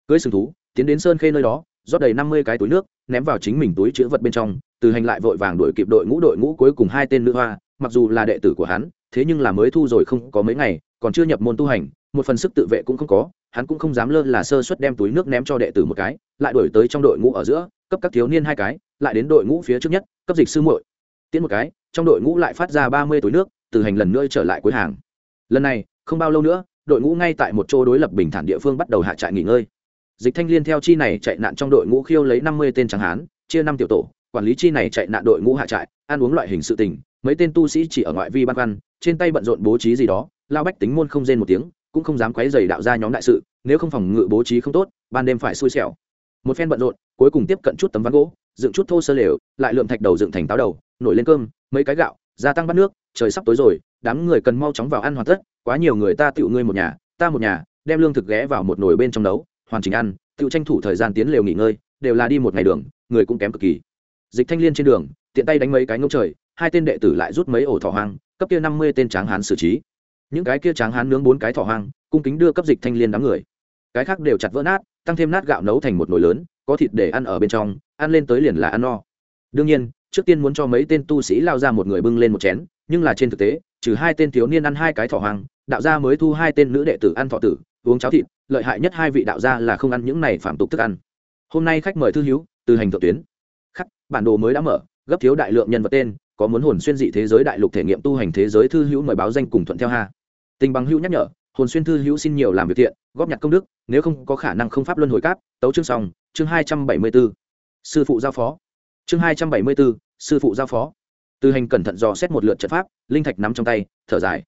Cưới sừng thú, tiến đến sơn khê nơi đó, rót đầy năm mươi cái túi nước, ném vào chính mình túi chữ vật bên trong, từ hành lại vội vàng đuổi kịp đội ngũ đội ngũ cuối cùng hai tên nữ hoa, mặc dù là đệ tử của hắn, thế nhưng là mới thu rồi không có mấy ngày, còn chưa nhập môn tu hành, một phần sức tự vệ cũng không có hắn cũng không dám lơ là sơ suất đem túi nước ném cho đệ tử một cái, lại đuổi tới trong đội ngũ ở giữa, cấp các thiếu niên hai cái, lại đến đội ngũ phía trước nhất, cấp dịch sư muội. Tiến một cái, trong đội ngũ lại phát ra ba mươi túi nước, từ hành lần nữa trở lại cuối hàng. Lần này, không bao lâu nữa, đội ngũ ngay tại một chỗ đối lập bình thản địa phương bắt đầu hạ trại nghỉ ngơi. Dịch thanh liên theo chi này chạy nạn trong đội ngũ khiêu lấy năm mươi tên tráng hán, chia năm tiểu tổ, quản lý chi này chạy nạn đội ngũ hạ trại, ăn uống loại hình sự tình, mấy tên tu sĩ chỉ ở ngoại vi ban văn trên tay bận rộn bố trí gì đó, lao bách tính môn không rên một tiếng cũng không dám quấy dày đạo ra nhóm đại sự, nếu không phòng ngự bố trí không tốt, ban đêm phải xui xẻo. Một phen bận rộn, cuối cùng tiếp cận chút tấm ván gỗ, dựng chút thô sơ lều, lại lượm thạch đầu dựng thành táo đầu, nổi lên cơm, mấy cái gạo, gia tăng bắt nước, trời sắp tối rồi, đám người cần mau chóng vào ăn hoàn tất, quá nhiều người ta tựu ngươi một nhà, ta một nhà, đem lương thực ghé vào một nồi bên trong nấu, hoàn chỉnh ăn, tựu tranh thủ thời gian tiến lều nghỉ ngơi, đều là đi một ngày đường, người cũng kém cực kỳ. Dịch thanh liên trên đường, tiện tay đánh mấy cái ngốc trời, hai tên đệ tử lại rút mấy ổ thỏ hoang, cấp kia năm mươi tên tráng hán xử trí những cái kia tráng hán nướng bốn cái thỏ hoang, cung kính đưa cấp dịch thanh liên đám người. Cái khác đều chặt vỡ nát, tăng thêm nát gạo nấu thành một nồi lớn, có thịt để ăn ở bên trong, ăn lên tới liền là ăn no. Đương nhiên, trước tiên muốn cho mấy tên tu sĩ lao ra một người bưng lên một chén, nhưng là trên thực tế, trừ hai tên thiếu niên ăn hai cái thỏ hoang, đạo gia mới thu hai tên nữ đệ tử ăn thọ tử, uống cháo thịt, lợi hại nhất hai vị đạo gia là không ăn những này phạm tục thức ăn. Hôm nay khách mời thư hữu, từ hành thượng tuyến. Khắc, bản đồ mới đã mở, gấp thiếu đại lượng nhân vật tên, có muốn hồn xuyên dị thế giới đại lục thể nghiệm tu hành thế giới thư hữu mời báo danh cùng thuận theo ha tình bằng hữu nhắc nhở, hồn xuyên thư hữu xin nhiều làm việc thiện, góp nhặt công đức, nếu không có khả năng không pháp luân hồi cáp tấu chương xong, chương hai trăm bảy mươi b ố sư phụ giao phó. Chương hai trăm bảy mươi b ố sư phụ giao phó. Từ hành cẩn thận dò xét một lượt trận pháp, linh thạch nắm trong tay, thở dài.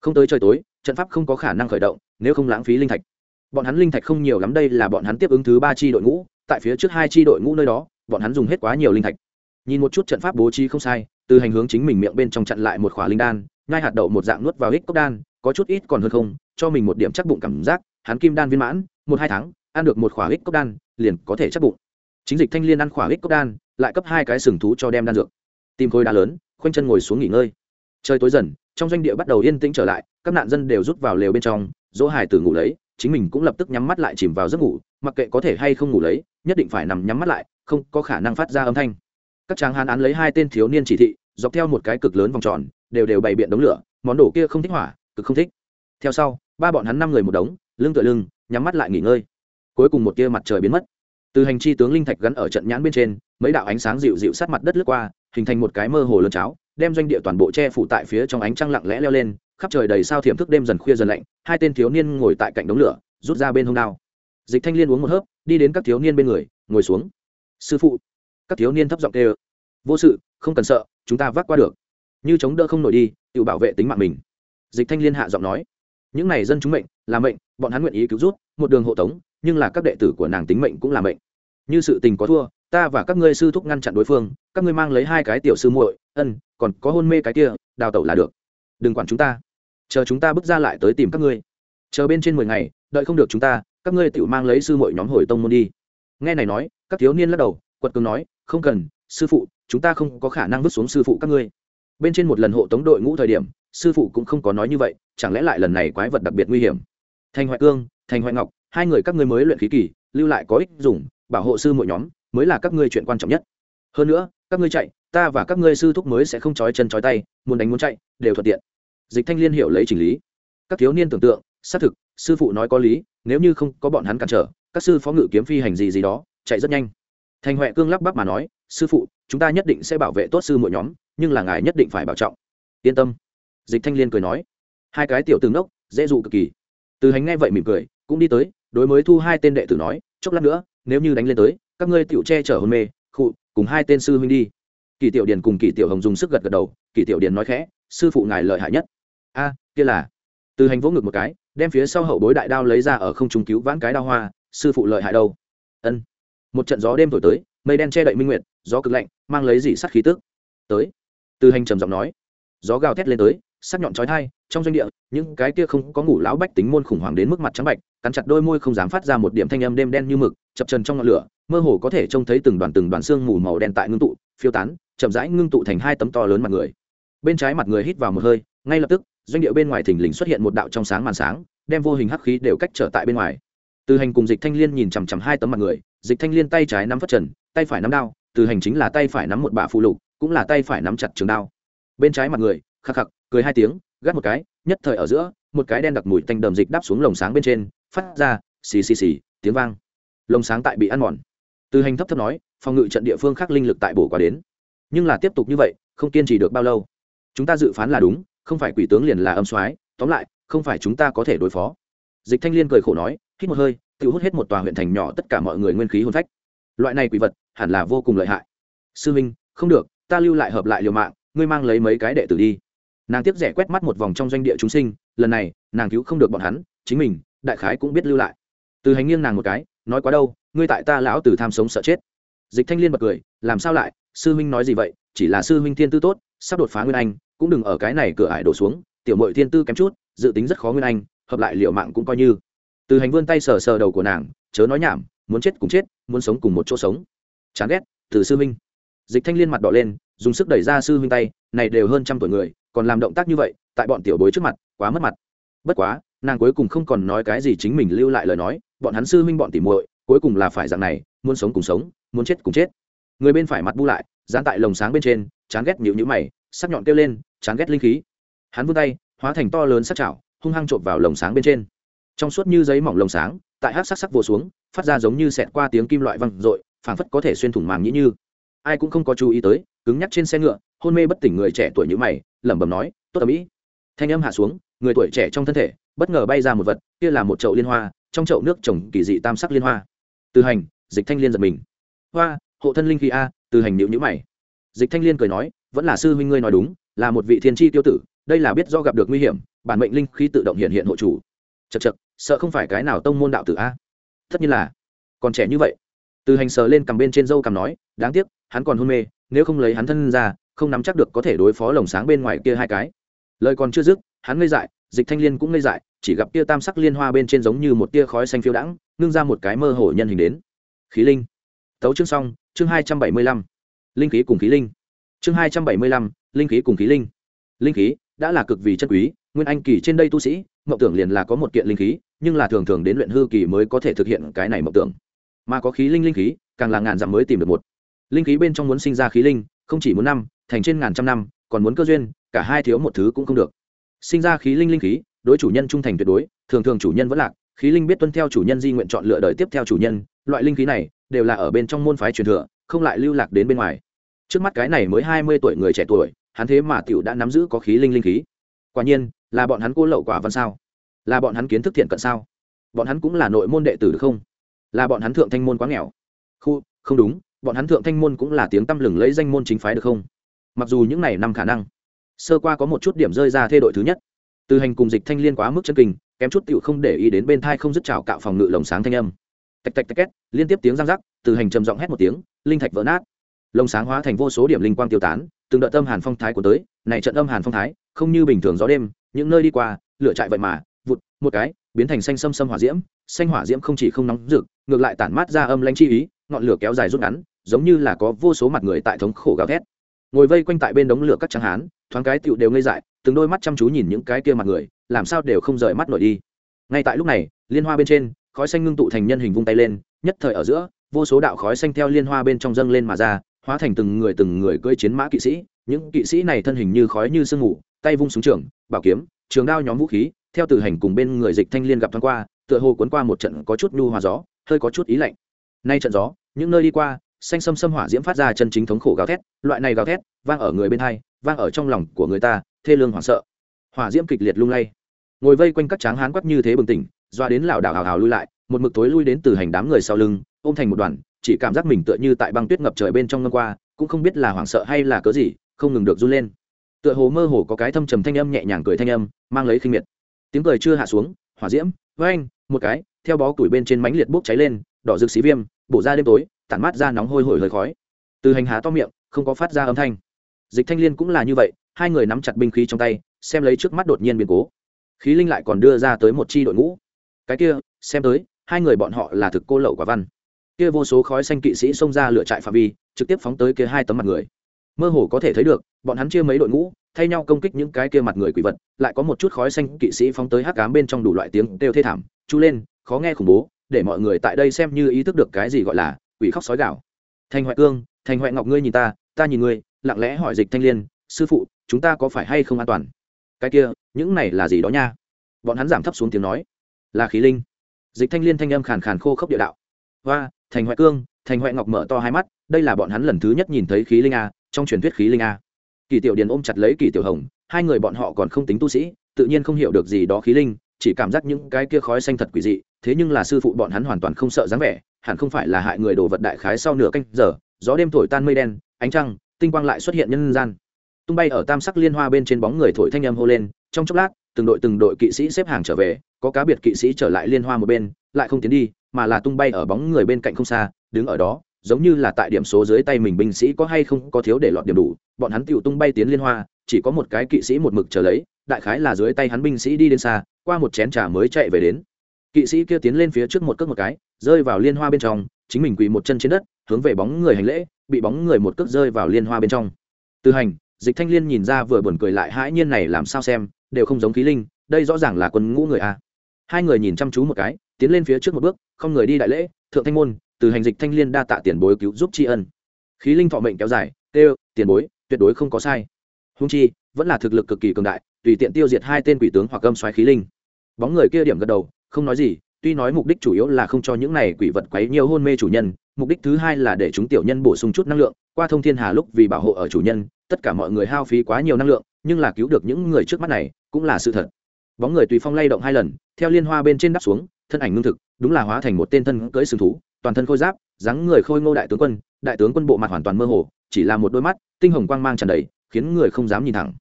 Không tới trời tối, trận pháp không có khả năng khởi động, nếu không lãng phí linh thạch. Bọn hắn linh thạch không nhiều lắm, đây là bọn hắn tiếp ứng thứ ba chi đội ngũ, tại phía trước hai chi đội ngũ nơi đó, bọn hắn dùng hết quá nhiều linh thạch. Nhìn một chút trận pháp bố trí không sai từ hành hướng chính mình miệng bên trong chặn lại một khỏa linh đan, nhai hạt đậu một dạng nuốt vào hít cốc đan có chút ít còn hơn không, cho mình một điểm chắc bụng cảm giác, hắn kim đan viên mãn, một hai tháng, ăn được một khỏa ích cốc đan, liền có thể chắc bụng. Chính dịch thanh liên ăn khỏa ích cốc đan, lại cấp hai cái sừng thú cho đem đan dược. Tìm khối đá lớn, khoanh chân ngồi xuống nghỉ ngơi. Trời tối dần, trong doanh địa bắt đầu yên tĩnh trở lại, các nạn dân đều rút vào lều bên trong, dỗ hải tử ngủ lấy, chính mình cũng lập tức nhắm mắt lại chìm vào giấc ngủ, mặc kệ có thể hay không ngủ lấy, nhất định phải nằm nhắm mắt lại, không có khả năng phát ra âm thanh. Các tráng hán án lấy hai tên thiếu niên chỉ thị, dọc theo một cái cực lớn vòng tròn, đều đều bày biện đống lửa, món đồ kia không thích hỏa cực không thích. Theo sau, ba bọn hắn năm người một đống, lưng tựa lưng, nhắm mắt lại nghỉ ngơi. Cuối cùng một tia mặt trời biến mất. Từ hành chi tướng linh thạch gắn ở trận nhãn bên trên, mấy đạo ánh sáng dịu dịu sát mặt đất lướt qua, hình thành một cái mơ hồ lớn cháo, đem doanh địa toàn bộ che phủ tại phía trong ánh trăng lặng lẽ leo lên, khắp trời đầy sao thiểm thức đêm dần khuya dần lạnh, hai tên thiếu niên ngồi tại cạnh đống lửa, rút ra bên hông đao. Dịch thanh liên uống một hớp, đi đến các thiếu niên bên người, ngồi xuống. Sư phụ. Các thiếu niên thấp giọng kêu. Vô sự, không cần sợ, chúng ta vác qua được. Như chống đỡ không nổi đi, tự bảo vệ tính mạng mình dịch thanh liên hạ giọng nói, những này dân chúng mệnh, là mệnh, bọn hắn nguyện ý cứu rút một đường hộ tống, nhưng là các đệ tử của nàng tính mệnh cũng là mệnh. Như sự tình có thua, ta và các ngươi sư thúc ngăn chặn đối phương, các ngươi mang lấy hai cái tiểu sư muội, ân, còn có hôn mê cái kia, đào tẩu là được. Đừng quản chúng ta. Chờ chúng ta bước ra lại tới tìm các ngươi. Chờ bên trên mười ngày, đợi không được chúng ta, các ngươi tự mang lấy sư muội nhóm hồi tông môn đi. Nghe này nói, các thiếu niên lắc đầu, quật cường nói, không cần, sư phụ, chúng ta không có khả năng vứt xuống sư phụ các ngươi. Bên trên một lần hộ tống đội ngũ thời điểm sư phụ cũng không có nói như vậy, chẳng lẽ lại lần này quái vật đặc biệt nguy hiểm? Thành hoại cương, thành hoại ngọc, hai người các ngươi mới luyện khí kỳ, lưu lại có ích dùng, bảo hộ sư mỗi nhóm, mới là các ngươi chuyện quan trọng nhất. Hơn nữa, các ngươi chạy, ta và các ngươi sư thúc mới sẽ không trói chân trói tay, muốn đánh muốn chạy, đều thuận tiện. Dịch thanh liên hiểu lấy chỉnh lý. Các thiếu niên tưởng tượng, xác thực, sư phụ nói có lý, nếu như không có bọn hắn cản trở, các sư phó ngự kiếm phi hành gì gì đó, chạy rất nhanh. Thành huệ cương lắp bắp mà nói, sư phụ, chúng ta nhất định sẽ bảo vệ tốt sư mỗi nhóm, nhưng là ngài nhất định phải bảo trọng. Yên tâm dịch thanh liên cười nói, hai cái tiểu tướng đốc dễ dụ cực kỳ. Từ hành nghe vậy mỉm cười, cũng đi tới, đối mới thu hai tên đệ tử nói, chốc lát nữa, nếu như đánh lên tới, các ngươi tiểu che chở hôn mê, khụ, cùng hai tên sư huynh đi. Kỳ tiểu điền cùng kỳ tiểu hồng dùng sức gật gật đầu, kỳ tiểu điền nói khẽ, sư phụ ngài lợi hại nhất. A, kia là. Từ hành vỗ ngực một cái, đem phía sau hậu bối đại đao lấy ra ở không trung cứu vãn cái đao hoa, sư phụ lợi hại đâu? Ân. Một trận gió đêm thổi tới, mây đen che đậy minh nguyệt, gió cực lạnh, mang lấy dị sắt khí tức. Tới. Từ hành trầm giọng nói. Gió gào thét lên tới sắc nhọn trói thai, trong doanh địa, những cái kia không có ngủ lão bách tính môn khủng hoảng đến mức mặt trắng bạch, cắn chặt đôi môi không dám phát ra một điểm thanh âm đêm đen như mực, chập trần trong ngọn lửa, mơ hồ có thể trông thấy từng đoàn từng đoàn xương mù màu đen tại ngưng tụ, phiêu tán, chậm rãi ngưng tụ thành hai tấm to lớn mặt người. Bên trái mặt người hít vào một hơi, ngay lập tức, doanh địa bên ngoài thình lình xuất hiện một đạo trong sáng màn sáng, đem vô hình hắc khí đều cách trở tại bên ngoài. Từ hành cùng dịch thanh liên nhìn chằm chằm hai tấm mặt người, dịch thanh liên tay trái nắm phất trần, tay phải nắm đao, từ hành chính là tay phải nắm một bả phụ lục, cũng là tay phải nắm chặt trường đao. Bên trái mặt người, khắc khắc cười hai tiếng, gắt một cái, nhất thời ở giữa, một cái đen đặc mùi tanh đầm dịch đáp xuống lồng sáng bên trên, phát ra xì xì xì, tiếng vang. Lồng sáng tại bị ăn mòn. Từ hành thấp thấp nói, phòng ngự trận địa phương khác linh lực tại bổ qua đến. Nhưng là tiếp tục như vậy, không kiên trì được bao lâu. Chúng ta dự phán là đúng, không phải quỷ tướng liền là âm soái, tóm lại, không phải chúng ta có thể đối phó. Dịch thanh liên cười khổ nói, hít một hơi, tự hút hết một tòa huyện thành nhỏ tất cả mọi người nguyên khí hôn phách. Loại này quỷ vật, hẳn là vô cùng lợi hại. Sư minh, không được, ta lưu lại hợp lại liều mạng, ngươi mang lấy mấy cái đệ tử đi nàng tiếp rẻ quét mắt một vòng trong doanh địa chúng sinh, lần này, nàng cứu không được bọn hắn, chính mình, đại khái cũng biết lưu lại. Từ hành nghiêng nàng một cái, nói quá đâu, ngươi tại ta lão từ tham sống sợ chết. Dịch thanh liên bật cười, làm sao lại, sư huynh nói gì vậy, chỉ là sư huynh thiên tư tốt, sắp đột phá nguyên anh, cũng đừng ở cái này cửa ải đổ xuống, tiểu mội thiên tư kém chút, dự tính rất khó nguyên anh, hợp lại liệu mạng cũng coi như. Từ hành vươn tay sờ sờ đầu của nàng, chớ nói nhảm, muốn chết cùng chết, muốn sống cùng một chỗ sống. Chán ghét, từ sư huynh. Dịch thanh liên mặt đỏ lên, dùng sức đẩy ra sư huynh tay, này đều hơn trăm tuổi người còn làm động tác như vậy, tại bọn tiểu bối trước mặt, quá mất mặt. Bất quá, nàng cuối cùng không còn nói cái gì chính mình lưu lại lời nói, bọn hắn sư huynh bọn tỉ muội, cuối cùng là phải dạng này, muốn sống cùng sống, muốn chết cùng chết. Người bên phải mặt bu lại, dán tại lồng sáng bên trên, chán ghét nhịu nhữ mày, sắc nhọn kêu lên, chán ghét linh khí. Hắn vươn tay, hóa thành to lớn sắc chảo, hung hăng trộm vào lồng sáng bên trên. Trong suốt như giấy mỏng lồng sáng, tại hát sắc sắc vô xuống, phát ra giống như xẹt qua tiếng kim loại văng r ộ i phảng phất có thể xuyên thủng màng nhĩ như. Ai cũng không có chú ý tới, cứng nhắc trên xe ngựa, hôn mê bất tỉnh người trẻ tuổi như mày lẩm bẩm nói, tốt ở mỹ thanh âm hạ xuống, người tuổi trẻ trong thân thể, bất ngờ bay ra một vật, kia là một chậu liên hoa, trong chậu nước trồng kỳ dị tam sắc liên hoa. Từ hành, dịch thanh liên giật mình. Hoa, hộ thân linh khí a, từ hành nhịu nhữ mày. Dịch thanh liên cười nói, vẫn là sư huynh ngươi nói đúng, là một vị thiên tri tiêu tử, đây là biết do gặp được nguy hiểm, bản mệnh linh khí tự động hiện hiện hộ chủ. Chật chật sợ không phải cái nào tông môn đạo tử a? Tất nhiên là. Còn trẻ như vậy? Từ hành sờ lên cầm bên trên dâu cầm nói, đáng tiếc, hắn còn hôn mê, nếu không lấy hắn thân ra không nắm chắc được có thể đối phó lồng sáng bên ngoài kia hai cái. Lời còn chưa dứt, hắn ngây dại, dịch thanh liên cũng ngây dại, chỉ gặp tia tam sắc liên hoa bên trên giống như một tia khói xanh phiêu đãng, ngưng ra một cái mơ hồ nhân hình đến. Khí linh. Tấu chương xong, chương hai trăm bảy mươi lăm. Linh khí cùng khí linh. Chương hai trăm bảy mươi lăm, linh khí cùng khí linh. Linh khí, đã là cực vì chân quý, nguyên anh kỳ trên đây tu sĩ, mộng tưởng liền là có một kiện linh khí, nhưng là thường thường đến luyện hư kỳ mới có thể thực hiện cái này mộng tưởng. Mà có khí linh linh khí, càng là ngàn dặm mới tìm được một. Linh khí bên trong muốn sinh ra khí linh không chỉ muốn năm, thành trên ngàn trăm năm, còn muốn cơ duyên, cả hai thiếu một thứ cũng không được. Sinh ra khí linh linh khí, đối chủ nhân trung thành tuyệt đối, thường thường chủ nhân vẫn lạc, khí linh biết tuân theo chủ nhân di nguyện chọn lựa đời tiếp theo chủ nhân, loại linh khí này đều là ở bên trong môn phái truyền thừa, không lại lưu lạc đến bên ngoài. Trước mắt cái này mới hai mươi tuổi người trẻ tuổi, hắn thế mà tiểu đã nắm giữ có khí linh linh khí. Quả nhiên, là bọn hắn cô lậu quả văn sao? Là bọn hắn kiến thức thiện cận sao? Bọn hắn cũng là nội môn đệ tử được không? Là bọn hắn thượng thanh môn quá nghèo. Khu, không đúng bọn hắn thượng thanh môn cũng là tiếng tăm lừng lấy danh môn chính phái được không? Mặc dù những này năm khả năng, sơ qua có một chút điểm rơi ra thê đội thứ nhất. Từ hành cùng dịch thanh liên quá mức chân kinh, kém chút tựu không để ý đến bên thai không dứt trào cạo phòng ngự lồng sáng thanh âm. Tạch tạch tạch két, liên tiếp tiếng răng rắc, từ hành trầm giọng hét một tiếng, linh thạch vỡ nát. Lồng sáng hóa thành vô số điểm linh quang tiêu tán, từng đợt âm hàn phong thái của tới, này trận âm hàn phong thái, không như bình thường gió đêm, những nơi đi qua, lửa chạy vậy mà vụt, một cái, biến thành xanh xâm xâm hỏa diễm, xanh hỏa diễm không chỉ không nóng rực, ngược lại tản mát ra âm lãnh chi ý, ngọn lửa kéo dài rút ngắn, giống như là có vô số mặt người tại thống khổ gào thét. Ngồi vây quanh tại bên đống lửa các tráng hán, thoáng cái tựu đều ngây dại, từng đôi mắt chăm chú nhìn những cái kia mặt người, làm sao đều không rời mắt nổi đi. Ngay tại lúc này, liên hoa bên trên, khói xanh ngưng tụ thành nhân hình vung tay lên, nhất thời ở giữa, vô số đạo khói xanh theo liên hoa bên trong dâng lên mà ra, hóa thành từng người từng người cưỡi chiến mã kỵ sĩ. Những kỵ sĩ này thân hình như khói như sương mù, tay vung súng trường, bảo kiếm, trường đao nhóm vũ khí theo từ hành cùng bên người dịch thanh liên gặp thoáng qua, tựa hồ cuốn qua một trận có chút nhu hòa gió, hơi có chút ý lạnh. Nay trận gió, những nơi đi qua, xanh xâm xâm hỏa diễm phát ra chân chính thống khổ gào thét, loại này gào thét, vang ở người bên hai, vang ở trong lòng của người ta, thê lương hoảng sợ. Hỏa diễm kịch liệt lung lay. Ngồi vây quanh các tráng hán quắp như thế bừng tỉnh, doa đến lảo đảo hào hào lui lại, một mực tối lui đến từ hành đám người sau lưng, ôm thành một đoàn, chỉ cảm giác mình tựa như tại băng tuyết ngập trời bên trong ngâm qua, cũng không biết là hoảng sợ hay là cớ gì, không ngừng được run lên. Tựa hồ mơ hồ có cái thâm trầm thanh âm nhẹ nhàng cười thanh âm, mang lấy khinh miệt tiếng cười chưa hạ xuống, hỏa diễm với anh một cái, theo bó củi bên trên mánh liệt bốc cháy lên, đỏ rực xí viêm, bổ ra đêm tối, tản mát ra nóng hôi hổi hơi khói. Từ hành há to miệng, không có phát ra âm thanh. Dịch thanh liên cũng là như vậy, hai người nắm chặt binh khí trong tay, xem lấy trước mắt đột nhiên biến cố. Khí linh lại còn đưa ra tới một chi đội ngũ. Cái kia, xem tới, hai người bọn họ là thực cô lậu quả văn. Kia vô số khói xanh kỵ sĩ xông ra lựa trại phạm vi, trực tiếp phóng tới kia hai tấm mặt người. Mơ hồ có thể thấy được, bọn hắn chia mấy đội ngũ thay nhau công kích những cái kia mặt người quỷ vật, lại có một chút khói xanh kỵ sĩ phóng tới hắc cám bên trong đủ loại tiếng kêu thê thảm. Chú lên, khó nghe khủng bố, để mọi người tại đây xem như ý thức được cái gì gọi là quỷ khóc sói gạo thành hoại cương thành hoại ngọc ngươi nhìn ta ta nhìn ngươi, lặng lẽ hỏi dịch thanh liên, sư phụ, chúng ta có phải hay không an toàn? Cái kia, những này là gì đó nha? Bọn hắn giảm thấp xuống tiếng nói. Là khí linh. Dịch thanh liên thanh âm khàn khàn khô khốc địa đạo. Hoa thành hoại cương thành hoại ngọc mở to hai mắt, đây là bọn hắn lần thứ nhất nhìn thấy khí linh a, trong truyền thuyết khí linh a kỳ tiểu điền ôm chặt lấy kỳ tiểu hồng, hai người bọn họ còn không tính tu sĩ, tự nhiên không hiểu được gì đó khí linh, chỉ cảm giác những cái kia khói xanh thật quỷ dị, thế nhưng là sư phụ bọn hắn hoàn toàn không sợ dáng vẻ, hẳn không phải là hại người đồ vật đại khái sau nửa canh giờ, gió đêm thổi tan mây đen, ánh trăng, tinh quang lại xuất hiện nhân gian. Tung bay ở tam sắc liên hoa bên trên bóng người thổi thanh âm hô lên, trong chốc lát, từng đội từng đội kỵ sĩ xếp hàng trở về, có cá biệt kỵ sĩ trở lại liên hoa một bên, lại không tiến đi, mà là tung bay ở bóng người bên cạnh không xa, đứng ở đó giống như là tại điểm số dưới tay mình binh sĩ có hay không có thiếu để lọt điểm đủ, bọn hắn tựu tung bay tiến liên hoa, chỉ có một cái kỵ sĩ một mực trở lấy, đại khái là dưới tay hắn binh sĩ đi đến xa, qua một chén trà mới chạy về đến. Kỵ sĩ kia tiến lên phía trước một cước một cái, rơi vào liên hoa bên trong, chính mình quỳ một chân trên đất, hướng về bóng người hành lễ, bị bóng người một cước rơi vào liên hoa bên trong. Từ hành, dịch thanh liên nhìn ra vừa buồn cười lại hãi nhiên này làm sao xem, đều không giống khí linh, đây rõ ràng là quân ngũ người a. Hai người nhìn chăm chú một cái, tiến lên phía trước một bước, không người đi đại lễ, thượng thanh môn từ hành dịch thanh liên đa tạ tiền bối cứu giúp tri ân. Khí linh thọ mệnh kéo dài têu tiền bối, tuyệt đối không có sai. Hung chi, vẫn là thực lực cực kỳ cường đại, tùy tiện tiêu diệt hai tên quỷ tướng hoặc âm xoáy khí linh. Bóng người kia điểm gật đầu, không nói gì, tuy nói mục đích chủ yếu là không cho những này quỷ vật quấy nhiều hôn mê chủ nhân, mục đích thứ hai là để chúng tiểu nhân bổ sung chút năng lượng, qua thông thiên hà lúc vì bảo hộ ở chủ nhân, tất cả mọi người hao phí quá nhiều năng lượng, nhưng là cứu được những người trước mắt này, cũng là sự thật. Bóng người tùy phong lay động hai lần, theo liên hoa bên trên đắp xuống, thân ảnh ngưng thực, đúng là hóa thành một tên thân cưỡi sừng thú toàn thân khôi giáp, dáng người khôi ngô đại tướng quân, đại tướng quân bộ mặt hoàn toàn mơ hồ, chỉ là một đôi mắt, tinh hồng quang mang tràn đầy, khiến người không dám nhìn thẳng.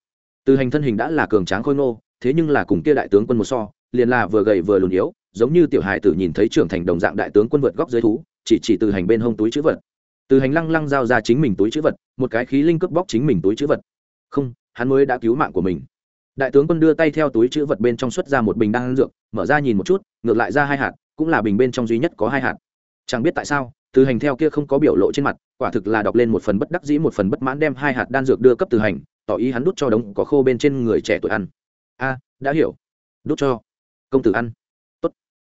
Từ hành thân hình đã là cường tráng khôi ngô, thế nhưng là cùng kia đại tướng quân một so, liền là vừa gầy vừa lùn yếu, giống như tiểu hài tử nhìn thấy trưởng thành đồng dạng đại tướng quân vượt góc dưới thú, chỉ chỉ từ hành bên hông túi chữ vật. Từ hành lăng lăng giao ra chính mình túi chữ vật, một cái khí linh cướp bóc chính mình túi chữ vật. Không, hắn mới đã cứu mạng của mình. Đại tướng quân đưa tay theo túi chữ vật bên trong xuất ra một bình đan dược, mở ra nhìn một chút, ngược lại ra hai hạt, cũng là bình bên trong duy nhất có hai hạt chẳng biết tại sao, từ hành theo kia không có biểu lộ trên mặt, quả thực là đọc lên một phần bất đắc dĩ, một phần bất mãn đem hai hạt đan dược đưa cấp từ hành, tỏ ý hắn đút cho đống có khô bên trên người trẻ tuổi ăn. A, đã hiểu. Đút cho. Công tử ăn. Tốt.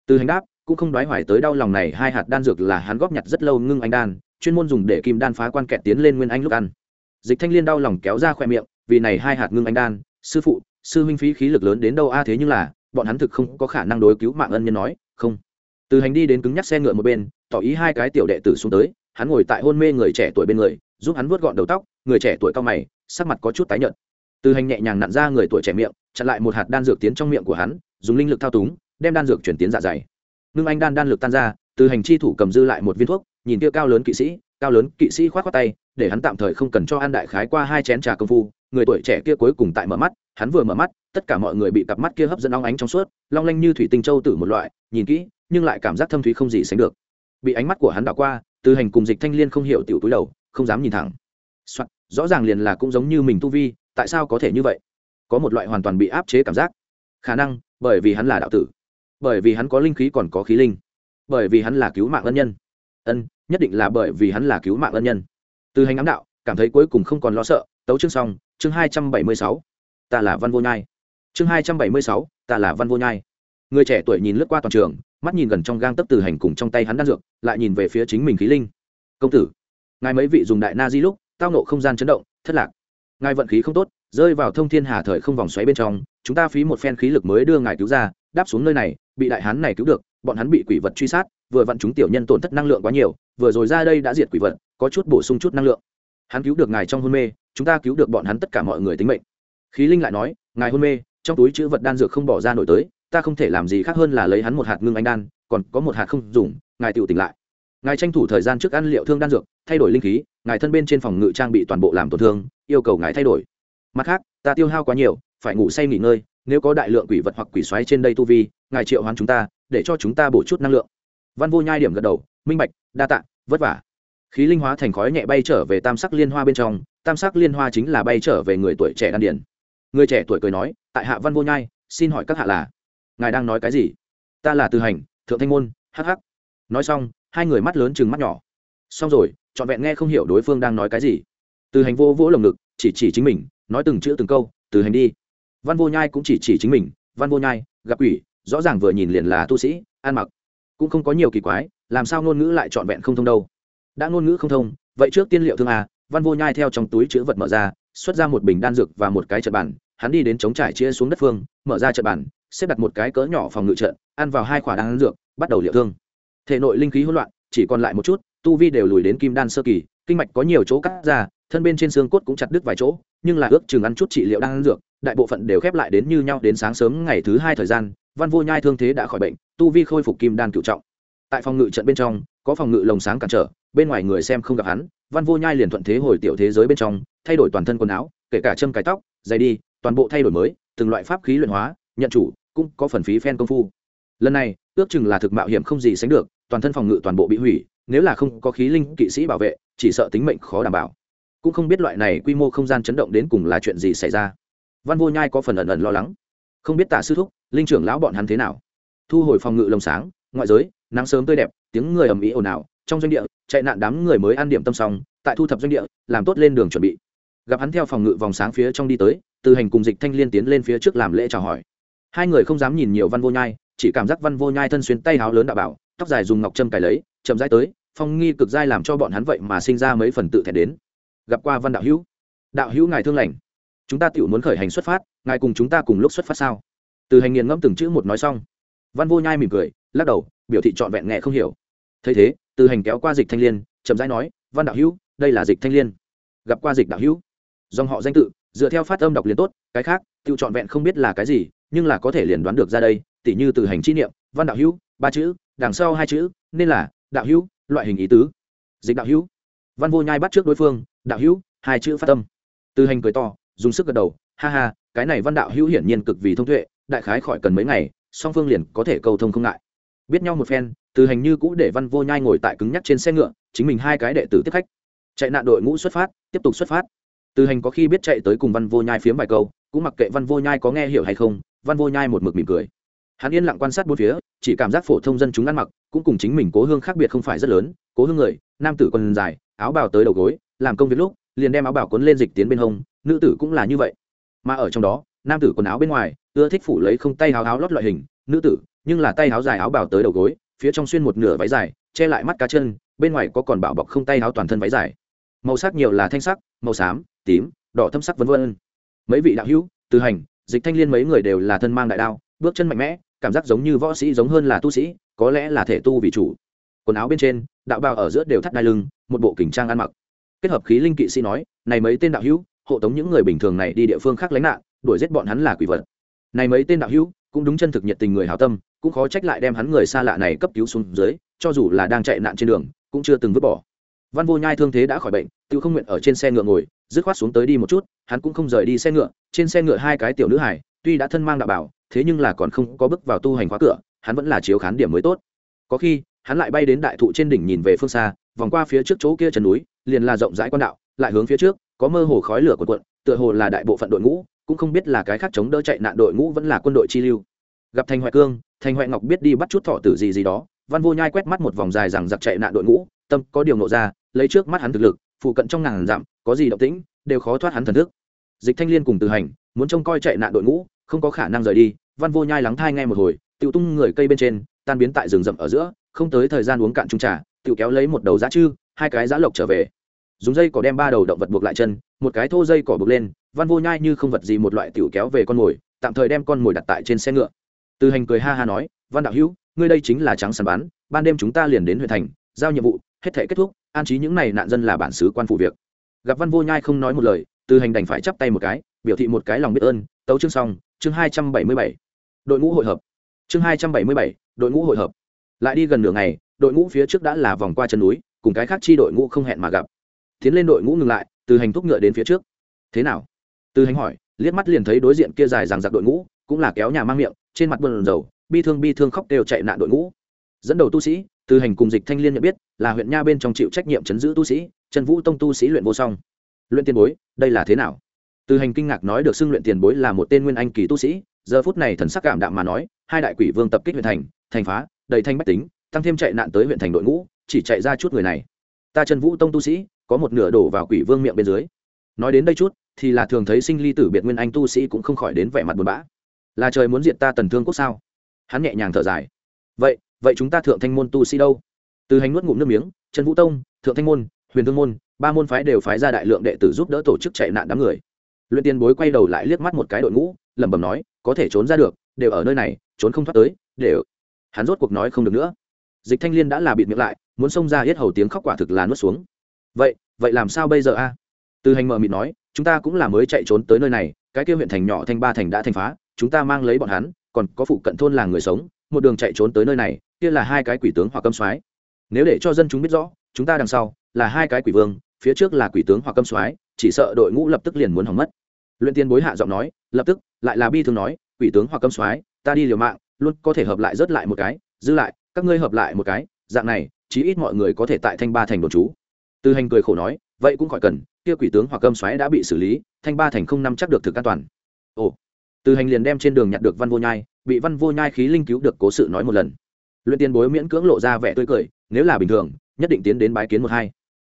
Từ hành đáp, cũng không đoái hoài tới đau lòng này, hai hạt đan dược là hắn góp nhặt rất lâu ngưng anh đan, chuyên môn dùng để kim đan phá quan kẹt tiến lên nguyên anh lúc ăn. Dịch thanh liên đau lòng kéo ra khoe miệng, vì này hai hạt ngưng anh đan, sư phụ, sư huynh phí khí lực lớn đến đâu a, thế nhưng là, bọn hắn thực không có khả năng đối cứu mạng ân nhân nói, không. Từ hành đi đến cứng nhắc xe ngựa một bên tỏ ý hai cái tiểu đệ tử xuống tới, hắn ngồi tại hôn mê người trẻ tuổi bên người, giúp hắn vuốt gọn đầu tóc, người trẻ tuổi cao mày, sắc mặt có chút tái nhợt. Từ hành nhẹ nhàng nặn ra người tuổi trẻ miệng, chặn lại một hạt đan dược tiến trong miệng của hắn, dùng linh lực thao túng, đem đan dược chuyển tiến dạ dày. Ngưng anh đan đan lực tan ra, từ hành chi thủ cầm dư lại một viên thuốc, nhìn kia cao lớn kỵ sĩ, cao lớn kỵ sĩ khoát khoát tay, để hắn tạm thời không cần cho ăn đại khái qua hai chén trà công phu, người tuổi trẻ kia cuối cùng tại mở mắt, hắn vừa mở mắt, tất cả mọi người bị cặp mắt kia hấp dẫn óng ánh trong suốt, long lanh như thủy tinh châu tử một loại, nhìn kỹ, nhưng lại cảm giác thâm thúy không gì sánh được bị ánh mắt của hắn đảo qua từ hành cùng dịch thanh liên không hiểu tiểu túi đầu không dám nhìn thẳng. Soạn, rõ ràng liền là cũng giống như mình tu vi tại sao có thể như vậy? Có một loại hoàn toàn bị áp chế cảm giác. Khả năng bởi vì hắn là đạo tử. Bởi vì hắn có linh khí còn có khí linh. Bởi vì hắn là cứu mạng ân nhân. Ân nhất định là bởi vì hắn là cứu mạng ân nhân. Từ hành ám đạo cảm thấy cuối cùng không còn lo sợ tấu chương xong chương hai trăm bảy mươi sáu. Ta là văn vô nhai. Chương hai trăm bảy mươi sáu ta là văn vô nhai. Người trẻ tuổi nhìn lướt qua toàn trường mắt nhìn gần trong gang tấp từ hành cùng trong tay hắn đan dược, lại nhìn về phía chính mình khí linh. Công tử, ngài mấy vị dùng đại na di lúc, tao nộ không gian chấn động, thất lạc. Ngài vận khí không tốt, rơi vào thông thiên hà thời không vòng xoáy bên trong, chúng ta phí một phen khí lực mới đưa ngài cứu ra, đáp xuống nơi này, bị đại hán này cứu được, bọn hắn bị quỷ vật truy sát, vừa vặn chúng tiểu nhân tổn thất năng lượng quá nhiều, vừa rồi ra đây đã diệt quỷ vật, có chút bổ sung chút năng lượng. Hắn cứu được ngài trong hôn mê, chúng ta cứu được bọn hắn tất cả mọi người tính mệnh. Khí linh lại nói, ngài hôn mê, trong túi chữ vật đan dược không bỏ ra nổi tới ta không thể làm gì khác hơn là lấy hắn một hạt ngưng anh đan, còn có một hạt không dùng, ngài tự tỉnh lại. Ngài tranh thủ thời gian trước ăn liệu thương đan dược, thay đổi linh khí, ngài thân bên trên phòng ngự trang bị toàn bộ làm tổn thương, yêu cầu ngài thay đổi. Mặt khác, ta tiêu hao quá nhiều, phải ngủ say nghỉ ngơi, nếu có đại lượng quỷ vật hoặc quỷ xoáy trên đây tu vi, ngài triệu hoán chúng ta, để cho chúng ta bổ chút năng lượng. Văn vô nhai điểm gật đầu, minh bạch, đa tạ, vất vả. Khí linh hóa thành khói nhẹ bay trở về tam sắc liên hoa bên trong, tam sắc liên hoa chính là bay trở về người tuổi trẻ đan điển người trẻ tuổi cười nói, tại hạ văn vô nhai, xin hỏi các hạ là? Ngài đang nói cái gì? Ta là từ hành thượng thanh môn hh nói xong hai người mắt lớn chừng mắt nhỏ. Xong rồi trọn vẹn nghe không hiểu đối phương đang nói cái gì. Từ hành vô vỗ lồng ngực chỉ chỉ chính mình nói từng chữ từng câu từ hành đi. Văn vô nhai cũng chỉ chỉ chính mình văn vô nhai gặp ủy rõ ràng vừa nhìn liền là tu sĩ ăn mặc. Cũng không có nhiều kỳ quái làm sao ngôn ngữ lại trọn vẹn không thông đâu. Đã ngôn ngữ không thông vậy trước tiên liệu thương à? Văn vô nhai theo trong túi chữ vật mở ra xuất ra một bình đan dược và một cái trận bản, hắn đi đến chống trải chia xuống đất phương mở ra trận bản xếp đặt một cái cỡ nhỏ phòng ngự trận, ăn vào hai quả đan dược, bắt đầu liệu thương. Thể nội linh khí hỗn loạn, chỉ còn lại một chút, tu vi đều lùi đến kim đan sơ kỳ, kinh mạch có nhiều chỗ cắt ra, thân bên trên xương cốt cũng chặt đứt vài chỗ, nhưng là ước chừng ăn chút trị liệu đan dược, đại bộ phận đều khép lại đến như nhau đến sáng sớm ngày thứ hai thời gian, văn vô nhai thương thế đã khỏi bệnh, tu vi khôi phục kim đan cựu trọng. Tại phòng ngự trận bên trong, có phòng ngự lồng sáng cản trở, bên ngoài người xem không gặp hắn, văn vô nhai liền thuận thế hồi tiểu thế giới bên trong, thay đổi toàn thân quần áo, kể cả châm cái tóc dày đi, toàn bộ thay đổi mới, từng loại pháp khí luyện hóa, nhận chủ cũng có phần phí phen công phu. Lần này, ước chừng là thực mạo hiểm không gì sánh được, toàn thân phòng ngự toàn bộ bị hủy, nếu là không có khí linh kỵ sĩ bảo vệ, chỉ sợ tính mệnh khó đảm bảo. Cũng không biết loại này quy mô không gian chấn động đến cùng là chuyện gì xảy ra. Văn vô nhai có phần ẩn ẩn lo lắng. Không biết tả sư thúc, linh trưởng lão bọn hắn thế nào? Thu hồi phòng ngự lồng sáng, ngoại giới, nắng sớm tươi đẹp, tiếng người ầm ĩ ồn ào, trong doanh địa, chạy nạn đám người mới ăn điểm tâm xong, tại thu thập doanh địa, làm tốt lên đường chuẩn bị. Gặp hắn theo phòng ngự vòng sáng phía trong đi tới, từ hành cùng dịch thanh liên tiến lên phía trước làm lễ chào hỏi hai người không dám nhìn nhiều văn vô nhai, chỉ cảm giác văn vô nhai thân xuyên tay háo lớn đạo bảo, tóc dài dùng ngọc trâm cài lấy, chậm rãi tới, phong nghi cực dai làm cho bọn hắn vậy mà sinh ra mấy phần tự thẹn đến. Gặp qua văn đạo hữu. Đạo hữu ngài thương lành. Chúng ta tự muốn khởi hành xuất phát, ngài cùng chúng ta cùng lúc xuất phát sao? Từ hành nghiền ngẫm từng chữ một nói xong. Văn vô nhai mỉm cười, lắc đầu, biểu thị trọn vẹn nghe không hiểu. Thấy thế, từ hành kéo qua dịch thanh liên, chậm rãi nói, văn đạo hữu, đây là dịch thanh liên. Gặp qua dịch đạo hữu. Dòng họ danh tự, dựa theo phát âm đọc liền tốt, cái khác tự trọn vẹn không biết là cái gì nhưng là có thể liền đoán được ra đây, tỉ như từ hành chi niệm, văn đạo hữu, ba chữ, đằng sau hai chữ, nên là, đạo hữu, loại hình ý tứ. Dịch đạo hữu. Văn vô nhai bắt trước đối phương, đạo hữu, hai chữ phát tâm. Từ hành cười to, dùng sức gật đầu, ha ha, cái này văn đạo hữu hiển nhiên cực vì thông tuệ, đại khái khỏi cần mấy ngày, song phương liền có thể cầu thông không ngại. Biết nhau một phen, từ hành như cũ để văn vô nhai ngồi tại cứng nhắc trên xe ngựa, chính mình hai cái đệ tử tiếp khách. Chạy nạn đội ngũ xuất phát, tiếp tục xuất phát. Từ hành có khi biết chạy tới cùng văn vô nhai phiếm vài câu, cũng mặc kệ văn vô nhai có nghe hiểu hay không văn vô nhai một mực mỉm cười. Hắn yên lặng quan sát bốn phía, chỉ cảm giác phổ thông dân chúng ăn mặc, cũng cùng chính mình cố hương khác biệt không phải rất lớn. Cố hương người, nam tử quần dài, áo bào tới đầu gối, làm công việc lúc, liền đem áo bào cuốn lên dịch tiến bên hông, nữ tử cũng là như vậy. Mà ở trong đó, nam tử quần áo bên ngoài, ưa thích phủ lấy không tay áo áo lót loại hình, nữ tử, nhưng là tay áo dài áo bào tới đầu gối, phía trong xuyên một nửa váy dài, che lại mắt cá chân, bên ngoài có còn bảo bọc không tay áo toàn thân váy dài. Màu sắc nhiều là thanh sắc, màu xám, tím, đỏ thâm sắc vân vân. Mấy vị đạo hữu, từ hành dịch thanh liên mấy người đều là thân mang đại đao, bước chân mạnh mẽ, cảm giác giống như võ sĩ giống hơn là tu sĩ, có lẽ là thể tu vì chủ. Quần áo bên trên, đạo bào ở giữa đều thắt đai lưng, một bộ kình trang ăn mặc. Kết hợp khí linh kỵ sĩ nói, này mấy tên đạo hữu, hộ tống những người bình thường này đi địa phương khác lánh nạn, đuổi giết bọn hắn là quỷ vật. Này mấy tên đạo hữu, cũng đúng chân thực nhiệt tình người hảo tâm, cũng khó trách lại đem hắn người xa lạ này cấp cứu xuống dưới, cho dù là đang chạy nạn trên đường, cũng chưa từng vứt bỏ văn vô nhai thương thế đã khỏi bệnh, tự không nguyện ở trên xe ngựa ngồi, dứt khoát xuống tới đi một chút, hắn cũng không rời đi xe ngựa, trên xe ngựa hai cái tiểu nữ hải tuy đã thân mang đạo bảo, thế nhưng là còn không có bước vào tu hành khóa cửa, hắn vẫn là chiếu khán điểm mới tốt. Có khi, hắn lại bay đến đại thụ trên đỉnh nhìn về phương xa, vòng qua phía trước chỗ kia chân núi, liền là rộng rãi quan đạo, lại hướng phía trước, có mơ hồ khói lửa của quận tựa hồ là đại bộ phận đội ngũ, cũng không biết là cái khác chống đỡ chạy nạn đội ngũ vẫn là quân đội chi lưu. Gặp thành hoại cương thành hoại ngọc biết đi bắt chút thọ tử gì gì đó, văn vô nhai quét mắt một vòng dài rằng giặc chạy nạn đội ngũ tâm có điều ngộ ra, lấy trước mắt hắn thực lực, phụ cận trong ngàn dặm, có gì động tĩnh, đều khó thoát hắn thần thức. Dịch thanh liên cùng từ hành, muốn trông coi chạy nạn đội ngũ, không có khả năng rời đi, văn vô nhai lắng thai ngay một hồi tự tung người cây bên trên, tan biến tại rừng rậm ở giữa, không tới thời gian uống cạn trung trà tự kéo lấy một đầu giá chư, hai cái giá lộc trở về. Dùng dây cỏ đem ba đầu động vật buộc lại chân, một cái thô dây cỏ buộc lên, văn vô nhai như không vật gì một loại tiểu kéo về con mồi, tạm thời đem con mồi đặt tại trên xe ngựa. Từ hành cười ha ha nói, văn đạo hữu, ngươi đây chính là trắng sàn bán ban đêm chúng ta liền đến huyện thành, giao nhiệm vụ hết thể kết thúc, an trí những này nạn dân là bản xứ quan phụ việc. Gặp văn vô nhai không nói một lời, từ hành đành phải chắp tay một cái, biểu thị một cái lòng biết ơn, tấu chương xong, chương hai trăm bảy mươi bảy. Đội ngũ hội hợp. Chương hai trăm bảy mươi bảy, đội ngũ hội hợp. Lại đi gần nửa ngày, đội ngũ phía trước đã là vòng qua chân núi, cùng cái khác chi đội ngũ không hẹn mà gặp. Tiến lên đội ngũ ngừng lại, từ hành thúc ngựa đến phía trước. Thế nào? Từ hành hỏi, liếc mắt liền thấy đối diện kia dài rằng giặc đội ngũ, cũng là kéo nhà mang miệng, trên mặt bờn dầu bi thương bi thương khóc đều chạy nạn đội ngũ. Dẫn đầu tu sĩ từ hành cùng dịch thanh liên nhận biết, là huyện nha bên trong chịu trách nhiệm chấn giữ tu sĩ trần vũ tông tu sĩ luyện vô song. Luyện tiền bối, đây là thế nào? Từ hành kinh ngạc nói được xưng luyện tiền bối là một tên nguyên anh kỳ tu sĩ, giờ phút này thần sắc cảm đạm mà nói, hai đại quỷ vương tập kích huyện thành thành phá, đầy thanh bách tính, tăng thêm chạy nạn tới huyện thành đội ngũ, chỉ chạy ra chút người này. Ta trần vũ tông tu sĩ, có một nửa đổ vào quỷ vương miệng bên dưới. Nói đến đây chút, thì là thường thấy sinh ly tử biệt nguyên anh tu sĩ cũng không khỏi đến vẻ mặt buồn bã. Là trời muốn diệt ta tần thương quốc sao? Hắn nhẹ nhàng thở dài. Vậy vậy chúng ta thượng thanh môn tu sĩ đâu? Từ hành nuốt ngụm nước miếng, trần vũ tông, thượng thanh môn, huyền thương môn, ba môn phái đều phái ra đại lượng đệ tử giúp đỡ tổ chức chạy nạn đám người. Luyện tiền bối quay đầu lại liếc mắt một cái đội ngũ, lẩm bẩm nói, có thể trốn ra được, đều ở nơi này, trốn không thoát tới, đều. Hắn rốt cuộc nói không được nữa. Dịch thanh liên đã là bịt miệng lại, muốn xông ra hết hầu tiếng khóc quả thực là nuốt xuống. Vậy vậy làm sao bây giờ a? Từ hành mờ mịt nói, chúng ta cũng là mới chạy trốn tới nơi này, cái kia huyện thành nhỏ thanh ba thành đã thành phá, chúng ta mang lấy bọn hắn, còn có phụ cận thôn làng người sống, một đường chạy trốn tới nơi này kia là hai cái quỷ tướng hoặc câm soái. Nếu để cho dân chúng biết rõ, chúng ta đằng sau là hai cái quỷ vương, phía trước là quỷ tướng hoặc câm soái, chỉ sợ đội ngũ lập tức liền muốn hỏng mất. Luyện tiên bối hạ giọng nói, lập tức, lại là bi thường nói, quỷ tướng hoặc câm soái, ta đi liều mạng, luôn có thể hợp lại rớt lại một cái dư lại, các ngươi hợp lại một cái, dạng này, chí ít mọi người có thể tại thanh ba thành đồn trú. Từ hành cười khổ nói, vậy cũng khỏi cần, kia quỷ tướng hoặc câm xoáy đã bị xử lý, thanh ba thành không năm chắc được thực an toàn. Ồ. Từ hành liền đem trên đường nhặt được văn vô nhai, bị văn vô nhai khí linh cứu được cố sự nói một lần luyện tiền bối miễn cưỡng lộ ra vẻ tươi cười, nếu là bình thường, nhất định tiến đến bái kiến một hai.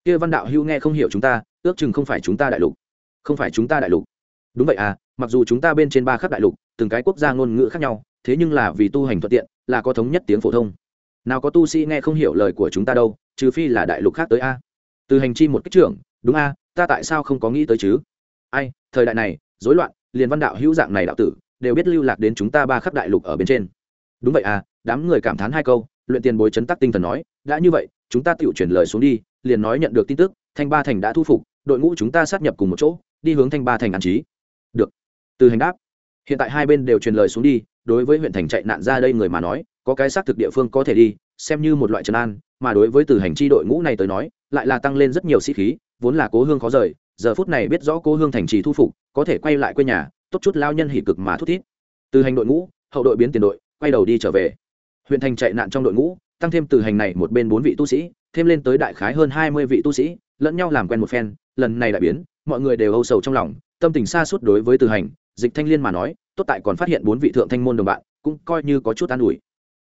Kia văn đạo hưu nghe không hiểu chúng ta, ước chừng không phải chúng ta đại lục. Không phải chúng ta đại lục. Đúng vậy à mặc dù chúng ta bên trên ba khắp đại lục, từng cái quốc gia ngôn ngữ khác nhau, thế nhưng là vì tu hành thuận tiện, là có thống nhất tiếng phổ thông. Nào có tu sĩ nghe không hiểu lời của chúng ta đâu, trừ phi là đại lục khác tới a. Từ hành chi một cách trưởng, đúng a, ta tại sao không có nghĩ tới chứ? Ai, thời đại này, rối loạn, liền văn đạo hữu dạng này đạo tử, đều biết lưu lạc đến chúng ta ba khắp đại lục ở bên trên. Đúng vậy à đám người cảm thán hai câu, luyện tiền bối chấn tắc tinh thần nói, đã như vậy, chúng ta tự chuyển lời xuống đi, liền nói nhận được tin tức, thanh ba thành đã thu phục, đội ngũ chúng ta sát nhập cùng một chỗ, đi hướng thanh ba thành an trí. Được. Từ hành đáp. Hiện tại hai bên đều truyền lời xuống đi, đối với huyện thành chạy nạn ra đây người mà nói, có cái xác thực địa phương có thể đi, xem như một loại trấn an, mà đối với từ hành chi đội ngũ này tới nói, lại là tăng lên rất nhiều sĩ khí, vốn là cố hương khó rời, giờ phút này biết rõ cố hương thành trì thu phục, có thể quay lại quê nhà, tốt chút lao nhân hỉ cực mà thút thít. Từ hành đội ngũ, hậu đội biến tiền đội, quay đầu đi trở về huyện thành chạy nạn trong đội ngũ, tăng thêm từ hành này một bên bốn vị tu sĩ, thêm lên tới đại khái hơn hai mươi vị tu sĩ, lẫn nhau làm quen một phen, lần này đại biến, mọi người đều âu sầu trong lòng, tâm tình xa suốt đối với từ hành, dịch thanh liên mà nói, tốt tại còn phát hiện bốn vị thượng thanh môn đồng bạn, cũng coi như có chút an ủi.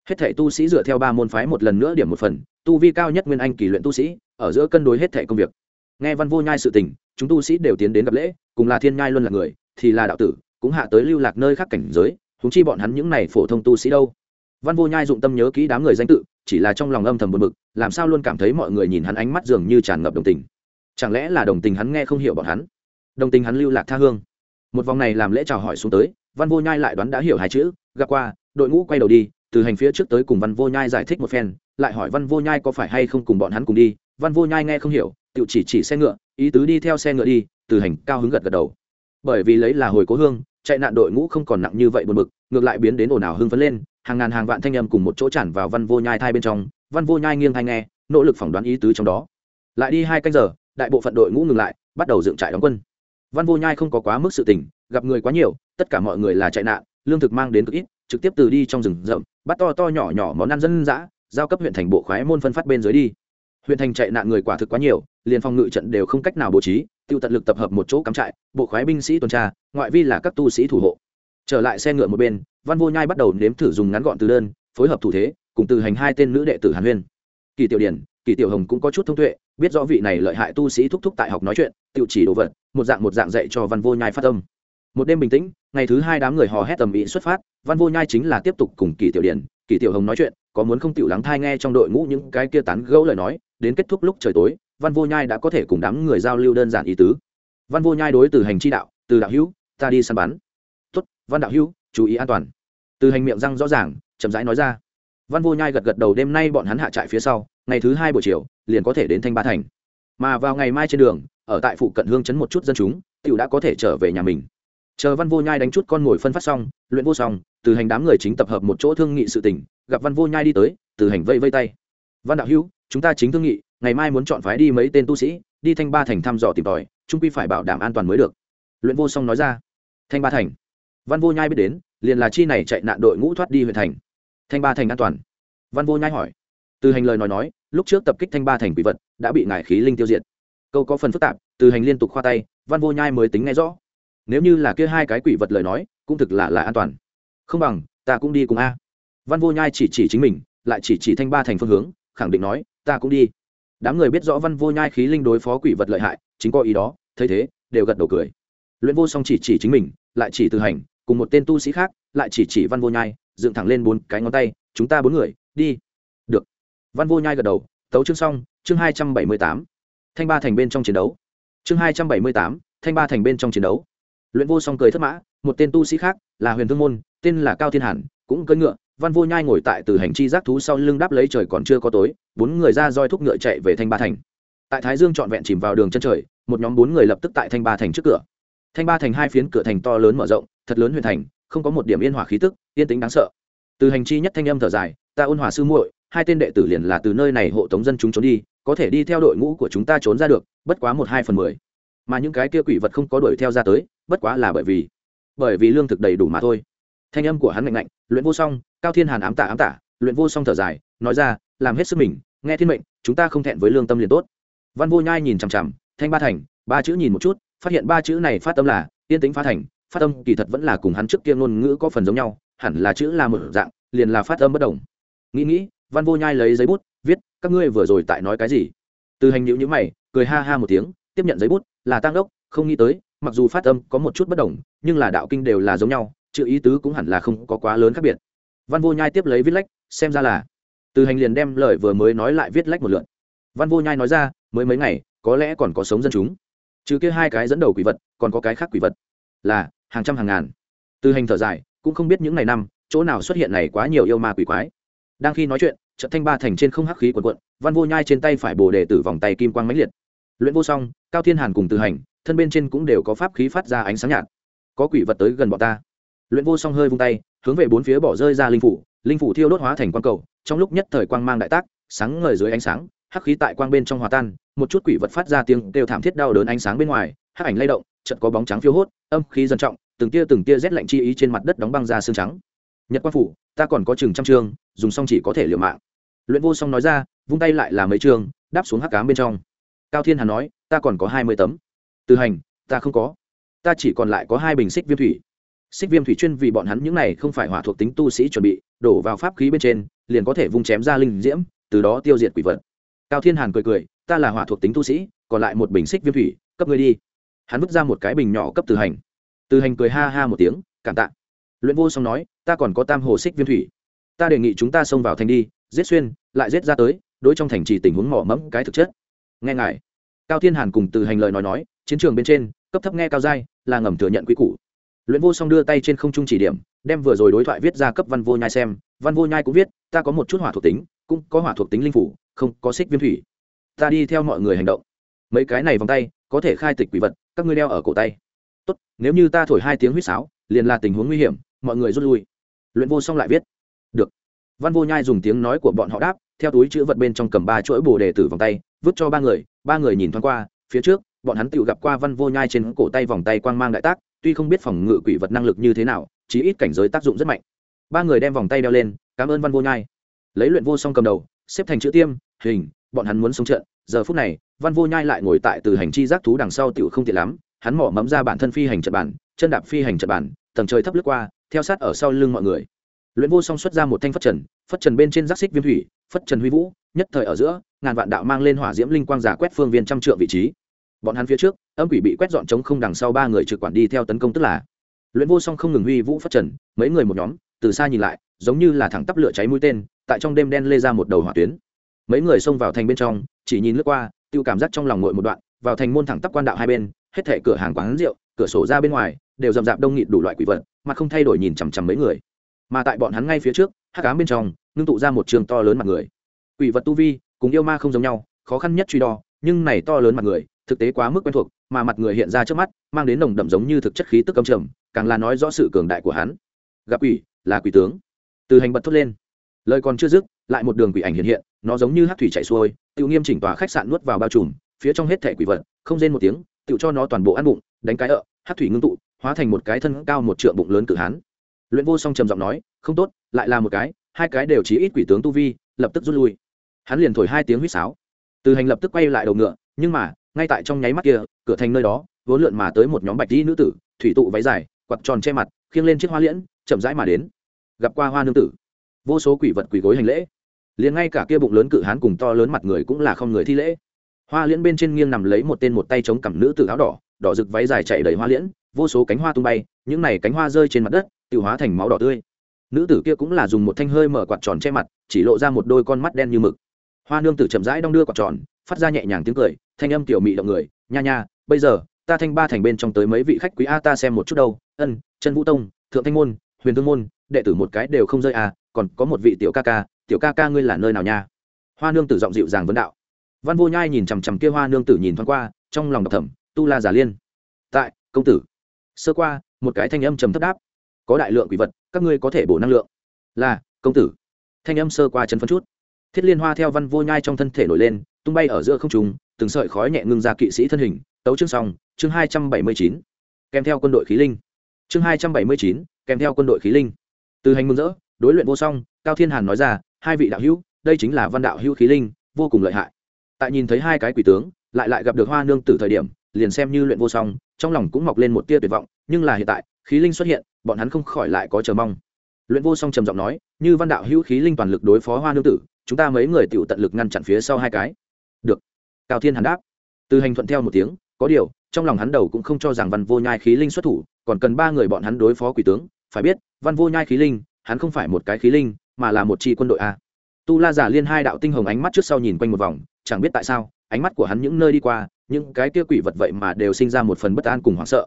Hết thể tu sĩ dựa theo ba môn phái một lần nữa điểm một phần, tu vi cao nhất nguyên anh kỳ luyện tu sĩ, ở giữa cân đối hết thể công việc. Nghe văn vô nhai sự tình, chúng tu sĩ đều tiến đến gặp lễ, cùng là thiên nhai luôn là người, thì là đạo tử, cũng hạ tới lưu lạc nơi khác cảnh giới húng chi bọn hắn những này phổ thông tu sĩ đâu? Văn vô nhai dụng tâm nhớ kỹ đám người danh tự, chỉ là trong lòng âm thầm buồn bực, làm sao luôn cảm thấy mọi người nhìn hắn ánh mắt dường như tràn ngập đồng tình. Chẳng lẽ là đồng tình hắn nghe không hiểu bọn hắn? Đồng tình hắn lưu lạc tha hương. Một vòng này làm lễ chào hỏi xuống tới, văn vô nhai lại đoán đã hiểu hai chữ, gặp qua, đội ngũ quay đầu đi, từ hành phía trước tới cùng văn vô nhai giải thích một phen, lại hỏi văn vô nhai có phải hay không cùng bọn hắn cùng đi. Văn vô nhai nghe không hiểu tự chỉ chỉ xe ngựa, ý tứ đi theo xe ngựa đi, từ hành cao hứng gật gật đầu. Bởi vì lấy là hồi cố hương, chạy nạn đội ngũ không còn nặng như vậy buồn bực, ngược lại biến đến ồn ào hưng phấn lên hàng ngàn hàng vạn thanh âm cùng một chỗ tràn vào văn vô nhai thai bên trong, văn vô nhai nghiêng thai nghe, nỗ lực phỏng đoán ý tứ trong đó. Lại đi hai canh giờ, đại bộ phận đội ngũ ngừng lại, bắt đầu dựng trại đóng quân. Văn vô nhai không có quá mức sự tình, gặp người quá nhiều, tất cả mọi người là chạy nạn, lương thực mang đến cực ít, trực tiếp từ đi trong rừng rậm, bắt to to nhỏ nhỏ món ăn dân dã, giao cấp huyện thành bộ khoái môn phân phát bên dưới đi. Huyện thành chạy nạn người quả thực quá nhiều, liền phòng ngự trận đều không cách nào bố trí, tiêu tận lực tập hợp một chỗ cắm trại, bộ khoái binh sĩ tuần tra, ngoại vi là các tu sĩ thủ hộ trở lại xe ngựa một bên, văn vô nhai bắt đầu nếm thử dùng ngắn gọn từ đơn, phối hợp thủ thế, cùng từ hành hai tên nữ đệ tử hàn huyên. Kỳ tiểu điển, kỳ tiểu hồng cũng có chút thông tuệ, biết rõ vị này lợi hại tu sĩ thúc thúc tại học nói chuyện, tự chỉ đồ vật, một dạng một dạng dạy cho văn vô nhai phát tâm một đêm bình tĩnh, ngày thứ hai đám người hò hét tầm ý xuất phát, văn vô nhai chính là tiếp tục cùng kỳ tiểu điển, kỳ tiểu hồng nói chuyện, có muốn không tiểu lắng thai nghe trong đội ngũ những cái kia tán gẫu lời nói, đến kết thúc lúc trời tối, văn vô nhai đã có thể cùng đám người giao lưu đơn giản ý tứ. Văn vô nhai đối từ hành chi đạo, từ đạo hữu, ta đi săn bắn văn đạo hữu, chú ý an toàn. Từ hành miệng răng rõ ràng, chậm rãi nói ra. Văn vô nhai gật gật đầu, đêm nay bọn hắn hạ trại phía sau, ngày thứ hai buổi chiều, liền có thể đến thanh ba thành. Mà vào ngày mai trên đường, ở tại phụ cận hương chấn một chút dân chúng, tiểu đã có thể trở về nhà mình. Chờ văn vô nhai đánh chút con ngồi phân phát xong, luyện vô xong, từ hành đám người chính tập hợp một chỗ thương nghị sự tình, gặp văn vô nhai đi tới, từ hành vây vây tay. Văn đạo hữu, chúng ta chính thương nghị, ngày mai muốn chọn phái đi mấy tên tu sĩ, đi thanh ba thành thăm dò tìm tòi trung quy phải bảo đảm an toàn mới được. Luyện vô song nói ra. Thanh ba thành văn vô nhai biết đến, liền là chi này chạy nạn đội ngũ thoát đi huyện thành. Thanh ba thành an toàn. Văn vô nhai hỏi. Từ hành lời nói nói, lúc trước tập kích thanh ba thành quỷ vật, đã bị ngải khí linh tiêu diệt. Câu có phần phức tạp, từ hành liên tục khoa tay, văn vô nhai mới tính nghe rõ. Nếu như là kia hai cái quỷ vật lời nói, cũng thực là là an toàn. Không bằng, ta cũng đi cùng a. Văn vô nhai chỉ chỉ chính mình, lại chỉ chỉ thanh ba thành phương hướng, khẳng định nói, ta cũng đi. Đám người biết rõ văn vô nhai khí linh đối phó quỷ vật lợi hại, chính có ý đó, thấy thế, đều gật đầu cười. Luyện vô song chỉ chỉ chính mình, lại chỉ từ hành cùng một tên tu sĩ khác, lại chỉ chỉ văn vô nhai, dựng thẳng lên bốn cái ngón tay, chúng ta bốn người, đi. Được. Văn vô nhai gật đầu, tấu chương xong, chương hai trăm bảy mươi tám, thanh ba thành bên trong chiến đấu. Chương hai trăm bảy mươi tám, thanh ba thành bên trong chiến đấu. Luyện vô song cười thất mã, một tên tu sĩ khác, là huyền thương môn, tên là cao thiên hàn, cũng cưỡi ngựa. Văn vô nhai ngồi tại từ hành chi giác thú sau lưng đáp lấy trời còn chưa có tối, bốn người ra roi thúc ngựa chạy về thanh ba thành. Tại thái dương trọn vẹn chìm vào đường chân trời, một nhóm bốn người lập tức tại thanh ba thành trước cửa thanh ba thành hai phiến cửa thành to lớn mở rộng, thật lớn huyền thành, không có một điểm yên hòa khí tức, yên tĩnh đáng sợ. Từ hành chi nhất thanh âm thở dài, ta ôn hòa sư muội, hai tên đệ tử liền là từ nơi này hộ tống dân chúng trốn đi, có thể đi theo đội ngũ của chúng ta trốn ra được, bất quá một hai phần mười. Mà những cái kia quỷ vật không có đuổi theo ra tới, bất quá là bởi vì bởi vì lương thực đầy đủ mà thôi. Thanh âm của hắn ngạnh ngạnh luyện vô song, cao thiên hàn ám tả ám tả. Luyện vô song thở dài, nói ra, làm hết sức mình, nghe thiên mệnh, chúng ta không thẹn với lương tâm liền tốt. Văn vô nhai nhìn chằm chằm, thanh ba thành, ba chữ nhìn một chút phát hiện ba chữ này phát âm là, yên tĩnh phá thành, phát âm kỳ thật vẫn là cùng hắn trước kia ngôn ngữ có phần giống nhau, hẳn là chữ là một dạng, liền là phát âm bất đồng. Nghĩ nghĩ, văn vô nhai lấy giấy bút, viết, các ngươi vừa rồi tại nói cái gì? Từ hành nhữ nhữ mày, cười ha ha một tiếng, tiếp nhận giấy bút, là tăng đốc, không nghĩ tới, mặc dù phát âm có một chút bất đồng, nhưng là đạo kinh đều là giống nhau, chữ ý tứ cũng hẳn là không có quá lớn khác biệt. Văn vô nhai tiếp lấy viết lách, xem ra là, từ hành liền đem lời vừa mới nói lại viết lách một lượn văn vô nhai nói ra, mới mấy ngày, có lẽ còn có sống dân chúng trừ kia hai cái dẫn đầu quỷ vật, còn có cái khác quỷ vật. Là, hàng trăm hàng ngàn. Từ hành thở dài, cũng không biết những ngày năm, chỗ nào xuất hiện này quá nhiều yêu ma quỷ quái. Đang khi nói chuyện, trận thanh ba thành trên không hắc khí quần quận văn vô nhai trên tay phải bồ đề tử vòng tay kim quang mãnh liệt. Luyện vô song, cao thiên hàn cùng từ hành, thân bên trên cũng đều có pháp khí phát ra ánh sáng nhạt. Có quỷ vật tới gần bọn ta. Luyện vô song hơi vung tay, hướng về bốn phía bỏ rơi ra linh phủ linh phủ thiêu đốt hóa thành quang cầu, trong lúc nhất thời quang mang đại tác, sáng ngời dưới ánh sáng hắc khí tại quang bên trong hòa tan, một chút quỷ vật phát ra tiếng kêu thảm thiết đau đớn ánh sáng bên ngoài, hắc ảnh lay động, chợt có bóng trắng phiêu hốt, âm khí dần trọng, từng tia từng tia rét lạnh chi ý trên mặt đất đóng băng ra xương trắng. Nhật quang phủ, ta còn có chừng trăm chương dùng xong chỉ có thể liều mạng. Luyện vô song nói ra, vung tay lại là mấy chương đáp xuống hắc cám bên trong. Cao thiên hà nói, ta còn có hai mươi tấm. Từ hành, ta không có. Ta chỉ còn lại có hai bình xích viêm thủy. Xích viêm thủy chuyên vì bọn hắn những này không phải hỏa thuộc tính tu sĩ chuẩn bị, đổ vào pháp khí bên trên, liền có thể vung chém ra linh diễm, từ đó tiêu diệt quỷ vật cao thiên hàn cười cười, ta là hỏa thuộc tính tu sĩ, còn lại một bình xích viêm thủy, cấp ngươi đi. Hắn vứt ra một cái bình nhỏ cấp từ hành. Từ hành cười ha ha một tiếng, cảm tạ. Luyện vô song nói, ta còn có tam hồ xích viêm thủy. Ta đề nghị chúng ta xông vào thành đi, giết xuyên, lại giết ra tới, đối trong thành trì tình huống mỏ mẫm cái thực chất. Nghe ngài. Cao thiên hàn cùng từ hành lời nói nói, chiến trường bên trên, cấp thấp nghe cao giai là ngầm thừa nhận quy củ. Luyện vô song đưa tay trên không trung chỉ điểm, đem vừa rồi đối thoại viết ra cấp văn vô nhai xem, văn vô nhai cũng viết, ta có một chút hỏa thuộc tính, cũng có hỏa thuộc tính linh phủ không có xích viêm thủy. Ta đi theo mọi người hành động. Mấy cái này vòng tay, có thể khai tịch quỷ vật, các ngươi đeo ở cổ tay. Tốt, nếu như ta thổi hai tiếng huýt sáo, liền là tình huống nguy hiểm, mọi người rút lui. Luyện vô xong lại viết. Được. Văn vô nhai dùng tiếng nói của bọn họ đáp, theo túi chữ vật bên trong cầm ba chuỗi bồ đề tử vòng tay, vứt cho ba người ba người nhìn thoáng qua, phía trước, bọn hắn tự gặp qua văn vô nhai trên cổ tay vòng tay quang mang đại tác, tuy không biết phòng ngự quỷ vật năng lực như thế nào, chí ít cảnh giới tác dụng rất mạnh. Ba người đem vòng tay đeo lên, cảm ơn văn vô nhai. Lấy luyện vô song cầm đầu, xếp thành chữ tiêm hình, bọn hắn muốn sống trận. Giờ phút này, văn vô nhai lại ngồi tại từ hành chi giác thú đằng sau tiểu không tiện lắm. Hắn mỏ mẫm ra bản thân phi hành trận bản, chân đạp phi hành trận bản, tầng trời thấp lướt qua, theo sát ở sau lưng mọi người. Luyện vô song xuất ra một thanh phất trần phất trần bên trên giác xích viêm thủy, phất trần huy vũ, nhất thời ở giữa, ngàn vạn đạo mang lên hỏa diễm linh quang giả quét phương viên trăm trượng vị trí. Bọn hắn phía trước, âm quỷ bị quét dọn trống không đằng sau ba người trực quản đi theo tấn công tức là. Luyện vô song không ngừng huy vũ phất trần, mấy người một nhóm, từ xa nhìn lại, giống như là thẳng tắp lửa cháy mũi tên, tại trong đêm đen lê ra một đầu hỏa tuyến mấy người xông vào thành bên trong, chỉ nhìn lướt qua, tiêu cảm giác trong lòng ngội một đoạn, vào thành môn thẳng tắp quan đạo hai bên, hết thệ cửa hàng quán rượu, cửa sổ ra bên ngoài, đều rậm rạp đông nghịt đủ loại quỷ vật mà không thay đổi nhìn chằm chằm mấy người. Mà tại bọn hắn ngay phía trước hát cám bên trong, ngưng tụ ra một trường to lớn mặt người. Quỷ vật tu vi, cùng yêu ma không giống nhau, khó khăn nhất truy đo, nhưng này to lớn mặt người, thực tế quá mức quen thuộc, mà mặt người hiện ra trước mắt, mang đến nồng đậm giống như thực chất khí tức cầm trầm, càng là nói rõ sự cường đại của hắn. Gặp quỷ, là quỷ tướng. Từ hành bật thốt lên. Lời còn chưa dứt, lại một đường quỷ ảnh hiện hiện nó giống như hát thủy chạy xuôi, tự nghiêm chỉnh tòa khách sạn nuốt vào bao trùm, phía trong hết thẻ quỷ vật, không rên một tiếng, tự cho nó toàn bộ ăn bụng, đánh cái ợ, hát thủy ngưng tụ, hóa thành một cái thân cao một trượng bụng lớn cử hán. Luyện vô song trầm giọng nói, không tốt, lại là một cái, hai cái đều chỉ ít quỷ tướng tu vi, lập tức rút lui. Hắn liền thổi hai tiếng huýt sáo. Từ hành lập tức quay lại đầu ngựa, nhưng mà, ngay tại trong nháy mắt kia, cửa thành nơi đó, vốn lượn mà tới một nhóm bạch dĩ nữ tử, thủy tụ váy dài quặt tròn che mặt, khiêng lên chiếc hoa liễn, chậm rãi mà đến. Gặp qua hoa nương tử. Vô số quỷ vật quỷ gối hành lễ liền ngay cả kia bụng lớn cự hán cùng to lớn mặt người cũng là không người thi lễ. Hoa liễn bên trên nghiêng nằm lấy một tên một tay chống cằm nữ tử áo đỏ đỏ rực váy dài chạy đầy hoa liễn, vô số cánh hoa tung bay, những này cánh hoa rơi trên mặt đất tự hóa thành máu đỏ tươi. Nữ tử kia cũng là dùng một thanh hơi mở quạt tròn che mặt, chỉ lộ ra một đôi con mắt đen như mực. Hoa nương tử chậm rãi đong đưa quạt tròn, phát ra nhẹ nhàng tiếng cười, thanh âm tiểu mị động người, nha nha, bây giờ, ta thanh ba thành bên trong tới mấy vị khách quý a, ta xem một chút đâu, ân chân vũ tông, thượng thanh môn, huyền thương môn, đệ tử một cái đều không rơi à còn có một vị tiểu ca ca tiểu ca ca ngươi là nơi nào nha? Hoa nương tử giọng dịu dàng vấn đạo. Văn vô nhai nhìn chằm chằm kia hoa nương tử nhìn thoáng qua, trong lòng đọc thẩm tu la giả liên. Tại, công tử. Sơ qua, một cái thanh âm trầm thấp đáp. Có đại lượng quỷ vật, các ngươi có thể bổ năng lượng. Là, công tử. Thanh âm sơ qua chân phân chút. Thiết liên hoa theo văn vô nhai trong thân thể nổi lên, tung bay ở giữa không trùng từng sợi khói nhẹ ngưng ra kỵ sĩ thân hình, tấu chương xong, chương hai trăm bảy mươi chín. Kèm theo quân đội khí linh. Chương hai trăm bảy mươi chín, kèm theo quân đội khí linh. Từ hành mừng rỡ, đối luyện vô song, cao thiên hàn nói ra hai vị đạo hữu, đây chính là văn đạo hữu khí linh, vô cùng lợi hại. Tại nhìn thấy hai cái quỷ tướng, lại lại gặp được hoa nương tử thời điểm, liền xem như luyện vô song, trong lòng cũng mọc lên một tia tuyệt vọng, nhưng là hiện tại, khí linh xuất hiện, bọn hắn không khỏi lại có chờ mong. Luyện vô song trầm giọng nói, như văn đạo hữu khí linh toàn lực đối phó hoa nương tử, chúng ta mấy người tựu tận lực ngăn chặn phía sau hai cái. Được. Cao thiên hắn đáp. Từ hành thuận theo một tiếng, có điều, trong lòng hắn đầu cũng không cho rằng văn vô nhai khí linh xuất thủ, còn cần ba người bọn hắn đối phó quỷ tướng. Phải biết, văn vô nhai khí linh, hắn không phải một cái khí linh mà là một chi quân đội a. Tu la giả liên hai đạo tinh hồng ánh mắt trước sau nhìn quanh một vòng, chẳng biết tại sao, ánh mắt của hắn những nơi đi qua, những cái kia quỷ vật vậy mà đều sinh ra một phần bất an cùng hoảng sợ.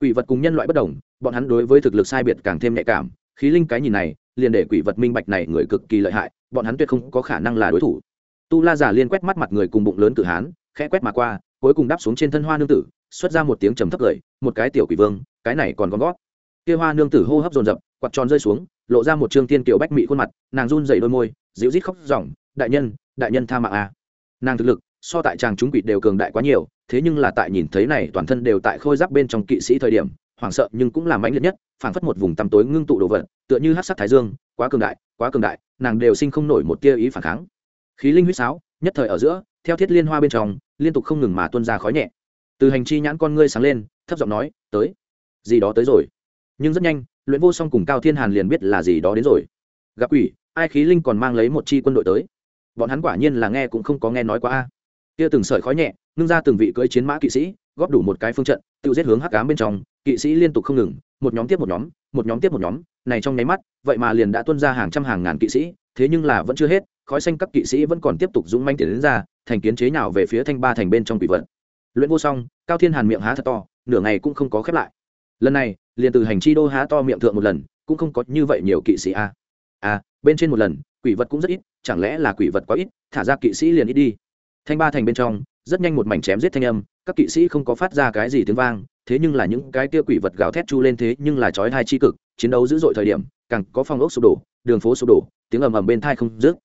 Quỷ vật cùng nhân loại bất đồng, bọn hắn đối với thực lực sai biệt càng thêm nhạy cảm, khí linh cái nhìn này, liền để quỷ vật minh bạch này người cực kỳ lợi hại, bọn hắn tuyệt không có khả năng là đối thủ. Tu la giả liên quét mắt mặt người cùng bụng lớn cử hán, khẽ quét mà qua, cuối cùng đáp xuống trên thân hoa nương tử, xuất ra một tiếng trầm thấp cười một cái tiểu quỷ vương, cái này còn con gót kia hoa nương tử hô hấp dồn dập, quạt tròn rơi xuống lộ ra một trương tiên tiểu bách mị khuôn mặt, nàng run dày đôi môi, dịu rít khóc ròng, đại nhân đại nhân tha mạng a à. nàng thực lực, so tại chàng chúng quỷ đều cường đại quá nhiều, thế nhưng là tại nhìn thấy này, toàn thân đều tại khôi giáp bên trong kỵ sĩ thời điểm, hoảng sợ nhưng cũng là mãnh liệt nhất, phảng phất một vùng tăm tối ngưng tụ đồ vật, tựa như hát sắc thái dương, quá cường đại, quá cường đại, nàng đều sinh không nổi một tia ý phản kháng. Khí linh huýt sáo, nhất thời ở giữa, theo thiết liên hoa bên trong, liên tục không ngừng mà tuôn ra khói nhẹ. Từ hành chi nhãn con ngươi sáng lên, thấp giọng nói, tới. Gì đó tới rồi. Nhưng rất nhanh luyện vô song cùng cao thiên hàn liền biết là gì đó đến rồi. Gặp quỷ, ai khí linh còn mang lấy một chi quân đội tới? Bọn hắn quả nhiên là nghe cũng không có nghe nói qua a. Kia từng sợi khói nhẹ, ngưng ra từng vị cưỡi chiến mã kỵ sĩ, góp đủ một cái phương trận, tự giết hướng hắc cám bên trong. Kỵ sĩ liên tục không ngừng, một nhóm tiếp một nhóm một nhóm tiếp một nhóm. Này trong nháy mắt, vậy mà liền đã tuân ra hàng trăm hàng ngàn kỵ sĩ, thế nhưng là vẫn chưa hết, khói xanh các kỵ sĩ vẫn còn tiếp tục dũng manh tiến đến ra, thành kiến chế nào về phía thanh ba thành bên trong quỷ vật. Luyện vô song, cao thiên hàn miệng há thật to, nửa ngày cũng không có khép lại. Lần này liền từ hành chi đô há to miệng thượng một lần, cũng không có như vậy nhiều kỵ sĩ a à. à bên trên một lần, quỷ vật cũng rất ít, chẳng lẽ là quỷ vật quá ít, thả ra kỵ sĩ liền ít đi thanh ba thành bên trong, rất nhanh một mảnh chém giết thanh âm, các kỵ sĩ không có phát ra cái gì tiếng vang, thế nhưng là những cái kia quỷ vật gào thét chu lên thế nhưng là chói hai chi cực, chiến đấu dữ dội thời điểm, càng có phong ốc sụp đổ, đường phố sụp đổ, tiếng ầm ầm bên thai không dứt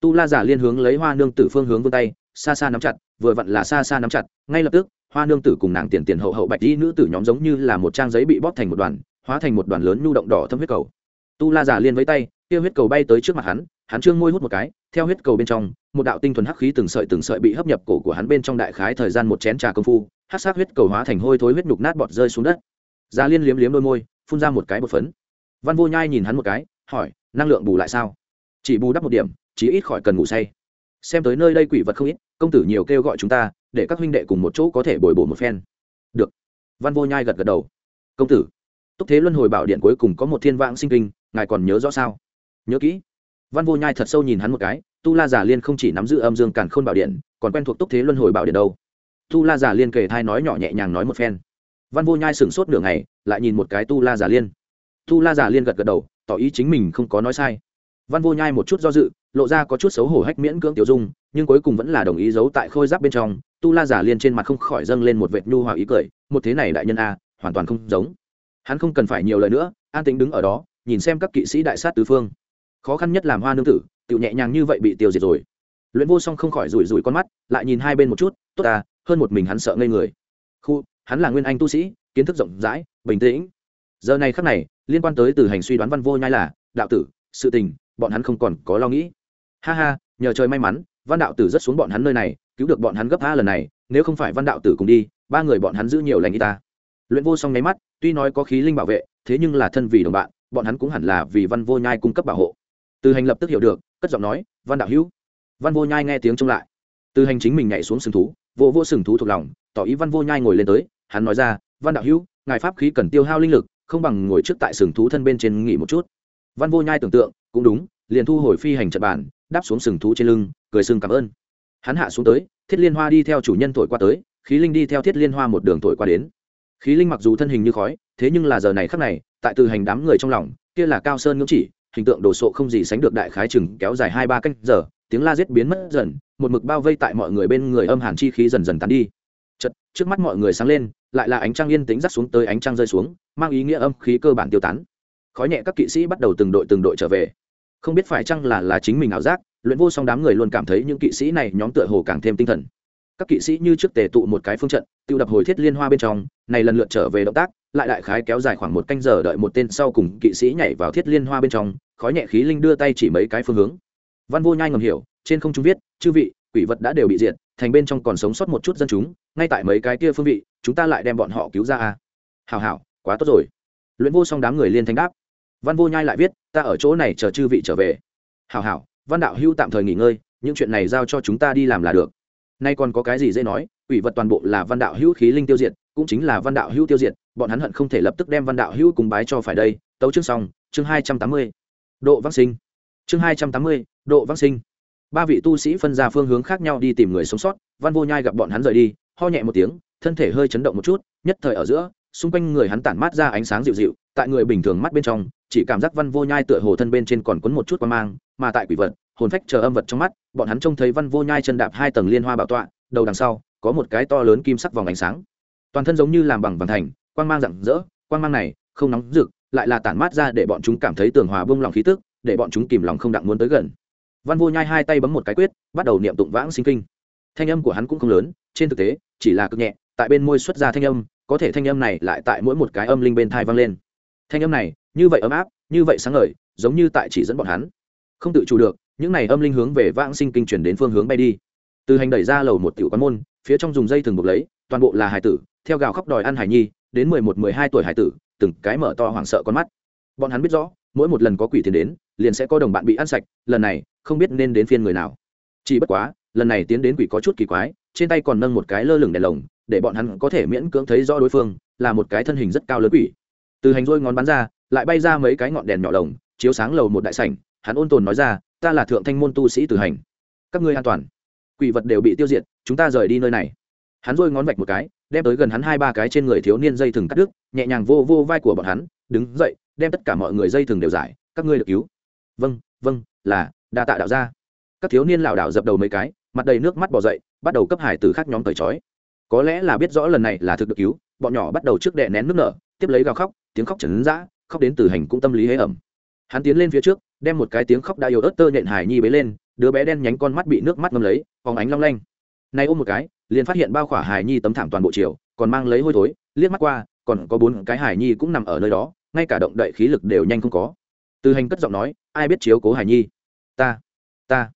tu la giả liên hướng lấy hoa nương tử phương hướng vươn tay, xa xa nắm chặt, vừa vặn là xa xa nắm chặt, ngay lập tức hoa nương tử cùng nàng tiền tiền hậu hậu bạch đi nữ tử nhóm giống như là một trang giấy bị bóp thành một đoàn, hóa thành một đoàn lớn nhu động đỏ thâm huyết cầu. Tu la giả liên với tay, kia huyết cầu bay tới trước mặt hắn hắn trương môi hút một cái, theo huyết cầu bên trong, một đạo tinh thuần hắc khí từng sợi từng sợi bị hấp nhập cổ của hắn bên trong đại khái thời gian một chén trà công phu, hắc sát huyết cầu hóa thành hôi thối huyết nhục nát bọt rơi xuống đất. Giả liên liếm liếm đôi môi, phun ra một cái bột phấn. Văn vô nhai nhìn hắn một cái, hỏi, năng lượng bù lại sao? Chỉ bù đắp một điểm, chí ít khỏi cần ngủ say. Xem tới nơi đây quỷ vật không ít, công tử nhiều kêu gọi chúng ta để các huynh đệ cùng một chỗ có thể bồi bổ một phen. Được. Văn vô nhai gật gật đầu. Công tử, túc thế luân hồi bảo điện cuối cùng có một thiên vãng sinh kinh, ngài còn nhớ rõ sao? Nhớ kỹ. Văn vô nhai thật sâu nhìn hắn một cái, tu la giả liên không chỉ nắm giữ âm dương càn khôn bảo điện, còn quen thuộc túc thế luân hồi bảo điện đâu. Tu la giả liên kề thai nói nhỏ nhẹ nhàng nói một phen. Văn vô nhai sửng sốt nửa ngày, lại nhìn một cái tu la giả liên. Tu la giả liên gật gật đầu, tỏ ý chính mình không có nói sai. Văn vô nhai một chút do dự, lộ ra có chút xấu hổ hách miễn cưỡng tiểu dung, nhưng cuối cùng vẫn là đồng ý giấu tại khôi giáp bên trong tu la giả liên trên mặt không khỏi dâng lên một vệt nhu hòa ý cười, một thế này đại nhân a, hoàn toàn không giống. Hắn không cần phải nhiều lời nữa, an tính đứng ở đó, nhìn xem các kỵ sĩ đại sát tứ phương. Khó khăn nhất làm hoa nương tử tự nhẹ nhàng như vậy bị tiêu diệt rồi. Luyện vô song không khỏi rủi rủi con mắt, lại nhìn hai bên một chút, tốt ta hơn một mình hắn sợ ngây người. Khu, hắn là nguyên anh tu sĩ, kiến thức rộng rãi, bình tĩnh. Giờ này khắc này, liên quan tới từ hành suy đoán văn vô nhai là, đạo tử, sự tình, bọn hắn không còn có lo nghĩ. Ha ha, nhờ trời may mắn văn đạo tử rất xuống bọn hắn nơi này, cứu được bọn hắn gấp hai lần này, nếu không phải văn đạo tử cùng đi, ba người bọn hắn giữ nhiều lành y ta. Luyện vô song nháy mắt, tuy nói có khí linh bảo vệ, thế nhưng là thân vì đồng bạn, bọn hắn cũng hẳn là vì văn vô nhai cung cấp bảo hộ. Từ hành lập tức hiểu được, cất giọng nói, văn đạo hữu. Văn vô nhai nghe tiếng trông lại. Từ hành chính mình nhảy xuống sừng thú, vô vô sừng thú thuộc lòng, tỏ ý văn vô nhai ngồi lên tới, hắn nói ra, văn đạo hữu, ngài pháp khí cần tiêu hao linh lực, không bằng ngồi trước tại sừng thú thân bên trên nghỉ một chút. Văn vô nhai tưởng tượng, cũng đúng, liền thu hồi phi hành trận bản đáp xuống sừng thú trên lưng, cười sừng cảm ơn. Hắn hạ xuống tới, thiết liên hoa đi theo chủ nhân thổi qua tới, khí linh đi theo thiết liên hoa một đường thổi qua đến. Khí linh mặc dù thân hình như khói, thế nhưng là giờ này khắc này, tại từ hành đám người trong lòng, kia là cao sơn ngưỡng chỉ, hình tượng đồ sộ không gì sánh được đại khái chừng kéo dài hai ba canh giờ, tiếng la giết biến mất dần, một mực bao vây tại mọi người bên người âm hàn chi khí dần dần tán đi. Chật trước mắt mọi người sáng lên, lại là ánh trăng yên tĩnh rắc xuống tới, ánh trăng rơi xuống, mang ý nghĩa âm khí cơ bản tiêu tán. Khói nhẹ các kỵ sĩ bắt đầu từng đội từng đội trở về không biết phải chăng là là chính mình ảo giác, luyện vô song đám người luôn cảm thấy những kỵ sĩ này nhóm tựa hồ càng thêm tinh thần. Các kỵ sĩ như trước tề tụ một cái phương trận tự đập hồi thiết liên hoa bên trong, này lần lượt trở về động tác, lại đại khái kéo dài khoảng một canh giờ đợi một tên sau cùng kỵ sĩ nhảy vào thiết liên hoa bên trong, khói nhẹ khí linh đưa tay chỉ mấy cái phương hướng. Văn vô nhai ngầm hiểu, trên không trung viết, chư vị, quỷ vật đã đều bị diệt, thành bên trong còn sống sót một chút dân chúng, ngay tại mấy cái kia phương vị, chúng ta lại đem bọn họ cứu ra à. a hào hảo, quá tốt rồi. Luyện vô song đám người liên thanh đáp văn vô nhai lại viết, ta ở chỗ này chờ chư vị trở về. Hào hảo, văn đạo hưu tạm thời nghỉ ngơi, những chuyện này giao cho chúng ta đi làm là được. Nay còn có cái gì dễ nói, quỷ vật toàn bộ là văn đạo hữu khí linh tiêu diệt, cũng chính là văn đạo hữu tiêu diệt, bọn hắn hận không thể lập tức đem văn đạo hữu cùng bái cho phải đây. Tấu chương xong, chương hai trăm tám mươi. Độ văn sinh. Chương hai trăm tám mươi, độ văn sinh. Ba vị tu sĩ phân ra phương hướng khác nhau đi tìm người sống sót, văn vô nhai gặp bọn hắn rời đi, ho nhẹ một tiếng, thân thể hơi chấn động một chút, nhất thời ở giữa, xung quanh người hắn tản mát ra ánh sáng dịu dịu tại người bình thường mắt bên trong, chỉ cảm giác văn vô nhai tựa hồ thân bên trên còn quấn một chút qua mang, mà tại quỷ vật, hồn phách chờ âm vật trong mắt, bọn hắn trông thấy văn vô nhai chân đạp hai tầng liên hoa bảo tọa, đầu đằng sau, có một cái to lớn kim sắc vòng ánh sáng. Toàn thân giống như làm bằng vàng thành, quang mang rạng rỡ, quang mang này không nóng rực, lại là tản mát ra để bọn chúng cảm thấy tường hòa bông lòng khí tức, để bọn chúng kìm lòng không đặng muốn tới gần. Văn vô nhai hai tay bấm một cái quyết, bắt đầu niệm tụng vãng sinh kinh. Thanh âm của hắn cũng không lớn, trên thực tế, chỉ là cực nhẹ, tại bên môi xuất ra thanh âm, có thể thanh âm này lại tại mỗi một cái âm linh bên thai vang lên thanh âm này, như vậy ấm áp, như vậy sáng ngời, giống như tại chỉ dẫn bọn hắn. Không tự chủ được, những này âm linh hướng về vãng sinh kinh chuyển đến phương hướng bay đi. Từ hành đẩy ra lầu một tiểu quán môn, phía trong dùng dây thường buộc lấy, toàn bộ là hải tử, theo gào khóc đòi ăn hải nhi, đến mười một, mười hai tuổi hải tử, từng cái mở to hoảng sợ con mắt. Bọn hắn biết rõ, mỗi một lần có quỷ tiền đến, liền sẽ có đồng bạn bị ăn sạch, lần này, không biết nên đến phiên người nào. Chỉ bất quá, lần này tiến đến quỷ có chút kỳ quái, trên tay còn nâng một cái lơ lửng đèn lồng, để bọn hắn có thể miễn cưỡng thấy rõ đối phương, là một cái thân hình rất cao lớn quỷ từ hành rôi ngón bắn ra, lại bay ra mấy cái ngọn đèn nhỏ lồng, chiếu sáng lầu một đại sảnh, hắn ôn tồn nói ra, ta là thượng thanh môn tu sĩ từ hành. Các ngươi an toàn. Quỷ vật đều bị tiêu diệt, chúng ta rời đi nơi này. Hắn rôi ngón vạch một cái, đem tới gần hắn hai ba cái trên người thiếu niên dây thừng cắt đứt, nhẹ nhàng vô vô vai của bọn hắn, đứng dậy, đem tất cả mọi người dây thừng đều giải, các ngươi được cứu. Vâng vâng là đa tạ đạo gia. Các thiếu niên lảo đảo dập đầu mấy cái, mặt đầy nước mắt bỏ dậy, bắt đầu cấp hải từ khác nhóm cởi trói. Có lẽ là biết rõ lần này là thực được cứu, bọn nhỏ bắt đầu trước đệ nén nước nở tiếp lấy gào khóc, tiếng khóc trấn dã, khóc đến từ hành cũng tâm lý hế ẩm. Hắn tiến lên phía trước, đem một cái tiếng khóc đã yếu ớt tơ nhện hải nhi bế lên, đứa bé đen nhánh con mắt bị nước mắt ngâm lấy, phóng ánh long lanh. Nay ôm một cái, liền phát hiện bao khỏa hải nhi tấm thảm toàn bộ chiều, còn mang lấy hôi thối, liếc mắt qua, còn có bốn cái hải nhi cũng nằm ở nơi đó, ngay cả động đậy khí lực đều nhanh không có. Từ hành cất giọng nói, ai biết chiếu cố hải nhi? Ta ta,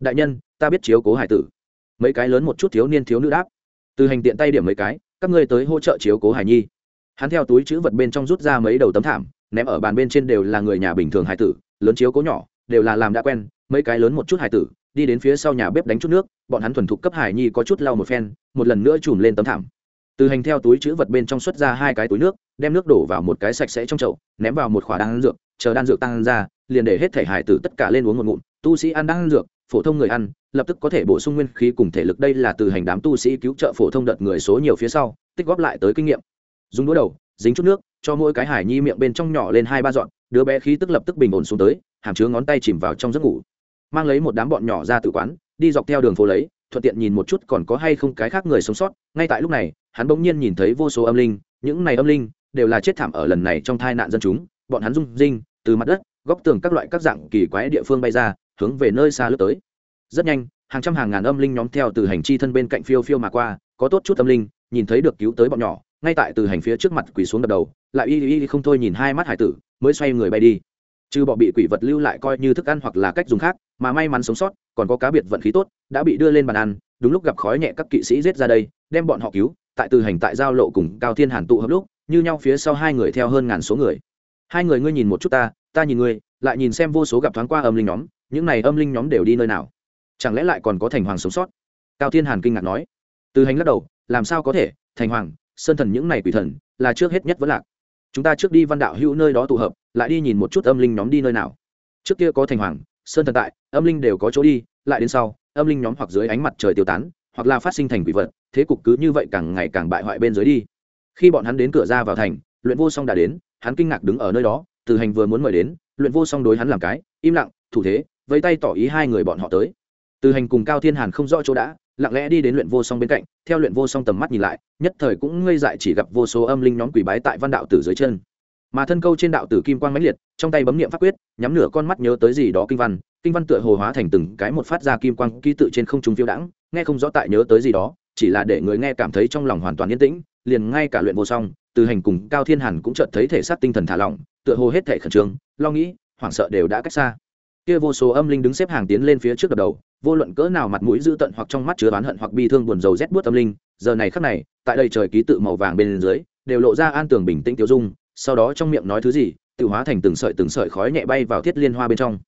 đại nhân, ta biết chiếu cố hải tử. Mấy cái lớn một chút thiếu niên thiếu nữ đáp. Từ hành tiện tay điểm mấy cái, các ngươi tới hỗ trợ chiếu cố hải nhi hắn theo túi chữ vật bên trong rút ra mấy đầu tấm thảm, ném ở bàn bên trên đều là người nhà bình thường hải tử, lớn chiếu cố nhỏ, đều là làm đã quen, mấy cái lớn một chút hải tử, đi đến phía sau nhà bếp đánh chút nước, bọn hắn thuần thục cấp hải nhi có chút lau một phen, một lần nữa chùm lên tấm thảm. Từ hành theo túi chữ vật bên trong xuất ra hai cái túi nước, đem nước đổ vào một cái sạch sẽ trong chậu, ném vào một khỏa đan dược, chờ đan dược tăng ra, liền để hết thể hải tử tất cả lên uống một ngụm, tu sĩ ăn đan dược, phổ thông người ăn, lập tức có thể bổ sung nguyên khí cùng thể lực. Đây là từ hành đám tu sĩ cứu trợ phổ thông đợt người số nhiều phía sau, tích góp lại tới kinh nghiệm dùng đũa đầu, dính chút nước, cho mỗi cái hải nhi miệng bên trong nhỏ lên hai ba dọn, đứa bé khí tức lập tức bình ổn xuống tới, hàm chứa ngón tay chìm vào trong giấc ngủ. Mang lấy một đám bọn nhỏ ra tự quán, đi dọc theo đường phố lấy, thuận tiện nhìn một chút còn có hay không cái khác người sống sót. Ngay tại lúc này, hắn bỗng nhiên nhìn thấy vô số âm linh, những này âm linh đều là chết thảm ở lần này trong tai nạn dân chúng. Bọn hắn rung rinh, từ mặt đất, góc tường các loại các dạng kỳ quái địa phương bay ra, hướng về nơi xa lướt tới. Rất nhanh, hàng trăm hàng ngàn âm linh nhóm theo từ hành chi thân bên cạnh phiêu phiêu mà qua, có tốt chút âm linh, nhìn thấy được cứu tới bọn nhỏ ngay tại từ hành phía trước mặt quỳ xuống đập đầu, lại y y không thôi nhìn hai mắt hải tử, mới xoay người bay đi. Trừ bọ bị quỷ vật lưu lại coi như thức ăn hoặc là cách dùng khác, mà may mắn sống sót, còn có cá biệt vận khí tốt, đã bị đưa lên bàn ăn, đúng lúc gặp khói nhẹ các kỵ sĩ giết ra đây, đem bọn họ cứu, tại từ hành tại giao lộ cùng cao thiên hàn tụ hợp lúc, như nhau phía sau hai người theo hơn ngàn số người. Hai người ngươi nhìn một chút ta ta nhìn ngươi, lại nhìn xem vô số gặp thoáng qua âm linh nhóm, những này âm linh nhóm đều đi nơi nào? Chẳng lẽ lại còn có thành hoàng sống sót? Cao thiên hàn kinh ngạc nói. Từ hành lắc đầu, làm sao có thể? Thành hoàng sơn thần những này quỷ thần, là trước hết nhất vẫn lạc. Chúng ta trước đi văn đạo hữu nơi đó tụ hợp, lại đi nhìn một chút âm linh nhóm đi nơi nào. Trước kia có thành hoàng, sơn thần tại, âm linh đều có chỗ đi, lại đến sau, âm linh nhóm hoặc dưới ánh mặt trời tiêu tán, hoặc là phát sinh thành quỷ vật, thế cục cứ như vậy càng ngày càng bại hoại bên dưới đi. Khi bọn hắn đến cửa ra vào thành, luyện vô song đã đến, hắn kinh ngạc đứng ở nơi đó, từ hành vừa muốn mời đến, luyện vô song đối hắn làm cái, im lặng, thủ thế, vẫy tay tỏ ý hai người bọn họ tới từ hành cùng cao thiên hàn không rõ chỗ đã, lặng lẽ đi đến luyện vô song bên cạnh, theo luyện vô song tầm mắt nhìn lại, nhất thời cũng ngây dại chỉ gặp vô số âm linh nhóm quỷ bái tại văn đạo tử dưới chân. Mà thân câu trên đạo tử kim quang mãnh liệt, trong tay bấm niệm pháp quyết, nhắm nửa con mắt nhớ tới gì đó kinh văn kinh văn tựa hồ hóa thành từng cái một phát ra kim quang ký tự trên không trung phiêu đãng, nghe không rõ tại nhớ tới gì đó, chỉ là để người nghe cảm thấy trong lòng hoàn toàn yên tĩnh, liền ngay cả luyện vô song, từ hành cùng cao thiên hàn cũng chợt thấy thể xác tinh thần thả lỏng, tựa hồ hết thể khẩn trương, lo nghĩ, hoảng sợ đều đã cách xa. Kia vô số âm linh đứng xếp hàng tiến lên phía trước đập đầu vô luận cỡ nào mặt mũi dữ tận hoặc trong mắt chứa oán hận hoặc bi thương buồn rầu rét buốt âm linh, giờ này khắc này, tại đây trời ký tự màu vàng bên dưới, đều lộ ra an tường bình tĩnh tiêu dung, sau đó trong miệng nói thứ gì, tự hóa thành từng sợi từng sợi khói nhẹ bay vào thiết liên hoa bên trong.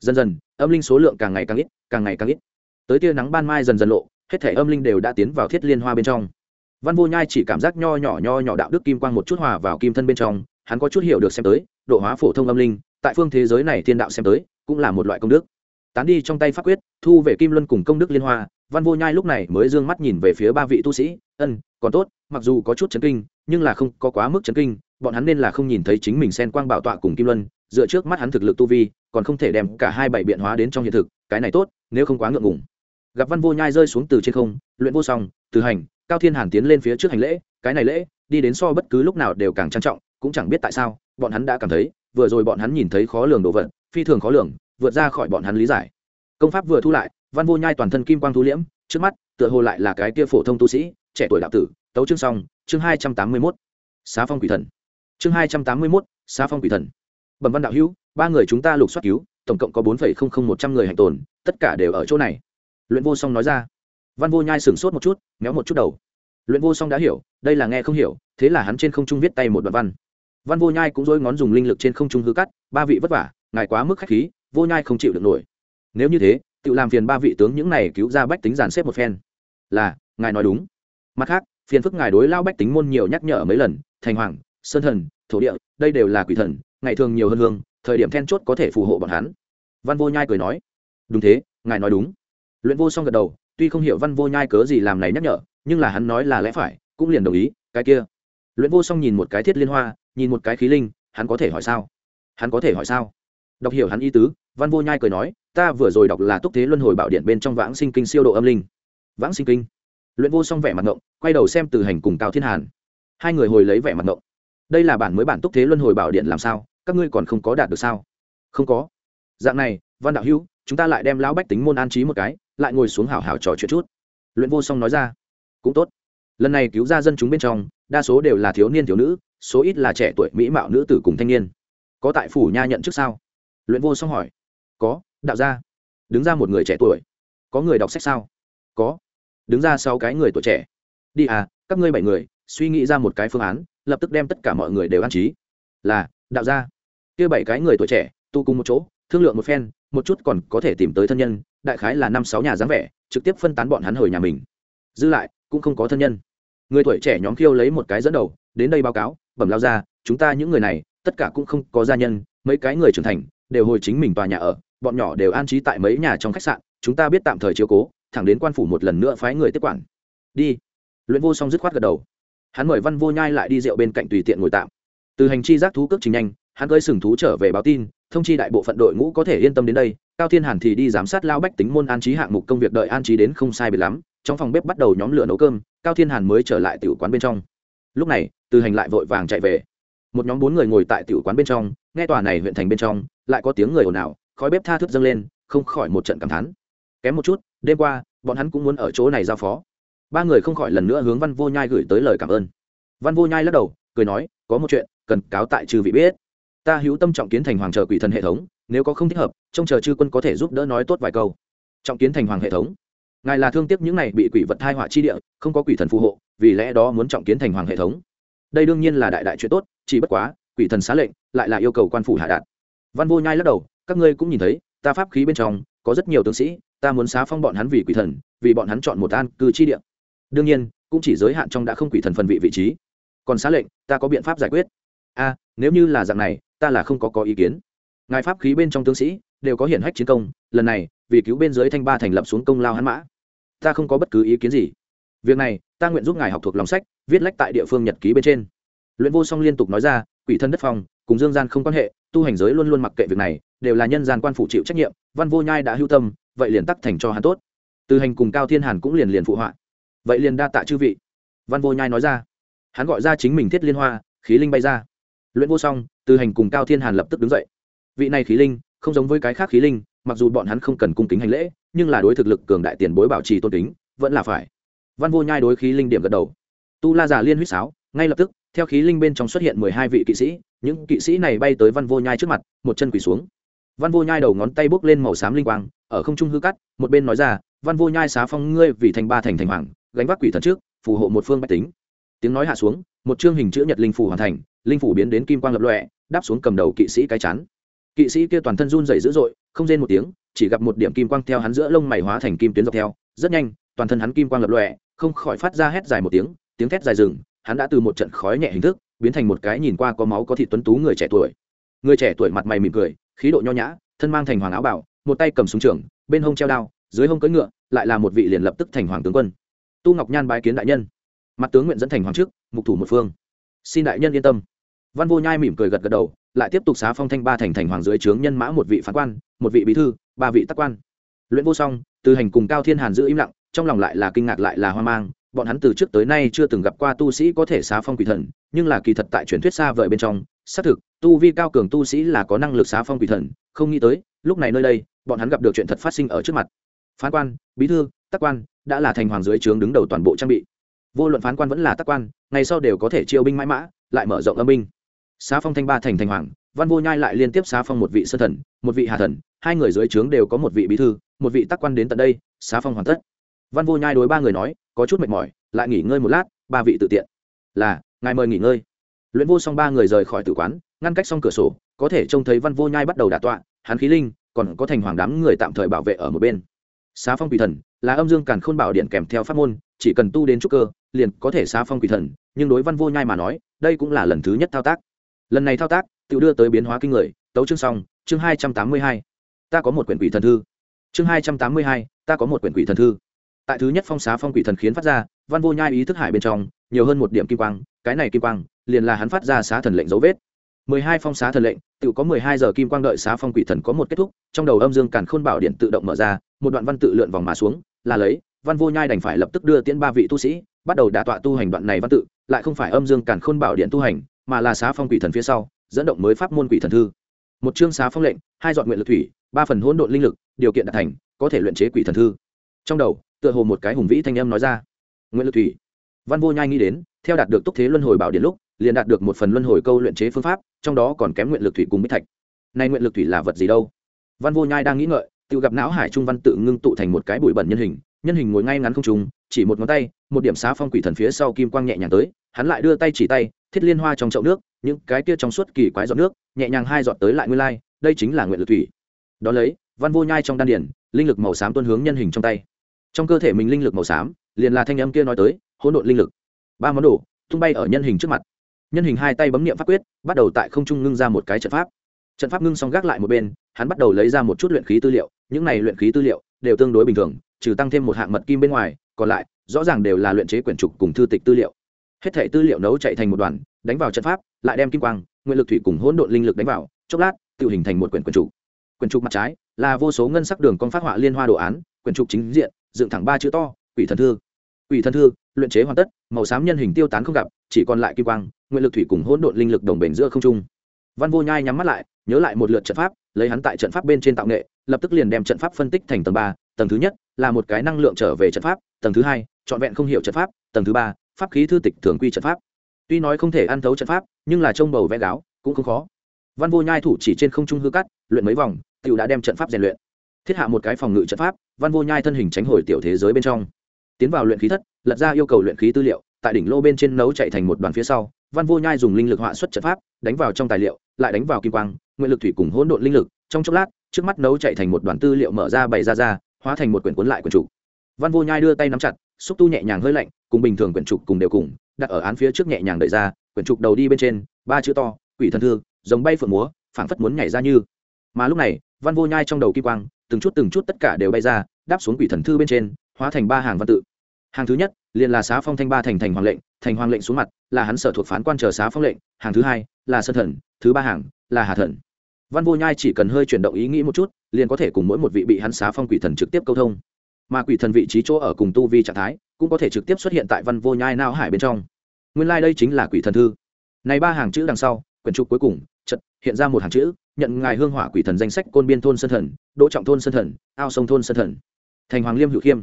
Dần dần, âm linh số lượng càng ngày càng ít, càng ngày càng ít. Tới tia nắng ban mai dần dần lộ, hết thể âm linh đều đã tiến vào thiết liên hoa bên trong. Văn vô nhai chỉ cảm giác nho nhỏ nho nhỏ đạo đức kim quang một chút hòa vào kim thân bên trong, hắn có chút hiểu được xem tới, độ hóa phổ thông âm linh, tại phương thế giới này thiên đạo xem tới, cũng là một loại công đức tán đi trong tay pháp quyết, thu về kim luân cùng công đức liên hoa. Văn vô nhai lúc này mới d ư ơ n g mắt nhìn về phía ba vị tu sĩ. Ân, còn tốt, mặc dù có chút chấn kinh, nhưng là không có quá mức chấn kinh, bọn hắn nên là không nhìn thấy chính mình xen quang bảo tọa cùng kim luân, dựa trước mắt hắn thực lực tu vi, còn không thể đem cả hai bảy biện hóa đến trong hiện thực, cái này tốt, nếu không quá ngượng ngùng. Gặp văn vô nhai rơi xuống từ trên không, luyện vô song, từ hành, cao thiên hàn tiến lên phía trước hành lễ, cái này lễ, đi đến so bất cứ lúc nào đều càng trang trọng, cũng chẳng biết tại sao, bọn hắn đã cảm thấy, vừa rồi bọn hắn nhìn thấy khó lường đồ vật, phi thường khó lường vượt ra khỏi bọn hắn lý giải. Công pháp vừa thu lại, văn vô nhai toàn thân kim quang thu liễm, trước mắt, tựa hồ lại là cái kia phổ thông tu sĩ, trẻ tuổi đạo tử, tấu chương xong, chương hai trăm tám mươi mốt. Xá phong quỷ thần. Chương hai trăm tám mươi mốt, xá phong quỷ thần. Bẩm văn đạo hữu, ba người chúng ta lục soát cứu, tổng cộng có bốn phẩy không không một trăm người hành tồn, tất cả đều ở chỗ này. Luyện vô song nói ra. Văn vô nhai sửng sốt một chút, méo một chút đầu. Luyện vô song đã hiểu, đây là nghe không hiểu, thế là hắn trên không trung viết tay một đoạn văn. Văn vô nhai cũng dối ngón dùng linh lực trên không trung hư cắt, ba vị vất vả, ngài quá mức khách khí vô nhai không chịu được nổi. Nếu như thế, tự làm phiền ba vị tướng những này cứu ra bách tính giàn xếp một phen. Là, ngài nói đúng. Mặt khác, phiền phức ngài đối lao bách tính môn nhiều nhắc nhở mấy lần, thành hoàng, sơn thần, thổ địa, đây đều là quỷ thần, ngày thường nhiều hơn hương, thời điểm then chốt có thể phù hộ bọn hắn. Văn vô nhai cười nói. Đúng thế, ngài nói đúng. Luyện vô song gật đầu, tuy không hiểu văn vô nhai cớ gì làm này nhắc nhở, nhưng là hắn nói là lẽ phải, cũng liền đồng ý, cái kia. Luyện vô song nhìn một cái thiết liên hoa, nhìn một cái khí linh, hắn có thể hỏi sao? Hắn có thể hỏi sao? Đọc hiểu hắn ý tứ, văn vô nhai cười nói, ta vừa rồi đọc là túc thế luân hồi bảo điện bên trong vãng sinh kinh siêu độ âm linh. Vãng sinh kinh? Luyện vô song vẻ mặt ngộng, quay đầu xem từ hành cùng cao thiên hàn. Hai người hồi lấy vẻ mặt ngộng. Đây là bản mới bản túc thế luân hồi bảo điện làm sao? Các ngươi còn không có đạt được sao? Không có. Dạng này, văn đạo hữu, chúng ta lại đem lão bách tính môn an trí một cái, lại ngồi xuống hảo hảo trò chuyện chút. Luyện vô song nói ra. Cũng tốt. Lần này cứu ra dân chúng bên trong, đa số đều là thiếu niên thiếu nữ, số ít là trẻ tuổi mỹ mạo nữ tử cùng thanh niên. Có tại phủ nha nhận trước sao? Luyện vô song hỏi, có, đạo gia. Đứng ra một người trẻ tuổi. Có người đọc sách sao? Có. Đứng ra sau cái người tuổi trẻ. Đi à các ngươi bảy người, suy nghĩ ra một cái phương án, lập tức đem tất cả mọi người đều an trí. Là, đạo gia. Kia bảy cái người tuổi trẻ tu cùng một chỗ, thương lượng một phen, một chút còn có thể tìm tới thân nhân, đại khái là năm sáu nhà dáng vẻ, trực tiếp phân tán bọn hắn hồi nhà mình. Dư lại, cũng không có thân nhân. Người tuổi trẻ nhóm khiêu lấy một cái dẫn đầu, đến đây báo cáo, bẩm lao ra chúng ta những người này, tất cả cũng không có gia nhân, mấy cái người trưởng thành đều hồi chính mình tòa nhà ở, bọn nhỏ đều an trí tại mấy nhà trong khách sạn, chúng ta biết tạm thời chiếu cố, thẳng đến quan phủ một lần nữa phái người tiếp quản. Đi. Luyện vô song dứt khoát gật đầu. Hắn mời văn vô nhai lại đi rượu bên cạnh tùy tiện ngồi tạm. Từ hành chi giác thú cước trình nhanh, hắn cơi sừng thú trở về báo tin, thông chi đại bộ phận đội ngũ có thể yên tâm đến đây, cao thiên hàn thì đi giám sát lao bách tính môn an trí hạng mục công việc đợi an trí đến không sai biệt lắm, trong phòng bếp bắt đầu nhóm lửa nấu cơm, cao thiên hàn mới trở lại tiểu quán bên trong. Lúc này, từ hành lại vội vàng chạy về. Một nhóm bốn người ngồi tại tiểu quán bên trong, nghe tòa này huyện thành bên trong lại có tiếng người ồn ào, khói bếp tha thức dâng lên, không khỏi một trận cảm thán. Kém một chút, đêm qua, bọn hắn cũng muốn ở chỗ này giao phó. Ba người không khỏi lần nữa hướng văn vô nhai gửi tới lời cảm ơn. Văn vô nhai lắc đầu, cười nói, có một chuyện, cần cáo tại trừ vị biết. Ta hữu tâm trọng kiến thành hoàng chờ quỷ thần hệ thống, nếu có không thích hợp, trông chờ chư quân có thể giúp đỡ nói tốt vài câu. Trọng kiến thành hoàng hệ thống. Ngài là thương tiếc những này bị quỷ vật thai họa chi địa, không có quỷ thần phù hộ, vì lẽ đó muốn trọng kiến thành hoàng hệ thống. Đây đương nhiên là đại đại chuyện tốt, chỉ bất quá, quỷ thần xá lệnh, lại là yêu cầu quan phủ hạ đạt văn vô nhai lắc đầu, các ngươi cũng nhìn thấy, ta pháp khí bên trong có rất nhiều tướng sĩ, ta muốn xá phong bọn hắn vì quỷ thần, vì bọn hắn chọn một an cư chi địa. Đương nhiên, cũng chỉ giới hạn trong đã không quỷ thần phần vị vị trí. Còn xá lệnh, ta có biện pháp giải quyết. A, nếu như là dạng này, ta là không có có ý kiến. Ngài pháp khí bên trong tướng sĩ đều có hiển hách chiến công, lần này, vì cứu bên dưới thanh ba thành lập xuống công lao hắn mã. Ta không có bất cứ ý kiến gì. Việc này, ta nguyện giúp ngài học thuộc lòng sách, viết lách tại địa phương nhật ký bên trên. Luyện vô song liên tục nói ra, quỷ thân đất phong cùng dương gian không quan hệ tu hành giới luôn luôn mặc kệ việc này, đều là nhân gian quan phụ chịu trách nhiệm, văn vô nhai đã hưu tâm, vậy liền tắc thành cho hắn tốt. Từ hành cùng cao thiên hàn cũng liền liền phụ họa. Vậy liền đa tạ chư vị. Văn vô nhai nói ra. Hắn gọi ra chính mình thiết liên hoa, khí linh bay ra. Luyện vô song từ hành cùng cao thiên hàn lập tức đứng dậy. Vị này khí linh, không giống với cái khác khí linh, mặc dù bọn hắn không cần cung kính hành lễ, nhưng là đối thực lực cường đại tiền bối bảo trì tôn kính, vẫn là phải. Văn vô nhai đối khí linh điểm gật đầu. Tu la già liên huýt sáo, ngay lập tức theo khí linh bên trong xuất hiện mười hai vị kỵ sĩ, những kỵ sĩ này bay tới văn vô nhai trước mặt, một chân quỳ xuống. Văn vô nhai đầu ngón tay bốc lên màu xám linh quang, ở không trung hư cắt, một bên nói ra, văn vô nhai xá phong ngươi vì thành ba thành thành hoàng, gánh vác quỷ thần trước, phù hộ một phương bách tính. Tiếng nói hạ xuống, một chương hình chữ nhật linh phủ hoàn thành, linh phủ biến đến kim quang lập lọe đáp xuống cầm đầu kỵ sĩ cái chắn kỵ sĩ kia toàn thân run rẩy dữ dội, không rên một tiếng, chỉ gặp một điểm kim quang theo hắn giữa lông mày hóa thành kim tuyến dọc theo, rất nhanh, toàn thân hắn kim quang lập lọe không khỏi phát ra hét dài một tiếng tiếng thét dài rừng hắn đã từ một trận khói nhẹ hình thức biến thành một cái nhìn qua có máu có thịt tuấn tú người trẻ tuổi. Người trẻ tuổi mặt mày mỉm cười, khí độ nho nhã, thân mang thành hoàng áo bảo, một tay cầm súng trường, bên hông treo đao, dưới hông cưỡi ngựa, lại là một vị liền lập tức thành hoàng tướng quân. Tu ngọc nhan bái kiến đại nhân. Mặt tướng nguyện dẫn thành hoàng trước, mục thủ một phương. Xin đại nhân yên tâm. Văn vô nhai mỉm cười gật gật đầu, lại tiếp tục xá phong thanh ba thành thành hoàng dưới trướng nhân mã một vị phán quan, một vị bí thư, ba vị tác quan. Luyện vô song, từ hành cùng cao thiên hàn giữ im lặng, trong lòng lại là kinh ngạc lại là hoang mang bọn hắn từ trước tới nay chưa từng gặp qua tu sĩ có thể xá phong quỷ thần, nhưng là kỳ thật tại truyền thuyết xa vời bên trong, xác thực, tu vi cao cường tu sĩ là có năng lực xá phong quỷ thần, không nghĩ tới, lúc này nơi đây, bọn hắn gặp được chuyện thật phát sinh ở trước mặt. Phán quan, bí thư, tác quan, đã là thành hoàng dưới trướng đứng đầu toàn bộ trang bị. Vô luận phán quan vẫn là tác quan, ngày sau đều có thể chiêu binh mãi mã, lại mở rộng âm binh. Xá phong thanh ba thành thành hoàng, văn vô nhai lại liên tiếp xá phong một vị sơ thần, một vị hà thần, hai người dưới trướng đều có một vị bí thư, một vị tác quan đến tận đây, xá phong hoàn tất. Văn vô nhai đối ba người nói có chút mệt mỏi, lại nghỉ ngơi một lát, ba vị tự tiện. Là, ngài mời nghỉ ngơi. Luyện vô xong ba người rời khỏi tử quán, ngăn cách xong cửa sổ, có thể trông thấy văn vô nhai bắt đầu đả tọa, hắn khí linh, còn có thành hoàng đám người tạm thời bảo vệ ở một bên. Xá phong quỷ thần là âm dương càn khôn bảo điện kèm theo pháp môn, chỉ cần tu đến trúc cơ, liền có thể xá phong quỷ thần, nhưng đối văn vô nhai mà nói, đây cũng là lần thứ nhất thao tác. Lần này thao tác tự đưa tới biến hóa kinh người, tấu chương xong, chương hai trăm tám mươi hai. Ta có một quyển quỷ thần thư. Chương hai trăm tám mươi hai, ta có một quyển quỷ thần thư tại thứ nhất phong xá phong quỷ thần khiến phát ra, văn vô nhai ý thức hải bên trong, nhiều hơn một điểm kim quang, cái này kim quang, liền là hắn phát ra xá thần lệnh dấu vết. Mười hai phong xá thần lệnh, tự có mười hai giờ kim quang đợi xá phong quỷ thần có một kết thúc, trong đầu âm dương càn khôn bảo điện tự động mở ra, một đoạn văn tự lượn vòng mà xuống, là lấy, văn vô nhai đành phải lập tức đưa tiễn ba vị tu sĩ, bắt đầu đả tọa tu hành đoạn này văn tự, lại không phải âm dương càn khôn bảo điện tu hành, mà là xá phong quỷ thần phía sau, dẫn động mới pháp môn quỷ thần thư. Một chương xá phong lệnh, hai dọn nguyện lực thủy, ba phần hỗn độn linh lực, điều kiện đạt thành, có thể luyện chế quỷ thần thư. Trong đầu tựa hồ một cái hùng vĩ thanh âm nói ra. Nguyện lực thủy. Văn vô nhai nghĩ đến, theo đạt được túc thế luân hồi bảo điện lúc, liền đạt được một phần luân hồi câu luyện chế phương pháp, trong đó còn kém nguyện lực thủy cùng bích thạch. Nay nguyện lực thủy là vật gì đâu? Văn vô nhai đang nghĩ ngợi, tự gặp não hải trung văn tự ngưng tụ thành một cái bụi bẩn nhân hình nhân hình ngồi ngay ngắn không trùng chỉ một ngón tay, một điểm xá phong quỷ thần phía sau kim quang nhẹ nhàng tới, hắn lại đưa tay chỉ tay, thiết liên hoa trong chậu nước, những cái kia trong suốt kỳ quái giọt nước, nhẹ nhàng hai giọt tới lại nguyên lai, đây chính là nguyện lực thủy. Đó lấy, văn vô nhai trong đan điển linh lực màu xám tuân hướng nhân hình trong tay trong cơ thể mình linh lực màu xám, liền là thanh âm kia nói tới, hỗn độn linh lực. Ba món đồ tung bay ở nhân hình trước mặt. Nhân hình hai tay bấm niệm pháp quyết, bắt đầu tại không trung ngưng ra một cái trận pháp. Trận pháp ngưng xong gác lại một bên, hắn bắt đầu lấy ra một chút luyện khí tư liệu, những này luyện khí tư liệu đều tương đối bình thường, trừ tăng thêm một hạng mật kim bên ngoài, còn lại rõ ràng đều là luyện chế quyển trục cùng thư tịch tư liệu. Hết thể tư liệu nấu chạy thành một đoàn, đánh vào trận pháp, lại đem kim quang, nguyện lực thủy cùng hỗn độn linh lực đánh vào, chốc lát, tự hình thành một quyển quyển trục. Quyển trục mặt trái là vô số ngân sắc đường con phát họa liên hoa đồ án, quyển trục chính diện dựng thẳng ba chữ to, quỷ thần thư. Quỷ thần thư, luyện chế hoàn tất, màu xám nhân hình tiêu tán không gặp, chỉ còn lại kim quang, nguyện lực thủy cùng hỗn độn linh lực đồng bền giữa không trung. Văn vô nhai nhắm mắt lại, nhớ lại một lượt trận pháp, lấy hắn tại trận pháp bên trên tạo nghệ, lập tức liền đem trận pháp phân tích thành tầng ba, tầng thứ nhất là một cái năng lượng trở về trận pháp, tầng thứ hai, trọn vẹn không hiểu trận pháp, tầng thứ ba, pháp khí thư tịch thường quy trận pháp. Tuy nói không thể ăn thấu trận pháp, nhưng là trông bầu vẽ gáo, cũng không khó. Văn vô nhai thủ chỉ trên không trung hư cắt, luyện mấy vòng tựu đã đem trận pháp rèn luyện thiết hạ một cái phòng ngự trận pháp, văn vô nhai thân hình tránh hồi tiểu thế giới bên trong. Tiến vào luyện khí thất, lật ra yêu cầu luyện khí tư liệu, tại đỉnh lô bên trên nấu chạy thành một đoàn phía sau, văn vô nhai dùng linh lực họa xuất trận pháp, đánh vào trong tài liệu, lại đánh vào kim quang, nguyện lực thủy cùng hỗn độn linh lực, trong chốc lát, trước mắt nấu chạy thành một đoàn tư liệu mở ra bày ra ra, hóa thành một quyển cuốn lại quyển trục. Văn vô nhai đưa tay nắm chặt, xúc tu nhẹ nhàng hơi lạnh, cùng bình thường quyển trục cùng đều cùng, đặt ở án phía trước nhẹ nhàng đợi ra, quyển trục đầu đi bên trên, ba chữ to, quỷ thần thư, giống bay phượng múa, phảng phất muốn nhảy ra như. Mà lúc này, văn vô nhai trong đầu kim quang từng chút từng chút tất cả đều bay ra, đáp xuống quỷ thần thư bên trên, hóa thành ba hàng văn tự. Hàng thứ nhất, liền là xá phong thanh ba thành thành hoàng lệnh, thành hoàng lệnh xuống mặt, là hắn sở thuộc phán quan chờ xá phong lệnh. Hàng thứ hai, là sân thần, thứ ba hàng, là hà thần. Văn vô nhai chỉ cần hơi chuyển động ý nghĩ một chút, liền có thể cùng mỗi một vị bị hắn xá phong quỷ thần trực tiếp câu thông. Mà quỷ thần vị trí chỗ ở cùng tu vi trạng thái, cũng có thể trực tiếp xuất hiện tại văn vô nhai nao hải bên trong. Nguyên lai、like、đây chính là quỷ thần thư. Này ba hàng chữ đằng sau, quyển trục cuối cùng chật hiện ra một hàng chữ nhận ngài hương hỏa quỷ thần danh sách côn biên thôn sơn thần, đỗ trọng thôn sơn thần, ao sông thôn sơn thần. Thành hoàng liêm hữu khiêm.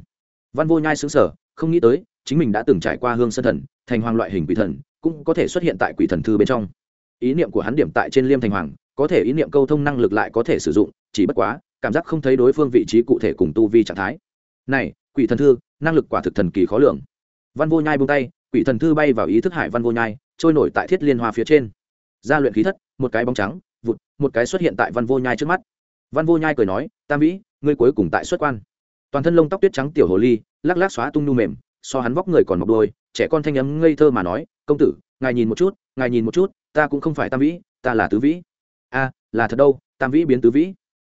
Văn vô nhai xứng sở không nghĩ tới, chính mình đã từng trải qua hương sơn thần, thành hoàng loại hình quỷ thần, cũng có thể xuất hiện tại quỷ thần thư bên trong. Ý niệm của hắn điểm tại trên liêm thành hoàng, có thể ý niệm câu thông năng lực lại có thể sử dụng, chỉ bất quá, cảm giác không thấy đối phương vị trí cụ thể cùng tu vi trạng thái. Này, quỷ thần thư, năng lực quả thực thần kỳ khó lường. Văn vô nhai buông tay, quỷ thần thư bay vào ý thức hải văn vô nhai, trôi nổi tại thiết liên hoa phía trên. Gia luyện khí thất, một cái bóng trắng vụt, một cái xuất hiện tại văn vô nhai trước mắt. Văn vô nhai cười nói, tam vĩ, ngươi cuối cùng tại xuất quan. Toàn thân lông tóc tuyết trắng tiểu hồ ly, lắc lắc xóa tung nu mềm, so hắn vóc người còn mọc đôi, trẻ con thanh ấm ngây thơ mà nói, công tử, ngài nhìn một chút, ngài nhìn một chút, ta cũng không phải tam vĩ, ta là tứ vĩ. A, là thật đâu, tam vĩ biến tứ vĩ?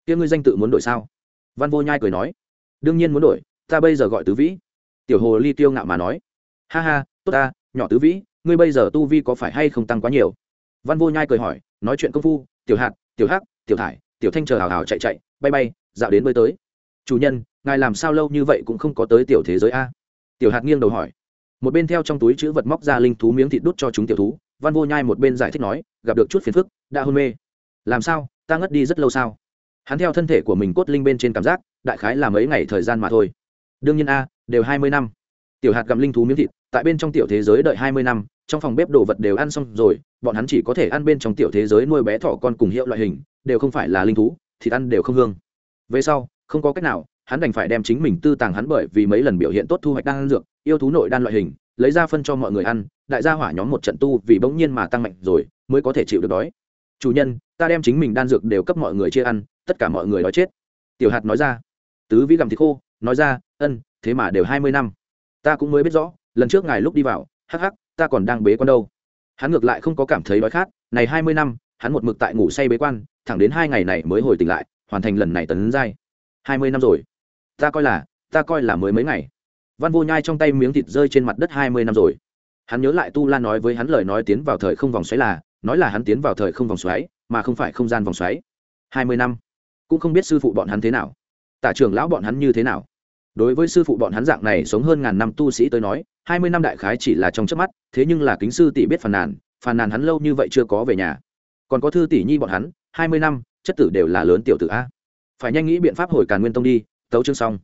Kia ngươi danh tự muốn đổi sao? Văn vô nhai cười nói, đương nhiên muốn đổi, ta bây giờ gọi tứ vĩ. Tiểu hồ ly tiêu ngạo mà nói, ha ha, tốt ta, nhỏ tứ vĩ, ngươi bây giờ tu vi có phải hay không tăng quá nhiều? Văn vô nhai cười hỏi nói chuyện công phu, tiểu hạt tiểu hắc, tiểu thải, tiểu thanh chờ hào hào chạy chạy, bay bay, dạo đến bơi tới. Chủ nhân, ngài làm sao lâu như vậy cũng không có tới tiểu thế giới a? Tiểu hạt nghiêng đầu hỏi. Một bên theo trong túi chữ vật móc ra linh thú miếng thịt đút cho chúng tiểu thú, văn vô nhai một bên giải thích nói, gặp được chút phiền phức, đã hôn mê. Làm sao, ta ngất đi rất lâu sao? Hắn theo thân thể của mình cốt linh bên trên cảm giác, đại khái là mấy ngày thời gian mà thôi. Đương nhiên a, đều hai mươi năm. Tiểu hạt gặm linh thú miếng thịt, tại bên trong tiểu thế giới đợi hai mươi năm trong phòng bếp đồ vật đều ăn xong rồi, bọn hắn chỉ có thể ăn bên trong tiểu thế giới nuôi bé thỏ con cùng hiệu loại hình, đều không phải là linh thú, thịt ăn đều không hương. Về sau, không có cách nào, hắn đành phải đem chính mình tư tàng hắn bởi vì mấy lần biểu hiện tốt thu hoạch đan dược, yêu thú nội đan loại hình, lấy ra phân cho mọi người ăn, đại gia hỏa nhóm một trận tu vì bỗng nhiên mà tăng mạnh rồi, mới có thể chịu được đói. Chủ nhân, ta đem chính mình đan dược đều cấp mọi người chia ăn, tất cả mọi người đói chết. Tiểu hạt nói ra. Tứ vĩ gặm thịt khô, nói ra, ân, thế mà đều hai mươi năm. Ta cũng mới biết rõ, lần trước ngài lúc đi vào, hắc hắc ta còn đang bế quan đâu. Hắn ngược lại không có cảm thấy đói khát, này hai mươi năm, hắn một mực tại ngủ say bế quan, thẳng đến hai ngày này mới hồi tỉnh lại, hoàn thành lần này tấn giai. Hai mươi năm rồi. Ta coi là, ta coi là mới mấy ngày. Văn vô nhai trong tay miếng thịt rơi trên mặt đất hai mươi năm rồi. Hắn nhớ lại tu lan nói với hắn lời nói tiến vào thời không vòng xoáy là, nói là hắn tiến vào thời không vòng xoáy, mà không phải không gian vòng xoáy. Hai mươi năm. Cũng không biết sư phụ bọn hắn thế nào. Tả trưởng lão bọn hắn như thế nào đối với sư phụ bọn hắn dạng này sống hơn ngàn năm tu sĩ tới nói, hai mươi năm đại khái chỉ là trong trước mắt, thế nhưng là kính sư tỷ biết phàn nàn phàn nàn hắn lâu như vậy chưa có về nhà. Còn có thư tỷ nhi bọn hắn, hai mươi năm, chất tử đều là lớn tiểu tử a. Phải nhanh nghĩ biện pháp hồi càn nguyên tông đi, tấu chương xong.